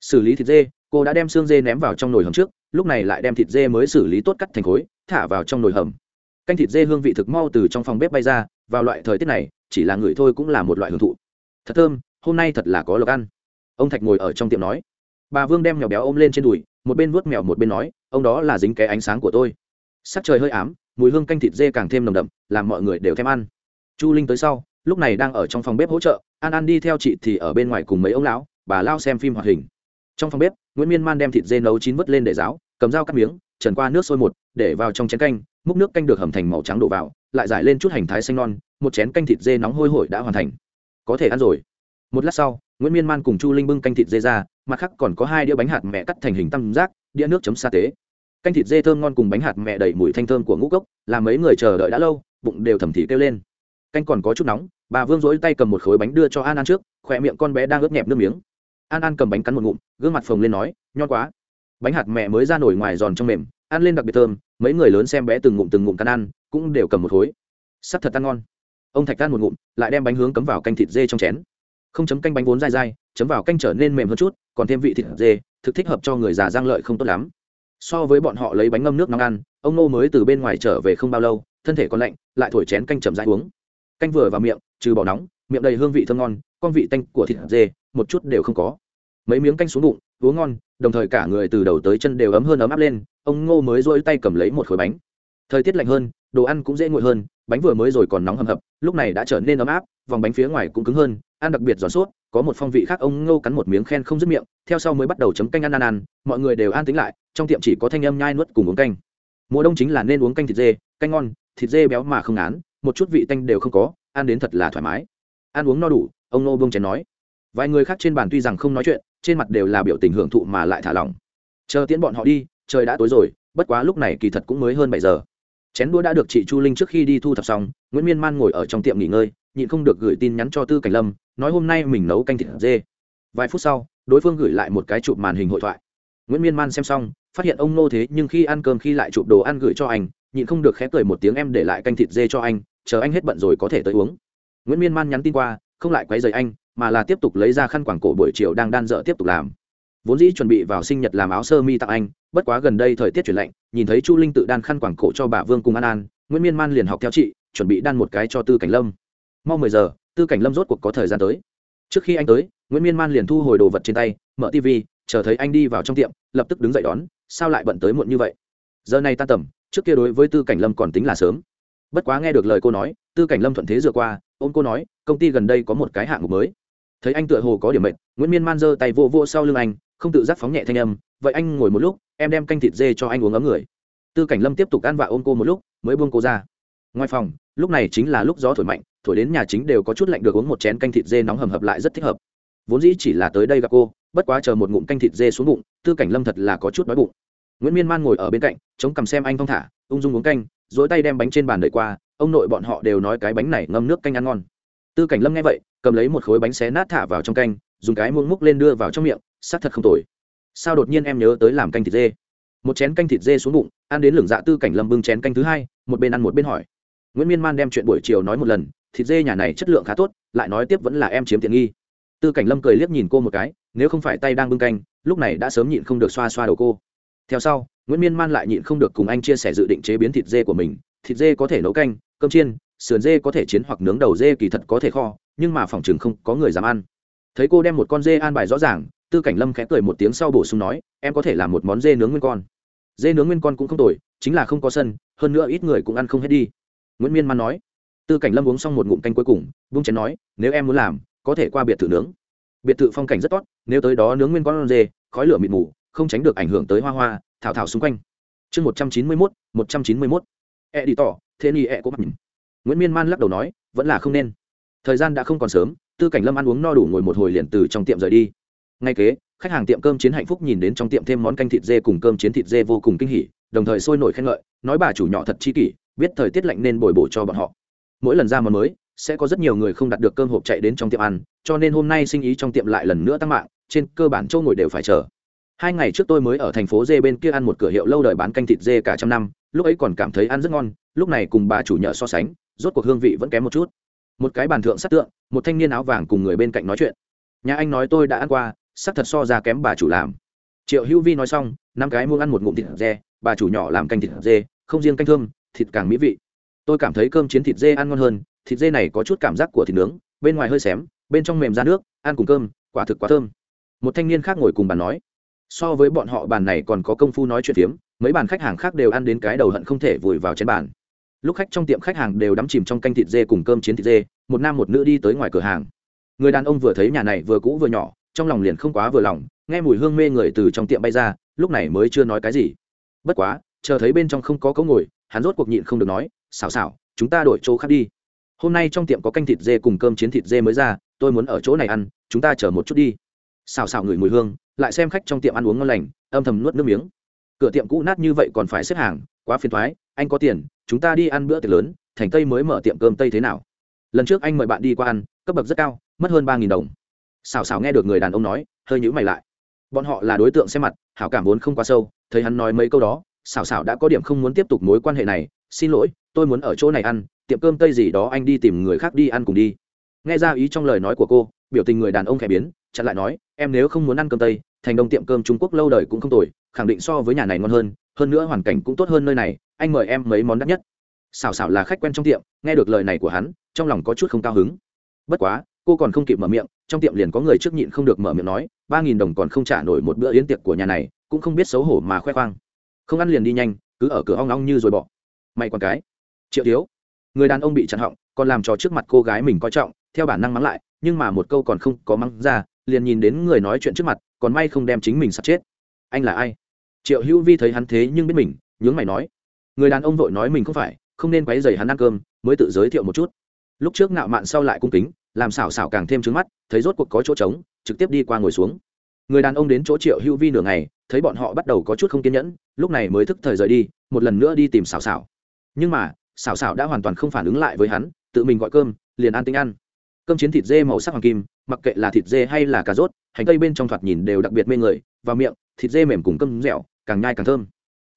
Xử lý thịt dê, cô đã đem xương dê ném vào trong nồi hầm trước lúc này lại đem thịt dê mới xử lý tốt cắt thành khối, thả vào trong nồi hầm. Canh thịt dê hương vị thực mau từ trong phòng bếp bay ra, vào loại thời tiết này, chỉ là người thôi cũng là một loại hưởng thụ. Thật thơm, hôm nay thật là có lộc ăn. Ông thạch ngồi ở trong tiệm nói. Bà vương đem mèo béo ôm lên trên đùi, một bên vuốt mèo một bên nói, ông đó là dính cái ánh sáng của tôi. Sắc trời hơi ám, mùi hương canh thịt dê càng thêm nồng đậm, làm mọi người đều thèm ăn. Chu linh tới sau, lúc này đang ở trong phòng bếp hỗ trợ, an an đi theo chị thì ở bên ngoài cùng mấy ông lão, bà lao xem phim hoạt hình. Trong phòng bếp nguyễn miên man đem thịt dê nấu chín vớt lên để ráo cầm dao cắt miếng trần qua nước sôi một để vào trong chén canh múc nước canh được hầm thành màu trắng đổ vào lại giải lên chút hành thái xanh non một chén canh thịt dê nóng hôi hổi đã hoàn thành có thể ăn rồi một lát sau nguyễn miên man cùng chu linh bưng canh thịt dê ra mặt khác còn có hai đĩa bánh hạt mẹ cắt thành hình tam giác đĩa nước chấm sa tế canh thịt dê thơm ngon cùng bánh hạt mẹ đầy mùi thanh thơm của ngũ cốc làm mấy người chờ đợi đã lâu bụng đều thầm thì kêu lên canh còn có chút nóng bà vương dỗi tay cầm một khối bánh đưa cho an an trước khỏe miệng con bé đang ướt nhẹp nước miếng an an cầm bánh cắn một ngụm, gương mặt phồng lên nói nhon quá. Bánh hạt mẹ mới ra nổi ngoài giòn trong mềm, ăn lên đặc biệt thơm, mấy người lớn xem bé từng ngụm từng ngụm cắn ăn, cũng đều cầm một khối. Sắc thật ăn ngon. Ông thạch ăn một ngụm, lại đem bánh hướng cấm vào canh thịt dê trong chén. Không chấm canh bánh vốn dai dai, chấm vào canh trở nên mềm hơn chút, còn thêm vị thịt dê, thực thích hợp cho người già giang lợi không tốt lắm. So với bọn họ lấy bánh ngâm nước nóng ăn, ông nô mới từ bên ngoài trở về không bao lâu, thân thể còn lạnh, lại thổi chén canh chậm rãi uống. Canh vừa vào miệng, trừ bỏ nóng, miệng đầy hương vị thơm ngon, con vị tanh của thịt dê một chút đều không có. Mấy miếng canh xuống bụng, uống ngon, đồng thời cả người từ đầu tới chân đều ấm hơn ấm áp lên, ông ngô mới rỗi tay cầm lấy một khối bánh. Thời tiết lạnh hơn, đồ ăn cũng dễ nguội hơn, bánh vừa mới rồi còn nóng hầm hập, lúc này đã trở nên ấm áp, vòng bánh phía ngoài cũng cứng hơn, ăn đặc biệt giòn suốt có một phong vị khác ông ngô cắn một miếng khen không dứt miệng, theo sau mới bắt đầu chấm canh ăn ăn ăn, mọi người đều an tính lại, trong tiệm chỉ có thanh âm nhai nuốt cùng uống canh. Mùa đông chính là nên uống canh thịt dê, canh ngon, thịt dê béo mà không án một chút vị tanh đều không có, ăn đến thật là thoải mái. Ăn uống no đủ, ông Ngô bông chén nói vài người khác trên bàn tuy rằng không nói chuyện, trên mặt đều là biểu tình hưởng thụ mà lại thả lỏng. Chờ tiễn bọn họ đi, trời đã tối rồi, bất quá lúc này kỳ thật cũng mới hơn bảy giờ. Chén đũa đã được chị chu linh trước khi đi thu thập xong, nguyễn miên man ngồi ở trong tiệm nghỉ ngơi, nhịn không được gửi tin nhắn cho tư cảnh lâm, nói hôm nay mình nấu canh thịt dê. Vài phút sau, đối phương gửi lại một cái chụp màn hình hội thoại. Nguyễn miên man xem xong, phát hiện ông nô thế nhưng khi ăn cơm khi lại chụp đồ ăn gửi cho anh, nhịn không được khép cười một tiếng em để lại canh thịt dê cho anh, chờ anh hết bận rồi có thể tới uống. Nguyễn miên man nhắn tin qua, không lại quấy rầy anh mà là tiếp tục lấy ra khăn quảng cổ buổi chiều đang đan dở tiếp tục làm. Vốn dĩ chuẩn bị vào sinh nhật làm áo sơ mi tặng anh, bất quá gần đây thời tiết chuyển lạnh, nhìn thấy chu linh tự đan khăn quảng cổ cho bà vương cùng an an, nguyễn miên man liền học theo chị, chuẩn bị đan một cái cho tư cảnh lâm. Mau mười giờ, tư cảnh lâm rốt cuộc có thời gian tới. Trước khi anh tới, nguyễn miên man liền thu hồi đồ vật trên tay, mở tv chờ thấy anh đi vào trong tiệm, lập tức đứng dậy đón, sao lại bận tới muộn như vậy? Giờ này ta tầm, trước kia đối với tư cảnh lâm còn tính là sớm. Bất quá nghe được lời cô nói, tư cảnh lâm thuận thế dựa qua, ôm cô nói, công ty gần đây có một cái hạng mục mới thấy anh tựa hồ có điểm mệnh nguyễn miên man giơ tay vô vô sau lưng anh, không tự giác phóng nhẹ thanh âm, vậy anh ngồi một lúc, em đem canh thịt dê cho anh uống ấm người. Tư cảnh lâm tiếp tục ăn vạ ôm cô một lúc, mới buông cô ra. Ngoài phòng, lúc này chính là lúc gió thổi mạnh, thổi đến nhà chính đều có chút lạnh được uống một chén canh thịt dê nóng hầm hập lại rất thích hợp. Vốn dĩ chỉ là tới đây gặp cô, bất quá chờ một ngụm canh thịt dê xuống bụng, tư cảnh lâm thật là có chút đói bụng. Nguyễn miên man ngồi ở bên cạnh, chống cầm xem anh thong thả, ung dung uống canh dối tay đem bánh trên bàn đợi qua, ông nội bọn họ đều nói cái bánh này ngâm nước canh ăn ngon. Tư cảnh lâm nghe vậy cầm lấy một khối bánh xé nát thả vào trong canh, dùng cái muỗng múc lên đưa vào trong miệng, xác thật không tồi. Sao đột nhiên em nhớ tới làm canh thịt dê? Một chén canh thịt dê xuống bụng, ăn đến lửng dạ tư cảnh lâm bưng chén canh thứ hai, một bên ăn một bên hỏi. Nguyễn miên man đem chuyện buổi chiều nói một lần, thịt dê nhà này chất lượng khá tốt, lại nói tiếp vẫn là em chiếm tiện nghi. Tư cảnh lâm cười liếc nhìn cô một cái, nếu không phải tay đang bưng canh, lúc này đã sớm nhịn không được xoa xoa đầu cô. Theo sau, nguyễn miên man lại nhịn không được cùng anh chia sẻ dự định chế biến thịt dê của mình. Thịt dê có thể nấu canh, cơm chiên, sườn dê có thể chiến hoặc nướng đầu dê kỳ thật có thể kho nhưng mà phòng chừng không có người dám ăn. Thấy cô đem một con dê an bài rõ ràng, tư cảnh lâm khẽ cười một tiếng sau bổ sung nói, em có thể làm một món dê nướng nguyên con. Dê nướng nguyên con cũng không tồi, chính là không có sân, hơn nữa ít người cũng ăn không hết đi. Nguyễn miên man nói. Tư cảnh lâm uống xong một ngụm canh cuối cùng, vung chén nói, nếu em muốn làm, có thể qua biệt thự nướng. Biệt thự phong cảnh rất tốt, nếu tới đó nướng nguyên con dê, khói lửa mịt mù, không tránh được ảnh hưởng tới hoa hoa, thảo thảo xung quanh. Chương một trăm chín mươi mốt, một trăm chín mươi mốt. E đi tỏ thế ni e có nhìn. Nguyễn miên man lắc đầu nói, vẫn là không nên thời gian đã không còn sớm, tư cảnh lâm ăn uống no đủ ngồi một hồi liền từ trong tiệm rời đi. Ngay kế, khách hàng tiệm cơm chiến hạnh phúc nhìn đến trong tiệm thêm món canh thịt dê cùng cơm chiến thịt dê vô cùng kinh hỉ, đồng thời sôi nổi khen ngợi, nói bà chủ nhỏ thật chi kỷ, biết thời tiết lạnh nên bồi bổ cho bọn họ. Mỗi lần ra món mới, sẽ có rất nhiều người không đặt được cơm hộp chạy đến trong tiệm ăn, cho nên hôm nay sinh ý trong tiệm lại lần nữa tăng mạng, trên cơ bản châu ngồi đều phải chờ. Hai ngày trước tôi mới ở thành phố dê bên kia ăn một cửa hiệu lâu đời bán canh thịt dê cả trăm năm, lúc ấy còn cảm thấy ăn rất ngon, lúc này cùng bà chủ nhợ so sánh, rốt cuộc hương vị vẫn kém một chút một cái bàn thượng sát tượng, một thanh niên áo vàng cùng người bên cạnh nói chuyện. Nhà anh nói tôi đã ăn qua sắc thật so ra kém bà chủ làm. Triệu hữu vi nói xong, năm cái muốn ăn một ngụm thịt dê, bà chủ nhỏ làm canh thịt dê, không riêng canh thơm, thịt càng mỹ vị. Tôi cảm thấy cơm chiến thịt dê ăn ngon hơn, thịt dê này có chút cảm giác của thịt nướng, bên ngoài hơi xém, bên trong mềm ra nước, ăn cùng cơm, quả thực quá thơm. Một thanh niên khác ngồi cùng bàn nói. So với bọn họ bàn này còn có công phu nói chuyện phiếm, mấy bàn khách hàng khác đều ăn đến cái đầu hận không thể vùi vào trên bàn lúc khách trong tiệm khách hàng đều đắm chìm trong canh thịt dê cùng cơm chiến thịt dê, một nam một nữ đi tới ngoài cửa hàng. Người đàn ông vừa thấy nhà này vừa cũ vừa nhỏ, trong lòng liền không quá vừa lòng, nghe mùi hương mê người từ trong tiệm bay ra, lúc này mới chưa nói cái gì. Bất quá, chờ thấy bên trong không có cấu ngồi, hắn rốt cuộc nhịn không được nói xào xào chúng ta đổi chỗ khác đi. Hôm nay trong tiệm có canh thịt dê cùng cơm chiến thịt dê mới ra, tôi muốn ở chỗ này ăn, chúng ta chờ một chút đi. Xào xào ngửi mùi hương, lại xem khách trong tiệm ăn uống ngon lành, âm thầm nuốt nước miếng. Cửa tiệm cũ nát như vậy còn phải xếp hàng quá phiền thoái, anh có tiền, chúng ta đi ăn bữa tiệc lớn, thành tây mới mở tiệm cơm tây thế nào? Lần trước anh mời bạn đi qua ăn, cấp bậc rất cao, mất hơn ba nghìn đồng. Xào xào nghe được người đàn ông nói, hơi nhữ mày lại. Bọn họ là đối tượng xem mặt, hảo cảm vốn không quá sâu, thấy hắn nói mấy câu đó xào xào đã có điểm không muốn tiếp tục mối quan hệ này, xin lỗi, tôi muốn ở chỗ này ăn, tiệm cơm tây gì đó anh đi tìm người khác đi ăn cùng đi. Nghe ra ý trong lời nói của cô, biểu tình người đàn ông khẽ biến, chặn lại nói, em nếu không muốn ăn cơm tây, thành đông tiệm cơm trung quốc lâu đời cũng không tồi, khẳng định so với nhà này ngon hơn hơn nữa hoàn cảnh cũng tốt hơn nơi này, anh mời em mấy món đắt nhất. Xảo xảo là khách quen trong tiệm, nghe được lời này của hắn, trong lòng có chút không cao hứng. Bất quá, cô còn không kịp mở miệng, trong tiệm liền có người trước nhịn không được mở miệng nói, ba nghìn đồng còn không trả nổi một bữa yến tiệc của nhà này, cũng không biết xấu hổ mà khoe khoang. Không ăn liền đi nhanh, cứ ở cửa ong ong như rồi bỏ. May còn cái. Triệu thiếu. Người đàn ông bị chặn họng, còn làm cho trước mặt cô gái mình coi trọng, theo bản năng mắng lại, nhưng mà một câu còn không có mắng ra, liền nhìn đến người nói chuyện trước mặt, còn may không đem chính mình sắp chết. Anh là ai? Triệu hữu vi thấy hắn thế nhưng biết mình, nhướng mày nói, người đàn ông vội nói mình không phải, không nên quấy dày hắn ăn cơm, mới tự giới thiệu một chút. Lúc trước ngạo mạn sau lại cung kính, làm xảo xảo càng thêm trứng mắt, thấy rốt cuộc có chỗ trống, trực tiếp đi qua ngồi xuống. Người đàn ông đến chỗ triệu hữu vi nửa ngày, thấy bọn họ bắt đầu có chút không kiên nhẫn, lúc này mới thức thời rời đi, một lần nữa đi tìm xảo xảo. Nhưng mà, xảo xảo đã hoàn toàn không phản ứng lại với hắn, tự mình gọi cơm, liền ăn tinh ăn. Cơm chiến thịt dê màu sắc hoàng kim, mặc kệ là thịt dê hay là cà rốt, hành tây bên trong thoạt nhìn đều đặc biệt mê người vào miệng, thịt dê mềm cùng cơm dẻo càng nhai càng thơm.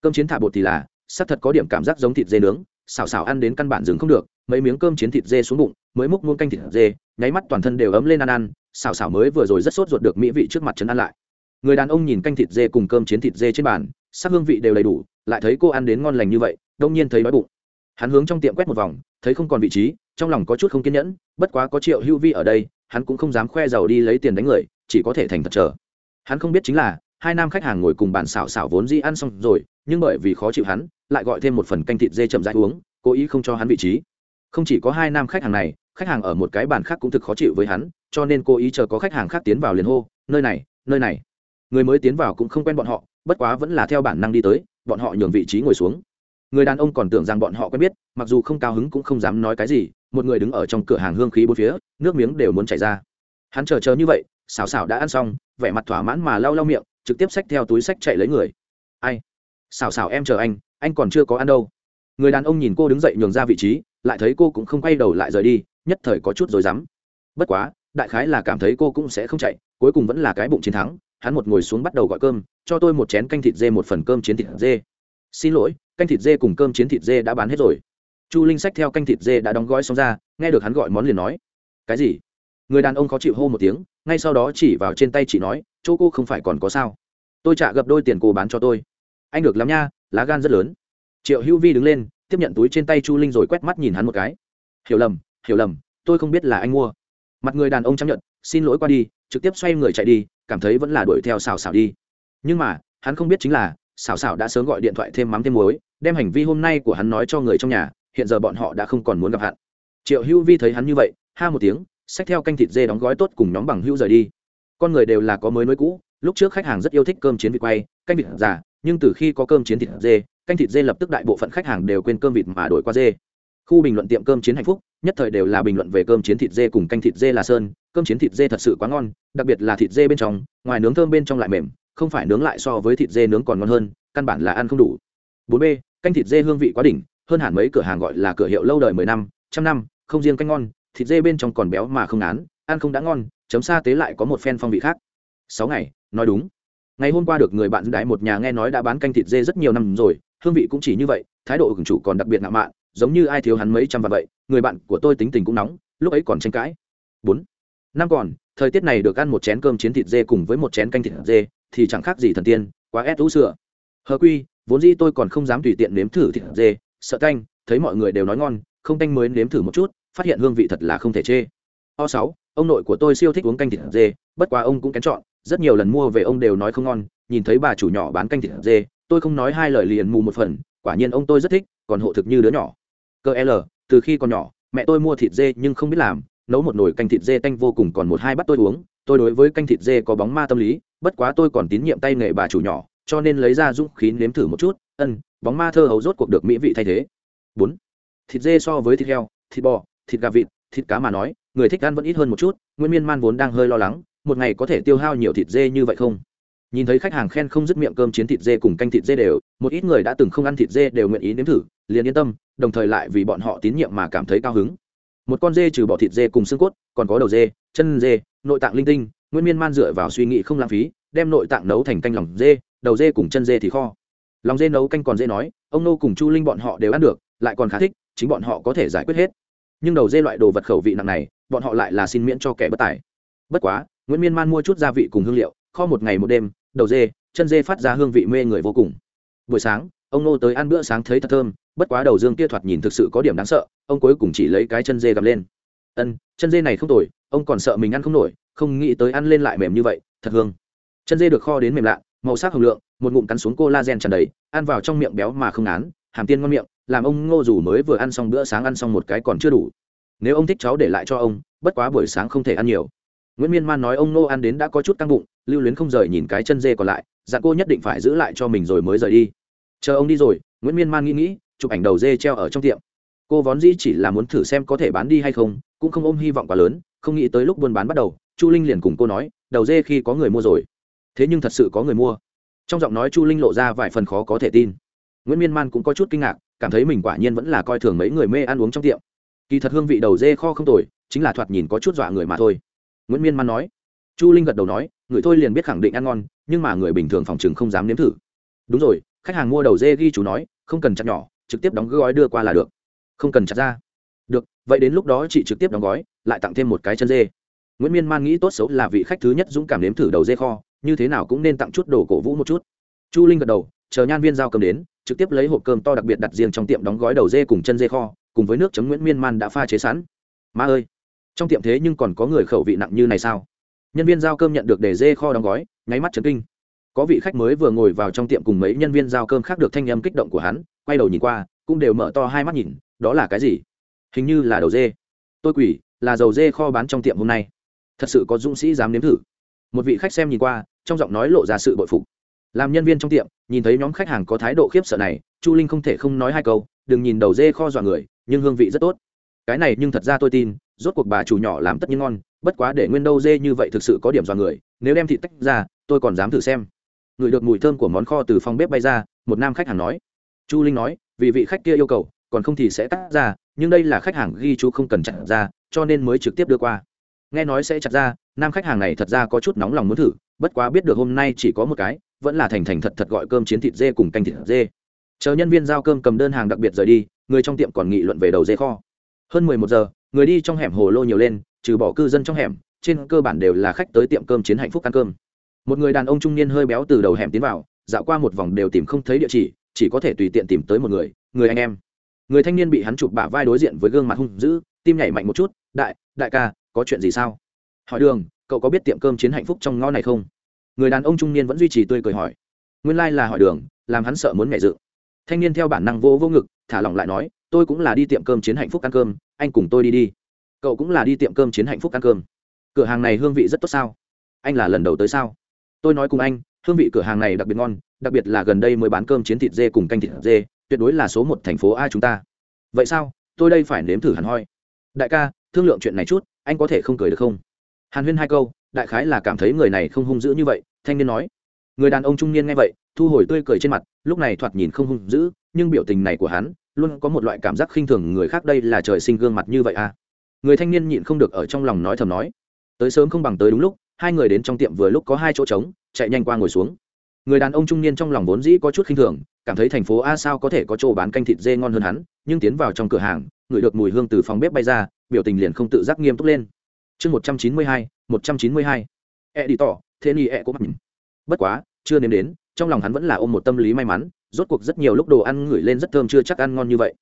Cơm chiến thả bột thì là sắc thật có điểm cảm giác giống thịt dê nướng, xào xào ăn đến căn bản dừng không được, mấy miếng cơm chiến thịt dê xuống bụng, mới múc muôn canh thịt dê, nháy mắt toàn thân đều ấm lên ăn ăn, xào xào mới vừa rồi rất sốt ruột được mỹ vị trước mặt trấn ăn lại. Người đàn ông nhìn canh thịt dê cùng cơm chiến thịt dê trên bàn, sắc hương vị đều đầy đủ, lại thấy cô ăn đến ngon lành như vậy, đông nhiên thấy đói bụng. Hắn hướng trong tiệm quét một vòng, thấy không còn vị trí, trong lòng có chút không kiên nhẫn, bất quá có triệu hưu vi ở đây, hắn cũng không dám khoe giàu đi lấy tiền đánh người, chỉ có thể thành thật chờ. Hắn không biết chính là hai nam khách hàng ngồi cùng bàn xào xào vốn dĩ ăn xong rồi, nhưng bởi vì khó chịu hắn, lại gọi thêm một phần canh thịt dê chậm rãi uống, cố ý không cho hắn vị trí. Không chỉ có hai nam khách hàng này, khách hàng ở một cái bàn khác cũng thực khó chịu với hắn, cho nên cố ý chờ có khách hàng khác tiến vào liền hô, nơi này nơi này. Người mới tiến vào cũng không quen bọn họ, bất quá vẫn là theo bản năng đi tới, bọn họ nhường vị trí ngồi xuống. Người đàn ông còn tưởng rằng bọn họ quen biết, mặc dù không cao hứng cũng không dám nói cái gì, một người đứng ở trong cửa hàng hương khí bốn phía, nước miếng đều muốn chảy ra. Hắn chờ chờ như vậy xào xào đã ăn xong, vẻ mặt thỏa mãn mà lau lau miệng trực tiếp xách theo túi sách chạy lấy người. Ai? Xào xào em chờ anh anh còn chưa có ăn đâu. Người đàn ông nhìn cô đứng dậy nhường ra vị trí, lại thấy cô cũng không quay đầu lại rời đi, nhất thời có chút rồi dám bất quá, đại khái là cảm thấy cô cũng sẽ không chạy, cuối cùng vẫn là cái bụng chiến thắng, hắn một ngồi xuống bắt đầu gọi cơm, cho tôi một chén canh thịt dê một phần cơm chiến thịt dê. Xin lỗi, canh thịt dê cùng cơm chiến thịt dê đã bán hết rồi. Chu linh sách theo canh thịt dê đã đóng gói xong ra, nghe được hắn gọi món liền nói. Cái gì? Người đàn ông khó chịu hô một tiếng, ngay sau đó chỉ vào trên tay chị nói chỗ cô không phải còn có sao? Tôi trả gấp đôi tiền cô bán cho tôi. Anh được lắm nha, lá gan rất lớn. Triệu hữu vi đứng lên, tiếp nhận túi trên tay chu linh rồi quét mắt nhìn hắn một cái. Hiểu lầm hiểu lầm, tôi không biết là anh mua. Mặt người đàn ông chấp nhận xin lỗi qua đi, trực tiếp xoay người chạy đi, cảm thấy vẫn là đuổi theo xào xào đi. Nhưng mà, hắn không biết chính là, xào xào đã sớm gọi điện thoại thêm mắm thêm muối, đem hành vi hôm nay của hắn nói cho người trong nhà, hiện giờ bọn họ đã không còn muốn gặp hắn triệu hữu vi thấy hắn như vậy, ha một tiếng, xách theo canh thịt dê đóng gói tốt cùng nhóm bằng hữu rời đi con người đều là có mới nối cũ, lúc trước khách hàng rất yêu thích cơm chiến vịt quay, canh vịt giả nhưng từ khi có cơm chiến thịt dê, canh thịt dê lập tức đại bộ phận khách hàng đều quên cơm vịt mà đổi qua dê. Khu bình luận tiệm cơm chiến hạnh phúc, nhất thời đều là bình luận về cơm chiến thịt dê cùng canh thịt dê là sơn, cơm chiến thịt dê thật sự quá ngon, đặc biệt là thịt dê bên trong, ngoài nướng thơm bên trong lại mềm, không phải nướng lại so với thịt dê nướng còn ngon hơn, căn bản là ăn không đủ. Bốn b, canh thịt dê hương vị quá đỉnh, hơn hẳn mấy cửa hàng gọi là cửa hiệu lâu đời mười năm, trăm năm, không riêng canh ngon, thịt dê bên trong còn béo mà không án ăn không đã ngon, chấm xa tế lại có một phen phong vị khác. Sáu ngày, nói đúng. Ngày hôm qua được người bạn đái một nhà nghe nói đã bán canh thịt dê rất nhiều năm rồi, hương vị cũng chỉ như vậy, thái độ của chủ còn đặc biệt ngạo mạn, giống như ai thiếu hắn mấy trăm vạn vậy, người bạn của tôi tính tình cũng nóng, lúc ấy còn tranh cãi. Bốn, năm còn, thời tiết này được ăn một chén cơm chiến thịt dê cùng với một chén canh thịt dê, thì chẳng khác gì thần tiên, quá ép tú sữa hờ quy, vốn dĩ tôi còn không dám tùy tiện nếm thử thịt dê, sợ canh, thấy mọi người đều nói ngon, không canh mới nếm thử một chút, phát hiện hương vị thật là không thể chê. O sáu ông nội của tôi siêu thích uống canh thịt dê, bất quá ông cũng kén chọn. Rất nhiều lần mua về ông đều nói không ngon. Nhìn thấy bà chủ nhỏ bán canh thịt dê, tôi không nói hai lời liền mù một phần. Quả nhiên ông tôi rất thích, còn hộ thực như đứa nhỏ. Cơ l, từ khi còn nhỏ, mẹ tôi mua thịt dê nhưng không biết làm. Nấu một nồi canh thịt dê tanh vô cùng, còn một hai bắt tôi uống. Tôi đối với canh thịt dê có bóng ma tâm lý, bất quá tôi còn tín nhiệm tay nghề bà chủ nhỏ, cho nên lấy ra dũng khí nếm thử một chút. Ân, bóng ma thơ hấu rốt cuộc được mỹ vị thay thế. Bốn, thịt dê so với thịt heo, thịt bò, thịt gà vịt, thịt cá mà nói người thích ăn vẫn ít hơn một chút, nguyên miên man vốn đang hơi lo lắng, một ngày có thể tiêu hao nhiều thịt dê như vậy không? Nhìn thấy khách hàng khen không dứt miệng cơm chiến thịt dê cùng canh thịt dê đều, một ít người đã từng không ăn thịt dê đều nguyện ý nếm thử, liền yên tâm, đồng thời lại vì bọn họ tín nhiệm mà cảm thấy cao hứng. Một con dê trừ bỏ thịt dê cùng xương cốt, còn có đầu dê, chân dê, nội tạng linh tinh, nguyên miên man dựa vào suy nghĩ không lãng phí, đem nội tạng nấu thành canh lòng dê, đầu dê cùng chân dê thì kho. Lòng dê nấu canh còn dê nói, ông nô cùng chu linh bọn họ đều ăn được, lại còn khá thích, chính bọn họ có thể giải quyết hết. Nhưng đầu dê loại đồ vật khẩu vị nặng này bọn họ lại là xin miễn cho kẻ bất tài. Bất quá, nguyễn miên man mua chút gia vị cùng hương liệu, kho một ngày một đêm, đầu dê, chân dê phát ra hương vị mê người vô cùng. Buổi sáng, ông nô tới ăn bữa sáng thấy thật thơm, bất quá đầu dương kia thoạt nhìn thực sự có điểm đáng sợ, ông cuối cùng chỉ lấy cái chân dê gặm lên. Ân, chân dê này không tồi, ông còn sợ mình ăn không nổi, không nghĩ tới ăn lên lại mềm như vậy, thật hương. Chân dê được kho đến mềm lạ, màu sắc hồng lượng, một ngụm cắn xuống cô la gen tràn đầy, ăn vào trong miệng béo mà không án hàm tiên ngon miệng, làm ông ngô dù mới vừa ăn xong bữa sáng ăn xong một cái còn chưa đủ nếu ông thích cháu để lại cho ông, bất quá buổi sáng không thể ăn nhiều. Nguyễn miên man nói ông nô ăn đến đã có chút căng bụng, lưu luyến không rời nhìn cái chân dê còn lại, dặn cô nhất định phải giữ lại cho mình rồi mới rời đi. Chờ ông đi rồi, nguyễn miên man nghĩ nghĩ, chụp ảnh đầu dê treo ở trong tiệm. Cô vốn dĩ chỉ là muốn thử xem có thể bán đi hay không, cũng không ôm hy vọng quá lớn, không nghĩ tới lúc buôn bán bắt đầu, chu linh liền cùng cô nói, đầu dê khi có người mua rồi. Thế nhưng thật sự có người mua. Trong giọng nói chu linh lộ ra vài phần khó có thể tin. Nguyễn miên man cũng có chút kinh ngạc, cảm thấy mình quả nhiên vẫn là coi thường mấy người mê ăn uống trong tiệm kỳ thật hương vị đầu dê kho không tồi, chính là thoạt nhìn có chút dọa người mà thôi. Nguyễn miên man nói. Chu linh gật đầu nói, người thôi liền biết khẳng định ăn ngon, nhưng mà người bình thường phòng chừng không dám nếm thử. Đúng rồi, khách hàng mua đầu dê ghi chú nói, không cần chặt nhỏ, trực tiếp đóng gói đưa qua là được. Không cần chặt ra. Được, vậy đến lúc đó chị trực tiếp đóng gói, lại tặng thêm một cái chân dê. Nguyễn miên man nghĩ tốt xấu là vị khách thứ nhất dũng cảm nếm thử đầu dê kho, như thế nào cũng nên tặng chút đồ cổ vũ một chút. Chu linh gật đầu, chờ nhan viên giao cơm đến, trực tiếp lấy hộp cơm to đặc biệt đặt riêng trong tiệm đóng gói đầu dê cùng chân dê kho cùng với nước chấm nguyễn miên man đã pha chế sẵn. Ma ơi, trong tiệm thế nhưng còn có người khẩu vị nặng như này sao? Nhân viên giao cơm nhận được để dê kho đóng gói, nháy mắt chấn kinh. Có vị khách mới vừa ngồi vào trong tiệm cùng mấy nhân viên giao cơm khác được thanh âm kích động của hắn, quay đầu nhìn qua, cũng đều mở to hai mắt nhìn, đó là cái gì? Hình như là đầu dê. Tôi quỷ, là dầu dê kho bán trong tiệm hôm nay. Thật sự có dũng sĩ dám nếm thử. Một vị khách xem nhìn qua, trong giọng nói lộ ra sự bội phục. Làm nhân viên trong tiệm, nhìn thấy nhóm khách hàng có thái độ khiếp sợ này, chu linh không thể không nói hai câu, đừng nhìn đầu dê kho dọa người nhưng hương vị rất tốt. Cái này nhưng thật ra tôi tin, rốt cuộc bà chủ nhỏ làm tất nhiên ngon, bất quá để nguyên đâu dê như vậy thực sự có điểm dọa người, nếu đem thịt tách ra, tôi còn dám thử xem. Ngửi được mùi thơm của món kho từ phòng bếp bay ra, một nam khách hàng nói. Chu linh nói, vì vị khách kia yêu cầu, còn không thì sẽ tắt ra, nhưng đây là khách hàng ghi chú không cần chặt ra, cho nên mới trực tiếp đưa qua. Nghe nói sẽ chặt ra, nam khách hàng này thật ra có chút nóng lòng muốn thử, bất quá biết được hôm nay chỉ có một cái, vẫn là thành thành thật thật gọi cơm chiến thịt dê cùng canh thịt dê. Chờ nhân viên giao cơm cầm đơn hàng đặc biệt rời đi người trong tiệm còn nghị luận về đầu dê kho. Hơn mười một giờ, người đi trong hẻm hồ lô nhiều lên, trừ bỏ cư dân trong hẻm, trên cơ bản đều là khách tới tiệm cơm chiến hạnh phúc ăn cơm. Một người đàn ông trung niên hơi béo từ đầu hẻm tiến vào, dạo qua một vòng đều tìm không thấy địa chỉ chỉ có thể tùy tiện tìm tới một người người anh em. Người thanh niên bị hắn chụp bả vai đối diện với gương mặt hung dữ, tim nhảy mạnh một chút, đại đại ca, có chuyện gì sao? Hỏi đường, cậu có biết tiệm cơm chiến hạnh phúc trong ngõ này không? Người đàn ông trung niên vẫn duy trì tươi cười hỏi. Nguyên lai、like、là hỏi đường, làm hắn sợ muốn mẹ dự thanh niên theo bản năng vô vô ngực thả lỏng lại nói, tôi cũng là đi tiệm cơm chiến hạnh phúc ăn cơm, anh cùng tôi đi đi. Cậu cũng là đi tiệm cơm chiến hạnh phúc ăn cơm. Cửa hàng này hương vị rất tốt sao? Anh là lần đầu tới sao? Tôi nói cùng anh, hương vị cửa hàng này đặc biệt ngon, đặc biệt là gần đây mới bán cơm chiến thịt dê cùng canh thịt dê, tuyệt đối là số một thành phố a chúng ta. Vậy sao? Tôi đây phải nếm thử hẳn hoi. Đại ca, thương lượng chuyện này chút, anh có thể không cười được không? Hàn huyên hai câu, đại khái là cảm thấy người này không hung dữ như vậy, thanh niên nói. Người đàn ông trung niên nghe vậy, thu hồi tươi cười trên mặt, lúc này thoạt nhìn không hung dữ, nhưng biểu tình này của hắn luôn có một loại cảm giác khinh thường người khác đây là trời sinh gương mặt như vậy à? Người thanh niên nhịn không được ở trong lòng nói thầm nói. Tới sớm không bằng tới đúng lúc, hai người đến trong tiệm vừa lúc có hai chỗ trống, chạy nhanh qua ngồi xuống. Người đàn ông trung niên trong lòng vốn dĩ có chút khinh thường, cảm thấy thành phố a sao có thể có chỗ bán canh thịt dê ngon hơn hắn, nhưng tiến vào trong cửa hàng ngửi được mùi hương từ phòng bếp bay ra, biểu tình liền không tự giác nghiêm túc lên. Chương một trăm chín mươi hai, một trăm chín mươi hai. E đi tỏ thế ni e cũng mặt bất quá, chưa nếm đến, trong lòng hắn vẫn là ôm một tâm lý may mắn rốt cuộc rất nhiều lúc đồ ăn ngửi lên rất thơm chưa chắc ăn ngon như vậy.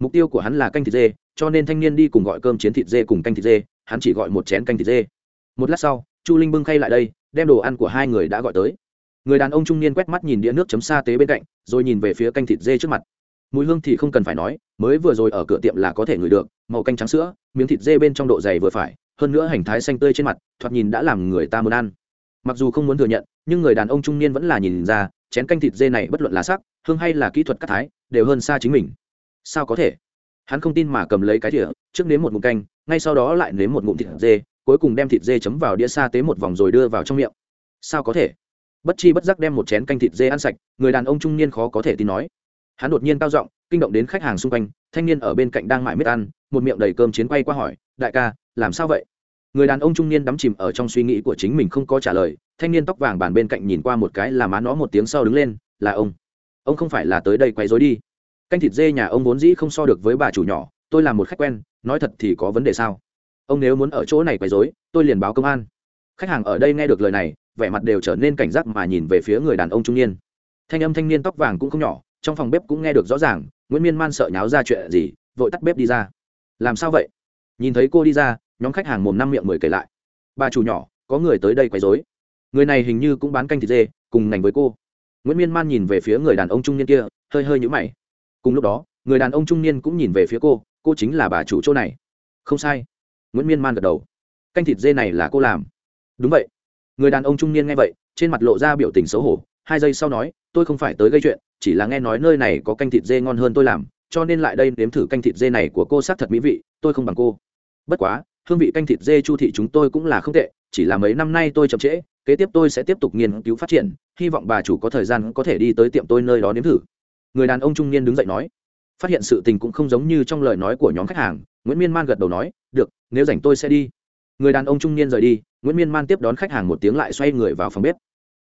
Mục tiêu của hắn là canh thịt dê, cho nên thanh niên đi cùng gọi cơm chiến thịt dê cùng canh thịt dê, hắn chỉ gọi một chén canh thịt dê. Một lát sau, chu linh bưng khay lại đây, đem đồ ăn của hai người đã gọi tới. Người đàn ông trung niên quét mắt nhìn đĩa nước chấm sa tế bên cạnh, rồi nhìn về phía canh thịt dê trước mặt. Mùi hương thì không cần phải nói, mới vừa rồi ở cửa tiệm là có thể ngửi được, màu canh trắng sữa, miếng thịt dê bên trong độ dày vừa phải, hơn nữa hành thái xanh tươi trên mặt, thoạt nhìn đã làm người ta muốn ăn. Mặc dù không muốn thừa nhận, nhưng người đàn ông trung niên vẫn là nhìn ra, chén canh thịt dê này bất luận là sắc hương hay là kỹ thuật cắt thái, đều hơn xa chính mình. Sao có thể? Hắn không tin mà cầm lấy cái thỉa trước nếm một ngụm canh, ngay sau đó lại nếm một ngụm thịt dê, cuối cùng đem thịt dê chấm vào đĩa sa tế một vòng rồi đưa vào trong miệng. Sao có thể? Bất chi bất giác đem một chén canh thịt dê ăn sạch, người đàn ông trung niên khó có thể tin nói. Hắn đột nhiên cao giọng, kinh động đến khách hàng xung quanh, thanh niên ở bên cạnh đang mải miết ăn, một miệng đầy cơm chiến quay qua hỏi, đại ca, làm sao vậy? Người đàn ông trung niên đắm chìm ở trong suy nghĩ của chính mình không có trả lời, thanh niên tóc vàng bàn bên cạnh nhìn qua một cái là má nó một tiếng sau đứng lên, là ông ông không phải là tới đây quay dối đi. Canh thịt dê nhà ông vốn dĩ không so được với bà chủ nhỏ, tôi là một khách quen, nói thật thì có vấn đề sao? Ông nếu muốn ở chỗ này quấy dối tôi liền báo công an. Khách hàng ở đây nghe được lời này, vẻ mặt đều trở nên cảnh giác mà nhìn về phía người đàn ông trung niên. Thanh âm thanh niên tóc vàng cũng không nhỏ, trong phòng bếp cũng nghe được rõ ràng, nguyễn miên man sợ nháo ra chuyện gì, vội tắt bếp đi ra. Làm sao vậy? Nhìn thấy cô đi ra, nhóm khách hàng mồm năm miệng mười kể lại. Bà chủ nhỏ, có người tới đây quấy dối người này hình như cũng bán canh thịt dê, cùng ngành với cô nguyễn miên man nhìn về phía người đàn ông trung niên kia hơi hơi nhũ mày cùng lúc đó người đàn ông trung niên cũng nhìn về phía cô cô chính là bà chủ chỗ này không sai nguyễn miên man gật đầu canh thịt dê này là cô làm đúng vậy người đàn ông trung niên nghe vậy trên mặt lộ ra biểu tình xấu hổ hai giây sau nói tôi không phải tới gây chuyện chỉ là nghe nói nơi này có canh thịt dê ngon hơn tôi làm cho nên lại đây nếm thử canh thịt dê này của cô xác thật mỹ vị tôi không bằng cô bất quá hương vị canh thịt dê chu thị chúng tôi cũng là không tệ chỉ là mấy năm nay tôi chậm trễ kế tiếp tôi sẽ tiếp tục nghiên cứu phát triển, hy vọng bà chủ có thời gian có thể đi tới tiệm tôi nơi đó nếm thử. Người đàn ông trung niên đứng dậy nói. Phát hiện sự tình cũng không giống như trong lời nói của nhóm khách hàng, nguyễn miên man gật đầu nói, được, nếu rảnh tôi sẽ đi. Người đàn ông trung niên rời đi, nguyễn miên man tiếp đón khách hàng một tiếng lại xoay người vào phòng bếp.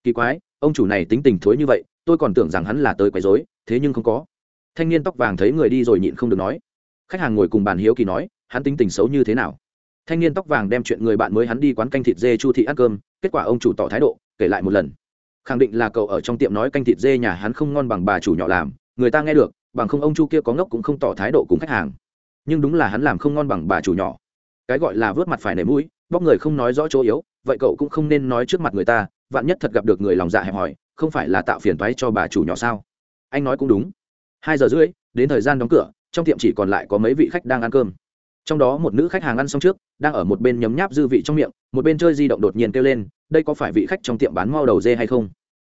Kỳ quái, ông chủ này tính tình thối như vậy, tôi còn tưởng rằng hắn là tới quấy rối, thế nhưng không có. Thanh niên tóc vàng thấy người đi rồi nhịn không được nói. Khách hàng ngồi cùng bàn hiếu kỳ nói, hắn tính tình xấu như thế nào? Thanh niên tóc vàng đem chuyện người bạn mới hắn đi quán canh thịt dê chu thị ăn cơm, kết quả ông chủ tỏ thái độ, kể lại một lần. Khẳng định là cậu ở trong tiệm nói canh thịt dê nhà hắn không ngon bằng bà chủ nhỏ làm, người ta nghe được, bằng không ông chu kia có ngốc cũng không tỏ thái độ cùng khách hàng. Nhưng đúng là hắn làm không ngon bằng bà chủ nhỏ. Cái gọi là vớt mặt phải nảy mũi, bóc người không nói rõ chỗ yếu, vậy cậu cũng không nên nói trước mặt người ta, vạn nhất thật gặp được người lòng dạ hẹp hòi, không phải là tạo phiền toái cho bà chủ nhỏ sao? Anh nói cũng đúng. Hai giờ rưỡi, đến thời gian đóng cửa, trong tiệm chỉ còn lại có mấy vị khách đang ăn cơm trong đó một nữ khách hàng ăn xong trước, đang ở một bên nhấm nháp dư vị trong miệng, một bên chơi di động đột nhiên kêu lên, đây có phải vị khách trong tiệm bán mau đầu dê hay không?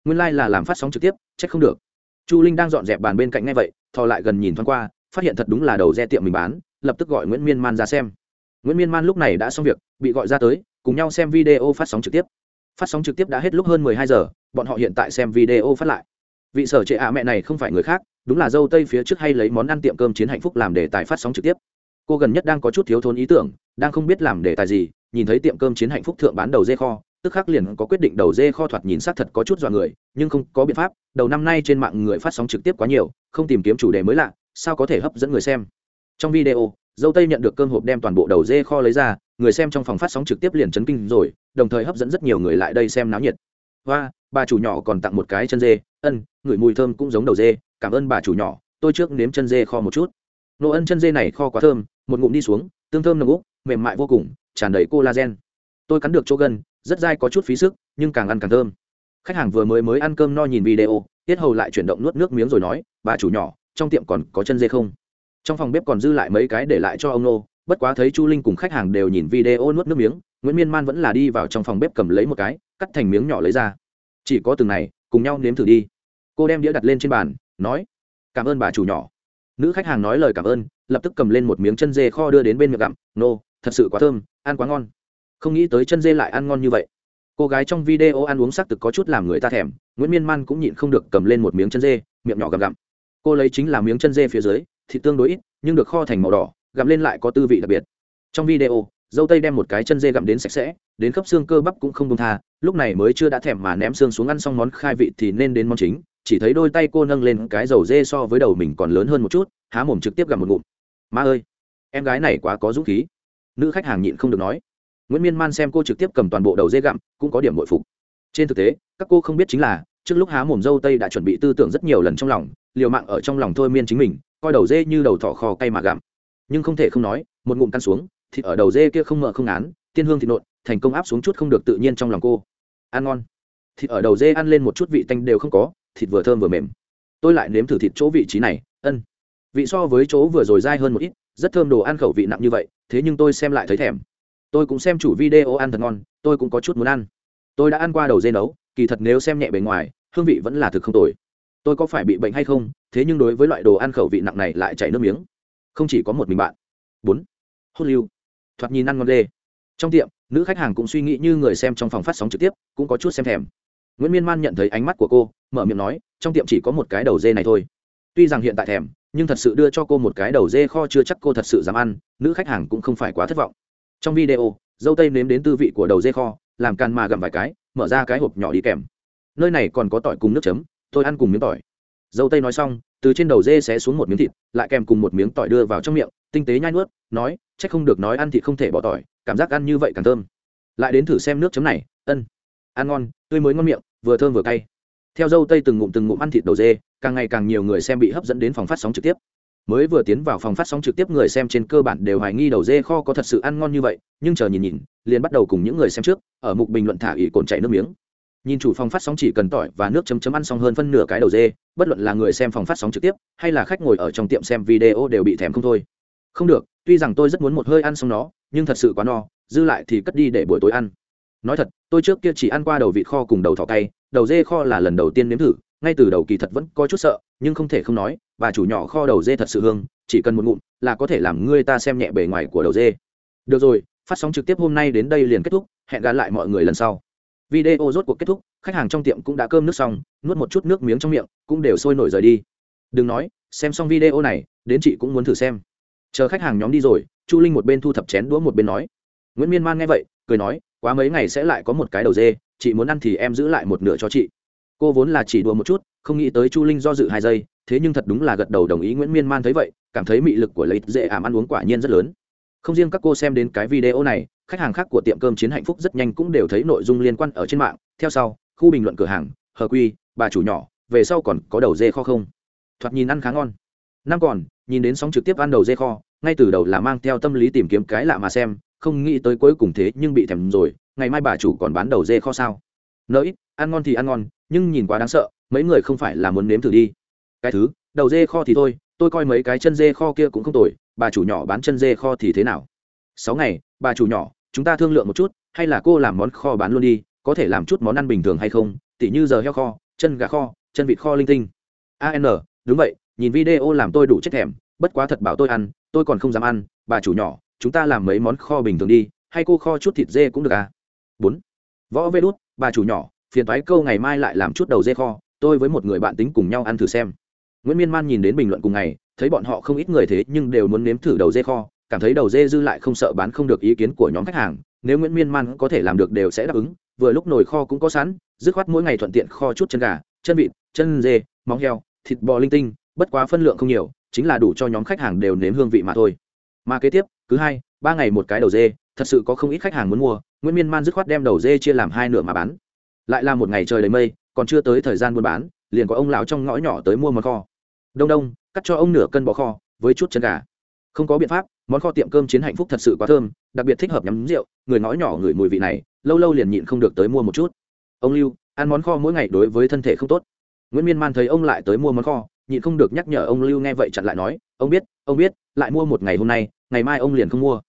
Nguyên lai、like、là làm phát sóng trực tiếp chắc không được. Chu linh đang dọn dẹp bàn bên cạnh ngay vậy, thò lại gần nhìn thoáng qua, phát hiện thật đúng là đầu dê tiệm mình bán, lập tức gọi nguyễn miên man ra xem. Nguyễn miên man lúc này đã xong việc, bị gọi ra tới, cùng nhau xem video phát sóng trực tiếp. Phát sóng trực tiếp đã hết lúc hơn mười hai giờ, bọn họ hiện tại xem video phát lại. Vị sở trệ ạ mẹ này không phải người khác, đúng là dâu tây phía trước hay lấy món ăn tiệm cơm chiến hạnh phúc làm đề tài phát sóng trực tiếp cô gần nhất đang có chút thiếu thốn ý tưởng, đang không biết làm đề tài gì, nhìn thấy tiệm cơm chiến hạnh phúc thượng bán đầu dê kho, tức khắc liền có quyết định đầu dê kho thoạt nhìn sát thật có chút dọa người, nhưng không có biện pháp, đầu năm nay trên mạng người phát sóng trực tiếp quá nhiều, không tìm kiếm chủ đề mới lạ, sao có thể hấp dẫn người xem. Trong video, dâu tây nhận được cơm hộp đem toàn bộ đầu dê kho lấy ra, người xem trong phòng phát sóng trực tiếp liền chấn kinh rồi, đồng thời hấp dẫn rất nhiều người lại đây xem náo nhiệt. Và bà chủ nhỏ còn tặng một cái chân dê, ân ngửi mùi thơm cũng giống đầu dê, cảm ơn bà chủ nhỏ, tôi trước nếm chân dê kho một chút. Nô ân chân dê này kho quá thơm một ngụm đi xuống, tương thơm nồng úc, mềm mại vô cùng, tràn đầy collagen. Tôi cắn được chỗ gần, rất dai có chút phí sức, nhưng càng ăn càng thơm. Khách hàng vừa mới mới ăn cơm no nhìn video, tiết hầu lại chuyển động nuốt nước miếng rồi nói, bà chủ nhỏ, trong tiệm còn có chân dê không? Trong phòng bếp còn dư lại mấy cái để lại cho ông nô, bất quá thấy chu linh cùng khách hàng đều nhìn video nuốt nước miếng, nguyễn miên man vẫn là đi vào trong phòng bếp cầm lấy một cái, cắt thành miếng nhỏ lấy ra. Chỉ có từng này, cùng nhau nếm thử đi. Cô đem đĩa đặt lên trên bàn, nói, cảm ơn bà chủ nhỏ nữ khách hàng nói lời cảm ơn, lập tức cầm lên một miếng chân dê kho đưa đến bên miệng gặm. Nô, thật sự quá thơm, ăn quá ngon. Không nghĩ tới chân dê lại ăn ngon như vậy. Cô gái trong video ăn uống xác thực có chút làm người ta thèm, nguyễn miên man cũng nhịn không được cầm lên một miếng chân dê, miệng nhỏ gặm gặm. Cô lấy chính là miếng chân dê phía dưới, thịt tương đối ít, nhưng được kho thành màu đỏ, gặm lên lại có tư vị đặc biệt. Trong video, dâu tây đem một cái chân dê gặm đến sạch sẽ, đến khớp xương cơ bắp cũng không công tha, lúc này mới chưa đã thèm mà ném xương xuống ăn xong món khai vị thì nên đến món chính chỉ thấy đôi tay cô nâng lên cái dầu dê so với đầu mình còn lớn hơn một chút, há mồm trực tiếp gặm một ngụm. Ma ơi, em gái này quá có dũng khí. Nữ khách hàng nhịn không được nói. Nguyễn miên man xem cô trực tiếp cầm toàn bộ đầu dê gặm, cũng có điểm bội phục. Trên thực tế, các cô không biết chính là, trước lúc há mồm dâu tây đã chuẩn bị tư tưởng rất nhiều lần trong lòng, liều mạng ở trong lòng thôi miên chính mình, coi đầu dê như đầu thỏ kho cay mà gặm. Nhưng không thể không nói, một ngụm căn xuống, thịt ở đầu dê kia không mờ không án tiên hương thịt nộn, thành công áp xuống chút không được tự nhiên trong lòng cô. Ăn ngon. Thịt ở đầu dê ăn lên một chút vị tanh đều không có thịt vừa thơm vừa mềm. Tôi lại nếm thử thịt chỗ vị trí này ân. Vị so với chỗ vừa rồi dai hơn một ít rất thơm đồ ăn khẩu vị nặng như vậy thế nhưng tôi xem lại thấy thèm. Tôi cũng xem chủ video ăn thật ngon tôi cũng có chút muốn ăn. Tôi đã ăn qua đầu dê nấu kỳ thật nếu xem nhẹ bề ngoài hương vị vẫn là thực không tồi. Tôi có phải bị bệnh hay không thế nhưng đối với loại đồ ăn khẩu vị nặng này lại chảy nước miếng. Không chỉ có một mình bạn. Bốn. Hốt lưu. Thoạt nhìn ăn ngon lê, trong tiệm nữ khách hàng cũng suy nghĩ như người xem trong phòng phát sóng trực tiếp cũng có chút xem thèm nguyễn miên man nhận thấy ánh mắt của cô, mở miệng nói, trong tiệm chỉ có một cái đầu dê này thôi. Tuy rằng hiện tại thèm, nhưng thật sự đưa cho cô một cái đầu dê kho chưa chắc cô thật sự dám ăn, nữ khách hàng cũng không phải quá thất vọng. Trong video, dâu tây nếm đến tư vị của đầu dê kho, làm càn mà gặm vài cái, mở ra cái hộp nhỏ đi kèm. Nơi này còn có tỏi cùng nước chấm, tôi ăn cùng miếng tỏi. Dâu tây nói xong, từ trên đầu dê xé xuống một miếng thịt, lại kèm cùng một miếng tỏi đưa vào trong miệng, tinh tế nhai nuốt, nói c h ắ c không được nói ăn thịt không thể bỏ tỏi, cảm giác ăn như vậy càng thơm. Lại đến thử xem nước chấm này, ân, ăn ngon, tươi mới ngon miệng vừa thơm vừa cay. Theo dâu tây từng ngụm từng ngụm ăn thịt đầu dê, càng ngày càng nhiều người xem bị hấp dẫn đến phòng phát sóng trực tiếp. Mới vừa tiến vào phòng phát sóng trực tiếp, người xem trên cơ bản đều hoài nghi đầu dê kho có thật sự ăn ngon như vậy, nhưng chờ nhìn nhìn, liền bắt đầu cùng những người xem trước, ở mục bình luận thả ỉ cồn chảy nước miếng. Nhìn chủ phòng phát sóng chỉ cần tỏi và nước chấm chấm ăn xong hơn phân nửa cái đầu dê, bất luận là người xem phòng phát sóng trực tiếp, hay là khách ngồi ở trong tiệm xem video đều bị thèm không thôi. Không được, tuy rằng tôi rất muốn một hơi ăn xong nó, nhưng thật sự quá no, dư lại thì cất đi để buổi tối ăn nói thật, tôi trước kia chỉ ăn qua đầu vịt kho cùng đầu thỏ cay, đầu dê kho là lần đầu tiên nếm thử, ngay từ đầu kỳ thật vẫn có chút sợ, nhưng không thể không nói, bà chủ nhỏ kho đầu dê thật sự hương, chỉ cần một ngụm là có thể làm ngươi ta xem nhẹ bề ngoài của đầu dê. Được rồi, phát sóng trực tiếp hôm nay đến đây liền kết thúc, hẹn gặp lại mọi người lần sau. Video rốt cuộc kết thúc, khách hàng trong tiệm cũng đã cơm nước xong, nuốt một chút nước miếng trong miệng, cũng đều sôi nổi rời đi. Đừng nói, xem xong video này, đến chị cũng muốn thử xem. Chờ khách hàng nhóm đi rồi, chu linh một bên thu thập chén đũa một bên nói. Nguyễn miên man nghe vậy, cười nói quá mấy ngày sẽ lại có một cái đầu dê, chị muốn ăn thì em giữ lại một nửa cho chị. Cô vốn là chỉ đùa một chút, không nghĩ tới chu linh do dự hai giây, thế nhưng thật đúng là gật đầu đồng ý nguyễn miên man thấy vậy, cảm thấy mị lực của lấy dễ ảm ăn uống quả nhiên rất lớn. Không riêng các cô xem đến cái video này, khách hàng khác của tiệm cơm chiến hạnh phúc rất nhanh cũng đều thấy nội dung liên quan ở trên mạng. Theo sau, khu bình luận cửa hàng, hờ quy, bà chủ nhỏ, về sau còn có đầu dê kho không? Thoạt nhìn ăn khá ngon. Năm còn, nhìn đến sóng trực tiếp ăn đầu dê kho, ngay từ đầu là mang theo tâm lý tìm kiếm cái lạ mà xem không nghĩ tới cuối cùng thế nhưng bị thèm rồi, ngày mai bà chủ còn bán đầu dê kho sao. Nỡ ăn ngon thì ăn ngon, nhưng nhìn quá đáng sợ, mấy người không phải là muốn nếm thử đi. Cái thứ, đầu dê kho thì thôi, tôi coi mấy cái chân dê kho kia cũng không tồi, bà chủ nhỏ bán chân dê kho thì thế nào? Sáu ngày, bà chủ nhỏ, chúng ta thương lượng một chút, hay là cô làm món kho bán luôn đi, có thể làm chút món ăn bình thường hay không? Tỉ như giờ heo kho, chân gà kho, chân vịt kho linh tinh. An đúng vậy, nhìn video làm tôi đủ chết thèm, bất quá thật bảo tôi ăn, tôi còn không dám ăn, bà chủ nhỏ chúng ta làm mấy món kho bình thường đi, hay cô kho chút thịt dê cũng được à? Bốn. Võ vê đút, bà chủ nhỏ, phiền thoái câu ngày mai lại làm chút đầu dê kho, tôi với một người bạn tính cùng nhau ăn thử xem. Nguyễn miên man nhìn đến bình luận cùng ngày, thấy bọn họ không ít người thế nhưng đều muốn nếm thử đầu dê kho, cảm thấy đầu dê dư lại không sợ bán không được ý kiến của nhóm khách hàng, nếu nguyễn miên man có thể làm được đều sẽ đáp ứng, vừa lúc nồi kho cũng có sẵn, dứt khoát mỗi ngày thuận tiện kho chút chân gà, chân vịt, chân dê, móng heo, thịt bò linh tinh, bất quá phân lượng không nhiều, chính là đủ cho nhóm khách hàng đều nếm hương vị mà thôi. Mà kế tiếp cứ hai, ba ngày một cái đầu dê, thật sự có không ít khách hàng muốn mua, nguyễn miên man dứt khoát đem đầu dê chia làm hai nửa mà bán. Lại là một ngày trời đầy mây, còn chưa tới thời gian buôn bán, liền có ông lão trong ngõ nhỏ tới mua món kho. Đông đông, cắt cho ông nửa cân bò kho, với chút chân gà. Không có biện pháp, món kho tiệm cơm chiến hạnh phúc thật sự quá thơm, đặc biệt thích hợp nhắm rượu, người ngõ nhỏ ngửi mùi vị này, lâu lâu liền nhịn không được tới mua một chút. Ông lưu, ăn món kho mỗi ngày đối với thân thể không tốt. Nguyễn miên man thấy ông lại tới mua món kho nhịn không được nhắc nhở ông lưu nghe vậy chặn lại nói, ông biết ông biết, lại mua một ngày hôm nay, ngày mai ông liền không mua.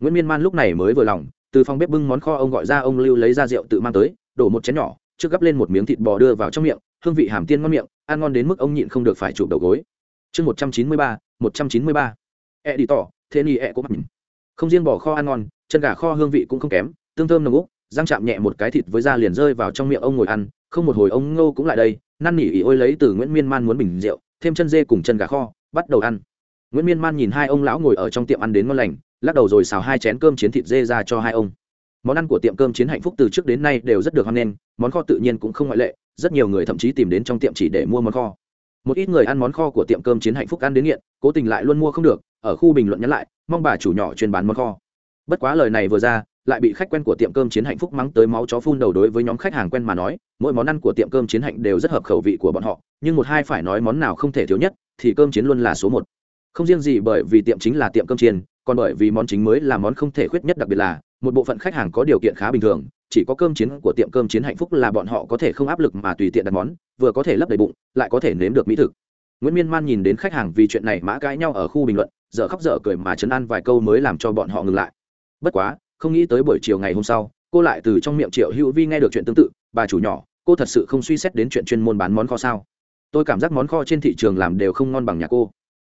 Nguyễn miên man lúc này mới vừa lòng, từ phòng bếp bưng món kho ông gọi ra, ông lưu lấy ra rượu tự mang tới, đổ một chén nhỏ, trước gấp lên một miếng thịt bò đưa vào trong miệng, hương vị hàm tiên ngon miệng, ăn ngon đến mức ông nhịn không được phải chụp đầu gối. Chương một trăm chín mươi ba, một trăm chín mươi ba. E đi tỏ, thế ni e cũng mặt không riêng bò kho ăn ngon, chân gà kho hương vị cũng không kém, tương thơm nồng úc, răng chạm nhẹ một cái thịt với da liền rơi vào trong miệng ông ngồi ăn, không một hồi ông ngô cũng lại đây, năn nỉ ỉ ôi lấy từ nguyễn miên man muốn bình rượu thêm chân dê cùng chân gà kho, bắt đầu ăn. Nguyễn miên man nhìn hai ông lão ngồi ở trong tiệm ăn đến ngon lành, lắc đầu rồi xào hai chén cơm chiến thịt dê ra cho hai ông. Món ăn của tiệm cơm chiến hạnh phúc từ trước đến nay đều rất được hoan nghênh, món kho tự nhiên cũng không ngoại lệ, rất nhiều người thậm chí tìm đến trong tiệm chỉ để mua món kho. Một ít người ăn món kho của tiệm cơm chiến hạnh phúc ăn đến nghiện, cố tình lại luôn mua không được, ở khu bình luận nhắn lại, mong bà chủ nhỏ chuyên bán món kho. Bất quá lời này vừa ra lại bị khách quen của tiệm cơm chiến hạnh phúc mắng tới máu chó phun đầu đối với nhóm khách hàng quen mà nói, mỗi món ăn của tiệm cơm chiến hạnh đều rất hợp khẩu vị của bọn họ, nhưng một hai phải nói món nào không thể thiếu nhất, thì cơm chiến luôn là số một. Không riêng gì bởi vì tiệm chính là tiệm cơm chiên còn bởi vì món chính mới là món không thể khuyết nhất đặc biệt là, một bộ phận khách hàng có điều kiện khá bình thường, chỉ có cơm chiến của tiệm cơm chiến hạnh phúc là bọn họ có thể không áp lực mà tùy tiện đặt món, vừa có thể lấp đầy bụng, lại có thể nếm được mỹ thực. Nguyễn miên man nhìn đến khách hàng vì chuyện này mã cãi nhau ở khu bình luận, dở khóc dở cười mà chấn an vài câu mới làm cho bọn họ ngừng lại. Bất quá không nghĩ tới buổi chiều ngày hôm sau, cô lại từ trong miệng triệu hữu vi nghe được chuyện tương tự, bà chủ nhỏ, cô thật sự không suy xét đến chuyện chuyên môn bán món kho sao? Tôi cảm giác món kho trên thị trường làm đều không ngon bằng nhà cô.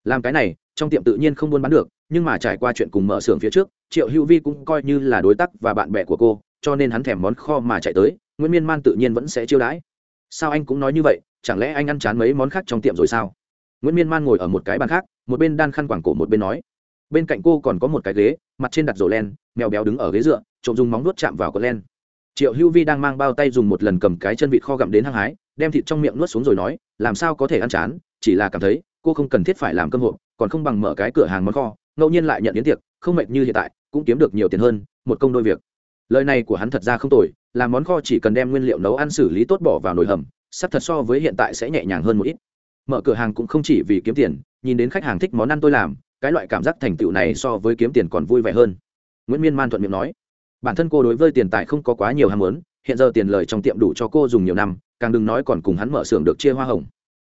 Làm cái này, trong tiệm tự nhiên không buôn bán được, nhưng mà trải qua chuyện cùng mở xưởng phía trước, triệu hữu vi cũng coi như là đối tác và bạn bè của cô, cho nên hắn thèm món kho mà chạy tới, nguyễn miên man tự nhiên vẫn sẽ chiêu đãi. Sao anh cũng nói như vậy, chẳng lẽ anh ăn chán mấy món khác trong tiệm rồi sao? Nguyễn miên man ngồi ở một cái bàn khác, một bên đan khăn quảng cổ một bên nói bên cạnh cô còn có một cái ghế, mặt trên đặt rổ len, mèo béo đứng ở ghế dựa, trộm dùng móng nuốt chạm vào con len. Triệu hữu vi đang mang bao tay dùng một lần cầm cái chân vịt kho gặm đến hăng hái, đem thịt trong miệng nuốt xuống rồi nói, làm sao có thể ăn chán, chỉ là cảm thấy, cô không cần thiết phải làm cơm hộp, còn không bằng mở cái cửa hàng món kho. Ngẫu nhiên lại nhận đến tiệc, không mệt như hiện tại, cũng kiếm được nhiều tiền hơn, một công đôi việc. Lời này của hắn thật ra không tồi, làm món kho chỉ cần đem nguyên liệu nấu ăn xử lý tốt bỏ vào nồi hầm, sắp thật so với hiện tại sẽ nhẹ nhàng hơn một ít. Mở cửa hàng cũng không chỉ vì kiếm tiền, nhìn đến khách hàng thích món ăn tôi làm cái loại cảm giác thành tựu này so với kiếm tiền còn vui vẻ hơn. Nguyễn miên man thuận miệng nói, bản thân cô đối với tiền tài không có quá nhiều ham muốn, hiện giờ tiền lời trong tiệm đủ cho cô dùng nhiều năm, càng đừng nói còn cùng hắn mở xưởng được chia hoa hồng.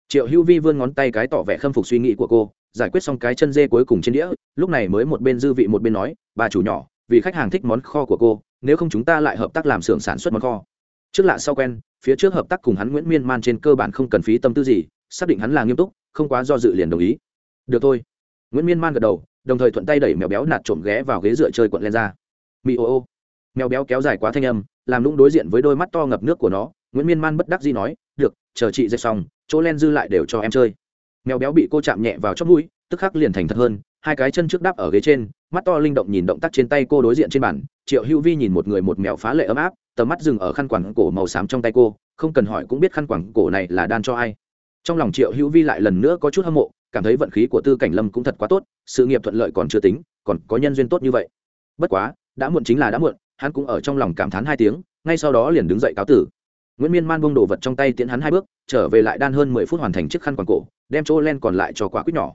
Triệu hữu vi vươn ngón tay cái tỏ vẻ khâm phục suy nghĩ của cô, giải quyết xong cái chân dê cuối cùng trên đĩa, lúc này mới một bên dư vị một bên nói, bà chủ nhỏ, vì khách hàng thích món kho của cô, nếu không chúng ta lại hợp tác làm xưởng sản xuất món kho. Trước lạ sau quen, phía trước hợp tác cùng hắn nguyễn miên man trên cơ bản không cần phí tâm tư gì, xác định hắn là nghiêm túc, không quá do dự liền đồng ý. Được thôi nguyễn miên man gật đầu đồng thời thuận tay đẩy mèo béo nạt trộm ghé vào ghế dựa chơi quận lên ra mì ô ô mèo béo kéo dài quá thanh âm làm lũng đối diện với đôi mắt to ngập nước của nó nguyễn miên man bất đắc dĩ nói được chờ chị dậy xong chỗ len dư lại đều cho em chơi mèo béo bị cô chạm nhẹ vào chót mũi tức khắc liền thành thật hơn hai cái chân trước đáp ở ghế trên mắt to linh động nhìn động tác trên tay cô đối diện trên bàn triệu hữu vi nhìn một người một mèo phá lệ ấm áp tầm mắt dừng ở khăn quàng cổ màu xám trong tay cô không cần hỏi cũng biết khăn quàng cổ này là đan cho ai trong lòng triệu hữu vi lại lần nữa có chút hâm mộ cảm thấy vận khí của tư cảnh lâm cũng thật quá tốt, sự nghiệp thuận lợi còn chưa tính, còn có nhân duyên tốt như vậy. Bất quá, đã muộn chính là đã muộn, hắn cũng ở trong lòng cảm thán hai tiếng, ngay sau đó liền đứng dậy cáo tử. Nguyễn miên man bông đồ vật trong tay tiến hắn hai bước, trở về lại đan hơn mười phút hoàn thành chiếc khăn quàng cổ, đem chỗ len còn lại cho quả quýt nhỏ.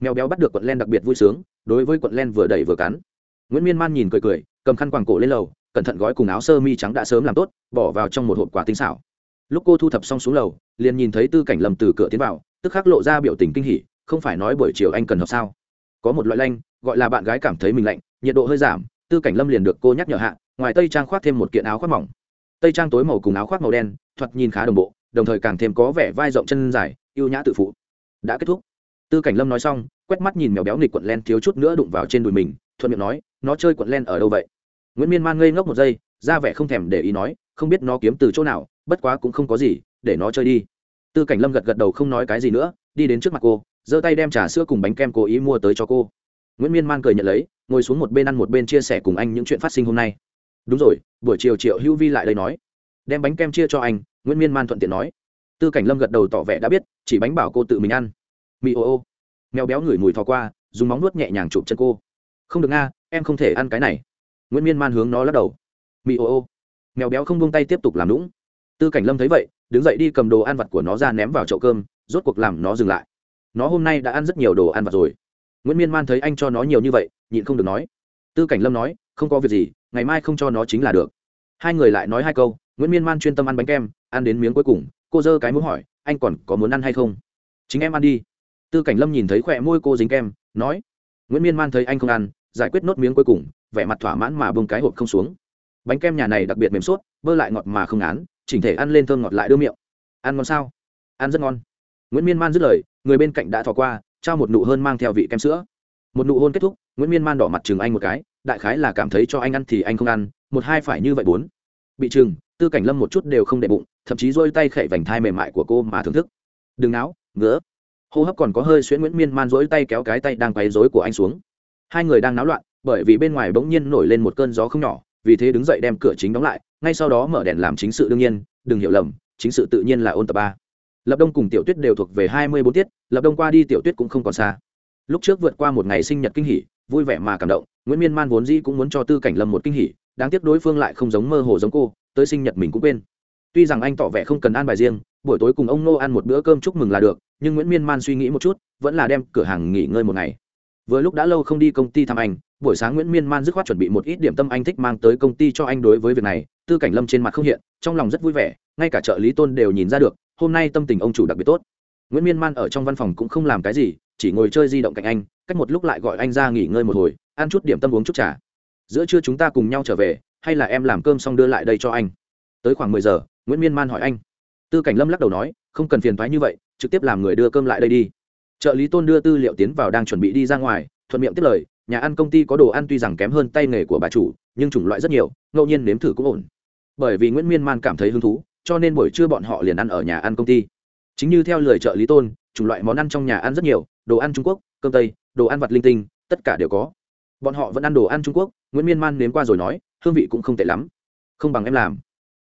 Mèo béo bắt được quận len đặc biệt vui sướng, đối với quận len vừa đẩy vừa cắn. Nguyễn miên man nhìn cười cười, cầm khăn quàng cổ lên lầu, cẩn thận gói cùng áo sơ mi trắng đã sớm làm tốt, bỏ vào trong một hộp quả tinh xảo. Lúc cô thu thập xong xuống lầu, liền nhìn thấy tư cảnh lầm từ cửa tiến vào, tức khắc lộ ra biểu tình kinh hỉ không phải nói buổi chiều anh cần học sao? Có một loại lanh, gọi là bạn gái cảm thấy mình lạnh, nhiệt độ hơi giảm, tư cảnh lâm liền được cô nhắc nhở hạ, ngoài tây trang khoác thêm một kiện áo khoác mỏng. Tây trang tối màu cùng áo khoác màu đen, thoạt nhìn khá đồng bộ, đồng thời càng thêm có vẻ vai rộng chân dài, ưu nhã tự phụ. Đã kết thúc. Tư cảnh lâm nói xong, quét mắt nhìn mèo béo nghịch quận len thiếu chút nữa đụng vào trên đùi mình, thuận miệng nói, nó chơi quận len ở đâu vậy? Nguyễn miên man ngây ngốc một giây, ra vẻ không thèm để ý nói, không biết nó kiếm từ chỗ nào, bất quá cũng không có gì, để nó chơi đi. Tư cảnh lâm gật gật đầu không nói cái gì nữa, đi đến trước mặt cô giơ tay đem trà sữa cùng bánh kem cố ý mua tới cho cô. Nguyễn miên man cười nhận lấy, ngồi xuống một bên ăn một bên chia sẻ cùng anh những chuyện phát sinh hôm nay. Đúng rồi, buổi chiều triệu hữu vi lại đây nói. Đem bánh kem chia cho anh, nguyễn miên man thuận tiện nói. Tư cảnh lâm gật đầu tỏ vẻ đã biết, chỉ bánh bảo cô tự mình ăn. Mì ô ô. Mèo béo ngửi mùi thò qua, dùng móng nuốt nhẹ nhàng chụp chân cô. Không được nga, em không thể ăn cái này. Nguyễn miên man hướng nó lắc đầu. Mì ô ô. Mèo béo không buông tay tiếp tục làm lũng tư cảnh lâm thấy vậy, đứng dậy đi cầm đồ ăn vặt của nó ra ném vào chậu cơm, rốt cuộc làm nó dừng lại nó hôm nay đã ăn rất nhiều đồ ăn vặt rồi. Nguyễn miên man thấy anh cho nó nhiều như vậy, nhịn không được nói. Tư cảnh lâm nói, không có việc gì, ngày mai không cho nó chính là được. Hai người lại nói hai câu, nguyễn miên man chuyên tâm ăn bánh kem, ăn đến miếng cuối cùng, cô dơ cái muốn hỏi, anh còn có muốn ăn hay không? Chính em ăn đi. Tư cảnh lâm nhìn thấy khỏe môi cô dính kem, nói. Nguyễn miên man thấy anh không ăn, giải quyết nốt miếng cuối cùng, vẻ mặt thỏa mãn mà bông cái hộp không xuống. Bánh kem nhà này đặc biệt mềm suốt, bơ lại ngọt mà không án chỉnh thể ăn lên thơm ngọt lại đưa miệng. Ăn ngon sao? Ăn rất ngon. Nguyễn miên man dứt lời người bên cạnh đã thò qua, trao một nụ hơn mang theo vị kem sữa. Một nụ hôn kết thúc, nguyễn miên man đỏ mặt chừng anh một cái, đại khái là cảm thấy cho anh ăn thì anh không ăn, một hai phải như vậy bốn. Bị chừng, tư cảnh lâm một chút đều không đệ bụng, thậm chí dôi tay khệ vành thai mềm mại của cô mà thưởng thức. Đừng náo, ngứa. Hô hấp còn có hơi xuyễn nguyễn miên man dỗi tay kéo cái tay đang quấy rối của anh xuống. Hai người đang náo loạn, bởi vì bên ngoài bỗng nhiên nổi lên một cơn gió không nhỏ, vì thế đứng dậy đem cửa chính đóng lại, ngay sau đó mở đèn làm chính sự đương nhiên, đừng hiểu lầm, chính sự tự nhiên là ôn tập ba lập đông cùng tiểu tuyết đều thuộc về hai mươi bốn tiết, lập đông qua đi tiểu tuyết cũng không còn xa. Lúc trước vượt qua một ngày sinh nhật kinh hỉ, vui vẻ mà cảm động, nguyễn miên man vốn dĩ cũng muốn cho tư cảnh lâm một kinh hỉ, đáng tiếc đối phương lại không giống mơ hồ giống cô, tới sinh nhật mình cũng quên. Tuy rằng anh tỏ vẻ không cần ăn bài riêng, buổi tối cùng ông nô ăn một bữa cơm chúc mừng là được, nhưng nguyễn miên man suy nghĩ một chút, vẫn là đem cửa hàng nghỉ ngơi một ngày. Vừa lúc đã lâu không đi công ty thăm anh, buổi sáng nguyễn miên man dứt khoát chuẩn bị một ít điểm tâm anh thích mang tới công ty cho anh đối với việc này, tư cảnh lâm trên mặt không hiện, trong lòng rất vui vẻ, ngay cả trợ lý tôn đều nhìn ra được hôm nay tâm tình ông chủ đặc biệt tốt. Nguyễn miên man ở trong văn phòng cũng không làm cái gì, chỉ ngồi chơi di động cạnh anh, cách một lúc lại gọi anh ra nghỉ ngơi một hồi, ăn chút điểm tâm uống chút trà. Giữa trưa chúng ta cùng nhau trở về, hay là em làm cơm xong đưa lại đây cho anh? Tới khoảng mười giờ, nguyễn miên man hỏi anh. Tư cảnh lâm lắc đầu nói, không cần phiền thoái như vậy, trực tiếp làm người đưa cơm lại đây đi. Trợ lý tôn đưa tư liệu tiến vào đang chuẩn bị đi ra ngoài, thuận miệng tiếp lời, nhà ăn công ty có đồ ăn tuy rằng kém hơn tay nghề của bà chủ, nhưng chủng loại rất nhiều, ngẫu nhiên nếm thử cũng ổn. Bởi vì nguyễn miên man cảm thấy hứng thú cho nên buổi trưa bọn họ liền ăn ở nhà ăn công ty. Chính như theo lời trợ lý tôn, chủng loại món ăn trong nhà ăn rất nhiều, đồ ăn trung quốc, cơm tây, đồ ăn vặt linh tinh, tất cả đều có. Bọn họ vẫn ăn đồ ăn trung quốc, nguyễn miên man nếm qua rồi nói, hương vị cũng không tệ lắm. Không bằng em làm.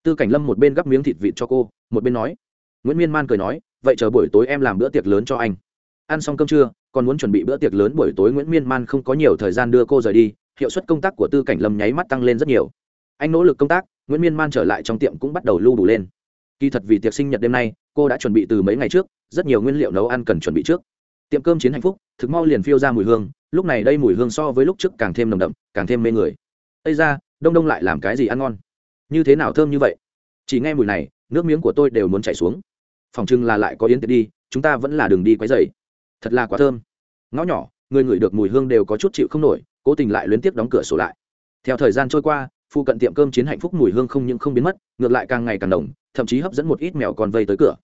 Tư cảnh lâm một bên gắp miếng thịt vịt cho cô, một bên nói. Nguyễn miên man cười nói, vậy chờ buổi tối em làm bữa tiệc lớn cho anh. Ăn xong cơm trưa, còn muốn chuẩn bị bữa tiệc lớn buổi tối nguyễn miên man không có nhiều thời gian đưa cô rời đi, hiệu suất công tác của tư cảnh lâm nháy mắt tăng lên rất nhiều. Anh nỗ lực công tác nguyễn miên man trở lại trong tiệm cũng bắt đầu lưu đủ lên kỳ thật vì tiệc sinh nhật đêm nay cô đã chuẩn bị từ mấy ngày trước rất nhiều nguyên liệu nấu ăn cần chuẩn bị trước tiệm cơm chiến hạnh phúc thực mau liền phiêu ra mùi hương lúc này đây mùi hương so với lúc trước càng thêm nồng đậm càng thêm mê người ây ra đông đông lại làm cái gì ăn ngon như thế nào thơm như vậy chỉ nghe mùi này nước miếng của tôi đều muốn chảy xuống phòng trưng là lại có yến tiệc đi chúng ta vẫn là đường đi quấy dày thật là quá thơm ngõ nhỏ người ngửi được mùi hương đều có chút chịu không nổi cố tình lại luyến tiếp đóng cửa sổ lại theo thời gian trôi qua phụ cận tiệm cơm chiến hạnh phúc mùi hương không những không biến mất, ngược lại càng ngày càng nồng, thậm chí hấp dẫn một ít mèo còn vây tới cửa.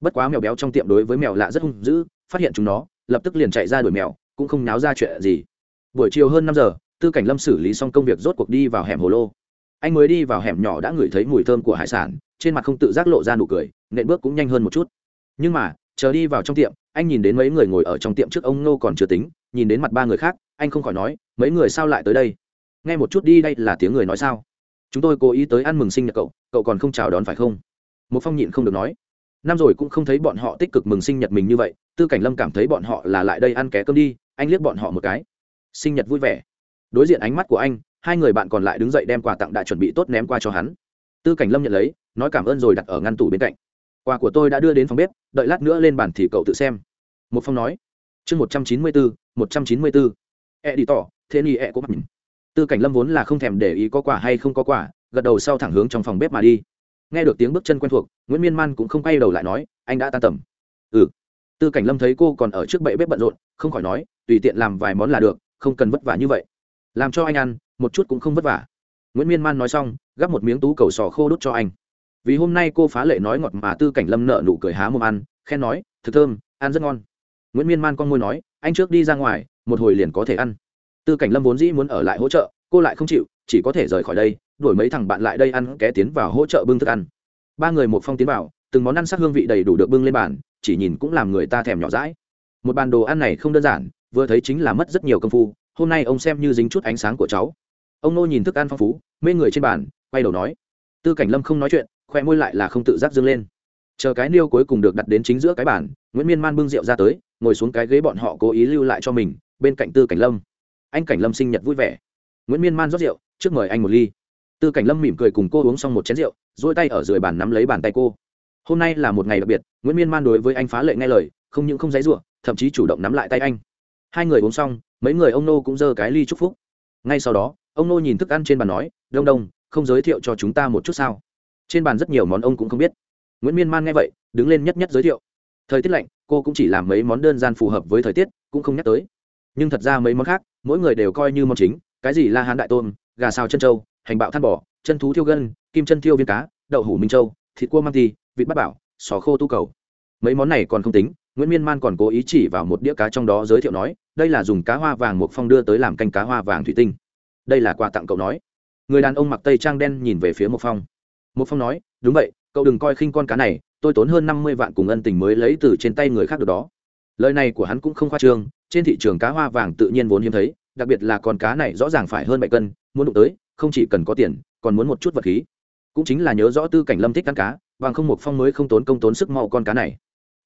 Bất quá mèo béo trong tiệm đối với mèo lạ rất hung dữ, phát hiện chúng nó, lập tức liền chạy ra đuổi mèo, cũng không náo ra chuyện gì. Buổi chiều hơn năm giờ, tư cảnh lâm xử lý xong công việc rốt cuộc đi vào hẻm hồ lô. Anh mới đi vào hẻm nhỏ đã ngửi thấy mùi thơm của hải sản, trên mặt không tự giác lộ ra nụ cười, nện bước cũng nhanh hơn một chút. Nhưng mà, chờ đi vào trong tiệm, anh nhìn đến mấy người ngồi ở trong tiệm trước ông nô còn chưa tính, nhìn đến mặt ba người khác, anh không khỏi nói, mấy người sao lại tới đây? Nghe một chút đi đây là tiếng người nói sao? Chúng tôi cố ý tới ăn mừng sinh nhật cậu cậu còn không chào đón phải không? Một phong nhịn không được nói. Năm rồi cũng không thấy bọn họ tích cực mừng sinh nhật mình như vậy, tư cảnh lâm cảm thấy bọn họ là lại đây ăn ké cơm đi, anh liếc bọn họ một cái. Sinh nhật vui vẻ. Đối diện ánh mắt của anh, hai người bạn còn lại đứng dậy đem quà tặng đã chuẩn bị tốt ném qua cho hắn. Tư cảnh lâm nhận lấy, nói cảm ơn rồi đặt ở ngăn tủ bên cạnh. Quà của tôi đã đưa đến phòng bếp, đợi lát nữa lên bàn thì cậu tự xem. Một phong nói. Chương một trăm chín mươi bốn một trăm chín mươi bốn e đi tỏ thế ni e cũng mặc nhìn tư cảnh lâm vốn là không thèm để ý có quả hay không có quả, gật đầu sau thẳng hướng trong phòng bếp mà đi. Nghe được tiếng bước chân quen thuộc, nguyễn miên man cũng không quay đầu lại nói, anh đã tan tầm. Ừ. Tư cảnh lâm thấy cô còn ở trước bệ bếp bận rộn, không khỏi nói, tùy tiện làm vài món là được, không cần vất vả như vậy. Làm cho anh ăn, một chút cũng không vất vả. Nguyễn miên man nói xong, gắp một miếng tú cầu sò khô đốt cho anh. Vì hôm nay cô phá lệ nói ngọt mà tư cảnh lâm nợ nụ cười há mồm ăn, khen nói, thực thơm, ăn rất ngon. Nguyễn miên man con môi nói, anh trước đi ra ngoài, một hồi liền có thể ăn tư cảnh lâm vốn dĩ muốn ở lại hỗ trợ, cô lại không chịu, chỉ có thể rời khỏi đây, đuổi mấy thằng bạn lại đây ăn, ké tiến vào hỗ trợ bưng thức ăn. Ba người một phong tiến vào, từng món ăn sắc hương vị đầy đủ được bưng lên bàn, chỉ nhìn cũng làm người ta thèm nhỏ rãi một bàn đồ ăn này không đơn giản, vừa thấy chính là mất rất nhiều công phu, hôm nay ông xem như dính chút ánh sáng của cháu. Ông nô nhìn thức ăn phong phú, mê người trên bàn, quay đầu nói. Tư cảnh lâm không nói chuyện khoe môi lại là không tự giác dâng lên. Chờ cái niêu cuối cùng được đặt đến chính giữa cái bàn, nguyễn miên man bưng rượu ra tới, ngồi xuống cái ghế bọn họ cố ý lưu lại cho mình, bên cạnh tư cảnh lâm anh cảnh lâm sinh nhật vui vẻ nguyễn miên man rót rượu trước mời anh một ly tư cảnh lâm mỉm cười cùng cô uống xong một chén rượu dỗi tay ở dưới bàn nắm lấy bàn tay cô hôm nay là một ngày đặc biệt nguyễn miên man đối với anh phá lệ nghe lời không những không dãy ruộng thậm chí chủ động nắm lại tay anh hai người uống xong mấy người ông nô cũng giơ cái ly chúc phúc ngay sau đó ông nô nhìn thức ăn trên bàn nói đông đông không giới thiệu cho chúng ta một chút sao trên bàn rất nhiều món ông cũng không biết nguyễn miên man nghe vậy đứng lên nhất nhất giới thiệu thời tiết lạnh cô cũng chỉ làm mấy món đơn giản phù hợp với thời tiết cũng không nhắc tới nhưng thật ra mấy món khác, mỗi người đều coi như món chính, cái gì la hán đại tôm, gà xào chân trâu, hành bạo than bò, chân thú thiêu gân, kim chân thiêu viên cá, đậu hủ minh châu, thịt cua mang ti, vịt bát bảo, sò khô tu cầu. Mấy món này còn không tính, nguyễn miên man còn cố ý chỉ vào một đĩa cá trong đó giới thiệu nói, đây là dùng cá hoa vàng một phong đưa tới làm canh cá hoa vàng thủy tinh. Đây là quà tặng cậu nói. Người đàn ông mặc tây trang đen nhìn về phía một phong. Một phong nói, đúng vậy, cậu đừng coi khinh con cá này, tôi tốn hơn năm mươi vạn cùng ân tình mới lấy từ trên tay người khác được đó lời này của hắn cũng không khoa trương, trên thị trường cá hoa vàng tự nhiên vốn hiếm thấy, đặc biệt là con cá này rõ ràng phải hơn bảy cân, muốn đụng tới, không chỉ cần có tiền, còn muốn một chút vật khí. Cũng chính là nhớ rõ tư cảnh lâm thích ăn cá vàng không một phong mới không tốn công tốn sức mau con cá này.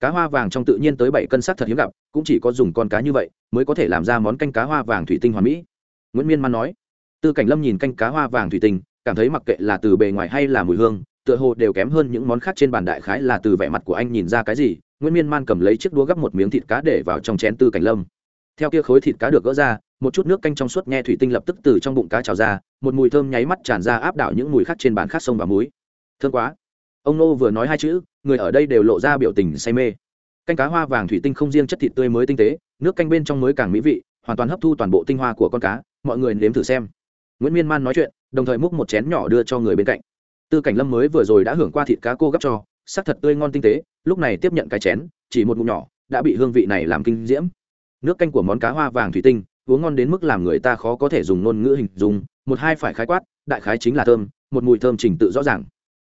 Cá hoa vàng trong tự nhiên tới bảy cân sắc thật hiếm gặp, cũng chỉ có dùng con cá như vậy, mới có thể làm ra món canh cá hoa vàng thủy tinh hoàn mỹ. Nguyễn miên man nói. Tư cảnh lâm nhìn canh cá hoa vàng thủy tinh, cảm thấy mặc kệ là từ bề ngoài hay là mùi hương tựa hồ đều kém hơn những món khác trên bàn đại khái là từ vẻ mặt của anh nhìn ra cái gì, nguyễn miên man cầm lấy chiếc đũa gắp một miếng thịt cá để vào trong chén tư cảnh lâm. Theo kia khối thịt cá được gỡ ra, một chút nước canh trong suốt nghe thủy tinh lập tức từ trong bụng cá trào ra, một mùi thơm nháy mắt tràn ra áp đảo những mùi khác trên bàn khác sông và muối. Thương quá. Ông nô vừa nói hai chữ, người ở đây đều lộ ra biểu tình say mê. Canh cá hoa vàng thủy tinh không riêng chất thịt tươi mới tinh tế, nước canh bên trong mới càng mỹ vị, hoàn toàn hấp thu toàn bộ tinh hoa của con cá, mọi người nếm thử xem. Nguyễn miên man nói chuyện, đồng thời múc một chén nhỏ đưa cho người bên cạnh tư cảnh lâm mới vừa rồi đã hưởng qua thịt cá cô gấp cho, sắc thật tươi ngon tinh tế, lúc này tiếp nhận cái chén, chỉ một ngụm nhỏ, đã bị hương vị này làm kinh diễm. Nước canh của món cá hoa vàng thủy tinh, uống ngon đến mức làm người ta khó có thể dùng ngôn ngữ hình dung, một hai phải khái quát, đại khái chính là thơm, một mùi thơm trình tự rõ ràng.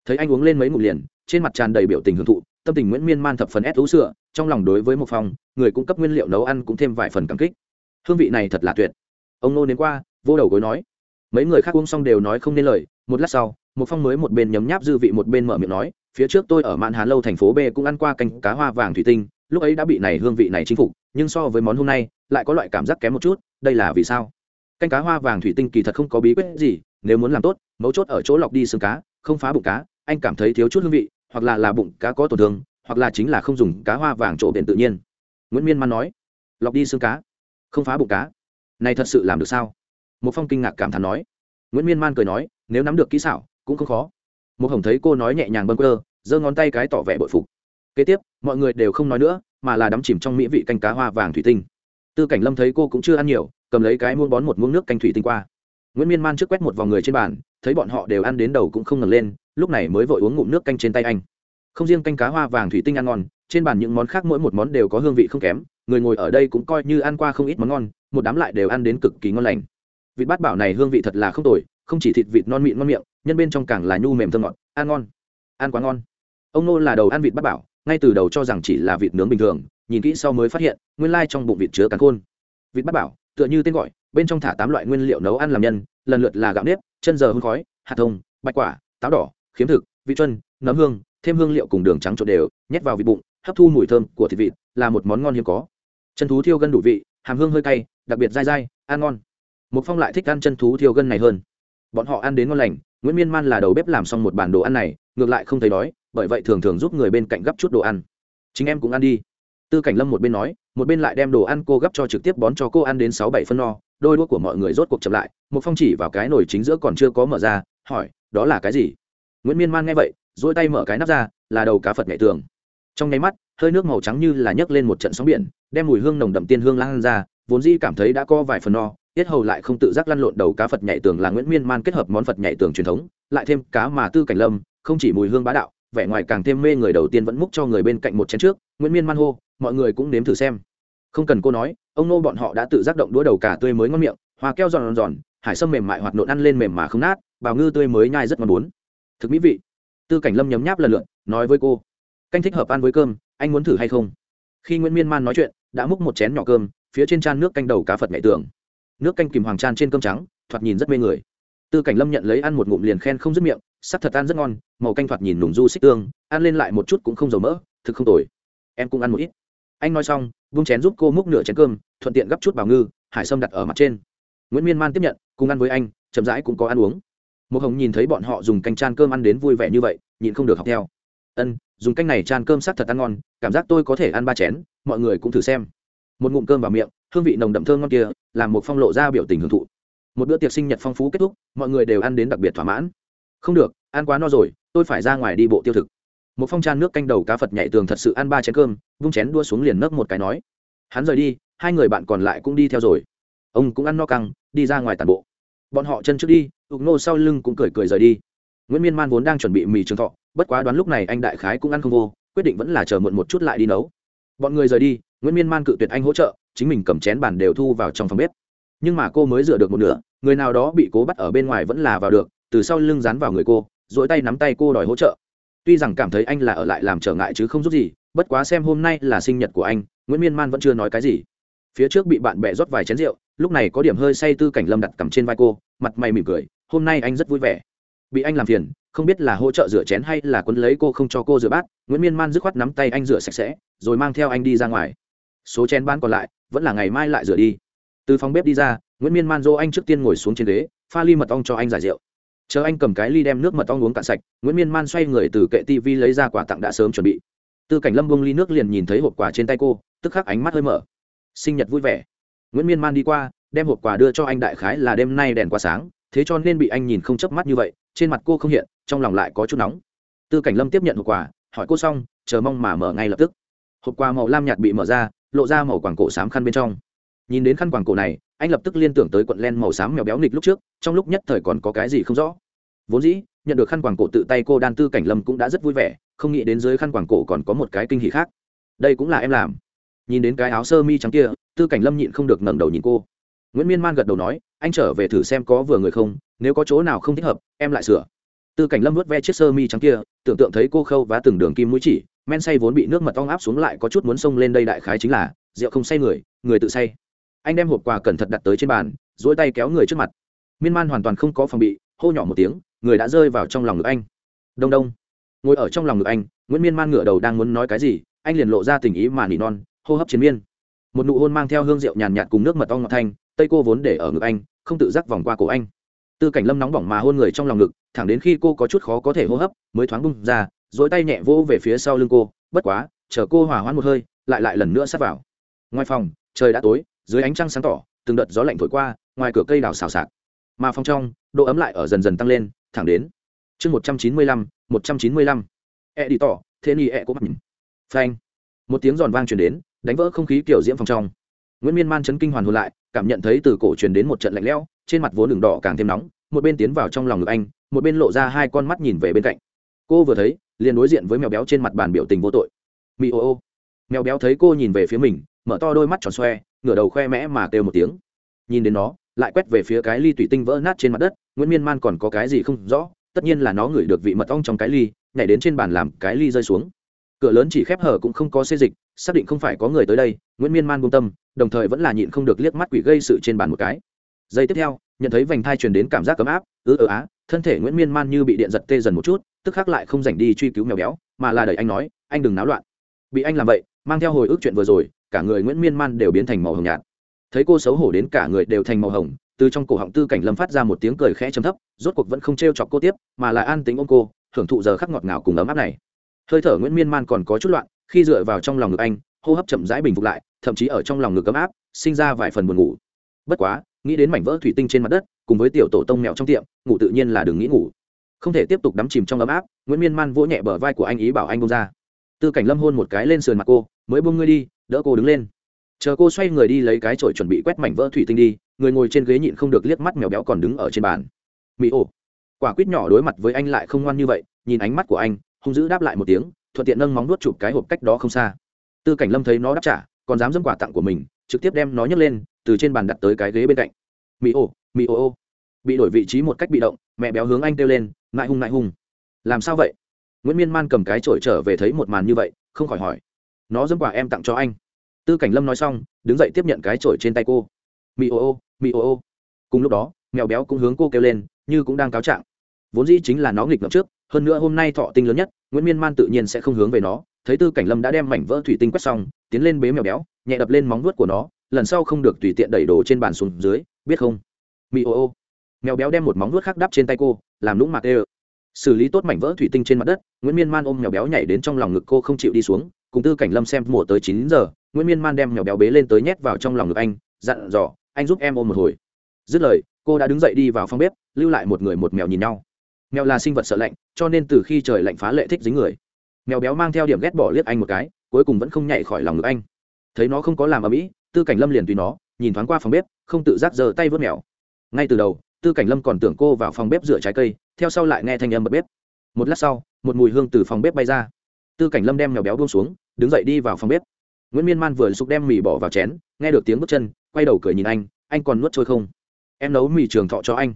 Thấy anh uống lên mấy ngụm liền, trên mặt tràn đầy biểu tình hưởng thụ, tâm tình nguyễn miên man thập phần ép thú sữa trong lòng đối với một phòng người cung cấp nguyên liệu nấu ăn cũng thêm vài phần cảm kích. Hương vị này thật là tuyệt. Ông nô đến qua, vô đầu gối nói. Mấy người khác uống xong đều nói không nên lời, một lát sau một phong mới một bên nhấm nháp dư vị một bên mở miệng nói, phía trước tôi ở mạn hán lâu thành phố b cũng ăn qua canh cá hoa vàng thủy tinh, lúc ấy đã bị này hương vị này chinh phục, nhưng so với món hôm nay, lại có loại cảm giác kém một chút, đây là vì sao? Canh cá hoa vàng thủy tinh kỳ thật không có bí quyết gì, nếu muốn làm tốt, mấu chốt ở chỗ lọc đi xương cá, không phá bụng cá, anh cảm thấy thiếu chút hương vị, hoặc là là bụng cá có tổn thương, hoặc là chính là không dùng cá hoa vàng trộn biển tự nhiên. Nguyễn miên man nói, lọc đi xương cá, không phá bụng cá. Này thật sự làm được sao? Một phong kinh ngạc cảm thán nói. Nguyễn miên man cười nói, nếu nắm được kỹ xảo cũng không khó. Một hồng thấy cô nói nhẹ nhàng bâng quơ, giơ ngón tay cái tỏ vẻ bội phục. Kế tiếp, mọi người đều không nói nữa, mà là đắm chìm trong mỹ vị canh cá hoa vàng thủy tinh. Tư cảnh lâm thấy cô cũng chưa ăn nhiều, cầm lấy cái muôn bón một muỗng nước canh thủy tinh qua. Nguyễn miên man trước quét một vòng người trên bàn, thấy bọn họ đều ăn đến đầu cũng không ngẩng lên, lúc này mới vội uống ngụm nước canh trên tay anh. Không riêng canh cá hoa vàng thủy tinh ăn ngon, trên bàn những món khác mỗi một món đều có hương vị không kém, người ngồi ở đây cũng coi như ăn qua không ít món ngon, một đám lại đều ăn đến cực kỳ ngon lành. Vịt bát bảo này hương vị thật là không tồi không chỉ thịt vịt non mịn ngon miệng, nhân bên trong càng là nhu mềm thơm ngọt, ăn ngon, ăn quá ngon. Ông nô là đầu ăn vịt bát bảo, ngay từ đầu cho rằng chỉ là vịt nướng bình thường, nhìn kỹ sau mới phát hiện, nguyên lai trong bụng vịt chứa cắn khôn. Vịt bát bảo, tựa như tên gọi, bên trong thả tám loại nguyên liệu nấu ăn làm nhân, lần lượt là gạo nếp, chân giờ hương khói, hạt thông, bạch quả, táo đỏ, khiếm thực, vị chuân, nấm hương, thêm hương liệu cùng đường trắng trộn đều, nhét vào vịt bụng, hấp thu mùi thơm của thịt vịt, là một món ngon hiếm có. Chân thú thiêu gân đủ vị, hàm hương hơi cay, đặc biệt dai dai, ăn ngon. Một phong lại thích ăn chân thú thiêu gân này hơn bọn họ ăn đến ngon lành, nguyễn miên man là đầu bếp làm xong một bản đồ ăn này, ngược lại không thấy đói, bởi vậy thường thường giúp người bên cạnh gấp chút đồ ăn. Chính em cũng ăn đi. Tư cảnh lâm một bên nói, một bên lại đem đồ ăn cô gấp cho trực tiếp bón cho cô ăn đến sáu bảy phân no, đôi đũa của mọi người rốt cuộc chậm lại, một phong chỉ vào cái nồi chính giữa còn chưa có mở ra, hỏi, đó là cái gì? Nguyễn miên man nghe vậy dỗi tay mở cái nắp ra, là đầu cá phật nghệ tường. Trong nháy mắt, hơi nước màu trắng như là nhấc lên một trận sóng biển, đem mùi hương nồng đậm tiên hương lan ra, vốn dĩ cảm thấy đã có vài phần no tiết hầu lại không tự giác lăn lộn đầu cá phật nhảy tường là nguyễn miên man kết hợp món phật nhảy tường truyền thống, lại thêm cá mà tư cảnh lâm, không chỉ mùi hương bá đạo, vẻ ngoài càng thêm mê người đầu tiên vẫn múc cho người bên cạnh một chén trước, nguyễn miên man hô, mọi người cũng nếm thử xem. Không cần cô nói, ông nô bọn họ đã tự giác động đũa đầu cả tươi mới ngon miệng, hoa keo giòn giòn, hải sâm mềm mại hoạt nộn ăn lên mềm mà không nát, bào ngư tươi mới nhai rất ngon bốn thực mỹ vị. Tư cảnh lâm nhấm nháp lần lượn nói với cô, canh thích hợp ăn với cơm, anh muốn thử hay không? Khi nguyễn miên man nói chuyện, đã múc một chén nhỏ cơm, phía trên chan nước canh đầu cá phật nhảy tường nước canh kìm hoàng tràn trên cơm trắng, thoạt nhìn rất mê người. Tư cảnh lâm nhận lấy ăn một ngụm liền khen không dứt miệng, sắc thật ăn rất ngon, màu canh thoạt nhìn nùng du xích tương, ăn lên lại một chút cũng không dầu mỡ, thực không tồi. Em cũng ăn một ít. Anh nói xong, vung chén giúp cô múc nửa chén cơm, thuận tiện gấp chút bào ngư, hải sâm đặt ở mặt trên. Nguyễn miên man tiếp nhận, cùng ăn với anh, chậm rãi cũng có ăn uống. Một hồng nhìn thấy bọn họ dùng canh chan cơm ăn đến vui vẻ như vậy, nhịn không được học theo. Ân, dùng canh này chan cơm sắc thật ăn ngon, cảm giác tôi có thể ăn ba chén, mọi người cũng thử xem. Một ngụm cơm vào miệng hương vị nồng đậm thơm ngon kia làm một phong lộ ra biểu tình hưởng thụ. Một bữa tiệc sinh nhật phong phú kết thúc, mọi người đều ăn đến đặc biệt thỏa mãn. Không được, ăn quá no rồi, tôi phải ra ngoài đi bộ tiêu thực. Một phong tràn nước canh đầu cá phật nhảy tường thật sự ăn ba chén cơm, vung chén đua xuống liền nấc một cái nói. Hắn rời đi, hai người bạn còn lại cũng đi theo rồi. Ông cũng ăn no căng, đi ra ngoài tàn bộ. Bọn họ chân trước đi, ục nô sau lưng cũng cười cười rời đi. Nguyễn miên man vốn đang chuẩn bị mì trường thọ, bất quá đoán lúc này anh đại khái cũng ăn không vô, quyết định vẫn là chờ muộn một chút lại đi nấu. Bọn người rời đi, nguyễn miên man cự tuyệt anh hỗ trợ chính mình cầm chén bàn đều thu vào trong phòng bếp. Nhưng mà cô mới rửa được một nửa, người nào đó bị cố bắt ở bên ngoài vẫn là vào được, từ sau lưng dán vào người cô dỗi tay nắm tay cô đòi hỗ trợ. Tuy rằng cảm thấy anh là ở lại làm trở ngại chứ không giúp gì, bất quá xem hôm nay là sinh nhật của anh, nguyễn miên man vẫn chưa nói cái gì. Phía trước bị bạn bè rót vài chén rượu, lúc này có điểm hơi say tư cảnh lâm đặt cầm trên vai cô, mặt mày mỉm cười, hôm nay anh rất vui vẻ. Bị anh làm phiền, không biết là hỗ trợ rửa chén hay là quấn lấy cô không cho cô rửa bát, nguyễn miên man dứt khoát nắm tay anh rửa sạch sẽ, rồi mang theo anh đi ra ngoài. Số chén bán còn lại vẫn là ngày mai lại rửa đi. Từ phòng bếp đi ra, nguyễn miên man dô anh trước tiên ngồi xuống trên ghế, pha ly mật ong cho anh giải rượu. Chờ anh cầm cái ly đem nước mật ong uống cạn sạch, nguyễn miên man xoay người từ kệ tv lấy ra quà tặng đã sớm chuẩn bị. Tư cảnh lâm bông ly nước liền nhìn thấy hộp quà trên tay cô, tức khắc ánh mắt hơi mở. Sinh nhật vui vẻ. Nguyễn miên man đi qua, đem hộp quà đưa cho anh đại khái là đêm nay đèn qua sáng, thế cho nên bị anh nhìn không chớp mắt như vậy, trên mặt cô không hiện, trong lòng lại có chút nóng. Tư cảnh lâm tiếp nhận hộp quà, hỏi cô xong, chờ mong mà mở ngay lập tức. Hộp quà màu lam nhạt bị mở ra lộ ra màu quảng cổ xám khăn bên trong. Nhìn đến khăn quảng cổ này, anh lập tức liên tưởng tới quận len màu xám mèo béo nghịch lúc trước, trong lúc nhất thời còn có cái gì không rõ. Vốn dĩ, nhận được khăn quảng cổ tự tay cô đan tư cảnh lâm cũng đã rất vui vẻ, không nghĩ đến dưới khăn quảng cổ còn có một cái kinh hỉ khác. Đây cũng là em làm. Nhìn đến cái áo sơ mi trắng kia, tư cảnh lâm nhịn không được ngẩng đầu nhìn cô. Nguyễn miên man gật đầu nói, anh trở về thử xem có vừa người không, nếu có chỗ nào không thích hợp, em lại sửa tư cảnh lâm vớt ve chiếc sơ mi trắng kia, tưởng tượng thấy cô khâu vá từng đường kim mũi chỉ, men say vốn bị nước mật ong áp xuống lại có chút muốn xông lên đây đại khái chính là, rượu không say người người tự say. Anh đem hộp quà cẩn thận đặt tới trên bàn dỗi tay kéo người trước mặt. Miên man hoàn toàn không có phòng bị, hô nhỏ một tiếng, người đã rơi vào trong lòng ngực anh. Đông đông. Ngồi ở trong lòng ngực anh, nguyễn miên man ngửa đầu đang muốn nói cái gì, anh liền lộ ra tình ý mà nỉ non, hô hấp chiến miên. Một nụ hôn mang theo hương rượu nhàn nhạt cùng nước mật ong ngọt thanh, tây cô vốn để ở ngực anh, không tự giác vòng qua cổ anh tư cảnh lâm nóng bỏng mà hôn người trong lòng ngực, thẳng đến khi cô có chút khó có thể hô hấp, mới thoáng bung ra, dỗi tay nhẹ vỗ về phía sau lưng cô, bất quá, chờ cô hòa hoãn một hơi, lại lại lần nữa sát vào. Ngoài phòng, trời đã tối, dưới ánh trăng sáng tỏ, từng đợt gió lạnh thổi qua, ngoài cửa cây đào xào xạc. Mà phòng trong, độ ấm lại ở dần dần tăng lên, thẳng đến chương một trăm chín mươi lăm, một trăm chín mươi lăm. E đi tỏ, thế ni e cũng mắt nhìn. Phanh. Một tiếng giòn vang truyền đến, đánh vỡ không khí kiểu diễm phòng trong nguyễn miên man chấn kinh hoàn hồn lại, cảm nhận thấy từ cổ truyền đến một trận lạnh lẽo, trên mặt vốn đường đỏ càng thêm nóng, một bên tiến vào trong lòng ngực anh, một bên lộ ra hai con mắt nhìn về bên cạnh. Cô vừa thấy, liền đối diện với mèo béo trên mặt bàn biểu tình vô tội. Mì ô ô. Mèo béo thấy cô nhìn về phía mình, mở to đôi mắt tròn xoe, ngửa đầu khoe mẽ mà kêu một tiếng. Nhìn đến nó, lại quét về phía cái ly thủy tinh vỡ nát trên mặt đất, nguyễn miên man còn có cái gì không rõ, tất nhiên là nó ngửi được vị mật ong trong cái ly, nhảy đến trên bàn làm cái ly rơi xuống. Cửa lớn chỉ khép hở cũng không có xê dịch, xác định không phải có người tới đây, nguyễn miên man buông tâm đồng thời vẫn là nhịn không được liếc mắt quỷ gây sự trên bàn một cái. Giây tiếp theo, nhận thấy vành thai truyền đến cảm giác ấm áp, ứ ở á, thân thể nguyễn miên man như bị điện giật tê dần một chút, tức khắc lại không dành đi truy cứu mèo béo, mà là đẩy anh nói, anh đừng náo loạn. Bị anh làm vậy, mang theo hồi ức chuyện vừa rồi, cả người nguyễn miên man đều biến thành màu hồng nhạt. Thấy cô xấu hổ đến cả người đều thành màu hồng, từ trong cổ họng tư cảnh lâm phát ra một tiếng cười khẽ chấm thấp, rốt cuộc vẫn không t r e o chọc cô tiếp, mà là an tính ôm cô hưởng thụ giờ khắc ngọt ngào cùng ấm áp này. Hơi thở nguyễn miên man còn có chút loạn, khi dựa vào trong lòng ngực anh hô hấp chậm rãi bình phục lại, thậm chí ở trong lòng ngực ấm áp, sinh ra vài phần buồn ngủ. Bất quá, nghĩ đến mảnh vỡ thủy tinh trên mặt đất, cùng với tiểu tổ tông mèo trong tiệm, ngủ tự nhiên là đừng nghĩ ngủ. Không thể tiếp tục đắm chìm trong ấm áp, nguyễn miên man vỗ nhẹ bờ vai của anh ý bảo anh bông ra. Tư cảnh lâm hôn một cái lên sườn mặt cô, mới buông ngươi đi, đỡ cô đứng lên. Chờ cô xoay người đi lấy cái chổi chuẩn bị quét mảnh vỡ thủy tinh đi, người ngồi trên ghế nhịn không được liếc mắt mèo béo còn đứng ở trên bàn. Mỹ ồ quả quýt nhỏ đối mặt với anh lại không ngoan như vậy, nhìn ánh mắt của anh, hung dữ đáp lại một tiếng, thuận tiện nâng móng nuốt chụp cái hộp cách đó không xa tư cảnh lâm thấy nó đáp trả, còn dám dâng quà tặng của mình, trực tiếp đem nó nhấc lên, từ trên bàn đặt tới cái ghế bên cạnh. Mỹ ồ mỹ ồ ô. Bị đổi vị trí một cách bị động, mẹ béo hướng anh kêu lên, ngại hung ngại hung làm sao vậy? Nguyễn miên man cầm cái chổi trở về thấy một màn như vậy, không khỏi hỏi. Nó dâng quà em tặng cho anh. Tư cảnh lâm nói xong, đứng dậy tiếp nhận cái chổi trên tay cô. Mỹ ô ô mỹ ô ô. Cùng lúc đó, mèo béo cũng hướng cô kêu lên, như cũng đang cáo trạng. Vốn dĩ chính là nó nghịch ngợm trước hơn nữa hôm nay thọ tinh lớn nhất, nguyễn miên man tự nhiên sẽ không hướng về nó. Thấy tư cảnh lâm đã đem mảnh vỡ thủy tinh quét xong, tiến lên bế mèo béo, nhẹ đập lên móng vuốt của nó, lần sau không được tùy tiện đẩy đồ trên bàn xuống dưới, biết không? Mỹ ô ô. Mèo béo đem một móng vuốt khác đắp trên tay cô, làm lũng mạc ê xử lý tốt mảnh vỡ thủy tinh trên mặt đất, nguyễn miên man ôm mèo béo nhảy đến trong lòng ngực cô không chịu đi xuống. Cùng tư cảnh lâm xem mùa tới chín giờ, nguyễn miên man đem mèo béo bế lên tới nhét vào trong lòng ngực anh, dặn dò, anh giúp em ôm một hồi. Dứt lời, cô đã đứng dậy đi vào phòng bếp, lưu lại một người một mèo nhìn nhau mèo là sinh vật sợ lạnh, cho nên từ khi trời lạnh phá lệ thích dính người. Mèo béo mang theo điểm ghét bỏ liếc anh một cái, cuối cùng vẫn không nhảy khỏi lòng ngực anh. Thấy nó không có làm ở mỹ tư cảnh lâm liền tùy nó, nhìn thoáng qua phòng bếp, không tự giác giơ tay vớt mèo. Ngay từ đầu, tư cảnh lâm còn tưởng cô vào phòng bếp rửa trái cây, theo sau lại nghe thanh âm bật bếp. Một lát sau, một mùi hương từ phòng bếp bay ra. Tư cảnh lâm đem mèo béo buông xuống, đứng dậy đi vào phòng bếp. Nguyễn miên man vừa xúc đem mì bỏ vào chén, nghe được tiếng bước chân, quay đầu cười nhìn anh anh còn nuốt trôi không? Em nấu mì trường thọ cho anh.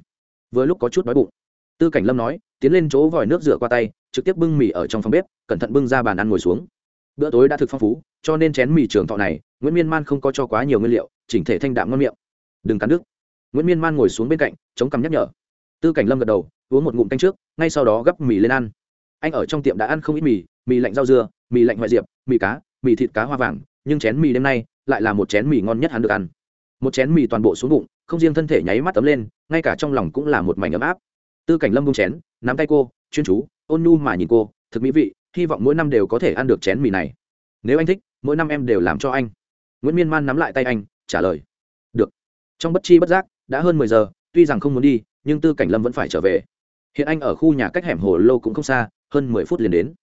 Vừa lúc có chút đói bụng tư cảnh lâm nói, tiến lên chỗ vòi nước rửa qua tay, trực tiếp bưng mì ở trong phòng bếp, cẩn thận bưng ra bàn ăn ngồi xuống. Bữa tối đã thực phong phú, cho nên chén mì trường thọ này, nguyễn miên man không có cho quá nhiều nguyên liệu, chỉnh thể thanh đạm ngon miệng. Đừng cắn đứt nguyễn miên man ngồi xuống bên cạnh, chống cằm nhắc nhở. Tư cảnh lâm gật đầu, uống một ngụm canh trước, ngay sau đó gắp mì lên ăn. Anh ở trong tiệm đã ăn không ít mì mì lạnh rau dưa, mì lạnh ngoại diệp, mì cá, mì thịt cá hoa vàng, nhưng chén mì đêm nay lại là một chén mì ngon nhất hắn được ăn. Một chén mì toàn bộ xuống bụng, không riêng thân thể nháy mắt tấm lên, ngay cả trong lòng cũng là một mảnh ấm áp tư cảnh lâm bung chén, nắm tay cô, chuyên chú, ôn nhu mà nhìn cô, thực mỹ vị, hy vọng mỗi năm đều có thể ăn được chén mì này. Nếu anh thích, mỗi năm em đều làm cho anh. Nguyễn miên man nắm lại tay anh, trả lời, được. Trong bất chi bất giác, đã hơn mười giờ, tuy rằng không muốn đi, nhưng tư cảnh lâm vẫn phải trở về. Hiện anh ở khu nhà cách hẻm hồ lô cũng không xa, hơn mười phút liền đến.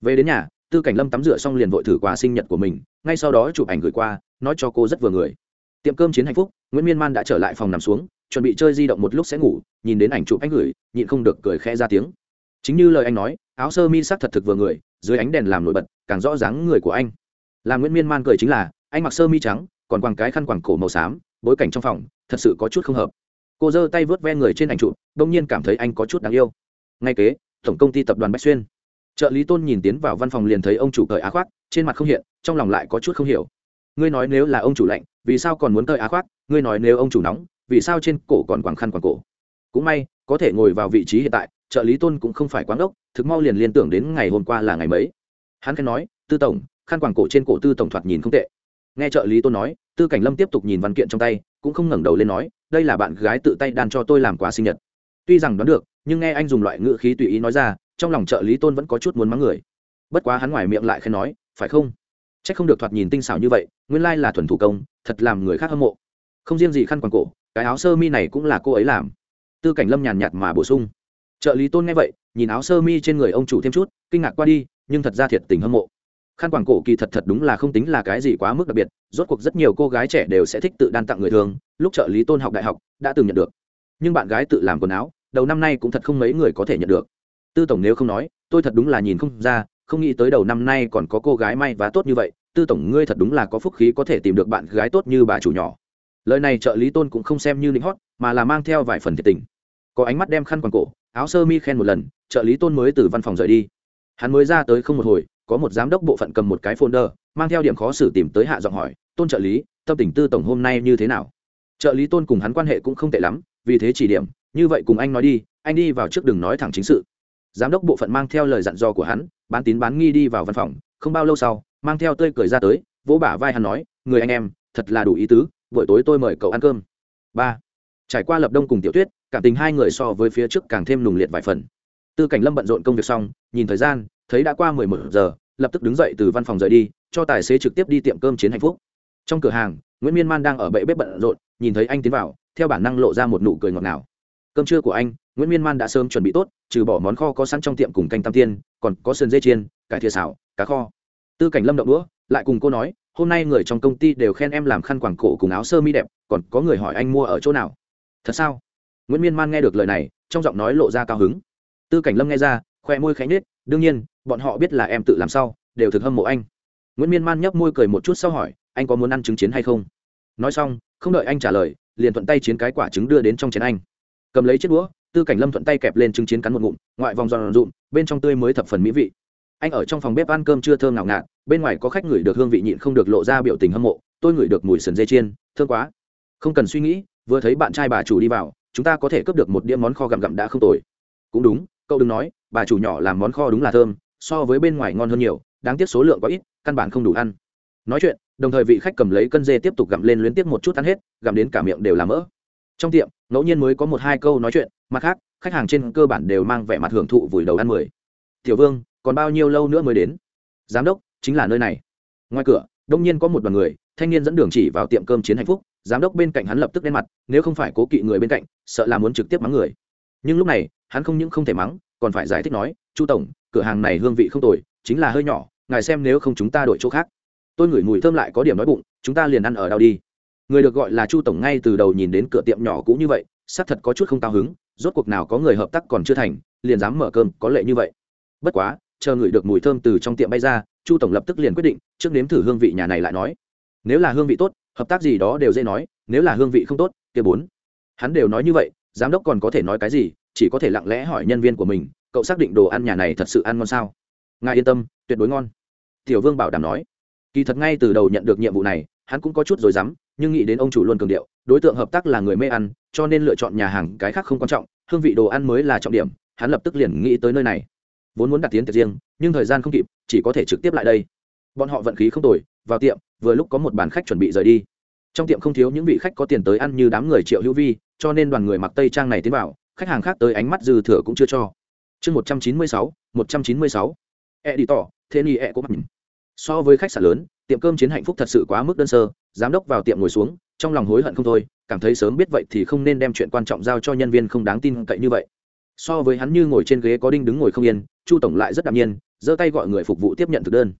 Về đến nhà, tư cảnh lâm tắm rửa xong liền vội thử quà sinh nhật của mình, ngay sau đó chụp ảnh gửi qua, nói cho cô rất vừa người. Tiệm cơm chiến hạnh phúc, nguyễn miên man đã trở lại phòng nằm xuống chuẩn bị chơi di động một lúc sẽ ngủ, nhìn đến ảnh chụp anh gửi, nhịn không được cười khẽ ra tiếng. Chính như lời anh nói, áo sơ mi sắc thật thực vừa người, dưới ánh đèn làm nổi bật, càng rõ dáng người của anh. Làm nguyễn miên man cười chính là, anh mặc sơ mi trắng, còn quàng cái khăn quàng cổ màu xám, bối cảnh trong phòng, thật sự có chút không hợp. Cô giơ tay vớt ve người trên ảnh chụp, đông nhiên cảm thấy anh có chút đáng yêu. Ngay kế, tổng công ty tập đoàn bách xuyên. Trợ lý tôn nhìn tiến vào văn phòng liền thấy ông chủ cởi á khoác, trên mặt không hiện, trong lòng lại có chút không hiểu. Ngươi nói nếu là ông chủ lạnh, vì sao còn muốn cởi á khoác? Ngươi nói nếu ông chủ nóng vì sao trên cổ còn quàng khăn quàng cổ? Cũng may, có thể ngồi vào vị trí hiện tại, trợ lý tôn cũng không phải quán ốc thực mau liền liên tưởng đến ngày hôm qua là ngày mấy. Hắn khen nói, tư tổng, khăn quàng cổ trên cổ tư tổng thoạt nhìn không tệ. Nghe trợ lý tôn nói, tư cảnh lâm tiếp tục nhìn văn kiện trong tay, cũng không ngẩng đầu lên nói, đây là bạn gái tự tay đan cho tôi làm quà sinh nhật. Tuy rằng đoán được, nhưng nghe anh dùng loại ngữ khí tùy ý nói ra, trong lòng trợ lý tôn vẫn có chút muốn mắng người. Bất quá hắn ngoài miệng lại khen nói, phải không? C h ắ c không được thoạt nhìn tinh xảo như vậy, nguyên lai là thuần thủ công, thật làm người khác hâm mộ. Không riêng gì khăn quàng cổ cái áo sơ mi này cũng là cô ấy làm. Tư cảnh lâm nhàn nhạt mà bổ sung. Trợ lý tôn nghe vậy, nhìn áo sơ mi trên người ông chủ thêm chút, kinh ngạc qua đi, nhưng thật ra thiệt tình hâm mộ. Khăn quàng cổ kỳ thật thật đúng là không tính là cái gì quá mức đặc biệt, rốt cuộc rất nhiều cô gái trẻ đều sẽ thích tự đan tặng người thường, lúc trợ lý tôn học đại học, đã từng nhận được. Nhưng bạn gái tự làm quần áo, đầu năm nay cũng thật không mấy người có thể nhận được. Tư tổng nếu không nói, tôi thật đúng là nhìn không ra, không nghĩ tới đầu năm nay còn có cô gái may và tốt như vậy, tư tổng ngươi thật đúng là có phúc khí có thể tìm được bạn gái tốt như bà chủ nhỏ lời này trợ lý tôn cũng không xem như lính hót, mà là mang theo vài phần thiệt tình. Có ánh mắt đem khăn quàng cổ, áo sơ mi khen một lần, trợ lý tôn mới từ văn phòng rời đi. Hắn mới ra tới không một hồi, có một giám đốc bộ phận cầm một cái folder, mang theo điểm khó xử tìm tới hạ giọng hỏi, tôn trợ lý, tâm tình tư tổng hôm nay như thế nào? Trợ lý tôn cùng hắn quan hệ cũng không tệ lắm, vì thế chỉ điểm, như vậy cùng anh nói đi, anh đi vào trước đừng nói thẳng chính sự. Giám đốc bộ phận mang theo lời dặn dò của hắn, bán tín bán nghi đi vào văn phòng, không bao lâu sau, mang theo tơi cười ra tới, vỗ bả vai hắn nói, người anh em, thật là đủ ý tứ buổi tối tôi mời cậu ăn cơm. Ba. Trải qua lập đông cùng tiểu tuyết cảm tình hai người so với phía trước càng thêm nùng liệt vài phần. Tư cảnh lâm bận rộn công việc xong, nhìn thời gian, thấy đã qua mười một giờ, lập tức đứng dậy từ văn phòng rời đi, cho tài xế trực tiếp đi tiệm cơm chiến hạnh phúc. Trong cửa hàng, nguyễn miên man đang ở bệ bếp bận rộn, nhìn thấy anh tiến vào, theo bản năng lộ ra một nụ cười ngọt ngào. Cơm trưa của anh, nguyễn miên man đã sớm chuẩn bị tốt, trừ bỏ món kho có sẵn trong tiệm cùng canh tam tiên, còn có sườn dê chiên, cải thìa xào, cá kho. Tư cảnh lâm động đũa, lại cùng cô nói hôm nay người trong công ty đều khen em làm khăn quàng cổ cùng áo sơ mi đẹp, còn có người hỏi anh mua ở chỗ nào? Thật sao? Nguyễn miên man nghe được lời này, trong giọng nói lộ ra cao hứng. Tư cảnh lâm nghe ra, khoe môi khánh nết đương nhiên, bọn họ biết là em tự làm sao đều thực hâm mộ anh. Nguyễn miên man nhấp môi cười một chút sau hỏi, anh có muốn ăn trứng chiến hay không? Nói xong, không đợi anh trả lời, liền thuận tay chiến cái quả trứng đưa đến trong chén anh. Cầm lấy chiếc đũa, tư cảnh lâm thuận tay kẹp lên trứng chiến cắn một ngụm, ngoại vòng giòn rụm bên trong tươi mới thập phần mỹ vị. Anh ở trong phòng bếp ăn cơm chưa thơm ngào ngạt bên ngoài có khách ngửi được hương vị nhịn không được lộ ra biểu tình hâm mộ, tôi ngửi được mùi sườn dê chiên thương quá. Không cần suy nghĩ, vừa thấy bạn trai bà chủ đi vào, chúng ta có thể cướp được một đĩa món kho gặm gặm đã không tồi. Cũng đúng, cậu đừng nói, bà chủ nhỏ làm món kho đúng là thơm, so với bên ngoài ngon hơn nhiều, đáng tiếc số lượng có ít, căn bản không đủ ăn. Nói chuyện, đồng thời vị khách cầm lấy cân dê tiếp tục gặm lên luyến tiếp một chút ăn hết, gặm đến cả miệng đều làm mỡ. Trong tiệm, ngẫu nhiên mới có một hai câu nói chuyện, mặt khác, khách hàng trên cơ bản đều mang vẻ mặt hưởng thụ vùi đầu ăn mười. Tiểu vương, còn bao nhiêu lâu nữa mới đến? Giám đốc chính là nơi này. Ngoài cửa, đông nhiên có một đoàn người, thanh niên dẫn đường chỉ vào tiệm cơm chiến hạnh phúc, giám đốc bên cạnh hắn lập tức đen mặt, nếu không phải cố kỵ người bên cạnh, sợ là muốn trực tiếp mắng người. Nhưng lúc này, hắn không những không thể mắng, còn phải giải thích nói, chu tổng, cửa hàng này hương vị không tồi, chính là hơi nhỏ, ngài xem nếu không chúng ta đổi chỗ khác. Tôi ngửi mùi thơm lại có điểm nói bụng, chúng ta liền ăn ở đâu đi? Người được gọi là chu tổng ngay từ đầu nhìn đến cửa tiệm nhỏ cũ như vậy, xác thật có chút không cao hứng, rốt cuộc nào có người hợp tác còn chưa thành, liền dám mở cơm, có lệ như vậy. Bất quá, chờ ngửi được mùi thơm từ trong tiệm bay ra chu tổng lập tức liền quyết định, trước nếm thử hương vị nhà này lại nói. Nếu là hương vị tốt, hợp tác gì đó đều dễ nói, nếu là hương vị không tốt, kia bốn. Hắn đều nói như vậy, giám đốc còn có thể nói cái gì, chỉ có thể lặng lẽ hỏi nhân viên của mình, cậu xác định đồ ăn nhà này thật sự ăn ngon sao? Ngài yên tâm, tuyệt đối ngon. Tiểu vương bảo đảm nói. Kỳ thật ngay từ đầu nhận được nhiệm vụ này, hắn cũng có chút rồi dám nhưng nghĩ đến ông chủ luôn cường điệu, đối tượng hợp tác là người mê ăn, cho nên lựa chọn nhà hàng cái khác không quan trọng, hương vị đồ ăn mới là trọng điểm, hắn lập tức liền nghĩ tới nơi này vốn muốn đặt tiến tiệc riêng, nhưng thời gian không kịp, chỉ có thể trực tiếp lại đây. Bọn họ vận khí không tồi, vào tiệm, vừa lúc có một bàn khách chuẩn bị rời đi. Trong tiệm không thiếu những vị khách có tiền tới ăn như đám người triệu hữu vi, cho nên đoàn người mặc tây trang này tiến vào, khách hàng khác tới ánh mắt dư thừa cũng chưa cho. Chương một trăm chín mươi sáu, một trăm chín mươi sáu. E đi tỏ, thế ni e cũng mặc so với khách sạn lớn, tiệm cơm chiến hạnh phúc thật sự quá mức đơn sơ, giám đốc vào tiệm ngồi xuống, trong lòng hối hận không thôi, cảm thấy sớm biết vậy thì không nên đem chuyện quan trọng giao cho nhân viên không đáng tin cậy như vậy so với hắn như ngồi trên ghế có đinh đứng ngồi không yên, chu tổng lại rất đạm nhiên, giơ tay gọi người phục vụ tiếp nhận thực đơn.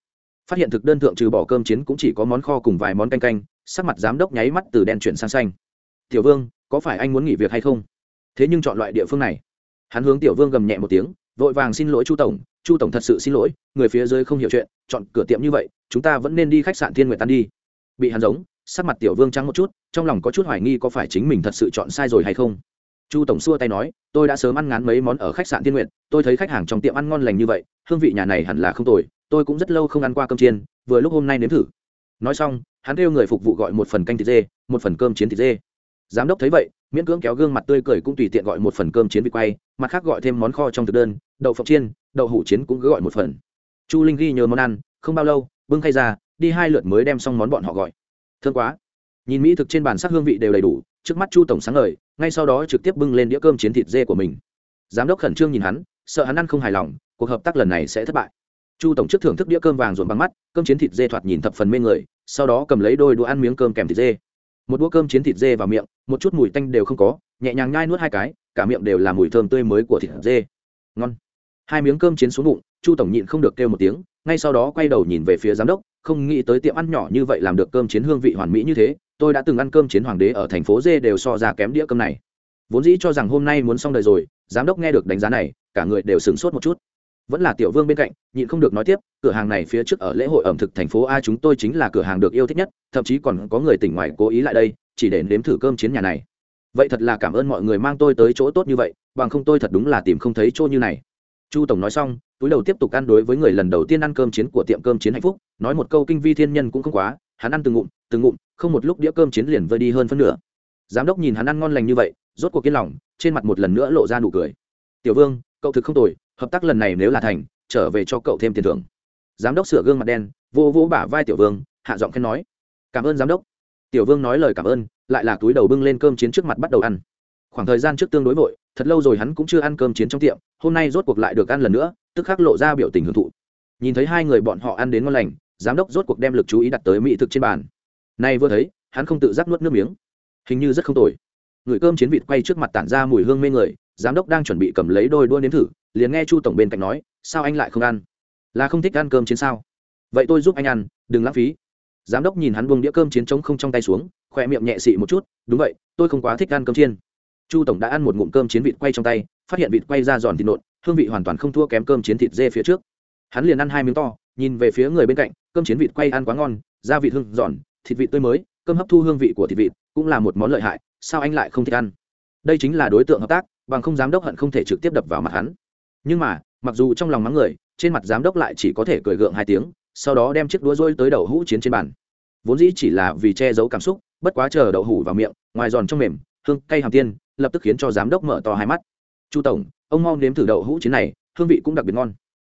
Phát hiện thực đơn thượng trừ bỏ cơm chiến cũng chỉ có món kho cùng vài món canh canh, sắc mặt giám đốc nháy mắt từ đen chuyển sang xanh. Tiểu vương, có phải anh muốn nghỉ việc hay không? Thế nhưng chọn loại địa phương này. Hắn hướng tiểu vương gầm nhẹ một tiếng, vội vàng xin lỗi chu tổng chu tổng thật sự xin lỗi, người phía dưới không hiểu chuyện, chọn cửa tiệm như vậy, chúng ta vẫn nên đi khách sạn thiên nguyệt tan đi. Bị hắn giống, sắc mặt tiểu vương trắng một chút, trong lòng có chút hoài nghi có phải chính mình thật sự chọn sai rồi hay không chu tổng xua tay nói, tôi đã sớm ăn ngán mấy món ở khách sạn thiên nguyện tôi thấy khách hàng trong tiệm ăn ngon lành như vậy, hương vị nhà này hẳn là không tồi, tôi cũng rất lâu không ăn qua cơm chiên, vừa lúc hôm nay nếm thử. Nói xong, hắn kêu người phục vụ gọi một phần canh thịt dê, một phần cơm chiến thịt dê. Giám đốc thấy vậy, miễn cưỡng kéo gương mặt tươi cười cũng tùy tiện gọi một phần cơm chiến vị quay, mặt khác gọi thêm món kho trong thực đơn, đậu phộng chiên, đậu hủ chiến cũng cứ gọi một phần. Chu linh ghi nhớ món ăn, không bao lâu, bưng khay ra, đi hai lượt mới đem xong món bọn họ gọi. Thương quá. Nhìn mỹ thực trên bàn sắc hương vị đều đầy đủ trước mắt chu tổng sáng ngời, ngay sau đó trực tiếp bưng lên đĩa cơm chiến thịt dê của mình. Giám đốc khẩn trương nhìn hắn, sợ hắn ăn không hài lòng, cuộc hợp tác lần này sẽ thất bại. Chu tổng trước thưởng thức đĩa cơm vàng ruộn bằng mắt, cơm chiến thịt dê thoạt nhìn thập phần mê người, sau đó cầm lấy đôi đũa ăn miếng cơm kèm thịt dê. Một đũa cơm chiến thịt dê vào miệng, một chút mùi tanh đều không có, nhẹ nhàng nhai nuốt hai cái, cả miệng đều là mùi thơm tươi mới của thịt dê. Ngon. Hai miếng cơm chiến xuống bụng, chu tổng nhịn không được kêu một tiếng, ngay sau đó quay đầu nhìn về phía giám đốc, không nghĩ tới tiệm ăn nhỏ như vậy làm được cơm chiến hương vị hoàn mỹ như thế tôi đã từng ăn cơm chiến hoàng đế ở thành phố dê đều so ra kém đĩa cơm này. Vốn dĩ cho rằng hôm nay muốn xong đời rồi, giám đốc nghe được đánh giá này, cả người đều sửng sốt một chút. Vẫn là tiểu vương bên cạnh, nhịn không được nói tiếp, cửa hàng này phía trước ở lễ hội ẩm thực thành phố a chúng tôi chính là cửa hàng được yêu thích nhất, thậm chí còn có người tỉnh ngoài cố ý lại đây, chỉ để nếm thử cơm chiến nhà này. Vậy thật là cảm ơn mọi người mang tôi tới chỗ tốt như vậy, bằng không tôi thật đúng là tìm không thấy chỗ như này. Chu tổng nói xong, túi đầu tiếp tục ăn đối với người lần đầu tiên ăn cơm chiến của tiệm cơm chiến hạnh phúc, nói một câu kinh vi thiên nhân cũng không quá hắn ăn từng ngụm từng ngụm, không một lúc đĩa cơm chiến liền vơi đi hơn phân nửa. Giám đốc nhìn hắn ăn ngon lành như vậy, rốt cuộc yên lòng, trên mặt một lần nữa lộ ra nụ cười. Tiểu vương, cậu thực không tồi, hợp tác lần này nếu là thành, trở về cho cậu thêm tiền thưởng. Giám đốc sửa gương mặt đen, vô vỗ bả vai tiểu vương, hạ giọng khen nói. Cảm ơn giám đốc. Tiểu vương nói lời cảm ơn, lại là túi đầu bưng lên cơm chiến trước mặt bắt đầu ăn. Khoảng thời gian trước tương đối vội, thật lâu rồi hắn cũng chưa ăn cơm chiến trong tiệm, hôm nay rốt cuộc lại được ăn lần nữa, tức khắc lộ ra biểu tình hưởng thụ. Nhìn thấy hai người bọn họ ăn đến ngon lành giám đốc rốt cuộc đem lực chú ý đặt tới mỹ thực trên bàn. Nay vừa thấy, hắn không tự giác nuốt nước miếng. Hình như rất không tồi. Người cơm chiến vịt quay trước mặt tản ra mùi hương mê người, giám đốc đang chuẩn bị cầm lấy đôi đua nếm thử, liền nghe chu tổng bên cạnh nói, sao anh lại không ăn? Là không thích ăn cơm chiến sao? Vậy tôi giúp anh ăn, đừng lãng phí. Giám đốc nhìn hắn buông đĩa cơm chiến trống không trong tay xuống khoe miệng nhẹ xị một chút, đúng vậy, tôi không quá thích ăn cơm chiên. Chu tổng đã ăn một ngụm cơm chiến vịt quay trong tay, phát hiện vịt quay ra giòn thịt nộn, hương vị hoàn toàn không thua kém cơm chiến thịt dê phía trước. Hắn liền ăn hai miếng to nhìn về phía người bên cạnh, cơm chiến vịt quay ăn quá ngon da vịt hương giòn, thịt vịt tươi mới, cơm hấp thu hương vị của thịt vịt cũng là một món lợi hại, sao anh lại không thích ăn? Đây chính là đối tượng hợp tác, bằng không giám đốc hận không thể trực tiếp đập vào mặt hắn. Nhưng mà, mặc dù trong lòng mắng người, trên mặt giám đốc lại chỉ có thể cười gượng hai tiếng, sau đó đem chiếc đũa rôi tới đầu hũ chiến trên bàn. Vốn dĩ chỉ là vì che giấu cảm xúc, bất quá chờ đậu hủ vào miệng, ngoài giòn trong mềm, hương, cay hàm tiên, lập tức khiến cho giám đốc mở to hai mắt. Chu tổng, ông mau nếm thử đậu hũ chiến này, hương vị cũng đặc biệt ngon.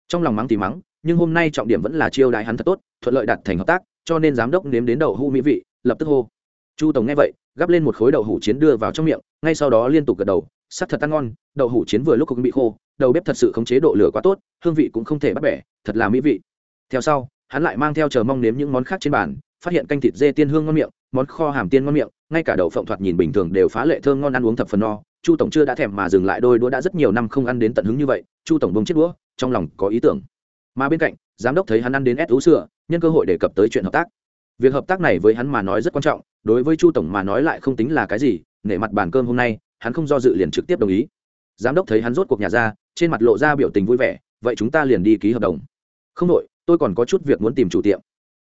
Trong lòng mắng thì mắng nhưng hôm nay trọng điểm vẫn là chiêu đại hắn thật tốt, thuận lợi đạt thành hợp tác, cho nên giám đốc nếm đến đậu hũ mỹ vị, lập tức hô. Chu tổng nghe vậy, gắp lên một khối đậu hũ chiến đưa vào trong miệng, ngay sau đó liên tục gật đầu, sắc thật ăn ngon, đậu hũ chiến vừa lúc cũng bị khô, đầu bếp thật sự khống chế độ lửa quá tốt, hương vị cũng không thể bắt bẻ, thật là mỹ vị. Theo sau, hắn lại mang theo chờ mong nếm những món khác trên bàn, phát hiện canh thịt dê tiên hương ngon miệng, món kho hàm tiên ngon miệng, ngay cả đậu phộng thoạt nhìn bình thường đều phá lệ thơm ngon ăn uống thập phần no, chu tổng chưa đã thèm mà dừng lại đôi đũa đã rất nhiều năm không ăn đến tận hứng như vậy, chu tổng bông chiếc đũa, trong lòng có ý tưởng mà bên cạnh, giám đốc thấy hắn ăn đến ép ú sữa, nhân cơ hội đề cập tới chuyện hợp tác. Việc hợp tác này với hắn mà nói rất quan trọng, đối với chu tổng mà nói lại không tính là cái gì, nể mặt bàn cơm hôm nay, hắn không do dự liền trực tiếp đồng ý. Giám đốc thấy hắn rốt cuộc nhà ra, trên mặt lộ ra biểu tình vui vẻ, vậy chúng ta liền đi ký hợp đồng. Không đội, tôi còn có chút việc muốn tìm chủ tiệm.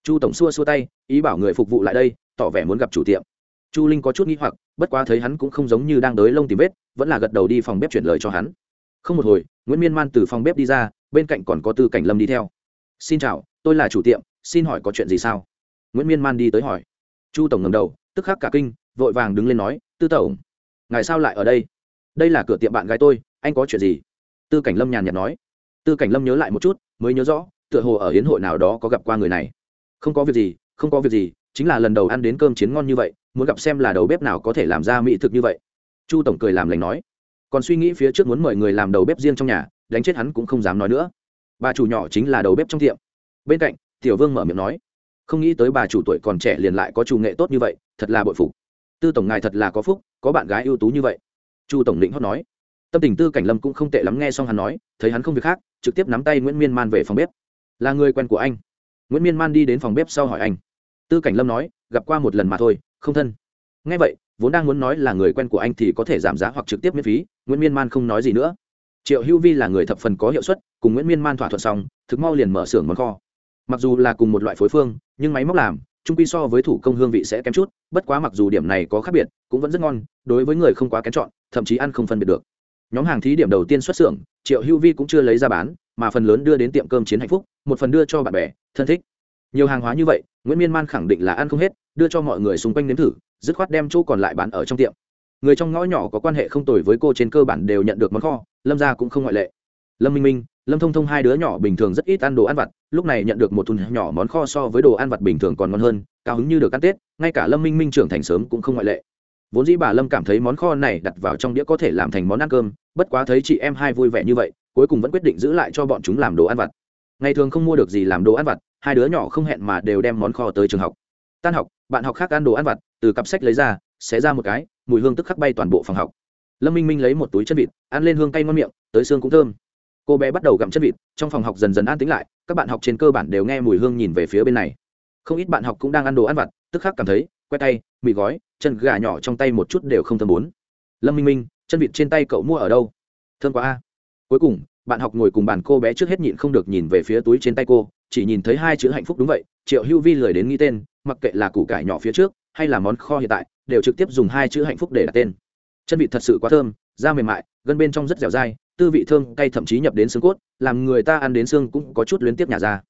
Chu tổng xua xua tay, ý bảo người phục vụ lại đây, tỏ vẻ muốn gặp chủ tiệm. Chu linh có chút n g h i hoặc, bất quá thấy hắn cũng không giống như đang đới lông tìm vết, vẫn là gật đầu đi phòng bếp chuyển lời cho hắn. Không một hồi, nguyễn miên man từ phòng bếp đi ra bên cạnh còn có tư cảnh lâm đi theo. Xin chào, tôi là chủ tiệm, xin hỏi có chuyện gì sao? Nguyễn miên man đi tới hỏi. Chu tổng ngầm đầu, tức khắc cả kinh, vội vàng đứng lên nói, tư tổng, ngài sao lại ở đây? Đây là cửa tiệm bạn gái tôi, anh có chuyện gì? Tư cảnh lâm nhàn nhạt nói. Tư cảnh lâm nhớ lại một chút, mới nhớ rõ, tựa hồ ở hiến hội nào đó có gặp qua người này. Không có việc gì, không có việc gì, chính là lần đầu ăn đến cơm chiến ngon như vậy, muốn gặp xem là đầu bếp nào có thể làm ra mỹ thực như vậy. Chu tổng cười làm lành nói. Còn suy nghĩ phía trước muốn mời người làm đầu bếp riêng trong nhà đánh chết hắn cũng không dám nói nữa. Bà chủ nhỏ chính là đầu bếp trong tiệm. Bên cạnh, tiểu vương mở miệng nói, không nghĩ tới bà chủ tuổi còn trẻ liền lại có chủ nghệ tốt như vậy, thật là bội phục. Tư tổng ngài thật là có phúc, có bạn gái ưu tú như vậy. Chu tổng định hót nói. Tâm tình tư cảnh lâm cũng không tệ lắm nghe xong hắn nói, thấy hắn không việc khác, trực tiếp nắm tay nguyễn miên man về phòng bếp. Là người quen của anh. Nguyễn miên man đi đến phòng bếp sau hỏi anh. Tư cảnh lâm nói, gặp qua một lần mà thôi, không thân. Nghe vậy, vốn đang muốn nói là người quen của anh thì có thể giảm giá hoặc trực tiếp miễn phí, nguyễn miên man không nói gì nữa triệu hữu vi là người thập phần có hiệu suất, cùng nguyễn miên man thỏa thuận xong, thực mau liền mở xưởng món kho. Mặc dù là cùng một loại phối phương, nhưng máy móc làm, trung quy so với thủ công hương vị sẽ kém chút, bất quá mặc dù điểm này có khác biệt, cũng vẫn rất ngon, đối với người không quá kén chọn, thậm chí ăn không phân biệt được. Nhóm hàng thí điểm đầu tiên xuất xưởng, triệu hữu vi cũng chưa lấy ra bán, mà phần lớn đưa đến tiệm cơm chiến hạnh phúc, một phần đưa cho bạn bè, thân thích. Nhiều hàng hóa như vậy, nguyễn miên man khẳng định là ăn không hết, đưa cho mọi người xung quanh nếm thử, dứt khoát đem chỗ còn lại bán ở trong tiệm. Người trong ngõ nhỏ có quan hệ không tồi với cô trên cơ bản đều nhận được món kho lâm gia cũng không ngoại lệ. Lâm minh minh, lâm thông thông hai đứa nhỏ bình thường rất ít ăn đồ ăn vặt, lúc này nhận được một thùng nhỏ món kho so với đồ ăn vặt bình thường còn ngon hơn, cao hứng như được ăn tết, ngay cả lâm minh minh trưởng thành sớm cũng không ngoại lệ. Vốn dĩ bà lâm cảm thấy món kho này đặt vào trong đĩa có thể làm thành món ăn cơm, bất quá thấy chị em hai vui vẻ như vậy, cuối cùng vẫn quyết định giữ lại cho bọn chúng làm đồ ăn vặt. Ngày thường không mua được gì làm đồ ăn vặt, hai đứa nhỏ không hẹn mà đều đem món kho tới trường học. Tan học, bạn học khác ăn đồ ăn vặt, từ cặp sách lấy ra, xé ra một cái, mùi hương tức khắc bay toàn bộ phòng học lâm minh minh lấy một túi chân vịt, ăn lên hương cay ngon miệng, tới xương cũng thơm. Cô bé bắt đầu gặm chân vịt, trong phòng học dần dần an tính lại, các bạn học trên cơ bản đều nghe mùi hương nhìn về phía bên này. Không ít bạn học cũng đang ăn đồ ăn vặt, tức khắc cảm thấy, que tay, mì gói, chân gà nhỏ trong tay một chút đều không thơm bốn. Lâm minh minh, chân vịt trên tay cậu mua ở đâu? Thơm quá a. Cuối cùng, bạn học ngồi cùng bàn cô bé trước hết nhịn không được nhìn về phía túi trên tay cô, chỉ nhìn thấy hai chữ hạnh phúc đúng vậy, triệu hữu vi lười đến nghĩ tên, mặc kệ là củ cải nhỏ phía trước, hay là món kho hiện tại, đều trực tiếp dùng hai chữ hạnh phúc để đặt tên chân vịt thật sự quá thơm, da mềm mại, gân bên trong rất dẻo dai, tư vị thơm cay thậm chí nhập đến xương cốt, làm người ta ăn đến xương cũng có chút luyến tiếp nhà ra.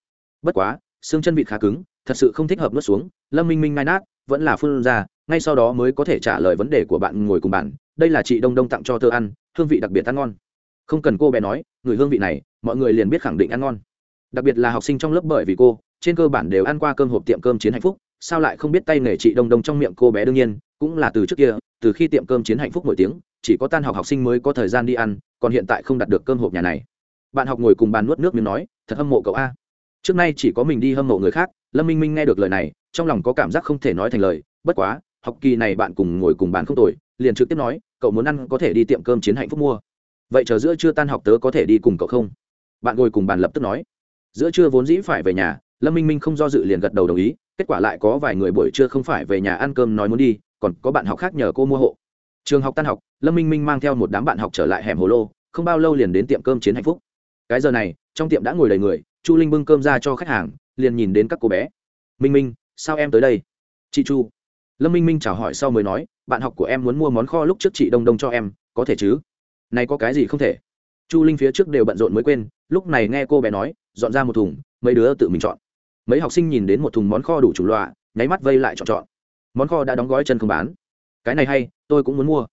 Bất quá, xương chân vịt khá cứng, thật sự không thích hợp nuốt xuống, lâm minh minh ngai nát, vẫn là phun ra, ngay sau đó mới có thể trả lời vấn đề của bạn ngồi cùng bạn, đây là chị đông đông tặng cho thơ ăn, hương vị đặc biệt ăn ngon. Không cần cô bé nói, người hương vị này, mọi người liền biết khẳng định ăn ngon. Đặc biệt là học sinh trong lớp bởi vì cô, trên cơ bản đều ăn qua cơm hộp tiệm cơm chiến hạnh phúc, sao lại không biết tay nghề chị đông đông trong miệng cô bé đương nhiên cũng là từ trước kia, từ khi tiệm cơm chiến hạnh phúc nổi tiếng, chỉ có tan học học sinh mới có thời gian đi ăn, còn hiện tại không đặt được cơm hộp nhà này. Bạn học ngồi cùng bàn nuốt nước miếng nói, thật hâm mộ cậu a. Trước nay chỉ có mình đi hâm mộ người khác, lâm minh minh nghe được lời này, trong lòng có cảm giác không thể nói thành lời, bất quá, học kỳ này bạn cùng ngồi cùng bàn không tồi, liền trực tiếp nói, cậu muốn ăn có thể đi tiệm cơm chiến hạnh phúc mua. Vậy chờ giữa trưa tan học tớ có thể đi cùng cậu không? Bạn ngồi cùng bàn lập tức nói. Giữa trưa vốn dĩ phải về nhà, lâm minh minh không do dự liền gật đầu đồng ý, kết quả lại có vài người buổi trưa không phải về nhà ăn cơm nói muốn đi còn có bạn học khác nhờ cô mua hộ. Trường học tan học, lâm minh minh mang theo một đám bạn học trở lại hẻm hồ lô, không bao lâu liền đến tiệm cơm chiến hạnh phúc. Cái giờ này, trong tiệm đã ngồi đầy người, chu linh bưng cơm ra cho khách hàng, liền nhìn đến các cô bé. Minh minh, sao em tới đây? Chị chu. Lâm minh minh chào hỏi sau mới nói, bạn học của em muốn mua món kho lúc trước chị đông đông cho em, có thể chứ? Này có cái gì không thể. Chu linh phía trước đều bận rộn mới quên, lúc này nghe cô bé nói, dọn ra một thùng, mấy đứa tự mình chọn. Mấy học sinh nhìn đến một thùng món kho đủ chủng loại nháy mắt vây lại chọn chọn món kho đã đóng gói chân không bán. Cái này hay, tôi cũng muốn mua.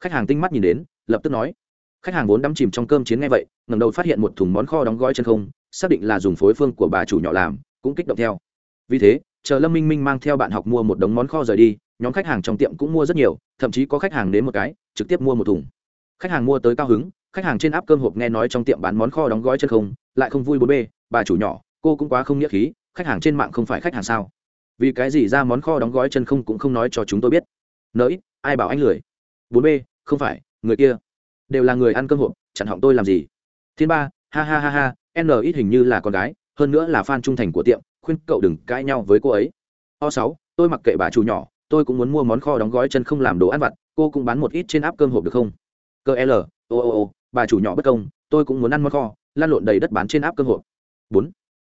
Khách hàng tinh mắt nhìn đến, lập tức nói. Khách hàng vốn đắm chìm trong cơm chiến nghe vậy ngầm đầu phát hiện một thùng món kho đóng gói chân không, xác định là dùng phối phương của bà chủ nhỏ làm, cũng kích động theo. Vì thế, chờ lâm minh minh mang theo bạn học mua một đống món kho rời đi, nhóm khách hàng trong tiệm cũng mua rất nhiều, thậm chí có khách hàng đến một cái, trực tiếp mua một thùng. Khách hàng mua tới cao hứng, khách hàng trên áp cơm hộp nghe nói trong tiệm bán món kho đóng gói chân không, lại không vui bốn b bà chủ nhỏ, cô cũng quá không nghĩa khí, khách hàng trên mạng không phải khách hàng sao? Vì cái gì ra món kho đóng gói chân không cũng không nói cho chúng tôi biết. Nỡi ai bảo anh lười? Bốn b, không phải, người kia đều là người ăn cơm hộp chẳng hỏng tôi làm gì? Thiên ba, ha ha ha ha, n ít hình như là con gái, hơn nữa là fan trung thành của tiệm, khuyên cậu đừng cãi nhau với cô ấy. O sáu, tôi mặc kệ bà chủ nhỏ, tôi cũng muốn mua món kho đóng gói chân không làm đồ ăn vặt, cô cũng bán một ít trên áp cơm hộp được không? Cơ l, ô ô ô, bà chủ nhỏ bất công, tôi cũng muốn ăn món kho lan lộn đầy đất bán trên áp cơm hộp. Bốn,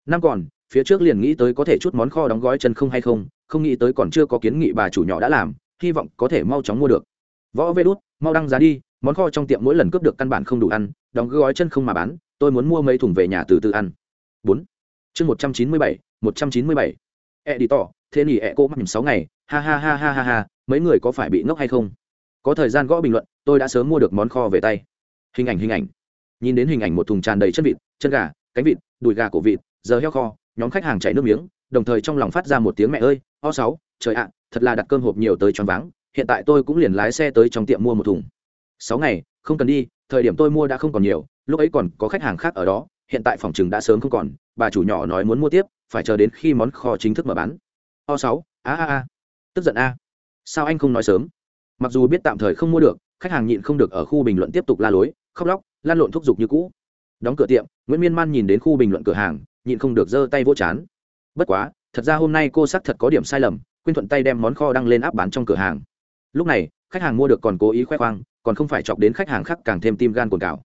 năm còn phía trước liền nghĩ tới có thể chút món kho đóng gói chân không hay không không nghĩ tới còn chưa có kiến nghị bà chủ nhỏ đã làm, hy vọng có thể mau chóng mua được. Võ vê đút, mau đăng giá đi, món kho trong tiệm mỗi lần cướp được căn bản không đủ ăn, đóng gói chân không mà bán, tôi muốn mua mấy thùng về nhà từ từ ăn. Bốn. Chương một trăm chín mươi bảy, một trăm chín mươi bảy. E đi tỏ thế nhỉ e cô mắc sáu ngày, ha ha ha ha ha ha, mấy người có phải bị ngốc hay không? Có thời gian gõ bình luận, tôi đã sớm mua được món kho về tay. Hình ảnh hình ảnh. Nhìn đến hình ảnh một thùng tràn đầy chân vịt, chân gà, cánh vịt, đùi gà cổ vịt, giờ heo kho nhóm khách hàng chảy nước miếng, đồng thời trong lòng phát ra một tiếng mẹ ơi, o sáu, trời ạ, thật là đặt cơm hộp nhiều tới choáng váng, hiện tại tôi cũng liền lái xe tới trong tiệm mua một thùng. Sáu ngày, không cần đi, thời điểm tôi mua đã không còn nhiều, lúc ấy còn có khách hàng khác ở đó, hiện tại phòng chừng đã sớm không còn, bà chủ nhỏ nói muốn mua tiếp, phải chờ đến khi món kho chính thức mở bán. O sáu, a a a, tức giận a, sao anh không nói sớm? Mặc dù biết tạm thời không mua được, khách hàng nhịn không được ở khu bình luận tiếp tục la lối, khóc lóc, lan lộn thúc giục như cũ. Đóng cửa tiệm, nguyễn miên man nhìn đến khu bình luận cửa hàng nhịn không được giơ tay vỗ chán. Bất quá, thật ra hôm nay cô xác thật có điểm sai lầm quên thuận tay đem món kho đăng lên áp bán trong cửa hàng. Lúc này, khách hàng mua được còn cố ý khoe khoang, còn không phải chọc đến khách hàng khác càng thêm tim gan cồn cào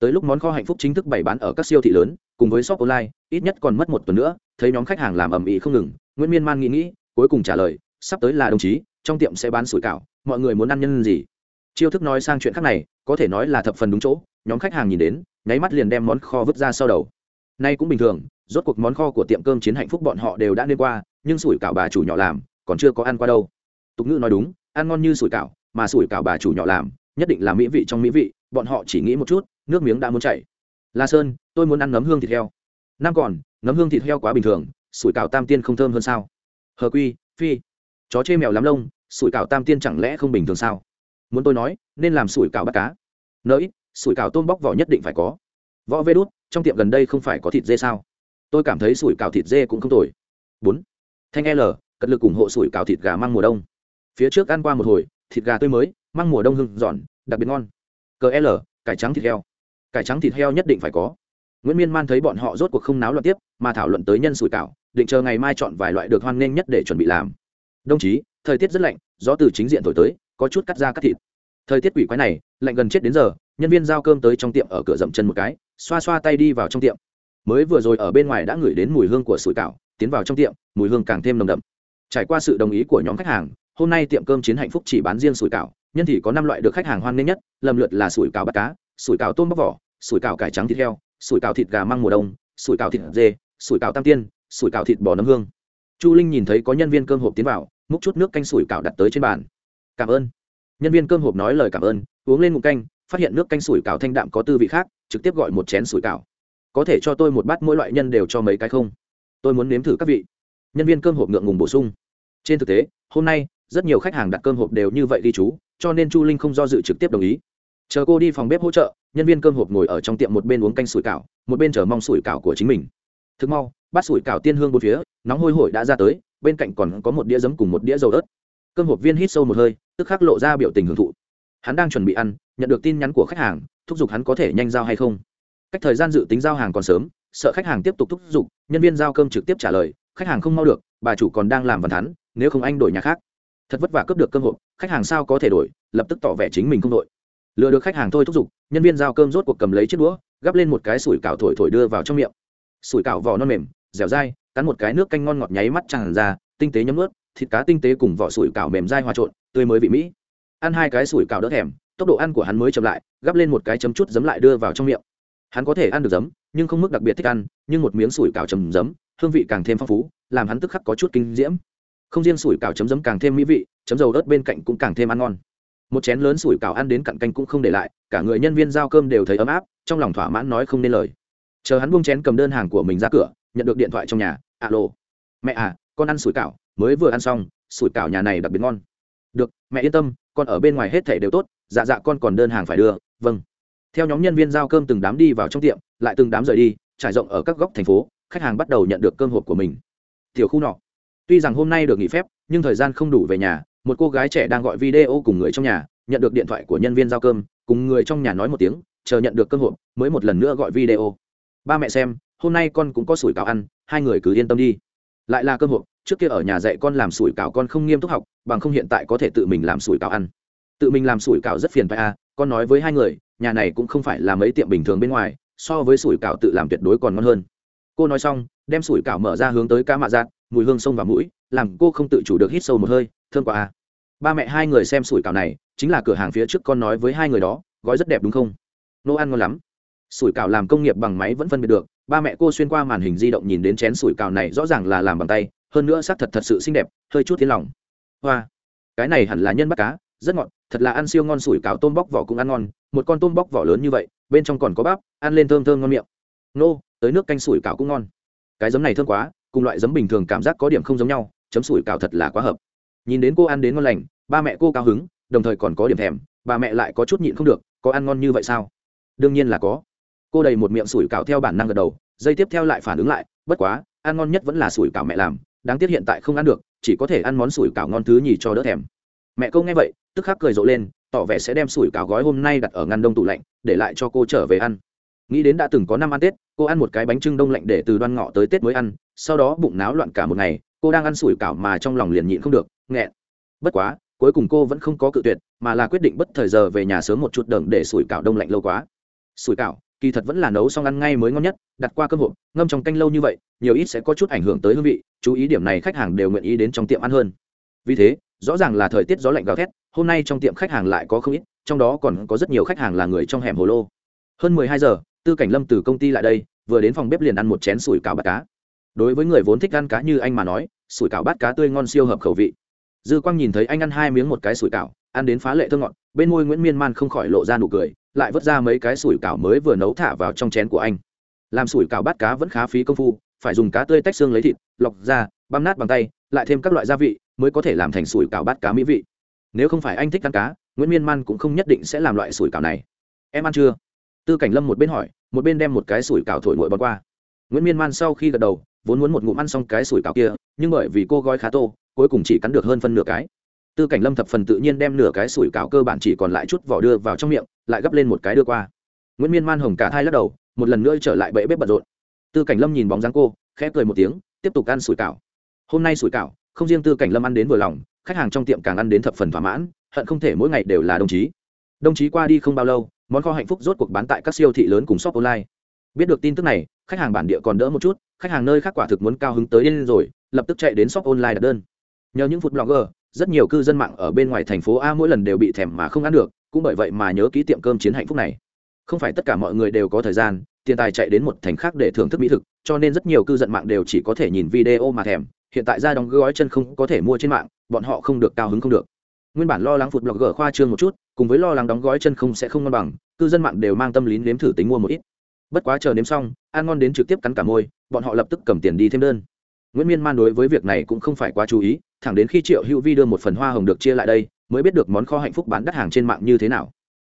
tới lúc món kho hạnh phúc chính thức bày bán ở các siêu thị lớn, cùng với shop online, ít nhất còn mất một tuần nữa, thấy nhóm khách hàng làm ầm ĩ không ngừng, nguyễn miên man nghĩ nghĩ, cuối cùng trả lời, sắp tới là đồng chí, trong tiệm sẽ bán sủi cảo, mọi người muốn ăn nhân gì? Chiêu thức nói sang chuyện khác này, có thể nói là thập phần đúng chỗ, nhóm khách hàng nhìn đến, nháy mắt liền đem món kho vứt ra sau đầu. Nay cũng bình thường rốt cuộc món kho của tiệm cơm chiến hạnh phúc bọn họ đều đã nên qua, nhưng sủi cảo bà chủ nhỏ làm, còn chưa có ăn qua đâu. Tục ngữ nói đúng, ăn ngon như sủi cảo, mà sủi cảo bà chủ nhỏ làm, nhất định là mỹ vị trong mỹ vị, bọn họ chỉ nghĩ một chút, nước miếng đã muốn chảy. La sơn, tôi muốn ăn nấm hương thịt heo. Năm còn nấm hương thịt heo quá bình thường, sủi cảo tam tiên không thơm hơn sao? Hờ quy, phi. Chó chê mèo lắm lông, sủi cảo tam tiên chẳng lẽ không bình thường sao? Muốn tôi nói, nên làm sủi cảo bắt cá. Nỡi, sủi cảo tôm bóc vỏ nhất định phải có. Võ vê đút, trong tiệm gần đây không phải có thịt dê sao? Tôi cảm thấy sủi cảo thịt dê cũng không tồi. Bốn. Thanh l, cật lực ủng hộ sủi cảo thịt gà mang mùa đông. Phía trước ăn qua một hồi, thịt gà tươi mới, mang mùa đông hưng giòn, đặc biệt ngon. Cờ l, cải trắng thịt heo. Cải trắng thịt heo nhất định phải có. Nguyễn miên man thấy bọn họ rốt cuộc không náo loạn tiếp, mà thảo luận tới nhân sủi cảo, định chờ ngày mai chọn vài loại được hoan nghênh nhất để chuẩn bị làm. Đồng chí, thời tiết rất lạnh, gió từ chính diện thổi tới, có chút cắt ra cắt thịt. Thời tiết quỷ quái này, lạnh gần chết đến giờ, nhân viên giao cơm tới trong tiệm ở cửa dậm chân một cái, xoa xoa tay đi vào trong tiệm mới vừa rồi ở bên ngoài đã ngửi đến mùi hương của sủi cảo, tiến vào trong tiệm, mùi hương càng thêm nồng đậm. Trải qua sự đồng ý của nhóm khách hàng, hôm nay tiệm cơm chiến hạnh phúc chỉ bán riêng sủi cảo, nhân thì có năm loại được khách hàng hoan nghênh nhất, lầm lượt là sủi cảo bát cá, sủi cảo tôm bóc vỏ, sủi cảo cải trắng thịt heo, sủi cảo thịt gà măng mùa đông, sủi cảo thịt dê, sủi cảo tam tiên, sủi cảo thịt bò nấm hương. Chu linh nhìn thấy có nhân viên cơm hộp tiến vào, múc chút nước canh sủi cảo đặt tới trên bàn. Cảm ơn. Nhân viên cơm hộp nói lời cảm ơn, uống lên ngụm canh, phát hiện nước canh sủi cảo thanh đạm có tư vị khác, trực tiếp gọi một chén sủi cảo có thể cho tôi một bát mỗi loại nhân đều cho mấy cái không? Tôi muốn nếm thử các vị. Nhân viên cơm hộp ngượng ngùng bổ sung. Trên thực tế, hôm nay, rất nhiều khách hàng đặt cơm hộp đều như vậy đi chú, cho nên chu linh không do dự trực tiếp đồng ý. Chờ cô đi phòng bếp hỗ trợ, nhân viên cơm hộp ngồi ở trong tiệm một bên uống canh sủi cảo, một bên chờ mong sủi cảo của chính mình. Thực mau, bát sủi cảo tiên hương bốn phía, nóng hôi hổi đã ra tới, bên cạnh còn có một đĩa giấm cùng một đĩa dầu ớt. Cơm hộp viên hít sâu một hơi, tức khắc lộ ra biểu tình hưởng thụ. Hắn đang chuẩn bị ăn, nhận được tin nhắn của khách hàng, thúc giục hắn có thể nhanh giao hay không cách thời gian dự tính giao hàng còn sớm, sợ khách hàng tiếp tục thúc giục, nhân viên giao cơm trực tiếp trả lời, khách hàng không mau được, bà chủ còn đang làm văn thắn nếu không anh đổi nhà khác. Thật vất vả cướp được cơm hộp, khách hàng sao có thể đổi, lập tức tỏ vẻ chính mình không đổi. Lừa được khách hàng thôi thúc giục, nhân viên giao cơm rốt cuộc cầm lấy chiếc đũa, gắp lên một cái sủi cảo thổi thổi đưa vào trong miệng. Sủi cảo vỏ non mềm, dẻo dai, cắn một cái nước canh ngon ngọt nháy mắt tràn ra, tinh tế nhấm ướt thịt cá tinh tế cùng vỏ sủi cảo mềm dai hòa trộn, tươi mới vị mỹ. Ăn hai cái sủi cảo đỡ thèm, tốc độ ăn của hắn mới chậm lại, gắp lên một cái chấm chút giấm lại đưa vào trong miệng hắn có thể ăn được giấm, nhưng không mức đặc biệt thích ăn, nhưng một miếng sủi cảo chấm giấm, hương vị càng thêm phong phú, làm hắn tức khắc có chút kinh diễm. Không riêng sủi cảo chấm giấm càng thêm mỹ vị, chấm dầu ớt bên cạnh cũng càng thêm ăn ngon. Một chén lớn sủi cảo ăn đến cặn canh cũng không để lại, cả người nhân viên giao cơm đều thấy ấm áp, trong lòng thỏa mãn nói không nên lời. Chờ hắn buông chén cầm đơn hàng của mình ra cửa, nhận được điện thoại trong nhà, alo, mẹ à con ăn sủi cảo, mới vừa ăn xong, sủi cảo nhà này đặc biệt ngon. Được, mẹ yên tâm, con ở bên ngoài hết thể đều tốt dạ dạ con còn đơn hàng phải đưa vâng theo nhóm nhân viên giao cơm từng đám đi vào trong tiệm, lại từng đám rời đi, trải rộng ở các góc thành phố, khách hàng bắt đầu nhận được cơm hộp của mình. Tiểu khu nọ. Tuy rằng hôm nay được nghỉ phép, nhưng thời gian không đủ về nhà, một cô gái trẻ đang gọi video cùng người trong nhà, nhận được điện thoại của nhân viên giao cơm, cùng người trong nhà nói một tiếng, chờ nhận được cơm hộp, mới một lần nữa gọi video. Ba mẹ xem, hôm nay con cũng có sủi cảo ăn, hai người cứ yên tâm đi. Lại là cơm hộp, trước kia ở nhà dạy con làm sủi cảo con không nghiêm túc học, bằng không hiện tại có thể tự mình làm sủi cảo ăn. Tự mình làm sủi cảo rất phiền phải à con nói với hai người nhà này cũng không phải là mấy tiệm bình thường bên ngoài, so với sủi cảo tự làm tuyệt đối còn ngon hơn. Cô nói xong, đem sủi cảo mở ra hướng tới cá mạ giạt mùi hương sông vào mũi, làm cô không tự chủ được hít sâu một hơi, thương quá à. Ba mẹ hai người xem sủi cảo này, chính là cửa hàng phía trước con nói với hai người đó, gói rất đẹp đúng không? Nô ăn ngon lắm. Sủi cảo làm công nghiệp bằng máy vẫn phân biệt được, ba mẹ cô xuyên qua màn hình di động nhìn đến chén sủi cảo này rõ ràng là làm bằng tay, hơn nữa xác thật thật sự xinh đẹp, hơi chút thiên lòng. Hoa, cái này hẳn là nhân bắt cá rất ngọt, thật là ăn siêu ngon, sủi cảo tôm bóc vỏ cũng ăn ngon, một con tôm bóc vỏ lớn như vậy, bên trong còn có bắp, ăn lên thơm thơm ngon miệng. Nô, tới nước canh sủi cảo cũng ngon. Cái giấm này thơm quá, cùng loại giấm bình thường cảm giác có điểm không giống nhau, chấm sủi cảo thật là quá hợp. Nhìn đến cô ăn đến ngon lành, ba mẹ cô cao hứng, đồng thời còn có điểm thèm bà mẹ lại có chút nhịn không được, có ăn ngon như vậy sao? Đương nhiên là có. Cô đầy một miệng sủi cảo theo bản năng gật đầu, dây tiếp theo lại phản ứng lại, bất quá, ăn ngon nhất vẫn là sủi cảo mẹ làm, đáng tiếc hiện tại không ăn được, chỉ có thể ăn món sủi cảo ngon thứ nhì cho đỡ thèm. Mẹ cô nghe vậy tức khắc cười rộ lên, tỏ vẻ sẽ đem sủi cảo gói hôm nay đặt ở ngăn đông tủ lạnh, để lại cho cô trở về ăn. Nghĩ đến đã từng có năm ăn tết, cô ăn một cái bánh trưng đông lạnh để từ đoan ngọ tới tết mới ăn, sau đó bụng náo loạn cả một ngày, cô đang ăn sủi cảo mà trong lòng liền nhịn không được, nghẹn. Bất quá, cuối cùng cô vẫn không có cự tuyệt, mà là quyết định bất thời giờ về nhà sớm một chút đờm để sủi cảo đông lạnh lâu quá. Sủi cảo, kỳ thật vẫn là nấu xong ăn ngay mới ngon nhất, đặt qua cơm hộp, ngâm trong canh lâu như vậy, nhiều ít sẽ có chút ảnh hưởng tới hương vị, chú ý điểm này khách hàng đều nguyện ý đến trong tiệm ăn hơn. Vì thế, rõ ràng là thời tiết gió lạnh gào thét hôm nay trong tiệm khách hàng lại có không ít, trong đó còn có rất nhiều khách hàng là người trong hẻm hồ lô. Hơn mười hai giờ, tư cảnh lâm từ công ty lại đây, vừa đến phòng bếp liền ăn một chén sủi cảo bát cá. Đối với người vốn thích ăn cá như anh mà nói, sủi cảo bát cá tươi ngon siêu hợp khẩu vị. Dư quang nhìn thấy anh ăn hai miếng một cái sủi cảo, ăn đến phá lệ thơ ngọt, bên môi nguyễn miên man không khỏi lộ ra nụ cười, lại vớt ra mấy cái sủi cảo mới vừa nấu thả vào trong chén của anh. Làm sủi cảo bát cá vẫn khá phí công phu, phải dùng cá tươi tách xương lấy thịt, lọc ra, băm nát bằng tay, lại thêm các loại gia vị mới có thể làm thành sủi cảo bát cá mỹ vị nếu không phải anh thích ăn cá, nguyễn miên man cũng không nhất định sẽ làm loại sủi cảo này. Em ăn chưa? Tư cảnh lâm một bên hỏi, một bên đem một cái sủi cảo thổi nguội bọt qua. Nguyễn miên man sau khi gật đầu, vốn muốn một ngụm ăn xong cái sủi cảo kia, nhưng bởi vì cô gói khá tô, cuối cùng chỉ cắn được hơn phân nửa cái. Tư cảnh lâm thập phần tự nhiên đem nửa cái sủi cảo cơ bản chỉ còn lại chút vỏ đưa vào trong miệng, lại gấp lên một cái đưa qua. Nguyễn miên man hồng cả hai lắc đầu, một lần nữa trở lại bẫy bếp bận rộn. Tư cảnh lâm nhìn bóng dáng cô, khẽ cười một tiếng, tiếp tục ăn sủi cảo. Hôm nay sủi cảo, không riêng tư cảnh lâm ăn đến vừa lòng khách hàng trong tiệm càng ăn đến thập phần thỏa mãn, hận không thể mỗi ngày đều là đồng chí. Đồng chí qua đi không bao lâu, món kho hạnh phúc rốt cuộc bán tại các siêu thị lớn cùng shop online. Biết được tin tức này, khách hàng bản địa còn đỡ một chút, khách hàng nơi khác quả thực muốn cao hứng tới lên rồi, lập tức chạy đến shop online đặt đơn. Nhờ những food blogger, rất nhiều cư dân mạng ở bên ngoài thành phố a mỗi lần đều bị thèm mà không ăn được, cũng bởi vậy mà nhớ ký tiệm cơm chiến hạnh phúc này. Không phải tất cả mọi người đều có thời gian, tiền tài chạy đến một thành khác để thưởng thức mỹ thực, cho nên rất nhiều cư dân mạng đều chỉ có thể nhìn video mà thèm hiện tại ra đóng gói chân không có thể mua trên mạng, bọn họ không được cao hứng không được. Nguyên bản lo lắng phụt blogger khoa trương một chút, cùng với lo lắng đóng gói chân không sẽ không ngon bằng, cư dân mạng đều mang tâm lý nếm thử tính mua một ít. Bất quá chờ nếm xong, ăn ngon đến trực tiếp cắn cả môi, bọn họ lập tức cầm tiền đi thêm đơn. Nguyễn miên man đối với việc này cũng không phải quá chú ý, thẳng đến khi triệu hữu vi đưa một phần hoa hồng được chia lại đây, mới biết được món kho hạnh phúc bán đắt hàng trên mạng như thế nào.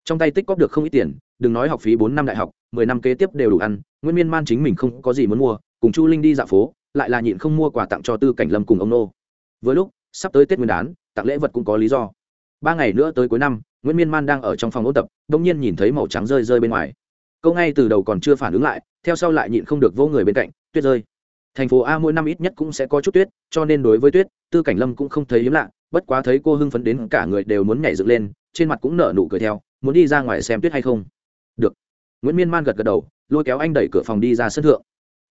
Trong tay tích cóp được không ít tiền, đừng nói học phí bốn năm đại học, mười năm kế tiếp đều đủ ăn, nguyễn miên man chính mình không có gì muốn mua, cùng chu linh đi dạo phố lại là nhịn không mua quà tặng cho tư cảnh lâm cùng ông nô. Với lúc, sắp tới tết nguyên đán, tặng lễ vật cũng có lý do. Ba ngày nữa tới cuối năm, nguyễn miên man đang ở trong phòng ôn tập đ ỗ n g nhiên nhìn thấy màu trắng rơi rơi bên ngoài. Câu ngay từ đầu còn chưa phản ứng lại, theo sau lại nhịn không được vô người bên cạnh, tuyết rơi. Thành phố a mỗi năm ít nhất cũng sẽ có chút tuyết, cho nên đối với tuyết, tư cảnh lâm cũng không thấy hiếm lạ, bất quá thấy cô hưng phấn đến cả người đều muốn nhảy dựng lên, trên mặt cũng nở nụ cười theo, muốn đi ra ngoài xem tuyết hay không? Được. Nguyễn miên man gật gật đầu, lôi kéo anh đẩy cửa phòng đi ra sân thượng.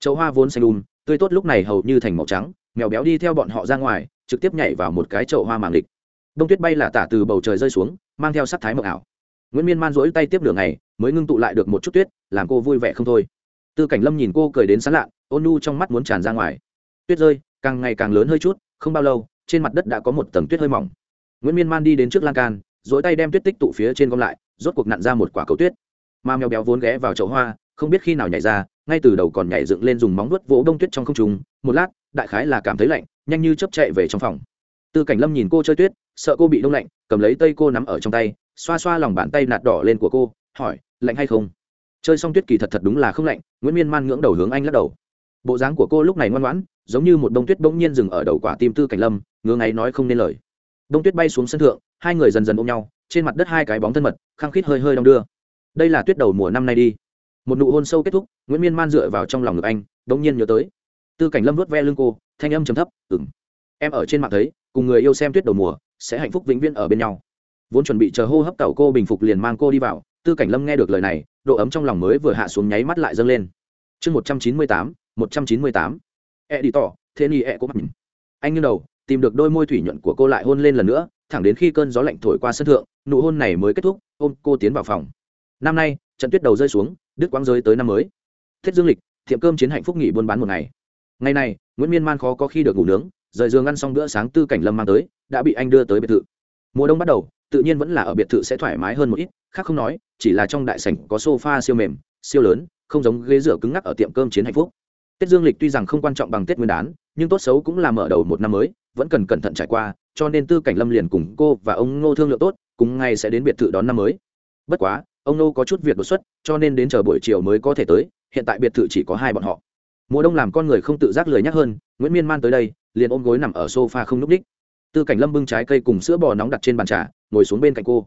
Chậu hoa vốn xanh đùm tươi tốt lúc này hầu như thành màu trắng, mèo béo đi theo bọn họ ra ngoài, trực tiếp nhảy vào một cái chậu hoa màng lịch. Đông tuyết bay là tả từ bầu trời rơi xuống, mang theo sắc thái mộng ảo. Nguyễn miên man rỗi tay tiếp đường này mới ngưng tụ lại được một chút tuyết, làm cô vui vẻ không thôi. Tư cảnh lâm nhìn cô cười đến sán lạ, ôn nu trong mắt muốn tràn ra ngoài. Tuyết rơi, càng ngày càng lớn hơi chút, không bao lâu, trên mặt đất đã có một tầng tuyết hơi mỏng. Nguyễn miên man đi đến trước lan can dỗi tay đem tuyết tích tụ phía trên gom lại, rốt cuộc nặn ra một quả cầu tuyết. Mà mèo béo vốn ghé vào chậu hoa, không biết khi nào nhảy ra ngay từ đầu còn nhảy dựng lên dùng móng vuốt vỗ đông tuyết trong không trung. một lát, đại khái là cảm thấy lạnh, nhanh như chấp chạy về trong phòng. Tư cảnh lâm nhìn cô chơi tuyết, sợ cô bị đông lạnh, cầm lấy tay cô nắm ở trong tay, xoa xoa lòng bàn tay nạt đỏ lên của cô, hỏi, lạnh hay không? Chơi xong tuyết kỳ thật thật đúng là không lạnh, nguyễn miên man ngưỡng đầu hướng anh lắc đầu. Bộ dáng của cô lúc này ngoan ngoãn, giống như một bông tuyết bỗng nhiên dừng ở đầu quả tim tư cảnh lâm, ngứa ngáy nói không nên lời. Bông tuyết bay xuống sân thượng, hai người dần dần ôm nhau, trên mặt đất hai cái bóng thân mật, khăng khít hơi hơi đong đưa. Đây là tuyết đầu mùa năm nay đi một nụ hôn sâu kết thúc, nguyễn miên man dựa vào trong lòng ngực anh đ ỗ n g nhiên nhớ tới. Tư cảnh lâm vớt ve lưng cô, thanh âm chấm thấp ừng em ở trên mạng thấy, cùng người yêu xem tuyết đầu mùa, sẽ hạnh phúc vĩnh viễn ở bên nhau. Vốn chuẩn bị chờ hô hấp tàu cô bình phục liền mang cô đi vào, tư cảnh lâm nghe được lời này, độ ấm trong lòng mới vừa hạ xuống nháy mắt lại dâng lên. Chương một trăm chín mươi tám, một trăm chín mươi tám. E đi tỏ, thế ni e cô mắt anh nghiêng đầu, tìm được đôi môi thủy nhuận của cô lại hôn lên lần nữa, thẳng đến khi cơn gió lạnh thổi qua sân thượng, nụ hôn này mới kết thúc, ôm cô tiến vào phòng. Năm nay trận tuyết đầu rơi xuống, đứt quang rơi tới năm mới. Thiết dương lịch tiệm cơm chiến hạnh phúc nghỉ buôn bán một ngày. Ngày này, nguyễn miên man khó có khi được ngủ nướng, rời giường ăn xong bữa sáng tư cảnh lâm mang tới, đã bị anh đưa tới biệt thự. Mùa đông bắt đầu, tự nhiên vẫn là ở biệt thự sẽ thoải mái hơn một ít, khác không nói, chỉ là trong đại sảnh có sofa siêu mềm, siêu lớn, không giống ghế rửa cứng ngắc ở tiệm cơm chiến hạnh phúc. Tết dương lịch tuy rằng không quan trọng bằng tết nguyên đán, nhưng tốt xấu cũng là mở đầu một năm mới, vẫn cần cẩn thận trải qua, cho nên tư cảnh lâm liền cùng cô và ông ngô thương lượng tốt, cùng ngay sẽ đến biệt thự đón năm mới. Bất quá ông Nô có chút việc đột xuất, cho nên đến chờ buổi chiều mới có thể tới, hiện tại biệt thự chỉ có hai bọn họ. Mùa đông làm con người không tự giác lười nhắc hơn, nguyễn miên man tới đây, liền ôm gối nằm ở sofa không n ú c đích. Tư cảnh lâm bưng trái cây cùng sữa bò nóng đặt trên bàn trà, ngồi xuống bên cạnh cô.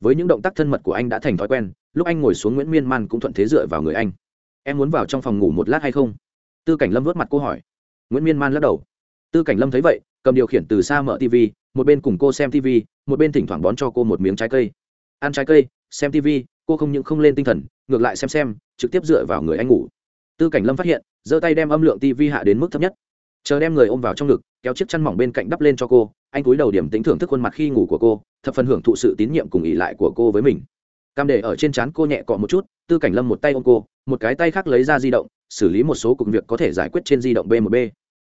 Với những động tác thân mật của anh đã thành thói quen, lúc anh ngồi xuống nguyễn miên man cũng thuận thế dựa vào người anh. Em muốn vào trong phòng ngủ một lát hay không? Tư cảnh lâm vớt mặt cô hỏi. Nguyễn miên man lắc đầu. Tư cảnh lâm thấy vậy, cầm điều khiển từ xa mở tv một bên cùng cô xem tv một bên thỉnh thoảng bón cho cô một miếng trái cây. Ăn trái cây, xem tv cô không những không lên tinh thần, ngược lại xem xem, trực tiếp dựa vào người anh ngủ. Tư cảnh lâm phát hiện, giơ tay đem âm lượng tv hạ đến mức thấp nhất. Chờ đem người ôm vào trong ngực, kéo chiếc chăn mỏng bên cạnh đắp lên cho cô, anh cúi đầu điểm tính thưởng thức khuôn mặt khi ngủ của cô, thập phần hưởng thụ sự tín nhiệm cùng ỉ lại của cô với mình. Cam để ở trên trán cô nhẹ cọ một chút, tư cảnh lâm một tay ôm cô, một cái tay khác lấy ra di động, xử lý một số công việc có thể giải quyết trên di động b một b.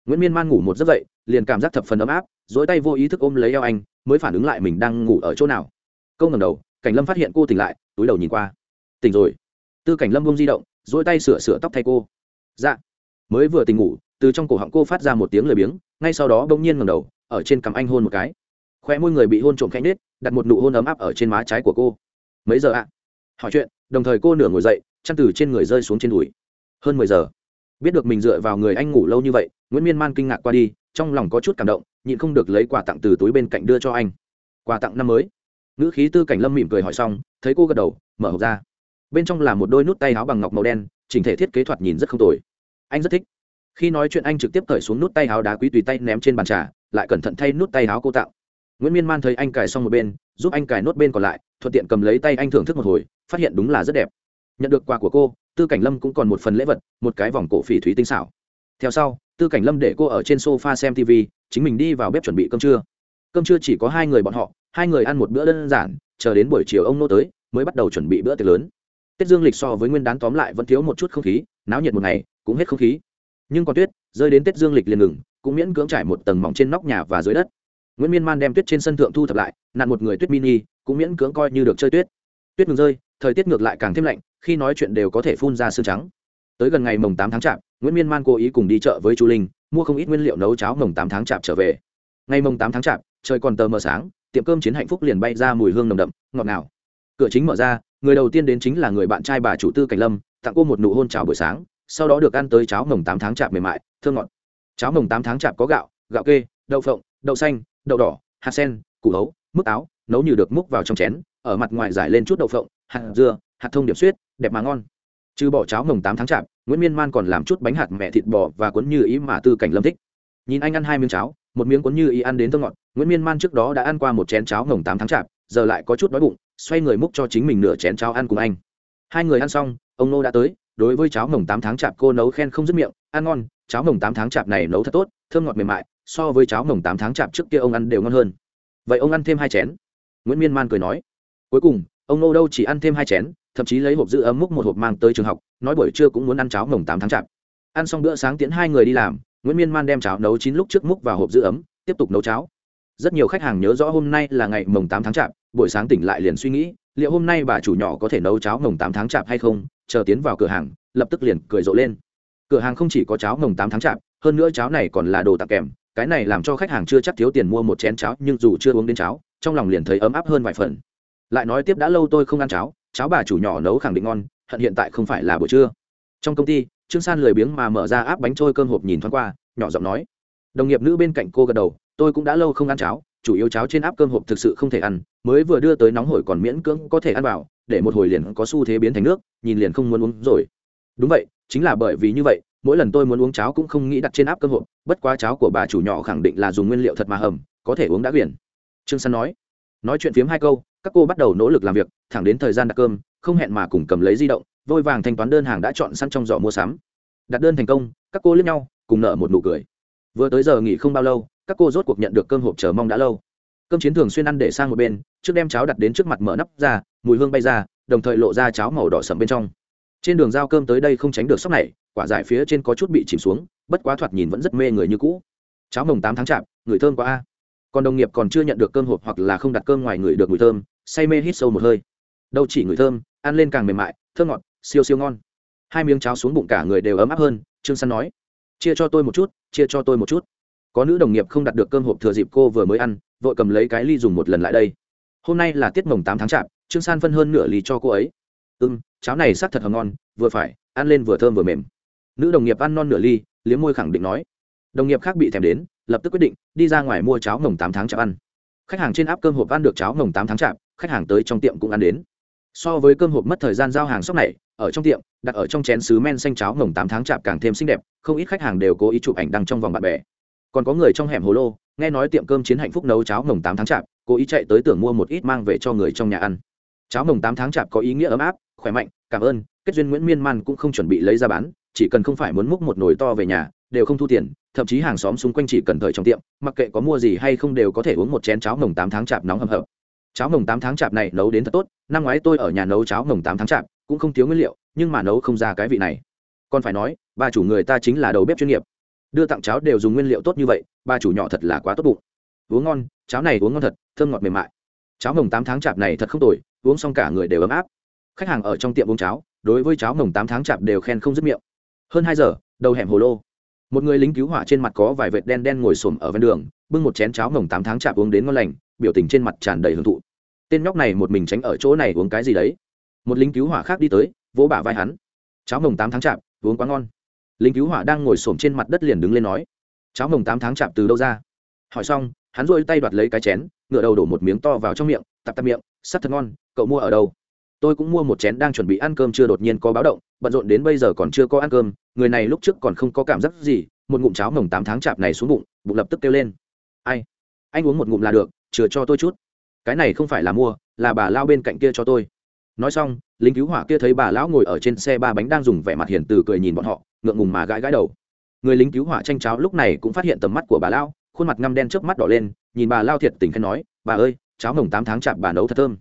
Nguyễn miên man ngủ một giấc dậy, liền cảm giác thập phần ấm áp dỗi tay vô ý thức ôm lấy eo anh, mới phản ứng lại mình đang ngủ ở chỗ nào. Câu ngầm đầu cảnh lâm phát hiện cô tỉnh lại, túi đầu nhìn qua. Tỉnh rồi. Tư cảnh lâm bông di động dỗi tay sửa sửa tóc thay cô. Dạ. Mới vừa tỉnh ngủ, từ trong cổ họng cô phát ra một tiếng lười biếng, ngay sau đó bỗng nhiên ngầm đầu, ở trên cằm anh hôn một cái. Khoe môi người bị hôn trộm khẽ nết đặt một nụ hôn ấm áp ở trên má trái của cô. Mấy giờ ạ? Hỏi chuyện, đồng thời cô nửa ngồi dậy, chăn từ trên người rơi xuống trên đùi. Hơn mười giờ. Biết được mình dựa vào người anh ngủ lâu như vậy, nguyễn miên man kinh ngạc qua đi, trong lòng có chút cảm động, nhịn không được lấy quà tặng từ túi bên cạnh đưa cho anh. Quà tặng năm mới ngữ khí tư cảnh lâm mỉm cười hỏi xong, thấy cô gật đầu, mở hộp ra. Bên trong là một đôi nút tay áo bằng ngọc màu đen, chỉnh thể thiết kế thoạt nhìn rất không tồi. Anh rất thích. Khi nói chuyện anh trực tiếp cởi xuống nút tay áo đá quý tùy tay ném trên bàn trà, lại cẩn thận thay nút tay áo cô tạo. Nguyễn miên man thấy anh cài xong một bên, giúp anh cài nốt bên còn lại, thuận tiện cầm lấy tay anh thưởng thức một hồi, phát hiện đúng là rất đẹp. Nhận được quà của cô, tư cảnh lâm cũng còn một phần lễ vật, một cái vòng cổ phỉ thúy tinh xảo. Theo sau, tư cảnh lâm để cô ở trên sofa xem tv chính mình đi vào bếp chuẩn bị cơm trưa. Cơm trưa chỉ có hai người bọn họ hai người ăn một bữa đơn giản, chờ đến buổi chiều ông nô tới, mới bắt đầu chuẩn bị bữa tiệc lớn. Tết dương lịch so với nguyên đán tóm lại vẫn thiếu một chút không khí, náo nhiệt một ngày, cũng hết không khí. Nhưng còn tuyết, rơi đến tết dương lịch liền ngừng, cũng miễn cưỡng trải một tầng mỏng trên nóc nhà và dưới đất. Nguyễn miên man đem tuyết trên sân thượng thu thập lại, nặn một người tuyết mini, cũng miễn cưỡng coi như được chơi tuyết. Tuyết ngừng rơi, thời tiết ngược lại càng thêm lạnh, khi nói chuyện đều có thể phun ra sương trắng. Tới gần ngày mồng tám tháng chạp, nguyễn miên man cố ý cùng đi chợ với chu linh, mua không ít nguyên liệu nấu cháo mồng tám tháng chạp trở về. Ngày mồng tám tháng chạp, trời còn tờ mờ sáng tiệm cơm chiến hạnh phúc liền bay ra mùi hương nồng đậm, ngọt ngào. Cửa chính mở ra, người đầu tiên đến chính là người bạn trai bà chủ tư cảnh lâm, tặng cô một nụ hôn chào buổi sáng, sau đó được ăn tới cháo mồng tám tháng chạp mềm mại, thơm ngọt. Cháo mồng tám tháng chạp có gạo gạo kê, đậu phộng, đậu xanh, đậu đỏ, hạt sen, củ hấu mức áo nấu như được múc vào trong chén, ở mặt ngoài giải lên chút đậu phộng, hạt dưa, hạt thông điểm suyết, đẹp mà ngon. Trừ bỏ cháo mồng tám tháng chạp, nguyễn miên man còn làm chút bánh hạt mẹ thịt bò và cuốn như ý mà tư cảnh lâm thích. Nhìn anh ăn hai miếng cháo một miếng cuốn như ý ăn đến thơ ngọt, nguyễn miên man trước đó đã ăn qua một chén cháo ngồng tám tháng chạp, giờ lại có chút đói bụng, xoay người múc cho chính mình nửa chén cháo ăn cùng anh. Hai người ăn xong, ông nô đã tới, đối với cháo ngồng tám tháng chạp cô nấu khen không dứt miệng, ăn ngon, cháo ngồng tám tháng chạp này nấu thật tốt, thơm ngọt mềm mại, so với cháo ngồng tám tháng chạp trước kia ông ăn đều ngon hơn. Vậy ông ăn thêm hai chén? Nguyễn miên man cười nói. Cuối cùng, ông nô đâu chỉ ăn thêm hai chén, thậm chí lấy hộp giữ ấm múc một hộp mang tới trường học, nói buổi trưa cũng muốn ăn cháo ngồng tám tháng chạp. Ăn xong bữa sáng tiễn hai người đi làm nguyễn miên man đem cháo nấu chín lúc trước múc vào hộp giữ ấm, tiếp tục nấu cháo. Rất nhiều khách hàng nhớ rõ hôm nay là ngày mồng tám tháng chạp, buổi sáng tỉnh lại liền suy nghĩ, liệu hôm nay bà chủ nhỏ có thể nấu cháo mồng tám tháng chạp hay không, chờ tiến vào cửa hàng, lập tức liền cười rộ lên. Cửa hàng không chỉ có cháo mồng tám tháng chạp, hơn nữa cháo này còn là đồ tặng kèm, cái này làm cho khách hàng chưa chắc thiếu tiền mua một chén cháo, nhưng dù chưa uống đến cháo, trong lòng liền thấy ấm áp hơn vài phần. Lại nói tiếp đã lâu tôi không ăn cháo cháo bà chủ nhỏ nấu khẳng định ngon, hận hiện tại không phải là buổi trưa. Trong công ty trương san lười biếng mà mở ra áp bánh trôi cơm hộp nhìn thoáng qua, nhỏ giọng nói. Đồng nghiệp nữ bên cạnh cô gật đầu, tôi cũng đã lâu không ăn cháo, chủ yếu cháo trên áp cơm hộp thực sự không thể ăn, mới vừa đưa tới nóng hổi còn miễn cưỡng có thể ăn vào, để một hồi liền có xu thế biến thành nước, nhìn liền không muốn uống rồi. Đúng vậy, chính là bởi vì như vậy, mỗi lần tôi muốn uống cháo cũng không nghĩ đặt trên áp cơm hộp, bất quá cháo của bà chủ nhỏ khẳng định là dùng nguyên liệu thật mà hầm, có thể uống đã quyển trương san nói. Nói chuyện phiếm hai câu, các cô bắt đầu nỗ lực làm việc, thẳng đến thời gian đặt cơm, không hẹn mà cùng cầm lấy di động vôi vàng thanh toán đơn hàng đã chọn sẵn trong giỏ mua sắm. Đặt đơn thành công, các cô lướt nhau, cùng nợ một nụ cười. Vừa tới giờ nghỉ không bao lâu, các cô rốt cuộc nhận được cơm hộp chờ mong đã lâu. Cơm chiến thường xuyên ăn để sang một bên, trước đem cháo đặt đến trước mặt mở nắp ra, mùi hương bay ra, đồng thời lộ ra cháo màu đỏ sậm bên trong. Trên đường giao cơm tới đây không tránh được sốc này, quả giải phía trên có chút bị chìm xuống, bất quá thoạt nhìn vẫn rất mê người như cũ. Cháo mồng tám tháng chạp, người thơm quá a. Còn đồng nghiệp còn chưa nhận được cơm hộp hoặc là không đặt cơm ngoài người được mùi thơm, say mê hít sâu một hơi. Đâu chỉ người thơm, ăn lên càng mềm mại, thơm ngọt siêu siêu ngon. Hai miếng cháo xuống bụng cả người đều ấm áp hơn trương săn nói. Chia cho tôi một chút chia cho tôi một chút. Có nữ đồng nghiệp không đặt được cơm hộp thừa dịp cô vừa mới ăn vội cầm lấy cái ly dùng một lần lại đây. Hôm nay là tiết mồng tám tháng chạp trương san phân hơn nửa ly cho cô ấy. Ừ, cháo này xác thật hầm ngon vừa phải ăn lên vừa thơm vừa mềm. Nữ đồng nghiệp ăn non nửa ly liếm môi khẳng định nói. Đồng nghiệp khác bị thèm đến lập tức quyết định đi ra ngoài mua cháo mồng tám tháng chạp ăn. Khách hàng trên áp cơm hộp ăn được cháo mồng tám tháng chạp khách hàng tới trong tiệm cũng ăn đến so với cơm hộp mất thời gian giao hàng sốc này, ở trong tiệm, đặt ở trong chén sứ men xanh cháo mồng tám tháng chạp càng thêm xinh đẹp, không ít khách hàng đều cố ý chụp ảnh đăng trong vòng bạn bè. Còn có người trong hẻm hồ lô, nghe nói tiệm cơm chiến hạnh phúc nấu cháo mồng tám tháng chạp, cố ý chạy tới tưởng mua một ít mang về cho người trong nhà ăn. Cháo mồng tám tháng chạp có ý nghĩa ấm áp, khỏe mạnh, cảm ơn, kết duyên nguyễn miên man cũng không chuẩn bị lấy ra bán, chỉ cần không phải muốn múc một nồi to về nhà, đều không thu tiền, thậm chí hàng xóm xung quanh chỉ cần thời trong tiệm, mặc kệ có mua gì hay không đều có thể uống một chén cháo mồng tám tháng chạp nóng hầm hập cháo mồng tám tháng chạp này nấu đến thật tốt, năm ngoái tôi ở nhà nấu cháo mồng tám tháng chạp, cũng không thiếu nguyên liệu, nhưng mà nấu không ra cái vị này. Còn phải nói, bà chủ người ta chính là đầu bếp chuyên nghiệp. Đưa tặng cháo đều dùng nguyên liệu tốt như vậy, bà chủ nhỏ thật là quá tốt bụng. Uống ngon, cháo này uống ngon thật, thơm ngọt mềm mại. Cháo mồng tám tháng chạp này thật không tồi, uống xong cả người đều ấm áp. Khách hàng ở trong tiệm uống cháo, đối với cháo mồng tám tháng chạp đều khen không dứt miệng. Hơn hai giờ, đầu hẻm hồ lô một người lính cứu hỏa trên mặt có vài vệt đen đen ngồi xổm ở ven đường, bưng một chén cháo mồng tám tháng chạp uống đến ngon lành, biểu tình trên mặt tràn đầy hưởng thụ. Tên nhóc này một mình tránh ở chỗ này uống cái gì đấy? Một lính cứu hỏa khác đi tới, vỗ bả vai hắn. Cháo mồng tám tháng chạp, uống quá ngon. Lính cứu hỏa đang ngồi xổm trên mặt đất liền đứng lên nói. Cháo mồng tám tháng chạp từ đâu ra? Hỏi xong, hắn rôi tay đoạt lấy cái chén ngựa đầu đổ một miếng to vào trong miệng, tạp tạp miệng, sắt thật ngon, cậu mua ở đâu? Tôi cũng mua một chén đang chuẩn bị ăn cơm chưa đột nhiên có báo động, bận rộn đến bây giờ còn chưa có ăn cơm, người này lúc trước còn không có cảm giác gì, một ngụm cháo mồng tám tháng chạp này xuống bụng bụng lập tức kêu lên. Ai? Anh uống một ngụm là được, chừa cho tôi chút. Cái này không phải là mua, là bà lao bên cạnh kia cho tôi. Nói xong, lính cứu hỏa kia thấy bà lão ngồi ở trên xe ba bánh đang dùng vẻ mặt hiền từ cười nhìn bọn họ, ngượng ngùng mà gãi gãi đầu. Người lính cứu hỏa tranh cháo lúc này cũng phát hiện tầm mắt của bà lao khuôn mặt ngăm đen trước mắt đỏ lên, nhìn bà lao thiệt tình khen nói, bà ơi, cháo mồng tám tháng chạp bà nấu thật thơm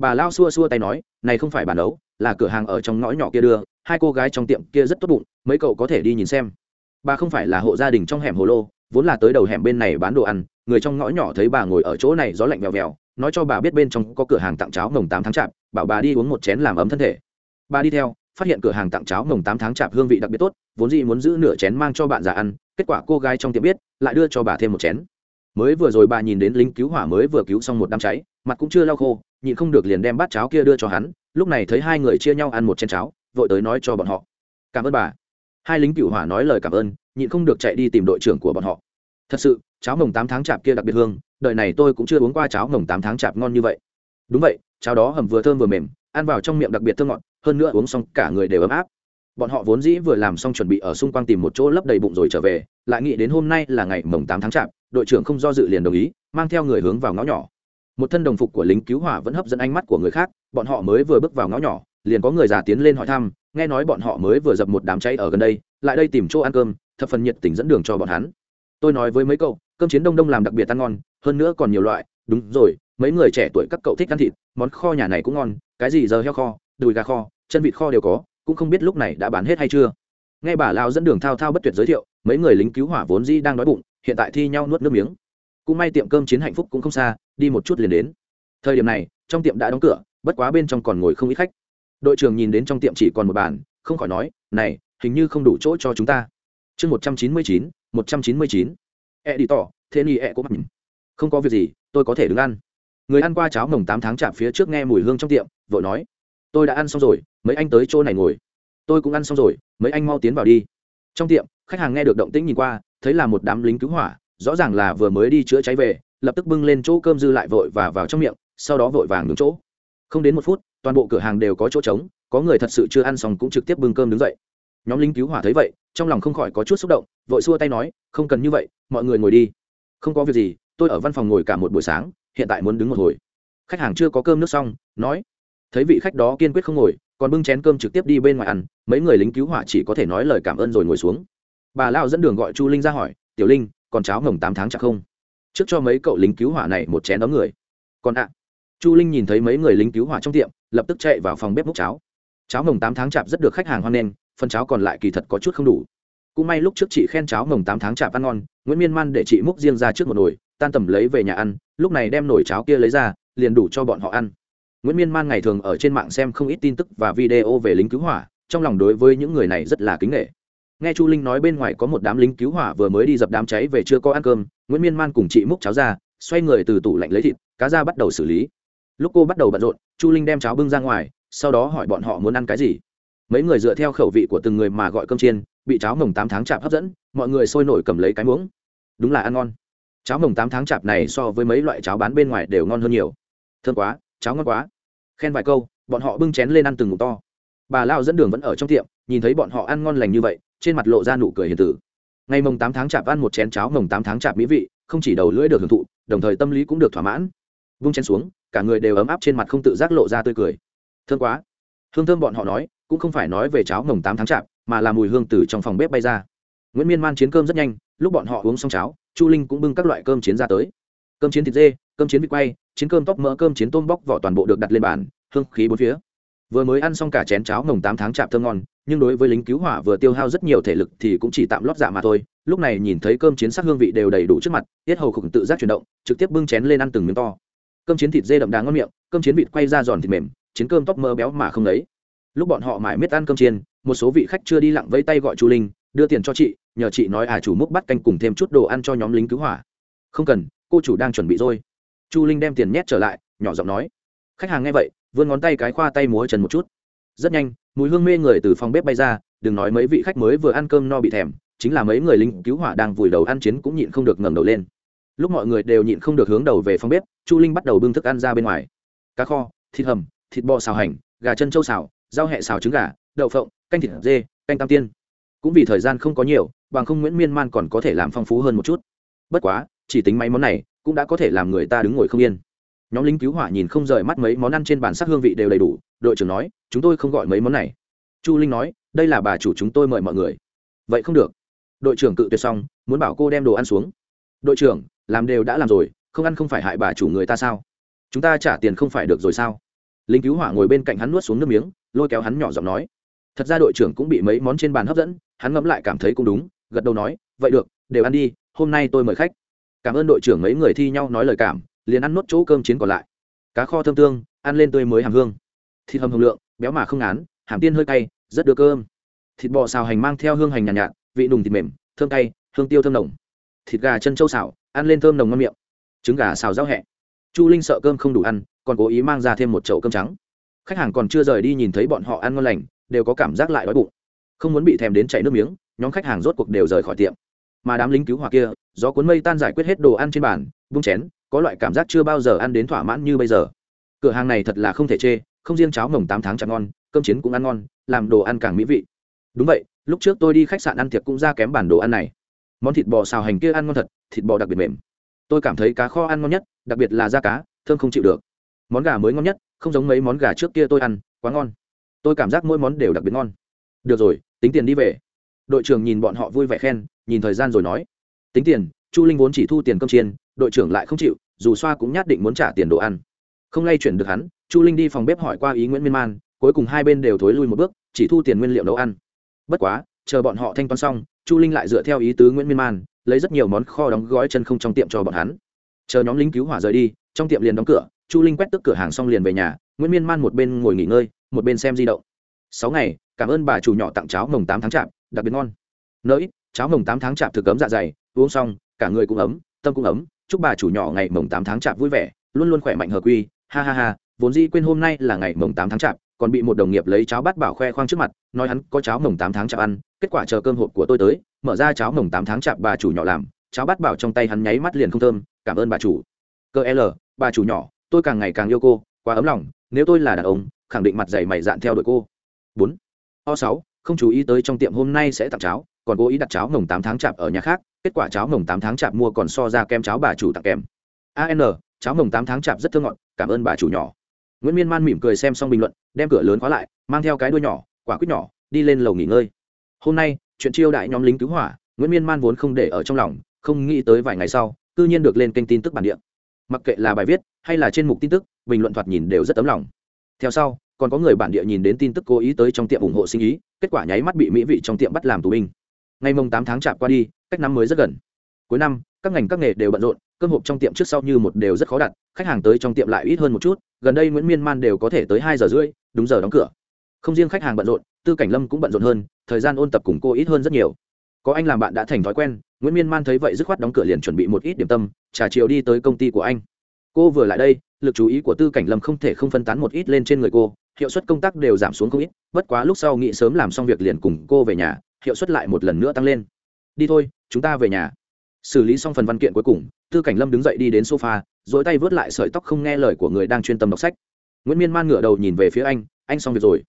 bà lao xua xua tay nói, này không phải bàn đấu là cửa hàng ở trong ngõ nhỏ kia đưa, hai cô gái trong tiệm kia rất tốt bụng, mấy cậu có thể đi nhìn xem. Bà không phải là hộ gia đình trong hẻm hồ lô, vốn là tới đầu hẻm bên này bán đồ ăn, người trong ngõ nhỏ thấy bà ngồi ở chỗ này gió lạnh vèo vèo, nói cho bà biết bên trong có cửa hàng tặng cháo mồng tám tháng chạp, bảo bà đi uống một chén làm ấm thân thể. Bà đi theo, phát hiện cửa hàng tặng cháo mồng tám tháng chạp hương vị đặc biệt tốt, vốn dĩ muốn giữ nửa chén mang cho bạn già ăn, kết quả cô gái trong tiệm biết, lại đưa cho bà thêm một chén. Mới vừa rồi bà nhìn đến lính cứu hỏa mới vừa cứu xong một đám cháy, mặt cũng chưa lau khô nhịn không được liền đem bát cháo kia đưa cho hắn, lúc này thấy hai người chia nhau ăn một chén cháo, vội tới nói cho bọn họ. Cảm ơn bà. Hai lính cựu hỏa nói lời cảm ơn, nhịn không được chạy đi tìm đội trưởng của bọn họ. Thật sự, cháo mồng tám tháng chạp kia đặc biệt hương đợi này tôi cũng chưa uống qua cháo mồng tám tháng chạp ngon như vậy. Đúng vậy, cháo đó hầm vừa thơm vừa mềm, ăn vào trong miệng đặc biệt thơm ngọt, hơn nữa uống xong cả người đều ấm áp. Bọn họ vốn dĩ vừa làm xong chuẩn bị ở xung quanh tìm một chỗ lấp đầy bụng rồi trở về, lại nghĩ đến hôm nay là ngày mồng tám tháng chạp, đội trưởng không do dự liền đồng ý, mang theo người hướng vào ngõ nhỏ một thân đồng phục của lính cứu hỏa vẫn hấp dẫn ánh mắt của người khác, bọn họ mới vừa bước vào ngõ nhỏ, liền có người già tiến lên hỏi thăm, nghe nói bọn họ mới vừa dập một đám cháy ở gần đây, lại đây tìm chỗ ăn cơm, thập phần nhiệt tình dẫn đường cho bọn hắn. Tôi nói với mấy cậu, cơm chiến đông đông làm đặc biệt ăn ngon, hơn nữa còn nhiều loại, đúng rồi, mấy người trẻ tuổi các cậu thích ăn thịt, món kho nhà này cũng ngon, cái gì giờ heo kho, đùi gà kho, chân vịt kho đều có, cũng không biết lúc này đã bán hết hay chưa. Nghe bà lao dẫn đường thao thao bất tuyệt giới thiệu, mấy người lính cứu hỏa vốn dĩ đang đói bụng, hiện tại thi nhau nuốt nước miếng. Cũng may tiệm cơm chiến hạnh phúc cũng không xa đi một chút liền đến. Thời điểm này, trong tiệm đã đóng cửa, bất quá bên trong còn ngồi không ít khách. Đội trưởng nhìn đến trong tiệm chỉ còn một bàn, không khỏi nói, này, hình như không đủ chỗ cho chúng ta. Chương một trăm chín mươi chín, một trăm chín mươi chín. E đi tỏ thế ni e có mặt không có việc gì, tôi có thể đứng ăn. Người ăn qua cháo mồng tám tháng chạm phía trước nghe mùi hương trong tiệm, vội nói, tôi đã ăn xong rồi, mấy anh tới chỗ này ngồi. Tôi cũng ăn xong rồi, mấy anh mau tiến vào đi. Trong tiệm, khách hàng nghe được động tĩnh nhìn qua, thấy là một đám lính cứu hỏa, rõ ràng là vừa mới đi chữa cháy về lập tức bưng lên chỗ cơm dư lại vội và vào trong miệng, sau đó vội vàng đứng chỗ. Không đến một phút, toàn bộ cửa hàng đều có chỗ trống, có người thật sự chưa ăn xong cũng trực tiếp bưng cơm đứng dậy. Nhóm lính cứu hỏa thấy vậy, trong lòng không khỏi có chút xúc động, vội xua tay nói, không cần như vậy, mọi người ngồi đi. Không có việc gì, tôi ở văn phòng ngồi cả một buổi sáng, hiện tại muốn đứng một hồi. Khách hàng chưa có cơm nước xong, nói, thấy vị khách đó kiên quyết không ngồi, còn bưng chén cơm trực tiếp đi bên ngoài ăn, mấy người lính cứu hỏa chỉ có thể nói lời cảm ơn rồi ngồi xuống. Bà lao dẫn đường gọi chu linh ra hỏi, tiểu linh, còn cháo ngồng tám tháng chắc không? Trước cho mấy cậu lính cứu hỏa này một chén đón người. Còn ạ, chu linh nhìn thấy mấy người lính cứu hỏa trong tiệm, lập tức chạy vào phòng bếp múc cháo. Cháo mồng tám tháng chạp rất được khách hàng hoan nghênh, phần cháo còn lại kỳ thật có chút không đủ. Cũng may lúc trước chị khen cháo mồng tám tháng chạp ăn ngon, nguyễn miên man để chị múc riêng ra trước một nồi, tan tầm lấy về nhà ăn, lúc này đem nồi cháo kia lấy ra, liền đủ cho bọn họ ăn. Nguyễn miên man ngày thường ở trên mạng xem không ít tin tức và video về lính cứu hỏa, trong lòng đối với những người này rất là kính nghệ nghe chu linh nói bên ngoài có một đám lính cứu hỏa vừa mới đi dập đám cháy về chưa có ăn cơm, nguyễn miên man cùng chị múc cháo ra, xoay người từ tủ lạnh lấy thịt, cá ra bắt đầu xử lý. Lúc cô bắt đầu bận rộn, chu linh đem cháo bưng ra ngoài, sau đó hỏi bọn họ muốn ăn cái gì. Mấy người dựa theo khẩu vị của từng người mà gọi cơm chiên, bị cháo mồng tám tháng chạp hấp dẫn, mọi người sôi nổi cầm lấy cái muỗng. Đúng là ăn ngon. Cháo mồng tám tháng chạp này so với mấy loại cháo bán bên ngoài đều ngon hơn nhiều. Thương quá, cháo ngon quá. Khen vài câu, bọn họ bưng chén lên ăn từng ngụm to. Bà lao dẫn đường vẫn ở trong tiệm, nhìn thấy bọn họ ăn ngon lành như vậy trên mặt lộ ra nụ cười hiền tử. Ngày mồng tám tháng chạp ăn một chén cháo mồng tám tháng chạp mỹ vị, không chỉ đầu lưỡi được hưởng thụ, đồng thời tâm lý cũng được thỏa mãn. Vung chén xuống, cả người đều ấm áp trên mặt không tự giác lộ ra tươi cười. Thương quá. Hương thơm bọn họ nói, cũng không phải nói về cháo mồng tám tháng chạp, mà là mùi hương từ trong phòng bếp bay ra. Nguyễn miên man chiến cơm rất nhanh, lúc bọn họ uống xong cháo, chu linh cũng bưng các loại cơm chiến ra tới. Cơm chiến thịt dê, cơm chiến vịt quay, chiến cơm tóc mỡ cơm chiến tôm bóc vỏ toàn bộ được đặt lên bàn, hương khí bốn phía vừa mới ăn xong cả chén cháo mồng tám tháng chạp thơm ngon, nhưng đối với lính cứu hỏa vừa tiêu hao rất nhiều thể lực thì cũng chỉ tạm lót dạ mà thôi. Lúc này nhìn thấy cơm chiến sắc hương vị đều đầy đủ trước mặt, tiết hầu khủng tự giác chuyển động, trực tiếp bưng chén lên ăn từng miếng to. Cơm chiến thịt dê đậm đà ngon miệng, cơm chiến vịt quay ra giòn thịt mềm, chiến cơm tóc mơ béo mà không lấy lúc bọn họ mải miết ăn cơm chiên, một số vị khách chưa đi lặng vẫy tay gọi chu linh, đưa tiền cho chị, nhờ chị nói à chủ múc bắt canh cùng thêm chút đồ ăn cho nhóm lính cứu hỏa. Không cần, cô chủ đang chuẩn bị rồi. Chu linh đem tiền nhét trở lại, nhỏ giọng nói. Khách hàng nghe vậy vươn ngón tay cái khoa tay múa chân một chút. Rất nhanh, mùi hương mê người từ phòng bếp bay ra, đừng nói mấy vị khách mới vừa ăn cơm no bị thèm, chính là mấy người lính cứu hỏa đang vùi đầu ăn chiến cũng nhịn không được ngẩng đầu lên. Lúc mọi người đều nhịn không được hướng đầu về phòng bếp, chu linh bắt đầu bưng thức ăn ra bên ngoài. Cá kho, thịt hầm, thịt bò xào hành, gà chân trâu xào, rau hẹ xào trứng gà, đậu phộng, canh thịt dê, canh tam tiên. Cũng vì thời gian không có nhiều, bằng không nguyễn miên man còn có thể làm phong phú hơn một chút. Bất quá, chỉ tính mấy món này, cũng đã có thể làm người ta đứng ngồi không yên nhóm lính cứu hỏa nhìn không rời mắt mấy món ăn trên bàn sắc hương vị đều đầy đủ, đội trưởng nói, chúng tôi không gọi mấy món này. Chu linh nói, đây là bà chủ chúng tôi mời mọi người. Vậy không được. Đội trưởng cự tuyệt xong, muốn bảo cô đem đồ ăn xuống. Đội trưởng, làm đều đã làm rồi, không ăn không phải hại bà chủ người ta sao? Chúng ta trả tiền không phải được rồi sao? Lính cứu hỏa ngồi bên cạnh hắn nuốt xuống nước miếng, lôi kéo hắn nhỏ giọng nói. Thật ra đội trưởng cũng bị mấy món trên bàn hấp dẫn, hắn ngẫm lại cảm thấy cũng đúng, gật đầu nói, vậy được, đều ăn đi, hôm nay tôi mời khách. Cảm ơn đội trưởng mấy người thi nhau nói lời cảm liền ăn nốt chỗ cơm chiến còn lại. Cá kho thơm tương ăn lên tươi mới hàm hương. Thịt hầm hồng lượng béo mà không ngán hàm tiên hơi cay rất đưa cơm. Thịt bò xào hành mang theo hương hành nhàn nhạt, nhạt vị nùng thịt mềm thơm cay hương tiêu thơm nồng. Thịt gà chân trâu xào ăn lên thơm nồng ngon miệng. Trứng gà xào rau hẹ. Chu linh sợ cơm không đủ ăn còn cố ý mang ra thêm một chậu cơm trắng. Khách hàng còn chưa rời đi nhìn thấy bọn họ ăn ngon lành đều có cảm giác lại đói bụng. Không muốn bị thèm đến chảy nước miếng nhóm khách hàng rốt cuộc đều rời khỏi tiệm. Mà đám lính cứu hỏa kia gió cuốn mây tan giải quyết hết đồ ăn trên bàn bung chén có loại cảm giác chưa bao giờ ăn đến thỏa mãn như bây giờ. Cửa hàng này thật là không thể chê, không riêng cháo mồng tám tháng chẳng ngon, cơm chiến cũng ăn ngon, làm đồ ăn càng mỹ vị. Đúng vậy, lúc trước tôi đi khách sạn ăn tiệc cũng ra kém bản đồ ăn này. Món thịt bò xào hành kia ăn ngon thật, thịt bò đặc biệt mềm. Tôi cảm thấy cá kho ăn ngon nhất, đặc biệt là da cá, thơm không chịu được. Món gà mới ngon nhất, không giống mấy món gà trước kia tôi ăn, quá ngon. Tôi cảm giác mỗi món đều đặc biệt ngon. Được rồi, tính tiền đi về. Đội trưởng nhìn bọn họ vui vẻ khen, nhìn thời gian rồi nói. Tính tiền, chu linh vốn chỉ thu tiền cơm chiên đội trưởng lại không chịu dù xoa cũng nhất định muốn trả tiền đồ ăn. Không lay chuyển được hắn chu linh đi phòng bếp hỏi qua ý nguyễn miên man cuối cùng hai bên đều thối lui một bước chỉ thu tiền nguyên liệu nấu ăn. Bất quá chờ bọn họ thanh toán xong chu linh lại dựa theo ý tứ nguyễn miên man lấy rất nhiều món kho đóng gói chân không trong tiệm cho bọn hắn. Chờ nhóm lính cứu hỏa rời đi trong tiệm liền đóng cửa chu linh quét tức cửa hàng xong liền về nhà nguyễn miên man một bên ngồi nghỉ ngơi một bên xem di động. Sáu ngày cảm ơn bà chủ nhỏ tặng cháo mồng tám tháng chạp đặc biệt ngon. Nỡ, cháo mồng tám tháng chạp thực ấm dạ dày uống xong cả người cũng ấm tâm cũng ấm chúc bà chủ nhỏ ngày mồng tám tháng chạp vui vẻ, luôn luôn khỏe mạnh hợp quy, ha ha ha, vốn dĩ quên hôm nay là ngày mồng tám tháng chạp, còn bị một đồng nghiệp lấy cháo bát bảo khoe khoang trước mặt, nói hắn có cháo mồng tám tháng chạp ăn, kết quả chờ cơm hộp của tôi tới, mở ra cháo mồng tám tháng chạp bà chủ nhỏ làm, cháo bát bảo trong tay hắn nháy mắt liền không thơm, cảm ơn bà chủ. Cơ l, bà chủ nhỏ, tôi càng ngày càng yêu cô, quá ấm lòng, nếu tôi là đàn ông, khẳng định mặt dày mày dạn theo đuổi cô. Bốn. O sáu, không chú ý tới trong tiệm hôm nay sẽ tặng cháo, còn cố ý đặt cháo mồng tám tháng chạp ở nhà khác kết quả cháo mồng tám tháng chạp mua còn so ra kem cháo bà chủ tặng kèm. An cháo mồng tám tháng chạp rất thơ ngọt, cảm ơn bà chủ nhỏ. Nguyễn miên man mỉm cười xem xong bình luận, đem cửa lớn khóa lại, mang theo cái đuôi nhỏ, quả quýt nhỏ, đi lên lầu nghỉ ngơi. Hôm nay, chuyện chiêu đại nhóm lính cứu hỏa, nguyễn miên man vốn không để ở trong lòng, không nghĩ tới vài ngày sau tự nhiên được lên kênh tin tức bản địa. Mặc kệ là bài viết, hay là trên mục tin tức, bình luận thoạt nhìn đều rất tấm lòng. Theo sau, còn có người bản địa nhìn đến tin tức cố ý tới trong tiệm ủng hộ sinh ý, kết quả nháy mắt bị mỹ vị trong tiệm bắt làm tù binh ngày mồng tám tháng chạp qua đi, cách năm mới rất gần. Cuối năm, các ngành các nghề đều bận rộn, cơm hộp trong tiệm trước sau như một đều rất khó đặt, khách hàng tới trong tiệm lại ít hơn một chút, gần đây nguyễn miên man đều có thể tới hai giờ rưỡi, đúng giờ đóng cửa. Không riêng khách hàng bận rộn, tư cảnh lâm cũng bận rộn hơn, thời gian ôn tập cùng cô ít hơn rất nhiều. Có anh làm bạn đã thành thói quen, nguyễn miên man thấy vậy dứt khoát đóng cửa liền chuẩn bị một ít điểm tâm, trà chiều đi tới công ty của anh. Cô vừa lại đây, lực chú ý của tư cảnh lâm không thể không phân tán một ít lên trên người cô, hiệu suất công tác đều giảm xuống không ít, bất quá lúc sau nghĩ sớm làm xong việc liền cùng cô về nhà hiệu suất lại một lần nữa tăng lên. Đi thôi, chúng ta về nhà. Xử lý xong phần văn kiện cuối cùng, tư cảnh lâm đứng dậy đi đến sofa dỗi tay vớt lại sợi tóc không nghe lời của người đang chuyên tâm đọc sách. Nguyễn miên man ngửa đầu nhìn về phía anh anh xong việc rồi.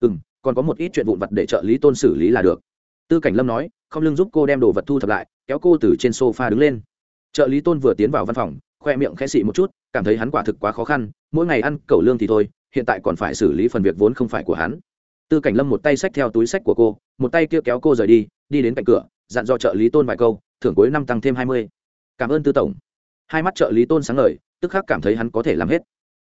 Ừ m còn có một ít chuyện vụn vặt để trợ lý tôn xử lý là được. Tư cảnh lâm nói, không lưng giúp cô đem đồ vật thu thập lại, kéo cô từ trên sofa đứng lên. Trợ lý tôn vừa tiến vào văn phòng, khoe miệng khẽ xị một chút, cảm thấy hắn quả thực quá khó khăn, mỗi ngày ăn cẩu lương thì thôi, hiện tại còn phải xử lý phần việc vốn không phải của hắn tư cảnh lâm một tay xách theo túi sách của cô, một tay kia kéo cô rời đi đi đến cạnh cửa, dặn dò trợ lý tôn vài câu, thưởng cuối năm tăng thêm hai mươi. Cảm ơn tư tổng. Hai mắt trợ lý tôn sáng ngời, tức khắc cảm thấy hắn có thể làm hết.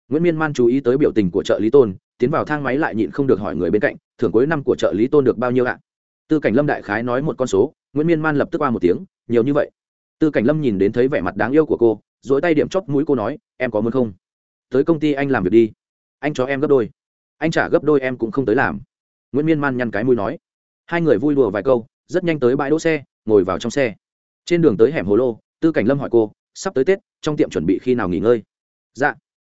Nguyễn miên man chú ý tới biểu tình của trợ lý tôn, tiến vào thang máy lại nhịn không được hỏi người bên cạnh, thưởng cuối năm của trợ lý tôn được bao nhiêu ạ? Tư cảnh lâm đại khái nói một con số, nguyễn miên man lập tức qua một tiếng, nhiều như vậy. Tư cảnh lâm nhìn đến thấy vẻ mặt đáng yêu của cô dỗi tay điểm chóp mũi cô nói, em có muốn không? Tới công ty anh làm việc đi. Anh cho em gấp đôi. Anh trả gấp đôi em cũng không tới làm nguyễn miên man nhăn cái mũi nói hai người vui đùa vài câu rất nhanh tới bãi đỗ xe ngồi vào trong xe trên đường tới hẻm hồ lô tư cảnh lâm hỏi cô sắp tới tết trong tiệm chuẩn bị khi nào nghỉ ngơi dạ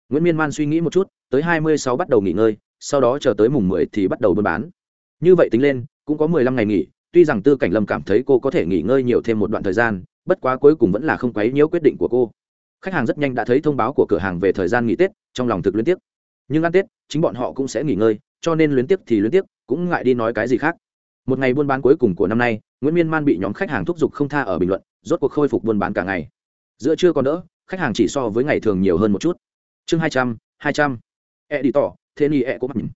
nguyễn miên man suy nghĩ một chút tới hai mươi sáu bắt đầu nghỉ ngơi sau đó chờ tới mùng mười thì bắt đầu buôn bán như vậy tính lên cũng có mười lăm ngày nghỉ tuy rằng tư cảnh lâm cảm thấy cô có thể nghỉ ngơi nhiều thêm một đoạn thời gian bất quá cuối cùng vẫn là không quấy nhiễu quyết định của cô khách hàng rất nhanh đã thấy thông báo của cửa hàng về thời gian nghỉ tết trong lòng thực liên tiếc nhưng ăn tết chính bọn họ cũng sẽ nghỉ ngơi cho nên luyến tiếp thì luyến tiếp, cũng ngại đi nói cái gì khác. Một ngày buôn bán cuối cùng của năm nay nguyễn miên man bị nhóm khách hàng thúc giục không tha ở bình luận rốt cuộc khôi phục buôn bán cả ngày. Giữa trưa còn đỡ khách hàng chỉ so với ngày thường nhiều hơn một chút. Chương hai trăm hai trăm. E đi tỏ thế ni e cũng mặc nhìn.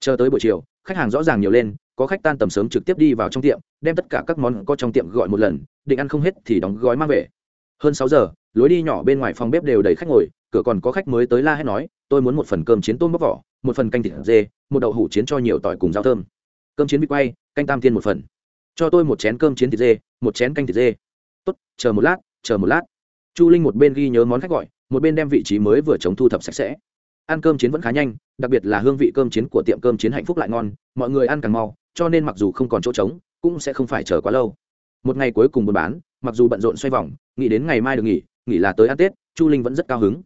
Chờ tới buổi chiều khách hàng rõ ràng nhiều lên có khách tan tầm sớm trực tiếp đi vào trong tiệm đem tất cả các món có trong tiệm gọi một lần định ăn không hết thì đóng gói mang về. Hơn sáu giờ lối đi nhỏ bên ngoài phòng bếp đều đầy khách ngồi cửa còn có khách mới tới la hét nói tôi muốn một phần cơm chiến tôm bóc vỏ, một phần canh thịt dê, một đậu hủ chiến cho nhiều tỏi cùng rau thơm. Cơm chiến bị quay, canh tam tiên một phần. Cho tôi một chén cơm chiến thịt dê, một chén canh thịt dê. Tốt, chờ một lát, chờ một lát. Chu linh một bên ghi nhớ món khách gọi, một bên đem vị trí mới vừa chống thu thập sạch sẽ. Ăn cơm chiến vẫn khá nhanh, đặc biệt là hương vị cơm chiến của tiệm cơm chiến hạnh phúc lại ngon, mọi người ăn càng mau, cho nên mặc dù không còn chỗ trống, cũng sẽ không phải chờ quá lâu. Một ngày cuối cùng buôn bán, mặc dù bận rộn xoay vòng, nghĩ đến ngày mai được nghỉ nghỉ là tới ăn tết, chu linh vẫn rất cao hứng.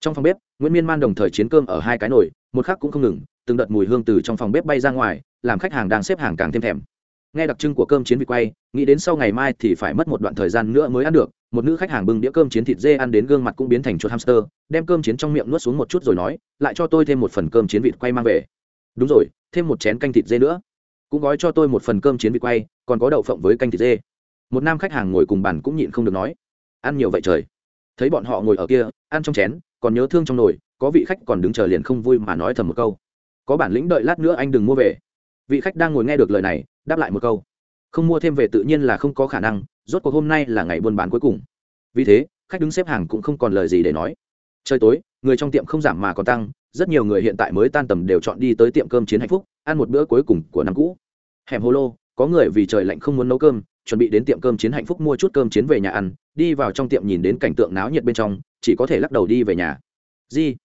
Trong phòng bếp nguyễn miên man đồng thời chiến cơm ở hai cái nồi, một khắc cũng không ngừng, từng đợt mùi hương từ trong phòng bếp bay ra ngoài, làm khách hàng đang xếp hàng càng thêm thèm. Nghe đặc trưng của cơm chiến vịt quay, nghĩ đến sau ngày mai thì phải mất một đoạn thời gian nữa mới ăn được, một nữ khách hàng bưng đĩa cơm chiến thịt dê ăn đến gương mặt cũng biến thành chuột hamster, đem cơm chiến trong miệng nuốt xuống một chút rồi nói, lại cho tôi thêm một phần cơm chiến vịt quay mang về. Đúng rồi, thêm một chén canh thịt dê nữa. Cũng gói cho tôi một phần cơm chiến vịt quay, còn có đậu phộng với canh thịt dê. Một nam khách hàng ngồi cùng bàn cũng nhịn không được nói. Ăn nhiều vậy trời. Thấy bọn họ ngồi ở kia, ăn trong chén còn nhớ thương trong nồi, có vị khách còn đứng chờ liền không vui mà nói thầm một câu. Có bản lĩnh đợi lát nữa anh đừng mua về. Vị khách đang ngồi nghe được lời này, đáp lại một câu. Không mua thêm về tự nhiên là không có khả năng, rốt cuộc hôm nay là ngày buôn bán cuối cùng. Vì thế, khách đứng xếp hàng cũng không còn lời gì để nói. Trời tối, người trong tiệm không giảm mà còn tăng, rất nhiều người hiện tại mới tan tầm đều chọn đi tới tiệm cơm chiến hạnh phúc, ăn một bữa cuối cùng của năm cũ. Hẻm hô lô có người vì trời lạnh không muốn nấu cơm chuẩn bị đến tiệm cơm chiến hạnh phúc mua chút cơm chiến về nhà ăn, đi vào trong tiệm nhìn đến cảnh tượng náo nhiệt bên trong, chỉ có thể lắc đầu đi về nhà. Di,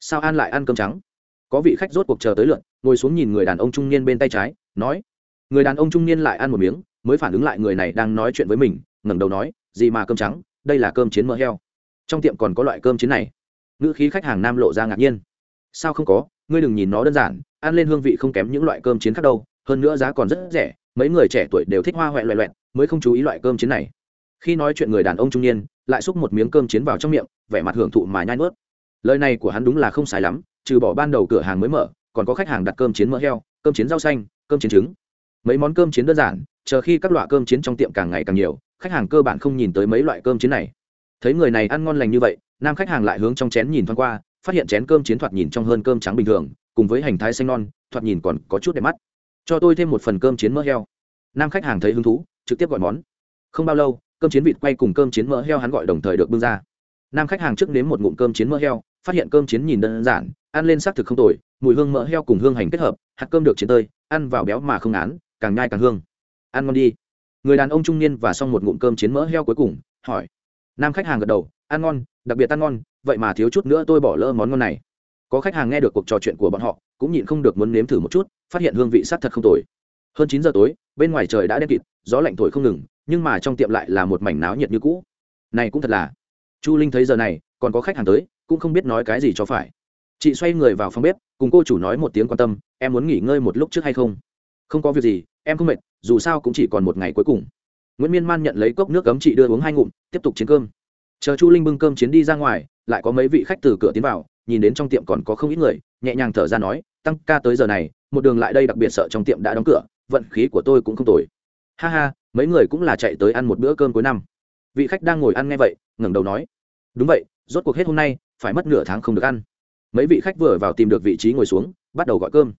sao an lại ăn cơm trắng? Có vị khách rốt cuộc chờ tới lượn ngồi xuống nhìn người đàn ông trung niên bên tay trái, nói, người đàn ông trung niên lại ăn một miếng, mới phản ứng lại người này đang nói chuyện với mình, ngẩng đầu nói, gì mà cơm trắng, đây là cơm chiến mỡ heo. Trong tiệm còn có loại cơm chiến này. Ngữ khí khách hàng nam lộ ra ngạc nhiên. Sao không có, ngươi đừng nhìn nó đơn giản, ăn lên hương vị không kém những loại cơm chiến khác đâu, hơn nữa giá còn rất rẻ, mấy người trẻ tuổi đều thích hoa huệ loẹ loẹt mới không chú ý loại cơm chiến này khi nói chuyện người đàn ông trung niên lại xúc một miếng cơm chiến vào trong miệng vẻ mặt hưởng thụ mà nhai nuốt lời này của hắn đúng là không sai lắm trừ bỏ ban đầu cửa hàng mới mở còn có khách hàng đặt cơm chiến mỡ heo cơm chiến rau xanh cơm chiến trứng mấy món cơm chiến đơn giản chờ khi các loại cơm chiến trong tiệm càng ngày càng nhiều khách hàng cơ bản không nhìn tới mấy loại cơm chiến này thấy người này ăn ngon lành như vậy nam khách hàng lại hướng trong chén nhìn thoáng qua phát hiện chén cơm chiến thoạt nhìn trong hơn cơm trắng bình thường cùng với hành thái xanh non thoạt nhìn còn có chút đẹp mắt cho tôi thêm một phần cơm chiến mỡ heo nam khách hàng thấy hứng thú trực tiếp gọi món. Không bao lâu, cơm chiến vịt quay cùng cơm chiến mỡ heo hắn gọi đồng thời được bưng ra. Nam khách hàng trước nếm một ngụm cơm chiến mỡ heo, phát hiện cơm chiến nhìn đơn giản, ăn lên xác thực không tồi, mùi hương mỡ heo cùng hương hành kết hợp, hạt cơm được chiến tơi, ăn vào béo mà không án càng nhai càng hương. Ăn ngon đi. Người đàn ông trung niên và xong một ngụm cơm chiến mỡ heo cuối cùng, hỏi. Nam khách hàng gật đầu, ăn ngon, đặc biệt ăn ngon, vậy mà thiếu chút nữa tôi bỏ lỡ món ngon này. Có khách hàng nghe được cuộc trò chuyện của bọn họ, cũng nhịn không được muốn nếm thử một chút, phát hiện hương vị sắc thật không tồi hơn chín giờ tối, bên ngoài trời đã đen kịt, gió lạnh thổi không ngừng, nhưng mà trong tiệm lại là một mảnh náo nhiệt như cũ. Này cũng thật là. Chu linh thấy giờ này, còn có khách hàng tới, cũng không biết nói cái gì cho phải. Chị xoay người vào phòng bếp, cùng cô chủ nói một tiếng quan tâm, em muốn nghỉ ngơi một lúc trước hay không? Không có việc gì, em không mệt, dù sao cũng chỉ còn một ngày cuối cùng. Nguyễn miên man nhận lấy cốc nước cấm chị đưa uống hai ngụm, tiếp tục chiến cơm. Chờ chu linh bưng cơm chiến đi ra ngoài, lại có mấy vị khách từ cửa tiến vào, nhìn đến trong tiệm còn có không ít người, nhẹ nhàng thở ra nói, tăng ca tới giờ này, một đường lại đây đặc biệt sợ trong tiệm đã đóng cửa vận khí của tôi cũng không tồi. Ha ha, mấy người cũng là chạy tới ăn một bữa cơm cuối năm. Vị khách đang ngồi ăn nghe vậy, ngẩng đầu nói. Đúng vậy, rốt cuộc hết hôm nay, phải mất nửa tháng không được ăn. Mấy vị khách vừa vào tìm được vị trí ngồi xuống, bắt đầu gọi cơm.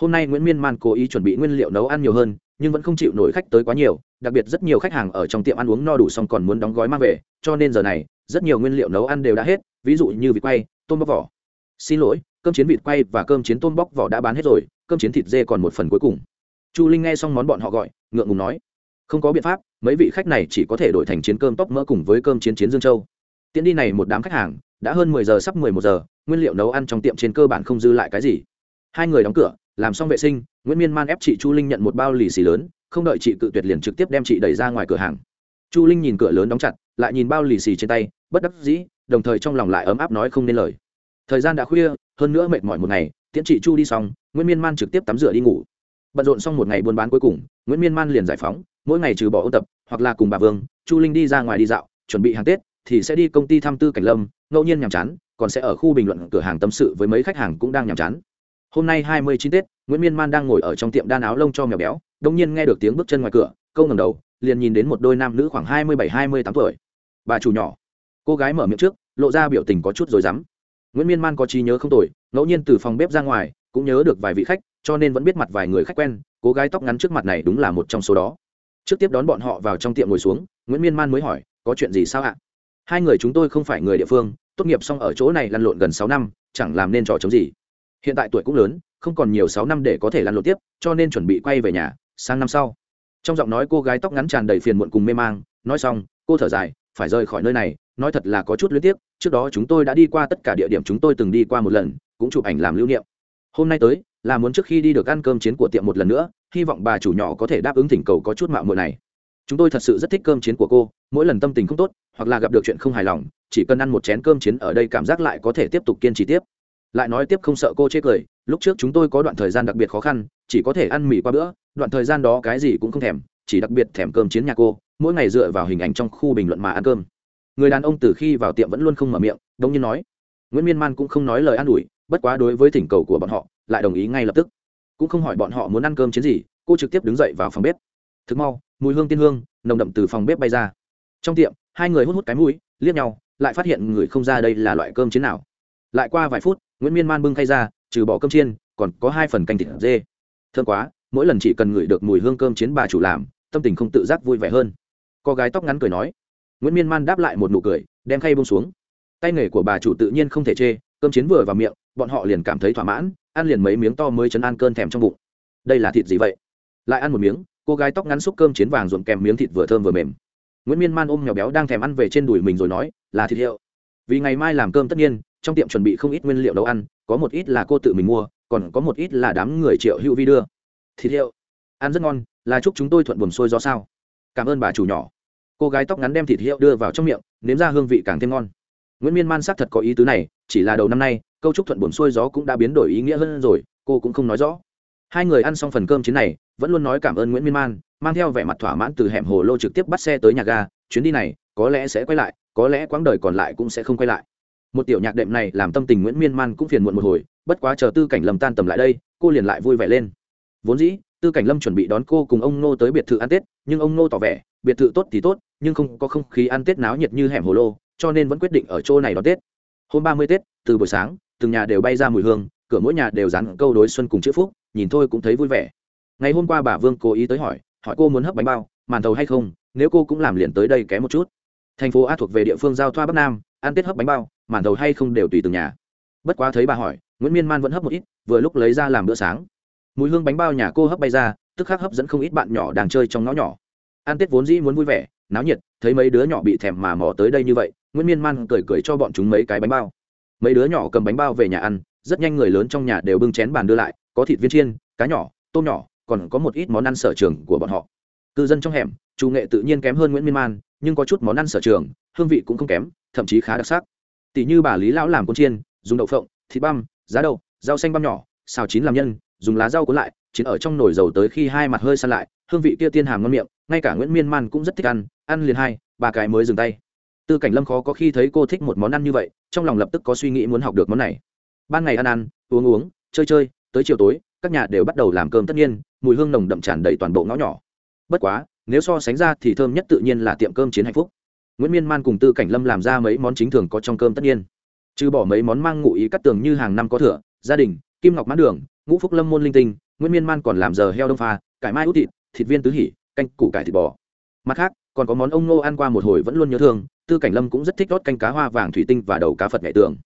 Hôm nay nguyễn miên man cố ý chuẩn bị nguyên liệu nấu ăn nhiều hơn, nhưng vẫn không chịu nổi khách tới quá nhiều, đặc biệt rất nhiều khách hàng ở trong tiệm ăn uống no đủ xong còn muốn đóng gói mang về, cho nên giờ này, rất nhiều nguyên liệu nấu ăn đều đã hết, ví dụ như vịt quay, tôm bóc vỏ. Xin lỗi, cơm chiến vịt quay và cơm chiến tôm bóc vỏ đã bán hết rồi, cơm chiến thịt dê còn một phần cuối cùng chu linh nghe xong món bọn họ gọi, ngượng ngùng nói, không có biện pháp, mấy vị khách này chỉ có thể đổi thành chiến cơm tóc mỡ cùng với cơm chiến chiến dương châu. Tiễn đi này một đám khách hàng, đã hơn mười giờ sắp mười một giờ, nguyên liệu nấu ăn trong tiệm trên cơ bản không dư lại cái gì. Hai người đóng cửa, làm xong vệ sinh, nguyễn miên man ép chị chu linh nhận một bao lì xì lớn, không đợi chị cự tuyệt liền trực tiếp đem chị đẩy ra ngoài cửa hàng. Chu linh nhìn cửa lớn đóng chặt, lại nhìn bao lì xì trên tay, bất đắc dĩ, đồng thời trong lòng lại ấm áp nói không nên lời. Thời gian đã khuya, hơn nữa mệt mỏi một ngày, tiễn chị chu đi xong, nguyễn miên man trực tiếp tắm rửa đi ngủ bận rộn xong một ngày buôn bán cuối cùng, nguyễn miên man liền giải phóng, mỗi ngày trừ bỏ ôn tập, hoặc là cùng bà vương, chu linh đi ra ngoài đi dạo, chuẩn bị hàng tết, thì sẽ đi công ty thăm tư cảnh lâm, ngẫu nhiên nhàm chán, còn sẽ ở khu bình luận cửa hàng tâm sự với mấy khách hàng cũng đang nhàm chán. Hôm nay hai mươi chín tết, nguyễn miên man đang ngồi ở trong tiệm đan áo lông cho mèo béo đông nhiên nghe được tiếng bước chân ngoài cửa, câu ngầm đầu, liền nhìn đến một đôi nam nữ khoảng hai mươi bảy, hai mươi tám tuổi. Bà chủ nhỏ. Cô gái mở miệng trước, lộ ra biểu tình có chút rồi dám nguyễn miên man có trí nhớ không tồi, ngẫu nhiên từ phòng bếp ra ngoài cũng nhớ được vài vị khách, cho nên vẫn biết mặt vài người khách quen, cô gái tóc ngắn trước mặt này đúng là một trong số đó. Trước tiếp đón bọn họ vào trong tiệm ngồi xuống, nguyễn miên man mới hỏi, có chuyện gì sao ạ? Hai người chúng tôi không phải người địa phương, tốt nghiệp xong ở chỗ này lăn lộn gần sáu năm, chẳng làm nên trò chống gì. Hiện tại tuổi cũng lớn, không còn nhiều sáu năm để có thể lăn lộn tiếp, cho nên chuẩn bị quay về nhà, sang năm sau. Trong giọng nói cô gái tóc ngắn tràn đầy phiền muộn cùng mê mang, nói xong, cô thở dài, phải rời khỏi nơi này, nói thật là có chút luyến tiếc, trước đó chúng tôi đã đi qua tất cả địa điểm chúng tôi từng đi qua một lần, cũng chụp ảnh làm lưu niệm hôm nay tới, là muốn trước khi đi được ăn cơm chiến của tiệm một lần nữa, hy vọng bà chủ nhỏ có thể đáp ứng thỉnh cầu có chút mạo muội này. Chúng tôi thật sự rất thích cơm chiến của cô, mỗi lần tâm tình không tốt, hoặc là gặp được chuyện không hài lòng, chỉ cần ăn một chén cơm chiến ở đây cảm giác lại có thể tiếp tục kiên trì tiếp. Lại nói tiếp không sợ cô chê cười, lúc trước chúng tôi có đoạn thời gian đặc biệt khó khăn, chỉ có thể ăn mì qua bữa, đoạn thời gian đó cái gì cũng không thèm, chỉ đặc biệt thèm cơm chiến nhà cô, mỗi ngày dựa vào hình ảnh trong khu bình luận mà ăn cơm. Người đàn ông từ khi vào tiệm vẫn luôn không mở miệng đông nhiên nói. Nguyễn miên man cũng không nói lời an ủi bất quá đối với thỉnh cầu của bọn họ, lại đồng ý ngay lập tức. Cũng không hỏi bọn họ muốn ăn cơm chiến gì, cô trực tiếp đứng dậy vào phòng bếp. Thực mau, mùi hương tiên hương, nồng đậm từ phòng bếp bay ra. Trong tiệm, hai người hút hút cái mũi, liếc nhau, lại phát hiện người không ra đây là loại cơm chiến nào. Lại qua vài phút, nguyễn miên man bưng khay ra, trừ bỏ cơm chiên, còn có hai phần canh thịt dê. Thương quá, mỗi lần chỉ cần ngửi được mùi hương cơm chiến bà chủ làm, tâm tình không tự giác vui vẻ hơn. Cô gái tóc ngắn cười nói. Nguyễn miên man đáp lại một nụ cười, đem khay bông xuống. Tay nghề của bà chủ tự nhiên không thể chê, cơm chiến vừa vào miệng bọn họ liền cảm thấy thỏa mãn, ăn liền mấy miếng to mới chấn an cơn thèm trong bụng. Đây là thịt gì vậy? Lại ăn một miếng, cô gái tóc ngắn xúc cơm chiến vàng ruộm kèm miếng thịt vừa thơm vừa mềm. Nguyễn miên man ôm nhỏ béo đang thèm ăn về trên đùi mình rồi nói, là thịt hiệu. Vì ngày mai làm cơm tất nhiên, trong tiệm chuẩn bị không ít nguyên liệu nấu ăn, có một ít là cô tự mình mua, còn có một ít là đám người triệu hữu vi đưa. Thịt hiệu, ăn rất ngon, là chúc chúng tôi thuận buồm xuôi do sao? Cảm ơn bà chủ nhỏ. Cô gái tóc ngắn đem thịt hiệu đưa vào trong miệng, nếm ra hương vị càng thêm ngon nguyễn miên man xác thật có ý tứ này chỉ là đầu năm nay câu chúc thuận buồn xuôi gió cũng đã biến đổi ý nghĩa hơn rồi cô cũng không nói rõ hai người ăn xong phần cơm chiến này vẫn luôn nói cảm ơn nguyễn miên man mang theo vẻ mặt thỏa mãn từ hẻm hồ lô trực tiếp bắt xe tới nhà ga chuyến đi này có lẽ sẽ quay lại có lẽ quãng đời còn lại cũng sẽ không quay lại một tiểu nhạc đệm này làm tâm tình nguyễn miên man cũng phiền muộn một hồi bất quá chờ tư cảnh lâm tan tầm lại đây cô liền lại vui vẻ lên vốn dĩ tư cảnh lâm chuẩn bị đón cô cùng ông nô tới biệt thự ăn tết nhưng ông nô tỏ vẻ biệt thự tốt thì tốt nhưng không có không khí ăn tết náo nhiệt như hẻm hồ lô cho nên vẫn quyết định ở chỗ này đón tết. Hôm ba mươi tết, từ buổi sáng, từng nhà đều bay ra mùi hương, cửa mỗi nhà đều dán câu đối xuân cùng chữ phúc, nhìn thôi cũng thấy vui vẻ. Ngày hôm qua bà vương cố ý tới hỏi hỏi cô muốn hấp bánh bao, màn thầu hay không, nếu cô cũng làm liền tới đây ké một chút. Thành phố a thuộc về địa phương giao thoa bắc nam, ăn tết hấp bánh bao, màn thầu hay không đều tùy từng nhà. Bất quá thấy bà hỏi, nguyễn miên man vẫn hấp một ít, vừa lúc lấy ra làm bữa sáng. Mùi hương bánh bao nhà cô hấp bay ra, tức khắc hấp dẫn không ít bạn nhỏ đang chơi trong ngõ nhỏ. Ăn tết vốn dĩ muốn vui vẻ náo nhiệt, thấy mấy đứa nhỏ bị thèm mà mò tới đây như vậy, nguyễn miên man cười cười cho bọn chúng mấy cái bánh bao. Mấy đứa nhỏ cầm bánh bao về nhà ăn, rất nhanh người lớn trong nhà đều bưng chén bàn đưa lại, có thịt viên chiên, cá nhỏ, tôm nhỏ, còn có một ít món ăn sở trường của bọn họ. Cư dân trong hẻm, chủ nghệ tự nhiên kém hơn nguyễn miên man, nhưng có chút món ăn sở trường, hương vị cũng không kém, thậm chí khá đặc sắc. Tỷ như bà lý lão làm con chiên, dùng đậu phộng, thịt băm, giá đậu, rau xanh băm nhỏ, xào chín làm nhân, dùng lá rau cuốn lại, chín ở trong nồi dầu tới khi hai mặt hơi săn lại hương vị kia tiên hàm ngon miệng, ngay cả nguyễn miên man cũng rất thích ăn ăn liền hai, ba cái mới dừng tay. Tư cảnh lâm khó có khi thấy cô thích một món ăn như vậy, trong lòng lập tức có suy nghĩ muốn học được món này. Ban ngày ăn ăn, uống uống, chơi chơi, tới chiều tối, các nhà đều bắt đầu làm cơm tất nhiên, mùi hương nồng đậm tràn đầy toàn bộ ngõ nhỏ. Bất quá, nếu so sánh ra thì thơm nhất tự nhiên là tiệm cơm chiến hạnh phúc. Nguyễn miên man cùng tư cảnh lâm làm ra mấy món chính thường có trong cơm tất nhiên. Trừ bỏ mấy món mang ngụ ý cắt tường như hàng năm có thửa gia đình, kim ngọc mãn đường, ngũ phúc lâm môn linh tinh, nguyễn miên man còn làm giờ heo đông pha, cải mai út thịt thịt viên tứ hỉ, canh, củ cải, thịt bò. Mặt khác, còn có món ông nô ăn qua một hồi vẫn luôn nhớ thương, tư cảnh lâm cũng rất thích đốt canh cá hoa vàng thủy tinh và đầu cá phật mẹ tường.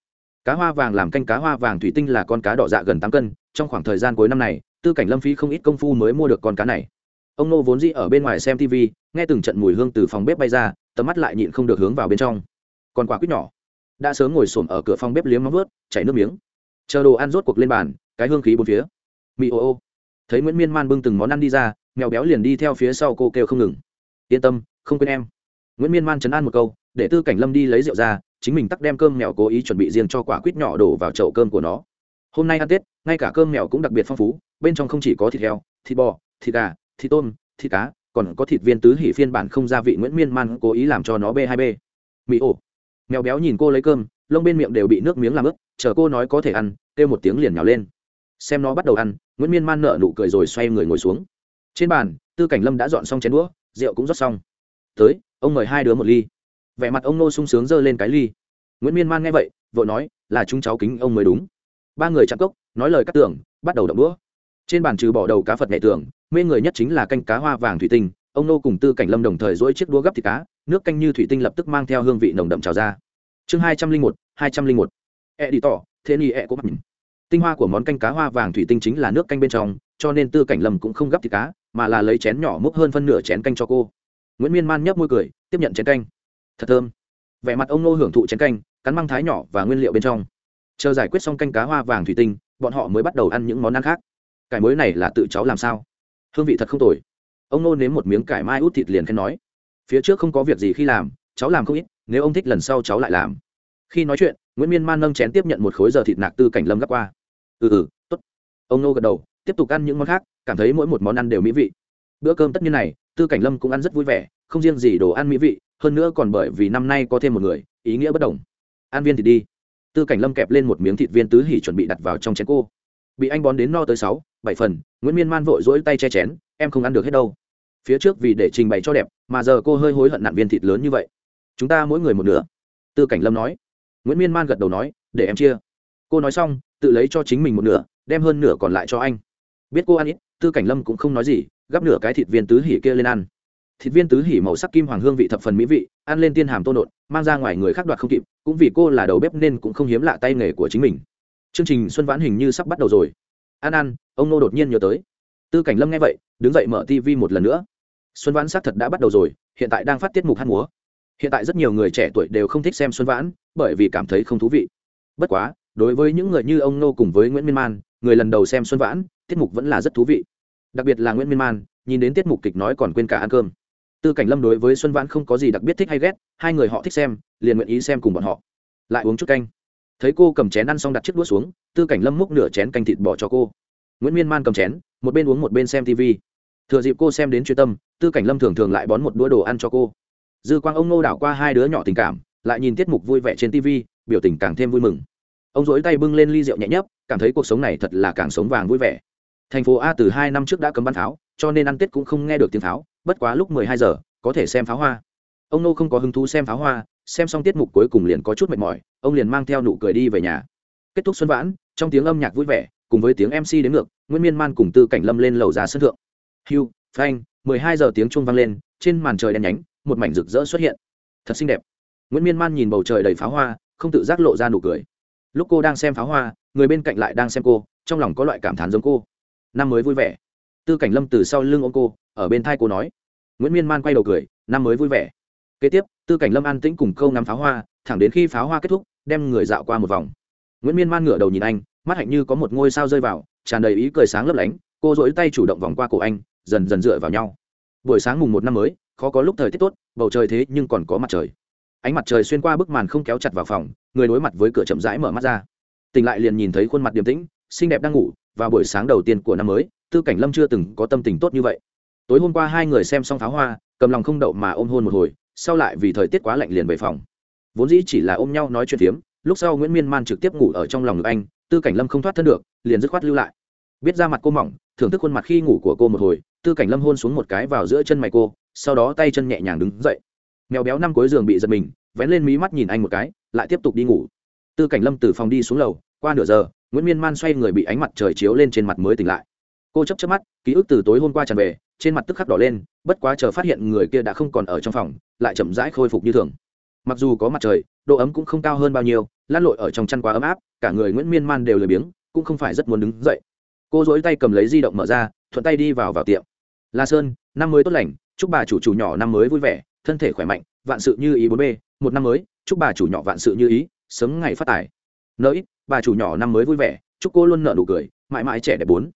Cá hoa vàng làm canh cá hoa vàng thủy tinh là con cá đỏ dạ gần tám cân, trong khoảng thời gian cuối năm này, tư cảnh lâm phí không ít công phu mới mua được con cá này. Ông nô vốn dĩ ở bên ngoài xem tv nghe từng trận mùi hương từ phòng bếp bay ra, tầm mắt lại nhịn không được hướng vào bên trong. Còn quả quýt nhỏ. Đã sớm ngồi xổm ở cửa phòng bếp liếm móng vớt chảy nước miếng. Chờ đồ ăn rốt cuộc lên bàn, cái hương khí bốn phía. Mì ô ô. Thấy nguyễn miên man bưng từng món ăn đi ra mèo béo liền đi theo phía sau cô kêu không ngừng. Yên tâm, không quên em. Nguyễn miên man chấn an một câu, để tư cảnh lâm đi lấy rượu ra, chính mình tắt đem cơm mèo cố ý chuẩn bị riêng cho quả quýt nhỏ đổ vào chậu cơm của nó. Hôm nay ăn tết, ngay cả cơm mèo cũng đặc biệt phong phú, bên trong không chỉ có thịt heo, thịt bò, thịt gà, thịt tôm, thịt cá, còn có thịt viên tứ hỉ phiên bản không gia vị nguyễn miên man cố ý làm cho nó b hai b mỹ ổ. Mèo béo nhìn cô lấy cơm, lông bên miệng đều bị nước miếng làm ướt, chờ cô nói có thể ăn, kêu một tiếng liền nhào lên. Xem nó bắt đầu ăn, nguyễn miên man nợ nụ cười rồi xoay người ngồi xuống trên bàn tư cảnh lâm đã dọn xong chén đũa rượu cũng rót xong. Tới ông mời hai đứa một ly. Vẻ mặt ông nô sung sướng giơ lên cái ly. Nguyễn miên man nghe vậy vội nói là chúng cháu kính ông mới đúng. Ba người chạm cốc nói lời cắt tưởng bắt đầu đậm đũa. Trên bàn trừ bỏ đầu cá phật nhảy tưởng, mê người nhất chính là canh cá hoa vàng thủy tinh. Ông nô cùng tư cảnh lâm đồng thời dỗi chiếc đũa gấp thịt cá nước canh như thủy tinh lập tức mang theo hương vị nồng đậm trào ra. Chương hai trăm linh một hai trăm linh một. E đi tỏ thế ni e cũng mặt tinh hoa của món canh cá hoa vàng thủy tinh chính là nước canh bên trong cho nên tư cảnh lâm cũng không gấp thịt cá mà là lấy chén nhỏ múc hơn phân nửa chén canh cho cô. Nguyễn miên man nhấp môi cười, tiếp nhận chén canh. Thật thơm. Vẻ mặt ông nô hưởng thụ chén canh, cắn măng thái nhỏ và nguyên liệu bên trong. Chờ giải quyết xong canh cá hoa vàng thủy tinh, bọn họ mới bắt đầu ăn những món ăn khác. Cải muối này là tự cháu làm sao? Hương vị thật không tồi. Ông nô nếm một miếng cải mai út thịt liền khen nói. Phía trước không có việc gì khi làm, cháu làm không ít, nếu ông thích lần sau cháu lại làm. Khi nói chuyện, nguyễn miên man nâng chén tiếp nhận một khối giờ thịt nạc tư cảnh lâm gấp qua. Ừ ừ tốt. Ông nô gật đầu, tiếp tục ăn những món khác cảm thấy mỗi một món ăn đều mỹ vị. Bữa cơm tất nhiên này, tư cảnh lâm cũng ăn rất vui vẻ, không riêng gì đồ ăn mỹ vị, hơn nữa còn bởi vì năm nay có thêm một người, ý nghĩa bất đồng. An viên thì đi. Tư cảnh lâm kẹp lên một miếng thịt viên tứ hỉ chuẩn bị đặt vào trong chén cô. Bị anh bón đến no tới sáu, bảy phần, nguyễn miên man vội rỗi tay che chén, em không ăn được hết đâu. Phía trước vì để trình bày cho đẹp, mà giờ cô hơi hối hận nạn viên thịt lớn như vậy. Chúng ta mỗi người một nửa. Tư cảnh lâm nói. Nguyễn miên man gật đầu nói, để em chia. Cô nói xong, tự lấy cho chính mình một nửa, đem hơn nửa còn lại cho anh biết cô ăn ít, tư cảnh lâm cũng không nói gì, gắp nửa cái thịt viên tứ hỉ kia lên ăn. Thịt viên tứ hỉ màu sắc kim hoàng hương vị thập phần mỹ vị, ăn lên tiên hàm tô nộn, mang ra ngoài người khác đoạt không kịp, cũng vì cô là đầu bếp nên cũng không hiếm lạ tay nghề của chính mình. Chương trình xuân vãn hình như sắp bắt đầu rồi. Ăn ăn ông nô đột nhiên nhớ tới. Tư cảnh lâm nghe vậy, đứng dậy mở tv một lần nữa. Xuân vãn xác thật đã bắt đầu rồi, hiện tại đang phát tiết mục hát múa. Hiện tại rất nhiều người trẻ tuổi đều không thích xem xuân vãn, bởi vì cảm thấy không thú vị. Bất quá, đối với những người như ông nô cùng với nguyễn miên man, người lần đầu xem xuân vãn tiết mục vẫn là rất thú vị. Đặc biệt là nguyễn miên man, nhìn đến tiết mục kịch nói còn quên cả ăn cơm. Tư cảnh lâm đối với xuân vãn không có gì đặc biệt thích hay ghét, hai người họ thích xem, liền nguyện ý xem cùng bọn họ. Lại uống chút canh. Thấy cô cầm chén ăn xong đặt chiếc đũa xuống, tư cảnh lâm múc nửa chén canh thịt bỏ cho cô. Nguyễn miên man cầm chén, một bên uống một bên xem tv thừa dịp cô xem đến chuyên tâm, tư cảnh lâm thường thường lại bón một đũa đồ ăn cho cô. Dư quang ông nô đảo qua hai đứa nhỏ tình cảm, lại nhìn tiết mục vui vẻ trên tv biểu tình càng thêm vui mừng. Ông dối tay bưng lên ly rượu nhẹ nhấp, cảm thấy cuộc sống này thật là càng sống vàng vui vẻ thành phố a từ hai năm trước đã cấm bắn pháo, cho nên ăn tết cũng không nghe được tiếng pháo, bất quá lúc mười hai giờ, có thể xem pháo hoa. Ông nô không có hứng thú xem pháo hoa, xem xong tiết mục cuối cùng liền có chút mệt mỏi, ông liền mang theo nụ cười đi về nhà. Kết thúc xuân vãn, trong tiếng âm nhạc vui vẻ, cùng với tiếng mc đến ngược, nguyễn miên man cùng tư cảnh lâm lên lầu ra sân thượng. Hugh phanh mười hai giờ tiếng chuông vang lên, trên màn trời đen nhánh, một mảnh rực rỡ xuất hiện. Thật xinh đẹp. Nguyễn miên man nhìn bầu trời đầy pháo hoa, không tự giác lộ ra nụ cười. Lúc cô đang xem pháo hoa, người bên cạnh lại đang xem cô, trong lòng có loại cảm thán giống cô năm mới vui vẻ. Tư cảnh lâm từ sau lưng ô cô, ở bên thai cô nói. Nguyễn miên man quay đầu cười, năm mới vui vẻ. Kế tiếp, tư cảnh lâm an tĩnh cùng câu ngắm pháo hoa, thẳng đến khi pháo hoa kết thúc, đem người dạo qua một vòng. Nguyễn miên man ngửa đầu nhìn anh, mắt hạnh như có một ngôi sao rơi vào, tràn đầy ý cười sáng lấp lánh, cô dỗi tay chủ động vòng qua cổ anh, dần dần dựa vào nhau. Buổi sáng mùng một năm mới, khó có lúc thời tiết tốt, bầu trời thế nhưng còn có mặt trời. Ánh mặt trời xuyên qua bức màn không kéo chặt vào phòng, người đối mặt với cửa chậm rãi mở mắt ra. Tỉnh lại liền nhìn thấy khuôn mặt điềm tĩnh, xinh đẹp đang ngủ vào buổi sáng đầu tiên của năm mới, tư cảnh lâm chưa từng có tâm tình tốt như vậy. Tối hôm qua hai người xem xong pháo hoa, cầm lòng không đậu mà ôm hôn một hồi, sau lại vì thời tiết quá lạnh liền về phòng. Vốn dĩ chỉ là ôm nhau nói chuyện phiếm, lúc sau nguyễn miên man trực tiếp ngủ ở trong lòng ngực anh, tư cảnh lâm không thoát thân được, liền dứt khoát lưu lại. Biết ra mặt cô mỏng, thưởng thức khuôn mặt khi ngủ của cô một hồi, tư cảnh lâm hôn xuống một cái vào giữa chân mày cô, sau đó tay chân nhẹ nhàng đứng dậy. Mèo béo năm cuối giường bị giật mình, vén lên mí mắt nhìn anh một cái, lại tiếp tục đi ngủ. Tư cảnh lâm từ phòng đi xuống lầu, qua nửa giờ nguyễn miên man xoay người bị ánh mặt trời chiếu lên trên mặt mới tỉnh lại cô chấp chấp mắt ký ức từ tối hôm qua tràn về trên mặt tức khắc đỏ lên bất quá chờ phát hiện người kia đã không còn ở trong phòng lại chậm rãi khôi phục như thường mặc dù có mặt trời độ ấm cũng không cao hơn bao nhiêu lan lội ở trong chăn quá ấm áp cả người nguyễn miên man đều lười biếng cũng không phải rất muốn đứng dậy cô dỗi tay cầm lấy di động mở ra thuận tay đi vào vào tiệm la sơn năm mới tốt lành chúc bà chủ chủ nhỏ năm mới vui vẻ thân thể khỏe mạnh vạn sự như ý bốn b một năm mới chúc bà chủ nhỏ vạn sự như ý sớm ngày phát tài nợ bà chủ nhỏ năm mới vui vẻ, chúc cô luôn nợ nụ cười, mãi mãi trẻ đẹp bốn.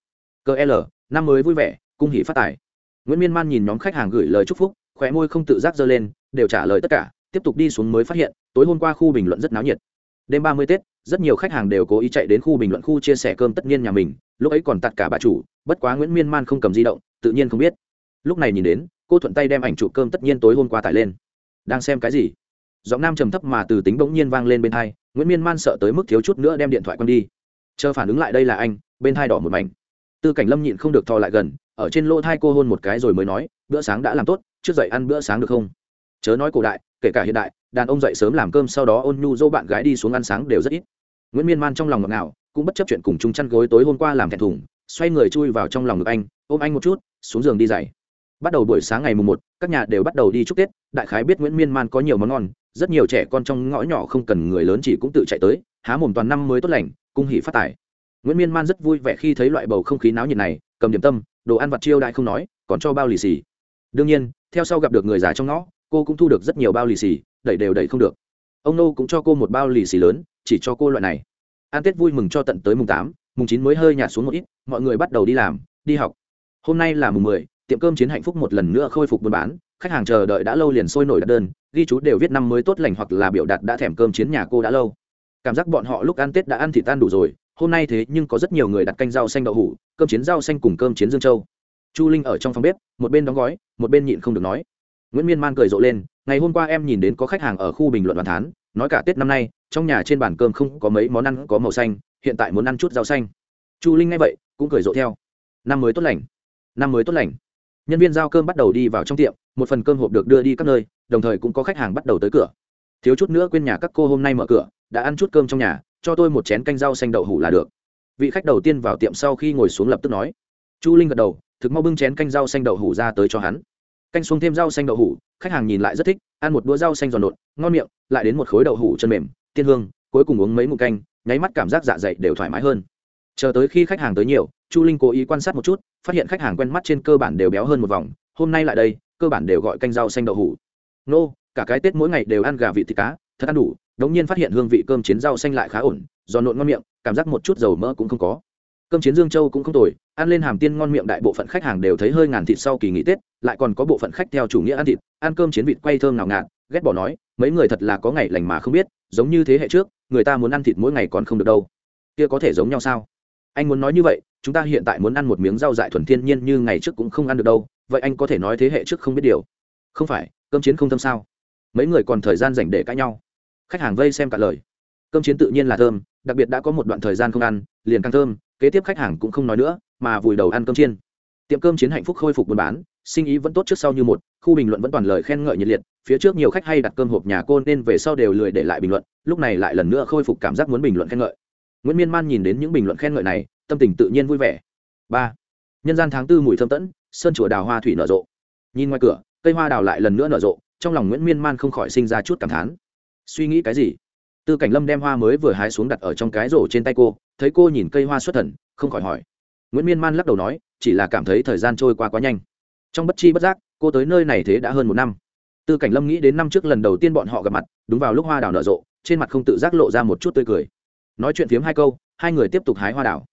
Cơ l, năm mới vui vẻ, cung hỷ phát tài. Nguyễn miên man nhìn nhóm khách hàng gửi lời chúc phúc, khóe môi không tự giác dơ lên, đều trả lời tất cả, tiếp tục đi xuống mới phát hiện, tối hôm qua khu bình luận rất náo nhiệt. Đêm ba mươi tết, rất nhiều khách hàng đều cố ý chạy đến khu bình luận khu chia sẻ cơm tất nhiên nhà mình, lúc ấy còn tặng cả bà chủ, bất quá nguyễn miên man không cầm di động, tự nhiên không biết. Lúc này nhìn đến, cô thuận tay đem ảnh chụp cơm tất nhiên tối hôm qua tải lên. Đang xem cái gì? Giọng nam trầm thấp mà từ tính bỗng nhiên vang lên bên hai nguyễn miên man sợ tới mức thiếu chút nữa đem điện thoại quăng đi. Chờ phản ứng lại đây là anh, bên thai đỏ một mảnh. Tư cảnh lâm nhịn không được thò lại gần, ở trên lỗ thai cô hôn một cái rồi mới nói, bữa sáng đã làm tốt, trước dậy ăn bữa sáng được không? Chớ nói cổ đại, kể cả hiện đại, đàn ông dậy sớm làm cơm sau đó ôn nhu dỗ bạn gái đi xuống ăn sáng đều rất ít. Nguyễn miên man trong lòng ngọt ngào, cũng bất chấp chuyện cùng chung chăn gối tối hôm qua làm thẹn thùng, xoay người chui vào trong lòng ngực anh, ôm anh một chút, xuống giường đi dậy. Bắt đầu buổi sáng ngày mùng một, các nhà đều bắt đầu đi chúc tết, đại khái biết nguyễn miên man có nhiều món ngon rất nhiều trẻ con trong ngõ nhỏ không cần người lớn chỉ cũng tự chạy tới, há mồm toàn năm mới tốt lành, cung hỉ phát tài. Nguyễn miên man rất vui vẻ khi thấy loại bầu không khí náo nhiệt này, cầm điểm tâm, đồ ăn vặt chiêu đại không nói, còn cho bao lì xì. Đương nhiên, theo sau gặp được người già trong ngõ, cô cũng thu được rất nhiều bao lì xì, đẩy đều đẩy không được. Ông nô cũng cho cô một bao lì xì lớn, chỉ cho cô loại này. Ăn tết vui mừng cho tận tới mùng tám, mùng chín mới hơi nhạt xuống một ít, mọi người bắt đầu đi làm, đi học. Hôm nay là mùng mười, tiệm cơm chiến hạnh phúc một lần nữa khôi phục buôn bán khách hàng chờ đợi đã lâu liền sôi nổi đặt đơn, ghi chú đều viết năm mới tốt lành hoặc là biểu đạt đã thèm cơm chiến nhà cô đã lâu. Cảm giác bọn họ lúc ăn tết đã ăn thịt tan đủ rồi, hôm nay thế nhưng có rất nhiều người đặt canh rau xanh đậu hủ, cơm chiến rau xanh cùng cơm chiến dương châu. Chu linh ở trong phòng bếp, một bên đóng gói, một bên nhịn không được nói. Nguyễn miên man cười rộ lên, ngày hôm qua em nhìn đến có khách hàng ở khu bình luận bàn thán, nói cả tết năm nay, trong nhà trên bàn cơm không có mấy món ăn có màu xanh, hiện tại muốn ăn chút rau xanh. Chu linh nghe vậy, cũng cười rộ theo. Năm mới tốt lành. Năm mới tốt lành nhân viên giao cơm bắt đầu đi vào trong tiệm, một phần cơm hộp được đưa đi các nơi, đồng thời cũng có khách hàng bắt đầu tới cửa. Thiếu chút nữa quên nhà các cô hôm nay mở cửa, đã ăn chút cơm trong nhà, cho tôi một chén canh rau xanh đậu hủ là được. Vị khách đầu tiên vào tiệm sau khi ngồi xuống lập tức nói. Chu linh gật đầu, thực mau bưng chén canh rau xanh đậu hủ ra tới cho hắn. Canh xuống thêm rau xanh đậu hủ, khách hàng nhìn lại rất thích, ăn một đũa rau xanh giòn nộn, ngon miệng, lại đến một khối đậu hủ chân mềm, tiên hương, cuối cùng uống mấy ngụm canh, nháy mắt cảm giác dạ dày đều thoải mái hơn chờ tới khi khách hàng tới nhiều, chu linh cố ý quan sát một chút, phát hiện khách hàng quen mắt trên cơ bản đều béo hơn một vòng, hôm nay lại đây, cơ bản đều gọi canh rau xanh đậu hủ. Nô, cả cái tết mỗi ngày đều ăn gà vị thịt cá, thật ăn đủ, đống nhiên phát hiện hương vị cơm chiến rau xanh lại khá ổn do nộn ngon miệng, cảm giác một chút dầu mỡ cũng không có. Cơm chiến dương châu cũng không tồi, ăn lên hàm tiên ngon miệng đại bộ phận khách hàng đều thấy hơi ngàn thịt sau kỳ nghỉ tết, lại còn có bộ phận khách theo chủ nghĩa ăn thịt, ăn cơm chiến vịt quay thơm nào ngạt, ghét bỏ nói, mấy người thật là có ngày lành mà không biết, giống như thế hệ trước, người ta muốn ăn thịt mỗi ngày còn không được đâu. Kia có thể giống nhau sao? Anh muốn nói như vậy, chúng ta hiện tại muốn ăn một miếng rau dại thuần thiên nhiên như ngày trước cũng không ăn được đâu, vậy anh có thể nói thế hệ trước không biết điều. Không phải, cơm chiến không thơm sao? Mấy người còn thời gian dành để cãi nhau. Khách hàng vây xem cả lời. Cơm chiến tự nhiên là thơm, đặc biệt đã có một đoạn thời gian không ăn, liền càng thơm, kế tiếp khách hàng cũng không nói nữa, mà vùi đầu ăn cơm chiên. Tiệm cơm chiến hạnh phúc khôi phục buôn bán, sinh ý vẫn tốt trước sau như một, khu bình luận vẫn toàn lời khen ngợi nhiệt liệt, phía trước nhiều khách hay đặt cơm hộp nhà cô nên về sau đều lười để lại bình luận, lúc này lại lần nữa khôi phục cảm giác muốn bình luận khen ngợi nguyễn miên man nhìn đến những bình luận khen ngợi này, tâm tình tự nhiên vui vẻ. Ba, nhân gian tháng tư mùi thơm tẫn, sơn chùa đào hoa thủy nở rộ. Nhìn ngoài cửa, cây hoa đào lại lần nữa nở rộ, trong lòng nguyễn miên man không khỏi sinh ra chút cảm thán. Suy nghĩ cái gì? Tư cảnh lâm đem hoa mới vừa hái xuống đặt ở trong cái rổ trên tay cô, thấy cô nhìn cây hoa xuất thần, không khỏi hỏi. Nguyễn miên man lắc đầu nói, chỉ là cảm thấy thời gian trôi qua quá nhanh. Trong bất chi bất giác, cô tới nơi này thế đã hơn một năm. Tư cảnh lâm nghĩ đến năm trước lần đầu tiên bọn họ gặp mặt, đúng vào lúc hoa đào nở rộ, trên mặt không tự giác lộ ra một chút tươi cười nói chuyện phiếm hai câu hai người tiếp tục hái hoa đảo.